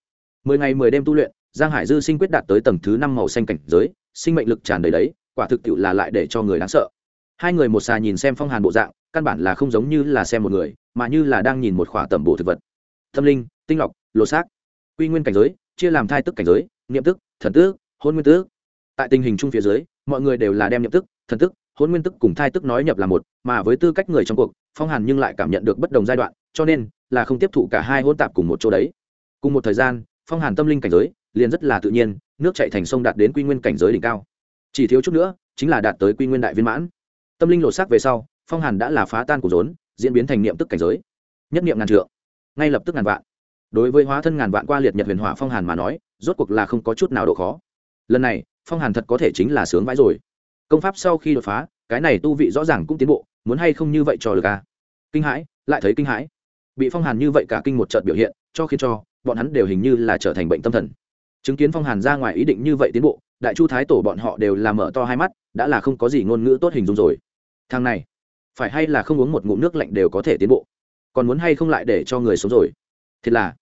Mười ngày mười đêm tu luyện giang hải dư sinh quyết đạt tới tầng thứ năm màu xanh cảnh giới, sinh mệnh lực tràn đầy đấy, quả thực tiệu là lại để cho người đáng sợ. Hai người một xà nhìn xem phong hàn bộ dạng, căn bản là không giống như là xem một người, mà như là đang nhìn một khỏa tẩm bổ thực vật. Tâm linh, tinh lọc lô xác. Quy nguyên cảnh giới, chia làm thai tức cảnh giới, niệm tức, thần tức hôn nguyên tức tại tình hình chung phía dưới, mọi người đều là đem niệm tức, thần tức hôn nguyên tức cùng thai tức nói nhập là một, mà với tư cách người trong cuộc, phong hàn nhưng lại cảm nhận được bất đồng giai đoạn, cho nên là không tiếp thụ cả hai hôn tạp cùng một chỗ đấy. Cùng một thời gian, phong hàn tâm linh cảnh giới liền rất là tự nhiên, nước chạy thành sông đạt đến quy nguyên cảnh giới đỉnh cao. Chỉ thiếu chút nữa, chính là đạt tới quy nguyên đại viên mãn. Tâm linh lột xác về sau, phong hàn đã là phá tan của rốn, diễn biến thành niệm tức cảnh giới. Nhất niệm ngàn trượng, ngay lập tức ngàn vạn. Đối với hóa thân ngàn vạn qua liệt nhật huyền hỏa phong hàn mà nói, rốt cuộc là không có chút nào độ khó. Lần này, phong hàn thật có thể chính là sướng vãi rồi. Công pháp sau khi đột phá, cái này tu vị rõ ràng cũng tiến bộ, muốn hay không như vậy cho được à? Kinh hãi, lại thấy kinh hãi. Bị phong hàn như vậy cả kinh một trận biểu hiện, cho khiến cho, bọn hắn đều hình như là trở thành bệnh tâm thần chứng kiến phong hàn ra ngoài ý định như vậy tiến bộ, đại chu thái tổ bọn họ đều làm mở to hai mắt, đã là không có gì ngôn ngữ tốt hình dung rồi. Thằng này, phải hay là không uống một ngụm nước lạnh đều có thể tiến bộ? Còn muốn hay không lại để cho người sống rồi? Thiệt là,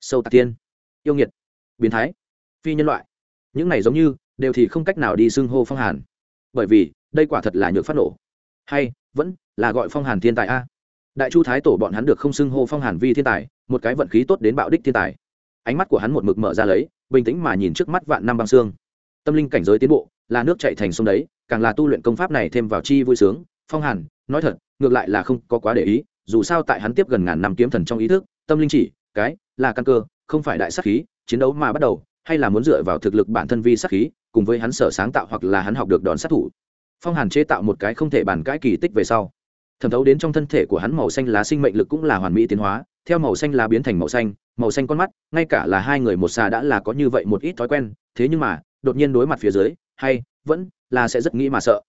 sâu tạc tiên, yêu nghiệt, biến thái, phi nhân loại. Những này giống như, đều thì không cách nào đi xưng hô phong hàn. Bởi vì, đây quả thật là nhược phát nổ. Hay, vẫn là gọi phong hàn thiên tài a. Đại chu thái tổ bọn hắn được không xưng hô phong hàn vi thiên tài, một cái vận khí tốt đến bạo đích thiên tài. Ánh mắt của hắn một mực mở ra lấy bình tĩnh mà nhìn trước mắt vạn năm băng xương. Tâm linh cảnh giới tiến bộ, là nước chạy thành sông đấy, càng là tu luyện công pháp này thêm vào chi vui sướng. Phong hàn, nói thật, ngược lại là không có quá để ý, dù sao tại hắn tiếp gần ngàn năm kiếm thần trong ý thức, tâm linh chỉ, cái, là căn cơ, không phải đại sắc khí, chiến đấu mà bắt đầu, hay là muốn dựa vào thực lực bản thân vi sắc khí, cùng với hắn sở sáng tạo hoặc là hắn học được đòn sát thủ. Phong hàn chế tạo một cái không thể bàn cãi kỳ tích về sau. Thẩm thấu đến trong thân thể của hắn màu xanh lá sinh mệnh lực cũng là hoàn mỹ tiến hóa, theo màu xanh lá biến thành màu xanh màu xanh con mắt, ngay cả là hai người một xà đã là có như vậy một ít thói quen, thế nhưng mà, đột nhiên đối mặt phía dưới, hay, vẫn là sẽ rất nghĩ mà sợ.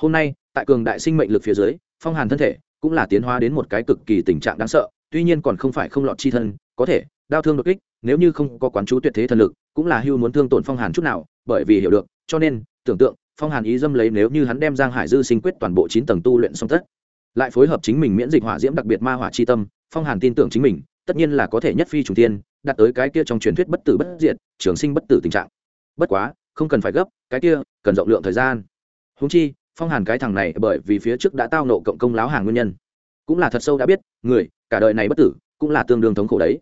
Hôm nay, tại cường đại sinh mệnh lực phía dưới, phong hàn thân thể cũng là tiến hóa đến một cái cực kỳ tình trạng đáng sợ, tuy nhiên còn không phải không lọt chi thân, có thể, đau thương đột kích, nếu như không có quán chú tuyệt thế thần lực, cũng là hưu muốn thương tổn phong hàn chút nào, bởi vì hiểu được, cho nên, tưởng tượng, phong hàn ý dâm lấy nếu như hắn đem giang hải dư sinh quyết toàn bộ chín tầng tu luyện xong tất, lại phối hợp chính mình miễn dịch hỏa diễm đặc biệt ma hỏa chi tâm, phong hàn tin tưởng chính mình tất nhiên là có thể nhất phi trùng tiên, đạt tới cái kia trong truyền thuyết bất tử bất diệt, trường sinh bất tử tình trạng. Bất quá, không cần phải gấp, cái kia, cần rộng lượng thời gian. Húng chi, phong hàn cái thằng này bởi vì phía trước đã tao nộ cộng công láo hàng nguyên nhân. Cũng là thật sâu đã biết, người, cả đời này bất tử, cũng là tương đương thống khổ đấy.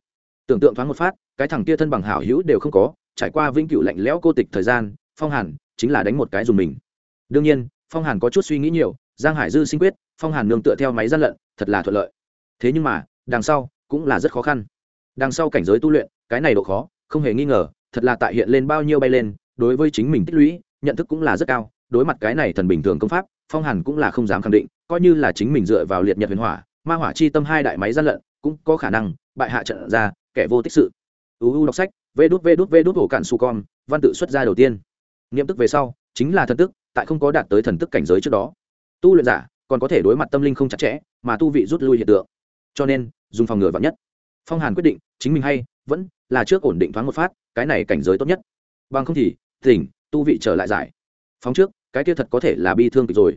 Tưởng tượng thoáng một phát, cái thằng kia thân bằng hảo hữu đều không có, trải qua vĩnh cửu lạnh lẽo cô tịch thời gian, phong hàn chính là đánh một cái dùng mình. Đương nhiên, phong hàn có chút suy nghĩ nhiều, giang hải dư sinh quyết, phong hàn nương tựa theo máy gian lận, thật là thuận lợi. Thế nhưng mà, đằng sau cũng là rất khó khăn. Đằng sau cảnh giới tu luyện, cái này độ khó, không hề nghi ngờ, thật là tại hiện lên bao nhiêu bay lên, đối với chính mình tích lũy, nhận thức cũng là rất cao, đối mặt cái này thần bình thường công pháp, phong hàn cũng là không dám khẳng định, coi như là chính mình dựa vào liệt nhật huyền hỏa, ma hỏa chi tâm hai đại máy gian lận, cũng có khả năng bại hạ trận ra, kẻ vô tích sự. Uu đọc sách, vê đút vê đút vê đút hổ cạn su con, văn tự xuất ra đầu tiên. Niệm tức về sau, chính là thần tức, tại không có đạt tới thần tức cảnh giới trước đó. Tu luyện giả còn có thể đối mặt tâm linh không chặt chẽ, mà tu vị rút lui hiện tượng cho nên dùng phòng ngừa vắn nhất. Phong hàn quyết định, chính mình hay, vẫn là trước ổn định thoáng một phát, cái này cảnh giới tốt nhất. Bằng không thì, tỉnh, tu vị trở lại giải. Phóng trước, cái kia thật có thể là bi thương kịch rồi.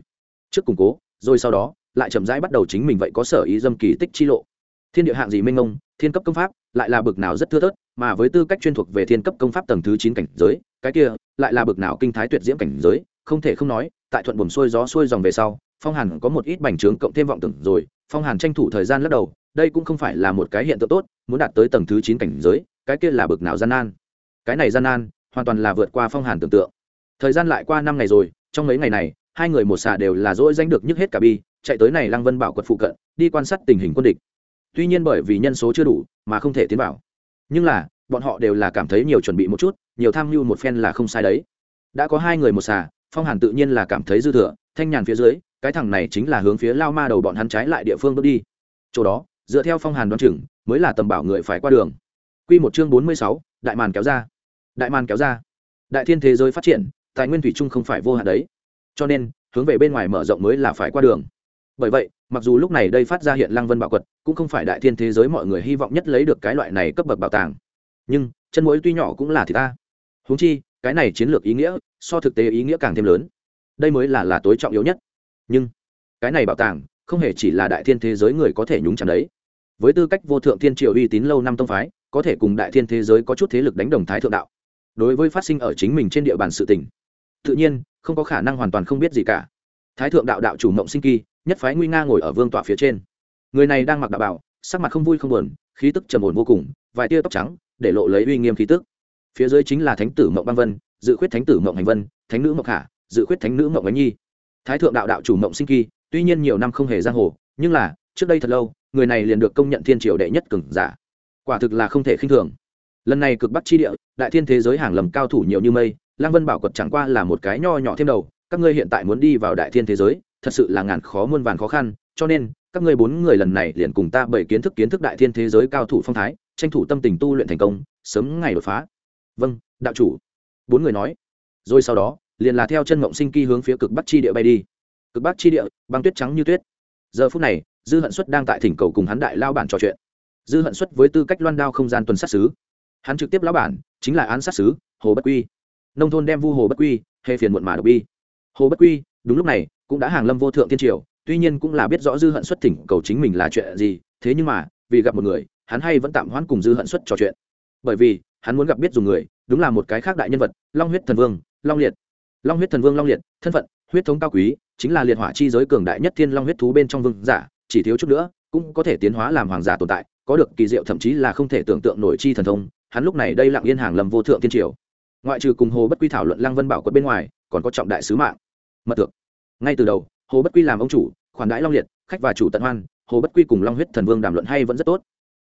Trước củng cố, rồi sau đó, lại chậm rãi bắt đầu chính mình vậy có sở ý dâm kỳ tích chi lộ. Thiên địa hạng gì minh ông thiên cấp công pháp, lại là bực nào rất thưa thớt, mà với tư cách chuyên thuộc về thiên cấp công pháp tầng thứ chín cảnh giới, cái kia lại là bực nào kinh thái tuyệt diễm cảnh giới, không thể không nói, tại thuận buồm xuôi gió xuôi dòng về sau, phong hàn có một ít bành trướng cộng thêm vọng tưởng rồi phong hàn tranh thủ thời gian lắc đầu, đây cũng không phải là một cái hiện tượng tốt, muốn đạt tới tầng thứ chín cảnh giới, cái kia là bực nào gian nan. Cái này gian nan, hoàn toàn là vượt qua phong hàn tưởng tượng. Thời gian lại qua năm ngày rồi, trong mấy ngày này, hai người một xà đều là dỗi danh được nhức hết cả bi, chạy tới này lăng vân bảo quật phụ cận, đi quan sát tình hình quân địch. Tuy nhiên bởi vì nhân số chưa đủ, mà không thể tiến vào. Nhưng là, bọn họ đều là cảm thấy nhiều chuẩn bị một chút, nhiều tham mưu một phen là không sai đấy. Đã có hai người một xà, phong hàn tự nhiên là cảm thấy dư thừa, thanh nhàn phía dưới cái thằng này chính là hướng phía lao ma đầu bọn hắn trái lại địa phương bước đi. Chỗ đó, dựa theo phong hàn đoan chừng, mới là tầm bảo người phải qua đường. Q một chương bốn mươi sáu, đại màn kéo ra. Đại màn kéo ra. Đại thiên thế giới phát triển, tài nguyên thủy chung không phải vô hạn đấy. Cho nên, hướng về bên ngoài mở rộng mới là phải qua đường. Bởi vậy, mặc dù lúc này đây phát ra hiện lăng vân bảo quật, cũng không phải đại thiên thế giới mọi người hy vọng nhất lấy được cái loại này cấp bậc bảo tàng. Nhưng, chân mũi tuy nhỏ cũng là thì ta. Húng chi, cái này chiến lược ý nghĩa, so thực tế ý nghĩa càng thêm lớn. Đây mới là là tối trọng yếu nhất nhưng cái này bảo tàng không hề chỉ là đại thiên thế giới người có thể nhúng chạm đấy. Với tư cách vô thượng thiên triều uy tín lâu năm tông phái, có thể cùng đại thiên thế giới có chút thế lực đánh đồng thái thượng đạo. Đối với phát sinh ở chính mình trên địa bàn sự tỉnh tự nhiên không có khả năng hoàn toàn không biết gì cả. Thái thượng đạo đạo chủ mộng sinh kỳ, nhất phái nguy nga ngồi ở vương tọa phía trên. Người này đang mặc đạo bảo, sắc mặt không vui không buồn, khí tức trầm ổn vô cùng, vài tia tóc trắng để lộ lấy uy nghiêm khí tức. Phía dưới chính là thánh tử mộng băng vân, dự khuyết thánh tử mộng hành vân, thánh nữ mộng hạ dự khuyết thánh nữ mộng ánh nhi thái thượng đạo đạo chủ mộng sinh kỳ, tuy nhiên nhiều năm không hề giang hồ, nhưng là, trước đây thật lâu, người này liền được công nhận thiên triều đệ nhất cường giả. Quả thực là không thể khinh thường. Lần này cực bắc chi địa, đại thiên thế giới hàng lầm cao thủ nhiều như mây Lang vân bảo quật chẳng qua là một cái nho nhỏ thêm đầu, các ngươi hiện tại muốn đi vào đại thiên thế giới, thật sự là ngàn khó muôn vàn khó khăn, cho nên, các ngươi bốn người lần này liền cùng ta bảy kiến thức kiến thức đại thiên thế giới cao thủ phong thái, tranh thủ tâm tình tu luyện thành công, sớm ngày đột phá. Vâng đạo chủ. Bốn người nói. Rồi sau đó liền là theo chân mộng sinh kỳ hướng phía cực bắc chi địa bay đi. Cực bắc chi địa, băng tuyết trắng như tuyết. Giờ phút này, dư hận xuất đang tại thỉnh cầu cùng hắn đại lao bản trò chuyện. Dư hận xuất với tư cách loan đao không gian tuần sát xứ hắn trực tiếp lão bản, chính là án sát xứ hồ bất quy. Nông thôn đem vu hồ bất quy, hề phiền muộn mà độc bi. Hồ bất quy, đúng lúc này, cũng đã hàng lâm vô thượng thiên triều, tuy nhiên cũng là biết rõ dư hận xuất thỉnh cầu chính mình là chuyện gì, thế nhưng mà, vì gặp một người, hắn hay vẫn tạm hoãn cùng dư hận xuất trò chuyện. Bởi vì, hắn muốn gặp biết dùng người, đúng là một cái khác đại nhân vật, long huyết thần vương, long liệt long huyết thần vương long liệt, thân phận, huyết thống cao quý, chính là liệt hỏa chi giới cường đại nhất thiên long huyết thú bên trong vương giả, chỉ thiếu chút nữa, cũng có thể tiến hóa làm hoàng giả tồn tại, có được kỳ diệu thậm chí là không thể tưởng tượng nổi chi thần thông, hắn lúc này đây lặng yên hàng lầm vô thượng thiên triều. Ngoại trừ cùng hồ bất quy thảo luận lăng vân bảo quật bên ngoài, còn có trọng đại sứ mạng. Mật thượng. Ngay từ đầu, hồ bất quy làm ông chủ, khoản đãi long liệt, khách và chủ tận hoan, hồ bất quy cùng long huyết thần vương đàm luận hay vẫn rất tốt.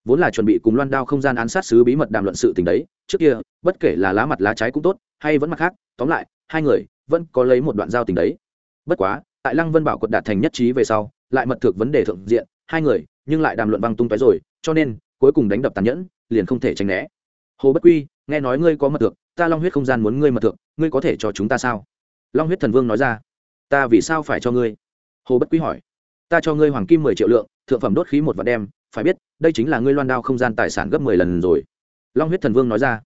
Vốn là chuẩn bị cùng loan đao không gian án sát sứ bí mật đàm luận sự tình đấy, trước kia, bất kể là lá mặt lá trái cũng tốt, hay vẫn mặt khác, tóm lại hai người vẫn có lấy một đoạn giao tình đấy. Bất quá, tại lăng vân bảo quật đạt thành nhất trí về sau, lại mật thực vấn đề thượng diện, hai người nhưng lại đàm luận văng tung tói rồi, cho nên cuối cùng đánh đập tàn nhẫn, liền không thể tránh né. Hồ bất quy, nghe nói ngươi có mật thực, ta long huyết không gian muốn ngươi mật thực, ngươi có thể cho chúng ta sao? Long huyết thần vương nói ra. Ta vì sao phải cho ngươi? Hồ bất quy hỏi. Ta cho ngươi hoàng kim mười triệu lượng, thượng phẩm đốt khí một vạn đem, phải biết, đây chính là ngươi loan đao không gian tài sản gấp mười lần rồi. Long huyết thần vương nói ra.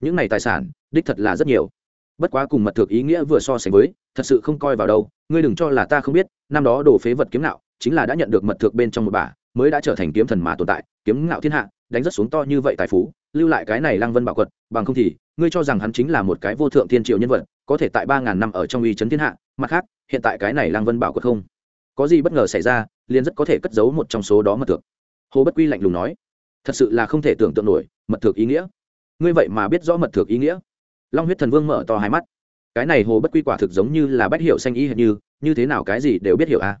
Những này tài sản, đích thật là rất nhiều bất quá cùng mật thực ý nghĩa vừa so sánh với, thật sự không coi vào đâu, ngươi đừng cho là ta không biết, năm đó đồ phế vật kiếm nạo chính là đã nhận được mật thực bên trong một bả mới đã trở thành kiếm thần mà tồn tại, kiếm nạo thiên hạ, đánh rất xuống to như vậy tài phú, lưu lại cái này lăng vân bảo quật, bằng không thì, ngươi cho rằng hắn chính là một cái vô thượng thiên triệu nhân vật, có thể tại ba ngàn năm ở trong uy chấn thiên hạ, mặt khác, hiện tại cái này lăng vân bảo quật không. Có gì bất ngờ xảy ra, liền rất có thể cất giấu một trong số đó mật thực. Hồ bất quy lạnh lùng nói, thật sự là không thể tưởng tượng nổi, mật thực ý nghĩa. Ngươi vậy mà biết rõ mật thực ý nghĩa long huyết thần vương mở to hai mắt. Cái này hồ bất quy quả thực giống như là bách hiểu xanh y hệt như như thế nào cái gì đều biết hiểu à?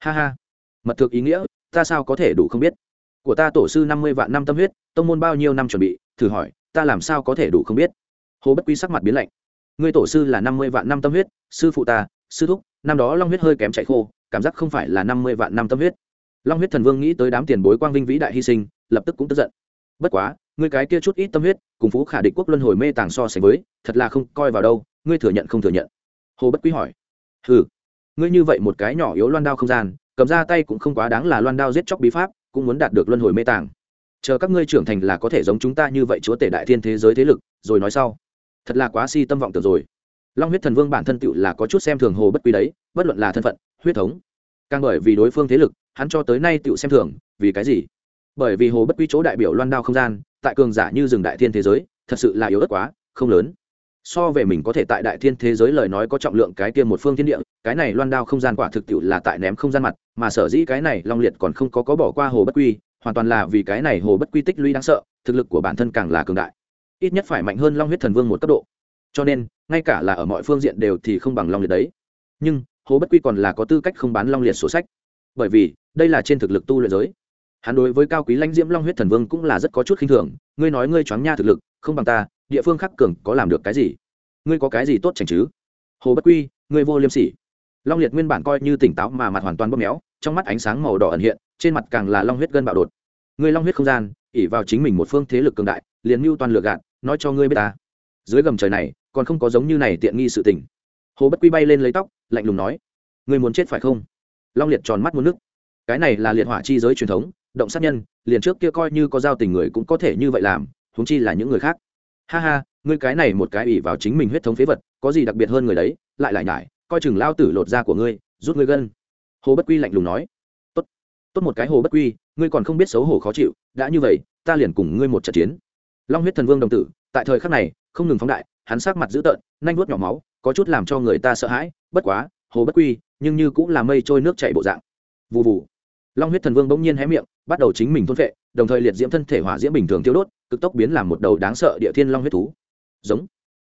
Ha ha. Mật thực ý nghĩa, ta sao có thể đủ không biết? Của ta tổ sư năm mươi vạn năm tâm huyết, tông môn bao nhiêu năm chuẩn bị, thử hỏi, ta làm sao có thể đủ không biết? Hồ bất quy sắc mặt biến lạnh. Ngươi tổ sư là năm mươi vạn năm tâm huyết, sư phụ ta, sư thúc, năm đó long huyết hơi kém chạy khô, cảm giác không phải là năm mươi vạn năm tâm huyết. Long huyết thần vương nghĩ tới đám tiền bối quang vinh vĩ đại hy sinh, lập tức cũng tức giận. Bất quá ngươi cái kia chút ít tâm huyết, cùng phú khả địch quốc luân hồi mê tàng so sánh với, thật là không coi vào đâu, ngươi thừa nhận không thừa nhận? Hồ bất quý hỏi. Ừ ngươi như vậy một cái nhỏ yếu loan đao không gian, cầm ra tay cũng không quá đáng là loan đao giết chóc bí pháp, cũng muốn đạt được luân hồi mê tàng. Chờ các ngươi trưởng thành là có thể giống chúng ta như vậy chúa tể đại thiên thế giới thế lực, rồi nói sau. Thật là quá si tâm vọng tưởng rồi. Long huyết thần vương bản thân tựu là có chút xem thường hồ bất quý đấy, bất luận là thân phận, huyết thống, càng bởi vì đối phương thế lực, hắn cho tới nay tựu xem thường, vì cái gì? Bởi vì hồ bất quy chỗ đại biểu loan đao không gian, tại cường giả như rừng đại thiên thế giới, thật sự là yếu ớt quá, không lớn. So về mình có thể tại đại thiên thế giới lời nói có trọng lượng cái tiêm một phương thiên địa, cái này loan đao không gian quả thực tiệu là tại ném không gian mặt, mà sở dĩ cái này long liệt còn không có có bỏ qua hồ bất quy, hoàn toàn là vì cái này hồ bất quy tích lũy đáng sợ, thực lực của bản thân càng là cường đại. Ít nhất phải mạnh hơn long huyết thần vương một cấp độ. Cho nên, ngay cả là ở mọi phương diện đều thì không bằng long liệt đấy. Nhưng, hồ bất quy còn là có tư cách không bán long liệt sổ sách. Bởi vì, đây là trên thực lực tu luyện giới hắn đối với cao quý lãnh diễm long huyết thần vương cũng là rất có chút khinh thường, ngươi nói ngươi choáng nha thực lực, không bằng ta, địa phương khắc cường có làm được cái gì? Ngươi có cái gì tốt chành chứ? Hồ bất quy, ngươi vô liêm sỉ. Long liệt nguyên bản coi như tỉnh táo mà mặt hoàn toàn bóp méo, trong mắt ánh sáng màu đỏ ẩn hiện, trên mặt càng là long huyết gân bạo đột. Ngươi long huyết không gian ỉ vào chính mình một phương thế lực cường đại, liền mưu toàn lược gạt, nói cho ngươi biết ta. Dưới gầm trời này, còn không có giống như này tiện nghi sự tình. Hồ bất quy bay lên lấy tóc, lạnh lùng nói, ngươi muốn chết phải không? Long liệt tròn mắt muốn nước. Cái này là liệt hỏa chi giới truyền thống động sát nhân, liền trước kia coi như có giao tình người cũng có thể như vậy làm húng chi là những người khác. Ha ha, ngươi cái này một cái ỉ vào chính mình huyết thống phế vật, có gì đặc biệt hơn người đấy, lại lại nhải, coi chừng lao tử lột da của ngươi, rút ngươi gân. Hồ bất quy lạnh lùng nói. Tốt tốt một cái hồ bất quy, ngươi còn không biết xấu hổ khó chịu, đã như vậy, ta liền cùng ngươi một trận chiến. Long huyết thần vương đồng tử, tại thời khắc này, không ngừng phóng đại, hắn sát mặt dữ tợn nhanh vuốt nhỏ máu, có chút làm cho người ta sợ hãi, bất quá, hồ bất quy, nhưng như cũng là mây trôi nước chảy bộ dạng. Vụ vụ long huyết thần vương bỗng nhiên hé miệng, bắt đầu chính mình thôn vệ đồng thời liệt diễm thân thể hỏa diễm bình thường tiêu đốt, cực tốc biến làm một đầu đáng sợ địa thiên long huyết thú. Giống.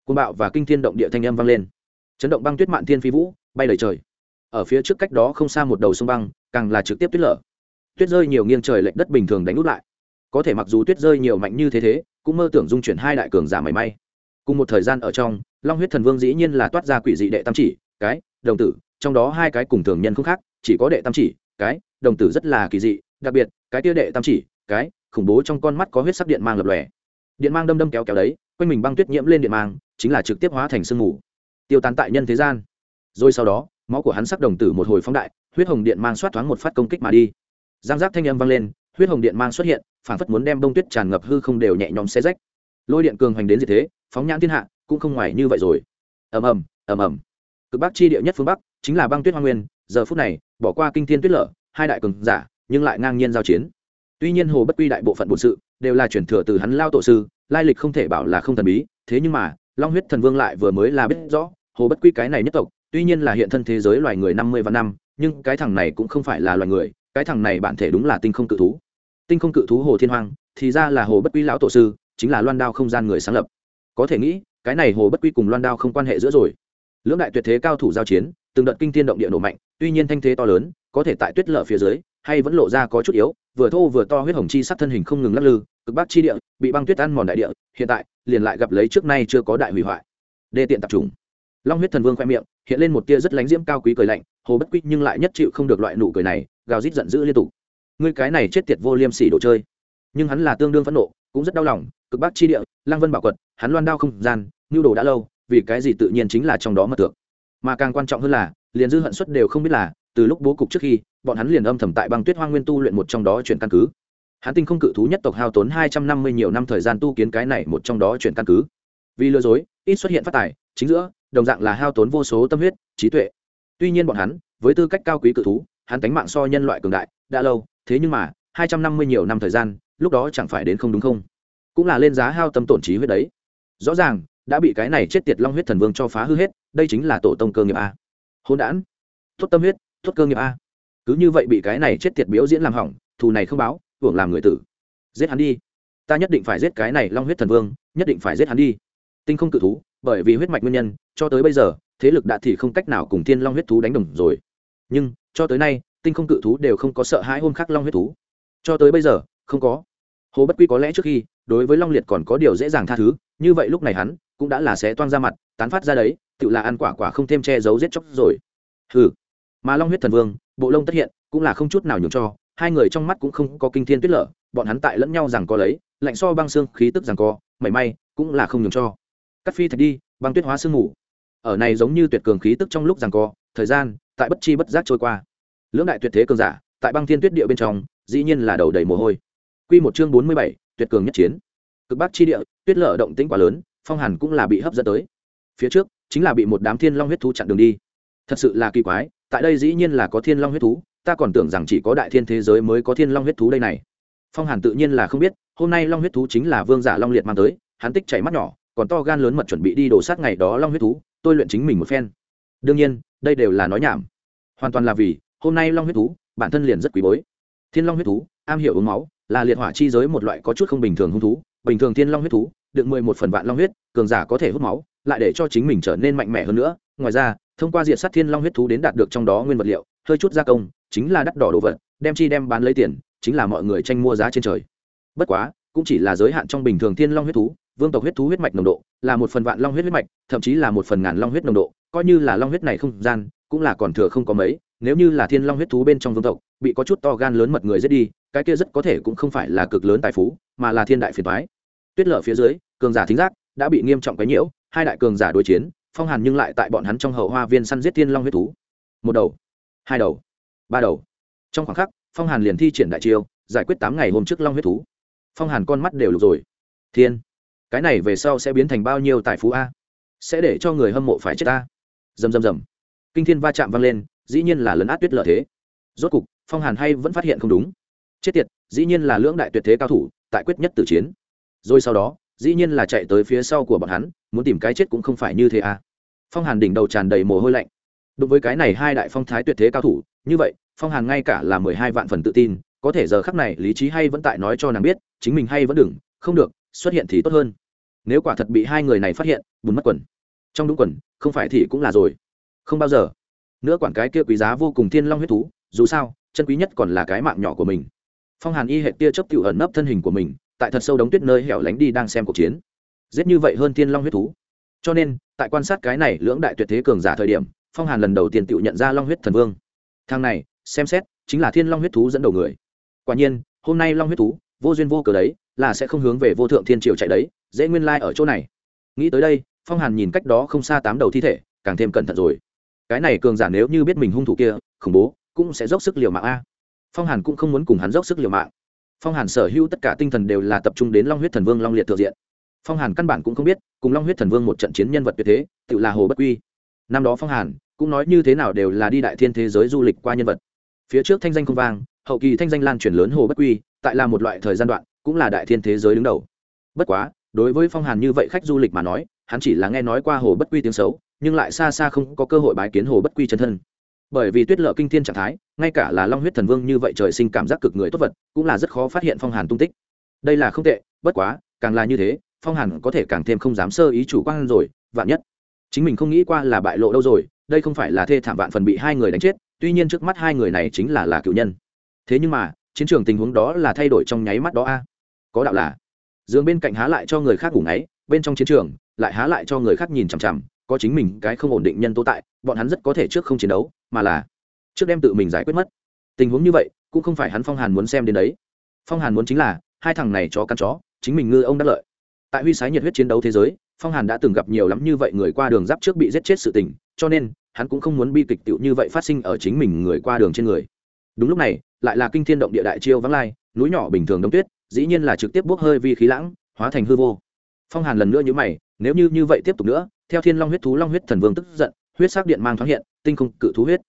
Côn bạo và kinh thiên động địa thanh âm vang lên. Chấn động băng tuyết mạn thiên phi vũ, bay lời trời. Ở phía trước cách đó không xa một đầu sông băng, càng là trực tiếp tuyết lở. Tuyết rơi nhiều nghiêng trời lệch đất bình thường đánh út lại. Có thể mặc dù tuyết rơi nhiều mạnh như thế thế, cũng mơ tưởng dung chuyển hai đại cường giả mảy may. Cùng một thời gian ở trong, long huyết thần vương dĩ nhiên là toát ra quỷ dị đệ tam chỉ, cái, đồng tử, trong đó hai cái cùng thường nhân không khác, chỉ có đệ tam chỉ cái, đồng tử rất là kỳ dị, đặc biệt, cái tia đệ tam chỉ, cái, khủng bố trong con mắt có huyết sắc điện mang lập lòe. Điện mang đâm đâm kéo kéo đấy, quanh mình băng tuyết nhiễm lên điện mang, chính là trực tiếp hóa thành sương mù. Tiêu tán tại nhân thế gian. Rồi sau đó, máu của hắn sắc đồng tử một hồi phóng đại, huyết hồng điện mang xoát thoáng một phát công kích mà đi. Giang giác thanh âm vang lên, huyết hồng điện mang xuất hiện phản phất muốn đem bông tuyết tràn ngập hư không đều nhẹ nhõm xe rách. Lôi điện cường hoành đến gì thế, phóng nhãn thiên hạ, cũng không ngoài như vậy rồi. Ầm ầm ầm ầm. Cực bắc chi địa nhất phương bắc, chính là băng tuyết hoa nguyên, giờ phút này bỏ qua kinh thiên tuyết lở, hai đại cường giả, nhưng lại ngang nhiên giao chiến. Tuy nhiên hồ bất quy đại bộ phận bổn sự đều là chuyển thừa từ hắn lao tổ sư, lai lịch không thể bảo là không thần bí, thế nhưng mà, long huyết thần vương lại vừa mới là biết rõ, hồ bất quy cái này nhất tộc, tuy nhiên là hiện thân thế giới loài người năm mươi và năm, nhưng cái thằng này cũng không phải là loài người, cái thằng này bản thể đúng là tinh không cự thú. Tinh không cự thú hồ thiên hoàng thì ra là hồ bất quy lão tổ sư, chính là loan đao không gian người sáng lập. Có thể nghĩ, cái này hồ bất quy cùng loan đao không quan hệ giữa rồi. Lưỡng đại tuyệt thế cao thủ giao chiến, từng đợt kinh thiên động địa nổ mạnh tuy nhiên thanh thế to lớn, có thể tại tuyết lở phía dưới, hay vẫn lộ ra có chút yếu, vừa thô vừa to huyết hồng chi sắc thân hình không ngừng lắc lư, cực bắc chi địa, bị băng tuyết ăn mòn đại địa, hiện tại, liền lại gặp lấy trước nay chưa có đại hủy hoại. Đê tiện tập trung. Long huyết thần vương khoe miệng, hiện lên một tia rất lánh diễm cao quý cười lạnh, hồ bất quy nhưng lại nhất chịu không được loại nụ cười này, gào rít giận dữ liên tục. Ngươi cái này chết tiệt vô liêm sỉ đồ chơi. Nhưng hắn là tương đương phẫn nộ, cũng rất đau lòng, cực bắc chi địa Lang vân bảo quật, hắn loan đao không gian, nhu đồ đã lâu, vì cái gì tự nhiên chính là trong đó mật tượng mà càng quan trọng hơn là, liền dư hận suất đều không biết là, từ lúc bố cục trước khi, bọn hắn liền âm thầm tại băng tuyết hoang nguyên tu luyện một trong đó chuyển căn cứ. Hắn tinh không cự thú nhất tộc hao tốn hai trăm năm mươi nhiều năm thời gian tu kiến cái này một trong đó chuyển căn cứ. Vì lừa dối, ít xuất hiện phát tài, chính giữa, đồng dạng là hao tốn vô số tâm huyết, trí tuệ. Tuy nhiên bọn hắn, với tư cách cao quý cự thú, hắn tánh mạng so nhân loại cường đại, đã lâu, thế nhưng mà, hai trăm năm mươi nhiều năm thời gian, lúc đó chẳng phải đến không đúng không? Cũng là lên giá hao tâm tổn trí huyết đấy. Rõ ràng đã bị cái này chết tiệt long huyết thần vương cho phá hư hết, đây chính là tổ tông cơ nghiệp a. Hôn đản tốt tâm huyết tốt cơ nghiệp a. Cứ như vậy bị cái này chết tiệt biểu diễn làm hỏng, thù này không báo, hưởng làm người tử. Giết hắn đi. Ta nhất định phải giết cái này long huyết thần vương, nhất định phải giết hắn đi. Tinh không cự thú, bởi vì huyết mạch nguyên nhân, cho tới bây giờ, thế lực đã thì không cách nào cùng thiên long huyết thú đánh đồng rồi. Nhưng, cho tới nay, tinh không cự thú đều không có sợ hãi hôm khác long huyết thú. Cho tới bây giờ, không có hồ bất quy có lẽ trước khi, đối với long liệt còn có điều dễ dàng tha thứ, như vậy lúc này hắn cũng đã là sẽ toan ra mặt, tán phát ra đấy tự là ăn quả quả không thêm che giấu giết chóc rồi. Hừ. Mà long huyết thần vương, bộ lông tất hiện, cũng là không chút nào nhường cho, hai người trong mắt cũng không có kinh thiên tuyết lở, bọn hắn tại lẫn nhau rằng có lấy, lạnh so băng xương, khí tức rằng co mảy may cũng là không nhường cho. Cắt phi thạch đi, băng tuyết hóa sương ngủ ở này giống như tuyệt cường khí tức trong lúc rằng co thời gian tại bất chi bất giác trôi qua. Lưỡng đại tuyệt thế cường giả, tại băng thiên tuyết địa bên trong, dĩ nhiên là đầu đầy mồ hôi quy một chương bốn mươi bảy, tuyệt cường nhất chiến. Cực bắc chi địa, tuyết lở động tĩnh quá lớn, phong hàn cũng là bị hấp dẫn tới. Phía trước, chính là bị một đám thiên long huyết thú chặn đường đi. Thật sự là kỳ quái, tại đây dĩ nhiên là có thiên long huyết thú, ta còn tưởng rằng chỉ có đại thiên thế giới mới có thiên long huyết thú đây này. Phong hàn tự nhiên là không biết, hôm nay long huyết thú chính là vương giả long liệt mang tới, hắn tích chảy mắt nhỏ, còn to gan lớn mật chuẩn bị đi đổ sát ngày đó long huyết thú, tôi luyện chính mình một phen. Đương nhiên, đây đều là nói nhảm. Hoàn toàn là vì, hôm nay long huyết thú, bản thân liền rất quý bối. Thiên long huyết thú, am hiểu uống máu là liệt hỏa chi giới một loại có chút không bình thường hung thú, bình thường thiên long huyết thú, được mười một phần vạn long huyết, cường giả có thể hút máu, lại để cho chính mình trở nên mạnh mẽ hơn nữa. Ngoài ra, thông qua diện sát thiên long huyết thú đến đạt được trong đó nguyên vật liệu, hơi chút gia công, chính là đắt đỏ đồ vật, đem chi đem bán lấy tiền, chính là mọi người tranh mua giá trên trời. Bất quá, cũng chỉ là giới hạn trong bình thường thiên long huyết thú, vương tộc huyết thú huyết mạch nồng độ, là một phần vạn long huyết huyết mạch, thậm chí là một phần ngàn long huyết nồng độ, coi như là long huyết này không gian, cũng là còn thừa không có mấy, nếu như là thiên long huyết thú bên trong vương tộc, bị có chút to gan lớn mật người giết đi cái kia rất có thể cũng không phải là cực lớn tài phú, mà là thiên đại phiền toái. Tuyết lở phía dưới, cường giả thính giác đã bị nghiêm trọng quấy nhiễu, hai đại cường giả đối chiến, phong hàn nhưng lại tại bọn hắn trong hậu hoa viên săn giết thiên long huyết thú. Một đầu, hai đầu, ba đầu. Trong khoảng khắc, phong hàn liền thi triển đại chiêu, giải quyết tám ngày hôm trước long huyết thú. Phong hàn con mắt đều lục rồi. Thiên, cái này về sau sẽ biến thành bao nhiêu tài phú a? Sẽ để cho người hâm mộ phải chết ta dầm dầm dầm kinh thiên va chạm vang lên, dĩ nhiên là lấn át tuyết lợi thế. Rốt cục, phong hàn hay vẫn phát hiện không đúng chết tiệt, dĩ nhiên là lưỡng đại tuyệt thế cao thủ, tại quyết nhất tử chiến. Rồi sau đó, dĩ nhiên là chạy tới phía sau của bọn hắn, muốn tìm cái chết cũng không phải như thế à. Phong hàn đỉnh đầu tràn đầy mồ hôi lạnh. Đối với cái này hai đại phong thái tuyệt thế cao thủ, như vậy, phong hàn ngay cả là mười hai vạn phần tự tin, có thể giờ khắc này lý trí hay vẫn tại nói cho nàng biết, chính mình hay vẫn đừng, không được, xuất hiện thì tốt hơn. Nếu quả thật bị hai người này phát hiện bùn mất quần. Trong đúng quần, không phải thì cũng là rồi. Không bao giờ. Nữa quản cái kia quý giá vô cùng thiên long huyết thú, dù sao, chân quý nhất còn là cái mạng nhỏ của mình phong hàn y hệ tia chấp cựu ẩn nấp thân hình của mình, tại thật sâu đống tuyết nơi hẻo lánh đi đang xem cuộc chiến. Giết như vậy hơn thiên long huyết thú. Cho nên, tại quan sát cái này lưỡng đại tuyệt thế cường giả thời điểm, phong hàn lần đầu tiên tự nhận ra long huyết thần vương. Thang này, xem xét, chính là thiên long huyết thú dẫn đầu người. Quả nhiên, hôm nay long huyết thú, vô duyên vô cớ đấy, là sẽ không hướng về vô thượng thiên triều chạy đấy, dễ nguyên lai ở chỗ này. Nghĩ tới đây, phong hàn nhìn cách đó không xa tám đầu thi thể, càng thêm cẩn thận rồi. Cái này cường giả nếu như biết mình hung thủ kia, khủng bố, cũng sẽ dốc sức liều mạng a phong hàn cũng không muốn cùng hắn dốc sức liều mạng. Phong hàn sở hữu tất cả tinh thần đều là tập trung đến long huyết thần vương long liệt thượng diện. Phong hàn căn bản cũng không biết, cùng long huyết thần vương một trận chiến nhân vật tuyệt thế, tự là hồ bất quy. Năm đó phong hàn cũng nói như thế nào đều là đi đại thiên thế giới du lịch qua nhân vật. Phía trước thanh danh không vang, hậu kỳ thanh danh lan truyền lớn hồ bất quy, tại là một loại thời gian đoạn, cũng là đại thiên thế giới đứng đầu. Bất quá, đối với phong hàn như vậy khách du lịch mà nói, hắn chỉ là nghe nói qua hồ bất quy tiếng xấu, nhưng lại xa xa không có cơ hội bái kiến hồ bất quy chân thân. Bởi vì tuyết lợ kinh thiên trạng thái ngay cả là long huyết thần vương như vậy trời sinh cảm giác cực người tốt vật, cũng là rất khó phát hiện phong hàn tung tích. Đây là không tệ, bất quá, càng là như thế, phong hàn có thể càng thêm không dám sơ ý chủ quan rồi, vạn nhất. Chính mình không nghĩ qua là bại lộ đâu rồi, đây không phải là thê thảm vạn phần bị hai người đánh chết, tuy nhiên trước mắt hai người này chính là là cựu nhân. Thế nhưng mà, chiến trường tình huống đó là thay đổi trong nháy mắt đó a. Có đạo là dường bên cạnh há lại cho người khác ngủ ngáy, bên trong chiến trường, lại há lại cho người khác nhìn chằm chằm, có chính mình cái không ổn định nhân tố tại, bọn hắn rất có thể trước không chiến đấu, mà là trước đem tự mình giải quyết mất. Tình huống như vậy, cũng không phải hắn phong hàn muốn xem đến đấy. Phong hàn muốn chính là, hai thằng này chó căn chó, chính mình ngư ông đắc lợi. Tại huy sái nhiệt huyết chiến đấu thế giới, phong hàn đã từng gặp nhiều lắm như vậy người qua đường giáp trước bị giết chết sự tình, cho nên, hắn cũng không muốn bi kịch tựu như vậy phát sinh ở chính mình người qua đường trên người. Đúng lúc này, lại là kinh thiên động địa đại chiêu vắng lai, núi nhỏ bình thường đông tuyết, dĩ nhiên là trực tiếp bốc hơi vi khí lãng, hóa thành hư vô. Phong hàn lần nữa nhữ mày, nếu như như vậy tiếp tục nữa, theo thiên long huyết thú long huyết thần vương tức giận, huyết sắc điện mang thoáng hiện, tinh không cự thú huyết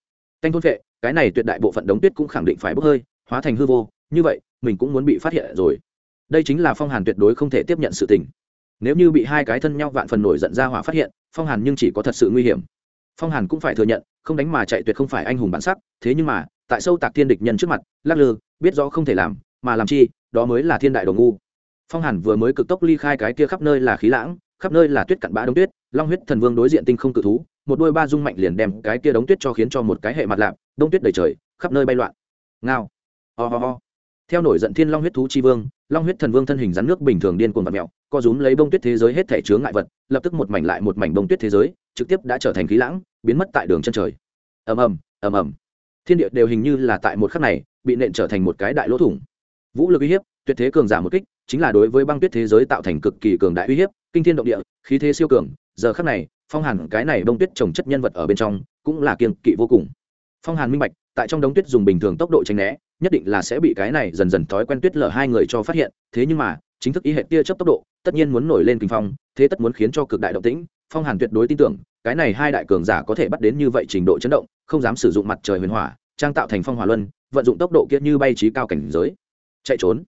canh thôn vệ cái này tuyệt đại bộ phận đống tuyết cũng khẳng định phải bốc hơi, hóa thành hư vô, như vậy, mình cũng muốn bị phát hiện rồi. Đây chính là phong hàn tuyệt đối không thể tiếp nhận sự tình. Nếu như bị hai cái thân nhau vạn phần nổi giận ra hỏa phát hiện, phong hàn nhưng chỉ có thật sự nguy hiểm. Phong hàn cũng phải thừa nhận, không đánh mà chạy tuyệt không phải anh hùng bản sắc, thế nhưng mà, tại sâu tạc thiên địch nhân trước mặt, lắc lư, biết rõ không thể làm, mà làm chi, đó mới là thiên đại đồ ngu. Phong hàn vừa mới cực tốc ly khai cái kia khắp nơi là khí lãng, khắp nơi là tuyết cặn bã đông tuyết, long huyết thần vương đối diện tinh không cự thú một đôi ba dung mạnh liền đem cái kia đống tuyết cho khiến cho một cái hệ mặt lạp, đông tuyết đầy trời, khắp nơi bay loạn. Ngao. Ho、oh、ho、oh. ho. Theo nổi giận thiên long huyết thú chi vương, long huyết thần vương thân hình rắn nước bình thường điên cuồng vật mẹo co rúm lấy bông tuyết thế giới hết thể chướng ngại vật, lập tức một mảnh lại một mảnh bông tuyết thế giới, trực tiếp đã trở thành khí lãng, biến mất tại đường chân trời. Ầm ầm ầm ầm. Thiên địa đều hình như là tại một khắc này, bị nện trở thành một cái đại lỗ thủng. Vũ lực uy hiếp, tuyệt thế cường giả một kích, chính là đối với băng tuyết thế giới tạo thành cực kỳ cường đại uy hiếp, kinh thiên động địa, khí thế siêu cường, giờ khắc này phong hàn, cái này Đông tuyết trồng chất nhân vật ở bên trong, cũng là kiên kỵ vô cùng. Phong hàn minh bạch, tại trong đống tuyết dùng bình thường tốc độ tránh né, nhất định là sẽ bị cái này dần dần thói quen tuyết lở hai người cho phát hiện. Thế nhưng mà, chính thức ý hệ tia chấp tốc độ, tất nhiên muốn nổi lên kinh phong, thế tất muốn khiến cho cực đại động tĩnh. Phong hàn tuyệt đối tin tưởng, cái này hai đại cường giả có thể bắt đến như vậy trình độ chấn động, không dám sử dụng mặt trời huyền hỏa, trang tạo thành phong hỏa luân, vận dụng tốc độ kia như bay trí cao cảnh giới. Chạy trốn.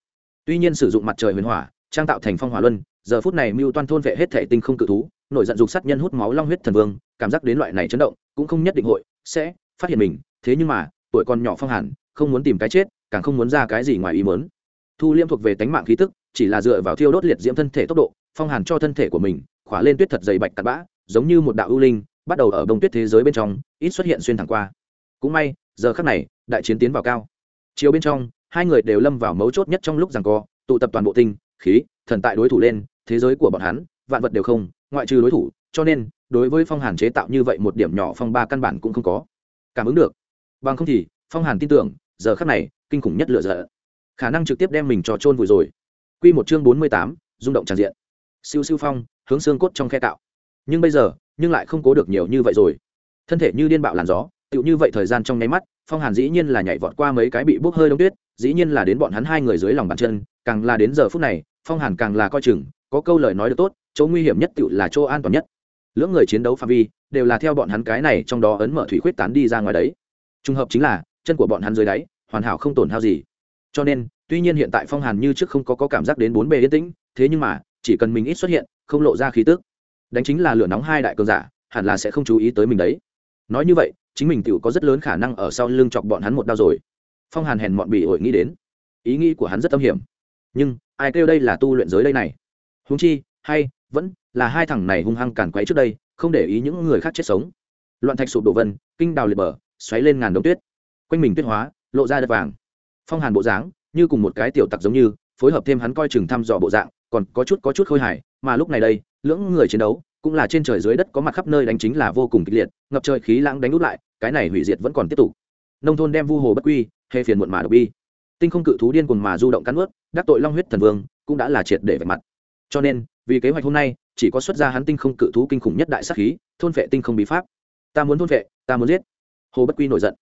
Tuy nhiên sử dụng mặt trời huyền hỏa, trang tạo thành phong hỏa luân, giờ phút này mưu toan thôn vệ hết thể tinh không cự thú nổi giận dục sát nhân hút máu long huyết thần vương, cảm giác đến loại này chấn động, cũng không nhất định hội, sẽ phát hiện mình, thế nhưng mà, tuổi còn nhỏ phong hàn không muốn tìm cái chết, càng không muốn ra cái gì ngoài ý muốn. Thu liêm thuộc về tánh mạng khí tức, chỉ là dựa vào thiêu đốt liệt diễm thân thể tốc độ, phong hàn cho thân thể của mình, khỏa lên tuyết thật dày bạch tạt bã, giống như một đạo ưu linh, bắt đầu ở bông tuyết thế giới bên trong, ít xuất hiện xuyên thẳng qua. Cũng may, giờ khắc này, đại chiến tiến vào cao. Chiều bên trong, hai người đều lâm vào mấu chốt nhất trong lúc rằng co, tụ tập toàn bộ tinh, khí, thần tại đối thủ lên, thế giới của bọn hắn vạn vật đều không, ngoại trừ đối thủ, cho nên, đối với phong hàn chế tạo như vậy một điểm nhỏ phong ba căn bản cũng không có. Cảm ứng được. Bằng không thì, phong hàn tin tưởng, giờ khắc này, kinh khủng nhất lựa dở khả năng trực tiếp đem mình cho trôn vùi rồi. Q một chương bốn mươi tám, rung động tràn diện. Siêu siêu phong, hướng xương cốt trong khe tạo. Nhưng bây giờ, nhưng lại không cố được nhiều như vậy rồi. Thân thể như điên bạo làn gió, tựu như vậy thời gian trong nháy mắt, phong hàn dĩ nhiên là nhảy vọt qua mấy cái bị bốc hơi đông tuyết, dĩ nhiên là đến bọn hắn hai người dưới lòng bàn chân, càng là đến giờ phút này, phong hàn càng là coi chừng, có câu lời nói được tốt chỗ nguy hiểm nhất tựu là chỗ an toàn nhất. Lưỡng người chiến đấu phạm vi đều là theo bọn hắn cái này trong đó ấn mở thủy khuyết tán đi ra ngoài đấy. Trùng hợp chính là chân của bọn hắn dưới đáy hoàn hảo không tổn hao gì. Cho nên tuy nhiên hiện tại phong hàn như trước không có, có cảm giác đến bốn bề yên tĩnh thế nhưng mà chỉ cần mình ít xuất hiện không lộ ra khí tức. Đánh chính là lửa nóng hai đại cường giả hẳn là sẽ không chú ý tới mình đấy. Nói như vậy chính mình tự có rất lớn khả năng ở sau lưng chọc bọn hắn một đau rồi. Phong hàn hèn mọn bị ổi nghĩ đến. Ý nghĩ của hắn rất âm hiểm. Nhưng ai kêu đây là tu luyện giới đây này? Húng chi hay vẫn là hai thằng này hung hăng càn quấy trước đây, không để ý những người khác chết sống. Loạn thạch sụp đổ vân, kinh đào liệt bờ, xoáy lên ngàn đống tuyết. Quanh mình tuyết hóa, lộ ra đất vàng. Phong hàn bộ dáng, như cùng một cái tiểu tặc giống như, phối hợp thêm hắn coi chừng thăm dò bộ dạng, còn có chút có chút khôi hài, mà lúc này đây, lưỡng người chiến đấu, cũng là trên trời dưới đất có mặt khắp nơi đánh chính là vô cùng kịch liệt, ngập trời khí lãng đánh út lại, cái này hủy diệt vẫn còn tiếp tục. Nông thôn đem vu hồ bất quy, hề phiền muộn mà độc bi. Tinh không cự thú điên cuồng mà du động cắn ướt đắc tội long huyết thần vương, cũng đã là triệt để vạch mặt. Cho nên vì kế hoạch hôm nay, chỉ có xuất ra hắn tinh không cự thú kinh khủng nhất đại sắc khí, thôn vệ tinh không bí pháp. Ta muốn thôn vệ, ta muốn giết. Hồ bất quy nổi giận.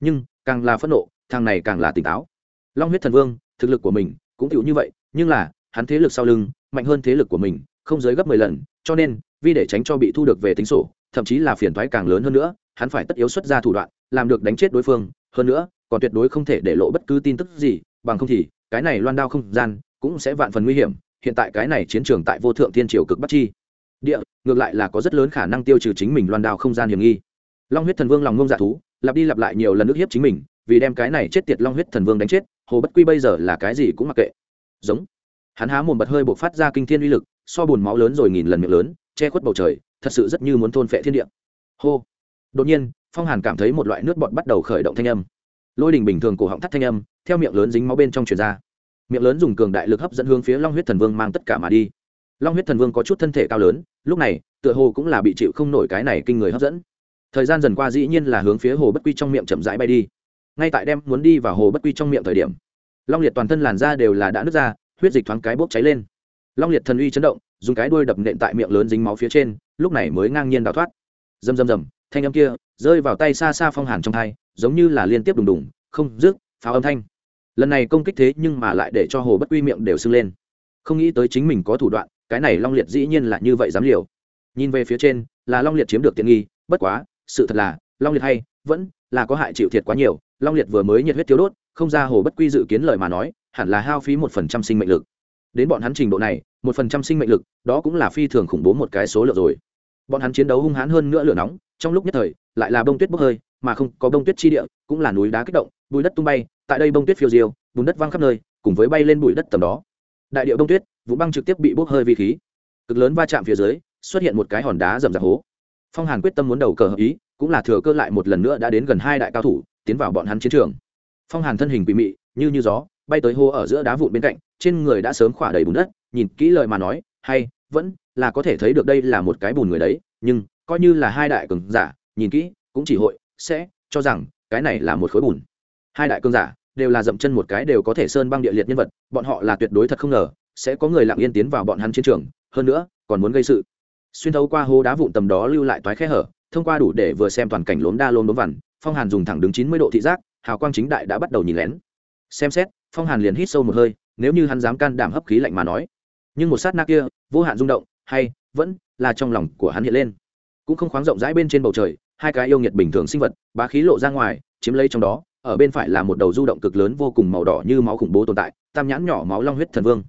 Nhưng, càng là phẫn nộ, thằng này càng là tỉnh táo. Long huyết thần vương, thực lực của mình cũng chịu như vậy, nhưng là, hắn thế lực sau lưng, mạnh hơn thế lực của mình, không dưới gấp mười lần, cho nên, vì để tránh cho bị thu được về tính sổ, thậm chí là phiền thoái càng lớn hơn nữa, hắn phải tất yếu xuất ra thủ đoạn, làm được đánh chết đối phương. Hơn nữa, còn tuyệt đối không thể để lộ bất cứ tin tức gì, bằng không thì, cái này loan đao không gian, cũng sẽ vạn phần nguy hiểm hiện tại cái này chiến trường tại vô thượng thiên triều cực bắc chi. Địa, ngược lại là có rất lớn khả năng tiêu trừ chính mình loan đao không gian hiểm nghi. Long huyết thần vương lòng ngông dạ thú, lặp đi lặp lại nhiều lần ức hiếp chính mình, vì đem cái này chết tiệt long huyết thần vương đánh chết, hồ bất quy bây giờ là cái gì cũng mặc kệ. Giống. Hắn há mồm bật hơi buộc phát ra kinh thiên uy lực, so bùn máu lớn rồi nghìn lần miệng lớn, che khuất bầu trời, thật sự rất như muốn thôn phệ thiên địa. Hô. Đột nhiên, phong hàn cảm thấy một loại nước bọt bắt đầu khởi động thanh âm. Lôi đình bình thường cổ họng thắt thanh âm, theo miệng lớn dính máu bên trong truyền ra miệng lớn dùng cường đại lực hấp dẫn hướng phía long huyết thần vương mang tất cả mà đi. Long huyết thần vương có chút thân thể cao lớn, lúc này, tựa hồ cũng là bị chịu không nổi cái này kinh người hấp dẫn. Thời gian dần qua dĩ nhiên là hướng phía hồ bất quy trong miệng chậm rãi bay đi. Ngay tại đem muốn đi vào hồ bất quy trong miệng thời điểm, long liệt toàn thân làn da đều là đã nứt ra, huyết dịch thoáng cái bốc cháy lên. Long liệt thần uy chấn động, dùng cái đuôi đập nện tại miệng lớn dính máu phía trên, lúc này mới ngang nhiên đào thoát. Rầm rầm rầm, thanh âm kia rơi vào tay xa xa phong hàn trong thai giống như là liên tiếp đùng đùng, không rước pháo âm thanh lần này công kích thế nhưng mà lại để cho hồ bất quy miệng đều sưng lên. Không nghĩ tới chính mình có thủ đoạn, cái này long liệt dĩ nhiên là như vậy dám liều. Nhìn về phía trên, là long liệt chiếm được tiện nghi, bất quá, sự thật là, long liệt hay, vẫn, là có hại chịu thiệt quá nhiều. Long liệt vừa mới nhiệt huyết thiếu đốt, không ra hồ bất quy dự kiến lời mà nói, hẳn là hao phí một phần trăm sinh mệnh lực. Đến bọn hắn trình độ này, một phần trăm sinh mệnh lực, đó cũng là phi thường khủng bố một cái số lượng rồi. Bọn hắn chiến đấu hung hãn hơn nữa lửa nóng, trong lúc nhất thời, lại là bông tuyết bốc hơi, mà không có bông tuyết chi địa, cũng là núi đá kích động, bùi đất tung bay tại đây bông tuyết phiêu diêu, bùn đất văng khắp nơi, cùng với bay lên bụi đất tầm đó. Đại điệu bông tuyết vụ băng trực tiếp bị bốc hơi vi khí. Cực lớn va chạm phía dưới, xuất hiện một cái hòn đá rầm rạp hố. Phong hàn quyết tâm muốn đầu cờ hợp ý, cũng là thừa cơ lại một lần nữa đã đến gần hai đại cao thủ, tiến vào bọn hắn chiến trường. Phong hàn thân hình quỷ mị, như như gió, bay tới hô ở giữa đá vụn bên cạnh, trên người đã sớm khỏa đầy bùn đất, nhìn kỹ lời mà nói, hay, vẫn là có thể thấy được đây là một cái bùn người đấy, nhưng coi như là hai đại cường giả, nhìn kỹ, cũng chỉ hội sẽ cho rằng cái này là một khối bùn hai đại cường giả, đều là dậm chân một cái đều có thể sơn băng địa liệt nhân vật, bọn họ là tuyệt đối thật không ngờ, sẽ có người lặng yên tiến vào bọn hắn chiến trường, hơn nữa, còn muốn gây sự. Xuyên thấu qua hố đá vụn tầm đó lưu lại toái khe hở, thông qua đủ để vừa xem toàn cảnh lốm đa lốm đốm vằn, phong hàn dùng thẳng đứng chín mươi độ thị giác, hào quang chính đại đã bắt đầu nhìn lén. Xem xét, phong hàn liền hít sâu một hơi, nếu như hắn dám can đảm hấp khí lạnh mà nói. Nhưng một sát na kia, vô hạn rung động, hay, vẫn là trong lòng của hắn hiện lên. Cũng không khoáng rộng rãi bên trên bầu trời, hai cái yêu nghiệt bình thường sinh vật, bá khí lộ ra ngoài, chiếm lấy trong đó ở bên phải là một đầu du động cực lớn vô cùng màu đỏ như máu khủng bố tồn tại, tam nhãn nhỏ máu long huyết thần vương.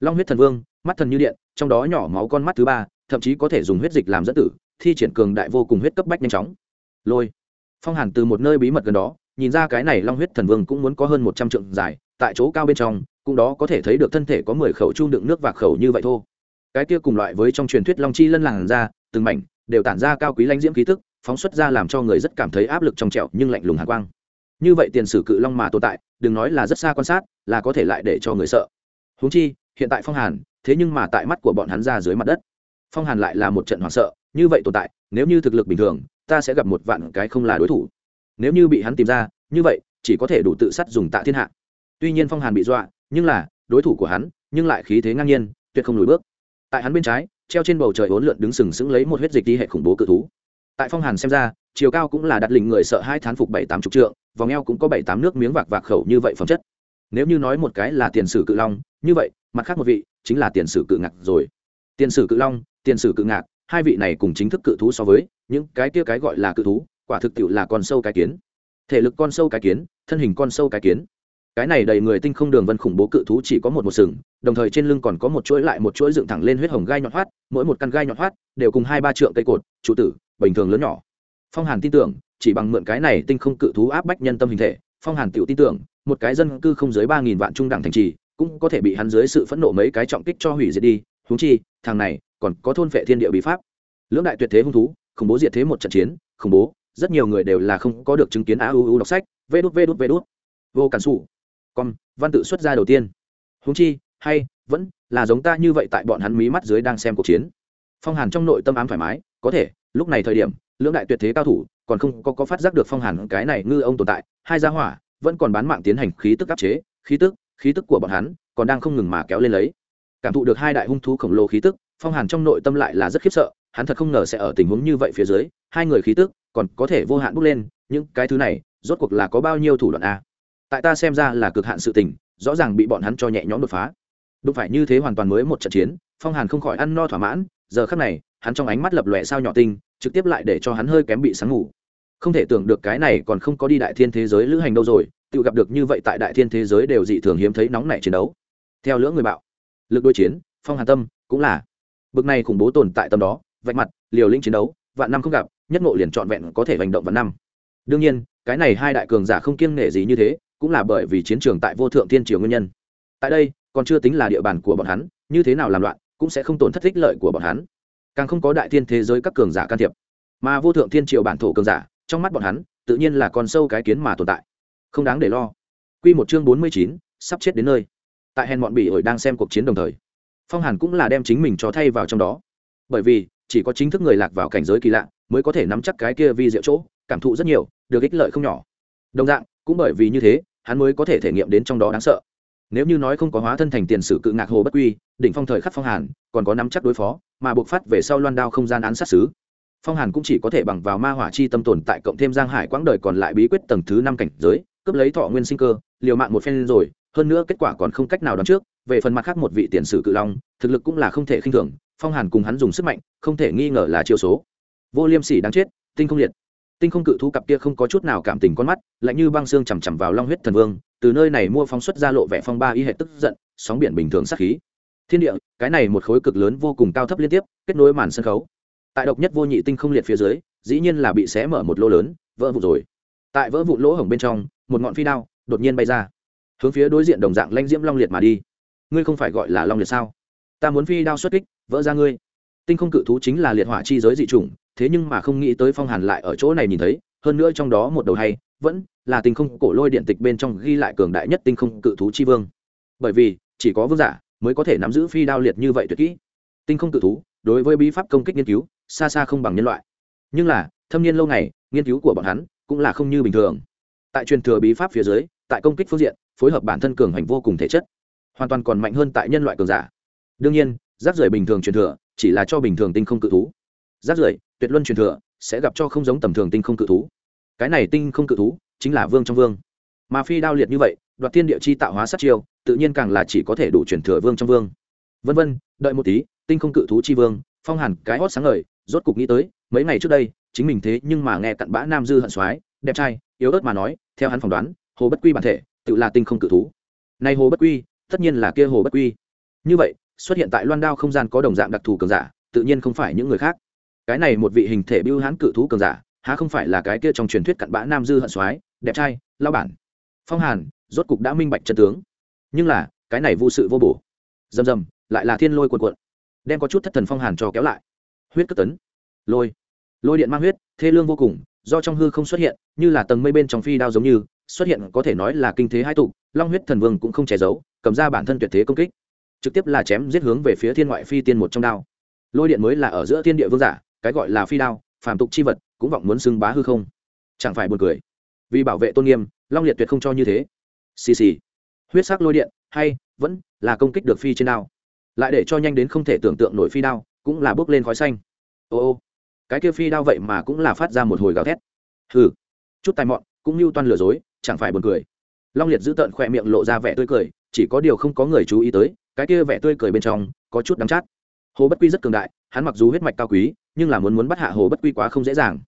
Long huyết thần vương, mắt thần như điện, trong đó nhỏ máu con mắt thứ ba, thậm chí có thể dùng huyết dịch làm dẫn tử, thi triển cường đại vô cùng huyết cấp bách nhanh chóng. Lôi. Phong hàn từ một nơi bí mật gần đó, nhìn ra cái này long huyết thần vương cũng muốn có hơn một trăm trượng dài, tại chỗ cao bên trong, cũng đó có thể thấy được thân thể có mười khẩu chung đựng nước và khẩu như vậy thô cái kia cùng loại với trong truyền thuyết long chi lân làn ra, từng mảnh, đều tản ra cao quý lãnh diễm khí tức, phóng xuất ra làm cho người rất cảm thấy áp lực trong trẹo nhưng lạnh lùng hạ quang như vậy tiền sử cự long mà tồn tại, đừng nói là rất xa quan sát, là có thể lại để cho người sợ. Húng chi, hiện tại phong hàn, thế nhưng mà tại mắt của bọn hắn ra dưới mặt đất. Phong hàn lại là một trận hoảng sợ, như vậy tồn tại, nếu như thực lực bình thường, ta sẽ gặp một vạn cái không là đối thủ. Nếu như bị hắn tìm ra, như vậy, chỉ có thể đủ tự sát dùng tạ thiên hạ. Tuy nhiên phong hàn bị dọa, nhưng là, đối thủ của hắn, nhưng lại khí thế ngang nhiên, tuyệt không lùi bước. Tại hắn bên trái, treo trên bầu trời hỗn lượn đứng sừng sững lấy một huyết dịch đi hệ khủng bố cự thú. Tại phong hàn xem ra chiều cao cũng là đặt lình người sợ hai thán phục bảy tám chục trượng, vòng eo cũng có bảy tám nước miếng vạc vạc khẩu như vậy phẩm chất. Nếu như nói một cái là tiền sử cự long, như vậy, mặt khác một vị chính là tiền sử cự ngạc rồi. Tiền sử cự long, tiền sử cự ngạc, hai vị này cùng chính thức cự thú so với, những cái kia cái gọi là cự thú, quả thực tiệu là con sâu cái kiến. Thể lực con sâu cái kiến, thân hình con sâu cái kiến. Cái này đầy người tinh không đường vân khủng bố cự thú chỉ có một một sừng, đồng thời trên lưng còn có một chuỗi lại một chuỗi dựng thẳng lên huyết hồng gai nhọn hoắt, mỗi một căn gai nhọn hoắt đều cùng hai ba trượng cây cột, trụ tử, bình thường lớn nhỏ phong hàn tin tưởng, chỉ bằng mượn cái này tinh không cự thú áp bách nhân tâm hình thể, phong hàn tự tin tưởng, một cái dân cư không dưới ba nghìn vạn trung đẳng thành trì, cũng có thể bị hắn dưới sự phẫn nộ mấy cái trọng kích cho hủy diệt đi. Húng chi, thằng này, còn có thôn vệ thiên địa bí pháp. Lưỡng đại tuyệt thế hung thú, khủng bố diệt thế một trận chiến, khủng bố, rất nhiều người đều là không có được chứng kiến a u u đọc sách. Vê đút vê đút vê đút. Vô cản sụ con, văn tự xuất ra đầu tiên. Húng chi, hay, vẫn là giống ta như vậy tại bọn hắn mí mắt dưới đang xem cuộc chiến. Phong hàn trong nội tâm ám thoải mái, có thể, lúc này thời điểm lưỡng đại tuyệt thế cao thủ còn không có, có phát giác được phong hàn cái này ngư ông tồn tại hai gia hỏa vẫn còn bán mạng tiến hành khí tức áp chế khí tức khí tức của bọn hắn còn đang không ngừng mà kéo lên lấy. Cảm thụ được hai đại hung thú khổng lồ khí tức phong hàn trong nội tâm lại là rất khiếp sợ hắn thật không ngờ sẽ ở tình huống như vậy phía dưới hai người khí tức còn có thể vô hạn bước lên những cái thứ này rốt cuộc là có bao nhiêu thủ đoạn a? Tại ta xem ra là cực hạn sự tình rõ ràng bị bọn hắn cho nhẹ nhõm đột phá. Đúng phải như thế hoàn toàn mới một trận chiến phong hàn không khỏi ăn no thỏa mãn giờ khắc này hắn trong ánh mắt lập lòe sao nhỏ tinh trực tiếp lại để cho hắn hơi kém bị sáng ngủ. Không thể tưởng được cái này còn không có đi đại thiên thế giới lữ hành đâu rồi, tự gặp được như vậy tại đại thiên thế giới đều dị thường hiếm thấy nóng nảy chiến đấu. Theo lưỡng người bạo, lực đối chiến, phong hàn tâm, cũng là. Bực này khủng bố tồn tại tâm đó, vạch mặt, liều lĩnh chiến đấu, vạn năm không gặp, nhất ngộ liền trọn vẹn có thể hành động vạn năm. Đương nhiên, cái này hai đại cường giả không kiêng nể gì như thế, cũng là bởi vì chiến trường tại vô thượng thiên triều nguyên nhân. Tại đây, còn chưa tính là địa bàn của bọn hắn, như thế nào làm loạn, cũng sẽ không tổn thất ích lợi của bọn hắn càng không có đại thiên thế giới các cường giả can thiệp. Mà vô thượng thiên triều bản thổ cường giả, trong mắt bọn hắn, tự nhiên là con sâu cái kiến mà tồn tại. Không đáng để lo. Q một chương bốn mươi chín, sắp chết đến nơi. Tại hèn bọn bị ổi đang xem cuộc chiến đồng thời, phong hàn cũng là đem chính mình cho thay vào trong đó. Bởi vì, chỉ có chính thức người lạc vào cảnh giới kỳ lạ, mới có thể nắm chắc cái kia vi diệu chỗ, cảm thụ rất nhiều, được ích lợi không nhỏ. Đồng dạng, cũng bởi vì như thế, hắn mới có thể thể nghiệm đến trong đó đáng sợ. Nếu như nói không có hóa thân thành tiền sử cự ngạc hồ bất quy, đỉnh phong thời khắc phong hàn, còn có nắm chắc đối phó mà buộc phát về sau loan đao không gian án sát xứ. Phong hàn cũng chỉ có thể bằng vào ma hỏa chi tâm tồn tại cộng thêm giang hải quãng đời còn lại bí quyết tầng thứ năm cảnh giới, cướp lấy thọ nguyên sinh cơ, liều mạng một phen rồi, hơn nữa kết quả còn không cách nào đoán trước, về phần mặt khác một vị tiền sử cự long, thực lực cũng là không thể khinh thường, phong hàn cùng hắn dùng sức mạnh, không thể nghi ngờ là chiêu số. Vô liêm sỉ đáng chết, tinh không liệt. Tinh không cự thú cặp kia không có chút nào cảm tình con mắt, lạnh như băng xương chằm chằm vào long huyết thần vương, từ nơi này mua phóng xuất ra lộ vẻ phong ba y hệ tức giận, sóng biển bình thường sát khí thiên địa, cái này một khối cực lớn vô cùng cao thấp liên tiếp, kết nối màn sân khấu. Tại độc nhất vô nhị tinh không liệt phía dưới, dĩ nhiên là bị xé mở một lỗ lớn, vỡ vụn rồi. Tại vỡ vụn lỗ hổng bên trong, một ngọn phi đao đột nhiên bay ra, hướng phía đối diện đồng dạng lanh diễm long liệt mà đi. Ngươi không phải gọi là long liệt sao? Ta muốn phi đao xuất kích, vỡ ra ngươi. Tinh không cự thú chính là liệt hỏa chi giới dị chủng, thế nhưng mà không nghĩ tới phong hàn lại ở chỗ này nhìn thấy, hơn nữa trong đó một đầu hay, vẫn là tinh không cổ lôi điện tịch bên trong ghi lại cường đại nhất tinh không cự thú chi vương. Bởi vì, chỉ có vương giả mới có thể nắm giữ phi đao liệt như vậy tuyệt kỹ. Tinh không cự thú, đối với bí pháp công kích nghiên cứu, xa xa không bằng nhân loại. Nhưng là, thâm niên lâu ngày, nghiên cứu của bọn hắn cũng là không như bình thường. Tại truyền thừa bí pháp phía dưới, tại công kích phương diện, phối hợp bản thân cường hành vô cùng thể chất. Hoàn toàn còn mạnh hơn tại nhân loại cường giả. Đương nhiên, rác rưởi bình thường truyền thừa chỉ là cho bình thường tinh không cự thú. Rác rưởi, tuyệt luân truyền thừa sẽ gặp cho không giống tầm thường tinh không cự thú. Cái này tinh không cự thú chính là vương trong vương. Mà phi đao liệt như vậy, đoạt thiên địa chi tạo hóa sát chiêu tự nhiên càng là chỉ có thể đủ truyền thừa vương trong vương. Vân vân, đợi một tí, tinh không cự thú chi vương, phong hàn cái hót sáng ngời, rốt cục nghĩ tới, mấy ngày trước đây, chính mình thế nhưng mà nghe cặn bã nam dư hận soái, đẹp trai, yếu ớt mà nói, theo hắn phỏng đoán, hồ bất quy bản thể, tự là tinh không cự thú. Nay hồ bất quy, tất nhiên là kia hồ bất quy. Như vậy, xuất hiện tại loan đao không gian có đồng dạng đặc thù cường giả, tự nhiên không phải những người khác. Cái này một vị hình thể bưu hãn cự thú cường giả, há không phải là cái kia trong truyền thuyết cặn bã nam dư hận soái, đẹp trai lao bản. Phong hàn, rốt cục đã minh bạch chân tướng nhưng là, cái này vô sự vô bổ. Dầm dầm lại là thiên lôi cuộn cuộn, đem có chút thất thần phong hàn cho kéo lại. Huyết cất tấn. Lôi. Lôi điện mang huyết, thê lương vô cùng, do trong hư không xuất hiện, như là tầng mây bên trong phi đao giống như, xuất hiện có thể nói là kinh thế hai tụ, long huyết thần vương cũng không che giấu, cầm ra bản thân tuyệt thế công kích, trực tiếp là chém giết hướng về phía thiên ngoại phi tiên một trong đao. Lôi điện mới là ở giữa thiên địa vương giả, cái gọi là phi đao, phàm tục chi vật, cũng vọng muốn xưng bá hư không. Chẳng phải buồn cười. Vì bảo vệ tôn nghiêm, long liệt tuyệt không cho như thế. Xì xì huyết sắc lôi điện, hay vẫn là công kích được phi trên đao. Lại để cho nhanh đến không thể tưởng tượng nổi phi đao, cũng là bước lên khói xanh. Ô ô, cái kia phi đao vậy mà cũng là phát ra một hồi gào thét. Hừ, chút tài mọn, cũng mưu toan lừa dối, chẳng phải buồn cười. Long liệt giữ tợn khỏe miệng lộ ra vẻ tươi cười, chỉ có điều không có người chú ý tới, cái kia vẻ tươi cười bên trong có chút đắng chát. Hồ bất quy rất cường đại, hắn mặc dù huyết mạch cao quý, nhưng là muốn muốn bắt hạ hồ bất quy quá không dễ dàng.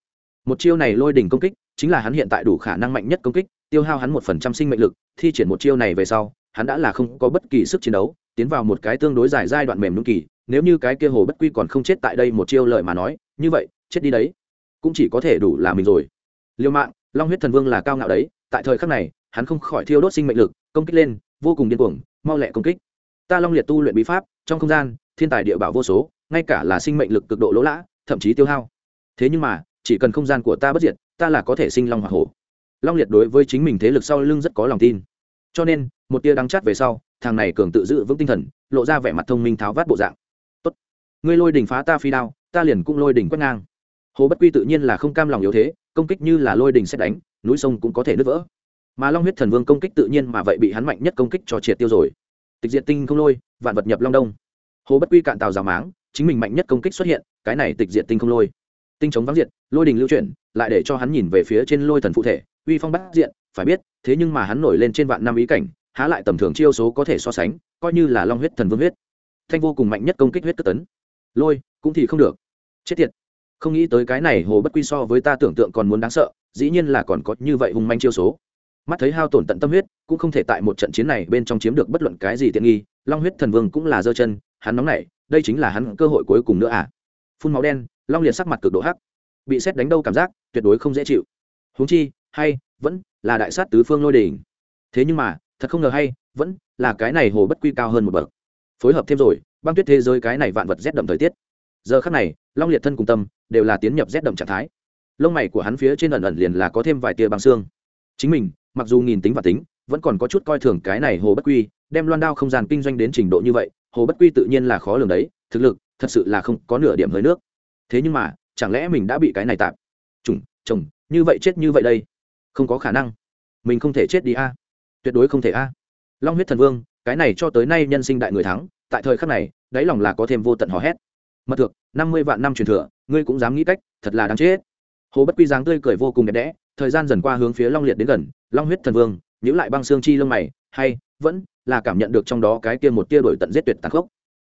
Một chiêu này lôi đỉnh công kích, chính là hắn hiện tại đủ khả năng mạnh nhất công kích tiêu hao hắn một phần trăm sinh mệnh lực, thi triển một chiêu này về sau, hắn đã là không có bất kỳ sức chiến đấu, tiến vào một cái tương đối dài giai đoạn mềm nung kỳ, nếu như cái kia hồ bất quy còn không chết tại đây một chiêu lời mà nói, như vậy, chết đi đấy, cũng chỉ có thể đủ là mình rồi. Liêu mạng, long huyết thần vương là cao ngạo đấy, tại thời khắc này, hắn không khỏi thiêu đốt sinh mệnh lực, công kích lên, vô cùng điên cuồng, mau lẹ công kích. Ta long liệt tu luyện bí pháp, trong không gian, thiên tài địa bảo vô số, ngay cả là sinh mệnh lực cực độ lỗ lã, thậm chí tiêu hao. Thế nhưng mà, chỉ cần không gian của ta bất diệt, ta là có thể sinh long hỏa hổ long liệt đối với chính mình thế lực sau lưng rất có lòng tin. Cho nên, một tia đắng chát về sau, thằng này cường tự giữ vững tinh thần, lộ ra vẻ mặt thông minh tháo vát bộ dạng. Tốt, ngươi lôi đỉnh phá ta phi đao, ta liền cũng lôi đỉnh quét ngang. Hồ bất quy tự nhiên là không cam lòng yếu thế, công kích như là lôi đỉnh xét đánh, núi sông cũng có thể nứt vỡ. Mà long huyết thần vương công kích tự nhiên mà vậy bị hắn mạnh nhất công kích cho triệt tiêu rồi. Tịch diệt tinh không lôi, vạn vật nhập long đông. Hồ bất quy cạn tàu rào máng, chính mình mạnh nhất công kích xuất hiện, cái này tịch diệt tinh không lôi tinh chống vắng diệt, lôi đình lưu chuyển, lại để cho hắn nhìn về phía trên lôi thần phụ thể, uy phong bắt diện, phải biết, thế nhưng mà hắn nổi lên trên vạn năm ý cảnh, há lại tầm thường chiêu số có thể so sánh, coi như là long huyết thần vương huyết. Thanh vô cùng mạnh nhất công kích huyết cất tấn. Lôi, cũng thì không được. Chết tiệt. Không nghĩ tới cái này hồ bất quy so với ta tưởng tượng còn muốn đáng sợ, dĩ nhiên là còn có như vậy hung manh chiêu số. Mắt thấy hao tổn tận tâm huyết, cũng không thể tại một trận chiến này bên trong chiếm được bất luận cái gì tiện nghi, long huyết thần vương cũng là giơ chân, hắn nóng nảy, đây chính là hắn cơ hội cuối cùng nữa à. Phun máu đen long liệt sắc mặt cực độ hắc. Bị xét đánh đâu cảm giác, tuyệt đối không dễ chịu. Huống chi, hay, vẫn là đại sát tứ phương lôi đỉnh. Thế nhưng mà, thật không ngờ hay, vẫn là cái này hồ bất quy cao hơn một bậc. Phối hợp thêm rồi, băng tuyết thế giới cái này vạn vật rét đậm thời tiết. Giờ khắc này, long liệt thân cùng tâm đều là tiến nhập rét đậm trạng thái. Lông mày của hắn phía trên ẩn ẩn liền là có thêm vài tia băng xương. Chính mình, mặc dù nghìn tính và tính, vẫn còn có chút coi thường cái này hồ bất quy, đem loan đao không gian kinh doanh đến trình độ như vậy, hồ bất quy tự nhiên là khó lường đấy, thực lực thật sự là không có nửa điểm hơi nước thế nhưng mà, chẳng lẽ mình đã bị cái này tạm trùng chồng, như vậy chết như vậy đây. Không có khả năng. Mình không thể chết đi a. Tuyệt đối không thể a. Long huyết thần vương, cái này cho tới nay nhân sinh đại người thắng, tại thời khắc này, đáy lòng là có thêm vô tận hò hét. Mật thực năm mươi vạn năm truyền thừa, ngươi cũng dám nghĩ cách, thật là đáng chết. Hồ bất quy dáng tươi cười vô cùng đẹp đẽ, thời gian dần qua hướng phía long liệt đến gần, long huyết thần vương nhữ lại băng xương chi lông mày, hay, vẫn là cảm nhận được trong đó cái kia một tia đổi tận giết tuyệt tàn khốc.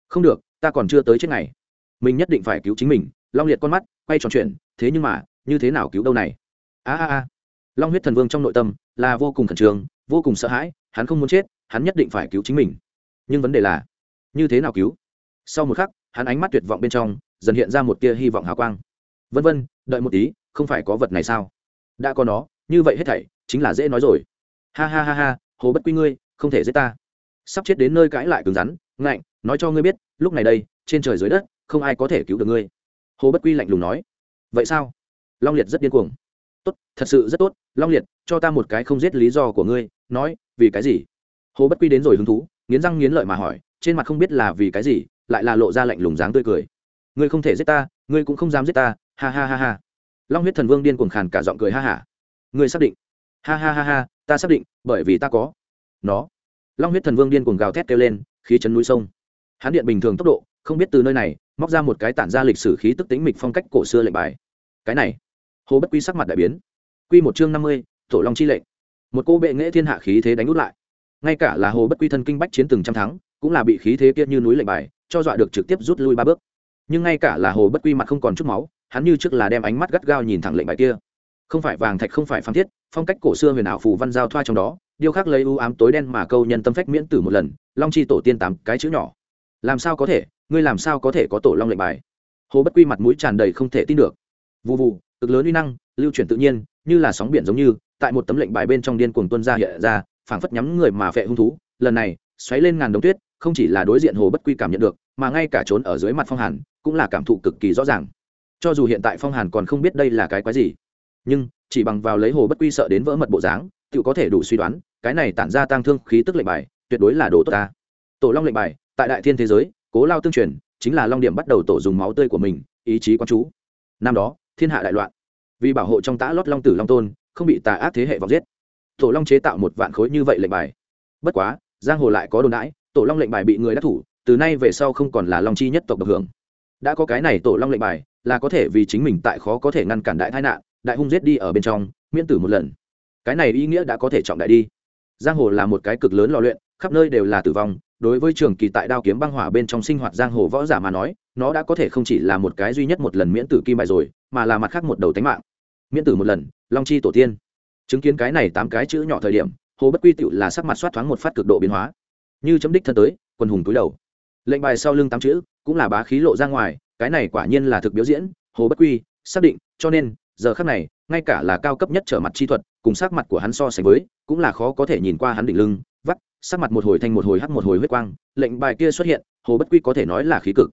Không được, ta còn chưa tới chết ngày. Mình nhất định phải cứu chính mình long liệt con mắt, quay tròn chuyện thế nhưng mà, như thế nào cứu đâu này? A a a. Long huyết thần vương trong nội tâm là vô cùng khẩn trương, vô cùng sợ hãi, hắn không muốn chết, hắn nhất định phải cứu chính mình. Nhưng vấn đề là, như thế nào cứu? Sau một khắc, hắn ánh mắt tuyệt vọng bên trong dần hiện ra một tia hy vọng hào quang. Vân vân, đợi một tí, không phải có vật này sao? Đã có nó, như vậy hết thảy, chính là dễ nói rồi. Ha ha ha ha, hồ bất quy ngươi, không thể giết ta. Sắp chết đến nơi cãi lại cứng rắn, ngạnh, nói cho ngươi biết, lúc này đây, trên trời dưới đất, không ai có thể cứu được ngươi hồ bất quy lạnh lùng nói. Vậy sao? Long liệt rất điên cuồng. Tốt, thật sự rất tốt. Long liệt, cho ta một cái không giết lý do của ngươi. Nói, vì cái gì? Hồ bất quy đến rồi hứng thú, nghiến răng nghiến lợi mà hỏi, trên mặt không biết là vì cái gì, lại là lộ ra lạnh lùng dáng tươi cười. Ngươi không thể giết ta, ngươi cũng không dám giết ta. Ha ha ha ha. Long huyết thần vương điên cuồng khàn cả giọng cười ha hả. Ngươi xác định? Ha ha ha ha, ta xác định, bởi vì ta có. Nó. Long huyết thần vương điên cuồng gào thét kêu lên, khí chấn núi sông. Hắn điện bình thường tốc độ, không biết từ nơi này móc ra một cái tản ra lịch sử khí tức tính mịch phong cách cổ xưa lệnh bài. Cái này, hồ bất quy sắc mặt đại biến. Quy một chương năm mươi tổ long chi lệnh. Một cô bệ nghệ thiên hạ khí thế đánh út lại. Ngay cả là hồ bất quy thân kinh bách chiến từng trăm thắng, cũng là bị khí thế kia như núi lệnh bài, cho dọa được trực tiếp rút lui ba bước. Nhưng ngay cả là hồ bất quy mặt không còn chút máu, hắn như trước là đem ánh mắt gắt gao nhìn thẳng lệnh bài kia. Không phải vàng thạch, không phải phan thiết, phong cách cổ xưa huyền ảo phù văn giao thoa trong đó, điêu khắc lấy ưu ám tối đen mà câu nhân tâm phách miễn tử một lần, long chi tổ tiên tám cái chữ nhỏ. Làm sao có thể? Ngươi làm sao có thể có tổ long lệnh bài? Hồ bất quy mặt mũi tràn đầy không thể tin được. Vụ vụ cực lớn uy năng, lưu chuyển tự nhiên, như là sóng biển giống như, tại một tấm lệnh bài bên trong điên cuồng tuân ra hiện ra, phảng phất nhắm người mà phệ hung thú. Lần này, xoáy lên ngàn đống tuyết, không chỉ là đối diện hồ bất quy cảm nhận được, mà ngay cả trốn ở dưới mặt phong hàn, cũng là cảm thụ cực kỳ rõ ràng. Cho dù hiện tại phong hàn còn không biết đây là cái quái gì, nhưng, chỉ bằng vào lấy hồ bất quy sợ đến vỡ mật bộ dáng tự có thể đủ suy đoán, cái này tản ra tăng thương khí tức lệnh bài, tuyệt đối là đồ tốt ta. Tổ long lệnh bài, tại đại thiên thế giới cố lao tương truyền, chính là long điểm bắt đầu tổ dùng máu tươi của mình, ý chí quan chú. Năm đó, thiên hạ đại loạn. Vì bảo hộ trong tã lót long tử long tôn, không bị tà ác thế hệ vọng giết. Tổ long chế tạo một vạn khối như vậy lệnh bài. Bất quá, giang hồ lại có đồn đãi, tổ long lệnh bài bị người đắc thủ, từ nay về sau không còn là long chi nhất tộc được hưởng. Đã có cái này tổ long lệnh bài, là có thể vì chính mình tại khó có thể ngăn cản đại tai nạn, đại hung giết đi ở bên trong, miễn tử một lần. Cái này ý nghĩa đã có thể trọng đại đi. Giang hồ là một cái cực lớn lò luyện, khắp nơi đều là tử vong đối với trường kỳ tại đao kiếm băng hỏa bên trong sinh hoạt giang hồ võ giả mà nói, nó đã có thể không chỉ là một cái duy nhất một lần miễn tử kim bài rồi, mà là mặt khác một đầu tánh mạng. Miễn tử một lần, long chi tổ tiên. Chứng kiến cái này tám cái chữ nhỏ thời điểm, hồ bất quy tựu là sắc mặt soát thoáng một phát cực độ biến hóa. Như chấm đích thân tới quân hùng túi đầu. Lệnh bài sau lưng tám chữ, cũng là bá khí lộ ra ngoài, cái này quả nhiên là thực biểu diễn, hồ bất quy, xác định, cho nên, giờ khắc này, ngay cả là cao cấp nhất trở mặt chi thuật, cùng sắc mặt của hắn so sánh với, cũng là khó có thể nhìn qua hắn đỉnh lưng sắc mặt một hồi thanh một hồi hắt một hồi huyết quang, lệnh bài kia xuất hiện, hồ bất quy có thể nói là khí cực.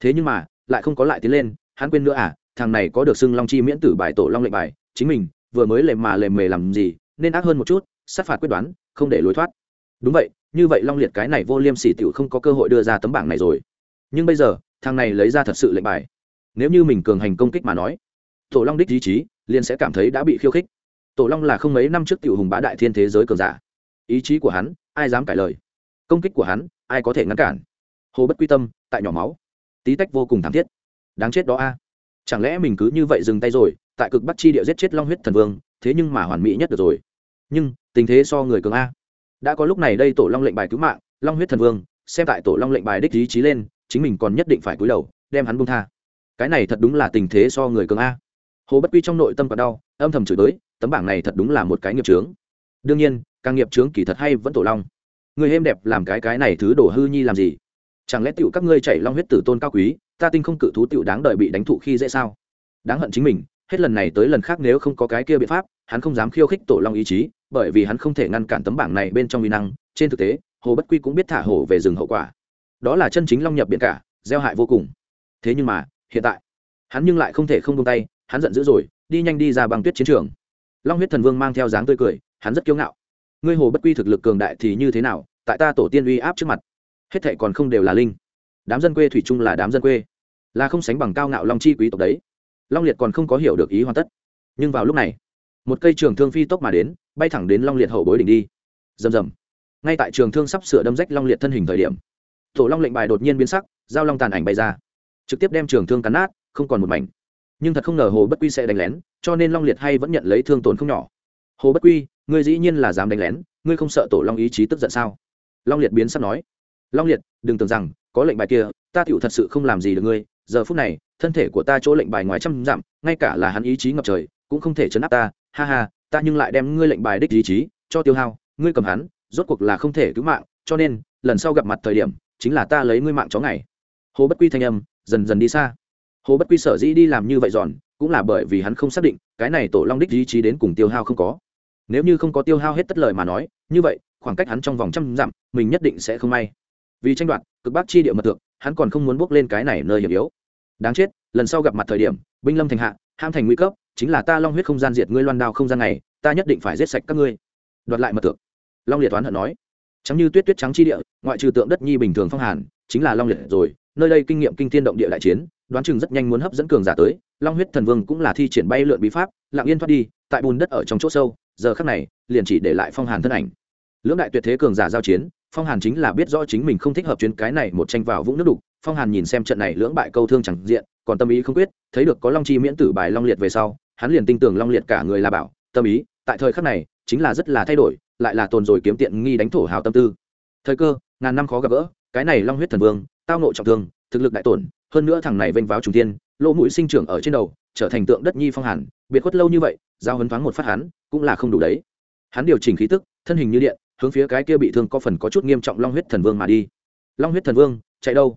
Thế nhưng mà, lại không có lại tiến lên, hắn quên nữa à thằng này có được xưng long chi miễn tử bài tổ long lệnh bài, chính mình vừa mới lèm mà lèm mề làm gì, nên ác hơn một chút, sát phạt quyết đoán, không để lối thoát. Đúng vậy, như vậy long liệt cái này vô liêm sỉ tiểu không có cơ hội đưa ra tấm bảng này rồi. Nhưng bây giờ, thằng này lấy ra thật sự lệnh bài. Nếu như mình cường hành công kích mà nói, tổ long đích ý chí, liền sẽ cảm thấy đã bị khiêu khích. Tổ long là không mấy năm trước tiểu hùng bá đại thiên thế giới cường giả. Ý chí của hắn ai dám cãi lời. Công kích của hắn, ai có thể ngăn cản? Hồ bất quy tâm, tại nhỏ máu. Tí tách vô cùng thảm thiết. Đáng chết đó a. Chẳng lẽ mình cứ như vậy dừng tay rồi, tại cực bắc chi địa giết chết long huyết thần vương, thế nhưng mà hoàn mỹ nhất được rồi. Nhưng, tình thế so người cường a. Đã có lúc này đây tổ long lệnh bài cứu mạng, long huyết thần vương, xem tại tổ long lệnh bài đích ý chí lên, chính mình còn nhất định phải cúi đầu, đem hắn bung tha. Cái này thật đúng là tình thế so người cường a. Hồ bất quy trong nội tâm còn đau, âm thầm chửi tới tấm bảng này thật đúng là một cái nghiệp trướng đương nhiên càng nghiệp trướng kỳ thật hay vẫn tổ long. Người êm đẹp làm cái cái này thứ đổ hư nhi làm gì? Chẳng lẽ tựu các ngươi chảy long huyết tử tôn cao quý, ta tinh không cự thú tựu đáng đợi bị đánh thụ khi dễ sao? Đáng hận chính mình, hết lần này tới lần khác nếu không có cái kia biện pháp, hắn không dám khiêu khích tổ long ý chí, bởi vì hắn không thể ngăn cản tấm bảng này bên trong uy năng. Trên thực tế, hồ bất quy cũng biết thả hồ về rừng hậu quả. Đó là chân chính long nhập biển cả, gieo hại vô cùng. Thế nhưng mà, hiện tại, hắn nhưng lại không thể không buông tay, hắn giận dữ rồi, đi nhanh đi ra bằng tuyết chiến trường. Long huyết thần vương mang theo dáng tươi cười, hắn rất kiêu ngạo ngươi hồ bất quy thực lực cường đại thì như thế nào, tại ta tổ tiên uy áp trước mặt, hết thệ còn không đều là linh. Đám dân quê thủy chung là đám dân quê, là không sánh bằng cao ngạo long chi quý tộc đấy. Long liệt còn không có hiểu được ý hoàn tất. Nhưng vào lúc này, một cây trường thương phi tốc mà đến, bay thẳng đến long liệt hậu bối đỉnh đi. Rầm rầm. Ngay tại trường thương sắp sửa đâm rách long liệt thân hình thời điểm, tổ long lệnh bài đột nhiên biến sắc, giao long tàn ảnh bay ra. Trực tiếp đem trường thương cắn nát, không còn một mảnh. Nhưng thật không ngờ hồ bất quy sẽ đánh lén, cho nên long liệt hay vẫn nhận lấy thương tổn không nhỏ hồ bất quy, ngươi dĩ nhiên là dám đánh lén, ngươi không sợ tổ long ý chí tức giận sao? Long liệt biến sắc nói. Long liệt, đừng tưởng rằng, có lệnh bài kia, ta tựu thật sự không làm gì được ngươi, giờ phút này, thân thể của ta chỗ lệnh bài ngoài trăm dặm, ngay cả là hắn ý chí ngập trời, cũng không thể chấn áp ta. Ha ha, ta nhưng lại đem ngươi lệnh bài đích ý chí cho tiêu hao, ngươi cầm hắn, rốt cuộc là không thể cứu mạng, cho nên, lần sau gặp mặt thời điểm, chính là ta lấy ngươi mạng chó ngày. Hồ bất quy thanh âm, dần dần đi xa. Hồ bất quy sở dĩ đi làm như vậy giòn, cũng là bởi vì hắn không xác định, cái này tổ long đích ý chí đến cùng tiêu hao không có nếu như không có tiêu hao hết tất lời mà nói, như vậy, khoảng cách hắn trong vòng trăm dặm, mình nhất định sẽ không may. Vì tranh đoạt, cực bắc chi địa mật tượng hắn còn không muốn bước lên cái này nơi hiểm yếu. Đáng chết, lần sau gặp mặt thời điểm, binh lâm thành hạ, ham thành nguy cấp, chính là ta long huyết không gian diệt ngươi loan đao không gian này, ta nhất định phải giết sạch các ngươi. Đoạt lại mật tượng long liệt toán hận nói. Trắng như tuyết tuyết trắng chi địa, ngoại trừ tượng đất nhi bình thường phong hàn, chính là long liệt rồi, nơi đây kinh nghiệm kinh thiên động địa đại chiến, đoán chừng rất nhanh muốn hấp dẫn cường giả tới, long huyết thần vương cũng là thi triển bay lượn bí pháp, lặng yên thoát đi, tại bùn đất ở trong chỗ sâu giờ khắc này, liền chỉ để lại phong hàn thân ảnh. Lưỡng đại tuyệt thế cường giả giao chiến, phong hàn chính là biết rõ chính mình không thích hợp chuyến cái này một tranh vào vũng nước đục. Phong hàn nhìn xem trận này lưỡng bại câu thương chẳng diện, còn tâm ý không quyết, thấy được có long chi miễn tử bài long liệt về sau, hắn liền tin tưởng long liệt cả người là bảo, tâm ý, tại thời khắc này, chính là rất là thay đổi, lại là tồn rồi kiếm tiện nghi đánh thổ hào tâm tư. Thời cơ, ngàn năm khó gặp gỡ, cái này long huyết thần vương, tao nộ trọng thương, thực lực đại tổn, hơn nữa thằng này vênh váo trùng tiên lỗ mũi sinh trưởng ở trên đầu, trở thành tượng đất nhi phong hàn, biệt khuất lâu như vậy, giao hấn thoáng một phát hắn cũng là không đủ đấy. Hắn điều chỉnh khí tức, thân hình như điện, hướng phía cái kia bị thương có phần có chút nghiêm trọng long huyết thần vương mà đi. Long huyết thần vương, chạy đâu?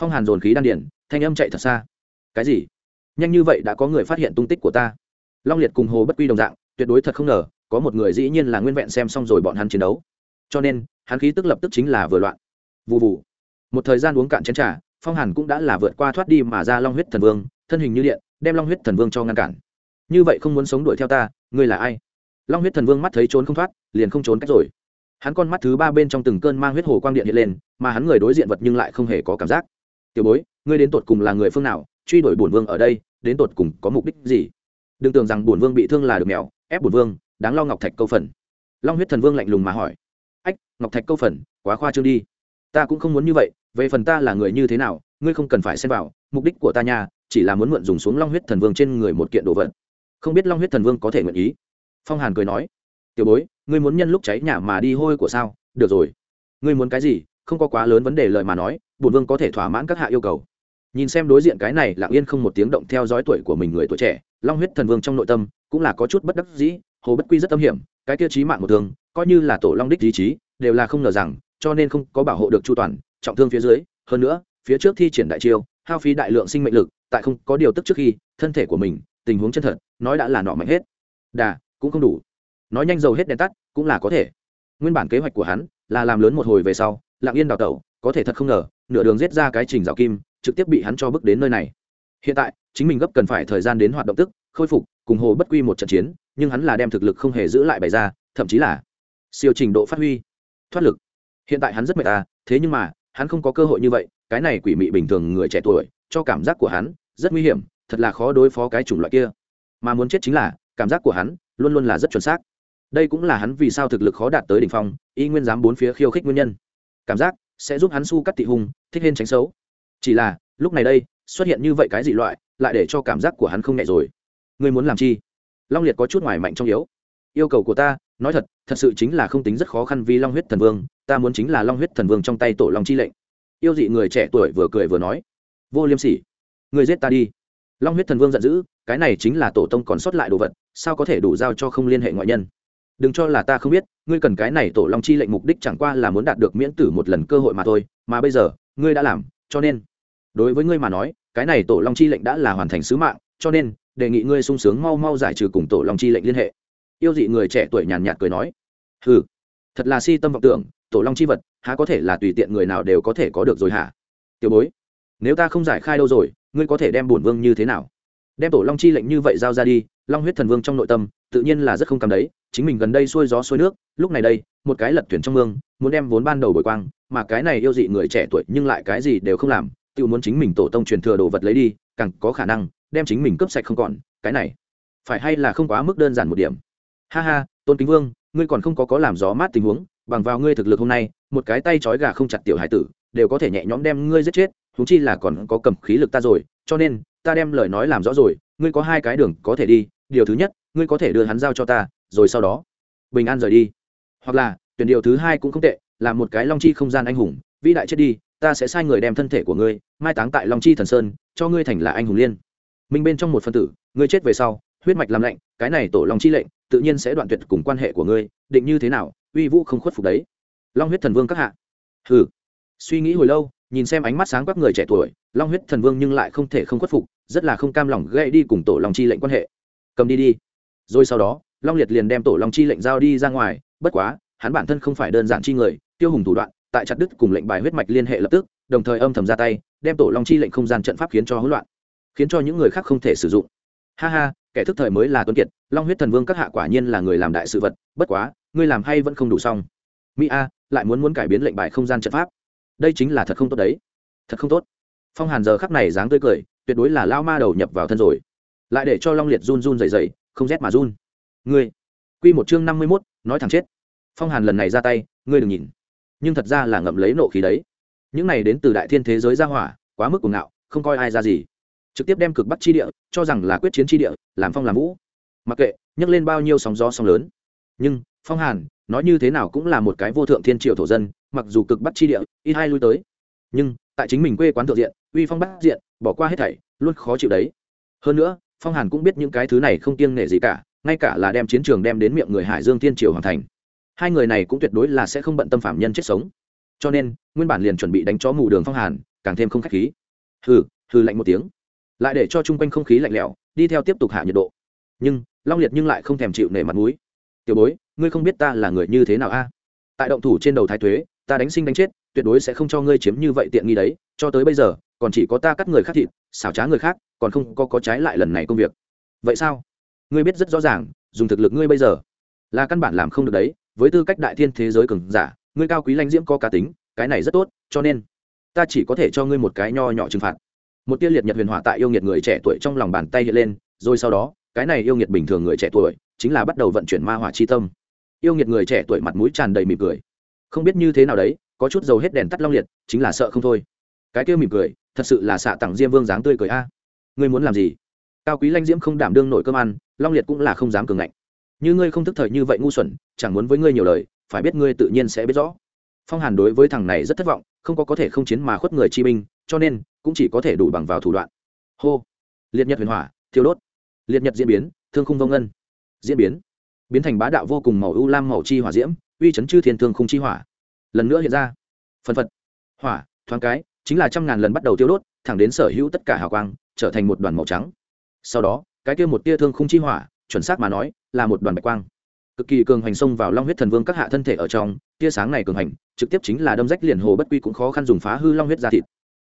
Phong hàn dồn khí đan điển, thanh âm chạy thật xa. Cái gì? Nhanh như vậy đã có người phát hiện tung tích của ta. Long liệt cùng hồ bất quy đồng dạng, tuyệt đối thật không ngờ, có một người dĩ nhiên là nguyên vẹn xem xong rồi bọn hắn chiến đấu. Cho nên, hắn khí tức lập tức chính là vừa loạn. Vụ vụ một thời gian uống cạn chén trà, phong hàn cũng đã là vượt qua thoát đi mà ra long huyết thần vương, thân hình như điện, đem long huyết thần vương cho ngăn cản. Như vậy không muốn sống đuổi theo ta, ngươi là ai? Long huyết thần vương mắt thấy trốn không thoát, liền không trốn cách rồi. Hắn con mắt thứ ba bên trong từng cơn mang huyết hồ quang điện hiện lên, mà hắn người đối diện vật nhưng lại không hề có cảm giác. Tiểu bối, ngươi đến tột cùng là người phương nào? Truy đuổi bổn vương ở đây, đến tột cùng có mục đích gì? Đừng tưởng rằng bổn vương bị thương là được mèo, ép bổn vương, đáng lo ngọc thạch câu phần. Long huyết thần vương lạnh lùng mà hỏi. Ách, ngọc thạch câu phần, quá khoa trương đi. Ta cũng không muốn như vậy, về phần ta là người như thế nào, ngươi không cần phải xem vào, mục đích của ta nhà chỉ là muốn mượn dùng xuống long huyết thần vương trên người một kiện đồ vật. Không biết long huyết thần vương có thể nguyện ý phong hàn cười nói, tiểu bối, ngươi muốn nhân lúc cháy nhà mà đi hôi của sao? Được rồi. Ngươi muốn cái gì? Không có quá lớn vấn đề lời mà nói, bổn vương có thể thỏa mãn các hạ yêu cầu. Nhìn xem đối diện cái này, lặng yên không một tiếng động theo dõi tuổi của mình người tuổi trẻ, long huyết thần vương trong nội tâm cũng là có chút bất đắc dĩ, hồ bất quy rất tâm hiểm, cái kia trí mạng một thương coi như là tổ long đích ý chí, đều là không ngờ rằng, cho nên không có bảo hộ được chu toàn, trọng thương phía dưới, hơn nữa, phía trước thi triển đại chiêu, hao phí đại lượng sinh mệnh lực, tại không có điều tức trước khi, thân thể của mình, tình huống chân thật, nói đã là nọ mạnh hết. Đà cũng không đủ. Nói nhanh dầu hết đèn tắt, cũng là có thể. Nguyên bản kế hoạch của hắn là làm lớn một hồi về sau lặng yên đào tẩu, có thể thật không ngờ, nửa đường giết ra cái trình rào kim, trực tiếp bị hắn cho bước đến nơi này. Hiện tại, chính mình gấp cần phải thời gian đến hoạt động tức, khôi phục, cùng hồ bất quy một trận chiến, nhưng hắn là đem thực lực không hề giữ lại bày ra, thậm chí là siêu trình độ phát huy, thoát lực. Hiện tại hắn rất mệt à thế nhưng mà, hắn không có cơ hội như vậy, cái này quỷ mị bình thường người trẻ tuổi, cho cảm giác của hắn rất nguy hiểm, thật là khó đối phó cái chủng loại kia. Mà muốn chết chính là, cảm giác của hắn luôn luôn là rất chuẩn xác. Đây cũng là hắn vì sao thực lực khó đạt tới đỉnh phong, y nguyên dám bốn phía khiêu khích nguyên nhân. Cảm giác sẽ giúp hắn su cắt tị hùng thích hên tránh xấu. Chỉ là, lúc này đây, xuất hiện như vậy cái dị loại, lại để cho cảm giác của hắn không nhẹ rồi. Ngươi muốn làm chi? Long liệt có chút ngoài mạnh trong yếu. Yêu cầu của ta, nói thật thật sự chính là không tính rất khó khăn vì long huyết thần vương, ta muốn chính là long huyết thần vương trong tay tổ long chi lệnh. Yêu dị người trẻ tuổi vừa cười vừa nói. Vô liêm sỉ. Người giết ta đi. Long huyết thần vương giận dữ cái này chính là tổ tông còn sót lại đồ vật, sao có thể đủ giao cho không liên hệ ngoại nhân? Đừng cho là ta không biết, ngươi cần cái này tổ long chi lệnh mục đích chẳng qua là muốn đạt được miễn tử một lần cơ hội mà thôi, mà bây giờ, ngươi đã làm, cho nên, đối với ngươi mà nói, cái này tổ long chi lệnh đã là hoàn thành sứ mạng, cho nên, đề nghị ngươi sung sướng mau mau giải trừ cùng tổ long chi lệnh liên hệ. Yêu dị người trẻ tuổi nhàn nhạt cười nói. Ừ thật là si tâm vọng tưởng, tổ long chi vật, há có thể là tùy tiện người nào đều có thể có được rồi hả? Tiểu bối, nếu ta không giải khai đâu rồi, ngươi có thể đem bổn vương như thế nào? Đem tổ long chi lệnh như vậy giao ra đi, long huyết thần vương trong nội tâm, tự nhiên là rất không cầm đấy. Chính mình gần đây xuôi gió xuôi nước, lúc này đây, một cái lật thuyền trong mương, muốn đem vốn ban đầu bồi quang, mà cái này yêu dị người trẻ tuổi nhưng lại cái gì đều không làm, tự muốn chính mình tổ tông truyền thừa đồ vật lấy đi, càng có khả năng, đem chính mình cướp sạch không còn, cái này, phải hay là không quá mức đơn giản một điểm. Ha ha, tôn kính vương, ngươi còn không có có làm gió mát tình huống, bằng vào ngươi thực lực hôm nay, một cái tay trói gà không chặt tiểu hải tử, đều có thể nhẹ nhõm đem ngươi giết chết thúng chi là còn có cầm khí lực ta rồi, cho nên ta đem lời nói làm rõ rồi, ngươi có hai cái đường có thể đi, điều thứ nhất, ngươi có thể đưa hắn giao cho ta, rồi sau đó, bình an rời đi. Hoặc là, tuyển điều thứ hai cũng không tệ, là một cái long chi không gian anh hùng, vĩ đại chết đi, ta sẽ sai người đem thân thể của ngươi, mai táng tại long chi thần sơn, cho ngươi thành là anh hùng liên. Minh bên trong một phân tử, ngươi chết về sau, huyết mạch làm lệnh cái này tổ long chi lệnh, tự nhiên sẽ đoạn tuyệt cùng quan hệ của ngươi, định như thế nào, uy vũ không khuất phục đấy. Long huyết thần vương các hạ. Hừ. Suy nghĩ hồi lâu, nhìn xem ánh mắt sáng các người trẻ tuổi, long huyết thần vương nhưng lại không thể không khuất phục rất là không cam lòng gây đi cùng tổ long chi lệnh quan hệ. Cầm đi đi. Rồi sau đó, long liệt liền đem tổ long chi lệnh giao đi ra ngoài, bất quá, hắn bản thân không phải đơn giản chi người, tiêu hùng thủ đoạn, tại chặt đứt cùng lệnh bài huyết mạch liên hệ lập tức, đồng thời âm thầm ra tay, đem tổ long chi lệnh không gian trận pháp khiến cho hỗn loạn, khiến cho những người khác không thể sử dụng. Ha ha, kẻ thức thời mới là tuấn kiệt, long huyết thần vương các hạ quả nhiên là người làm đại sự vật, bất quá, ngươi làm hay vẫn không đủ xong. Mỹ a, lại muốn muốn cải biến lệnh bài không gian trận pháp. Đây chính là thật không tốt đấy. Thật không tốt. Phong hàn giờ khắc này dáng tươi cười tuyệt đối là lao ma đầu nhập vào thân rồi. Lại để cho long liệt run run dày dày không rét mà run. Ngươi, quy một chương năm mươi mốt, nói thẳng chết. Phong hàn lần này ra tay, ngươi đừng nhìn. Nhưng thật ra là ngậm lấy nộ khí đấy. Những này đến từ đại thiên thế giới ra hỏa, quá mức cuồng ngạo, không coi ai ra gì. Trực tiếp đem cực bắc chi địa, cho rằng là quyết chiến chi địa, làm phong làm vũ. Mặc kệ, nhấc lên bao nhiêu sóng gió sóng lớn. Nhưng, phong hàn, nói như thế nào cũng là một cái vô thượng thiên triều thổ dân, mặc dù cực bắc chi địa, ít hai lui tới. Nhưng, tại chính mình quê quán thượng diện, uy phong bắc diện bỏ qua hết thảy, luôn khó chịu đấy. Hơn nữa, phong hàn cũng biết những cái thứ này không kiêng nể gì cả, ngay cả là đem chiến trường đem đến miệng người hải dương thiên triều hoàn thành. Hai người này cũng tuyệt đối là sẽ không bận tâm phạm nhân chết sống. Cho nên, nguyên bản liền chuẩn bị đánh chó mù đường phong hàn, càng thêm không k h á c h khí. Hừ hừ lạnh một tiếng. Lại để cho chung quanh không khí lạnh lẽo, đi theo tiếp tục hạ nhiệt độ. Nhưng, long liệt nhưng lại không thèm chịu nể mặt mũi. Tiểu bối, ngươi không biết ta là người như thế nào a? Tại động thủ trên đầu thái thuế ta đánh sinh đánh chết, tuyệt đối sẽ không cho ngươi chiếm như vậy tiện nghi đấy, cho tới bây giờ còn chỉ có ta cắt người khác thịt, xảo trá người khác, còn không có có trái lại lần này công việc. Vậy sao? Ngươi biết rất rõ ràng, dùng thực lực ngươi bây giờ là căn bản làm không được đấy. Với tư cách đại thiên thế giới cường giả, ngươi cao quý lãnh diễm có cá tính, cái này rất tốt, cho nên ta chỉ có thể cho ngươi một cái nho nhỏ trừng phạt. Một tia liệt nhật huyền hỏa tại yêu nghiệt người trẻ tuổi trong lòng bàn tay hiện lên, rồi sau đó, cái này yêu nghiệt bình thường người trẻ tuổi chính là bắt đầu vận chuyển ma hỏa chi tâm. Yêu nghiệt người trẻ tuổi mặt mũi tràn đầy mỉm cười. Không biết như thế nào đấy, có chút dầu hết đèn tắt long liệt, chính là sợ không thôi. Cái kia mỉm cười thật sự là xạ tặng diêm vương dáng tươi cười a. Ngươi muốn làm gì? Cao quý lanh diễm không đảm đương nổi cơm ăn, long liệt cũng là không dám cường ngạnh. Như ngươi không thức thời như vậy ngu xuẩn, chẳng muốn với ngươi nhiều lời, phải biết ngươi tự nhiên sẽ biết rõ. Phong hàn đối với thằng này rất thất vọng, không có có thể không chiến mà khuất người chi binh, cho nên cũng chỉ có thể đủ bằng vào thủ đoạn. Hô! Liệt nhật huyền hỏa, thiêu đốt. Liệt nhật diễn biến, thương khung vông ngân. Diễn biến. Biến thành bá đạo vô cùng màu ưu lam màu chi hỏa diễm, uy chấn chư thiên thương khung chi hỏa. Lần nữa hiện ra. Phân phật. Hỏa, thoáng cái chính là trăm ngàn lần bắt đầu tiêu đốt, thẳng đến sở hữu tất cả hào quang, trở thành một đoàn màu trắng. Sau đó, cái kia một tia thương khung chi hỏa, chuẩn xác mà nói, là một đoàn bạch quang. Cực kỳ cường hành xông vào long huyết thần vương các hạ thân thể ở trong, tia sáng này cường hành, trực tiếp chính là đâm rách liền hồ bất quy cũng khó khăn dùng phá hư long huyết ra thịt.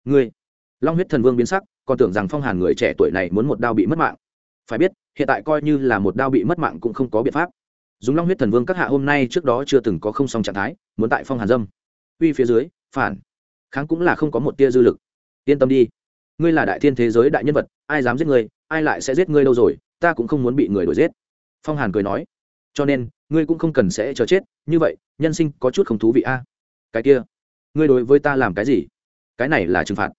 Ngươi, long huyết thần vương biến sắc, còn tưởng rằng phong hàn người trẻ tuổi này muốn một đao bị mất mạng. Phải biết, hiện tại coi như là một đao bị mất mạng cũng không có biện pháp. Dùng long huyết thần vương các hạ hôm nay trước đó chưa từng có không song trạng thái, muốn tại phong hàn dâm. Uy phía dưới, phản kháng cũng là không có một tia dư lực. Yên tâm đi. Ngươi là đại thiên thế giới đại nhân vật, ai dám giết ngươi, ai lại sẽ giết ngươi đâu rồi, ta cũng không muốn bị người đuổi giết. Phong hàn cười nói. Cho nên, ngươi cũng không cần sẽ chờ chết, như vậy, nhân sinh có chút không thú vị a. Cái kia, ngươi đối với ta làm cái gì? Cái này là trừng phạt.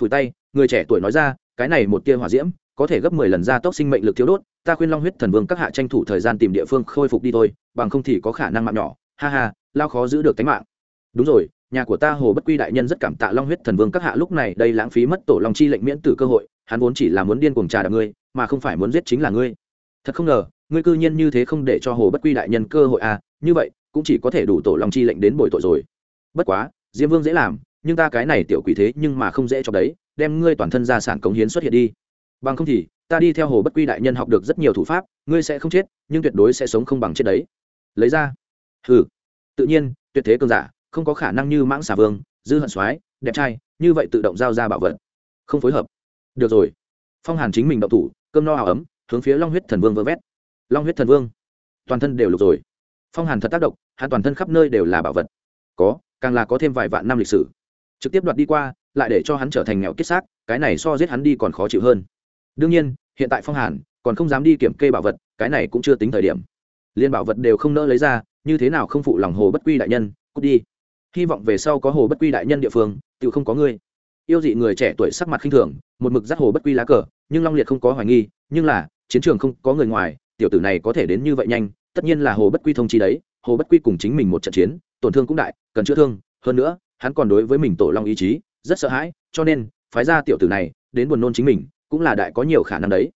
Phủi tay, người trẻ tuổi nói ra, cái này một tia hỏa diễm, có thể gấp mười lần gia tốc sinh mệnh lực thiếu đốt, ta khuyên long huyết thần vương các hạ tranh thủ thời gian tìm địa phương khôi phục đi thôi, bằng không thì có khả năng mạng nhỏ. Ha ha, lao khó giữ được tính mạng. Đúng rồi nhà của ta hồ bất quy đại nhân rất cảm tạ long huyết thần vương các hạ lúc này đây lãng phí mất tổ long chi lệnh miễn tử cơ hội, hắn vốn chỉ là muốn điên cuồng trà đạp ngươi, mà không phải muốn giết chính là ngươi. Thật không ngờ, ngươi cư nhiên như thế không để cho hồ bất quy đại nhân cơ hội à như vậy, cũng chỉ có thể đủ tổ long chi lệnh đến bồi tội rồi. Bất quá, diêm vương dễ làm, nhưng ta cái này tiểu quỷ thế nhưng mà không dễ cho đấy, đem ngươi toàn thân gia sản cống hiến xuất hiện đi. Bằng không thì, ta đi theo hồ bất quy đại nhân học được rất nhiều thủ pháp, ngươi sẽ không chết, nhưng tuyệt đối sẽ sống không bằng chết đấy. Lấy ra. Ừ tự nhiên, tuyệt thế cơn giả không có khả năng như mãng xà vương, dư hận soái, đẹp trai, như vậy tự động giao ra bảo vật. Không phối hợp. Được rồi. Phong hàn chính mình động thủ, cơm no áo ấm, hướng phía long huyết thần vương vơ vét. Long huyết thần vương, toàn thân đều lục rồi. Phong hàn thật tác động, hắn toàn thân khắp nơi đều là bảo vật. Có, càng là có thêm vài vạn năm lịch sử. Trực tiếp đoạt đi qua, lại để cho hắn trở thành nghèo kết xác, cái này so giết hắn đi còn khó chịu hơn. Đương nhiên, hiện tại phong hàn còn không dám đi kiểm kê bảo vật, cái này cũng chưa tính thời điểm. Liên bảo vật đều không nỡ lấy ra, như thế nào không phụ lòng hồ bất quy đại nhân, cút đi hy vọng về sau có hồ bất quy đại nhân địa phương tự không có ngươi. Yêu dị người trẻ tuổi sắc mặt khinh thường, một mực giác hồ bất quy lá cờ, nhưng long liệt không có hoài nghi, nhưng là, chiến trường không có người ngoài, tiểu tử này có thể đến như vậy nhanh, tất nhiên là hồ bất quy thông chi đấy, hồ bất quy cùng chính mình một trận chiến, tổn thương cũng đại, cần chữa thương, hơn nữa, hắn còn đối với mình tổ long ý chí, rất sợ hãi, cho nên, phái ra tiểu tử này, đến buồn nôn chính mình, cũng là đại có nhiều khả năng đấy.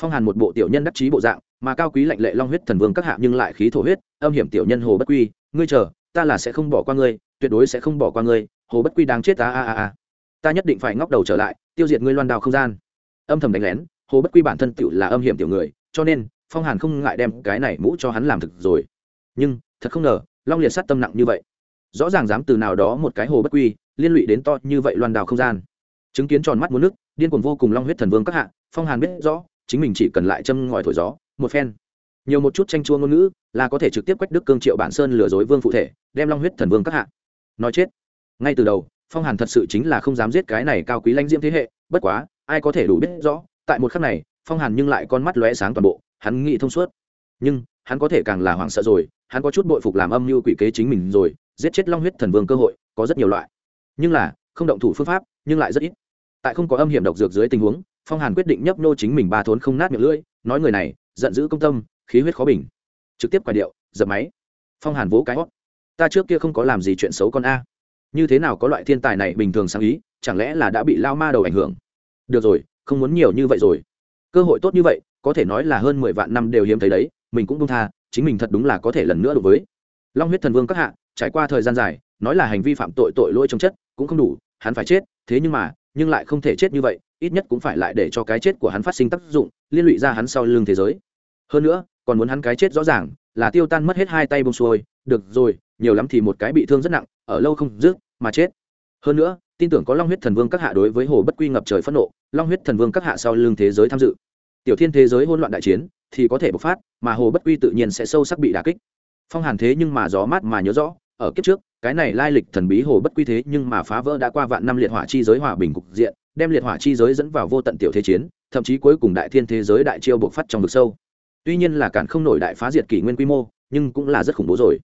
Phong hàn một bộ tiểu nhân đắc chí bộ dạng, mà cao quý lạnh lệ long huyết thần vương các hạ nhưng lại khí thổ huyết, âm hiểm tiểu nhân hồ bất quy, ngươi chờ ta là sẽ không bỏ qua ngươi, tuyệt đối sẽ không bỏ qua ngươi, hồ bất quy đáng chết ta a a a ta nhất định phải ngóc đầu trở lại, tiêu diệt ngươi loan đào không gian. Âm thầm đánh lén, hồ bất quy bản thân tựu là âm hiểm tiểu người, cho nên, phong hàn không ngại đem cái này mũ cho hắn làm thực rồi. Nhưng, thật không ngờ, long liệt sát tâm nặng như vậy. Rõ ràng dám từ nào đó một cái hồ bất quy, liên lụy đến to như vậy loan đào không gian. Chứng kiến tròn mắt muốn nước, điên cuồng vô cùng long huyết thần vương các hạ, phong hàn biết rõ, chính mình chỉ cần lại châm ngòi thổi gió, một phen nhiều một chút tranh chua ngôn ngữ là có thể trực tiếp quách đức cương triệu bản sơn lừa dối vương phụ thể đem long huyết thần vương các hạ nói chết ngay từ đầu phong hàn thật sự chính là không dám giết cái này cao quý lãnh diễm thế hệ bất quá ai có thể đủ biết rõ tại một khắc này phong hàn nhưng lại con mắt lóe sáng toàn bộ hắn nghĩ thông suốt nhưng hắn có thể càng là hoảng sợ rồi hắn có chút bội phục làm âm mưu quỷ kế chính mình rồi giết chết long huyết thần vương cơ hội có rất nhiều loại nhưng là không động thủ phương pháp nhưng lại rất ít tại không có âm hiểm độc dược dưới tình huống phong hàn quyết định nhấp nô chính mình ba thốn không nát miệng lưỡi nói người này giận dữ công tâm khí huyết khó bình. Trực tiếp quay điệu, dập máy. Phong hàn vỗ cái hót. Ta trước kia không có làm gì chuyện xấu con a. Như thế nào có loại thiên tài này bình thường sáng ý, chẳng lẽ là đã bị lao ma đầu ảnh hưởng? Được rồi, không muốn nhiều như vậy rồi. Cơ hội tốt như vậy, có thể nói là hơn mười vạn năm đều hiếm thấy đấy, mình cũng không tha, chính mình thật đúng là có thể lần nữa đối với. Long huyết thần vương các hạ, trải qua thời gian dài, nói là hành vi phạm tội tội lỗi trong chất, cũng không đủ, hắn phải chết, thế nhưng mà, nhưng lại không thể chết như vậy, ít nhất cũng phải lại để cho cái chết của hắn phát sinh tác dụng, liên lụy ra hắn sau lưng thế giới. Hơn nữa còn muốn hắn cái chết rõ ràng, là tiêu tan mất hết hai tay bông xuôi, được rồi, nhiều lắm thì một cái bị thương rất nặng, ở lâu không dứt, mà chết. Hơn nữa, tin tưởng có long huyết thần vương các hạ đối với hồ bất quy ngập trời phẫn nộ, long huyết thần vương các hạ sau lưng thế giới tham dự. Tiểu thiên thế giới hỗn loạn đại chiến, thì có thể bộc phát, mà hồ bất quy tự nhiên sẽ sâu sắc bị đà kích. Phong hàn thế nhưng mà gió mát mà nhớ rõ, ở kiếp trước, cái này lai lịch thần bí hồ bất quy thế nhưng mà phá vỡ đã qua vạn năm liệt hỏa chi giới hòa bình cục diện, đem liệt hỏa chi giới dẫn vào vô tận tiểu thế chiến, thậm chí cuối cùng đại thiên thế giới đại chiêu bộc phát trong vực sâu tuy nhiên là cản không nổi đại phá diệt kỷ nguyên quy mô, nhưng cũng là rất khủng bố rồi.